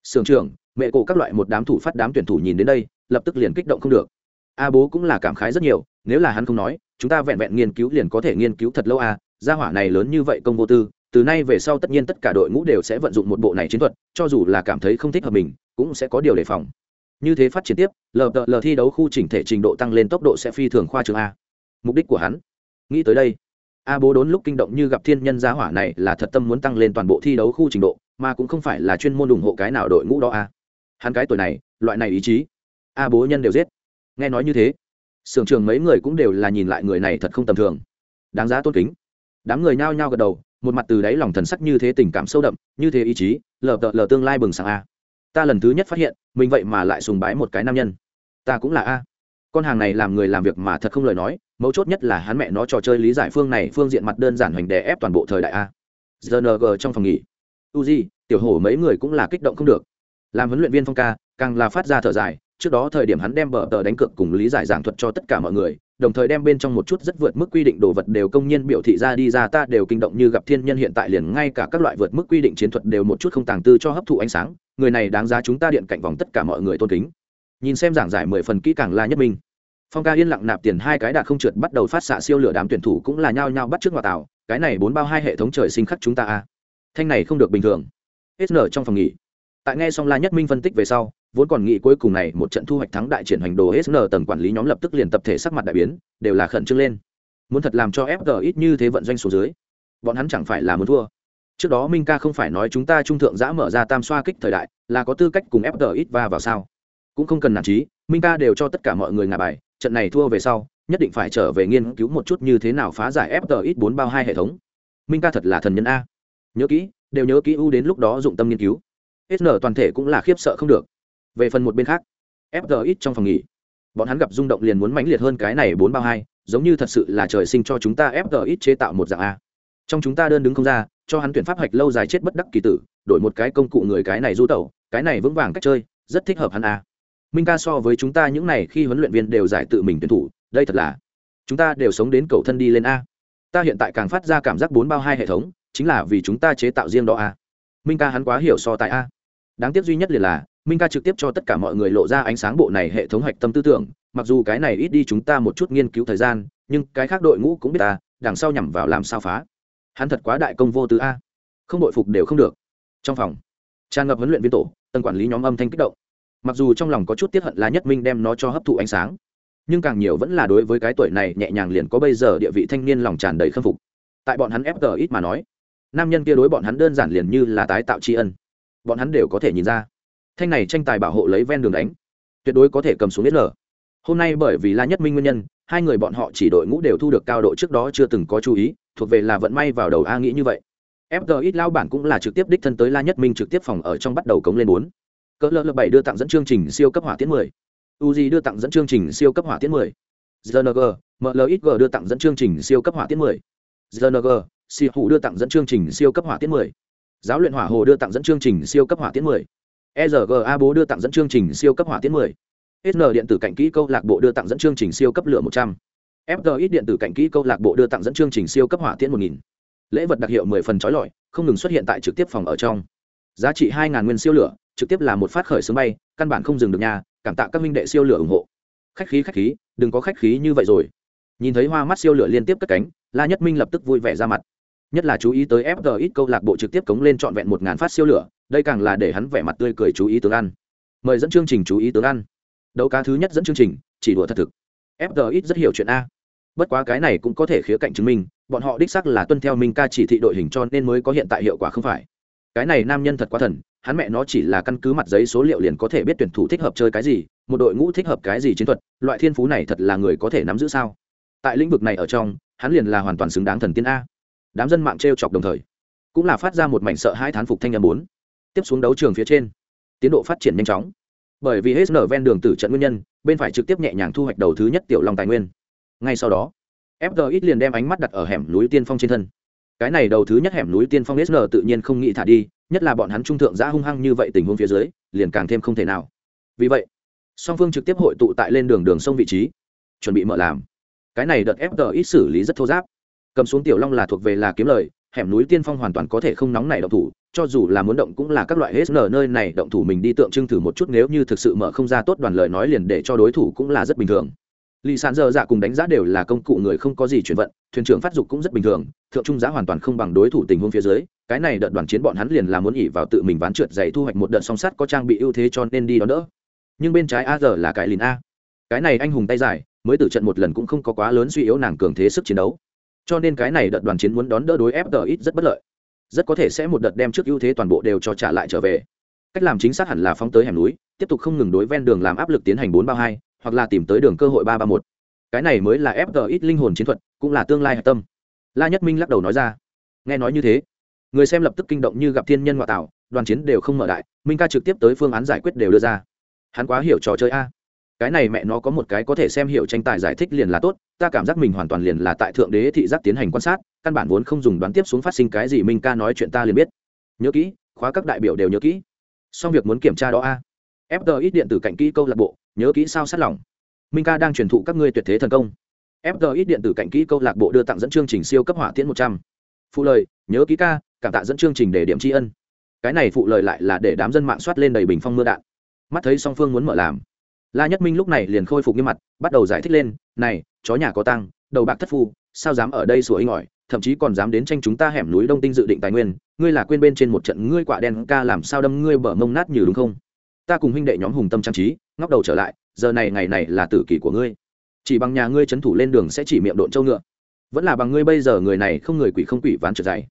Sưởng trưởng, mẹ cổ các loại một đám thủ phát đám tuyển thủ nhìn đến đây, lập tức liền kích động không được. A bố cũng là cảm khái rất nhiều, nếu là hắn không nói, chúng ta vẹn vẹn nghiên cứu liền có thể nghiên cứu thật lâu a. Gia hỏa này lớn như vậy công vô tư, từ nay về sau tất nhiên tất cả đội ngũ đều sẽ vận dụng một bộ này chiến thuật, cho dù là cảm thấy không thích hợp mình, cũng sẽ có điều đề phòng. Như thế phát triển tiếp, lờ lờ thi đấu khu chỉnh thể trình độ tăng lên tốc độ sẽ phi thường khoa trường a. Mục đích của hắn, nghĩ tới đây a bố đốn lúc kinh động như gặp thiên nhân giá hỏa này là thật tâm muốn tăng lên toàn bộ thi đấu khu trình độ, mà cũng không phải là chuyên môn ủng hộ cái nào đội ngũ đó a hắn cái tuổi này, loại này ý chí, a bố nhân đều giết. Nghe nói như thế, sưởng trường mấy người cũng đều là nhìn lại người này thật không tầm thường. Đáng giá tôn kính. Đám người nhao nhao gật đầu, một mặt từ đáy lòng thần sắc như thế tình cảm sâu đậm, như thế ý chí, lờ tợ lờ tương lai bừng sáng a. Ta lần thứ nhất phát hiện, mình vậy mà lại sùng bái một cái nam nhân. Ta cũng là a con hàng này làm người làm việc mà thật không lời nói, mấu chốt nhất là hắn mẹ nó trò chơi lý giải phương này phương diện mặt đơn giản hoành đè ép toàn bộ thời đại a. Gng trong phòng nghỉ. Uzi, tiểu hổ mấy người cũng là kích động không được. Làm huấn luyện viên phong ca, càng là phát ra thở dài, trước đó thời điểm hắn đem bờ tờ đánh cược cùng lý giải giảng thuật cho tất cả mọi người, đồng thời đem bên trong một chút rất vượt mức quy định đồ vật đều công nhiên biểu thị ra đi ra ta đều kinh động như gặp thiên nhân hiện tại liền ngay cả các loại vượt mức quy định chiến thuật đều một chút không tàng tư cho hấp thụ ánh sáng, người này đáng giá chúng ta điện cạnh vòng tất cả mọi người tôn kính. Nhìn xem giảng giải mười phần kỹ càng la nhất minh phong ca yên lặng nạp tiền hai cái đạt không trượt bắt đầu phát xạ siêu lửa đám tuyển thủ cũng là nhao nhao bắt trước ngoại tảo cái này bốn bao hai hệ thống trời sinh khắc chúng ta a. Thanh này không được bình thường. Sn trong phòng nghỉ. Tại nghe xong la nhất minh phân tích về sau, vốn còn nghĩ cuối cùng này một trận thu hoạch thắng đại triển hành đồ sn tầng quản lý nhóm lập tức liền tập thể sắc mặt đại biến, đều là khẩn trương lên. Muốn thật làm cho fg ít như thế vận doanh số dưới, bọn hắn chẳng phải là muốn thua. Trước đó minh ca không phải nói chúng ta trung thượng giã mở ra tam xoa kích thời đại, là có tư cách cùng fg ít va vào sao? Cũng không cần nản trí minh ca đều cho tất cả mọi người ngả bài trận này thua về sau, nhất định phải trở về nghiên cứu một chút như thế nào phá giải fg ít bốn bao hai hệ thống. Minh ca thật là thần nhân a. Nhớ kỹ, đều nhớ kỹ u đến lúc đó dụng tâm nghiên cứu. Sn toàn thể cũng là khiếp sợ không được. Về phần một bên khác fg ít trong phòng nghỉ, bọn hắn gặp rung động liền muốn mãnh liệt hơn cái này bốn bao hai, giống như thật sự là trời sinh cho chúng ta fg ít chế tạo một dạng a. Trong chúng ta đơn đứng không ra, cho hắn tuyển pháp hạch lâu dài chết bất đắc kỳ tử, đổi một cái công cụ người cái này du tẩu, cái này vững vàng cách chơi, rất thích hợp hắn a minh ca so với chúng ta những này khi huấn luyện viên đều giải tự mình tuyển thủ, đây thật là, chúng ta đều sống đến cầu thân đi lên a. Ta hiện tại càng phát ra cảm giác bốn bao hai hệ thống, chính là vì chúng ta chế tạo riêng đó a. Minh ca hắn quá hiểu so tại a. Đáng tiếc duy nhất liền là, minh ca trực tiếp cho tất cả mọi người lộ ra ánh sáng bộ này hệ thống hạch tâm tư tưởng, mặc dù cái này ít đi chúng ta một chút nghiên cứu thời gian, nhưng cái khác đội ngũ cũng biết ta đằng sau nhằm vào làm sao phá. Hắn thật quá đại công vô tư a. Không đội phục đều không được. Trong phòng, tràn ngập huấn luyện viên tổ, tân quản lý nhóm âm thanh kích động mặc dù trong lòng có chút tiếc hận là nhất minh đem nó cho hấp thụ ánh sáng, nhưng càng nhiều vẫn là đối với cái tuổi này nhẹ nhàng liền có bây giờ địa vị thanh niên lòng tràn đầy khâm phục. Tại bọn hắn fg ít mà nói, nam nhân kia đối bọn hắn đơn giản liền như là tái tạo tri ân. Bọn hắn đều có thể nhìn ra, thanh này tranh tài bảo hộ lấy ven đường đánh, tuyệt đối có thể cầm xuống ít lờ hôm nay bởi vì la nhất minh nguyên nhân, hai người bọn họ chỉ đội ngũ đều thu được cao độ trước đó chưa từng có chú ý, thuộc về là vận may vào đầu a nghĩ như vậy. Fg ít lao bản cũng là trực tiếp đích thân tới la nhất minh trực tiếp phòng ở trong bắt đầu cống lên bốn cỡ lơ bảy đưa tặng dẫn chương trình siêu cấp hỏa tiễn mười. Uzi đưa tặng dẫn chương trình siêu cấp hỏa tiễn mười. Zng mlxg đưa tặng dẫn chương trình siêu cấp hỏa tiễn mười. Zng si hủ đưa tặng dẫn chương trình siêu cấp hỏa tiễn mười. Giáo luyện hỏa hồ đưa tặng dẫn chương trình siêu cấp hỏa tiễn mười. Erga bố đưa tặng dẫn chương trình siêu cấp hỏa tiễn mười. Sn điện tử cạnh kỹ câu lạc bộ đưa tặng dẫn chương trình siêu cấp lửa một trăm. Fgx điện tử cạnh kỹ câu lạc bộ đưa tặng dẫn chương trình siêu cấp hỏa tiễn một nghìn. Lễ vật đặc hiệu mười phần chói lọi, không ngừng xuất hiện tại trực tiếp phòng ở trong. Giá trị 2000 nguyên siêu lửa trực tiếp là một phát khởi sướng bay, căn bản không dừng được nhà cảm tạ các minh đệ siêu lửa ủng hộ. Khách khí khách khí, đừng có khách khí như vậy rồi. Nhìn thấy hoa mắt siêu lửa liên tiếp cất cánh, la nhất minh lập tức vui vẻ ra mặt. Nhất là chú ý tới fg ít câu lạc bộ trực tiếp cống lên trọn vẹn một ngàn phát siêu lửa, đây càng là để hắn vẻ mặt tươi cười chú ý tướng ăn. Mời dẫn chương trình chú ý tướng ăn. Đấu cá thứ nhất dẫn chương trình, chỉ đùa thật thực. Fg ít rất hiểu chuyện a. Bất quá cái này cũng có thể khía cạnh chứng minh, bọn họ đích sắc là tuân theo minh ca chỉ thị đội hình cho nên mới có hiện tại hiệu quả không phải. Cái này nam nhân thật quá thần hắn mẹ nó chỉ là căn cứ mặt giấy số liệu liền có thể biết tuyển thủ thích hợp chơi cái gì, một đội ngũ thích hợp cái gì chiến thuật, loại thiên phú này thật là người có thể nắm giữ sao? Tại lĩnh vực này ở trong, hắn liền là hoàn toàn xứng đáng thần tiên a. Đám dân mạng t r e o chọc đồng thời, cũng là phát ra một mảnh sợ hai thán phục thanh n bốn. Tiếp xuống đấu trường phía trên, tiến độ phát triển nhanh chóng. Bởi vì hết nở ven đường tử trận nguyên nhân, bên phải trực tiếp nhẹ nhàng thu hoạch đầu thứ nhất tiểu long tài nguyên. Ngay sau đó fg ít liền đem ánh mắt đặt ở hẻm núi tiên phong trên thân cái này đầu thứ nhất hẻm núi tiên phong sn tự nhiên không nghĩ thả đi, nhất là bọn hắn trung thượng giã hung hăng như vậy tình huống phía dưới, liền càng thêm không thể nào. Vì vậy, song phương trực tiếp hội tụ tại lên đường đường sông vị trí, chuẩn bị mở làm. Cái này đợt fg ít xử lý rất thô giáp. Cầm xuống tiểu long là thuộc về là kiếm lời, hẻm núi tiên phong hoàn toàn có thể không nóng này động thủ, cho dù là muốn động cũng là các loại hết nở nơi này động thủ mình đi tượng trưng thử một chút, nếu như thực sự mở không ra tốt đoàn lời nói liền để cho đối thủ cũng là rất bình thường lì sàn dơ dạ cùng đánh giá đều là công cụ người không có gì chuyển vận, thuyền trưởng phát dục cũng rất bình thường, thượng trung giá hoàn toàn không bằng đối thủ tình huống phía dưới, cái này đợt đoàn chiến bọn hắn liền là muốn ỉ vào tự mình ván trượt dày thu hoạch một đợt song sắt có trang bị ưu thế cho nên đi đó đỡ. Nhưng bên trái a giờ là cái lìn a. Cái này anh hùng tay dài, mới từ trận một lần cũng không có quá lớn suy yếu nàng cường thế sức chiến đấu. Cho nên cái này đợt đoàn chiến muốn đón đỡ đối fg ít rất bất lợi. Rất có thể sẽ một đợt đem trước ưu thế toàn bộ đều cho trả lại trở về. Cách làm chính xác hẳn là phóng tới hẻm núi, tiếp tục không ngừng đối ven đường làm áp lực tiến hành bốn bao hai hoặc là tìm tới đường cơ hội ba ba một. Cái này mới là fg ít linh hồn chiến thuật, cũng là tương lai hạch tâm. La nhất minh lắc đầu nói ra. Nghe nói như thế, người xem lập tức kinh động như gặp thiên nhân ngoại tạo, đoàn chiến đều không mở đại, minh ca trực tiếp tới phương án giải quyết đều đưa ra. Hắn quá hiểu trò chơi a. Cái này mẹ nó có một cái có thể xem hiểu tranh tài giải thích liền là tốt, ta cảm giác mình hoàn toàn liền là tại thượng đế thị giác tiến hành quan sát, căn bản vốn không dùng đoán tiếp xuống phát sinh cái gì minh ca nói chuyện ta liền biết. Nhớ kỹ, khóa các đại biểu đều nhớ kỹ. Xong việc muốn kiểm tra đó a ít điện tử cạnh kỹ câu lạc bộ, nhớ kỹ sao sát lỏng minh ca đang truyền thụ các ngươi tuyệt thế thần công. Fg ít điện tử cạnh kỹ câu lạc bộ đưa tặng dẫn chương trình siêu cấp hỏa tiễn một trăm. Phụ lời, nhớ kỹ ca, cảm tạ dẫn chương trình để điểm tri ân. Cái này phụ lời lại là để đám dân mạng soát lên đầy bình phong mưa đạn. Mắt thấy song phương muốn mở làm. La nhất minh lúc này liền khôi phục nghiêm mặt, bắt đầu giải thích lên, này, chó nhà có tăng đầu bạc thất phu, sao dám ở đây sủa inh ỏi, thậm chí còn dám đến tranh chúng ta hẻm núi đông tinh dự định tài nguyên, ngươi là quên bên trên một trận ngươi quả đen ca làm sao đâm ngươi bở mông nát như đúng không? Ta cùng huynh đệ nhóm hùng tâm trang trí, ngóc đầu trở lại, giờ này ngày này là tử kỷ của ngươi. Chỉ bằng nhà ngươi trấn thủ lên đường sẽ chỉ miệng độn châu ngựa. Vẫn là bằng ngươi bây giờ người này không người quỷ không quỷ ván trượt dày.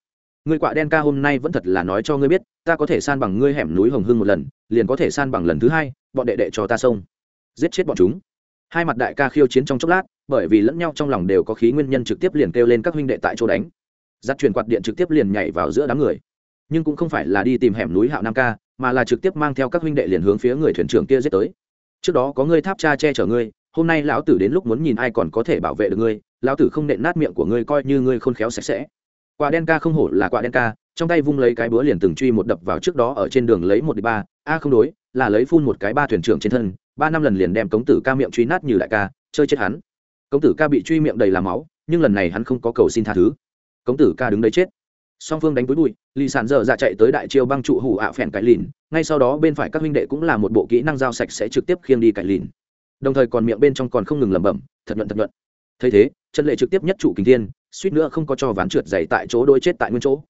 Ngươi quạ đen ca hôm nay vẫn thật là nói cho ngươi biết, ta có thể san bằng ngươi hẻm núi hồng hưng một lần, liền có thể san bằng lần thứ hai, bọn đệ đệ cho ta xông giết chết bọn chúng. Hai mặt đại ca khiêu chiến trong chốc lát, bởi vì lẫn nhau trong lòng đều có khí nguyên nhân trực tiếp liền kêu lên các huynh đệ tại chỗ đánh. Giắt truyền quạt điện trực tiếp liền nhảy vào giữa đám người. Nhưng cũng không phải là đi tìm hẻm núi hạo nam ca mà là trực tiếp mang theo các huynh đệ liền hướng phía người thuyền trưởng kia giết tới. Trước đó có ngươi tháp cha che chở ngươi, hôm nay lão tử đến lúc muốn nhìn ai còn có thể bảo vệ được ngươi, lão tử không nện nát miệng của ngươi coi như ngươi khôn khéo sạch sẽ. Quả đen ca không hổ là quả đen ca, trong tay vung lấy cái búa liền từng truy một đập vào trước đó ở trên đường lấy một đi ba. A, không đối, là lấy phun một cái ba thuyền trưởng trên thân, ba năm lần liền đem cống tử ca miệng truy nát như đại ca, chơi chết hắn. Cống tử ca bị truy miệng đầy làm máu, nhưng lần này hắn không có cầu xin tha thứ. Cống tử ca đứng đấy chết song phương đánh với bụi, lì sản dở dạ chạy tới đại chiêu băng trụ hủ ạ phèn cải lìn, ngay sau đó bên phải các huynh đệ cũng là một bộ kỹ năng giao sạch sẽ trực tiếp khiêng đi cải lìn. Đồng thời còn miệng bên trong còn không ngừng lẩm bẩm, thật luận thật luận thấy thế, chân lệ trực tiếp nhất trụ kính thiên, suýt nữa không có cho ván trượt dày tại chỗ đôi chết tại nguyên chỗ.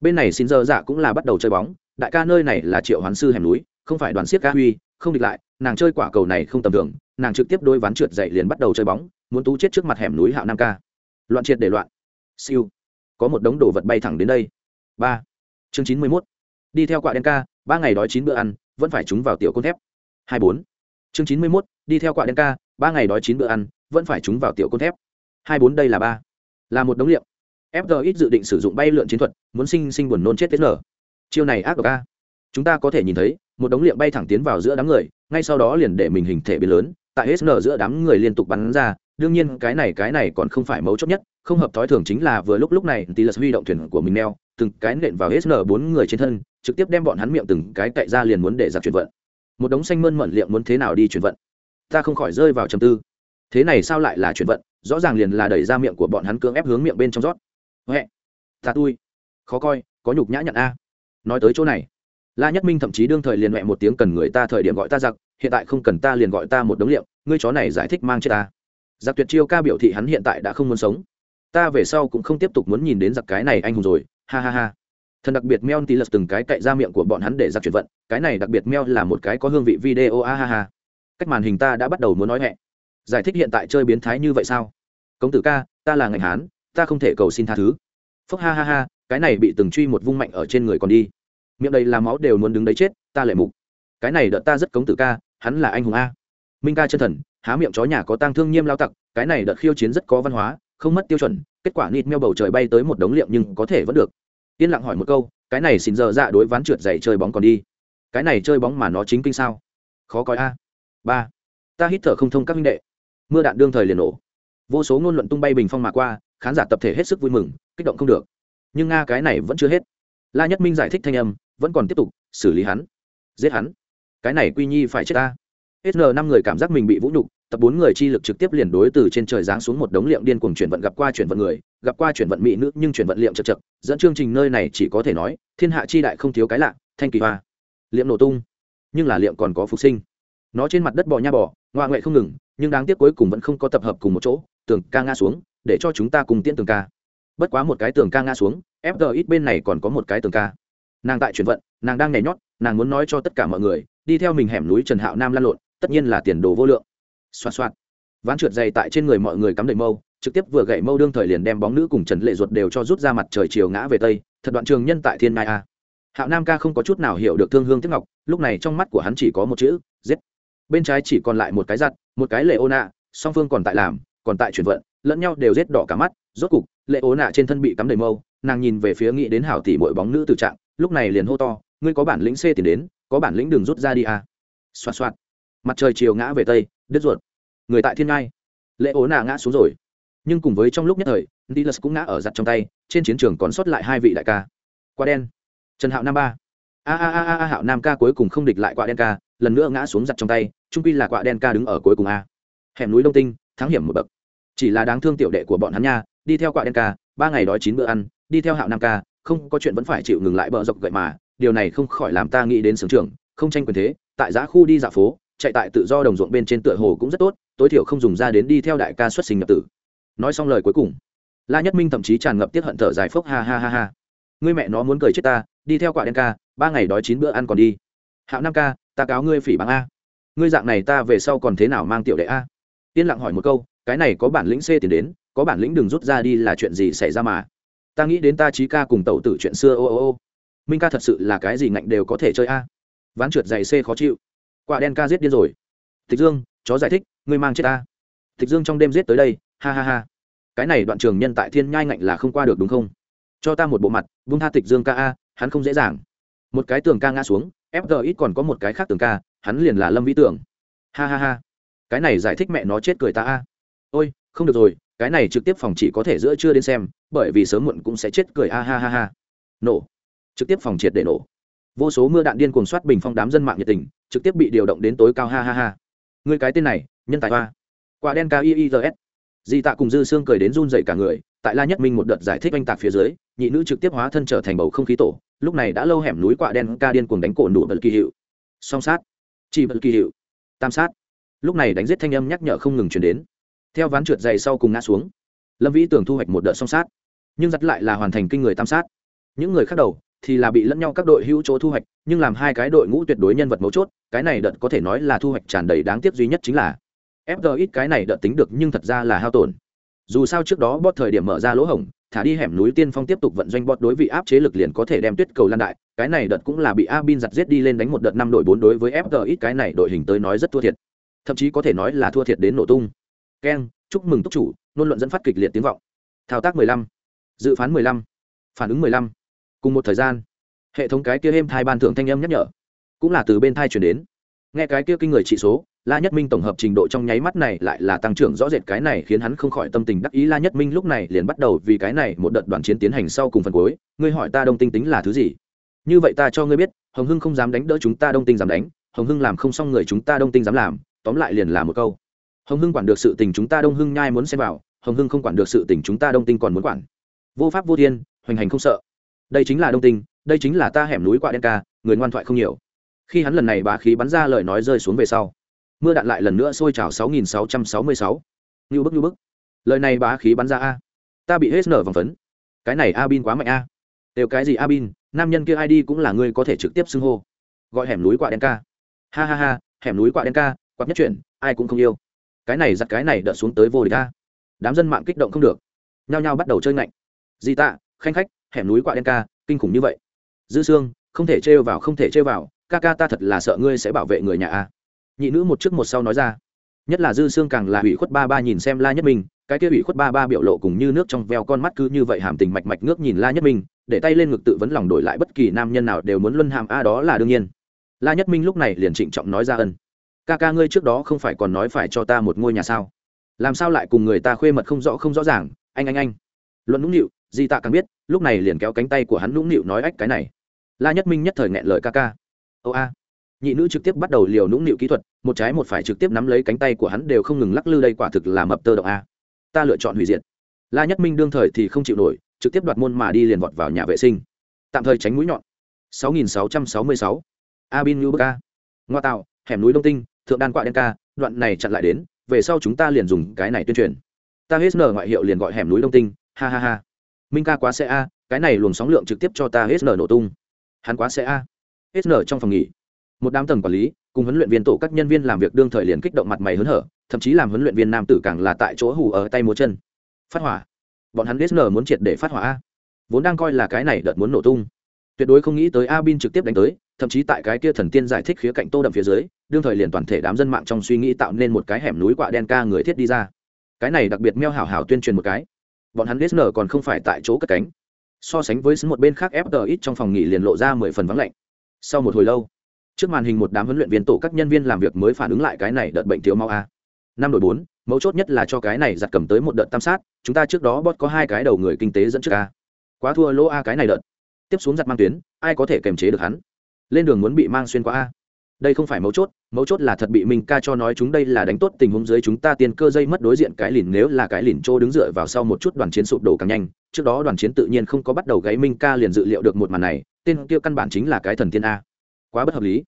Bên này xin dơ dạ cũng là bắt đầu chơi bóng, đại ca nơi này là triệu hoán sư hẻm núi, không phải đoàn siếc ca huy, không địch lại, nàng chơi quả cầu này không tầm thường, nàng trực tiếp đôi ván trượt dậy liền bắt đầu chơi bóng, muốn tú chết trước mặt hẻm núi hạo nam ca. Loạn triệt để loạn. Siêu có một đống đồ vật bay thẳng đến đây. Ba. Chương chín mươi mốt. Đi theo quả đen ca, ba ngày đói chín bữa ăn, vẫn phải trúng vào tiểu côn thép. Hai bốn. Chương chín mươi mốt, đi theo quả đen ca, ba ngày đói chín bữa ăn, vẫn phải trúng vào tiểu côn thép. Hai bốn, đây là ba. Là một đống liệu. Fgx dự định sử dụng bay lượn chiến thuật, muốn sinh sinh buồn nôn chết tết nở chiêu này ác độc a. Chúng ta có thể nhìn thấy, một đống liệm bay thẳng tiến vào giữa đám người, ngay sau đó liền để mình hình thể biến lớn, tại hết nở giữa đám người liên tục bắn ra, đương nhiên cái này cái này còn không phải mấu chốt nhất không hợp thói thường chính là vừa lúc lúc này tỷ lệ huy động thuyền của mình neo, từng cái nện vào hết nở bốn người trên thân, trực tiếp đem bọn hắn miệng từng cái cậy ra liền muốn để giặc chuyển vận. Một đống xanh mơn mận liệm muốn thế nào đi chuyển vận? Ta không khỏi rơi vào trầm tư. Thế này sao lại là chuyển vận? Rõ ràng liền là đẩy ra miệng của bọn hắn cưỡng ép hướng miệng bên trong rót. Huệ, ta tui. Khó coi, có nhục nhã nhận a. Nói tới chỗ này, la nhất minh thậm chí đương thời liền mẹ một tiếng cần người ta thời điểm gọi ta giặc, hiện tại không cần ta liền gọi ta một đống liệu, ngươi chó này giải thích mang chết ta. Giặc tuyệt chiêu ca biểu thị hắn hiện tại đã không muốn sống ta về sau cũng không tiếp tục muốn nhìn đến giặc cái này anh hùng rồi, ha ha ha. Thần đặc biệt meo tí lật từng cái cậy ra miệng của bọn hắn để giặc chuyển vận, cái này đặc biệt meo là một cái có hương vị video a ha ha. Cách màn hình ta đã bắt đầu muốn nói mẹ giải thích hiện tại chơi biến thái như vậy sao? Công tử ca, ta là ngành hán, ta không thể cầu xin tha thứ. Phúc ha ha ha, cái này bị từng truy một vung mạnh ở trên người còn đi. Miệng đầy là máu đều muốn đứng đấy chết, ta lệ mục. Cái này đợt ta rất cống tử ca, hắn là anh hùng a. Minh ca chân thần, há miệng chó nhà có tang thương nghiêm lao tặc, cái này đợt khiêu chiến rất có văn hóa không mất tiêu chuẩn, kết quả nịt meo bầu trời bay tới một đống liệm nhưng có thể vẫn được. Yên lặng hỏi một câu, cái này xin giờ dạ đối ván trượt dày chơi bóng còn đi. Cái này chơi bóng mà nó chính kinh sao? Khó coi a. Ba. Ta hít thở không thông các minh đệ. Mưa đạn đương thời liền nổ. Vô số ngôn luận tung bay bình phong mà qua, khán giả tập thể hết sức vui mừng, kích động không được. Nhưng nga cái này vẫn chưa hết. La nhất minh giải thích thanh âm, vẫn còn tiếp tục xử lý hắn. Giết hắn. Cái này quy nhi phải chết ta. Hết ngờ năm người cảm giác mình bị vũ nhục tập bốn người chi lực trực tiếp liền đối từ trên trời giáng xuống một đống liệm điên cuồng chuyển vận gặp qua chuyển vận người, gặp qua chuyển vận mỹ nữ, nhưng chuyển vận liệm chật chật, dẫn chương trình nơi này chỉ có thể nói, thiên hạ chi đại không thiếu cái lạ, thanh kỳ hoa. Liệm nổ tung, nhưng là liệm còn có phục sinh. Nó trên mặt đất bò nha bò ngoa ngoại không ngừng, nhưng đáng tiếc cuối cùng vẫn không có tập hợp cùng một chỗ, tường ca ngã xuống, để cho chúng ta cùng tiễn tường ca. Bất quá một cái tường ca ngã xuống fg bên này còn có một cái tường ca. Nàng tại chuyển vận, nàng đang nhảy nhót, nàng muốn nói cho tất cả mọi người, đi theo mình hẻm núi trần hạo nam lan lộn, tất nhiên là tiền đồ vô lượng xoa xoa ván trượt dày tại trên người mọi người cắm đầy mâu, trực tiếp vừa gậy mâu đương thời liền đem bóng nữ cùng trần lệ ruột đều cho rút ra mặt trời chiều ngã về tây, thật đoạn trường nhân tại thiên nai a. Hạo nam ca không có chút nào hiểu được thương hương tiếp ngọc, lúc này trong mắt của hắn chỉ có một chữ, giết. Bên trái chỉ còn lại một cái giặt, một cái lệ ô nạ song phương còn tại làm, còn tại chuyển vận, lẫn nhau đều giết đỏ cả mắt, rốt cục lệ ô nạ trên thân bị cắm đầy mâu, nàng nhìn về phía nghĩ đến hảo tỷ mỗi bóng nữ từ trạng, lúc này liền hô to, ngươi có bản lĩnh c tiền đến, có bản lĩnh đường rút ra đi a. Xoạt xoạt. Mặt trời chiều ngã về tây đứt ruột. Người tại thiên ngai. Lệ ố nạ ngã xuống rồi. Nhưng cùng với trong lúc nhất thời Dilas cũng ngã ở giặt trong tay, trên chiến trường còn sót lại hai vị đại ca. Quả đen. Trần hạo nam ba. A a a a hạo nam ca cuối cùng không địch lại quả đen ca, lần nữa ngã xuống giặt trong tay trung pi là quả đen ca đứng ở cuối cùng a. Hẻm núi đông tinh, thắng hiểm một bậc. Chỉ là đáng thương tiểu đệ của bọn hắn nha, đi theo quả đen ca, ba ngày đói chín bữa ăn, đi theo hạo nam ca, không có chuyện vẫn phải chịu ngừng lại bờ dọc gậy mà, điều này không khỏi làm ta nghĩ đến sướng trường không tranh quyền thế, tại giã khu đi dạo phố chạy tại tự do đồng ruộng bên trên tựa hồ cũng rất tốt, tối thiểu không dùng ra đến đi theo đại ca xuất sinh nhập tử. Nói xong lời cuối cùng, la nhất minh thậm chí tràn ngập tiết hận thở dài phốc ha ha ha ha. Ngươi mẹ nó muốn cười chết ta, đi theo quả đen ca, ba ngày đói chín bữa ăn còn đi. Hạo năm ca, ta cáo ngươi phỉ bằng a. Ngươi dạng này ta về sau còn thế nào mang tiểu đệ a? Yên lặng hỏi một câu, cái này có bản lĩnh c tiền đến, có bản lĩnh đừng rút ra đi là chuyện gì xảy ra mà? Ta nghĩ đến ta trí ca cùng tẩu tử chuyện xưa, ô ô ô. Minh ca thật sự là cái gì ngạnh đều có thể chơi a. Ván trượt dày c khó chịu quả đen ca giết điên rồi. Tịch dương, chó giải thích, ngươi mang chết ta. Tịch dương trong đêm giết tới đây, ha ha ha. Cái này đoạn trường nhân tại thiên nhai ngạnh là không qua được đúng không? Cho ta một bộ mặt, vung tha tịch dương ca a, hắn không dễ dàng. Một cái tường ca ngã xuống fg ít còn có một cái khác tường ca, hắn liền là lâm vĩ tưởng ha ha ha. Cái này giải thích mẹ nó chết cười ta a. Ôi, không được rồi, cái này trực tiếp phòng chỉ có thể giữa trưa đến xem, bởi vì sớm muộn cũng sẽ chết cười a ha ha ha. Nổ. Trực tiếp phòng triệt để nổ vô số mưa đạn điên cuồng soát bình phong đám dân mạng nhiệt tình, trực tiếp bị điều động đến tối cao, ha ha ha. Người cái tên này, nhân tài hoa. Quả đen cao iis di tạ cùng dư xương cười đến run dậy cả người, tại la nhất minh một đợt giải thích oanh tạc phía dưới, nhị nữ trực tiếp hóa thân trở thành bầu không khí tổ, lúc này đã lâu hẻm núi quạ đen ca điên cuồng đánh cổ nụ bật kỳ hiệu. Song sát. Chỉ bật kỳ hiệu. Tam sát. Lúc này đánh giết thanh âm nhắc nhở không ngừng chuyển đến. Theo ván trượt dày sau cùng ngã xuống. Lâm vĩ tưởng thu hoạch một đợt song sát, nhưng dắt lại là hoàn thành kinh người tam sát. Những người khác đầu thì là bị lẫn nhau các đội hữu chỗ thu hoạch, nhưng làm hai cái đội ngũ tuyệt đối nhân vật mấu chốt, cái này đợt có thể nói là thu hoạch tràn đầy đáng tiếc duy nhất chính là fg cái này đợt tính được nhưng thật ra là hao tổn dù sao trước đó bót thời điểm mở ra lỗ hổng, thả đi hẻm núi tiên phong tiếp tục vận doanh bót đối vị áp chế lực liền có thể đem tuyết cầu lan đại, cái này đợt cũng là bị abin giặt giết đi lên đánh một đợt năm đội bốn đối với fg cái này đội hình tới nói rất thua thiệt thậm chí có thể nói là thua thiệt đến nổ tung keng, chúc mừng túc chủ, nôn luận dẫn phát kịch liệt tiếng vọng thao tác 15. dự phán 15. phản ứng 15 cùng một thời gian, hệ thống cái kia êm thai ban thưởng thanh âm nhắc nhở cũng là từ bên thai chuyển đến. Nghe cái kia kinh người trị số, la nhất minh tổng hợp trình độ trong nháy mắt này lại là tăng trưởng rõ rệt cái này khiến hắn không khỏi tâm tình đắc ý. La nhất minh lúc này liền bắt đầu vì cái này một đợt đoàn chiến tiến hành sau cùng phần cuối. Ngươi hỏi ta đông tinh tính là thứ gì? Như vậy ta cho ngươi biết, hồng hưng không dám đánh đỡ chúng ta đông tinh dám đánh, hồng hưng làm không xong người chúng ta đông tinh dám làm, tóm lại liền là một câu. Hồng hưng quản được sự tình chúng ta đông hưng nhai muốn xem vào, hồng hưng không quản được sự tình chúng ta đông tinh còn muốn quản. Vô pháp vô thiên, hoành hành không sợ đây chính là đông tinh đây chính là ta hẻm núi quạ đen ca người ngoan thoại không nhiều khi hắn lần này bá khí bắn ra lời nói rơi xuống về sau mưa đạn lại lần nữa sôi trào 6666. Như bức như bức. Lời này bá khí bắn ra a. Ta bị hết nở vòng phấn. Cái này A Bin quá mạnh a. Đều cái gì A Bin, nam nhân kia ID cũng là người có thể trực tiếp xưng hô. Gọi hẻm núi quạ đen ca. Ha ha ha, hẻm núi quạ đen ca, quạt nhất chuyện, ai cũng không yêu. Cái này giật cái này đợt xuống tới vô địch a. Đám dân mạng kích động không được. Nhao nhao bắt đầu chơi ngạnh. Di tạ, khanh khách, hẻm núi quạ đen ca, kinh khủng như vậy. Dư Sương, không thể trêu vào không thể trêu vào, ca ca ta thật là sợ ngươi sẽ bảo vệ người nhà a. Nhị nữ một trước một sau nói ra. Nhất là dư xương càng là ủy khuất ba ba nhìn xem la nhất minh cái kia ủy khuất ba ba biểu lộ cùng như nước trong veo con mắt cứ như vậy hàm tình mạch mạch ngước nhìn la nhất minh để tay lên ngực tự vấn lòng đổi lại bất kỳ nam nhân nào đều muốn luân hàm a đó là đương nhiên. La nhất minh lúc này liền trịnh trọng nói ra ân. Ca ca ngươi trước đó không phải còn nói phải cho ta một ngôi nhà sao? Làm sao lại cùng người ta khuê mật không rõ không rõ ràng? Anh anh anh. Luận nũng nịu di tạ càng biết lúc này liền kéo cánh tay của hắn nũng nịu nói ách cái này. La nhất minh nhất thời nghẹn lời ca ca. Âu a. Nhị nữ trực tiếp bắt đầu liều nũng nịu kỹ thuật một trái một phải trực tiếp nắm lấy cánh tay của hắn đều không ngừng lắc lư đây quả thực là mập tơ động a. Ta lựa chọn hủy diệt. La nhất minh đương thời thì không chịu nổi trực tiếp đoạt môn mà đi liền vọt vào nhà vệ sinh. Tạm thời tránh mũi nhọn. 6666. Abin New Ngoa tạo, hẻm núi Đông Tinh, thượng đan quạ đen ca, đoạn này chặn lại đến, về sau chúng ta liền dùng cái này tuyên truyền. Ta hết nở ngoại hiệu liền gọi hẻm núi Đông Tinh, ha ha ha. Minh ca quá xe a, cái này luồng sóng lượng trực tiếp cho ta hết nở nổ tung. Hắn quá xe a. Hết nở trong phòng nghỉ. Một đám tầng quản lý, cùng huấn luyện viên tổ các nhân viên làm việc đương thời liền kích động mặt mày hớn hở, thậm chí làm huấn luyện viên nam tử càng là tại chỗ hù ở tay múa chân. Phát hỏa. Bọn hắn hết nở muốn triệt để phát hỏa a. Vốn đang coi là cái này đợt muốn nổ tung tuyệt đối không nghĩ tới a bin trực tiếp đánh tới thậm chí tại cái kia thần tiên giải thích khía cạnh tô đậm phía dưới đương thời liền toàn thể đám dân mạng trong suy nghĩ tạo nên một cái hẻm núi quạ đen ca người thiết đi ra cái này đặc biệt meo hảo hảo tuyên truyền một cái bọn hắn Lesnar còn không phải tại chỗ cất cánh. So sánh với một bên khác FTX trong phòng nghỉ liền lộ ra mười phần vắng lạnh. Sau một hồi lâu, trước màn hình một đám huấn luyện viên tổ các nhân viên làm việc mới phản ứng lại cái này đợt bệnh thiếu mau a. Năm đội bốn, mấu chốt nhất là cho cái này giặt cầm tới một đợt tam sát, chúng ta trước đó bot có hai cái đầu người kinh tế dẫn trước a. Quá thua lỗ a cái này đợt. Tiếp xuống giặt mang tuyến, ai có thể kềm chế được hắn? Lên đường muốn bị mang xuyên qua a đây không phải mấu chốt mấu chốt là thật bị minh ca cho nói chúng đây là đánh tốt tình huống dưới chúng ta tiền cơ dây mất đối diện cái lìn, nếu là cái lìn trô đứng dựa vào sau một chút đoàn chiến sụp đổ càng nhanh, trước đó đoàn chiến tự nhiên không có bắt đầu gáy minh ca liền dự liệu được một màn này, tên kia căn bản chính là cái thần tiên a. Quá bất hợp lý.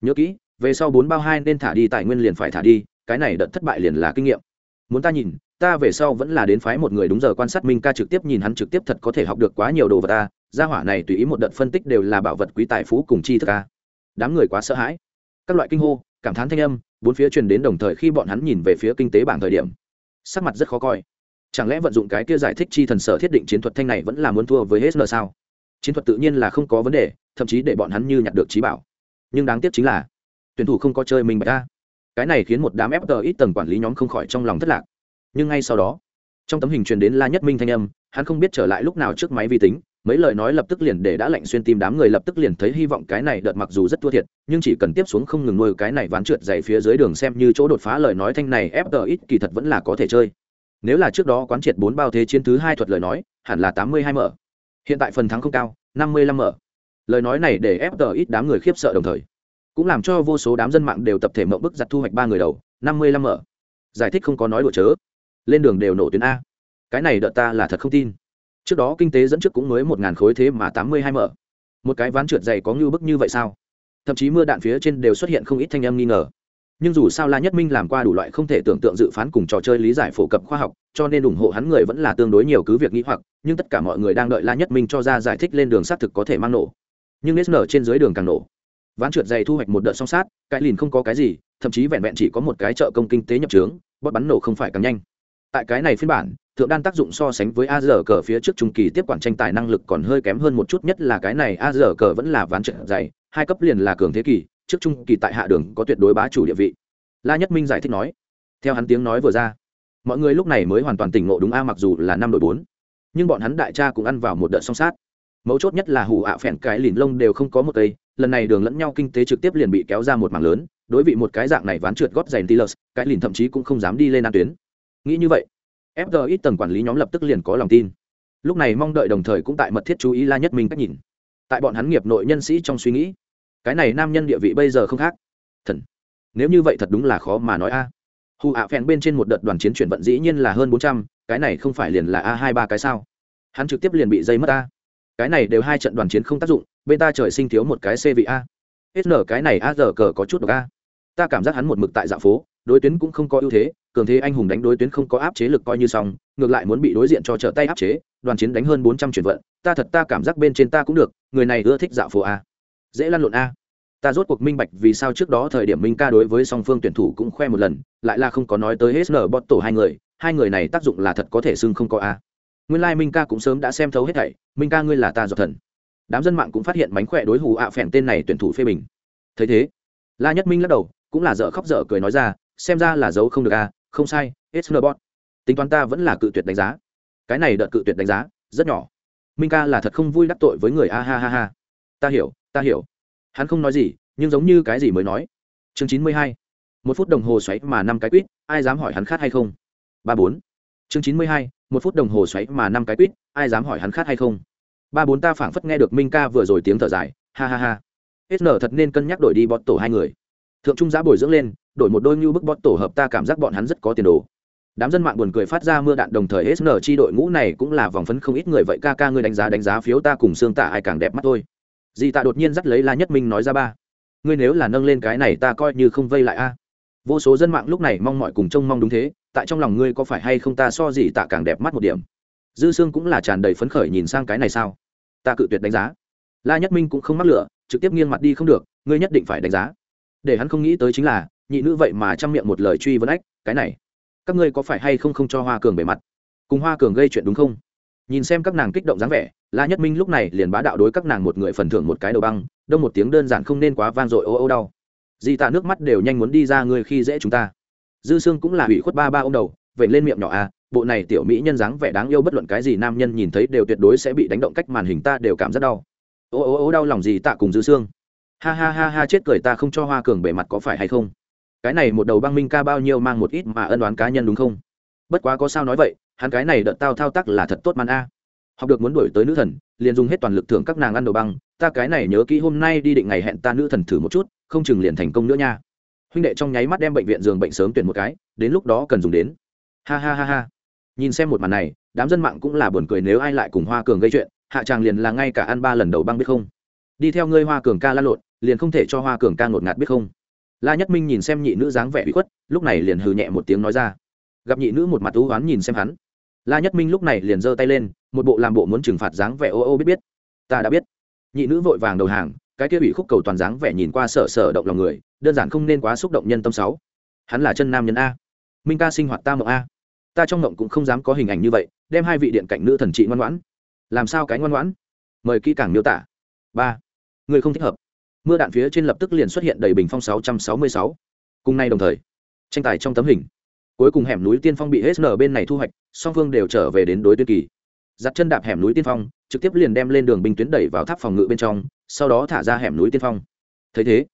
Nhớ kỹ, về sau bốn bao hai nên thả đi tài nguyên liền phải thả đi, cái này đợt thất bại liền là kinh nghiệm. Muốn ta nhìn, ta về sau vẫn là đến phái một người đúng giờ quan sát minh ca trực tiếp nhìn hắn trực tiếp thật có thể học được quá nhiều đồ vật ta gia hỏa này tùy ý một đợt phân tích đều là bảo vật quý tài phú cùng chi thức ca đám người quá sợ hãi các loại kinh hô, cảm thán thanh âm, bốn phía truyền đến đồng thời khi bọn hắn nhìn về phía kinh tế bảng thời điểm. Sắc mặt rất khó coi. Chẳng lẽ vận dụng cái kia giải thích chi thần sở thiết định chiến thuật thanh này vẫn là muốn thua với hết nợ sao? Chiến thuật tự nhiên là không có vấn đề, thậm chí để bọn hắn như nhặt được trí bảo. Nhưng đáng tiếc chính là, tuyển thủ không có chơi mình bạch ra cái này khiến một đám fg ít tầng quản lý nhóm không khỏi trong lòng thất lạc. Nhưng ngay sau đó, trong tấm hình truyền đến la nhất minh thanh âm, hắn không biết trở lại lúc nào trước máy vi tính mấy lời nói lập tức liền để đã lạnh xuyên tim đám người lập tức liền thấy hy vọng cái này đợt mặc dù rất thua thiệt, nhưng chỉ cần tiếp xuống không ngừng nuôi cái này ván trượt dày phía dưới đường xem như chỗ đột phá lời nói thanh này fg ít kỳ thật vẫn là có thể chơi. Nếu là trước đó quán triệt bốn bao thế chiến thứ hai thuật lời nói, hẳn là tám mươi hai mở hiện tại phần thắng không cao, năm mươi lăm mở lời nói này để fg ít đám người khiếp sợ đồng thời, cũng làm cho vô số đám dân mạng đều tập thể mộng bức giặt thu hoạch ba người đầu, năm mươi lăm mở giải thích không có nói đùa chớ. Lên đường đều nổ tuyến a. Cái này đợt ta là thật không tin trước đó kinh tế dẫn trước cũng mới một ngàn khối thế mà tám mươi hai mở. Một cái ván trượt dày có ngưu bức như vậy sao? Thậm chí mưa đạn phía trên đều xuất hiện không ít thanh âm nghi ngờ. Nhưng dù sao la nhất minh làm qua đủ loại không thể tưởng tượng dự phán cùng trò chơi lý giải phổ cập khoa học, cho nên ủng hộ hắn người vẫn là tương đối nhiều cứ việc nghĩ hoặc, nhưng tất cả mọi người đang đợi la nhất minh cho ra giải thích lên đường xác thực có thể mang nổ. Nhưng nết nở trên dưới đường càng nổ. Ván trượt dày thu hoạch một đợt song sát, cái lìn không có cái gì, thậm chí vẹn vẹn chỉ có một cái chợ công kinh tế nhập trướng, bót bắn nổ không phải càng nhanh tại cái này phiên bản thượng đan tác dụng so sánh với a giờ cờ phía trước trung kỳ tiếp quản tranh tài năng lực còn hơi kém hơn một chút nhất là cái này a giờ cờ vẫn là ván trận dày hai cấp liền là cường thế kỷ trước trung kỳ tại hạ đường có tuyệt đối bá chủ địa vị. La nhất minh giải thích nói theo hắn tiếng nói vừa ra mọi người lúc này mới hoàn toàn tỉnh ngộ đúng a mặc dù là năm đội bốn nhưng bọn hắn đại cha cũng ăn vào một đợt song sát. Mấu chốt nhất là hù ạ phèn cái lìn lông đều không có một cây lần này đường lẫn nhau kinh tế trực tiếp liền bị kéo ra một mảng lớn đối vị một cái dạng này ván trượt gót giày lợt, cái lìn thậm chí cũng không dám đi lên an tuyến nghĩ như vậy fgi ít tầng quản lý nhóm lập tức liền có lòng tin. Lúc này mong đợi đồng thời cũng tại mật thiết chú ý la nhất minh cách nhìn. Tại bọn hắn nghiệp nội nhân sĩ trong suy nghĩ, cái này nam nhân địa vị bây giờ không khác. Thần, nếu như vậy thật đúng là khó mà nói a. Hù ạ phèn bên trên một đợt đoàn chiến chuyển vận dĩ nhiên là hơn bốn trăm, cái này không phải liền là a hai ba cái sao? Hắn trực tiếp liền bị dây mất a. Cái này đều hai trận đoàn chiến không tác dụng, bên ta trời sinh thiếu một cái c vị a. Hết nở cái này a giờ cờ có chút độc a. Ta cảm giác hắn một mực tại dạ phố đối tuyến cũng không có ưu thế, cường thế anh hùng đánh đối tuyến không có áp chế lực coi như xong, ngược lại muốn bị đối diện cho trở tay áp chế, đoàn chiến đánh hơn bốn trăm chuyển vận, ta thật ta cảm giác bên trên ta cũng được, người này ưa thích dạo phố a. Dễ lăn lộn a. Ta rốt cuộc minh bạch vì sao trước đó thời điểm minh ca đối với song phương tuyển thủ cũng khoe một lần, lại là không có nói tới hết nở bọt tổ hai người hai người này tác dụng là thật có thể xưng không có a. Nguyên lai、like、minh minh ca cũng sớm đã xem thấu hết thảy, minh ca ngươi là ta dọc thần. Đám dân mạng cũng phát hiện mánh khỏe đối hù ạ phèn tên này tuyển thủ phê bình. Thấy thế, la nhất minh lắc đầu, cũng là dở khóc dở cười nói ra xem ra là dấu không được a không sai Esnobot. Tính toán ta vẫn là cự tuyệt đánh giá. Cái này đợt cự tuyệt đánh giá, rất nhỏ. Minh ca là thật không vui đắc tội với người a ha ha ha. Ta hiểu, ta hiểu. Hắn không nói gì, nhưng giống như cái gì mới nói. Chương chín mươi hai, Một phút đồng hồ xoáy mà năm cái quýt, ai dám hỏi hắn khát hay không? ba bốn, Chương chín mươi hai, Một phút đồng hồ xoáy mà năm cái quýt, ai dám hỏi hắn khát hay không? ba bốn ta phảng phất nghe được minh ca vừa rồi tiếng thở dài ha ha ha hết nở thật nên cân nhắc đổi đi bọn tổ hai người thượng trung giá bồi dưỡng lên đổi một đôi như bức bót tổ hợp ta cảm giác bọn hắn rất có tiền đồ. Đám dân mạng buồn cười phát ra mưa đạn đồng thời sn chi đội ngũ này cũng là vòng phấn không ít người vậy ca ca ngươi đánh giá đánh giá phiếu ta cùng xương tạ ai càng đẹp mắt thôi. Dì tạ đột nhiên dắt lấy la nhất minh nói ra ba. Ngươi nếu là nâng lên cái này ta coi như không vây lại a. Vô số dân mạng lúc này mong mọi cùng trông mong đúng thế, tại trong lòng ngươi có phải hay không ta so dì tạ càng đẹp mắt một điểm? Dư xương cũng là tràn đầy phấn khởi nhìn sang cái này sao? Ta cự tuyệt đánh giá. La nhất minh cũng không mắc lửa, trực tiếp nghiêng mặt đi không được, ngươi nhất định phải đánh giá. Để hắn không nghĩ tới chính là nhị nữ vậy mà chăm miệng một lời truy vấn ách, cái này, các ngươi có phải hay không không cho hoa cường bề mặt? Cùng hoa cường gây chuyện đúng không? Nhìn xem các nàng kích động dáng vẻ, la nhất minh lúc này liền bá đạo đối các nàng một người phần thưởng một cái đầu băng, đông một tiếng đơn giản không nên quá vang dội ô ô đau. Di tạ nước mắt đều nhanh muốn đi ra người khi dễ chúng ta. Dư sương cũng là ủy khuất ba ba ô đầu vậy lên miệng nhỏ à bộ này tiểu mỹ nhân dáng vẻ đáng yêu bất luận cái gì nam nhân nhìn thấy đều tuyệt đối sẽ bị đánh động cách màn hình ta đều cảm rất đau. Ô ô ô đau lòng gì tạ cùng dư sương. Ha ha ha ha, chết cười ta không cho hoa cường bề mặt có phải hay không? Cái này một đầu băng minh ca bao nhiêu mang một ít mà ân đoán cá nhân đúng không? Bất quá có sao nói vậy, hắn cái này đợt tao thao tác là thật tốt man a. Học được muốn đổi tới nữ thần, liền dùng hết toàn lực thưởng các nàng ăn đồ băng, ta cái này nhớ kỹ hôm nay đi định ngày hẹn ta nữ thần thử một chút, không chừng liền thành công nữa nha. Huynh đệ trong nháy mắt đem bệnh viện giường bệnh sớm tuyển một cái, đến lúc đó cần dùng đến. Ha ha ha ha. Nhìn xem một màn này, đám dân mạng cũng là buồn cười nếu ai lại cùng hoa cường gây chuyện, hạ tràng liền là ngay cả ăn ba lần đầu băng biết không? Đi theo ngươi hoa cường ca la lộn, liền không thể cho hoa cường ca ngột ngạt biết không? La nhất minh nhìn xem nhị nữ dáng vẻ bị khuất, lúc này liền hừ nhẹ một tiếng nói ra. Gặp nhị nữ một mặt thú oán nhìn xem hắn. La nhất minh lúc này liền giơ tay lên, một bộ làm bộ muốn trừng phạt dáng vẻ ô ô biết biết. Ta đã biết. Nhị nữ vội vàng đầu hàng, cái kia bị khúc cầu toàn dáng vẻ nhìn qua sở sở động lòng người, đơn giản không nên quá xúc động nhân tâm sáu. Hắn là chân nam nhân a. Minh ca sinh hoạt ta mộng a. Ta trong mộng cũng không dám có hình ảnh như vậy, đem hai vị điện cạnh nữ thần trị ngoan ngoãn. Làm sao cái ngoan ngoãn? Mời kỹ càng miêu tả. Ba. Người không thích hợp mưa đạn phía trên lập tức liền xuất hiện đầy bình phong 666. cùng nay đồng thời, tranh tài trong tấm hình, cuối cùng hẻm núi tiên phong bị hết nở bên này thu hoạch, song phương đều trở về đến đối tuyến kỳ. Giặt chân đạp hẻm núi tiên phong, trực tiếp liền đem lên đường binh tuyến đẩy vào tháp phòng ngự bên trong, sau đó thả ra hẻm núi tiên phong. Thấy thế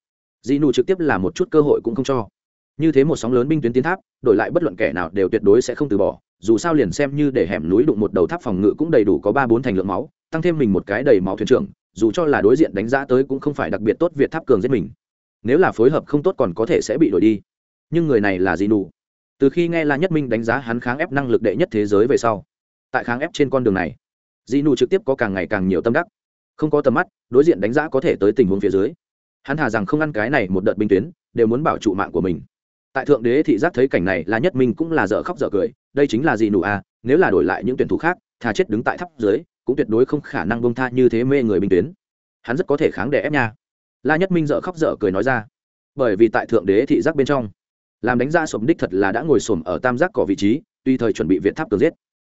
dị nụ trực tiếp là một chút cơ hội cũng không cho. Như thế một sóng lớn binh tuyến tiến tháp, đổi lại bất luận kẻ nào đều tuyệt đối sẽ không từ bỏ, dù sao liền xem như để hẻm núi đụng một đầu tháp phòng ngự cũng đầy đủ có ba bốn thành lượng máu, tăng thêm mình một cái đầy máu thuyền trưởng dù cho là đối diện đánh giá tới cũng không phải đặc biệt tốt việt tháp cường giết mình. Nếu là phối hợp không tốt còn có thể sẽ bị đổi đi. Nhưng người này là gì nụ? từ khi nghe la nhất minh đánh giá hắn kháng ép năng lực đệ nhất thế giới về sau, tại kháng ép trên con đường này dị nụ trực tiếp có càng ngày càng nhiều tâm đắc. Không có tầm mắt, đối diện đánh giá có thể tới tình huống phía dưới. Hắn thà rằng không ăn cái này một đợt binh tuyến, đều muốn bảo trụ mạng của mình. Tại thượng đế thị giác thấy cảnh này là nhất minh cũng là dở khóc dở cười, đây chính là Dị nụ à nếu là đổi lại những tuyển thủ khác, thà chết đứng tại tháp dưới cũng tuyệt đối không khả năng bông tha như thế mê người bình tuyến. Hắn rất có thể kháng đẻ ép nha. La nhất minh dợ khóc dở cười nói ra. Bởi vì tại thượng đế thị giác bên trong, làm đánh ra sổm đích thật là đã ngồi sổm ở tam giác cỏ vị trí, tuy thời chuẩn bị viện tháp tường giết,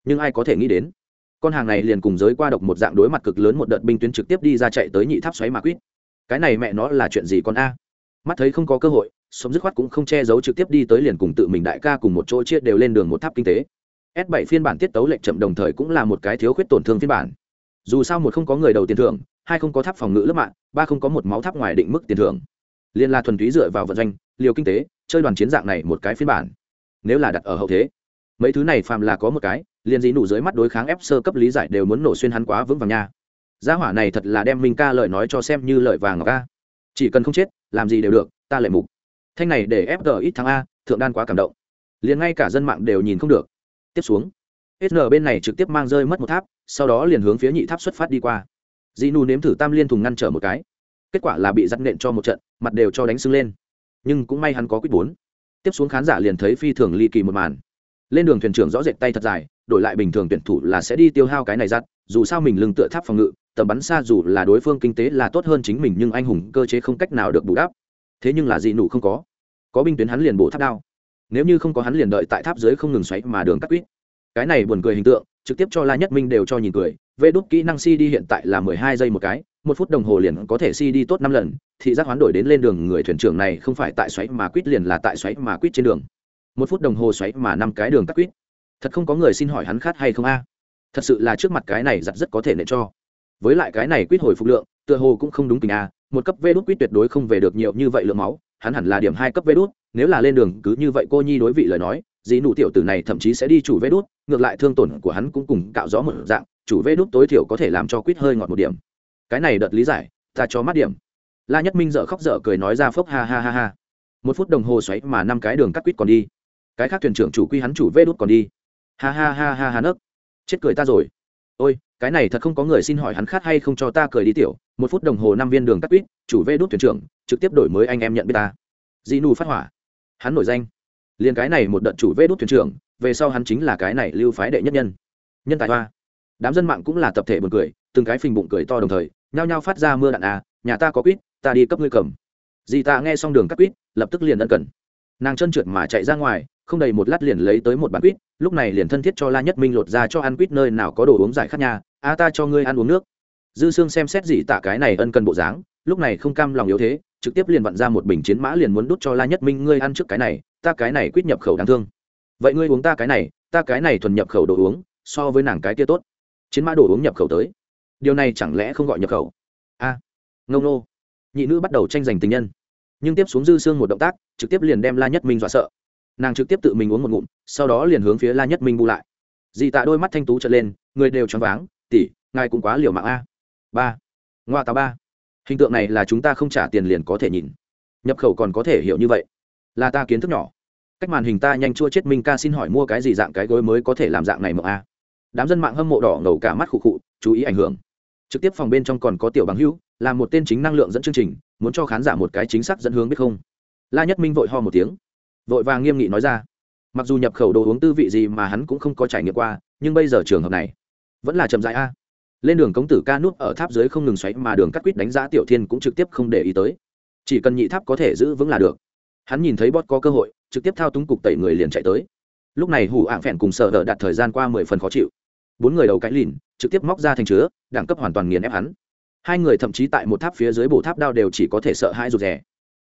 nhưng ai có thể nghĩ đến, con hàng này liền cùng giới qua độc một dạng đối mặt cực lớn một đợt binh tuyến trực tiếp đi ra chạy tới nhị tháp xoáy mà quýt. Cái này mẹ nó là chuyện gì con a? Mắt thấy không có cơ hội sống dứt khoát cũng không che giấu trực tiếp đi tới liền cùng tự mình đại ca cùng một chỗ chia đều lên đường một tháp kinh tế s 7 phiên bản tiết tấu lệch chậm đồng thời cũng là một cái thiếu khuyết tổn thương phiên bản. Dù sao một không có người đầu tiền thưởng, hai không có tháp phòng ngự lớp mạng, ba không có một máu tháp ngoài định mức tiền thưởng. Liên la thuần túy dựa vào vận doanh, liều kinh tế, chơi đoàn chiến dạng này một cái phiên bản. Nếu là đặt ở hậu thế, mấy thứ này phàm là có một cái, liền dĩ nụ dưới mắt đối kháng ép sơ cấp lý giải đều muốn nổ xuyên hắn quá vững vàng nha. Gia hỏa này thật là đem minh ca lời nói cho xem như lời vàng ngọc ca chỉ cần không chết, làm gì đều được, ta lệ mục. Thanh này để fg ít thắng a, thượng đan quá cảm động. Liền ngay cả dân mạng đều nhìn không được tiếp xuống. Sn bên này trực tiếp mang rơi mất một tháp, sau đó liền hướng phía nhị tháp xuất phát đi qua. Dị nù nếm thử tam liên thùng ngăn trở một cái. Kết quả là bị dắt nện cho một trận, mặt đều cho đánh sưng lên. Nhưng cũng may hắn có quyết bốn. Tiếp xuống khán giả liền thấy phi thường ly kỳ một màn. Lên đường thuyền trưởng rõ rệt tay thật dài, đổi lại bình thường tuyển thủ là sẽ đi tiêu hao cái này giặt, dù sao mình lưng tựa tháp phòng ngự, tầm bắn xa dù là đối phương kinh tế là tốt hơn chính mình nhưng anh hùng cơ chế không cách nào được bù đắp. Thế nhưng là dị nụ không có. Có binh tuyến hắn liền bổ tháp đao nếu như không có hắn liền đợi tại tháp dưới không ngừng xoáy mà đường cắt quýt. Cái này buồn cười hình tượng, trực tiếp cho la nhất minh đều cho nhìn cười. Vê đốt kỹ năng si đi hiện tại là mười hai giây một cái, một phút đồng hồ liền có thể si đi tốt năm lần. Thị giác hoán đổi đến lên đường, người thuyền trưởng này không phải tại xoáy mà quýt liền là tại xoáy mà quýt trên đường. Một phút đồng hồ xoáy mà năm cái đường cắt quýt. Thật không có người xin hỏi hắn khát hay không a? Thật sự là trước mặt cái này giặt rất có thể nệ cho. Với lại cái này quýt hồi phục lượng, tựa hồ cũng không đúng tình a. Một cấp vê đốt quýt tuyệt đối không về được nhiều như vậy lượng máu hắn hẳn là điểm hai cấp vê đốt nếu là lên đường cứ như vậy cô nhi đối vị lời nói, dì nụ tiểu tử này thậm chí sẽ đi chủ vê đốt ngược lại thương tổn của hắn cũng cùng cạo rõ một dạng, chủ vê đút tối thiểu có thể làm cho quýt hơi ngọt một điểm. Cái này đợt lý giải, ta cho mắt điểm. La nhất minh dợ khóc dở cười nói ra phốc ha ha ha ha. Một phút đồng hồ xoáy mà năm cái đường cắt quýt còn đi. Cái khác thuyền trưởng chủ quy hắn chủ vê đút còn đi. Ha ha ha ha ha nấc. Chết cười ta rồi. Ôi, cái này thật không có người xin hỏi hắn khát hay không cho ta cười đi tiểu một phút đồng hồ năm viên đường cắt quýt, chủ vê đốt thuyền trưởng, trực tiếp đổi mới anh em nhận biết ta. Di nu phát hỏa. Hắn nổi danh. Liền cái này một đợt chủ vê đốt thuyền trưởng, về sau hắn chính là cái này lưu phái đệ nhất nhân. Nhân tài hoa. Đám dân mạng cũng là tập thể buồn cười, từng cái phình bụng cười to đồng thời, nhao nhao phát ra mưa đạn à nhà ta có quýt, ta đi cấp ngươi cầm. Dì ta nghe xong đường cắt quýt, lập tức liền ân cần. Nàng chân trượt mà chạy ra ngoài, không đầy một lát liền lấy tới một bàn quýt, lúc này liền thân thiết cho la nhất minh lột ra cho ăn quýt nơi nào có đồ uống giải khát nhà. A ta cho ngươi ăn uống nước dư sương xem xét dị tạ cái này ân cần bộ dáng lúc này không cam lòng yếu thế trực tiếp liền vặn ra một bình chiến mã liền muốn đút cho la nhất minh ngươi ăn trước cái này ta cái này quýt nhập khẩu đáng thương. Vậy ngươi uống ta cái này ta cái này thuần nhập khẩu đồ uống so với nàng cái kia tốt. Chiến mã đồ uống nhập khẩu tới. Điều này chẳng lẽ không gọi nhập khẩu? A à, ngông nô. Nhị nữ bắt đầu tranh giành tình nhân. Nhưng tiếp xuống dư xương một động tác trực tiếp liền đem la nhất minh dọa sợ. Nàng trực tiếp tự mình uống một ngụm sau đó liền hướng phía la nhất minh bu lại. Dì tạ đôi mắt thanh tú trở lên người đều choáng váng tỉ ngài cũng quá liều mạng a ba ngoa tà ba hình tượng này là chúng ta không trả tiền liền có thể nhìn nhập khẩu còn có thể hiểu như vậy là ta kiến thức nhỏ cách màn hình ta nhanh chua chết minh ca xin hỏi mua cái gì dạng cái gối mới có thể làm dạng này mộng a đám dân mạng hâm mộ đỏ ngầu cả mắt khụ khụ chú ý ảnh hưởng trực tiếp phòng bên trong còn có tiểu bằng hữu là một tên chính năng lượng dẫn chương trình muốn cho khán giả một cái chính xác dẫn hướng biết không la nhất minh vội ho một tiếng vội vàng nghiêm nghị nói ra mặc dù nhập khẩu đồ uống tư vị gì mà hắn cũng không có trải nghiệm qua nhưng bây giờ trường hợp này vẫn là chậm dại a lên đường cống tử ca nút ở tháp dưới không ngừng xoáy mà đường cắt quýt đánh giá tiểu thiên cũng trực tiếp không để ý tới. Chỉ cần nhị tháp có thể giữ vững là được. Hắn nhìn thấy bót có cơ hội, trực tiếp thao túng cục tẩy người liền chạy tới. Lúc này hủ ạng phèn cùng sợ đỡ đặt thời gian qua mười phần khó chịu. Bốn người đầu cái lìn, trực tiếp móc ra thành chứa, đẳng cấp hoàn toàn nghiền ép hắn. Hai người thậm chí tại một tháp phía dưới bổ tháp đao đều chỉ có thể sợ hai rụt rè.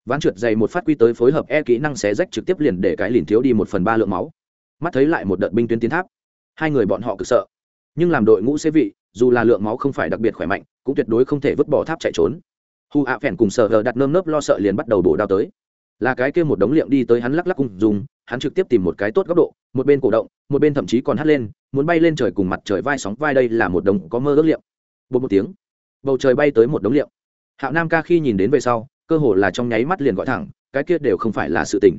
Ván trượt dày một phát quy tới phối hợp e kỹ năng xé rách trực tiếp liền để cái lìn thiếu đi một phần ba lượng máu. Mắt thấy lại một đợt binh tuyến tiến tháp. Hai người bọn họ cực sợ. Nhưng làm đội ngũ xế vị dù là lượng máu không phải đặc biệt khỏe mạnh, cũng tuyệt đối không thể vứt bỏ tháp chạy trốn. Hu ạ phèn cùng sợ hờ đặt nơm nớp lo sợ liền bắt đầu bổ đao tới. Là cái kia một đống liệm đi tới hắn lắc lắc cùng dùng, hắn trực tiếp tìm một cái tốt góc độ, một bên cổ động, một bên thậm chí còn hắt lên, muốn bay lên trời cùng mặt trời vai sóng vai đây là một đống có mơ ước liệm. Bột một tiếng, bầu trời bay tới một đống liệm. Hạo nam ca khi nhìn đến về sau, cơ hồ là trong nháy mắt liền gọi thẳng, cái kia đều không phải là sự tình.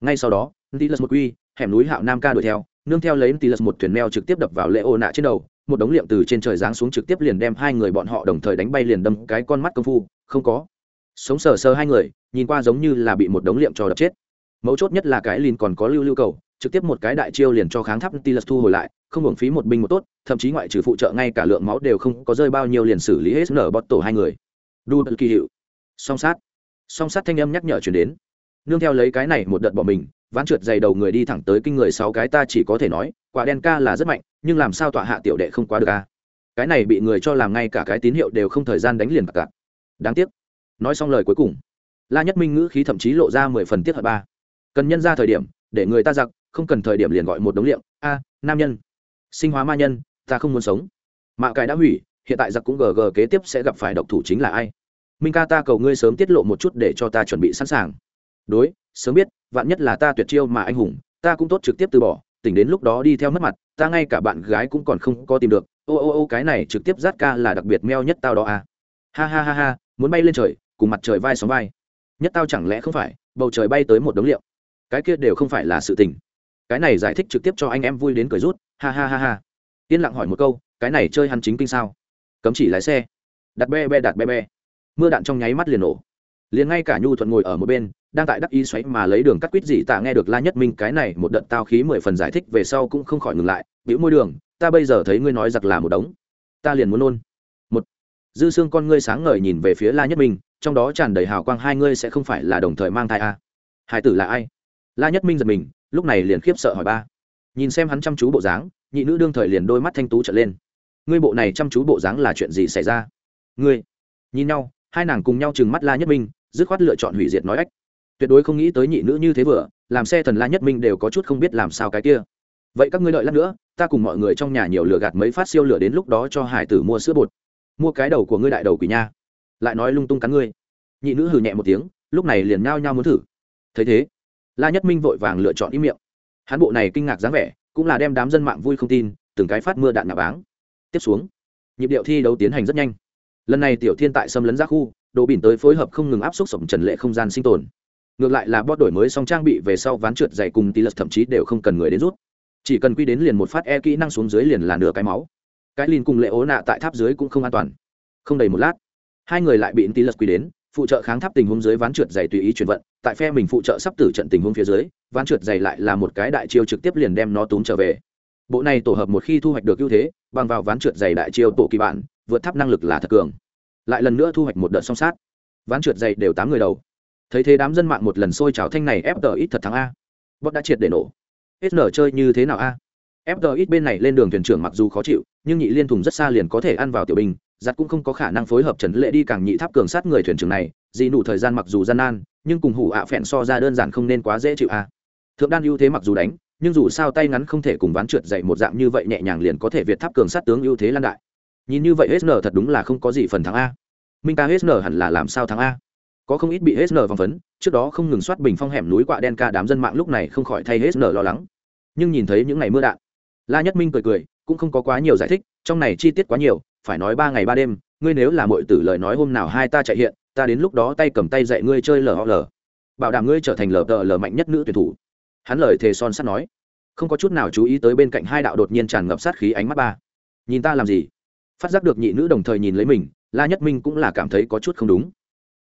Ngay sau đó, Ntilus một quy, hẻm núi hạo nam ca đuổi theo, nương theo lấy Ntilus một thuyền meo trực tiếp đập vào lễ ô nạ trên đầu một đống liệm từ trên trời giáng xuống trực tiếp liền đem hai người bọn họ đồng thời đánh bay liền đâm cái con mắt công phu, không có. Sống sờ sờ hai người, nhìn qua giống như là bị một đống liệm cho đập chết. Mấu chốt nhất là cái lìn còn có lưu lưu cầu, trực tiếp một cái đại chiêu liền cho kháng tháp Ntilus thu hồi lại, không hưởng phí một binh một tốt, thậm chí ngoại trừ phụ trợ ngay cả lượng máu đều không có rơi bao nhiêu liền xử lý hết nở bọt tổ hai người. Đu bất kỳ hiệu. Song sát. Song sát thanh âm nhắc nhở chuyển đến. Nương theo lấy cái này một đợt bỏ mình, ván trượt dày đầu người đi thẳng tới kinh người sáu cái ta chỉ có thể nói, quả đen ca là rất mạnh nhưng làm sao tọa hạ tiểu đệ không quá được a cái này bị người cho làm ngay cả cái tín hiệu đều không thời gian đánh liền cả à? đáng tiếc. Nói xong lời cuối cùng, la nhất minh ngữ khí thậm chí lộ ra mười phần tiết hợp ba. Cần nhân ra thời điểm, để người ta giặc, không cần thời điểm liền gọi một đống liệm. A, nam nhân. Sinh hóa ma nhân, ta không muốn sống. Mạ cải đã hủy, hiện tại giặc cũng gg kế tiếp sẽ gặp phải độc thủ chính là ai? Minh ca ta cầu ngươi sớm tiết lộ một chút để cho ta chuẩn bị sẵn sàng. Đối, sớm biết, vạn nhất là ta tuyệt chiêu mà anh hùng, ta cũng tốt trực tiếp từ bỏ, tỉnh đến lúc đó đi theo mất mặt ta ngay cả bạn gái cũng còn không có tìm được. Ô ô ô, cái này trực tiếp rát ca là đặc biệt meo nhất tao đó à. Ha ha ha ha, muốn bay lên trời, cùng mặt trời vai sóng vai. Nhất tao chẳng lẽ không phải, bầu trời bay tới một đống liệu. Cái kia đều không phải là sự tình. Cái này giải thích trực tiếp cho anh em vui đến cười rút. Ha ha ha ha. Yên lặng hỏi một câu, cái này chơi hắn chính kinh sao? Cấm chỉ lái xe. Đặt be be, đặt be be. Mưa đạn trong nháy mắt liền nổ. Liền ngay cả nhu thuận ngồi ở một bên đang tại đắc ý xoáy mà lấy đường cắt quýt gì, tạ nghe được la nhất minh cái này một đợt tao khí mười phần giải thích về sau cũng không khỏi ngừng lại, bĩu môi đường, ta bây giờ thấy ngươi nói giặc là một đống. Ta liền muốn nôn. Một, dư xương con ngươi sáng ngời nhìn về phía la nhất minh, trong đó tràn đầy hào quang, hai ngươi sẽ không phải là đồng thời mang thai a à? hải tử là ai? La nhất minh giật mình, lúc này liền khiếp sợ hỏi ba. Nhìn xem hắn chăm chú bộ dáng, nhị nữ đương thời liền đôi mắt thanh tú trở lên. Ngươi bộ này chăm chú bộ dáng là chuyện gì xảy ra? Ngươi. Nhìn nhau, hai nàng cùng nhau chừng mắt la nhất minh, dứt khoát lựa chọn hủy diệt nói ách tuyệt đối không nghĩ tới nhị nữ như thế vừa, làm xe thần la nhất minh đều có chút không biết làm sao cái kia. Vậy các ngươi đợi lát nữa, ta cùng mọi người trong nhà nhiều lửa gạt mấy phát siêu lửa đến lúc đó cho hải tử mua sữa bột. Mua cái đầu của ngươi đại đầu quỷ nha. Lại nói lung tung cắn ngươi. Nhị nữ hừ nhẹ một tiếng, lúc này liền nhao nhao muốn thử. Thấy thế, la nhất minh vội vàng lựa chọn ý miệng. Hắn bộ này kinh ngạc dáng vẻ, cũng là đem đám dân mạng vui không tin, từng cái phát mưa đạn nạ báng. Tiếp xuống, nhịp điệu thi đấu tiến hành rất nhanh. Lần này tiểu thiên tại xâm lấn ra khu đồ bỉn tới phối hợp không ngừng áp suất sổng trần lệ không gian sinh tồn ngược lại là bót đổi mới xong trang bị về sau ván trượt dày cùng tỷ lật thậm chí đều không cần người đến rút. Chỉ cần quy đến liền một phát e kỹ năng xuống dưới liền là nửa cái máu. Cái lìn cùng lệ ố nạ tại tháp dưới cũng không an toàn. Không đầy một lát, hai người lại bị tỷ lật quy đến, phụ trợ kháng tháp tình huống dưới ván trượt dày tùy ý chuyển vận, tại phe mình phụ trợ sắp tử trận tình huống phía dưới, ván trượt dày lại là một cái đại chiêu trực tiếp liền đem nó túm trở về. Bộ này tổ hợp một khi thu hoạch được ưu thế, bằng vào ván trượt dày đại chiêu tổ kỳ bản, vượt tháp năng lực là thật cường. Lại lần nữa thu hoạch một đợt song sát. Ván trượt dày đều tám người đầu thấy thế đám dân mạng một lần xôi trào thanh này ép tờ ít thật thắng a. Bot đã triệt để nổ. Sn chơi như thế nào a? Ép tờ ít bên này lên đường thuyền trưởng mặc dù khó chịu, nhưng nhị liên thùng rất xa liền có thể ăn vào tiểu bình. giặt cũng không có khả năng phối hợp trần lệ đi càng nhị tháp cường sát người thuyền trưởng này dị nụ thời gian mặc dù gian nan, nhưng cùng hủ ạ phẹn so ra đơn giản không nên quá dễ chịu a. Thượng đan ưu thế mặc dù đánh, nhưng dù sao tay ngắn không thể cùng ván trượt dậy một dạng như vậy nhẹ nhàng liền có thể việt tháp cường sát tướng ưu thế lan đại. Nhìn như vậy hsn thật đúng là không có gì phần thắng a. Minh ta nở hẳn là làm sao thắng a? Có không ít bị hết nở vòng phấn, trước đó không ngừng soát bình phong hẻm núi quạ đen ca đám dân mạng lúc này không khỏi thay hết nở lo lắng. Nhưng nhìn thấy những ngày mưa đạn, la nhất minh cười cười, cũng không có quá nhiều giải thích, trong này chi tiết quá nhiều, phải nói ba ngày ba đêm, ngươi nếu là mọi tử lời nói hôm nào hai ta chạy hiện, ta đến lúc đó tay cầm tay dạy ngươi chơi lờ lờ. Bảo đảm ngươi trở thành lờ tờ lờ mạnh nhất nữ tuyển thủ. Hắn lời thề son sắt nói. Không có chút nào chú ý tới bên cạnh hai đạo đột nhiên tràn ngập sát khí ánh mắt ba. Nhìn ta làm gì? Phát giác được nhị nữ đồng thời nhìn lấy mình, la nhất minh cũng là cảm thấy có chút không đúng.